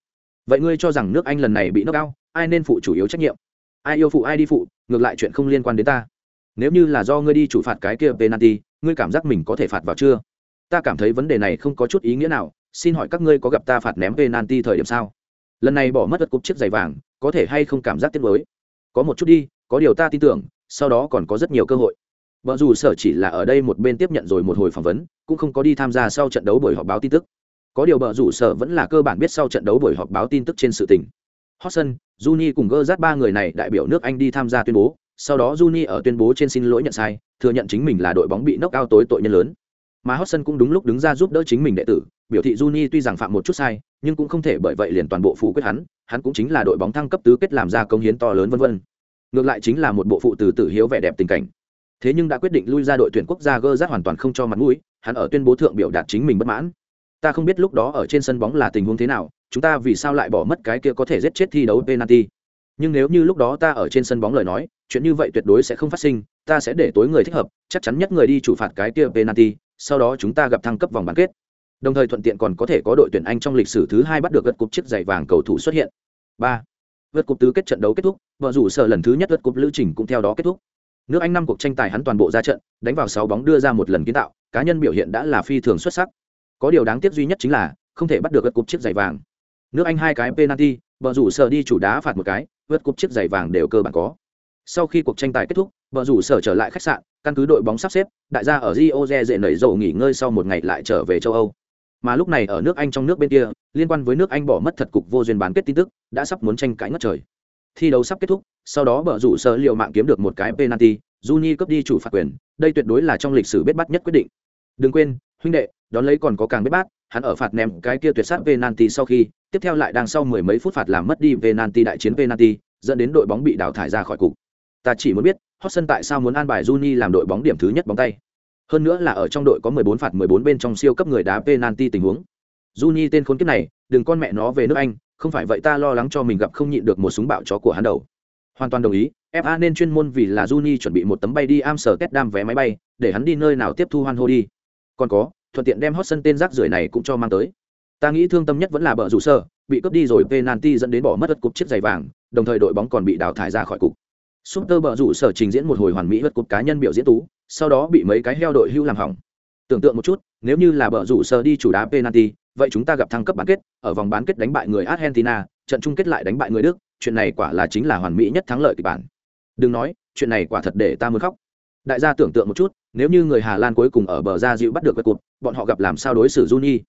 [SPEAKER 1] Vậy ngươi cho rằng nước anh lần này bị nước cao ai nên phụ chủ yếu trách nhiệm? Ai yêu phụ, ai đi phụ, ngược lại chuyện không liên quan đến ta. Nếu như là do ngươi đi chủ phạt cái kia penalty, ngươi cảm giác mình có thể phạt vào chưa? Ta cảm thấy vấn đề này không có chút ý nghĩa nào, xin hỏi các ngươi có gặp ta phạt ném penalty thời điểm sao? Lần này bỏ mất đất cúp chiếc giày vàng, có thể hay không cảm giác tiếc mới có một chút đi, có điều ta tin tưởng, sau đó còn có rất nhiều cơ hội vợ dù sở chỉ là ở đây một bên tiếp nhận rồi một hồi phỏng vấn cũng không có đi tham gia sau trận đấu buổi họp báo tin tức có điều bờ rủ sở vẫn là cơ bản biết sau trận đấu buổi họp báo tin tức trên sự tình Hodgson, Juni cùng Gerrard ba người này đại biểu nước Anh đi tham gia tuyên bố, sau đó Juni ở tuyên bố trên xin lỗi nhận sai, thừa nhận chính mình là đội bóng bị knock out tối tội nhân lớn. Mà Hodgson cũng đúng lúc đứng ra giúp đỡ chính mình đệ tử, biểu thị Juni tuy rằng phạm một chút sai, nhưng cũng không thể bởi vậy liền toàn bộ phụ quyết hắn, hắn cũng chính là đội bóng thăng cấp tứ kết làm ra công hiến to lớn vân vân. Ngược lại chính là một bộ phụ từ tử hiếu vẻ đẹp tình cảnh. Thế nhưng đã quyết định lui ra đội tuyển quốc gia Gerrard hoàn toàn không cho mặt mũi, hắn ở tuyên bố thượng biểu đạt chính mình bất mãn. Ta không biết lúc đó ở trên sân bóng là tình huống thế nào chúng ta vì sao lại bỏ mất cái kia có thể giết chết thi đấu penalty. Nhưng nếu như lúc đó ta ở trên sân bóng lời nói chuyện như vậy tuyệt đối sẽ không phát sinh ta sẽ để tối người thích hợp chắc chắn nhất người đi chủ phạt cái kia penalty sau đó chúng ta gặp thăng cấp vòng bán kết. Đồng thời thuận tiện còn có thể có đội tuyển anh trong lịch sử thứ hai bắt được gật cúp chiếc giày vàng cầu thủ xuất hiện. Ba. Vượt cúp tứ kết trận đấu kết thúc vợ rủ sở lần thứ nhất vượt cúp lữ trình cũng theo đó kết thúc nước anh năm cuộc tranh tài hắn toàn bộ ra trận, đánh vào sáu bóng đưa ra một lần kiến tạo, cá nhân biểu hiện đã là phi thường xuất sắc. Có điều đáng tiếc duy nhất chính là, không thể bắt được gật cục chiếc giày vàng. Nước anh hai cái penalty, vợ rủ sở đi chủ đá phạt một cái, vượt cục chiếc giày vàng đều cơ bản có. Sau khi cuộc tranh tài kết thúc, vợ rủ sở trở lại khách sạn, căn cứ đội bóng sắp xếp, đại gia ở rio de dễ nảy dầu nghỉ ngơi sau một ngày lại trở về châu âu. Mà lúc này ở nước anh trong nước bên kia, liên quan với nước anh bỏ mất thật cục vô duyên bán kết tin tức, đã sắp muốn tranh cãi ngất trời. Thi đấu sắp kết thúc sau đó bờ rủ sở liệu mạng kiếm được một cái penalty, Juni cấp đi chủ phạt quyền, đây tuyệt đối là trong lịch sử biết bắt nhất quyết định. Đừng quên, huynh đệ, đón lấy còn có càng biết bát hắn ở phạt ném cái kia tuyệt sát penalty sau khi, tiếp theo lại đang sau mười mấy phút phạt làm mất đi penalty đại chiến penalty, dẫn đến đội bóng bị đào thải ra khỏi cục. Ta chỉ muốn biết, Hodgson tại sao muốn an bài Juni làm đội bóng điểm thứ nhất bóng tay? Hơn nữa là ở trong đội có 14 phạt 14 bên trong siêu cấp người đá penalty tình huống. Juni tên khốn kiếp này, đừng con mẹ nó về nước Anh, không phải vậy ta lo lắng cho mình gặp không nhịn được một súng bạo chó của hắn đầu hoàn toàn đồng ý fa nên chuyên môn vì là juni chuẩn bị một tấm bay đi amsterdam vé máy bay để hắn đi nơi nào tiếp thu hoan hô đi. Còn có thuận tiện đem hot sân tên rác rưởi này cũng cho mang tới. Ta nghĩ thương tâm nhất vẫn là bờ rủ sơ bị cướp đi rồi penalty dẫn đến bỏ mất đất cục chiếc giày vàng đồng thời đội bóng còn bị đào thải ra khỏi cục. Super bờ rủ sở trình diễn một hồi hoàn mỹ đất cục cá nhân biểu diễn tú, sau đó bị mấy cái heo đội hưu làm hỏng. Tưởng tượng một chút, nếu như là bờ rủ sở đi chủ đá penalty, vậy chúng ta gặp thăng cấp bán kết, ở vòng bán kết đánh bại người Argentina, trận chung kết lại đánh bại người Đức, chuyện này quả là chính là hoàn mỹ nhất thắng lợi kịch bản. Đừng nói, chuyện này quả thật để ta muốn khóc. Đại gia tưởng tượng một chút, nếu như người Hà Lan cuối cùng ở bờ ra dịu bắt được vượt cụt bọn họ gặp làm sao đối xử Juni?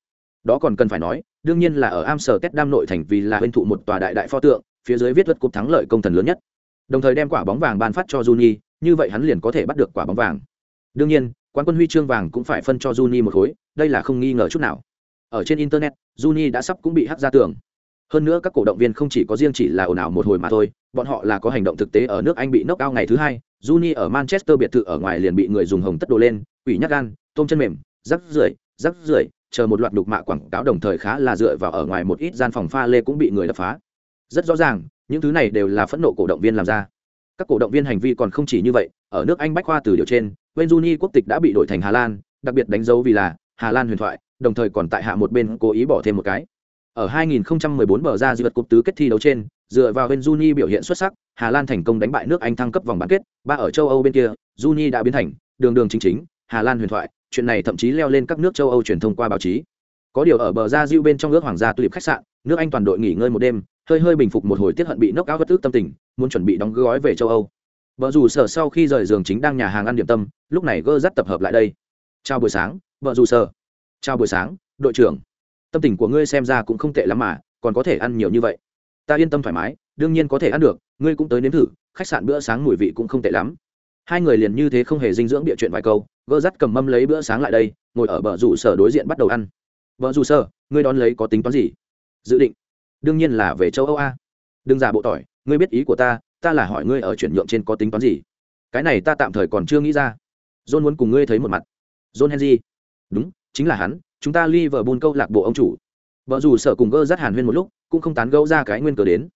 [SPEAKER 1] Đó còn cần phải nói, đương nhiên là ở Amsterdam nội thành vì là bên thụ một tòa đại đại pho tượng, phía dưới viết vật cục thắng lợi công thần lớn nhất đồng thời đem quả bóng vàng ban phát cho Juni, như vậy hắn liền có thể bắt được quả bóng vàng. Đương nhiên, quán quân huy chương vàng cũng phải phân cho Juni một khối, đây là không nghi ngờ chút nào. Ở trên internet, Juni đã sắp cũng bị hắt ra tường. Hơn nữa các cổ động viên không chỉ có riêng chỉ là ồn ào một hồi mà thôi, bọn họ là có hành động thực tế ở nước Anh bị nốc ao ngày thứ hai, Juni ở Manchester biệt thự ở ngoài liền bị người dùng hồng tất đồ lên, quỷ nhắc gan, tôm chân mềm, rắc rưởi, rắc rưởi, chờ một loạt đục mạ quảng cáo đồng thời khá là dựa vào ở ngoài một ít gian phòng pha lê cũng bị người đập phá. Rất rõ ràng, những thứ này đều là phẫn nộ cổ động viên làm ra các cổ động viên hành vi còn không chỉ như vậy ở nước anh bách khoa từ điều trên wayne juni quốc tịch đã bị đổi thành hà lan đặc biệt đánh dấu vì là hà lan huyền thoại đồng thời còn tại hạ một bên cố ý bỏ thêm một cái ở 2014 bờ ra di vật cúp tứ kết thi đấu trên, dựa vào bên juni biểu hiện xuất sắc, hà lan thành công đánh bại nước anh thăng cấp vòng bán kết, ba ở châu âu bên kia, juni đã biến thành đường đường chính chính, hà lan huyền thoại, chuyện này thậm chí leo lên các nước châu âu truyền thông qua báo chí. Có điều ở bờ ra diêu bên trong nước hoàng gia tulip khách sạn, nước anh toàn đội nghỉ ngơi một đêm, hơi hơi bình phục một hồi tiết hận bị nốc áo bất tức tâm tình, muốn chuẩn bị đóng gói về châu âu. Vợ dù sở sau khi rời giường chính đang nhà hàng ăn điểm tâm, lúc này gơ dắt tập hợp lại đây. Chào buổi sáng vợ dù sở. Chào buổi sáng, đội trưởng tâm tình của ngươi xem ra cũng không tệ lắm mà, còn có thể ăn nhiều như vậy. Ta yên tâm thoải mái, đương nhiên có thể ăn được, ngươi cũng tới nếm thử, khách sạn bữa sáng mùi vị cũng không tệ lắm. Hai người liền như thế không hề dinh dưỡng địa chuyện vài câu, gỡ rắt cầm mâm lấy bữa sáng lại đây, ngồi ở bờ rủ sở đối diện bắt đầu ăn. Vợ dù sở, ngươi đón lấy có tính toán gì? Dự định. Đương nhiên là về châu âu a. Đừng giả bộ tỏi, ngươi biết ý của ta ta là hỏi ngươi ở chuyển nhượng trên có tính toán gì. Cái này ta tạm thời còn chưa nghĩ ra. John muốn cùng ngươi thấy một mặt. John henry. Đúng, chính là hắn chúng ta liverpool câu lạc bộ ông chủ vợ dù sở cùng gơ hàn huyên một lúc cũng không tán gẫu ra cái nguyên cớ đến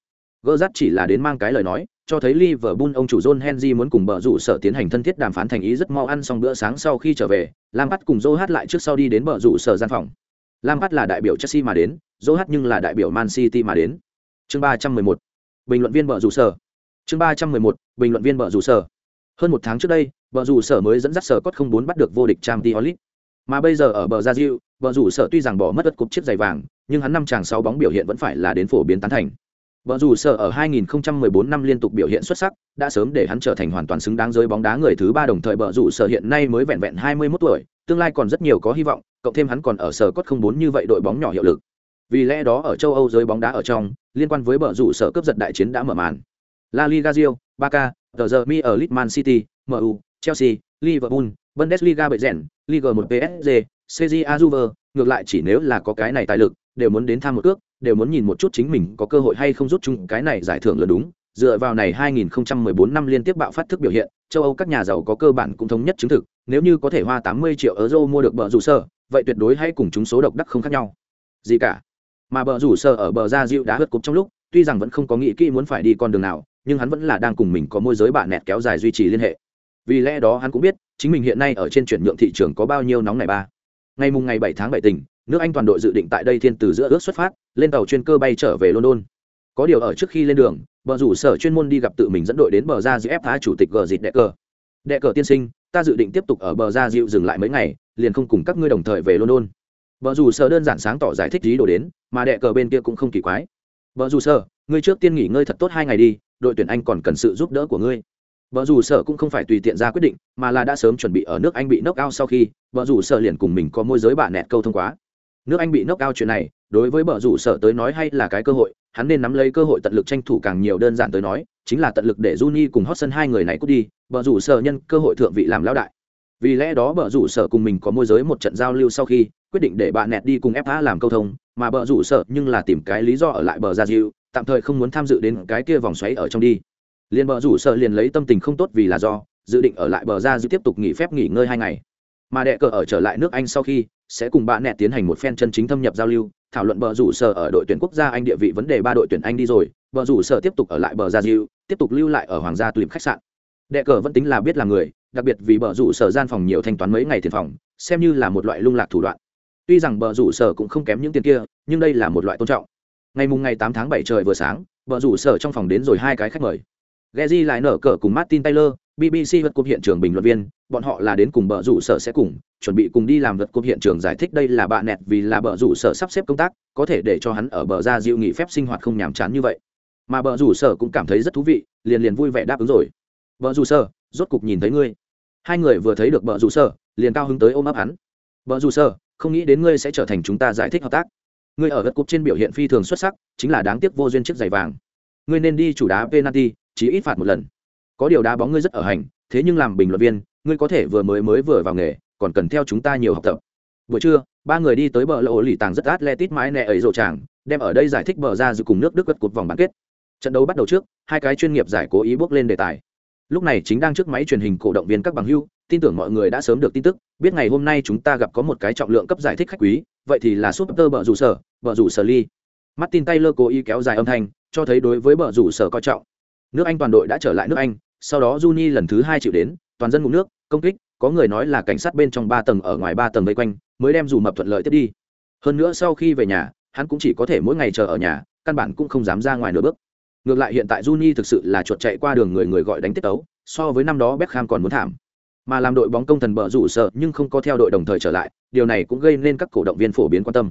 [SPEAKER 1] gơ chỉ là đến mang cái lời nói cho thấy Liverpool ông chủ John Henry muốn cùng bờ rủ sở tiến hành thân thiết đàm phán thành ý rất mau ăn xong bữa sáng sau khi trở về, Lampard cùng Joe lại trước sau đi đến bờ rủ sở gian phòng. Lampard là đại biểu Chelsea mà đến, Joe nhưng là đại biểu Man City mà đến. Chương 311. Bình luận viên bờ rủ sở. Chương 311. Bình luận viên bờ rủ sở. Hơn một tháng trước đây, bờ rủ sở mới dẫn dắt sở cốt không muốn bắt được vô địch Champions League. Mà bây giờ ở bờ Brazil, vợ rủ sở tuy rằng bỏ mất đất cục chiếc giày vàng, nhưng hắn năm chàng sáu bóng biểu hiện vẫn phải là đến phổ biến tán thành. vợ rủ sở ở 2014 năm liên tục biểu hiện xuất sắc, đã sớm để hắn trở thành hoàn toàn xứng đáng giới bóng đá người thứ ba đồng thời vợ rủ sở hiện nay mới vẹn vẹn 21 tuổi, tương lai còn rất nhiều có hy vọng, cộng thêm hắn còn ở sở cốt không bốn như vậy đội bóng nhỏ hiệu lực. Vì lẽ đó ở châu Âu giới bóng đá ở trong, liên quan với bờ rủ sở cướp giật đại chiến đã mở màn. La Liga Rio, Barca, giờ mi ở Litman City, MU, Chelsea, Liverpool, Bundesliga bệ rèn, Liga 1 PSG, Seji Azuver, ngược lại chỉ nếu là có cái này tài lực, đều muốn đến tham một cước, đều muốn nhìn một chút chính mình có cơ hội hay không rút chung cái này giải thưởng là đúng. Dựa vào này 2014 năm liên tiếp bạo phát thức biểu hiện, châu Âu các nhà giàu có cơ bản cũng thống nhất chứng thực, nếu như có thể hoa 80 triệu euro mua được bờ rủ sở, vậy tuyệt đối hay cùng chúng số độc đắc không khác nhau. Gì cả. Mà bờ rủ sở ở bờ ra dịu đá hớt cục trong lúc, tuy rằng vẫn không có nghĩ kỹ muốn phải đi con đường nào, nhưng hắn vẫn là đang cùng mình có môi giới bạn nẹt kéo dài duy trì liên hệ. Vì lẽ đó hắn cũng biết, chính mình hiện nay ở trên chuyển nhượng thị trường có bao nhiêu nóng này ba. Ngày mùng ngày 7 tháng 7 tỉnh, nước Anh toàn đội dự định tại đây thiên từ giữa ước xuất phát, lên tàu chuyên cơ bay trở về London. Có điều ở trước khi lên đường, bờ rủ sở chuyên môn đi gặp tự mình dẫn đội đến bờ ra giữa FA chủ tịch gờ dịt đệ cờ. Đệ cờ tiên sinh, ta dự định tiếp tục ở bờ ra dịu dừng lại mấy ngày, liền không cùng các ngươi đồng thời về London. Bờ rủ sở đơn giản sáng tỏ giải thích ý đồ đến, mà đệ cờ bên kia cũng không kỳ quái. Bờ rủ sở, ngươi trước tiên nghỉ ngơi thật tốt hai ngày đi, đội tuyển Anh còn cần sự giúp đỡ của ngươi vợ rủ sở cũng không phải tùy tiện ra quyết định, mà là đã sớm chuẩn bị ở nước Anh bị knock out sau khi, vợ rủ sở liền cùng mình có môi giới bạn nẹt câu thông quá. Nước anh bị knock out chuyện này đối với vợ rủ sở tới nói hay là cái cơ hội hắn nên nắm lấy cơ hội tận lực tranh thủ càng nhiều đơn giản tới nói chính là tận lực để Juni cùng Hotson hai người này cút đi bờ rủ sở nhân cơ hội thượng vị làm lão đại. Vì lẽ đó bờ rủ sở cùng mình có môi giới một trận giao lưu sau khi quyết định để bạn nẹt đi cùng FA làm câu thông mà bờ rủ sở nhưng là tìm cái lý do ở lại bờ ra diệu tạm thời không muốn tham dự đến cái kia vòng xoáy ở trong đi liền bờ rủ sở liền lấy tâm tình không tốt vì là do, dự định ở lại bờ ra dư tiếp tục nghỉ phép nghỉ ngơi hai ngày. Mà đệ cờ ở trở lại nước anh sau khi, sẽ cùng bạn nẹ tiến hành một phen chân chính thâm nhập giao lưu, thảo luận bờ rủ sở ở đội tuyển quốc gia anh địa vị vấn đề ba đội tuyển anh đi rồi, bờ rủ sở tiếp tục ở lại bờ gia diệu tiếp tục lưu lại ở hoàng gia tulip khách sạn. Đệ cờ vẫn tính là biết là người, đặc biệt vì bờ rủ sở gian phòng nhiều thanh toán mấy ngày tiền phòng, xem như là một loại lung lạc thủ đoạn. Tuy rằng bờ rủ sở cũng không kém những tiền kia, nhưng đây là một loại tôn trọng. Ngày mùng ngày tám tháng bảy trời vừa sáng, bờ rủ sở trong phòng đến rồi hai cái khách mời. Gerry lại nở cờ cùng Martin Taylor, BBC vật cục hiện trường bình luận viên, bọn họ là đến cùng bờ rủ sở sẽ cùng, chuẩn bị cùng đi làm vật cục hiện trường giải thích đây là bạn nẹt vì là bờ rủ sở sắp xếp công tác, có thể để cho hắn ở bờ ra dịu nghỉ phép sinh hoạt không nhàm chán như vậy. Mà bờ rủ sở cũng cảm thấy rất thú vị, liền liền vui vẻ đáp ứng rồi. Bờ rủ sở, rốt cục nhìn thấy ngươi. Hai người vừa thấy được bờ rủ sở, liền cao hứng tới ôm ấp hắn. Bờ rủ sở, không nghĩ đến ngươi sẽ trở thành chúng ta giải thích hợp tác. Ngươi ở vật cục trên biểu hiện phi thường xuất sắc, chính là đáng tiếc vô duyên chiếc giày vàng. Ngươi nên đi chủ đá penalty, chỉ ít phạt một lần. Có điều đá bóng ngươi rất ở hành, thế nhưng làm bình luận viên, ngươi có thể vừa mới mới vừa vào nghề, còn cần theo chúng ta nhiều học tập. Buổi trưa, ba người đi tới bờ lỗ lì tàng rất atletic mãi nẹ ấy rộ tràng, đem ở đây giải thích bờ ra dự cùng nước đức gật cột vòng bán kết. Trận đấu bắt đầu trước, hai cái chuyên nghiệp giải cố ý bước lên đề tài. Lúc này chính đang trước máy truyền hình cổ động viên các bằng hưu, tin tưởng mọi người đã sớm được tin tức, biết ngày hôm nay chúng ta gặp có một cái trọng lượng cấp giải thích khách quý, vậy thì là super bờ rủ sở, bờ rủ sở ly martin taylor cố ý kéo dài âm thanh, cho thấy đối với bờ rủ sở coi trọng nước anh toàn đội đã trở lại nước anh, sau đó juni lần thứ hai chịu đến, toàn dân ngủ nước, công kích, có người nói là cảnh sát bên trong ba tầng ở ngoài ba tầng vây quanh, mới đem dù mập thuận lợi tiếp đi. Hơn nữa sau khi về nhà, hắn cũng chỉ có thể mỗi ngày chờ ở nhà, căn bản cũng không dám ra ngoài nửa bước. Ngược lại hiện tại juni thực sự là chuột chạy qua đường người người gọi đánh tiết tấu, so với năm đó beckham còn muốn thảm. Mà làm đội bóng công thần bờ rủ sợ nhưng không có theo đội đồng thời trở lại, điều này cũng gây nên các cổ động viên phổ biến quan tâm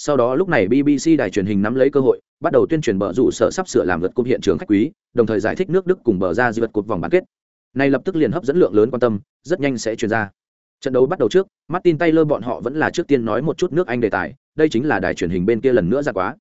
[SPEAKER 1] sau đó lúc này bbc đài truyền hình nắm lấy cơ hội, bắt đầu tuyên truyền bờ rủ sợ sắp sửa làm vượt cúp hiện trường khách quý, đồng thời giải thích nước đức cùng bờ ra di vật cột vòng bán kết. Này lập tức liền hấp dẫn lượng lớn quan tâm, rất nhanh sẽ truyền ra. Trận đấu bắt đầu trước, martin taylor bọn họ vẫn là trước tiên nói một chút nước anh đề tài, đây chính là đài truyền hình bên kia lần nữa ra quá.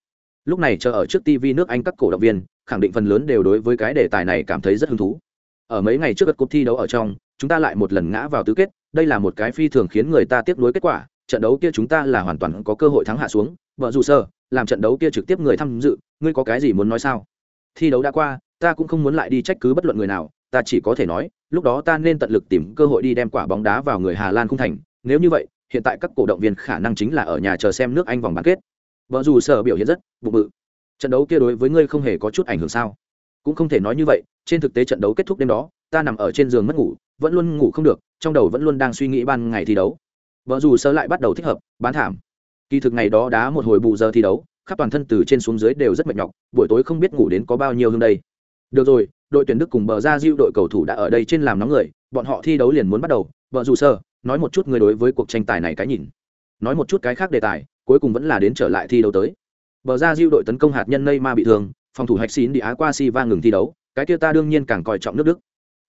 [SPEAKER 1] Lúc này chờ ở trước tv nước anh các cổ động viên, khẳng định phần lớn đều đối với cái đề tài này cảm thấy rất hứng thú. Ở mấy ngày trước các cuộc thi đấu ở trong, chúng ta lại một lần ngã vào tứ kết, đây là một cái phi thường khiến người ta tiếc nuối kết quả trận đấu kia chúng ta là hoàn toàn có cơ hội thắng hạ xuống, vợ dù sơ làm trận đấu kia trực tiếp người tham dự, ngươi có cái gì muốn nói sao? Thi đấu đã qua, ta cũng không muốn lại đi trách cứ bất luận người nào, ta chỉ có thể nói, lúc đó ta nên tận lực tìm cơ hội đi đem quả bóng đá vào người hà lan không thành, nếu như vậy, hiện tại các cổ động viên khả năng chính là ở nhà chờ xem nước anh vòng bán kết. Vợ dù sở biểu hiện rất bụng bự. Trận đấu kia đối với ngươi không hề có chút ảnh hưởng sao? Cũng không thể nói như vậy, trên thực tế trận đấu kết thúc đêm đó, ta nằm ở trên giường mất ngủ, vẫn luôn ngủ không được, trong đầu vẫn luôn đang suy nghĩ ban ngày thi đấu vợ dù sơ lại bắt đầu thích hợp, bán thảm. Kỳ thực ngày đó đá một hồi bù giờ thi đấu, khắp toàn thân từ trên xuống dưới đều rất mệt nhọc, buổi tối không biết ngủ đến có bao nhiêu hương đây. Được rồi, đội tuyển đức cùng bờ ra diêu đội cầu thủ đã ở đây trên làm nóng người, bọn họ thi đấu liền muốn bắt đầu. Vợ dù sơ, nói một chút người đối với cuộc tranh tài này cái nhìn. Nói một chút cái khác đề tài, cuối cùng vẫn là đến trở lại thi đấu tới. Bờ ra diêu đội tấn công hạt nhân ma bị thương, phòng thủ hạch xín đi á qua si va ngừng thi đấu, cái kia ta đương nhiên càng coi trọng nước đức.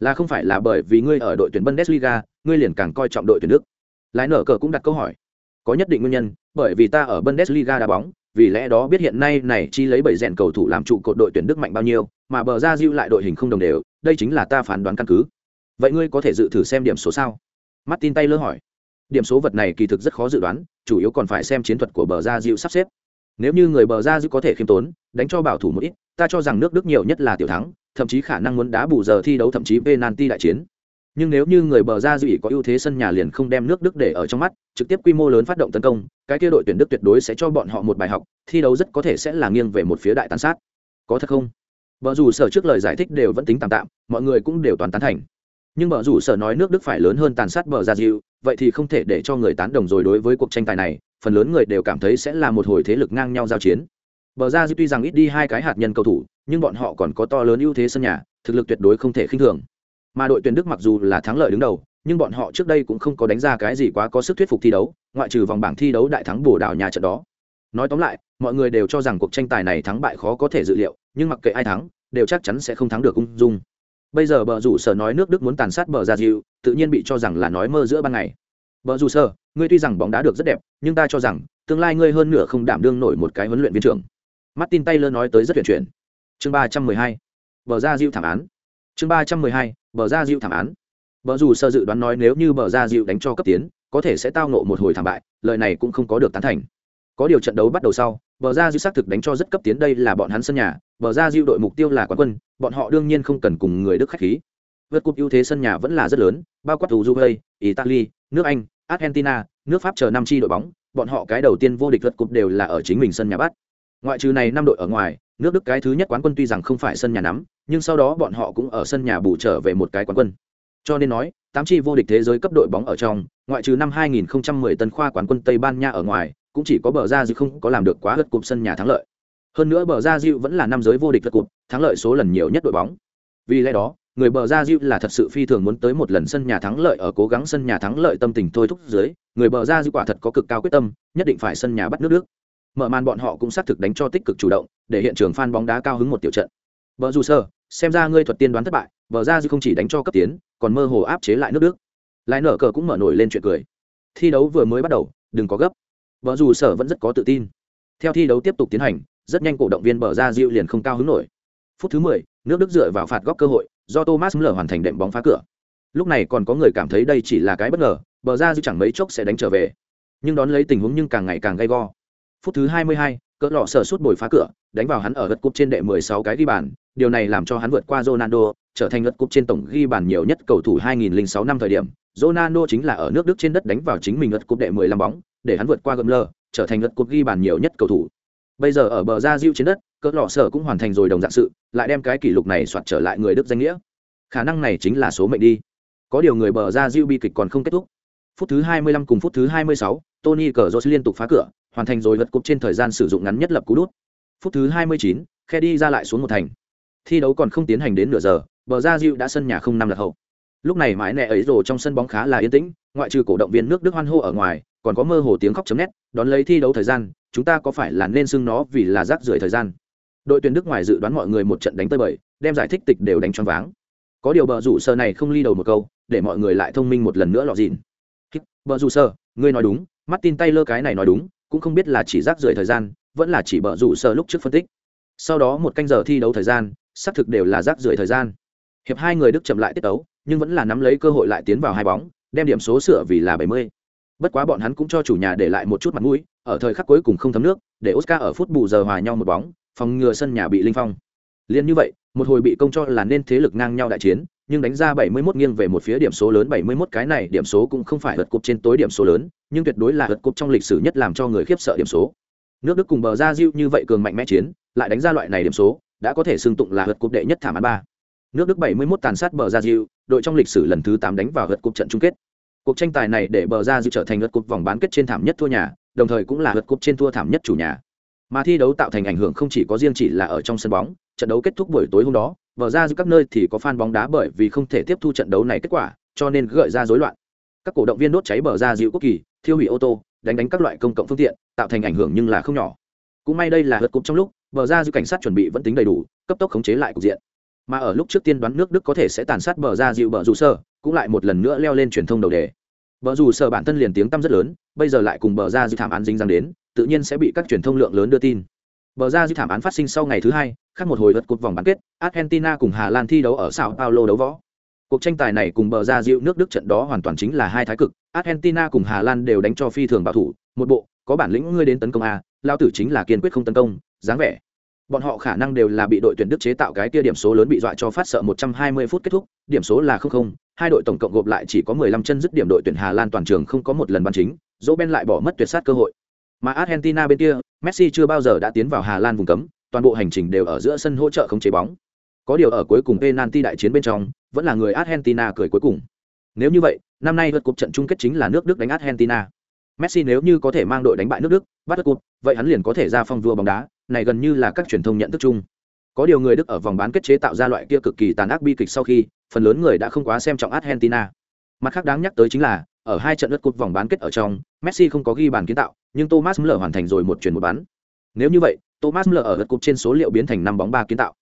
[SPEAKER 1] Là không phải là bởi vì ngươi ở đội tuyển bundesliga, ngươi liền càng coi trọng đội tuyển đức lái nở cờ cũng đặt câu hỏi. Có nhất định nguyên nhân, bởi vì ta ở bundesliga đá bóng, vì lẽ đó biết hiện nay này chi lấy bảy rèn cầu thủ làm trụ cột đội tuyển đức mạnh bao nhiêu, mà bờ ra diêu lại đội hình không đồng đều, đây chính là ta phán đoán căn cứ. Vậy ngươi có thể dự thử xem điểm số sao? Martin lơ hỏi. Điểm số vật này kỳ thực rất khó dự đoán, chủ yếu còn phải xem chiến thuật của bờ ra diệu sắp xếp. Nếu như người bờ ra diệu có thể khiêm tốn, đánh cho bảo thủ một ít, ta cho rằng nước đức nhiều nhất là tiểu thắng, thậm chí khả năng muốn đá bù giờ thi đấu thậm chí penalty đại chiến nhưng nếu như người bờ ra dụy có ưu thế sân nhà liền không đem nước đức để ở trong mắt, trực tiếp quy mô lớn phát động tấn công, cái kia đội tuyển đức tuyệt đối sẽ cho bọn họ một bài học, thi đấu rất có thể sẽ là nghiêng về một phía đại tàn sát. Có thật không? Vợ dù sở trước lời giải thích đều vẫn tính tạm tạm, mọi người cũng đều toàn tán thành. Nhưng vợ dù sở nói nước đức phải lớn hơn tàn sát bờ ra dịu vậy thì không thể để cho người tán đồng rồi đối với cuộc tranh tài này, phần lớn người đều cảm thấy sẽ là một hồi thế lực ngang nhau giao chiến. Bờ ra dịu tuy rằng ít đi hai cái hạt nhân cầu thủ, nhưng bọn họ còn có to lớn ưu thế sân nhà, thực lực tuyệt đối không thể khinh thường mà đội tuyển đức mặc dù là thắng lợi đứng đầu, nhưng bọn họ trước đây cũng không có đánh ra cái gì quá có sức thuyết phục thi đấu, ngoại trừ vòng bảng thi đấu đại thắng bồ đào nhà trận đó. Nói tóm lại, mọi người đều cho rằng cuộc tranh tài này thắng bại khó có thể dự liệu, nhưng mặc kệ ai thắng, đều chắc chắn sẽ không thắng được ung dung. Bây giờ bờ rủ sở nói nước đức muốn tàn sát bờ ra dịu, tự nhiên bị cho rằng là nói mơ giữa ban ngày. Bờ rủ sở, ngươi tuy rằng bóng đá được rất đẹp, nhưng ta cho rằng, tương lai ngươi hơn nửa không đảm đương nổi một cái huấn luyện viên trưởng. Martin taylor nói tới rất tuyển chuyển chương ba trăm mười hai. Bờ ra dịu thảm án chương ba trăm mười hai, bờ ra dịu thảm án. Bờ dù sơ dự đoán nói nếu như bờ ra dịu đánh cho cấp tiến, có thể sẽ tao nộ một hồi thảm bại, lời này cũng không có được tán thành. Có điều trận đấu bắt đầu sau, bờ ra dịu xác thực đánh cho rất cấp tiến đây là bọn hắn sân nhà, bờ ra dịu đội mục tiêu là quán quân, bọn họ đương nhiên không cần cùng người đức khách khí. Vượt cúp ưu thế sân nhà vẫn là rất lớn, bao quát uruguay, italy, nước anh, argentina, nước pháp chờ năm chi đội bóng, bọn họ cái đầu tiên vô địch vượt cúp đều là ở chính mình sân nhà bắt. Ngoại trừ này năm đội ở ngoài nước đức cái thứ nhất quán quân tuy rằng không phải sân nhà nắm nhưng sau đó bọn họ cũng ở sân nhà bù trở về một cái quán quân. Cho nên nói, tám chi vô địch thế giới cấp đội bóng ở trong, ngoại trừ năm 2010 tân khoa quán quân Tây Ban Nha ở ngoài, cũng chỉ có bờ ra dịu không có làm được quá hất cụm sân nhà thắng lợi. Hơn nữa bờ ra dịu vẫn là năm giới vô địch lượt cụm, thắng lợi số lần nhiều nhất đội bóng. Vì lẽ đó, người bờ ra dịu là thật sự phi thường muốn tới một lần sân nhà thắng lợi ở cố gắng sân nhà thắng lợi tâm tình thôi thúc dưới, người bờ ra dịu quả thật có cực cao quyết tâm, nhất định phải sân nhà bắt nước đức Mở màn bọn họ cũng xác thực đánh cho tích cực chủ động, để hiện trường fan bóng đá cao hứng một tiểu trận. Bờ dù sơ, xem ra ngươi thuật tiên đoán thất bại, bờ ra dư không chỉ đánh cho cấp tiến, còn mơ hồ áp chế lại nước đức. Lại nở cờ cũng mở nổi lên chuyện cười. Thi đấu vừa mới bắt đầu, đừng có gấp. Bờ dù sở vẫn rất có tự tin. Theo thi đấu tiếp tục tiến hành, rất nhanh cổ động viên bờ ra dịu liền không cao hứng nổi. Phút thứ 10, nước Đức dựa vào phạt góc cơ hội, do Thomas Müller hoàn thành đệm bóng phá cửa. Lúc này còn có người cảm thấy đây chỉ là cái bất ngờ, bờ ra dư chẳng mấy chốc sẽ đánh trở về. Nhưng đón lấy tình huống nhưng càng ngày càng gay go. Phút thứ 22, cỡ lọ sở suốt bồi phá cửa, đánh vào hắn ở gật cúp trên đệ 16 cái ghi bàn, điều này làm cho hắn vượt qua Ronaldo, trở thành gật cúp trên tổng ghi bàn nhiều nhất cầu thủ 2006 năm thời điểm. Ronaldo chính là ở nước Đức trên đất đánh vào chính mình gật cúp đệ 15 bóng, để hắn vượt qua Gumler, trở thành gật cúp ghi bàn nhiều nhất cầu thủ. Bây giờ ở bờ ra Diu trên đất, cỡ lọ sở cũng hoàn thành rồi đồng dạng sự, lại đem cái kỷ lục này soạt trở lại người Đức danh nghĩa khả năng này chính là số mệnh đi có điều người bờ ra Diu bi kịch còn không kết thúc phút thứ 25 cùng phút thứ 26, Tony Cazorla liên tục phá cửa, hoàn thành rồi vật cục trên thời gian sử dụng ngắn nhất lập cú đút. Phút thứ 29, Kedi ra lại xuống một thành. Thi đấu còn không tiến hành đến nửa giờ, bờ ra Diệu đã sân nhà không năm lật hậu. Lúc này mãi nẹ ấy rồi trong sân bóng khá là yên tĩnh, ngoại trừ cổ động viên nước Đức hoan hô ở ngoài, còn có mơ hồ tiếng khóc chấm nét, đón lấy thi đấu thời gian, chúng ta có phải là nên xưng nó vì là rác rưởi thời gian. Đội tuyển Đức ngoài dự đoán mọi người một trận đánh tới bời, đem giải thích tịch đều đánh choáng váng có điều bờ rủ sơ này không ly đầu một câu để mọi người lại thông minh một lần nữa lọt dịn bờ rủ sơ ngươi nói đúng mắt tin tay lơ cái này nói đúng, cũng không biết là chỉ rác rưởi thời gian, vẫn là chỉ bở rủ sơ lúc trước phân tích. Sau đó một canh giờ thi đấu thời gian, xác thực đều là rác rưởi thời gian. Hiệp hai người đức chậm lại tiết tấu, nhưng vẫn là nắm lấy cơ hội lại tiến vào hai bóng, đem điểm số sửa vì là bảy mươi. Bất quá bọn hắn cũng cho chủ nhà để lại một chút mặt mũi, ở thời khắc cuối cùng không thấm nước, để oscar ở phút bù giờ hòa nhau một bóng, phòng ngừa sân nhà bị linh phong. Liên như vậy, một hồi bị công cho là nên thế lực ngang nhau đại chiến, nhưng đánh ra 71 nghiêng về một phía điểm số lớn 71 cái này điểm số cũng không phải vượt cục trên tối điểm số lớn, nhưng tuyệt đối là vượt cục trong lịch sử nhất làm cho người khiếp sợ điểm số. Nước Đức cùng bờ ra Diu như vậy cường mạnh mẽ chiến, lại đánh ra loại này điểm số, đã có thể xưng tụng là vượt cục đệ nhất thảm án ba. Nước Đức 71 tàn sát bờ ra Diu, đội trong lịch sử lần thứ 8 đánh vào vượt cục trận chung kết. Cuộc tranh tài này để bờ ra Diu trở thành vượt cục vòng bán kết trên thảm nhất thua nhà, đồng thời cũng là vượt cục trên thua thảm nhất chủ nhà. Mà thi đấu tạo thành ảnh hưởng không chỉ có riêng chỉ là ở trong sân bóng, trận đấu kết thúc buổi tối hôm đó, vở ra giữa các nơi thì có fan bóng đá bởi vì không thể tiếp thu trận đấu này kết quả, cho nên gợi ra rối loạn. Các cổ động viên đốt cháy bờ ra dịu quốc kỳ, thiêu hủy ô tô, đánh đánh các loại công cộng phương tiện, tạo thành ảnh hưởng nhưng là không nhỏ. Cũng may đây là lượt cục trong lúc, bờ ra dịu cảnh sát chuẩn bị vẫn tính đầy đủ, cấp tốc khống chế lại cục diện. Mà ở lúc trước tiên đoán nước Đức có thể sẽ tàn sát bờ ra dịu bờ dù sơ, cũng lại một lần nữa leo lên truyền thông đầu đề. Bờ dù sơ bản thân liền tiếng tăm rất lớn, bây giờ lại cùng bờ ra dịu thảm án dính dáng đến, tự nhiên sẽ bị các truyền thông lượng lớn đưa tin. Bờ ra dư thảm án phát sinh sau ngày thứ hai, khác một hồi vật cột vòng bán kết, Argentina cùng Hà Lan thi đấu ở Sao Paulo đấu võ. Cuộc tranh tài này cùng bờ ra dịu nước Đức trận đó hoàn toàn chính là hai thái cực, Argentina cùng Hà Lan đều đánh cho phi thường bảo thủ, một bộ, có bản lĩnh ngươi đến tấn công a, lao tử chính là kiên quyết không tấn công, dáng vẻ. Bọn họ khả năng đều là bị đội tuyển Đức chế tạo cái kia điểm số lớn bị dọa cho phát sợ 120 phút kết thúc, điểm số là 0-0, hai đội tổng cộng gộp lại chỉ có 15 chân dứt điểm đội tuyển Hà Lan toàn trường không có một lần bắn chính, Ben lại bỏ mất tuyệt sát cơ hội. Mà Argentina bên kia, Messi chưa bao giờ đã tiến vào Hà Lan vùng cấm, toàn bộ hành trình đều ở giữa sân hỗ trợ không chế bóng. Có điều ở cuối cùng penalty đại chiến bên trong, vẫn là người Argentina cười cuối cùng. Nếu như vậy, năm nay vượt cúp trận chung kết chính là nước Đức đánh Argentina. Messi nếu như có thể mang đội đánh bại nước Đức, bắt cúp, vậy hắn liền có thể ra phong vua bóng đá, này gần như là các truyền thông nhận thức chung. Có điều người Đức ở vòng bán kết chế tạo ra loại kia cực kỳ tàn ác bi kịch sau khi, phần lớn người đã không quá xem trọng Argentina. Mặt khác đáng nhắc tới chính là, ở hai trận lượt cúp vòng bán kết ở trong, Messi không có ghi bàn kiến tạo, nhưng Thomas Müller hoàn thành rồi một chuyển một bắn. Nếu như vậy, Thomas Müller ở lượt cúp trên số liệu biến thành năm bóng ba kiến tạo.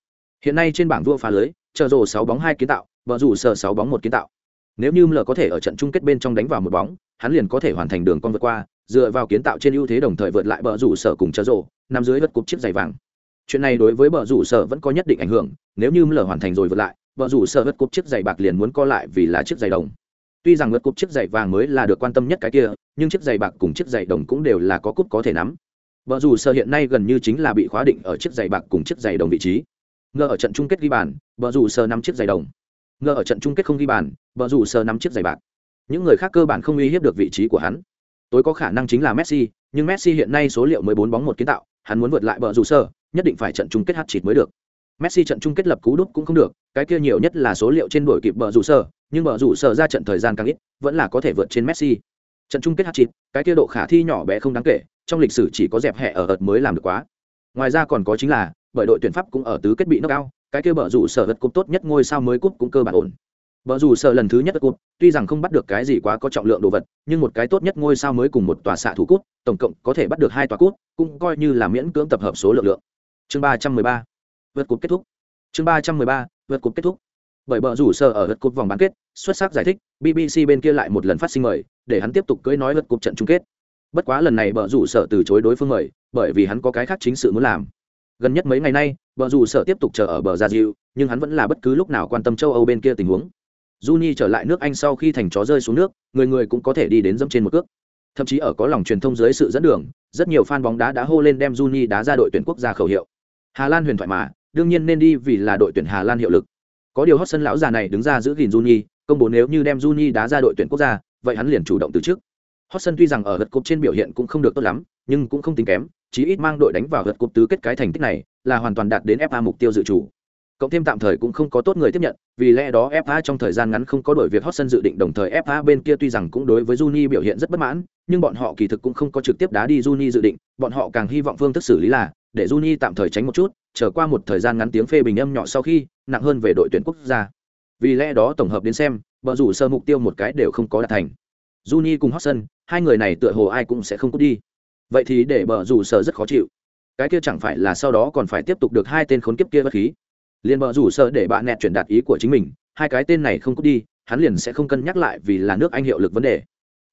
[SPEAKER 1] Hiện nay trên bảng vua phá lưới, chờ rồ 6 bóng 2 kiến tạo, vợ rủ sở 6 bóng 1 kiến tạo. Nếu như Müller có thể ở trận chung kết bên trong đánh vào một bóng, hắn liền có thể hoàn thành đường con vượt qua, dựa vào kiến tạo trên ưu thế đồng thời vượt lại bờ rủ sở cùng chờ rồ, nằm dưới lượt cúp chiếc giày vàng. Chuyện này đối với bờ rủ sở vẫn có nhất định ảnh hưởng, nếu như Müller hoàn thành rồi vượt lại, bờ rủ sở lượt cúp chiếc giày bạc liền muốn co lại vì là chiếc giày đồng tuy rằng lượt cúp chiếc giày vàng mới là được quan tâm nhất cái kia nhưng chiếc giày bạc cùng chiếc giày đồng cũng đều là có cúp có thể nắm. Vợ dù sơ hiện nay gần như chính là bị khóa định ở chiếc giày bạc cùng chiếc giày đồng vị trí. Ngờ ở trận chung kết ghi bàn vợ dù sơ nắm chiếc giày đồng. Ngờ ở trận chung kết không ghi bàn vợ dù sơ nắm chiếc giày bạc. Những người khác cơ bản không uy hiếp được vị trí của hắn. Tối có khả năng chính là messi nhưng messi hiện nay số liệu mới bốn bóng một kiến tạo hắn muốn vượt lại vợ dù sơ nhất định phải trận chung kết hát chịt mới được. Messi trận chung kết lập cú đúp cũng không được, cái kia nhiều nhất là số liệu trên đuổi kịp bờ rủ sở, nhưng bờ rủ sở ra trận thời gian càng ít, vẫn là có thể vượt trên Messi. Trận chung kết hat-trick, cái kia độ khả thi nhỏ bé không đáng kể, trong lịch sử chỉ có dẹp hẹ ở ợt mới làm được quá. Ngoài ra còn có chính là, bởi đội tuyển Pháp cũng ở tứ kết bị knock out, cái kia bờ rủ sở vật cúp tốt nhất ngôi sao mới cúp cũng cơ bản ổn. Bờ rủ sở lần thứ nhất cúp, tuy rằng không bắt được cái gì quá có trọng lượng đồ vật, nhưng một cái tốt nhất ngôi sao mới cùng một tòa xạ thủ cúp, tổng cộng có thể bắt được hai tòa cúp, cũng coi như là miễn cưỡng tập hợp số lượng lượng. Chương ba trăm mười ba vượt cúp kết thúc chương ba trăm mười ba vượt cúp kết thúc bởi bờ rủ sở ở lượt cúp vòng bán kết xuất sắc giải thích bbc bên kia lại một lần phát sinh mời để hắn tiếp tục cưỡi nói lượt cúp trận chung kết bất quá lần này bờ rủ sở từ chối đối phương mời bởi vì hắn có cái khác chính sự muốn làm gần nhất mấy ngày nay bờ rủ sở tiếp tục chờ ở bờ gia diệu nhưng hắn vẫn là bất cứ lúc nào quan tâm châu âu bên kia tình huống Juni trở lại nước Anh sau khi thành chó rơi xuống nước, người người cũng có thể đi đến dẫm trên một cước. Thậm chí ở có lòng truyền thông dưới sự dẫn đường, rất nhiều fan bóng đá đã hô lên đem Juni đá ra đội tuyển quốc gia khẩu hiệu. Hà Lan huyền thoại mà, đương nhiên nên đi vì là đội tuyển Hà Lan hiệu lực. Có điều Hotson lão già này đứng ra giữ gìn Juni, công bố nếu như đem Juni đá ra đội tuyển quốc gia, vậy hắn liền chủ động từ trước. Hotson tuy rằng ở lượt cúp trên biểu hiện cũng không được tốt lắm, nhưng cũng không tính kém, chí ít mang đội đánh vào lượt cúp tứ kết cái thành tích này, là hoàn toàn đạt đến FA mục tiêu dự chủ. Cộng thêm tạm thời cũng không có tốt người tiếp nhận, vì lẽ đó FA trong thời gian ngắn không có đổi việc Hotson dự định đồng thời FA bên kia tuy rằng cũng đối với Juni biểu hiện rất bất mãn, nhưng bọn họ kỳ thực cũng không có trực tiếp đá đi Juni dự định, bọn họ càng hy vọng phương thức xử lý là để Juni tạm thời tránh một chút, trở qua một thời gian ngắn tiếng phê bình âm nhỏ sau khi nặng hơn về đội tuyển quốc gia. Vì lẽ đó tổng hợp đến xem bờ rủ sơ mục tiêu một cái đều không có đạt thành. Juni cùng Hotson hai người này tựa hồ ai cũng sẽ không cút đi. Vậy thì để bờ rủ sơ rất khó chịu. Cái kia chẳng phải là sau đó còn phải tiếp tục được hai tên khốn kiếp kia bất khí. Liền bờ rủ sơ để bạn nẹt chuyển đạt ý của chính mình hai cái tên này không cút đi hắn liền sẽ không cân nhắc lại vì là nước anh hiệu lực vấn đề.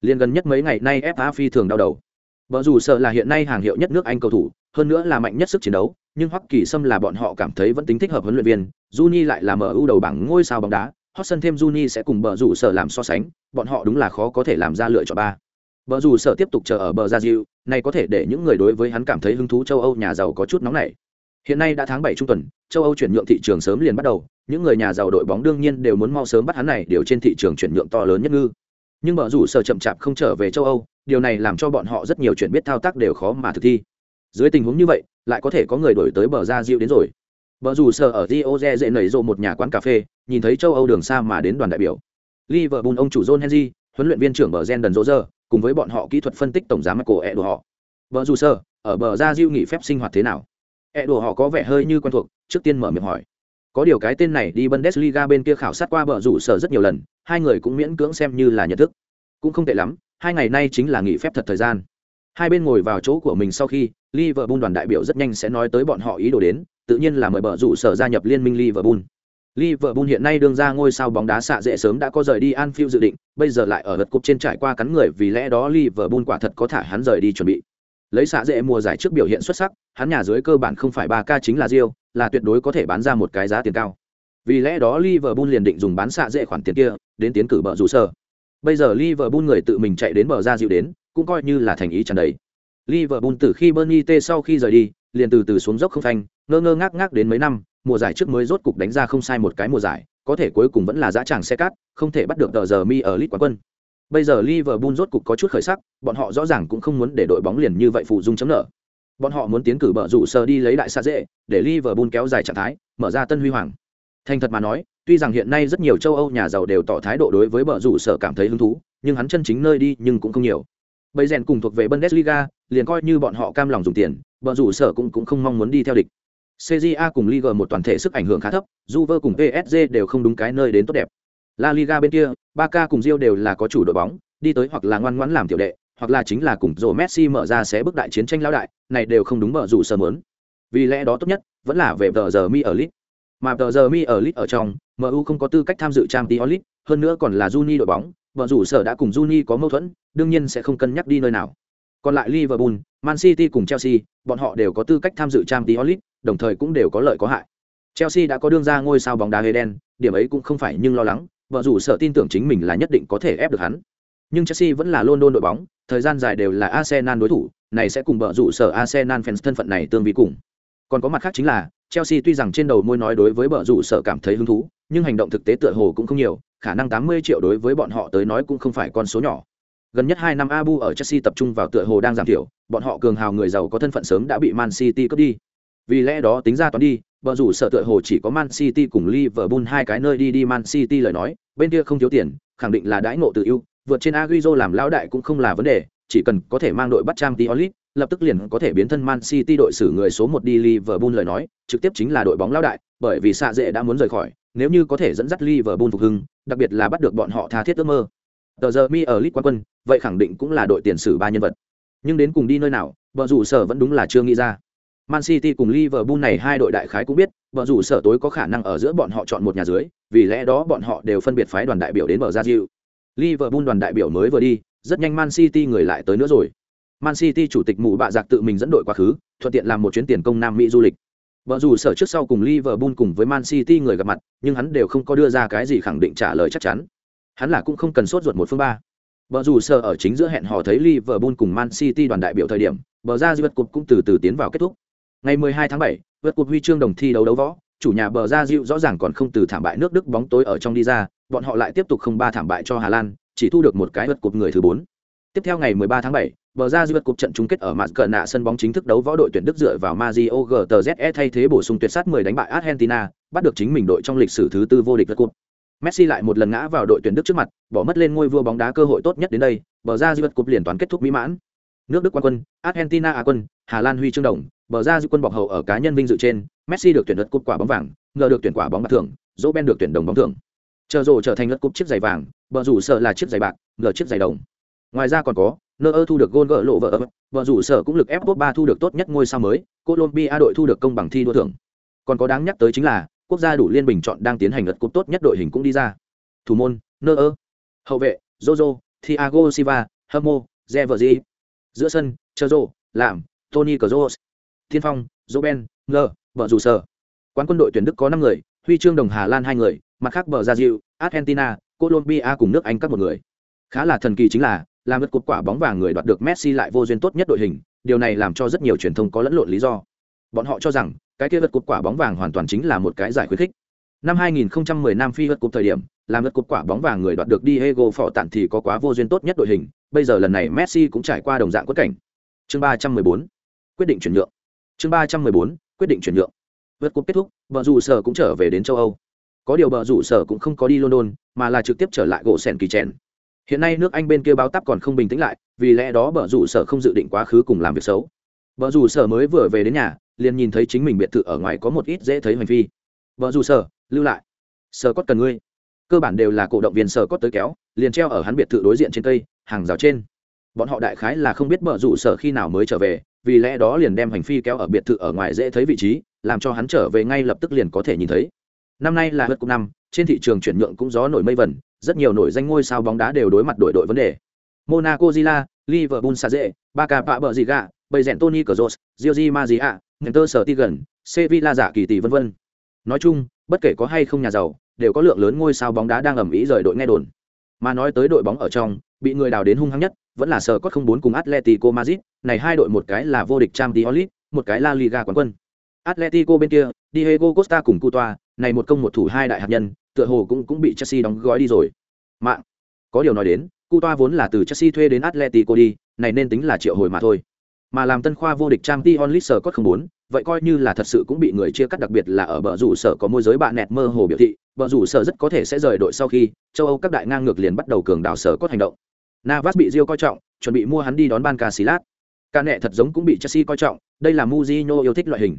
[SPEAKER 1] Liền gần nhất mấy ngày nay fa phi thường đau đầu. Bờ rủ sợ là hiện nay hàng hiệu nhất nước Anh cầu thủ, hơn nữa là mạnh nhất sức chiến đấu, nhưng Hoắc Kỳ Sâm là bọn họ cảm thấy vẫn tính thích hợp huấn luyện viên, Juni lại là mở ưu đầu bảng ngôi sao bóng đá, hot sân thêm Juni sẽ cùng bờ rủ sở làm so sánh, bọn họ đúng là khó có thể làm ra lựa chọn ba. Bờ rủ sở tiếp tục chờ ở bờ ra diệu, này có thể để những người đối với hắn cảm thấy hứng thú châu Âu nhà giàu có chút nóng nảy. Hiện nay đã tháng bảy trung tuần, châu Âu chuyển nhượng thị trường sớm liền bắt đầu, những người nhà giàu đội bóng đương nhiên đều muốn mau sớm bắt hắn này điều trên thị trường chuyển nhượng to lớn nhất ngư. Nhưng bờ rủ sở chậm chạp không trở về châu Âu, điều này làm cho bọn họ rất nhiều chuyện biết thao tác đều khó mà thực thi dưới tình huống như vậy, lại có thể có người đổi tới bờ ra diệu đến rồi. Bờ rủ sở ở rio de dễ nảy rộ một nhà quán cà phê, nhìn thấy châu âu đường xa mà đến đoàn đại biểu. Liverpool ông chủ john henry, huấn luyện viên trưởng bờ gen đần rỗ rơ cùng với bọn họ kỹ thuật phân tích tổng giám của e đồ họ. Bờ rủ sở ở bờ ra diệu nghỉ phép sinh hoạt thế nào? E đồ họ có vẻ hơi như quen thuộc, trước tiên mở miệng hỏi. Có điều cái tên này đi bundesliga bên kia khảo sát qua bờ rủ sở rất nhiều lần, hai người cũng miễn cưỡng xem như là nhận thức. Cũng không tệ lắm, hai ngày nay chính là nghỉ phép thật thời gian hai bên ngồi vào chỗ của mình sau khi liverpool đoàn đại biểu rất nhanh sẽ nói tới bọn họ ý đồ đến tự nhiên là mời bờ rủ sở gia nhập liên minh liverpool Liverpool hiện nay đương ra ngôi sao bóng đá xạ dễ sớm đã có rời đi Anfield dự định, bây giờ lại ở lượt cúp trên trải qua cắn người vì lẽ đó Liverpool quả thật có thả hắn rời đi chuẩn bị. Lấy xạ dễ mùa giải trước biểu hiện xuất sắc, hắn nhà dưới cơ bản không phải 3K chính là Rio, là tuyệt đối có thể bán ra một cái giá tiền cao. Vì lẽ đó Liverpool liền định dùng bán xạ dễ khoản tiền kia, đến tiến cử bờ rủ sở. Bây giờ Liverpool người tự mình chạy đến bờ ra dịu đến, cũng coi như là thành ý tràn đầy. Liverpool từ khi Bernie T sau khi rời đi, liền từ từ xuống dốc không phanh, ngơ ngơ ngác ngác đến mấy năm, mùa giải trước mới rốt cục đánh ra không sai một cái mùa giải, có thể cuối cùng vẫn là dã tràng xe cát, không thể bắt được tờ giờ mi ở League quán quân. Bây giờ Liverpool rốt cục có chút khởi sắc, bọn họ rõ ràng cũng không muốn để đội bóng liền như vậy phụ dung chấm nợ. Bọn họ muốn tiến cử bợ rủ sờ đi lấy đại xa dễ, để Liverpool kéo dài trạng thái, mở ra tân huy hoàng. Thành thật mà nói, tuy rằng hiện nay rất nhiều châu Âu nhà giàu đều tỏ thái độ đối với bợ rủ sở cảm thấy hứng thú, nhưng hắn chân chính nơi đi nhưng cũng không nhiều. Bây rèn cùng thuộc về Bundesliga, liền coi như bọn họ cam lòng dùng tiền, bợ rủ sở cũng cũng không mong muốn đi theo địch. CJA cùng Liga một toàn thể sức ảnh hưởng khá thấp, Juve cùng PSG đều không đúng cái nơi đến tốt đẹp. La Liga bên kia, Barca cùng Real đều là có chủ đội bóng, đi tới hoặc là ngoan ngoãn làm tiểu đệ, hoặc là chính là cùng rồ Messi mở ra sẽ bước đại chiến tranh lão đại, này đều không đúng bợ rủ sở muốn. Vì lẽ đó tốt nhất vẫn là về tờ giờ mi ở Lit, Mà tờ giờ mi ở Lit ở trong, MU không có tư cách tham dự Champions League, hơn nữa còn là Juni đội bóng, vợ rủ sở đã cùng Juni có mâu thuẫn, đương nhiên sẽ không cân nhắc đi nơi nào. Còn lại Liverpool, Man City cùng Chelsea, bọn họ đều có tư cách tham dự Champions League, đồng thời cũng đều có lợi có hại. Chelsea đã có đương ra ngôi sao bóng đá Eden, điểm ấy cũng không phải nhưng lo lắng, vợ rủ sở tin tưởng chính mình là nhất định có thể ép được hắn. Nhưng Chelsea vẫn là London đội bóng, thời gian dài đều là Arsenal đối thủ, này sẽ cùng vợ rủ sở Arsenal fans thân phận này tương vi cùng. Còn có mặt khác chính là, Chelsea tuy rằng trên đầu môi nói đối với bờ rủ sở cảm thấy hứng thú, nhưng hành động thực tế tựa hồ cũng không nhiều, khả năng 80 triệu đối với bọn họ tới nói cũng không phải con số nhỏ. Gần nhất 2 năm Abu ở Chelsea tập trung vào tựa hồ đang giảm thiểu, bọn họ cường hào người giàu có thân phận sớm đã bị Man City cướp đi. Vì lẽ đó tính ra toán đi, Bờ rủ sở tựa hồ chỉ có Man City cùng Liverpool hai cái nơi đi đi Man City lời nói, bên kia không thiếu tiền, khẳng định là đãi ngộ tự ưu, vượt trên Agüero làm lão đại cũng không là vấn đề, chỉ cần có thể mang đội bắt trang League, lập tức liền có thể biến thân Man City đội xử người số một đi Liverpool lời nói, trực tiếp chính là đội bóng lão đại, bởi vì xạ dễ đã muốn rời khỏi, nếu như có thể dẫn dắt Liverpool phục hưng, đặc biệt là bắt được bọn họ tha thiết ước mơ. Tờ giờ mi ở League quán quân, vậy khẳng định cũng là đội tiền sử ba nhân vật. Nhưng đến cùng đi nơi nào, bờ rủ sở vẫn đúng là chưa nghĩ ra. Man City cùng Liverpool này hai đội đại khái cũng biết, bờ rủ sở tối có khả năng ở giữa bọn họ chọn một nhà dưới, vì lẽ đó bọn họ đều phân biệt phái đoàn đại biểu đến bờ ra diệu. Liverpool đoàn đại biểu mới vừa đi, rất nhanh Man City người lại tới nữa rồi. Man City chủ tịch mù bạ giặc tự mình dẫn đội quá khứ, thuận tiện làm một chuyến tiền công Nam Mỹ du lịch. Bờ dù sở trước sau cùng Liverpool cùng với Man City người gặp mặt, nhưng hắn đều không có đưa ra cái gì khẳng định trả lời chắc chắn. Hắn là cũng không cần sốt ruột một phương ba. Bờ dù sở ở chính giữa hẹn hò thấy Liverpool cùng Man City đoàn đại biểu thời điểm, bờ ra Divat Cup cũng từ từ tiến vào kết thúc. Ngày 12 tháng 7, vượt cuộc huy chương đồng thi đấu đấu võ, chủ nhà bờ ra Diệu rõ ràng còn không từ thảm bại nước Đức bóng tối ở trong đi ra, bọn họ lại tiếp tục không ba thảm bại cho Hà Lan, chỉ thu được một cái vượt cuộc người thứ 4. Tiếp theo ngày 13 tháng 7, bờ ra Divat cuộc trận chung kết ở mặt cờ nạ sân bóng chính thức đấu võ đội tuyển Đức dựa vào Mario GTZE thay thế bổ sung tuyệt sát 10 đánh bại Argentina, bắt được chính mình đội trong lịch sử thứ tư vô địch vượt cuộc. Messi lại một lần ngã vào đội tuyển Đức trước mặt, bỏ mất lên ngôi vua bóng đá cơ hội tốt nhất đến đây, bờ ra Divat cuộc liền toán kết thúc mỹ mãn. Nước Đức quan quân, Argentina Á quân, Hà Lan huy chương đồng, bờ ra dư quân bọc hậu ở cá nhân vinh dự trên, Messi được tuyển lượt cúp quả bóng vàng, ngờ được tuyển quả bóng bạc thưởng, Ben được tuyển đồng bóng thưởng. Chờ rồ trở thành lượt cúp chiếc giày vàng, bờ rủ sợ là chiếc giày bạc, ngờ chiếc giày đồng. Ngoài ra còn có, Nơ thu được gôn gỡ lộ vợ vợ rủ sở cũng lực ép top ba thu được tốt nhất ngôi sao mới, Colombia đội thu được công bằng thi đua thưởng. Còn có đáng nhắc tới chính là, quốc gia đủ liên bình chọn đang tiến hành lượt cúp tốt nhất đội hình cũng đi ra. Thủ môn, Nơ Hậu vệ, Jojo, Thiago Silva, Hamo, jeverzi Giữa sân, chơ Rồ, Làm, Tony Kroos, Thiên Phong, joben ngờ vợ dù sở. Quán quân đội tuyển Đức có năm người, huy chương đồng Hà Lan hai người, mặt khác bờ gia diệu Argentina, Colombia cùng nước Anh các một người. Khá là thần kỳ chính là, làm mất cột quả bóng vàng người đoạt được Messi lại vô duyên tốt nhất đội hình, điều này làm cho rất nhiều truyền thông có lẫn lộn lý do. Bọn họ cho rằng, cái kia vật cột quả bóng vàng hoàn toàn chính là một cái giải khuyến khích. Năm 2010 Nam Phi vật cột thời điểm, làm vật cột quả bóng vàng người đoạt được Diego Phỏ tản thì có quá vô duyên tốt nhất đội hình, bây giờ lần này Messi cũng trải qua đồng dạng quất cảnh. Chương 314, quyết định chuyển nhượng chương ba trăm mười bốn quyết định chuyển nhượng vượt cúp kết thúc vợ rủ sở cũng trở về đến châu âu có điều vợ rủ sở cũng không có đi london mà là trực tiếp trở lại gỗ sèn kỳ chèn hiện nay nước anh bên kia báo tắp còn không bình tĩnh lại, vì lẽ đó vợ rủ sở không dự định quá khứ cùng làm việc xấu. Vợ rủ sở mới vừa về đến nhà, liền nhìn thấy chính mình biệt thự ở ngoài có một ít dễ thấy hành vi. Vợ rủ sở, lưu lại. Sở cốt cần ngươi. Cơ bản đều là cổ động viên sở cốt tới kéo, liền treo ở hắn biệt thự đối diện trên cây, hàng rào trên. Bọn họ đại khái là không biết vợ rủ sở khi nào mới trở về, vì lẽ đó liền đem hành phi kéo ở biệt thự ở ngoài dễ thấy vị trí, làm cho hắn trở về ngay lập tức liền có thể nhìn thấy năm nay là hớt cúp năm trên thị trường chuyển nhượng cũng gió nổi mây vẩn rất nhiều nổi danh ngôi sao bóng đá đều đối mặt đổi đội vấn đề. Monaco zila liverpool saze Barca pạ bờ gì gà bầy rèn tony cazos gioji mazia ngenter sở tigan sevilla giả kỳ tỷ vân vân. Nói chung bất kể có hay không nhà giàu đều có lượng lớn ngôi sao bóng đá đang ẩm ý rời đội nghe đồn. Mà nói tới đội bóng ở trong bị người đào đến hung hăng nhất vẫn là sở cốt không bốn cùng Atletico Madrid, này hai đội một cái là vô địch Champions League, một cái La Liga quán quân. Atletico bên kia, Diego Costa cùng Coutoa, này một công một thủ hai đại hạt nhân, tựa hồ cũng cũng bị Chelsea đóng gói đi rồi. Mạng. Có điều nói đến, Coutoa vốn là từ Chelsea thuê đến Atletico đi, này nên tính là triệu hồi mà thôi. Mà làm tân khoa vô địch Champions League sở cốt không muốn? vậy coi như là thật sự cũng bị người chia cắt đặc biệt là ở bờ rủ sở có môi giới bạn nẹt mơ hồ biểu thị, bờ rủ sở rất có thể sẽ rời đội sau khi châu Âu các đại ngang ngược liền bắt đầu cường đảo sở cốt hành động. Navas bị Rio coi trọng, chuẩn bị mua hắn đi đón ban Casillas. Ca nẹ thật giống cũng bị Chelsea coi trọng, đây là Mourinho yêu thích loại hình.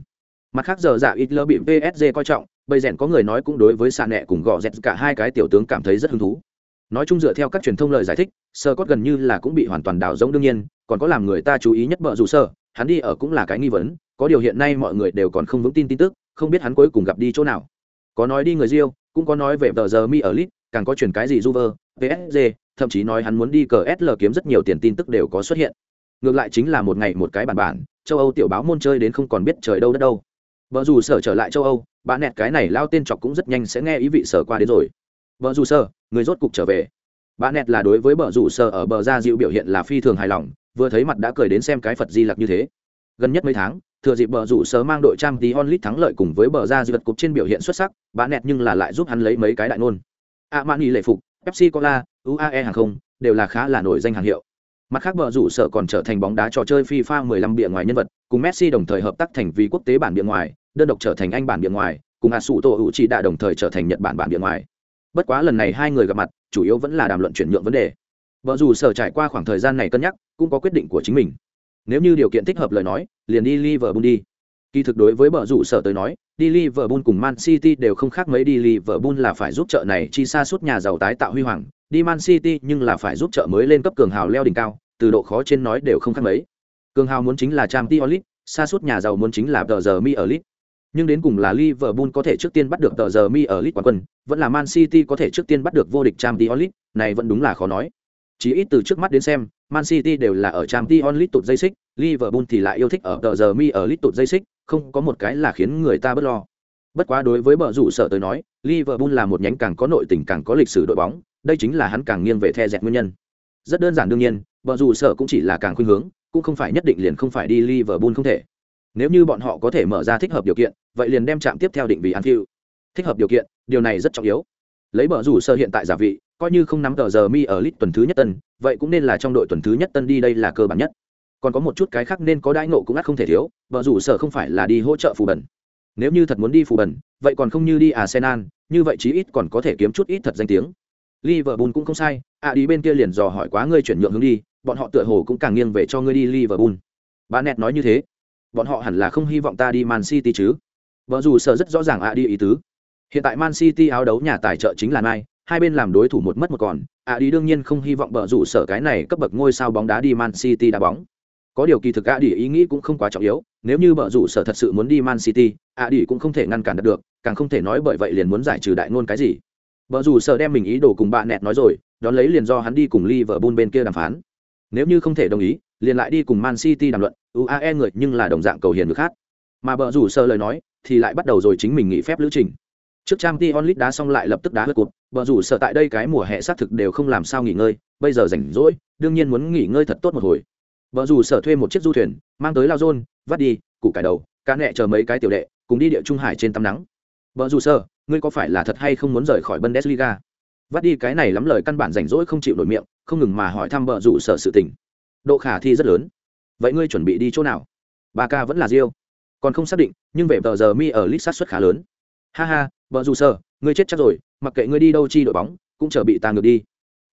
[SPEAKER 1] Mặt khác giờ dạ Hitler bị PSG coi trọng, bây rèn có người nói cũng đối với Sa nẹ cùng gò dẹt cả hai cái tiểu tướng cảm thấy rất hứng thú. Nói chung dựa theo các truyền thông lời giải thích, Sơ Cốt gần như là cũng bị hoàn toàn đảo giống đương nhiên, còn có làm người ta chú ý nhất bợ rủ sơ, hắn đi ở cũng là cái nghi vấn, có điều hiện nay mọi người đều còn không vững tin tin tức, không biết hắn cuối cùng gặp đi chỗ nào. Có nói đi người riêu cũng có nói về tờ giờ mi ở Lit, càng có chuyển cái gì Juve, PSG, thậm chí nói hắn muốn đi cờ SL kiếm rất nhiều tiền tin tức đều có xuất hiện. Ngược lại chính là một ngày một cái bản bản, châu Âu tiểu báo môn chơi đến không còn biết trời đâu đất đâu. Vợ dù sở trở lại châu Âu, bà nẹt cái này lao tên chọc cũng rất nhanh sẽ nghe ý vị sở qua đến rồi. Vợ dù sở, người rốt cục trở về. Bà nẹt là đối với bờ rủ sở ở bờ ra dịu biểu hiện là phi thường hài lòng, vừa thấy mặt đã cười đến xem cái Phật Di Lặc như thế. Gần nhất mấy tháng, thừa dịp bờ rủ sở mang đội trang tí onlit thắng lợi cùng với bờ ra dịu cục trên biểu hiện xuất sắc, bà nẹt nhưng là lại giúp hắn lấy mấy cái đại nôn. A Mani lệ phục, Pepsi Cola, UAE hàng không, đều là khá là nổi danh hàng hiệu. Mặt khác bờ rủ sở còn trở thành bóng đá trò chơi FIFA 15 bìa ngoài nhân vật, cùng Messi đồng thời hợp tác thành vì quốc tế bản bìa ngoài, đơn độc trở thành anh bản bìa ngoài cùng Asuto Uchi đã đồng thời trở thành nhật bản bản bìa ngoài. Bất quá lần này hai người gặp mặt chủ yếu vẫn là đàm luận chuyển nhượng vấn đề. Vợ rủ sở trải qua khoảng thời gian này cân nhắc cũng có quyết định của chính mình. Nếu như điều kiện thích hợp lời nói liền đi liverpool đi. Kỳ thực đối với bờ rủ sở tới nói đi liverpool cùng man city đều không khác mấy đi liverpool là phải giúp chợ này chi xa suốt nhà giàu tái tạo huy hoàng đi man city nhưng là phải giúp trợ mới lên cấp cường hào leo đỉnh cao từ độ khó trên nói đều không khác mấy. Cường hào muốn chính là Champions League, xa suốt nhà giàu muốn chính là tờ giờ mi ở nhưng đến cùng là liverpool có thể trước tiên bắt được tờ giờ mi ở quán quân vẫn là man city có thể trước tiên bắt được vô địch Champions League, này vẫn đúng là khó nói. Chỉ ít từ trước mắt đến xem man city đều là ở Champions League tụt dây xích liverpool thì lại yêu thích ở tờ giờ mi ở tụt dây xích không có một cái là khiến người ta bất lo. Bất quá đối với bờ rủ sở tới nói liverpool là một nhánh càng có nội tình càng có lịch sử đội bóng đây chính là hắn càng nghiêng về the dẹt nguyên nhân. Rất đơn giản đương nhiên, bờ rủ sở cũng chỉ là càng khuynh hướng, cũng không phải nhất định liền không phải đi liverpool không thể. Nếu như bọn họ có thể mở ra thích hợp điều kiện, vậy liền đem chạm tiếp theo định vị anfield. Thích hợp điều kiện, điều này rất trọng yếu. Lấy bờ rủ sở hiện tại giả vị, coi như không nắm tờ giờ mi ở lit tuần thứ nhất tân, vậy cũng nên là trong đội tuần thứ nhất tân đi đây là cơ bản nhất. Còn có một chút cái khác nên có đãi nộ cũng ắt không thể thiếu, bờ rủ sở không phải là đi hỗ trợ phù bẩn nếu như thật muốn đi phù bẩn vậy còn không như đi arsenal, như vậy chí ít còn có thể kiếm chút ít thật danh tiếng liverpool cũng không sai. À đi bên kia liền dò hỏi quá ngươi chuyển nhượng hướng đi, bọn họ tựa hồ cũng càng nghiêng về cho ngươi đi liverpool. Bà nẹt nói như thế. Bọn họ hẳn là không hy vọng ta đi man city chứ. Vợ dù sở rất rõ ràng à đi ý tứ. Hiện tại man city áo đấu nhà tài trợ chính là mai hai bên làm đối thủ một mất một còn. À đi đương nhiên không hy vọng bờ rủ sở cái này cấp bậc ngôi sao bóng đá đi man city đá bóng. Có điều kỳ thực à đi ý nghĩ cũng không quá trọng yếu. Nếu như bờ rủ sở thật sự muốn đi man city à đi cũng không thể ngăn cản được, càng không thể nói bởi vậy liền muốn giải trừ đại ngôn cái gì bờ rủ sợ đem mình ý đồ cùng bạn nẹt nói rồi, đón lấy liền do hắn đi cùng liverpool bên kia đàm phán. Nếu như không thể đồng ý, liền lại đi cùng man city đàm luận uae người nhưng là đồng dạng cầu hiền được khác mà bờ rủ sợ lời nói, thì lại bắt đầu rồi chính mình nghỉ phép lữ trình. Trước trang t onlit đá xong lại lập tức đá hớt cụt bờ rủ sợ tại đây cái mùa hè xác thực đều không làm sao nghỉ ngơi, bây giờ rảnh rỗi, đương nhiên muốn nghỉ ngơi thật tốt một hồi. Vợ rủ sợ thuê một chiếc du thuyền, mang tới lao dôn vắt đi cụ cải đầu cá nẹ chờ mấy cái tiểu đệ, cùng đi địa trung hải trên tắm nắng vợ dù Sơ, ngươi có phải là thật hay không muốn rời khỏi bundesliga? Vắt đi cái này lắm lời căn bản rảnh rỗi không chịu nổi miệng không ngừng mà hỏi thăm vợ dù sở sự tình. Độ khả thi rất lớn. Vậy ngươi chuẩn bị đi chỗ nào? Ba ca vẫn là riêu còn không xác định nhưng về tờ giờ mi ở list sát suất khá lớn. Ha ha vợ dù sở ngươi chết chắc rồi mặc kệ ngươi đi đâu chi đội bóng cũng chờ bị ta ngược đi.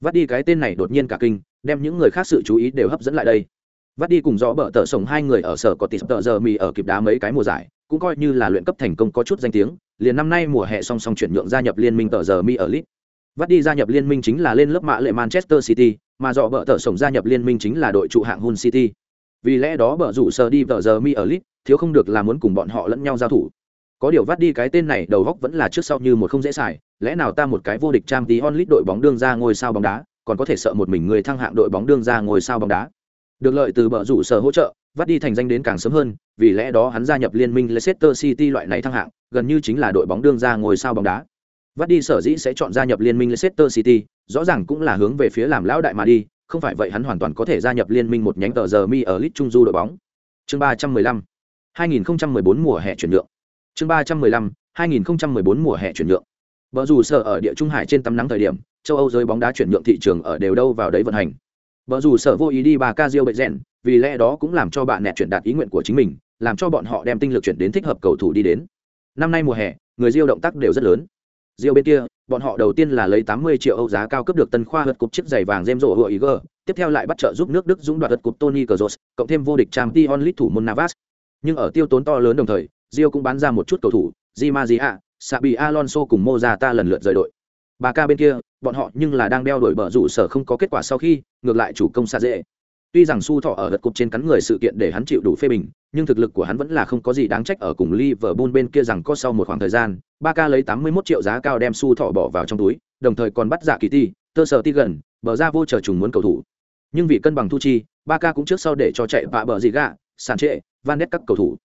[SPEAKER 1] Vắt đi cái tên này đột nhiên cả kinh đem những người khác sự chú ý đều hấp dẫn lại đây. Vắt đi cùng rõ bờ tờ sổng hai người ở sở có tỷ tờ giờ mi ở kịp đá mấy cái mùa giải cũng coi như là luyện cấp thành công có chút danh tiếng liền năm nay mùa hè song song chuyển nhượng gia nhập liên minh tờ giờ mi ở lit vắt đi gia nhập liên minh chính là lên lớp mã lệ manchester city mà dọ bợ tờ sổng gia nhập liên minh chính là đội trụ hạng hun city. Vì lẽ đó bợ rủ sờ đi tờ giờ mi ở lit thiếu không được là muốn cùng bọn họ lẫn nhau giao thủ. Có điều vắt đi cái tên này đầu góc vẫn là trước sau như một không dễ xài lẽ nào ta một cái vô địch trang tí onlit đội bóng đương ra ngôi sao bóng đá còn có thể sợ một mình người thăng hạng đội bóng đương ra ngôi sao bóng đá? Được lợi từ bờ rủ sở hỗ trợ, vắt đi thành danh đến càng sớm hơn, vì lẽ đó hắn gia nhập liên minh Leicester City loại này thăng hạng, gần như chính là đội bóng đương ra ngồi sao bóng đá. Vắt đi sở dĩ sẽ chọn gia nhập liên minh Leicester City, rõ ràng cũng là hướng về phía làm lão đại mà đi, không phải vậy hắn hoàn toàn có thể gia nhập liên minh một nhánh tờ giờ mi ở League Trung Du đội bóng. Chương 315. 2014 mùa hè chuyển nhượng. Chương 315. 2014 mùa hè chuyển nhượng. Bờ rủ sở ở địa Trung Hải trên tắm nắng thời điểm, châu Âu giới bóng đá chuyển nhượng thị trường ở đều đâu vào đấy vận hành, Bờ dù sở vô ý đi bà ca bệnh rèn, vì lẽ đó cũng làm cho bạn nẹt chuyển đạt ý nguyện của chính mình, làm cho bọn họ đem tinh lực chuyển đến thích hợp cầu thủ đi đến. Năm nay mùa hè, người Diêu động tác đều rất lớn. Diêu bên kia, bọn họ đầu tiên là lấy 80 triệu Âu giá cao cấp được tân khoa hất cúp chiếc giày vàng James Rowe tiếp theo lại bắt trợ giúp nước Đức dũng đoạt hất cúp Tony Kroos, cộng thêm vô địch Champions League thủ môn Navas. Nhưng ở tiêu tốn to lớn đồng thời, Diêu cũng bán ra một chút cầu thủ, Di Maria, Sabi Alonso cùng Mozata lần lượt rời đội. Bà ca bên kia, bọn họ nhưng là đang đeo đuổi bờ rủ sở không có kết quả sau khi, ngược lại chủ công xa dễ. Tuy rằng su thọ ở gật cục trên cắn người sự kiện để hắn chịu đủ phê bình, nhưng thực lực của hắn vẫn là không có gì đáng trách ở cùng Liverpool bên kia rằng có sau một khoảng thời gian, Barca lấy 81 triệu giá cao đem su thọ bỏ vào trong túi, đồng thời còn bắt giả kỳ ti, tơ sở ti gần, bờ ra vô chờ trùng muốn cầu thủ. Nhưng vì cân bằng thu chi, Barca cũng trước sau để cho chạy vạ bờ gì gạ, sàn trệ, van nét các cầu thủ.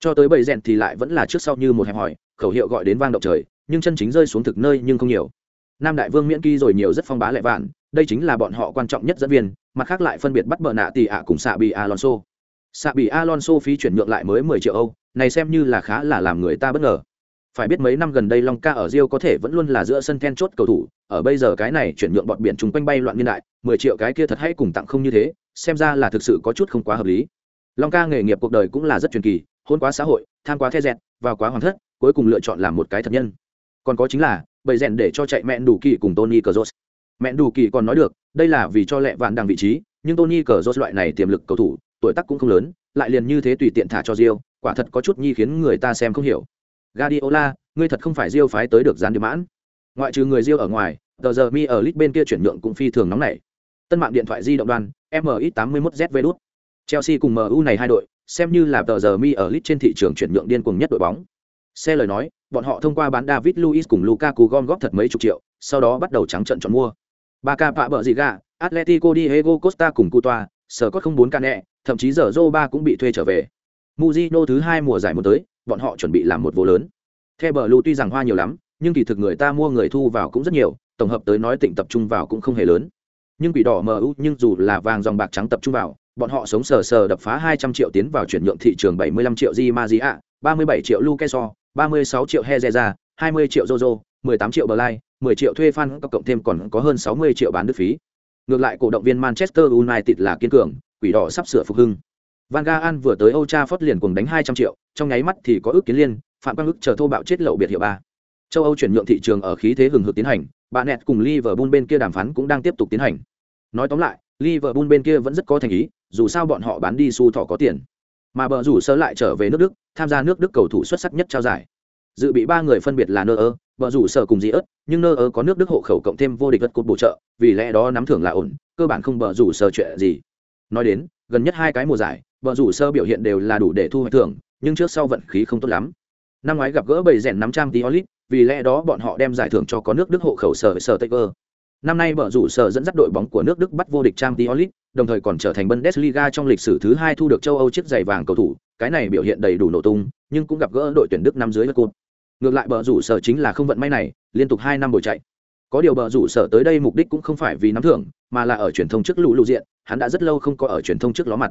[SPEAKER 1] Cho tới bầy rèn thì lại vẫn là trước sau như một hẹp hỏi, khẩu hiệu gọi đến vang động trời, nhưng chân chính rơi xuống thực nơi nhưng không nhiều nam đại vương miễn kỳ rồi nhiều rất phong bá lệ vạn, đây chính là bọn họ quan trọng nhất dẫn viên, mặt khác lại phân biệt bắt bờ nạ tỷ ạ cùng xạ bị alonso. Xạ bị alonso phí chuyển nhượng lại mới mười triệu âu, này xem như là khá là làm người ta bất ngờ. Phải biết mấy năm gần đây long ca ở rio có thể vẫn luôn là giữa sân then chốt cầu thủ, ở bây giờ cái này chuyển nhượng bọn biển chúng quanh bay loạn niên đại, mười triệu cái kia thật hay cùng tặng không như thế, xem ra là thực sự có chút không quá hợp lý. Long ca nghề nghiệp cuộc đời cũng là rất truyền kỳ, hôn quá xã hội, tham quá the dẹt, vào quá hoàng thất, cuối cùng lựa chọn làm một cái thật nhân. Còn có chính là bầy rèn để cho chạy mẹn đủ kỳ cùng tony cờ mẹn đủ kỳ còn nói được đây là vì cho lẹ vạn đằng vị trí nhưng tony cờ loại này tiềm lực cầu thủ tuổi tác cũng không lớn lại liền như thế tùy tiện thả cho rio quả thật có chút nhi khiến người ta xem không hiểu Guardiola, ngươi thật không phải Rio phái tới được gián điểm mãn. Ngoại trừ người Rio ở ngoài, tờ giờ mi ở lít bên kia chuyển nhượng cũng phi thường nóng nảy. Tân mạng điện thoại di động đoàn, MX81ZV đút. Chelsea cùng MU này hai đội, xem như là tờ giờ mi ở lít trên thị trường chuyển nhượng điên cuồng nhất đội bóng. Xe lời nói, bọn họ thông qua bán David Luiz cùng Lukaku gom góp thật mấy chục triệu, sau đó bắt đầu trắng trận chọn mua. Barca pạ bợ gì gà, Atletico Diego Costa cùng Coutoa, sở có không bốn cane, thậm chí giờ Zoba cũng bị thuê trở về. Mujino thứ hai mùa giải một tới, bọn họ chuẩn bị làm một vô lớn. Theo bờ Lu tuy rằng hoa nhiều lắm, nhưng kỳ thực người ta mua người thu vào cũng rất nhiều, tổng hợp tới nói tỉnh tập trung vào cũng không hề lớn. Nhưng quỷ đỏ MU nhưng dù là vàng dòng bạc trắng tập trung vào, bọn họ sống sờ sờ đập phá 200 triệu tiến vào chuyển nhượng thị trường 75 triệu Di Maria, 37 triệu Lukeso, 36 triệu Hezeza, 20 triệu Jojo, 18 triệu Blay, 10 triệu thuê fan cộng thêm còn có hơn 60 triệu bán đứt phí. Ngược lại cổ động viên Manchester United là kiên cường, quỷ đỏ sắp sửa phục hưng. Van Gaal vừa tới Old Trafford liền cùng đánh 200 triệu, trong nháy mắt thì có ước kiến liên, phạm quang ức chờ thô bạo chết lậu biệt hiệu ba. Châu Âu chuyển nhượng thị trường ở khí thế hừng hực tiến hành, bạn nẹt cùng Liverpool bên kia đàm phán cũng đang tiếp tục tiến hành. Nói tóm lại, Liverpool bên kia vẫn rất có thành ý, dù sao bọn họ bán đi xu thọ có tiền. Mà bờ rủ sơ lại trở về nước Đức, tham gia nước Đức cầu thủ xuất sắc nhất trao giải. Dự bị ba người phân biệt là Nơ ơ, bờ rủ sơ cùng gì ớt, nhưng Nơ ơ có nước Đức hộ khẩu cộng thêm vô địch vật cột bổ trợ, vì lẽ đó nắm thưởng là ổn, cơ bản không bờ rủ sơ chuyện gì. Nói đến, gần nhất hai cái mùa giải, bờ rủ sơ biểu hiện đều là đủ để thu hoạch thưởng, nhưng trước sau vận khí không tốt lắm. Năm ngoái gặp gỡ bầy rèn nắm trang tí olit, vì lẽ đó bọn họ đem giải thưởng cho có nước Đức hộ khẩu sở sở Taker. Năm nay bờ rủ sở dẫn dắt đội bóng của nước Đức bắt vô địch Champions League, đồng thời còn trở thành Bundesliga trong lịch sử thứ hai thu được châu Âu chiếc giày vàng cầu thủ, cái này biểu hiện đầy đủ nổ tung, nhưng cũng gặp gỡ đội tuyển Đức năm dưới cột. Ngược lại bờ rủ sở chính là không vận may này, liên tục hai năm bồi chạy. Có điều bờ rủ sở tới đây mục đích cũng không phải vì nắm thưởng, mà là ở truyền thông trước lũ lụ diện, hắn đã rất lâu không có ở truyền thông trước ló mặt.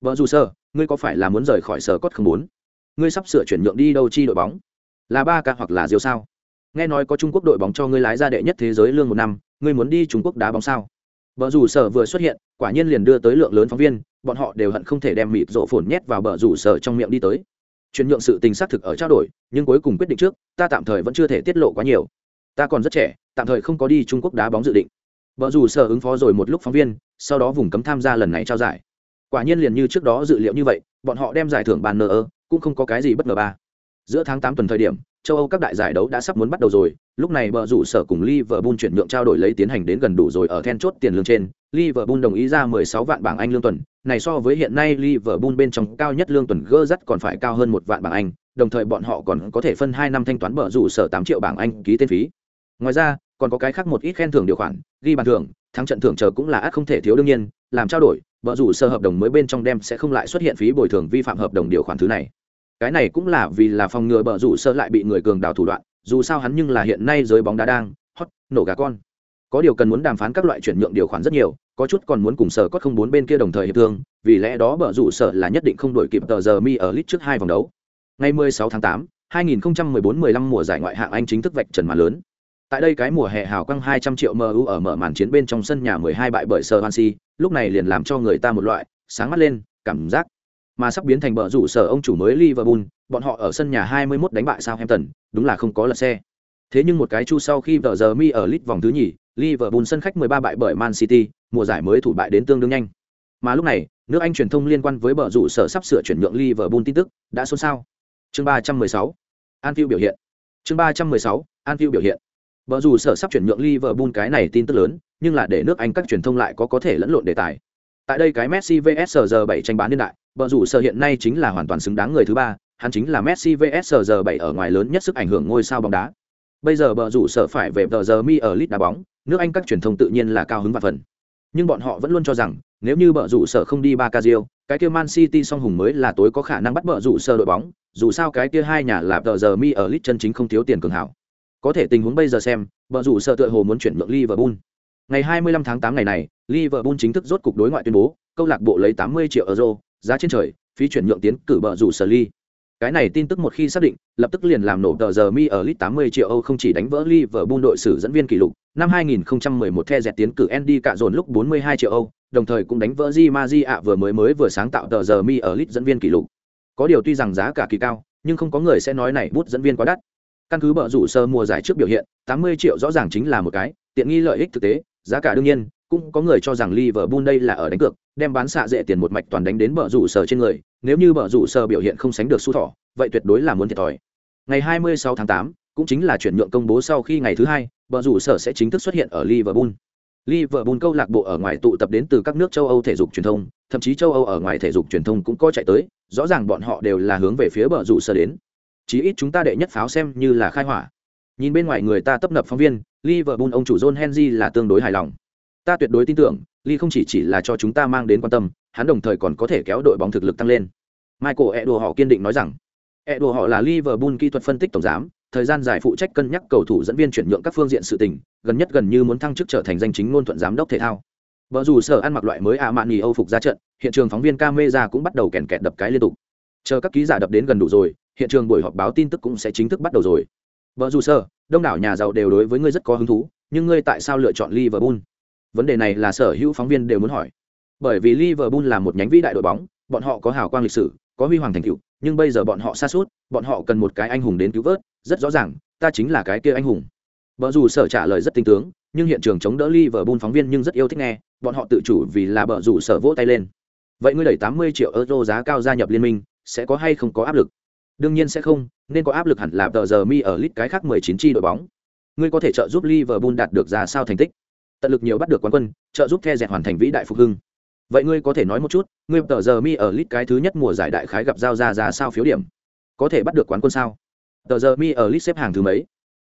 [SPEAKER 1] Bờ rủ sở, ngươi có phải là muốn rời khỏi sở cốt không muốn? Ngươi sắp sửa chuyển nhượng đi đâu chi đội bóng? Là ba ca hoặc là Diêu sao? Nghe nói có Trung Quốc đội bóng cho ngươi lái ra đệ nhất thế giới lương một năm, ngươi muốn đi Trung Quốc đá bóng sao? Bờ rủ sở vừa xuất hiện, quả nhiên liền đưa tới lượng lớn phóng viên, bọn họ đều hận không thể đem mịt rộ phồn nhét vào bờ rủ sở trong miệng đi tới. Chuyển nhượng sự tình xác thực ở trao đổi, nhưng cuối cùng quyết định trước, ta tạm thời vẫn chưa thể tiết lộ quá nhiều. Ta còn rất trẻ, tạm thời không có đi Trung Quốc đá bóng dự định. Bờ rủ sở ứng phó rồi một lúc phóng viên, sau đó vùng cấm tham gia lần này trao giải. Quả nhiên liền như trước đó dự liệu như vậy, bọn họ đem giải thưởng bàn nơ cũng không có cái gì bất ngờ ba. Giữa tháng tám tuần thời điểm, châu Âu các đại giải đấu đã sắp muốn bắt đầu rồi, lúc này bờ rủ sở cùng Liverpool chuyển nhượng trao đổi lấy tiến hành đến gần đủ rồi ở then chốt tiền lương trên, Liverpool đồng ý ra 16 vạn bảng Anh lương tuần, này so với hiện nay Liverpool bên trong cao nhất lương tuần gơ rất còn phải cao hơn một vạn bảng Anh, đồng thời bọn họ còn có thể phân 2 năm thanh toán bờ rủ sở 8 triệu bảng Anh ký tên phí. Ngoài ra, còn có cái khác một ít khen thưởng điều khoản, ghi bàn thưởng, thắng trận thưởng chờ cũng là ắt không thể thiếu đương nhiên, làm trao đổi, bờ rủ sở hợp đồng mới bên trong đem sẽ không lại xuất hiện phí bồi thường vi phạm hợp đồng điều khoản thứ này cái này cũng là vì là phòng ngừa bờ rủ sơ lại bị người cường đào thủ đoạn dù sao hắn nhưng là hiện nay giới bóng đá đang hot nổ gà con. Có điều cần muốn đàm phán các loại chuyển nhượng điều khoản rất nhiều có chút còn muốn cùng sở cốt không bốn bên kia đồng thời hiệp thương vì lẽ đó bờ rủ sợ là nhất định không đổi kịp tờ giờ mi ở lit trước hai vòng đấu. Ngày 16 tháng 8, 2014-15 mùa giải ngoại hạng anh chính thức vạch trần màn lớn. Tại đây cái mùa hè hào quang 200 triệu mu ở mở màn chiến bên trong sân nhà 12 bại bởi Swansea, lúc này liền làm cho người ta một loại sáng mắt lên cảm giác mà sắp biến thành bờ rủ sở ông chủ mới Liverpool, bọn họ ở sân nhà 21 đánh bại Southampton, đúng là không có lật xe. Thế nhưng một cái chu sau khi vợ giờ mi ở lit vòng thứ nhì, Liverpool sân khách 13 bại bởi Man City, mùa giải mới thủ bại đến tương đương nhanh. Mà lúc này, nước Anh truyền thông liên quan với bờ rủ sở sắp sửa chuyển nhượng Liverpool tin tức đã xôn xao. Chương 316, Anfield biểu hiện. Chương 316, Anfield biểu hiện. Bờ rủ sở sắp chuyển nhượng Liverpool cái này tin tức lớn, nhưng là để nước Anh các truyền thông lại có có thể lẫn lộn đề tài. Tại đây cái Messi vs giờ 7 tranh bán niên đại, Bờ rủ sở hiện nay chính là hoàn toàn xứng đáng người thứ ba, hắn chính là Messi vs giờ 7 ở ngoài lớn nhất sức ảnh hưởng ngôi sao bóng đá. Bây giờ bờ rủ sở phải về tờ giờ mi ở lit đá bóng, nước Anh các truyền thông tự nhiên là cao hứng và phần. Nhưng bọn họ vẫn luôn cho rằng, nếu như bờ rủ sở không đi ba Bacazio, cái kia Man City song hùng mới là tối có khả năng bắt bờ rủ sở đội bóng, dù sao cái kia hai nhà là tờ giờ mi ở lit chân chính không thiếu tiền cường hảo. Có thể tình huống bây giờ xem, bờ rủ sở tựa hồ muốn chuyển nhượng Liverpool. Ngày 25 tháng 8 ngày này, Liverpool chính thức rốt cục đối ngoại tuyên bố, câu lạc bộ lấy 80 triệu euro, giá trên trời, phí chuyển nhượng tiến cử bờ rủ sở ly. Cái này tin tức một khi xác định, lập tức liền làm nổ tờ giờ mi ở lit 80 triệu âu không chỉ đánh vỡ liverpool đội sử dẫn viên kỷ lục. Năm 2011 the dẹt tiến cử andy cạ dồn lúc 42 triệu âu, đồng thời cũng đánh vỡ di ma di ạ vừa mới mới vừa sáng tạo tờ giờ mi ở lit dẫn viên kỷ lục. Có điều tuy rằng giá cả kỳ cao, nhưng không có người sẽ nói này bút dẫn viên quá đắt. Căn cứ bờ rủ sơ mùa giải trước biểu hiện 80 triệu rõ ràng chính là một cái, tiện nghi lợi ích thực tế, giá cả đương nhiên, cũng có người cho rằng Liverpool đây là ở đánh cược đem bán xạ dễ tiền một mạch toàn đánh đến bờ rủ sở trên người nếu như bờ rủ sở biểu hiện không sánh được su thỏ vậy tuyệt đối là muốn thiệt thòi ngày 26 tháng 8 cũng chính là chuyển nhượng công bố sau khi ngày thứ hai bờ rủ sở sẽ chính thức xuất hiện ở Liverpool Liverpool câu lạc bộ ở ngoài tụ tập đến từ các nước châu Âu thể dục truyền thông, thậm chí châu Âu ở ngoài thể dục truyền thông cũng có chạy tới, rõ ràng bọn họ đều là hướng về phía bờ rủ sở đến. Chí ít chúng ta đệ nhất pháo xem như là khai hỏa. Nhìn bên ngoài người ta tấp nập phóng viên, Liverpool ông chủ John Henry là tương đối hài lòng. Ta tuyệt đối tin tưởng, Lee không chỉ chỉ là cho chúng ta mang đến quan tâm, hắn đồng thời còn có thể kéo đội bóng thực lực tăng lên. Michael Edo họ kiên định nói rằng, Edo họ là Liverpool kỹ thuật phân tích tổng giám, thời gian dài phụ trách cân nhắc cầu thủ dẫn viên chuyển nhượng các phương diện sự tình, gần nhất gần như muốn thăng chức trở thành danh chính ngôn thuận giám đốc thể thao. Vợ dù sở ăn mặc loại mới ạ mạn nghỉ Âu phục ra trận, hiện trường phóng viên camera cũng bắt đầu kèn kẹt đập cái liên tục. Chờ các ký giả đập đến gần đủ rồi, hiện trường buổi họp báo tin tức cũng sẽ chính thức bắt đầu rồi. Vợ dù sở, đông đảo nhà giàu đều đối với ngươi rất có hứng thú, nhưng ngươi tại sao lựa chọn Liverpool? Vấn đề này là sở hữu phóng viên đều muốn hỏi. Bởi vì Liverpool là một nhánh vĩ đại đội bóng, bọn họ có hào quang lịch sử, có huy hoàng thành tựu, nhưng bây giờ bọn họ xa suốt, bọn họ cần một cái anh hùng đến cứu vớt, rất rõ ràng, ta chính là cái kia anh hùng. Bở dù sở trả lời rất tinh tướng, nhưng hiện trường chống đỡ Liverpool phóng viên nhưng rất yêu thích nghe, bọn họ tự chủ vì là bở rủ sở vỗ tay lên. Vậy ngươi đẩy 80 triệu euro giá cao gia nhập liên minh, sẽ có hay không có áp lực? Đương nhiên sẽ không, nên có áp lực hẳn là tờ giờ mi ở lit cái khác 19 chi đội bóng. Ngươi có thể trợ giúp Liverpool đạt được ra sao thành tích? Tận lực nhiều bắt được quán quân, trợ giúp The dẹt hoàn thành vĩ đại phục hưng. Vậy ngươi có thể nói một chút, ngươi tờ giờ mi ở lit cái thứ nhất mùa giải đại khái gặp giao ra ra sao phiếu điểm? Có thể bắt được quán quân sao? Tờ giờ mi ở lit xếp hàng thứ mấy?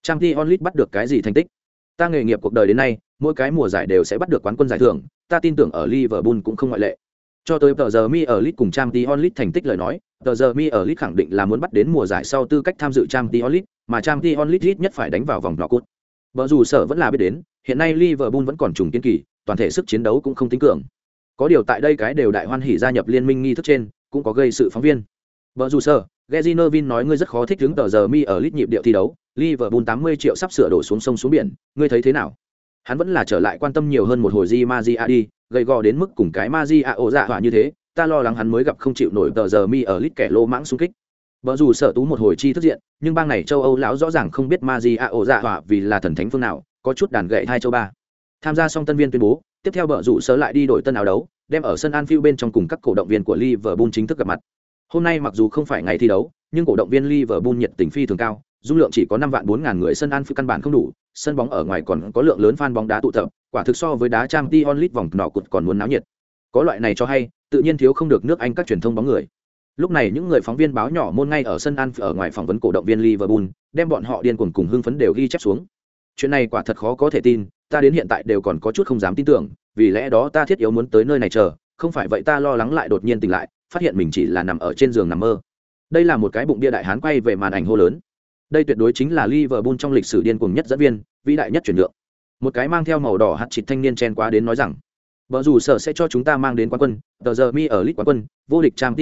[SPEAKER 1] Trang Ti Onlit bắt được cái gì thành tích? Ta nghề nghiệp cuộc đời đến nay, mỗi cái mùa giải đều sẽ bắt được quán quân giải thưởng, ta tin tưởng ở Liverpool cũng không ngoại lệ. Cho tới tờ giờ mi ở lit cùng trang Champions onlit thành tích lời nói, tờ giờ mi ở lit khẳng định là muốn bắt đến mùa giải sau tư cách tham dự trang Champions onlit mà Champions League ít nhất phải đánh vào vòng knock-out. Bở dù sở vẫn là biết đến, hiện nay Liverpool vẫn còn trùng kiên kỳ, toàn thể sức chiến đấu cũng không tính cường. Có điều tại đây cái đều đại hoan hỉ gia nhập liên minh nghi thức trên, cũng có gây sự phóng viên. Bở dù sở, Gezi nói ngươi rất khó thích ứng tờ giờ mi ở lít nhịp điệu thi đấu, Liverpool 80 triệu sắp sửa đổ xuống sông xuống biển, ngươi thấy thế nào? Hắn vẫn là trở lại quan tâm nhiều hơn một hồi Di Magia đi, gầy gò đến mức cùng cái Magia ổ dạ hỏa như thế, ta lo lắng hắn mới gặp không chịu nổi tờ giờ mi ở lít kẻ lô mãng xung kích. Bở dù sở tú một hồi chi thức diện, nhưng bang này châu Âu lão rõ ràng không biết Magia ổ dạ hỏa vì là thần thánh phương nào, có chút đàn gậy hai châu ba. Tham gia xong tân viên tuyên bố, tiếp theo vợ rủ sớ lại đi đổi tân áo đấu, đem ở sân Anfield bên trong cùng các cổ động viên của Liverpool chính thức gặp mặt. Hôm nay mặc dù không phải ngày thi đấu, nhưng cổ động viên Liverpool nhiệt tình phi thường cao, dung lượng chỉ có năm vạn bốn ngàn người sân Anfield căn bản không đủ, sân bóng ở ngoài còn có lượng lớn fan bóng đá tụ tập, quả thực so với đá trang t onlit vòng nọ cụt còn muốn náo nhiệt. Có loại này cho hay, tự nhiên thiếu không được nước Anh các truyền thông bóng người. Lúc này những người phóng viên báo nhỏ môn ngay ở sân Anfield ở ngoài phỏng vấn cổ động viên Liverpool, đem bọn họ điên cuồng cùng hưng phấn đều ghi chép xuống. Chuyện này quả thật khó có thể tin, ta đến hiện tại đều còn có chút không dám tin tưởng, vì lẽ đó ta thiết yếu muốn tới nơi này chờ, không phải vậy ta lo lắng lại đột nhiên tỉnh lại, phát hiện mình chỉ là nằm ở trên giường nằm mơ. Đây là một cái bụng bia đại hán quay về màn ảnh hô lớn. Đây tuyệt đối chính là Liverpool trong lịch sử điên cuồng nhất dẫn viên, vĩ đại nhất chuyển nhượng. Một cái mang theo màu đỏ hạt chịt thanh niên chen qua đến nói rằng, vợ rủ sở sẽ cho chúng ta mang đến quán quân, tờ giờ mi ở lit quán quân, vô địch trang t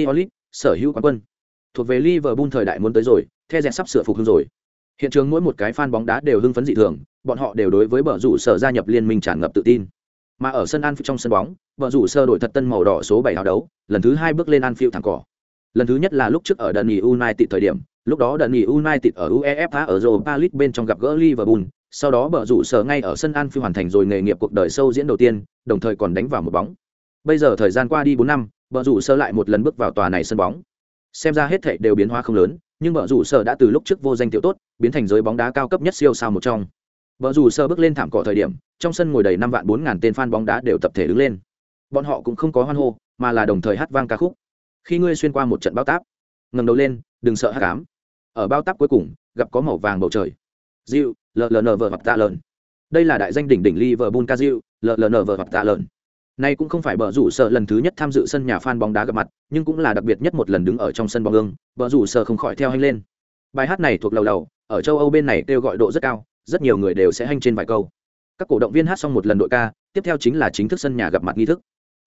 [SPEAKER 1] sở hữu quán quân." Thuộc về Liverpool thời đại muốn tới rồi, The rẽ sắp sửa phục hưng rồi. Hiện trường mỗi một cái fan bóng đá đều hưng phấn dị thường, bọn họ đều đối với bờ rủ sở gia nhập liên minh tràn ngập tự tin. Mà ở sân Anfield trong sân bóng, bờ rủ sở đổi thật tân màu đỏ số 7 áo đấu, lần thứ hai bước lên Anfield thẳng cỏ. Lần thứ nhất là lúc trước ở Dundee United thời điểm, lúc đó Dundee United ở UEFA ở Europa League bên trong gặp gỡ Liverpool, sau đó bờ rủ sở ngay ở sân Anfield hoàn thành rồi nghề nghiệp cuộc đời sâu diễn đầu tiên, đồng thời còn đánh vào một bóng. Bây giờ thời gian qua đi 4 năm, bờ rủ sở lại một lần bước vào tòa này sân bóng. Xem ra hết thảy đều biến hóa không lớn, nhưng vợ rủ sở đã từ lúc trước vô danh tiểu tốt, biến thành giới bóng đá cao cấp nhất siêu sao một trong. vợ rủ sở bước lên thảm cỏ thời điểm, trong sân ngồi đầy năm vạn bốn ngàn tên fan bóng đá đều tập thể đứng lên. Bọn họ cũng không có hoan hô, mà là đồng thời hát vang ca khúc. Khi ngươi xuyên qua một trận bao táp, ngẩng đầu lên, đừng sợ hát cám Ở bao táp cuối cùng, gặp có màu vàng bầu trời. Diệu, LLN vợ hoặc tạ lợn. Đây là đại danh đỉnh đỉnh Liverpool ca Diệu, LLN vợ hoặc tạ lợn. Nay cũng không phải bờ rủ sở lần thứ nhất tham dự sân nhà fan bóng đá gặp mặt, nhưng cũng là đặc biệt nhất một lần đứng ở trong sân bóng ương, bờ rủ sở không khỏi theo hành lên. Bài hát này thuộc lầu lầu, ở châu Âu bên này kêu gọi độ rất cao, rất nhiều người đều sẽ hành trên vài câu. Các cổ động viên hát xong một lần đội ca, tiếp theo chính là chính thức sân nhà gặp mặt nghi thức.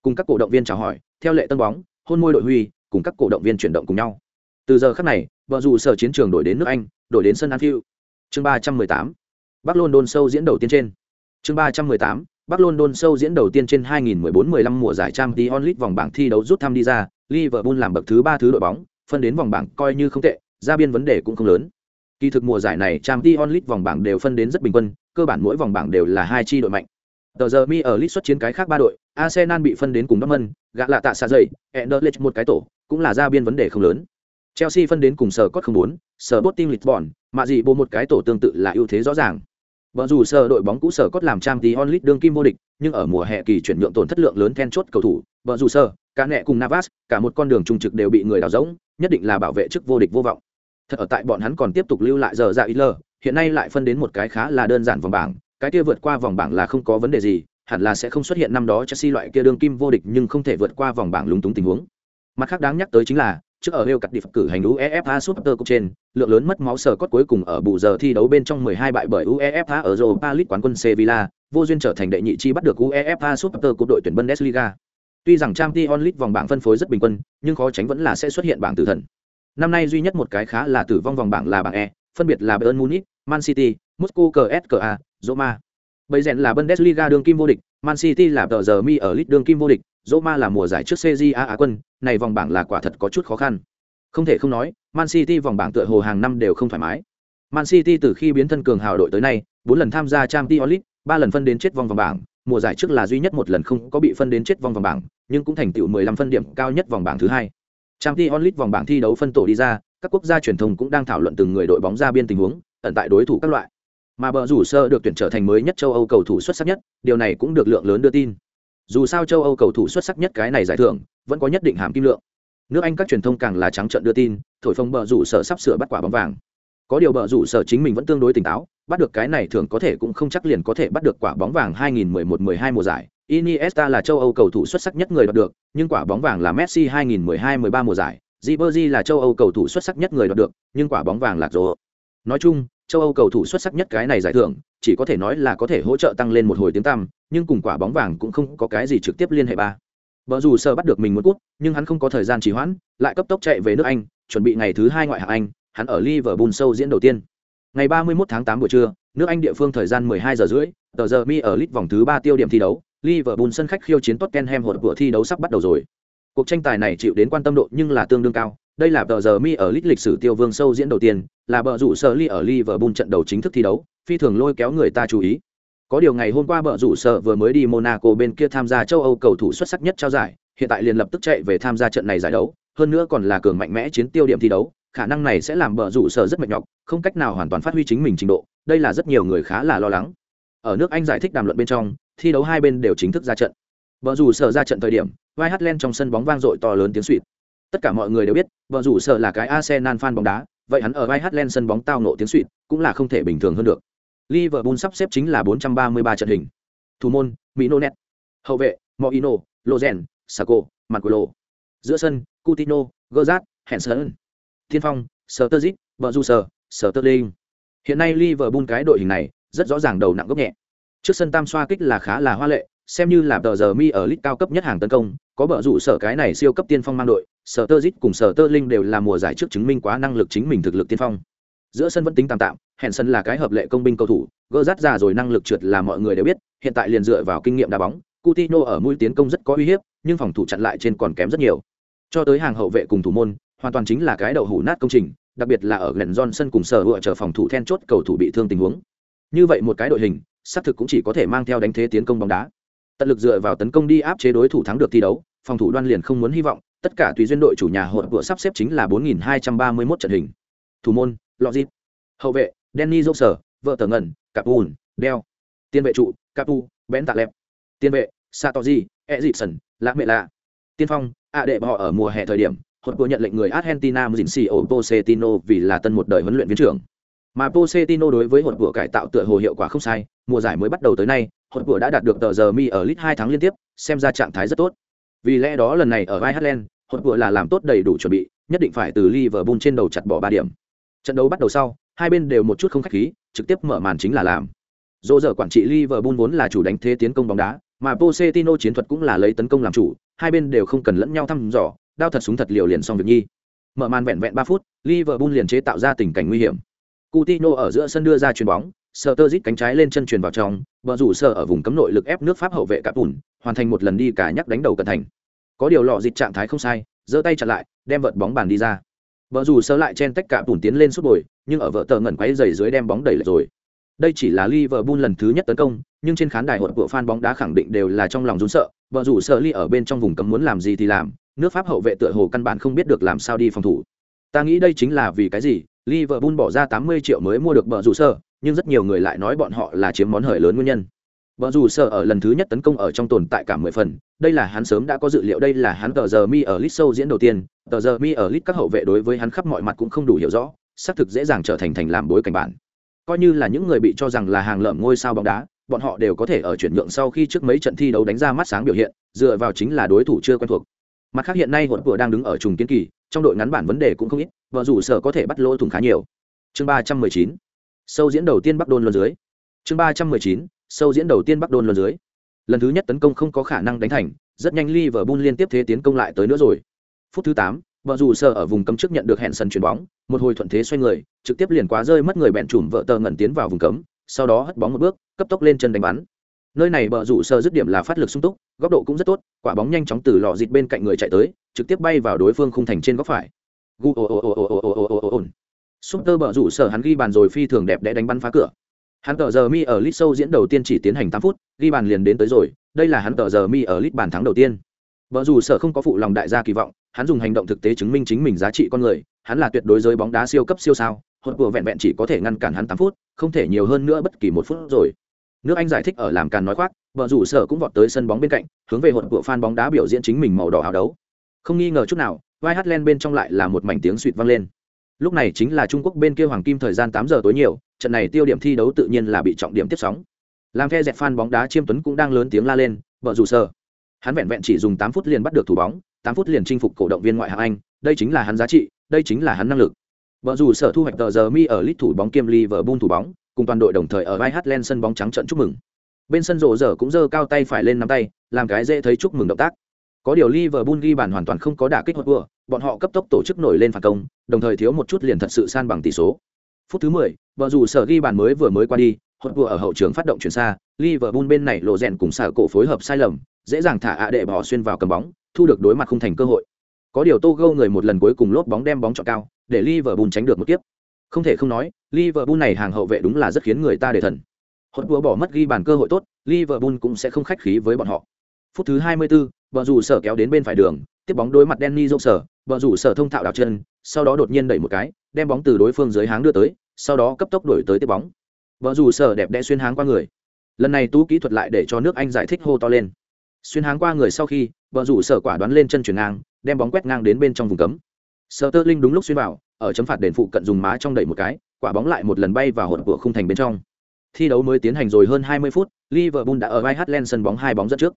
[SPEAKER 1] Cùng các cổ động viên chào hỏi, theo lệ tân bóng, hôn môi đội huy, cùng các cổ động viên chuyển động cùng nhau. Từ giờ khắc này, bờ rủ sở chiến trường đổi đến nước Anh, đổi đến sân Anfield. Chương ba trăm mười tám Bắc London sâu diễn đầu tiên trên. Chương ba trăm mười tám Bắc London sâu diễn đầu tiên trên 2014-15 mùa giải Champions League vòng bảng thi đấu rút thăm đi ra, Liverpool làm bậc thứ 3 thứ đội bóng, phân đến vòng bảng coi như không tệ, ra biên vấn đề cũng không lớn. Kỳ thực mùa giải này Champions League vòng bảng đều phân đến rất bình quân, cơ bản mỗi vòng bảng đều là hai chi đội mạnh. Tờ giờ mi ở League xuất chiến cái khác ba đội, Arsenal bị phân đến cùng Dortmund, gã lạ tạ xạ dậy, Anderlecht một cái tổ, cũng là ra biên vấn đề không lớn. Chelsea phân đến cùng sở cốt không bốn, sở Sporting Lisbon, mà gì bộ một cái tổ tương tự là ưu thế rõ ràng. Vợ dù sở đội bóng cũ sở cốt làm trang tí onlit đương kim vô địch, nhưng ở mùa hè kỳ chuyển nhượng tổn thất lượng lớn then chốt cầu thủ, vợ dù sở, cả nẹ cùng Navas, cả một con đường trung trực đều bị người đào rỗng, nhất định là bảo vệ chức vô địch vô vọng. Thật ở tại bọn hắn còn tiếp tục lưu lại giờ dạ Hitler, hiện nay lại phân đến một cái khá là đơn giản vòng bảng, cái kia vượt qua vòng bảng là không có vấn đề gì, hẳn là sẽ không xuất hiện năm đó Chelsea loại kia đương kim vô địch nhưng không thể vượt qua vòng bảng lúng túng tình huống. Mặt khác đáng nhắc tới chính là, trước ở Real cắt đi cử hành UEFA Super Cup trên, lượng lớn mất máu sờ cốt cuối cùng ở bù giờ thi đấu bên trong 12 bại bởi UEFA ở Europa League quán quân Sevilla, vô duyên trở thành đệ nhị chi bắt được UEFA Super Cup đội tuyển Bundesliga. Tuy rằng Champions League vòng bảng phân phối rất bình quân, nhưng khó tránh vẫn là sẽ xuất hiện bảng tử thần. Năm nay duy nhất một cái khá là tử vong vòng bảng là bảng E, phân biệt là Bayern Munich, Man City, Moscow CSKA, Roma. Bây rèn là Bundesliga đương kim vô địch, Man City là tờ giờ mi ở League đương kim vô địch, Roma là mùa giải trước CJA Á quân, này vòng bảng là quả thật có chút khó khăn. Không thể không nói, Man City vòng bảng tựa hồ hàng năm đều không thoải mái. Man City từ khi biến thân cường hào đội tới nay, 4 lần tham gia Champions League, 3 lần phân đến chết vòng vòng bảng, mùa giải trước là duy nhất một lần không có bị phân đến chết vòng vòng bảng, nhưng cũng thành tựu 15 phân điểm cao nhất vòng bảng thứ hai. Champions League vòng bảng thi đấu phân tổ đi ra, các quốc gia truyền thông cũng đang thảo luận từng người đội bóng ra biên tình huống, ẩn tại đối thủ các loại. Mà bờ rủ sơ được tuyển trở thành mới nhất châu Âu cầu thủ xuất sắc nhất, điều này cũng được lượng lớn đưa tin. Dù sao châu Âu cầu thủ xuất sắc nhất cái này giải thưởng, vẫn có nhất định hàm kim lượng. Nước Anh các truyền thông càng là trắng trợn đưa tin, thổi phồng bờ rủ sở sắp sửa bắt quả bóng vàng. Có điều bờ rủ sở chính mình vẫn tương đối tỉnh táo, bắt được cái này thường có thể cũng không chắc liền có thể bắt được quả bóng vàng 2011-12 mùa giải. Iniesta là châu Âu cầu thủ xuất sắc nhất người đoạt được, nhưng quả bóng vàng là Messi 2012-13 mùa giải. Ribery là châu Âu cầu thủ xuất sắc nhất người đoạt được, nhưng quả bóng vàng là rồ. Nói chung, châu Âu cầu thủ xuất sắc nhất cái này giải thưởng, chỉ có thể nói là có thể hỗ trợ tăng lên một hồi tiếng tăm, nhưng cùng quả bóng vàng cũng không có cái gì trực tiếp liên hệ ba. Bờ dù sơ bắt được mình muốn cút, nhưng hắn không có thời gian trì hoãn, lại cấp tốc chạy về nước Anh, chuẩn bị ngày thứ hai ngoại hạng Anh, hắn ở Liverpool sâu diễn đầu tiên. Ngày 31 tháng 8 buổi trưa, nước Anh địa phương thời gian 12 giờ rưỡi, tờ giờ mi ở lit vòng thứ 3 tiêu điểm thi đấu, Liverpool sân khách khiêu chiến Tottenham hột của thi đấu sắp bắt đầu rồi. Cuộc tranh tài này chịu đến quan tâm độ nhưng là tương đương cao, đây là tờ giờ mi ở lit lịch sử tiêu vương sâu diễn đầu tiên, là bờ rủ sở ly ở Liverpool trận đầu chính thức thi đấu, phi thường lôi kéo người ta chú ý. Có điều ngày hôm qua bờ rủ sở vừa mới đi Monaco bên kia tham gia châu Âu cầu thủ xuất sắc nhất trao giải, hiện tại liền lập tức chạy về tham gia trận này giải đấu, hơn nữa còn là cường mạnh mẽ chiến tiêu điểm thi đấu, khả năng này sẽ làm bờ rủ sở rất mệt nhọc, không cách nào hoàn toàn phát huy chính mình trình độ, đây là rất nhiều người khá là lo lắng. Ở nước Anh giải thích đàm luận bên trong, thi đấu hai bên đều chính thức ra trận. Bờ rủ sở ra trận thời điểm, White trong sân bóng vang dội to lớn tiếng xuýt. Tất cả mọi người đều biết, bờ rủ sở là cái Arsenal fan bóng đá, vậy hắn ở White sân bóng tao nộ tiếng xuýt, cũng là không thể bình thường hơn được. Liverpool sắp xếp chính là 433 trận hình. Thủ môn, Minonet. Hậu vệ, Moino, Lozen, Sako, Manculo. Giữa sân, Coutinho, Gerrard, Henderson. Thiên Phong, Sturridge, Berjuser, Sterling. Hiện nay Liverpool cái đội hình này rất rõ ràng đầu nặng gốc nhẹ. Trước sân tam xoa kích là khá là hoa lệ, xem như là tờ giờ mi ở lit cao cấp nhất hàng tấn công, có bờ rủ sở cái này siêu cấp tiên phong mang đội, Sterling cùng Sterling đều là mùa giải trước chứng minh quá năng lực chính mình thực lực tiên phong. Giữa sân vẫn tính tạm tạm, Henderson là cái hợp lệ công binh cầu thủ, gỡ rát ra rồi năng lực trượt là mọi người đều biết, hiện tại liền dựa vào kinh nghiệm đá bóng, Coutinho ở mũi tiến công rất có uy hiếp, nhưng phòng thủ chặn lại trên còn kém rất nhiều. Cho tới hàng hậu vệ cùng thủ môn, hoàn toàn chính là cái đậu hủ nát công trình, đặc biệt là ở Glenn Johnson cùng sở hựa chờ phòng thủ then chốt cầu thủ bị thương tình huống. Như vậy một cái đội hình, xác thực cũng chỉ có thể mang theo đánh thế tiến công bóng đá. Tận lực dựa vào tấn công đi áp chế đối thủ thắng được thi đấu, phòng thủ đoan liền không muốn hy vọng, tất cả tùy duyên đội chủ nhà hội vừa sắp xếp chính là 4231 trận hình. Thủ môn, Lozit. Hậu vệ, Danny Joser, vợ tờ ngẩn, Capun, Đeo. Tiên vệ trụ, Capu, bén Tạ Lẹp. Tiên vệ, Satoji, Edison, lạ Mẹ Lạ. Tiên phong, ạ đệ họ ở mùa hè thời điểm, hột vừa nhận lệnh người Argentina mzinsi ổ posetino vì là tân một đời huấn luyện viên trưởng. Mà Pochettino đối với hột vừa cải tạo tựa hồ hiệu quả không sai, mùa giải mới bắt đầu tới nay, hột vừa đã đạt được tờ giờ mi ở lit hai tháng liên tiếp, xem ra trạng thái rất tốt. Vì lẽ đó lần này ở Ireland, hột vừa là làm tốt đầy đủ chuẩn bị, nhất định phải từ Liverpool trên đầu chặt bỏ ba điểm. Trận đấu bắt đầu sau, hai bên đều một chút không khách khí, trực tiếp mở màn chính là làm. Dỗ giờ quản trị Liverpool vốn là chủ đánh thế tiến công bóng đá, mà Pochettino chiến thuật cũng là lấy tấn công làm chủ, hai bên đều không cần lẫn nhau thăm dò, đao thật súng thật liều liền xong việc nhi. Mở màn vẹn vẹn ba phút, Liverpool liền chế tạo ra tình cảnh nguy hiểm. Coutinho ở giữa sân đưa ra chuyền bóng, Sturridge cánh trái lên chân truyền vào trong, vợ rủ sở ở vùng cấm nội lực ép nước Pháp hậu vệ cạp ủn, hoàn thành một lần đi cả nhắc đánh đầu cẩn thành. Có điều lọ dịt trạng thái không sai, giơ tay chặn lại, đem vợt bóng bàn đi ra vợ dù sơ lại chen tách cả bùn tiến lên suốt bồi, nhưng ở vợ tờ ngẩn quáy dày dưới đem bóng đẩy rồi. Đây chỉ là Liverpool lần thứ nhất tấn công, nhưng trên khán đài hội của fan bóng đá khẳng định đều là trong lòng run sợ. Vợ dù sợ ly ở bên trong vùng cấm muốn làm gì thì làm, nước pháp hậu vệ tựa hồ căn bản không biết được làm sao đi phòng thủ. Ta nghĩ đây chính là vì cái gì? Liverpool bỏ ra 80 triệu mới mua được vợ dù sợ nhưng rất nhiều người lại nói bọn họ là chiếm món hời lớn nguyên nhân. Vợ dù sợ ở lần thứ nhất tấn công ở trong tồn tại cả mười phần, đây là hắn sớm đã có dự liệu đây là hắn tờ giờ mi ở lit sâu diễn đầu tiên, tờ giờ mi ở lit các hậu vệ đối với hắn khắp mọi mặt cũng không đủ hiểu rõ, xác thực dễ dàng trở thành thành làm bối cảnh bản. Coi như là những người bị cho rằng là hàng lợm ngôi sao bóng đá, bọn họ đều có thể ở chuyển nhượng sau khi trước mấy trận thi đấu đánh ra mắt sáng biểu hiện, dựa vào chính là đối thủ chưa quen thuộc. Mặt khác hiện nay hỗn vừa đang đứng ở trùng kiến kỳ, trong đội ngắn bản vấn đề cũng không ít, vợ dù sợ có thể bắt lỗ thủng khá nhiều. Chương ba trăm mười chín Sâu diễn đầu tiên Bắc Đôn luôn dưới. Chương ba trăm mười chín sâu diễn đầu tiên bắc đôn luôn dưới lần thứ nhất tấn công không có khả năng đánh thành rất nhanh liverpool liên tiếp thế tiến công lại tới nữa rồi phút thứ tám vợ dù sợ ở vùng cấm trước nhận được hẹn sân chuyền bóng một hồi thuận thế xoay người trực tiếp liền quá rơi mất người bẹn chùm vợ tờ ngẩn tiến vào vùng cấm sau đó hất bóng một bước cấp tốc lên chân đánh bắn nơi này bờ rủ sơ dứt điểm là phát lực sung túc góc độ cũng rất tốt quả bóng nhanh chóng từ lò dịt bên cạnh người chạy tới trực tiếp bay vào đối phương khung thành trên góc phải gu ồ ồ ồ ồ ồ ồ ồ ồ ồ súp tơ bờ rủ sở hắn ghi bàn rồi phi thường đẹp đẽ đánh bắn phá cửa hắn tờ giờ mi ở lit sâu diễn đầu tiên chỉ tiến hành tám phút, ghi bàn liền đến tới rồi, đây là hắn tờ giờ mi ở lit bàn thắng đầu tiên. Vợ dù sở không có phụ lòng đại gia kỳ vọng, hắn dùng hành động thực tế chứng minh chính mình giá trị con người, hắn là tuyệt đối giới bóng đá siêu cấp siêu sao, hốt của vẹn vẹn chỉ có thể ngăn cản hắn tám phút, không thể nhiều hơn nữa bất kỳ một phút rồi. Nước anh giải thích ở làm càn nói khoác vợ rủ sở cũng vọt tới sân bóng bên cạnh, hướng về hột của fan bóng đá biểu diễn chính mình màu đỏ áo đấu. Không nghi ngờ chút nào vai hát len bên trong lại là một mảnh tiếng suỵt vang lên lúc này chính là trung quốc bên kia hoàng kim thời gian tám giờ tối nhiều, trận này tiêu điểm thi đấu tự nhiên là bị trọng điểm tiếp sóng. Làm phe dẹp fan bóng đá chiêm tuấn cũng đang lớn tiếng la lên, vợ dù sơ hắn vẹn vẹn chỉ dùng tám phút liền bắt được thủ bóng, tám phút liền chinh phục cổ động viên ngoại hạng anh, đây chính là hắn giá trị, đây chính là hắn năng lực. Vợ dù sở thu hoạch tờ giờ mi ở lít thủ bóng kiêm Liverpool thủ bóng, cùng toàn đội đồng thời ở vai hát len sân bóng trắng trận chúc mừng. Bên sân rộ dở cũng giơ cao tay phải lên nắm tay, làm cái dễ thấy chúc mừng động tác có điều Liverpool ghi bàn hoàn toàn không có đả kích hụt vừa, bọn họ cấp tốc tổ chức nổi lên phản công, đồng thời thiếu một chút liền thật sự san bằng tỷ số. Phút thứ 10, vợ dù sở ghi bàn mới vừa mới qua đi, hụt vừa ở hậu trường phát động chuyển xa, Liverpool bên này lộ rèn cùng sở cổ phối hợp sai lầm, dễ dàng thả ạ đệ bỏ xuyên vào cầm bóng, thu được đối mặt không thành cơ hội. Có điều Togo người một lần cuối cùng lốp bóng đem bóng chọn cao, để Liverpool tránh được một kiếp. Không thể không nói, Liverpool này hàng hậu vệ đúng là rất khiến người ta để thần. Hụt vừa bỏ mất ghi bàn cơ hội tốt, Liverpool cũng sẽ không khách khí với bọn họ. Phút thứ 24, bờ rủ sở kéo đến bên phải đường tiếp bóng đối mặt Danny rộng sở bờ rủ sở thông thạo đảo chân sau đó đột nhiên đẩy một cái đem bóng từ đối phương dưới háng đưa tới sau đó cấp tốc đuổi tới tiếp bóng. Bờ rủ sở đẹp đẽ xuyên háng qua người. Lần này tú kỹ thuật lại để cho nước anh giải thích hô to lên. Xuyên háng qua người sau khi bờ rủ sở quả đoán lên chân chuyển ngang đem bóng quét ngang đến bên trong vùng cấm. Sterling đúng lúc xuyên vào ở chấm phạt đền phụ cận dùng má trong đẩy một cái quả bóng lại một lần bay vào hộp của khung thành bên trong. Thi đấu mới tiến hành rồi hơn 20 phút liverpool đã ở vai hát sân bóng hai bóng dẫn trước.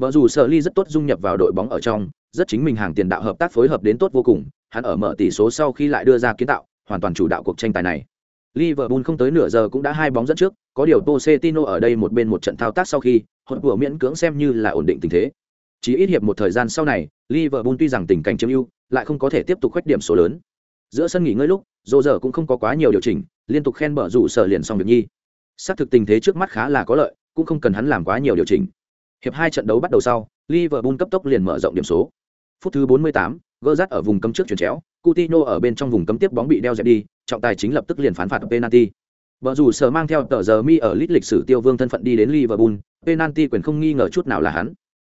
[SPEAKER 1] Vợ dù Sở Ly rất tốt dung nhập vào đội bóng ở trong, rất chính mình hàng tiền đạo hợp tác phối hợp đến tốt vô cùng, hắn ở mở tỷ số sau khi lại đưa ra kiến tạo, hoàn toàn chủ đạo cuộc tranh tài này. Liverpool không tới nửa giờ cũng đã hai bóng dẫn trước, có điều Pochettino ở đây một bên một trận thao tác sau khi, hỗn vừa miễn cưỡng xem như là ổn định tình thế. Chỉ ít hiệp một thời gian sau này, Liverpool tuy rằng tình cảnh chiếm ưu, lại không có thể tiếp tục khuếch điểm số lớn. Giữa sân nghỉ ngơi lúc, Rô giờ cũng không có quá nhiều điều chỉnh, liên tục khen bở rủ sở liền xong việc nhi. Xác thực tình thế trước mắt khá là có lợi, cũng không cần hắn làm quá nhiều điều chỉnh. Hiệp hai trận đấu bắt đầu sau, Liverpool cấp tốc liền mở rộng điểm số. Phút thứ 48, Gerrard ở vùng cấm trước chuyển chéo, Coutinho ở bên trong vùng cấm tiếp bóng bị đeo dẹp đi, trọng tài chính lập tức liền phán phạt penalty. Bờ rủ sở mang theo tờ giờ mi ở lít lịch sử tiêu vương thân phận đi đến Liverpool, penalty quyền không nghi ngờ chút nào là hắn.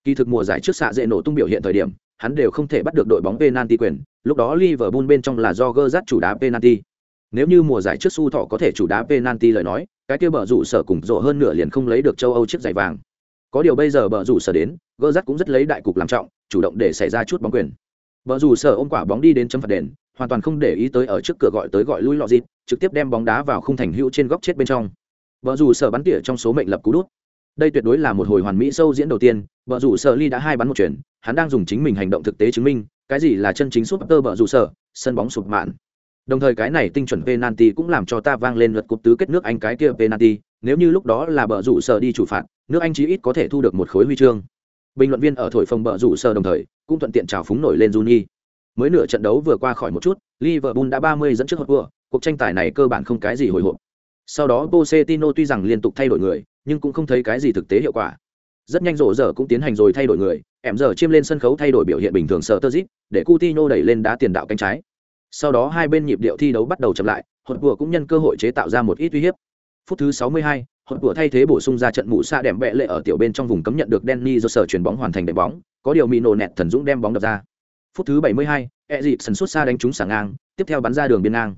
[SPEAKER 1] Kỳ thực mùa giải trước xạ dễ nổ tung biểu hiện thời điểm, hắn đều không thể bắt được đội bóng penalty quyền, lúc đó Liverpool bên trong là do Gerrard chủ đá penalty. Nếu như mùa giải trước su thọ có thể chủ đá penalty lời nói, cái kia bờ rủ sở cùng rộ hơn nửa liền không lấy được châu Âu chiếc giày vàng có điều bây giờ bờ rủ sở đến gơ rắt cũng rất lấy đại cục làm trọng, chủ động để xảy ra chút bóng quyền. Bờ rủ sở ôm quả bóng đi đến chấm phạt đền, hoàn toàn không để ý tới ở trước cửa gọi tới gọi lui lọ dịt trực tiếp đem bóng đá vào khung thành hữu trên góc chết bên trong. Vợ rủ sở bắn tỉa trong số mệnh lập cú đút. Đây tuyệt đối là một hồi hoàn mỹ sâu diễn đầu tiên vợ rủ sở ly đã hai bắn một chuyển, hắn đang dùng chính mình hành động thực tế chứng minh, cái gì là chân chính súp tơ vợ rủ sở, sân bóng sụp mạn. Đồng thời cái này tinh chuẩn penalty cũng làm cho ta vang lên luật cúp tứ kết nước anh cái kia penalty nếu như lúc đó là bờ rủ sở đi chủ phạt, nước anh chí ít có thể thu được một khối huy chương. Bình luận viên ở thổi phồng bờ rủ sở đồng thời, cũng thuận tiện trào phúng nổi lên Juni. mới nửa trận đấu vừa qua khỏi một chút, liverpool đã 30 dẫn trước hot vừa cuộc tranh tài này cơ bản không cái gì hồi hộp. Sau đó Pochettino tuy rằng liên tục thay đổi người, nhưng cũng không thấy cái gì thực tế hiệu quả. Rất nhanh rổ giờ cũng tiến hành rồi thay đổi người, em giờ chiêm lên sân khấu thay đổi biểu hiện bình thường sợ tơ zip để Coutinho đẩy lên đá tiền đạo cánh trái. Sau đó hai bên nhịp điệu thi đấu bắt đầu chậm lại hột vừa cũng nhân cơ hội chế tạo ra một ít uy hiếp phút thứ 62, hậu của thay thế bổ sung ra trận mũ xa đệm bẹ lệ ở tiểu bên trong vùng cấm nhận được Danny do sở chuyển bóng hoàn thành đệm bóng có điều Mino nẹt thần dũng đem bóng đập ra. Phút thứ 72, e sần suốt xa đánh trúng sảng ngang tiếp theo bắn ra đường biên ngang.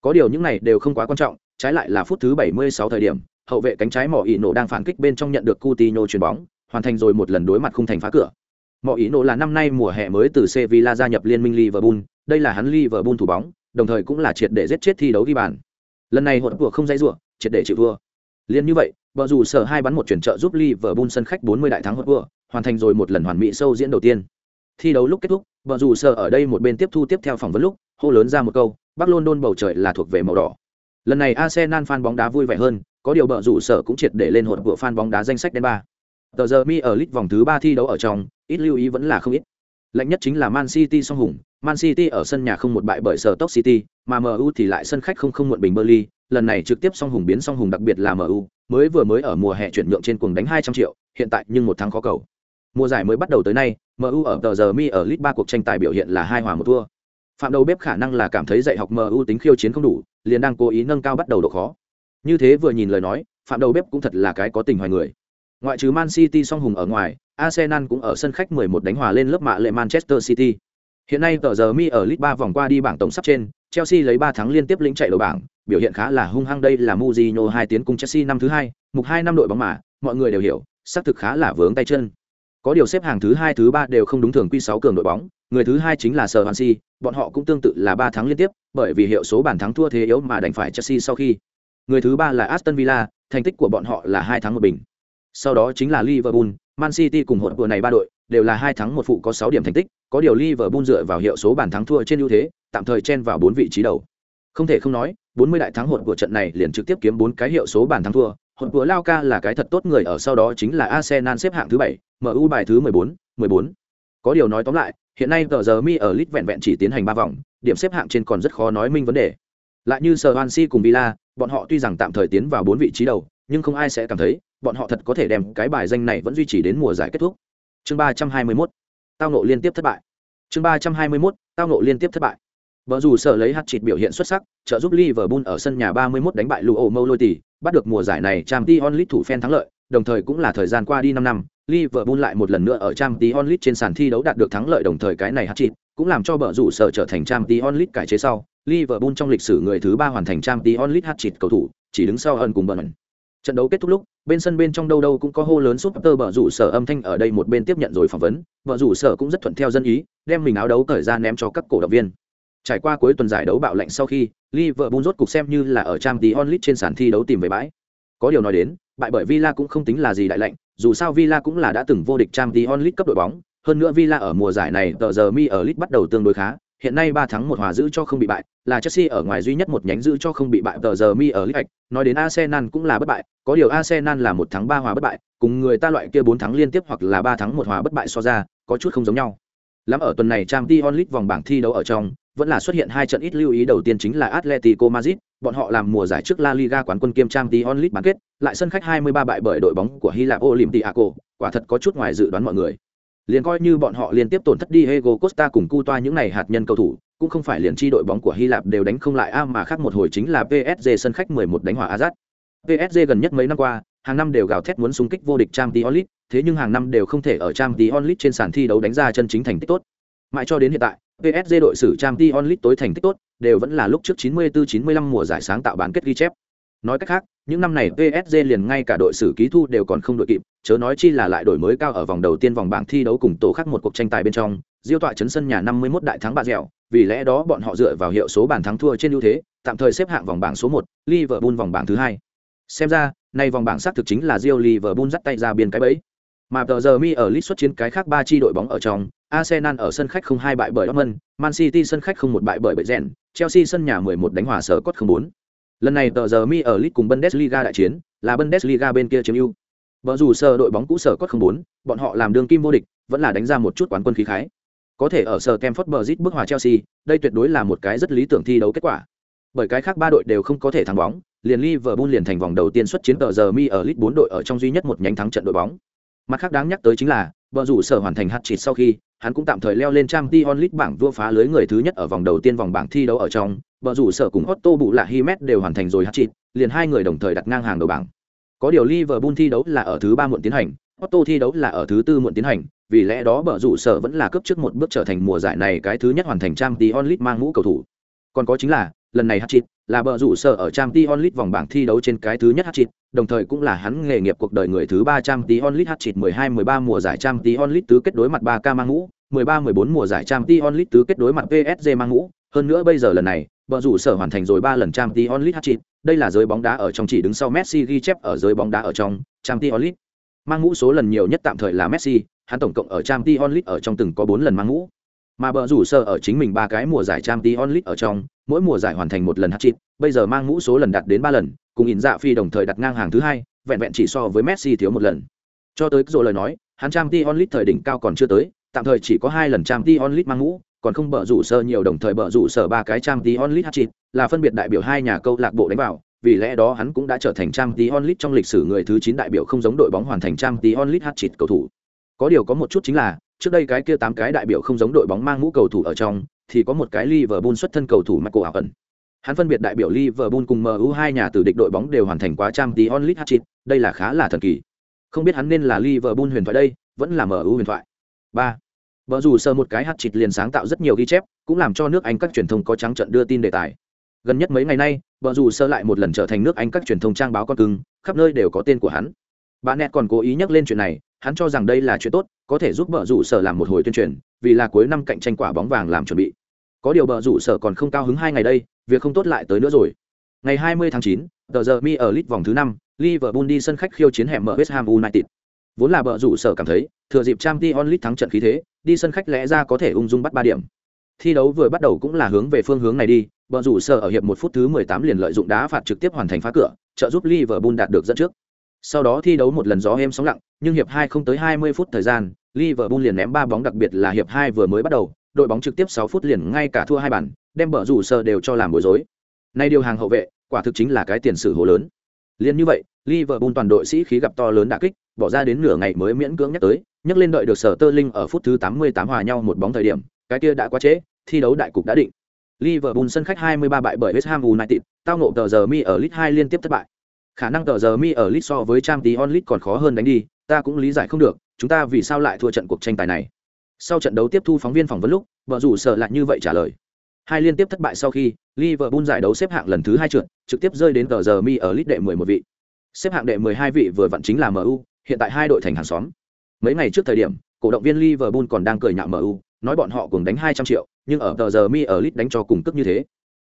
[SPEAKER 1] Có điều những này đều không quá quan trọng trái lại là phút thứ 76 thời điểm hậu vệ cánh trái mỏ Ý nổ đang phản kích bên trong nhận được Coutinho chuyền bóng hoàn thành rồi một lần đối mặt khung thành phá cửa. Mỏ Ý nổ là năm nay mùa hè mới từ Sevilla gia nhập liên minh Liverpool đây là hắn Liverpool thủ bóng đồng thời cũng là triệt để giết chết thi đấu ghi bàn. Lần này hột của không dãy rủa triệt để chịu thua. Liên như vậy, bờ dù sở hai bắn một chuyển trợ giúp Liverpool sân khách 40 đại thắng hột vừa hoàn thành rồi một lần hoàn mỹ sâu diễn đầu tiên. Thi đấu lúc kết thúc, bờ dù sở ở đây một bên tiếp thu tiếp theo phỏng vấn lúc, hô lớn ra một câu, bắc london bầu trời là thuộc về màu đỏ. Lần này arsenal fan bóng đá vui vẻ hơn, có điều bờ rủ sở cũng triệt để lên hột của fan bóng đá danh sách đến ba. Tờ giờ mi ở lít vòng thứ ba thi đấu ở trong, ít lưu ý vẫn là không ít. Lạnh nhất chính là man city song hùng man city ở sân nhà không một bại bởi sở city, mà mu thì lại sân khách không không muộn bình Burnley lần này trực tiếp song hùng biến song hùng đặc biệt là mu mới vừa mới ở mùa hè chuyển nhượng trên cuồng đánh hai trăm triệu, hiện tại nhưng một tháng khó cầu. Mùa giải mới bắt đầu tới nay mu ở tờ giờ mi ở lit ba cuộc tranh tài biểu hiện là hai hòa một thua. Phạm đầu bếp khả năng là cảm thấy dạy học mu tính khiêu chiến không đủ, liền đang cố ý nâng cao bắt đầu độ khó. Như thế vừa nhìn lời nói, phạm đầu bếp cũng thật là cái có tình hoài người. Ngoại trừ man city song hùng ở ngoài, arsenal cũng ở sân khách 11 đánh hòa lên lớp mạ lệ manchester city hiện nay tờ giờ mi ở League 3 vòng qua đi bảng tổng sắp trên chelsea lấy 3 thắng liên tiếp lĩnh chạy đầu bảng biểu hiện khá là hung hăng đây là Mourinho hai tiến cùng Chelsea năm thứ hai, mục hai năm đội bóng mà, mọi người đều hiểu, xác thực khá là vướng tay chân. Có điều xếp hàng thứ hai thứ ba đều không đúng thường quy 6 cường đội bóng, người thứ hai chính là Swansea, bọn họ cũng tương tự là 3 thắng liên tiếp, bởi vì hiệu số bàn thắng thua thế yếu mà đánh phải Chelsea sau khi Người thứ ba là Aston Villa, thành tích của bọn họ là hai thắng một bình. Sau đó chính là Liverpool, Man City cùng hỗn vừa này ba đội đều là hai thắng một phụ có sáu điểm thành tích, có điều Liverpool dựa vào hiệu số bàn thắng thua trên ưu thế, tạm thời chen vào bốn vị trí đầu. Không thể không nói, 40 đại thắng hỗn của trận này liền trực tiếp kiếm bốn cái hiệu số bàn thắng thua, hỗn vừa Lao Ca là cái thật tốt người ở sau đó chính là Arsenal xếp hạng thứ bảy, MU bài thứ 14, 14. Có điều nói tóm lại, hiện nay tờ giờ mi ở lit vẹn vẹn chỉ tiến hành ba vòng, điểm xếp hạng trên còn rất khó nói minh vấn đề. Lại như Swansea cùng Villa, bọn họ tuy rằng tạm thời tiến vào bốn vị trí đầu, nhưng không ai sẽ cảm thấy bọn họ thật có thể đem cái bài danh này vẫn duy trì đến mùa giải kết thúc. Chương ba trăm hai mươi 321, tao nộ liên tiếp thất bại. Chương ba trăm hai mươi 321, tao nộ liên tiếp thất bại. Vợ dù sở lấy hạt chịt biểu hiện xuất sắc, trợ giúp Liverpool ở sân nhà 31 đánh bại Luo Mâu Lôi Tỷ, bắt được mùa giải này Champions League thủ phen thắng lợi, đồng thời cũng là thời gian qua đi 5 năm, Liverpool lại một lần nữa ở Champions League trên sàn thi đấu đạt được thắng lợi đồng thời cái này hạt chịt, cũng làm cho bờ rủ sở trở thành Champions League cải chế sau, Liverpool trong lịch sử người thứ ba hoàn thành Champions League hạt chịt cầu thủ, chỉ đứng sau hơn cùng Burnley. Trận đấu kết thúc lúc, bên sân bên trong đâu đâu cũng có hô lớn súp tơ bờ rủ sở âm thanh ở đây một bên tiếp nhận rồi phỏng vấn, Vợ rủ sở cũng rất thuận theo dân ý, đem mình áo đấu thời ra ném cho các cổ động viên. Trải qua cuối tuần giải đấu bạo lệnh sau khi, Liverpool rốt cục xem như là ở trang tí onlit trên sàn thi đấu tìm về bãi. Có điều nói đến, bại bởi Villa cũng không tính là gì đại lệnh, dù sao Villa cũng là đã từng vô địch trang tí onlit cấp đội bóng, hơn nữa Villa ở mùa giải này tờ giờ mi ở lit bắt đầu tương đối khá, hiện nay ba thắng một hòa giữ cho không bị bại, là Chelsea ở ngoài duy nhất một nhánh giữ cho không bị bại tờ giờ mi ở League. Nói đến Arsenal cũng là bất bại, có điều Arsenal là một thắng ba hòa bất bại, cùng người ta loại kia bốn thắng liên tiếp hoặc là ba thắng một hòa bất bại so ra, có chút không giống nhau. Lắm ở tuần này Champions League vòng bảng thi đấu ở trong, vẫn là xuất hiện hai trận ít lưu ý đầu tiên chính là Atletico Madrid, bọn họ làm mùa giải trước La Liga quán quân kiêm Champions League bán kết, lại sân khách 23 bại bởi đội bóng của Hy Lạp Olympiacos, quả thật có chút ngoài dự đoán mọi người. Liền coi như bọn họ liên tiếp tổn thất đi Hego Costa cùng cu toa những này hạt nhân cầu thủ, cũng không phải liền chi đội bóng của Hy Lạp đều đánh không lại a mà khác một hồi chính là PSG sân khách 11 đánh hòa Azat. PSG gần nhất mấy năm qua, hàng năm đều gào thét muốn xung kích vô địch Champions League, thế nhưng hàng năm đều không thể ở Champions League trên sàn thi đấu đánh ra chân chính thành tích tốt. Mãi cho đến hiện tại, PSG đội sử Champions League tối thành tích tốt, đều vẫn là lúc trước 94-95 mùa giải sáng tạo bán kết ghi chép. Nói cách khác, những năm này PSG liền ngay cả đội xử ký thu đều còn không đội kịp, chớ nói chi là lại đổi mới cao ở vòng đầu tiên vòng bảng thi đấu cùng tổ khác một cuộc tranh tài bên trong, Diêu tọa chấn sân nhà 51 đại thắng bạ dẻo, vì lẽ đó bọn họ dựa vào hiệu số bàn thắng thua trên ưu thế, tạm thời xếp hạng vòng bảng số 1, Liverpool vòng bảng thứ hai. Xem ra, nay vòng bảng xác thực chính là Diêu Liverpool dắt tay ra biên cái bẫy. Mà tờ giờ mi ở list xuất chiến cái khác ba chi đội bóng ở trong, Arsenal ở sân khách không hai bại bởi Dortmund, Man City sân khách không một bại bởi Bayern, Chelsea sân nhà 11 đánh hòa sở cốt 04. Lần này tờ giờ mi ở lit cùng Bundesliga đại chiến, là Bundesliga bên kia chiếm ưu. Bở dù sở đội bóng cũ sở cốt 04, bọn họ làm đường kim vô địch, vẫn là đánh ra một chút quán quân khí khái. Có thể ở sở Stamford Bridge bước hòa Chelsea, đây tuyệt đối là một cái rất lý tưởng thi đấu kết quả. Bởi cái khác ba đội đều không có thể thắng bóng, liền Liverpool liền thành vòng đầu tiên xuất chiến tờ giờ mi ở lit 4 đội ở trong duy nhất một nhánh thắng trận đội bóng. Mặt khác đáng nhắc tới chính là, bờ rủ sở hoàn thành hat-trick sau khi, hắn cũng tạm thời leo lên trang Tion lit bảng vua phá lưới người thứ nhất ở vòng đầu tiên vòng bảng thi đấu ở trong, bờ rủ sở cùng Otto bụ lạ Himet đều hoàn thành rồi hat-trick, liền hai người đồng thời đặt ngang hàng đầu bảng. Có điều Liverpool thi đấu là ở thứ ba muộn tiến hành, Otto thi đấu là ở thứ tư muộn tiến hành, vì lẽ đó bờ rủ sở vẫn là cấp trước một bước trở thành mùa giải này cái thứ nhất hoàn thành trang Tion League mang mũ cầu thủ. Còn có chính là, lần này hat-trick là bờ rủ sở ở trang Tion League vòng bảng thi đấu trên cái thứ nhất hat-trick, đồng thời cũng là hắn nghề nghiệp cuộc đời người thứ ba trang Tion League hat-trick 12-13 mùa giải trang Tion League tứ kết đối mặt 3K mang mũ, 13-14 mùa giải trang Tion League tứ kết đối mặt PSG mang mũ, hơn nữa bây giờ lần này, bờ rủ sở hoàn thành rồi 3 lần trang Tion League hat-trick, đây là giới bóng đá ở trong chỉ đứng sau Messi ghi chép ở giới bóng đá ở trong trang Tion League. Mang mũ số lần nhiều nhất tạm thời là Messi, hắn tổng cộng ở trang Tion League ở trong từng có 4 lần mang mũ. Mà bờ rủ sở ở chính mình ba cái mùa giải trang Tion League ở trong, mỗi mùa giải hoàn thành một lần hat-trick, bây giờ mang mũ số lần đạt đến 3 lần, cùng ỉn dạ phi đồng thời đặt ngang hàng thứ hai, vẹn vẹn chỉ so với Messi thiếu một lần. Cho tới rồi lời nói, hắn trang Tion League thời đỉnh cao còn chưa tới, tạm thời chỉ có hai lần trang Tion League mang mũ, còn không bở rủ sở nhiều đồng thời bở rủ sở ba cái trang tí onlit hat-trick, là phân biệt đại biểu hai nhà câu lạc bộ đánh vào, vì lẽ đó hắn cũng đã trở thành trang tí onlit trong lịch sử người thứ 9 đại biểu không giống đội bóng hoàn thành trang tí onlit hat-trick cầu thủ. Có điều có một chút chính là, trước đây cái kia tám cái đại biểu không giống đội bóng mang mũ cầu thủ ở trong, thì có một cái Liverpool xuất thân cầu thủ Michael Owen. Hắn phân biệt đại biểu Liverpool cùng MU hai nhà từ địch đội bóng đều hoàn thành quá trang tí onlit hat-trick, đây là khá là thần kỳ. Không biết hắn nên là Liverpool huyền thoại đây, vẫn là MU huyền thoại. 3. Bở rủ sơ một cái hat-trick liền sáng tạo rất nhiều ghi chép, cũng làm cho nước Anh các truyền thông có trắng trận đưa tin đề tài. Gần nhất mấy ngày nay, bở rủ sơ lại một lần trở thành nước Anh các truyền thông trang báo con cưng, khắp nơi đều có tên của hắn. Bạn nẹt còn cố ý nhắc lên chuyện này, hắn cho rằng đây là chuyện tốt, có thể giúp bở rủ sở làm một hồi tuyên truyền, vì là cuối năm cạnh tranh quả bóng vàng làm chuẩn bị. Có điều bở rủ sở còn không cao hứng hai ngày đây, việc không tốt lại tới nữa rồi. Ngày 20 tháng 9, tờ giờ mi ở lit vòng thứ 5, Liverpool đi sân khách khiêu chiến hẻm mở West Ham United. Vốn là vợ rủ sở cảm thấy, thừa dịp Champions League thắng trận khí thế, đi sân khách lẽ ra có thể ung dung bắt 3 điểm. Thi đấu vừa bắt đầu cũng là hướng về phương hướng này đi, bọn rủ sở ở hiệp một phút thứ 18 liền lợi dụng đá phạt trực tiếp hoàn thành phá cửa, trợ giúp Liverpool đạt được dẫn trước. Sau đó thi đấu một lần gió êm sóng lặng, nhưng hiệp 2 không tới 20 phút thời gian, Liverpool liền ném ba bóng đặc biệt là hiệp 2 vừa mới bắt đầu, đội bóng trực tiếp 6 phút liền ngay cả thua hai bàn, đem bờ rủ sở đều cho làm bối rối. Nay điều hàng hậu vệ, quả thực chính là cái tiền sử hồ lớn. Liên như vậy, Liverpool toàn đội sĩ khí gặp to lớn đả kích, bỏ ra đến nửa ngày mới miễn cưỡng nhắc tới, nhắc lên đợi được sở tơ linh ở phút thứ 88 hòa nhau một bóng thời điểm, cái kia đã quá trễ, thi đấu đại cục đã định. Liverpool sân khách 23 bại bởi West Ham United, tao ngộ tờ giờ mi ở League 2 liên tiếp thất bại. Khả năng tờ giờ mi ở League so với Champions League còn khó hơn đánh đi, ta cũng lý giải không được, chúng ta vì sao lại thua trận cuộc tranh tài này. Sau trận đấu tiếp thu phóng viên phỏng vấn lúc, vợ rủ sợ lại như vậy trả lời. Hai liên tiếp thất bại sau khi, Liverpool giải đấu xếp hạng lần thứ hai trượt, trực tiếp rơi đến tờ giờ mi ở League đệ 11 vị. Xếp hạng đệ 12 vị vừa vặn chính là MU, hiện tại hai đội thành hàng xóm. Mấy ngày trước thời điểm, cổ động viên Liverpool còn đang cười nhạo MU, nói bọn họ cùng đánh 200 triệu, nhưng ở tờ giờ mi ở Leeds đánh cho cùng cấp như thế.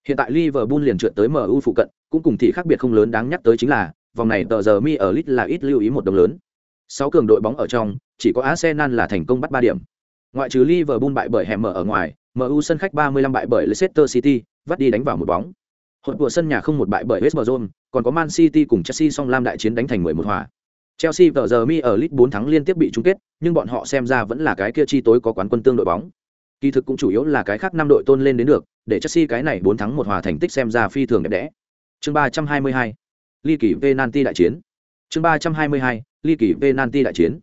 [SPEAKER 1] Hiện tại Liverpool liền trượt tới MU phụ cận, cũng cùng thì khác biệt không lớn đáng nhắc tới chính là, vòng này tờ giờ mi ở Leeds là ít lưu ý một đồng lớn. Sáu cường đội bóng ở trong, chỉ có Arsenal là thành công bắt 3 điểm. Ngoại trừ Liverpool bại bởi hẻm mở ở ngoài, MU sân khách 35 bại bởi Leicester City, vắt đi đánh vào một bóng. Hội của sân nhà không một bại bởi West Brom, còn có Man City cùng Chelsea song lam đại chiến đánh thành 11 hòa. Chelsea tờ giờ mi ở League 4 thắng liên tiếp bị chung kết, nhưng bọn họ xem ra vẫn là cái kia chi tối có quán quân tương đội bóng. Kỳ thực cũng chủ yếu là cái khác năm đội tôn lên đến được, để Chelsea cái này 4 thắng một hòa thành tích xem ra phi thường đẹp đẽ. Chương 322. Ly kỳ penalty đại chiến. Chương 322. Ly kỳ penalty đại chiến.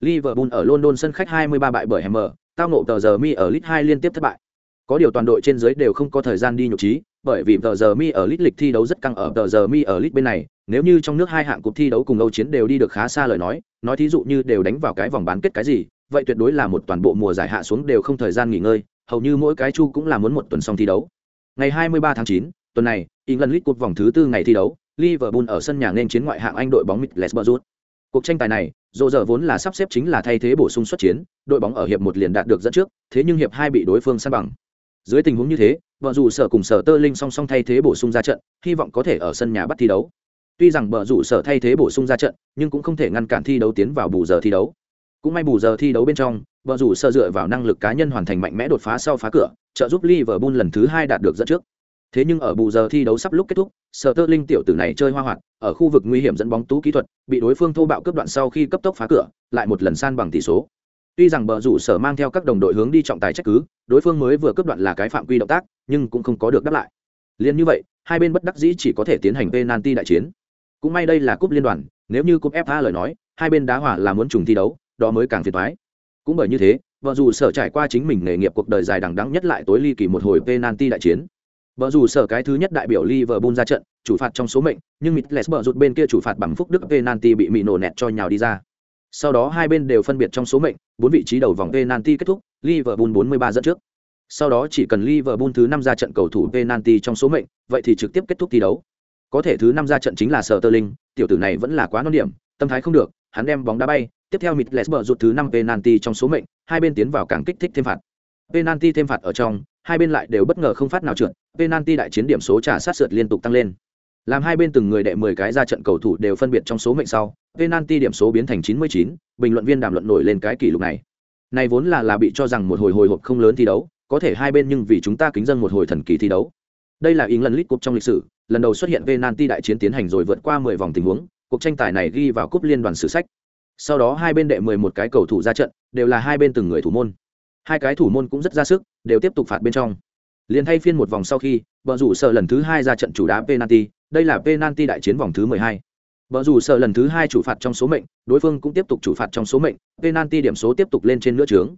[SPEAKER 1] Liverpool ở London sân khách 23 bại bởi Hammer, tao ngộ tờ giờ mi ở League 2 liên tiếp thất bại. Có điều toàn đội trên dưới đều không có thời gian đi nhục trí, bởi vì tờ giờ mi ở lit lịch thi đấu rất căng ở tờ giờ mi ở lit bên này, nếu như trong nước hai hạng cuộc thi đấu cùng Âu chiến đều đi được khá xa lời nói, nói thí dụ như đều đánh vào cái vòng bán kết cái gì, vậy tuyệt đối là một toàn bộ mùa giải hạ xuống đều không thời gian nghỉ ngơi, hầu như mỗi cái chu cũng là muốn một tuần xong thi đấu. Ngày 23 tháng 9, tuần này, England League cuộc vòng thứ tư ngày thi đấu, Liverpool ở sân nhà nên chiến ngoại hạng Anh đội bóng Middlesbrough. Cuộc tranh tài này, dù giờ vốn là sắp xếp chính là thay thế bổ sung xuất chiến, đội bóng ở hiệp một liền đạt được dẫn trước, thế nhưng hiệp hai bị đối phương san bằng. Dưới tình huống như thế, vợ rủ sở cùng sở tơ linh song song thay thế bổ sung ra trận, hy vọng có thể ở sân nhà bắt thi đấu. Tuy rằng bờ rủ sở thay thế bổ sung ra trận, nhưng cũng không thể ngăn cản thi đấu tiến vào bù giờ thi đấu. Cũng may bù giờ thi đấu bên trong, bờ rủ sở dựa vào năng lực cá nhân hoàn thành mạnh mẽ đột phá sau phá cửa, trợ giúp Liverpool lần thứ hai đạt được dẫn trước. Thế nhưng ở bù giờ thi đấu sắp lúc kết thúc, Sở Tơ Linh tiểu tử này chơi hoa hoạt, ở khu vực nguy hiểm dẫn bóng tú kỹ thuật, bị đối phương thô bạo cướp đoạn sau khi cấp tốc phá cửa, lại một lần san bằng tỷ số. Tuy rằng bờ rủ sở mang theo các đồng đội hướng đi trọng tài trách cứ, đối phương mới vừa cướp đoạn là cái phạm quy động tác, nhưng cũng không có được đáp lại. Liên như vậy, hai bên bất đắc dĩ chỉ có thể tiến hành penalty đại chiến. Cũng may đây là cúp liên đoàn, nếu như cúp FA lời nói, hai bên đá hòa là muốn trùng thi đấu, đó mới càng phiền thoái Cũng bởi như thế, vợ dù sở trải qua chính mình nghề nghiệp cuộc đời dài đằng đẵng nhất lại tối ly kỳ một hồi penalty đại chiến. Vợ dù sở cái thứ nhất đại biểu Liverpool ra trận, chủ phạt trong số mệnh, nhưng Mitles bờ rụt bên kia chủ phạt bằng phúc đức penalty bị mị nổ nẹt cho nhào đi ra. Sau đó hai bên đều phân biệt trong số mệnh, bốn vị trí đầu vòng penalty kết thúc, Liverpool 43 dẫn trước. Sau đó chỉ cần Liverpool thứ năm ra trận cầu thủ penalty trong số mệnh, vậy thì trực tiếp kết thúc thi đấu. Có thể thứ năm ra trận chính là Sterling, tiểu tử này vẫn là quá non điểm, tâm thái không được, hắn đem bóng đá bay, tiếp theo Mittelberg rụt thứ năm penalty trong số mệnh, hai bên tiến vào càng kích thích thêm phạt. Penalty thêm phạt ở trong, hai bên lại đều bất ngờ không phát nào trượt, penalty đại chiến điểm số trả sát sượt liên tục tăng lên. Làm hai bên từng người đệ 10 cái ra trận cầu thủ đều phân biệt trong số mệnh sau, penalty điểm số biến thành 99, bình luận viên đàm luận nổi lên cái kỷ lục này. Này vốn là là bị cho rằng một hồi hồi hộp không lớn thi đấu, có thể hai bên nhưng vì chúng ta kính dân một hồi thần kỳ thi đấu. Đây là England League Cup trong lịch sử, lần đầu xuất hiện penalty đại chiến tiến hành rồi vượt qua 10 vòng tình huống, cuộc tranh tài này ghi vào cúp liên đoàn sử sách. Sau đó hai bên đệ 11 cái cầu thủ ra trận, đều là hai bên từng người thủ môn. Hai cái thủ môn cũng rất ra sức, đều tiếp tục phạt bên trong. Liên thay phiên một vòng sau khi, bờ rủ sợ lần thứ hai ra trận chủ đá penalty, đây là penalty đại chiến vòng thứ 12. Bờ rủ sợ lần thứ hai chủ phạt trong số mệnh, đối phương cũng tiếp tục chủ phạt trong số mệnh, penalty điểm số tiếp tục lên trên nửa trướng.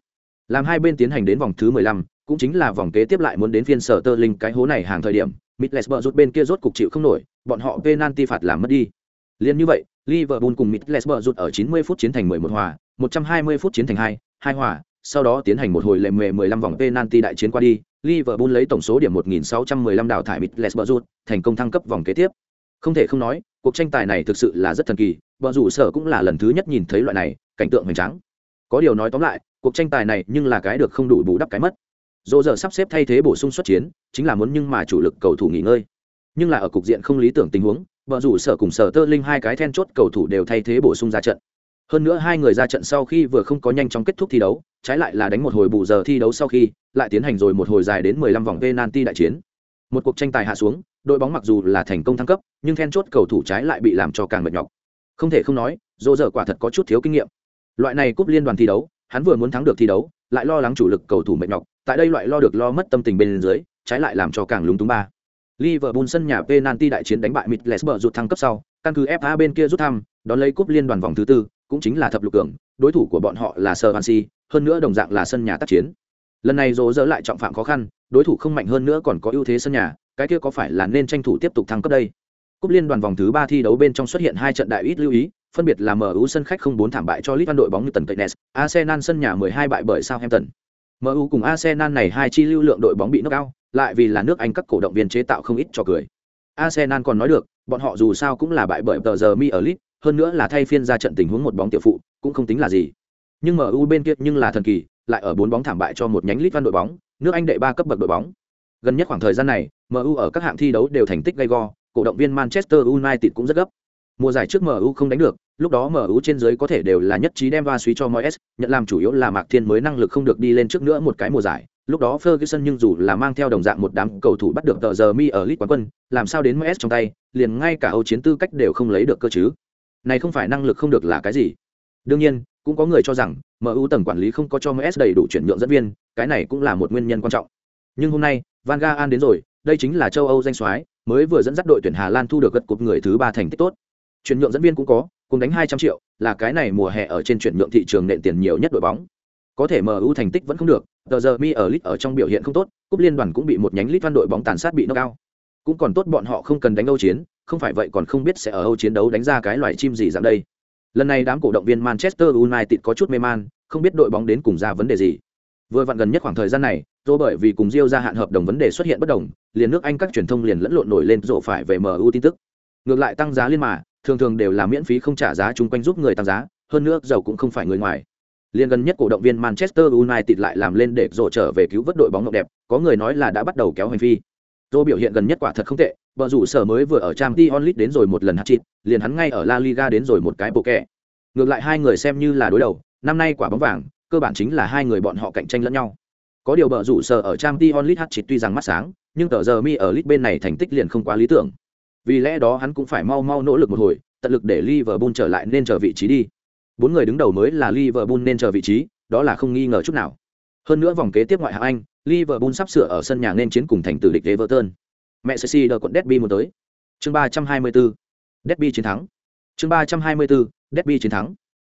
[SPEAKER 1] Làm hai bên tiến hành đến vòng thứ 15, cũng chính là vòng kế tiếp lại muốn đến phiên sở tơ linh cái hố này hàng thời điểm, Middlesbrough rút bên kia rốt cục chịu không nổi, bọn họ penalty phạt làm mất đi. Liên như vậy, Liverpool cùng Middlesbrough rút ở 90 phút chiến thành 11 hòa, 120 phút chiến thành 2, 2 hòa, sau đó tiến hành một hồi lệ mề 15 vòng penalty đại chiến qua đi, Liverpool lấy tổng số điểm 1615 đào thải Middlesbrough rút, thành công thăng cấp vòng kế tiếp. Không thể không nói, cuộc tranh tài này thực sự là rất thần kỳ, bọn rủ sở cũng là lần thứ nhất nhìn thấy loại này, cảnh tượng hoành tráng. Có điều nói tóm lại, cuộc tranh tài này nhưng là cái được không đủ bù đắp cái mất. Dỗ giờ sắp xếp thay thế bổ sung xuất chiến, chính là muốn nhưng mà chủ lực cầu thủ nghỉ ngơi. Nhưng là ở cục diện không lý tưởng tình huống, vợ rủ sở cùng sở tơ linh hai cái then chốt cầu thủ đều thay thế bổ sung ra trận hơn nữa hai người ra trận sau khi vừa không có nhanh chóng kết thúc thi đấu trái lại là đánh một hồi bù giờ thi đấu sau khi lại tiến hành rồi một hồi dài đến 15 vòng penalty đại chiến một cuộc tranh tài hạ xuống đội bóng mặc dù là thành công thăng cấp nhưng then chốt cầu thủ trái lại bị làm cho càng mệt nhọc. Không thể không nói dỗ dở quả thật có chút thiếu kinh nghiệm. Loại này cúp liên đoàn thi đấu hắn vừa muốn thắng được thi đấu lại lo lắng chủ lực cầu thủ mệt nhọc tại đây loại lo được lo mất tâm tình bên dưới trái lại làm cho càng lúng túng ba. Liverpool sân nhà penalty đại chiến đánh bại Middlesbrough rút thăng cấp sau, căn cứ FA bên kia rút thăm, đón lấy cúp liên đoàn vòng thứ tư, cũng chính là thập lục cường, đối thủ của bọn họ là Swansea, hơn nữa đồng dạng là sân nhà tác chiến. Lần này Rô dỡ lại trọng phạm khó khăn, đối thủ không mạnh hơn nữa còn có ưu thế sân nhà, cái kia có phải là nên tranh thủ tiếp tục thăng cấp đây? Cúp liên đoàn vòng thứ ba thi đấu bên trong xuất hiện hai trận đại ít lưu ý, phân biệt là MU sân khách không bốn thảm bại cho Liverpool đội bóng như tần Keynes, Arsenal sân nhà 12 bại bởi Southampton. MU cùng Arsenal này hai chi lưu lượng đội bóng bị knock out, lại vì là nước Anh các cổ động viên chế tạo không ít cho cười. Arsenal còn nói được, bọn họ dù sao cũng là bại bởi tờ giờ mi ở lit, hơn nữa là thay phiên ra trận tình huống một bóng tiểu phụ, cũng không tính là gì. Nhưng MU bên kia nhưng là thần kỳ, lại ở bốn bóng thảm bại cho một nhánh lit văn đội bóng, nước Anh đệ ba cấp bậc đội bóng. Gần nhất khoảng thời gian này, MU ở các hạng thi đấu đều thành tích gay go, cổ động viên Manchester United cũng rất gấp. Mùa giải trước MU không đánh được, lúc đó MU trên dưới có thể đều là nhất trí đem va suy cho Moyes, nhận làm chủ yếu là Mạc Thiên mới năng lực không được đi lên trước nữa một cái mùa giải, lúc đó Ferguson nhưng dù là mang theo đồng dạng một đám cầu thủ bắt được tờ giờ mi ở League quán quân, làm sao đến MS trong tay, liền ngay cả Âu chiến tư cách đều không lấy được cơ chứ. Này không phải năng lực không được là cái gì? Đương nhiên, cũng có người cho rằng MU tầng quản lý không có cho MS đầy đủ chuyển nhượng dẫn viên, cái này cũng là một nguyên nhân quan trọng. Nhưng hôm nay, Van Gaal đến rồi, đây chính là châu Âu danh soái, mới vừa dẫn dắt đội tuyển Hà Lan thu được gật cột người thứ ba thành tích tốt. Chuyển nhượng dẫn viên cũng có, cùng đánh 200 triệu, là cái này mùa hè ở trên chuyển nhượng thị trường nện tiền nhiều nhất đội bóng có thể MU thành tích vẫn không được, tờ giờ mi ở lit ở trong biểu hiện không tốt, cúp liên đoàn cũng bị một nhánh lit văn đội bóng tàn sát bị nó cao. Cũng còn tốt bọn họ không cần đánh Âu chiến, không phải vậy còn không biết sẽ ở Âu chiến đấu đánh ra cái loại chim gì dạng đây. Lần này đám cổ động viên Manchester United có chút mê man, không biết đội bóng đến cùng ra vấn đề gì. Vừa vặn gần nhất khoảng thời gian này, do bởi vì cùng Rio gia hạn hợp đồng vấn đề xuất hiện bất đồng, liền nước Anh các truyền thông liền lẫn lộn nổi lên rộ phải về MU tin tức. Ngược lại tăng giá liên mà, thường thường đều là miễn phí không trả giá chung quanh giúp người tăng giá, hơn nữa dầu cũng không phải người ngoài. Liên gần nhất cổ động viên Manchester United lại làm lên để rộ trở về cứu vớt đội bóng ngọc đẹp, có người nói là đã bắt đầu kéo hành phi. Rô biểu hiện gần nhất quả thật không tệ, bờ rủ sở mới vừa ở Champions League đến rồi một lần hat-trick, liền hắn ngay ở La Liga đến rồi một cái bộ kẹ. Ngược lại hai người xem như là đối đầu, năm nay quả bóng vàng, cơ bản chính là hai người bọn họ cạnh tranh lẫn nhau. Có điều bờ rủ sở ở Champions League hat-trick tuy rằng mắt sáng, nhưng tờ giờ mi ở lit bên này thành tích liền không quá lý tưởng. Vì lẽ đó hắn cũng phải mau mau nỗ lực một hồi, tận lực để Liverpool trở lại nên chờ vị trí đi. Bốn người đứng đầu mới là Liverpool nên chờ vị trí, đó là không nghi ngờ chút nào. Hơn nữa vòng kế tiếp ngoại hạng Anh, Liverpool sắp sửa ở sân nhà nên chiến cùng thành tử địch Everton. Mẹ Chelsea đờ quận Derby muốn tới. Chương 324. Derby chiến thắng. Chương 324. Derby chiến thắng.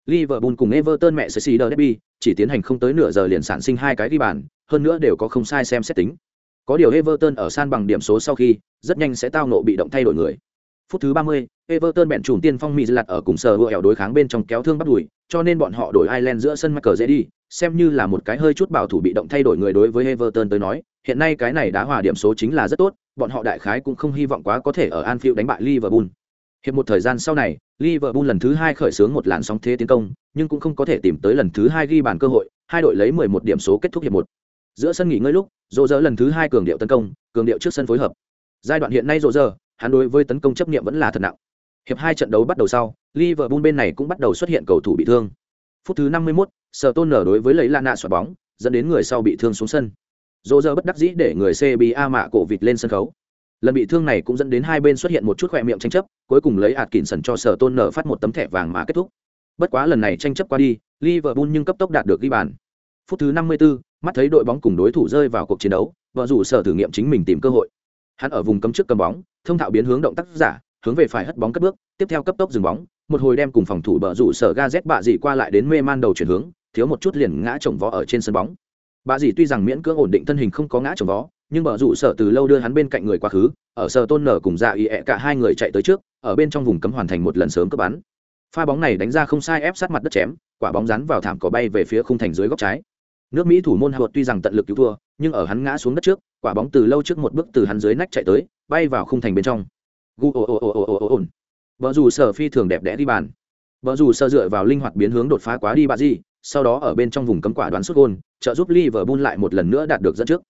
[SPEAKER 1] Liverpool cùng Everton mẹ sẽ xì derby, chỉ tiến hành không tới nửa giờ liền sản sinh hai cái ghi bàn, hơn nữa đều có không sai xem xét tính. Có điều Everton ở san bằng điểm số sau khi, rất nhanh sẽ tao ngộ bị động thay đổi người. Phút thứ 30, Everton bèn chùm tiên phong mỹ lật ở cùng sở vừa ẻo đối kháng bên trong kéo thương bắt đuổi, cho nên bọn họ đổi Ireland giữa sân Michael dễ đi, xem như là một cái hơi chút bảo thủ bị động thay đổi người đối với Everton tới nói, hiện nay cái này đá hòa điểm số chính là rất tốt, bọn họ đại khái cũng không hy vọng quá có thể ở Anfield đánh bại Liverpool. Hiệp một thời gian sau này, Liverpool lần thứ hai khởi xướng một làn sóng thế tiến công, nhưng cũng không có thể tìm tới lần thứ hai ghi bàn cơ hội, hai đội lấy 11 điểm số kết thúc hiệp một. Giữa sân nghỉ ngơi lúc, rộ rỡ lần thứ hai cường điệu tấn công, cường điệu trước sân phối hợp. Giai đoạn hiện nay rộ rỡ, hắn đối với tấn công chấp niệm vẫn là thật nặng. Hiệp hai trận đấu bắt đầu sau, Liverpool bên này cũng bắt đầu xuất hiện cầu thủ bị thương. Phút thứ 51, Sở Tôn nở đối với lấy Lana xoạt bóng, dẫn đến người sau bị thương xuống sân. rộ rỡ bất đắc dĩ để người CBA mạ cổ vịt lên sân khấu lần bị thương này cũng dẫn đến hai bên xuất hiện một chút khỏe miệng tranh chấp cuối cùng lấy ạt kỉnh sần cho sở tôn nở phát một tấm thẻ vàng mà kết thúc bất quá lần này tranh chấp qua đi liverpool nhưng cấp tốc đạt được ghi bàn phút thứ 54, mắt thấy đội bóng cùng đối thủ rơi vào cuộc chiến đấu, vợ rủ sở thử nghiệm chính mình tìm cơ hội. Hắn ở vùng cấm trước cầm bóng, thông thạo biến hướng động tác giả, hướng về phải hất bóng cất bước, tiếp theo cấp tốc dừng bóng, một hồi đem cùng phòng thủ bờ rủ sở ga z bạ dị qua lại đến mê man đầu chuyển hướng, thiếu một chút liền ngã chồng vó ở trên sân bóng. Bà dì tuy rằng miễn cưỡng ổn định thân hình không có ngã chồng vó, nhưng bờ rủ sở từ lâu đưa hắn bên cạnh người quá khứ, ở sở tôn nở cùng dạ ý ẹ cả hai người chạy tới trước, ở bên trong vùng cấm hoàn thành một lần sớm cấp bắn. Pha bóng này đánh ra không sai ép sát mặt đất chém, quả bóng rắn vào thảm cỏ bay về phía khung thành dưới góc trái nước mỹ thủ môn hạ tuy rằng tận lực cứu thua, nhưng ở hắn ngã xuống đất trước, quả bóng từ lâu trước một bước từ hắn dưới nách chạy tới, bay vào khung thành bên trong. Gu ồ ồ ồ ồ ồ ồ vợ dù sở phi thường đẹp đẽ đi bàn. Vợ dù sở dựa vào linh hoạt biến hướng đột phá quá đi bà gì, sau đó ở bên trong vùng cấm quả đoán xuất gôn, trợ giúp Liverpool lại một lần nữa đạt được dẫn trước.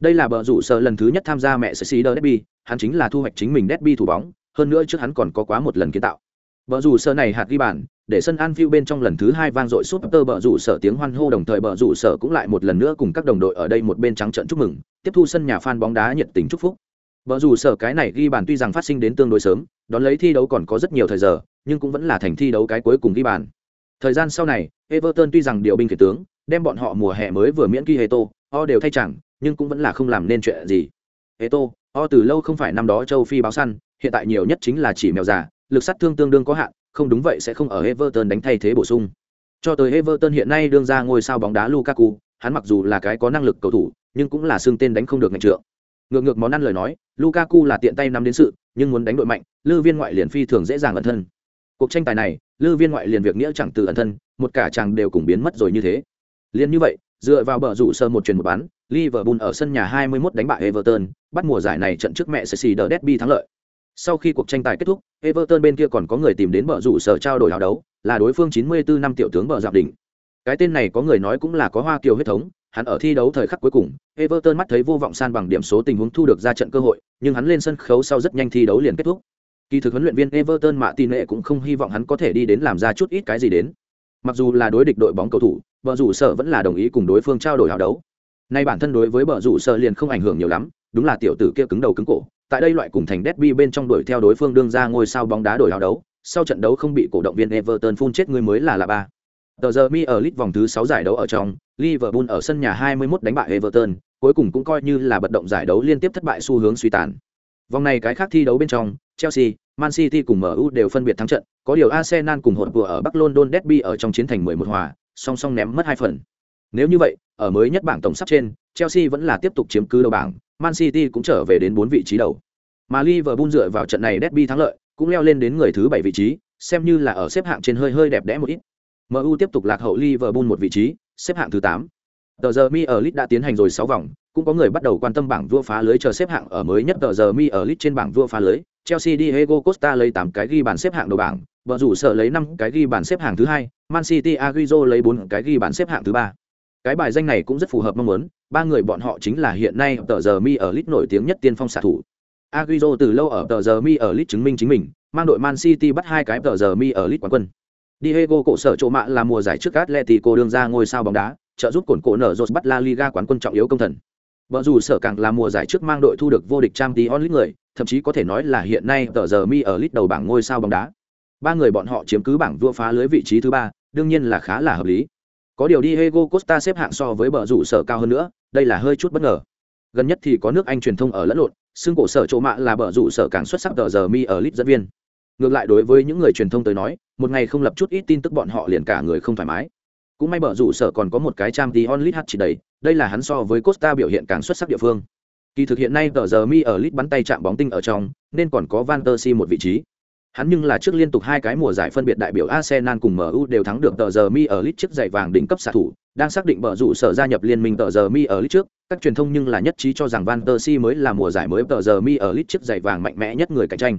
[SPEAKER 1] Đây là bờ rủ sở lần thứ nhất tham gia mẹ sẽ xí derby, hắn chính là thu hoạch chính mình derby thủ bóng, hơn nữa trước hắn còn có quá một lần kiến tạo. Bờ rủ sở này hạt ghi bàn để sân Anfield bên trong lần thứ hai vang dội suốt tơ bờ rủ sở tiếng hoan hô đồng thời bờ rủ sở cũng lại một lần nữa cùng các đồng đội ở đây một bên trắng trận chúc mừng, tiếp thu sân nhà fan bóng đá nhiệt tình chúc phúc. Bờ rủ sở cái này ghi bàn tuy rằng phát sinh đến tương đối sớm, đón lấy thi đấu còn có rất nhiều thời giờ, nhưng cũng vẫn là thành thi đấu cái cuối cùng ghi bàn. Thời gian sau này, everton tuy rằng điều binh kể tướng, đem bọn họ mùa hè mới vừa miễn ghi tô o đều thay chẳng, nhưng cũng vẫn là không làm nên chuyện gì. Heto, o từ lâu không phải năm đó châu phi báo săn, hiện tại nhiều nhất chính là chỉ mèo già, lực sát thương tương đương có hạn không đúng vậy sẽ không ở everton đánh thay thế bổ sung. Cho tới everton hiện nay đương ra ngôi sao bóng đá lukaku, hắn mặc dù là cái có năng lực cầu thủ, nhưng cũng là xương tên đánh không được ngành trượng. Ngược ngược món ăn lời nói, lukaku là tiện tay nắm đến sự, nhưng muốn đánh đội mạnh lư viên ngoại liền phi thường dễ dàng ẩn thân. Cuộc tranh tài này lư viên ngoại liền việc nghĩa chẳng từ ẩn thân, một cả chàng đều cùng biến mất rồi như thế. Liên như vậy, dựa vào bờ rủ sơ một truyền một bán, liverpool ở sân nhà 21 đánh bại everton, bắt mùa giải này trận trước mẹ sẽ xì đờ derby thắng lợi sau khi cuộc tranh tài kết thúc everton bên kia còn có người tìm đến bờ rủ sở trao đổi hào đấu là đối phương 94 năm tiểu tướng bờ giảm đỉnh cái tên này có người nói cũng là có hoa kiều huyết thống hắn ở thi đấu thời khắc cuối cùng everton mắt thấy vô vọng san bằng điểm số tình huống thu được ra trận cơ hội nhưng hắn lên sân khấu sau rất nhanh thi đấu liền kết thúc Kỳ thực huấn luyện viên Everton Mạ Tin Nệ cũng không hy vọng hắn có thể đi đến làm ra chút ít cái gì đến. Mặc dù là đối địch đội bóng cầu thủ, bờ rủ sở vẫn là đồng ý cùng đối phương trao đổi hào đấu. Nay bản thân đối với bờ rủ sở liền không ảnh hưởng nhiều lắm, đúng là tiểu tử kia cứng đầu cứng cổ. Tại đây loại cùng thành derby bên trong đuổi theo đối phương đương ra ngôi sao bóng đá đổi hào đấu, sau trận đấu không bị cổ động viên Everton phun chết người mới là là ba. Tờ giờ mi ở lit vòng thứ 6 giải đấu ở trong, Liverpool ở sân nhà 21 đánh bại Everton, cuối cùng cũng coi như là bật động giải đấu liên tiếp thất bại xu hướng suy tàn. Vòng này cái khác thi đấu bên trong, Chelsea, Man City cùng MU đều phân biệt thắng trận, có điều Arsenal cùng hỗn vừa ở Bắc London Derby ở trong chiến thành 11 hòa, song song ném mất hai phần. Nếu như vậy, ở mới nhất bảng tổng sắp trên, Chelsea vẫn là tiếp tục chiếm cứ đầu bảng, Man City cũng trở về đến 4 vị trí đầu. Mà Liverpool dựa vào trận này Derby thắng lợi, cũng leo lên đến người thứ 7 vị trí, xem như là ở xếp hạng trên hơi hơi đẹp đẽ một ít. MU tiếp tục lạc hậu Liverpool một vị trí, xếp hạng thứ 8. Tờ giờ Mi ở League đã tiến hành rồi 6 vòng, cũng có người bắt đầu quan tâm bảng vua phá lưới chờ xếp hạng ở mới nhất tờ giờ Mi ở League trên bảng vua phá lưới, Chelsea Diego Costa lấy 8 cái ghi bàn xếp hạng đầu bảng, và rủ sở lấy 5 cái ghi bàn xếp hạng thứ hai, Man City Agüero lấy 4 cái ghi bàn xếp hạng thứ ba. Cái bài danh này cũng rất phù hợp mong muốn, ba người bọn họ chính là hiện nay tờ giờ mi ở lit nổi tiếng nhất tiên phong xạ thủ. Agüero từ lâu ở tờ giờ mi ở lit chứng minh chính mình, mang đội Man City bắt hai cái tờ giờ mi ở lit quán quân. Diego cổ sở chỗ mạ là mùa giải trước Atletico đương ra ngôi sao bóng đá, trợ giúp cổn cổ nở rột bắt La Liga quán quân trọng yếu công thần. Vợ dù sở càng là mùa giải trước mang đội thu được vô địch Champions League người, thậm chí có thể nói là hiện nay tờ giờ mi ở lit đầu bảng ngôi sao bóng đá. Ba người bọn họ chiếm cứ bảng vua phá lưới vị trí thứ ba, đương nhiên là khá là hợp lý. Có điều Diego Costa xếp hạng so với bờ rủ sở cao hơn nữa, đây là hơi chút bất ngờ. Gần nhất thì có nước Anh truyền thông ở lẫn lộn, xương cổ sở chỗ mạ là bờ rủ sở càng xuất sắc tờ giờ mi ở Lit dẫn viên. Ngược lại đối với những người truyền thông tới nói, một ngày không lập chút ít tin tức bọn họ liền cả người không thoải mái cũng may Bờ rủ sở còn có một cái trang t onlit hát chỉ đầy đây là hắn so với costa biểu hiện càng xuất sắc địa phương kỳ thực hiện nay tờ giờ mi ở lit bắn tay chạm bóng tinh ở trong nên còn có van tơ si một vị trí hắn nhưng là trước liên tục hai cái mùa giải phân biệt đại biểu arsenal cùng mu đều thắng được tờ giờ mi ở lit chiếc giày vàng đỉnh cấp xạ thủ, đang xác định bở rủ sở gia nhập liên minh tờ giờ mi ở lit trước. Các truyền thông nhưng là nhất trí cho rằng van der si mới là mùa giải mới tờ giờ mi ở lit chiếc giày vàng mạnh mẽ nhất người cạnh tranh.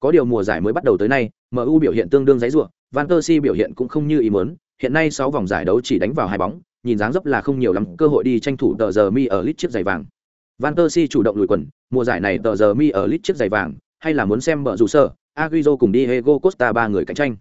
[SPEAKER 1] Có điều mùa giải mới bắt đầu tới nay mu biểu hiện tương đương giấy ruộng van der si biểu hiện cũng không như ý muốn. Hiện nay sáu vòng giải đấu chỉ đánh vào hai bóng, nhìn dáng dấp là không nhiều lắm, cơ hội đi tranh thủ tờ giờ mi ở lit chiếc giày vàng. Van der si chủ động lùi quần, mùa giải này tờ giờ mi ở lit chiếc giày vàng, hay là muốn xem bở rủ sở? Agüero cùng Diego Costa ba người cạnh tranh.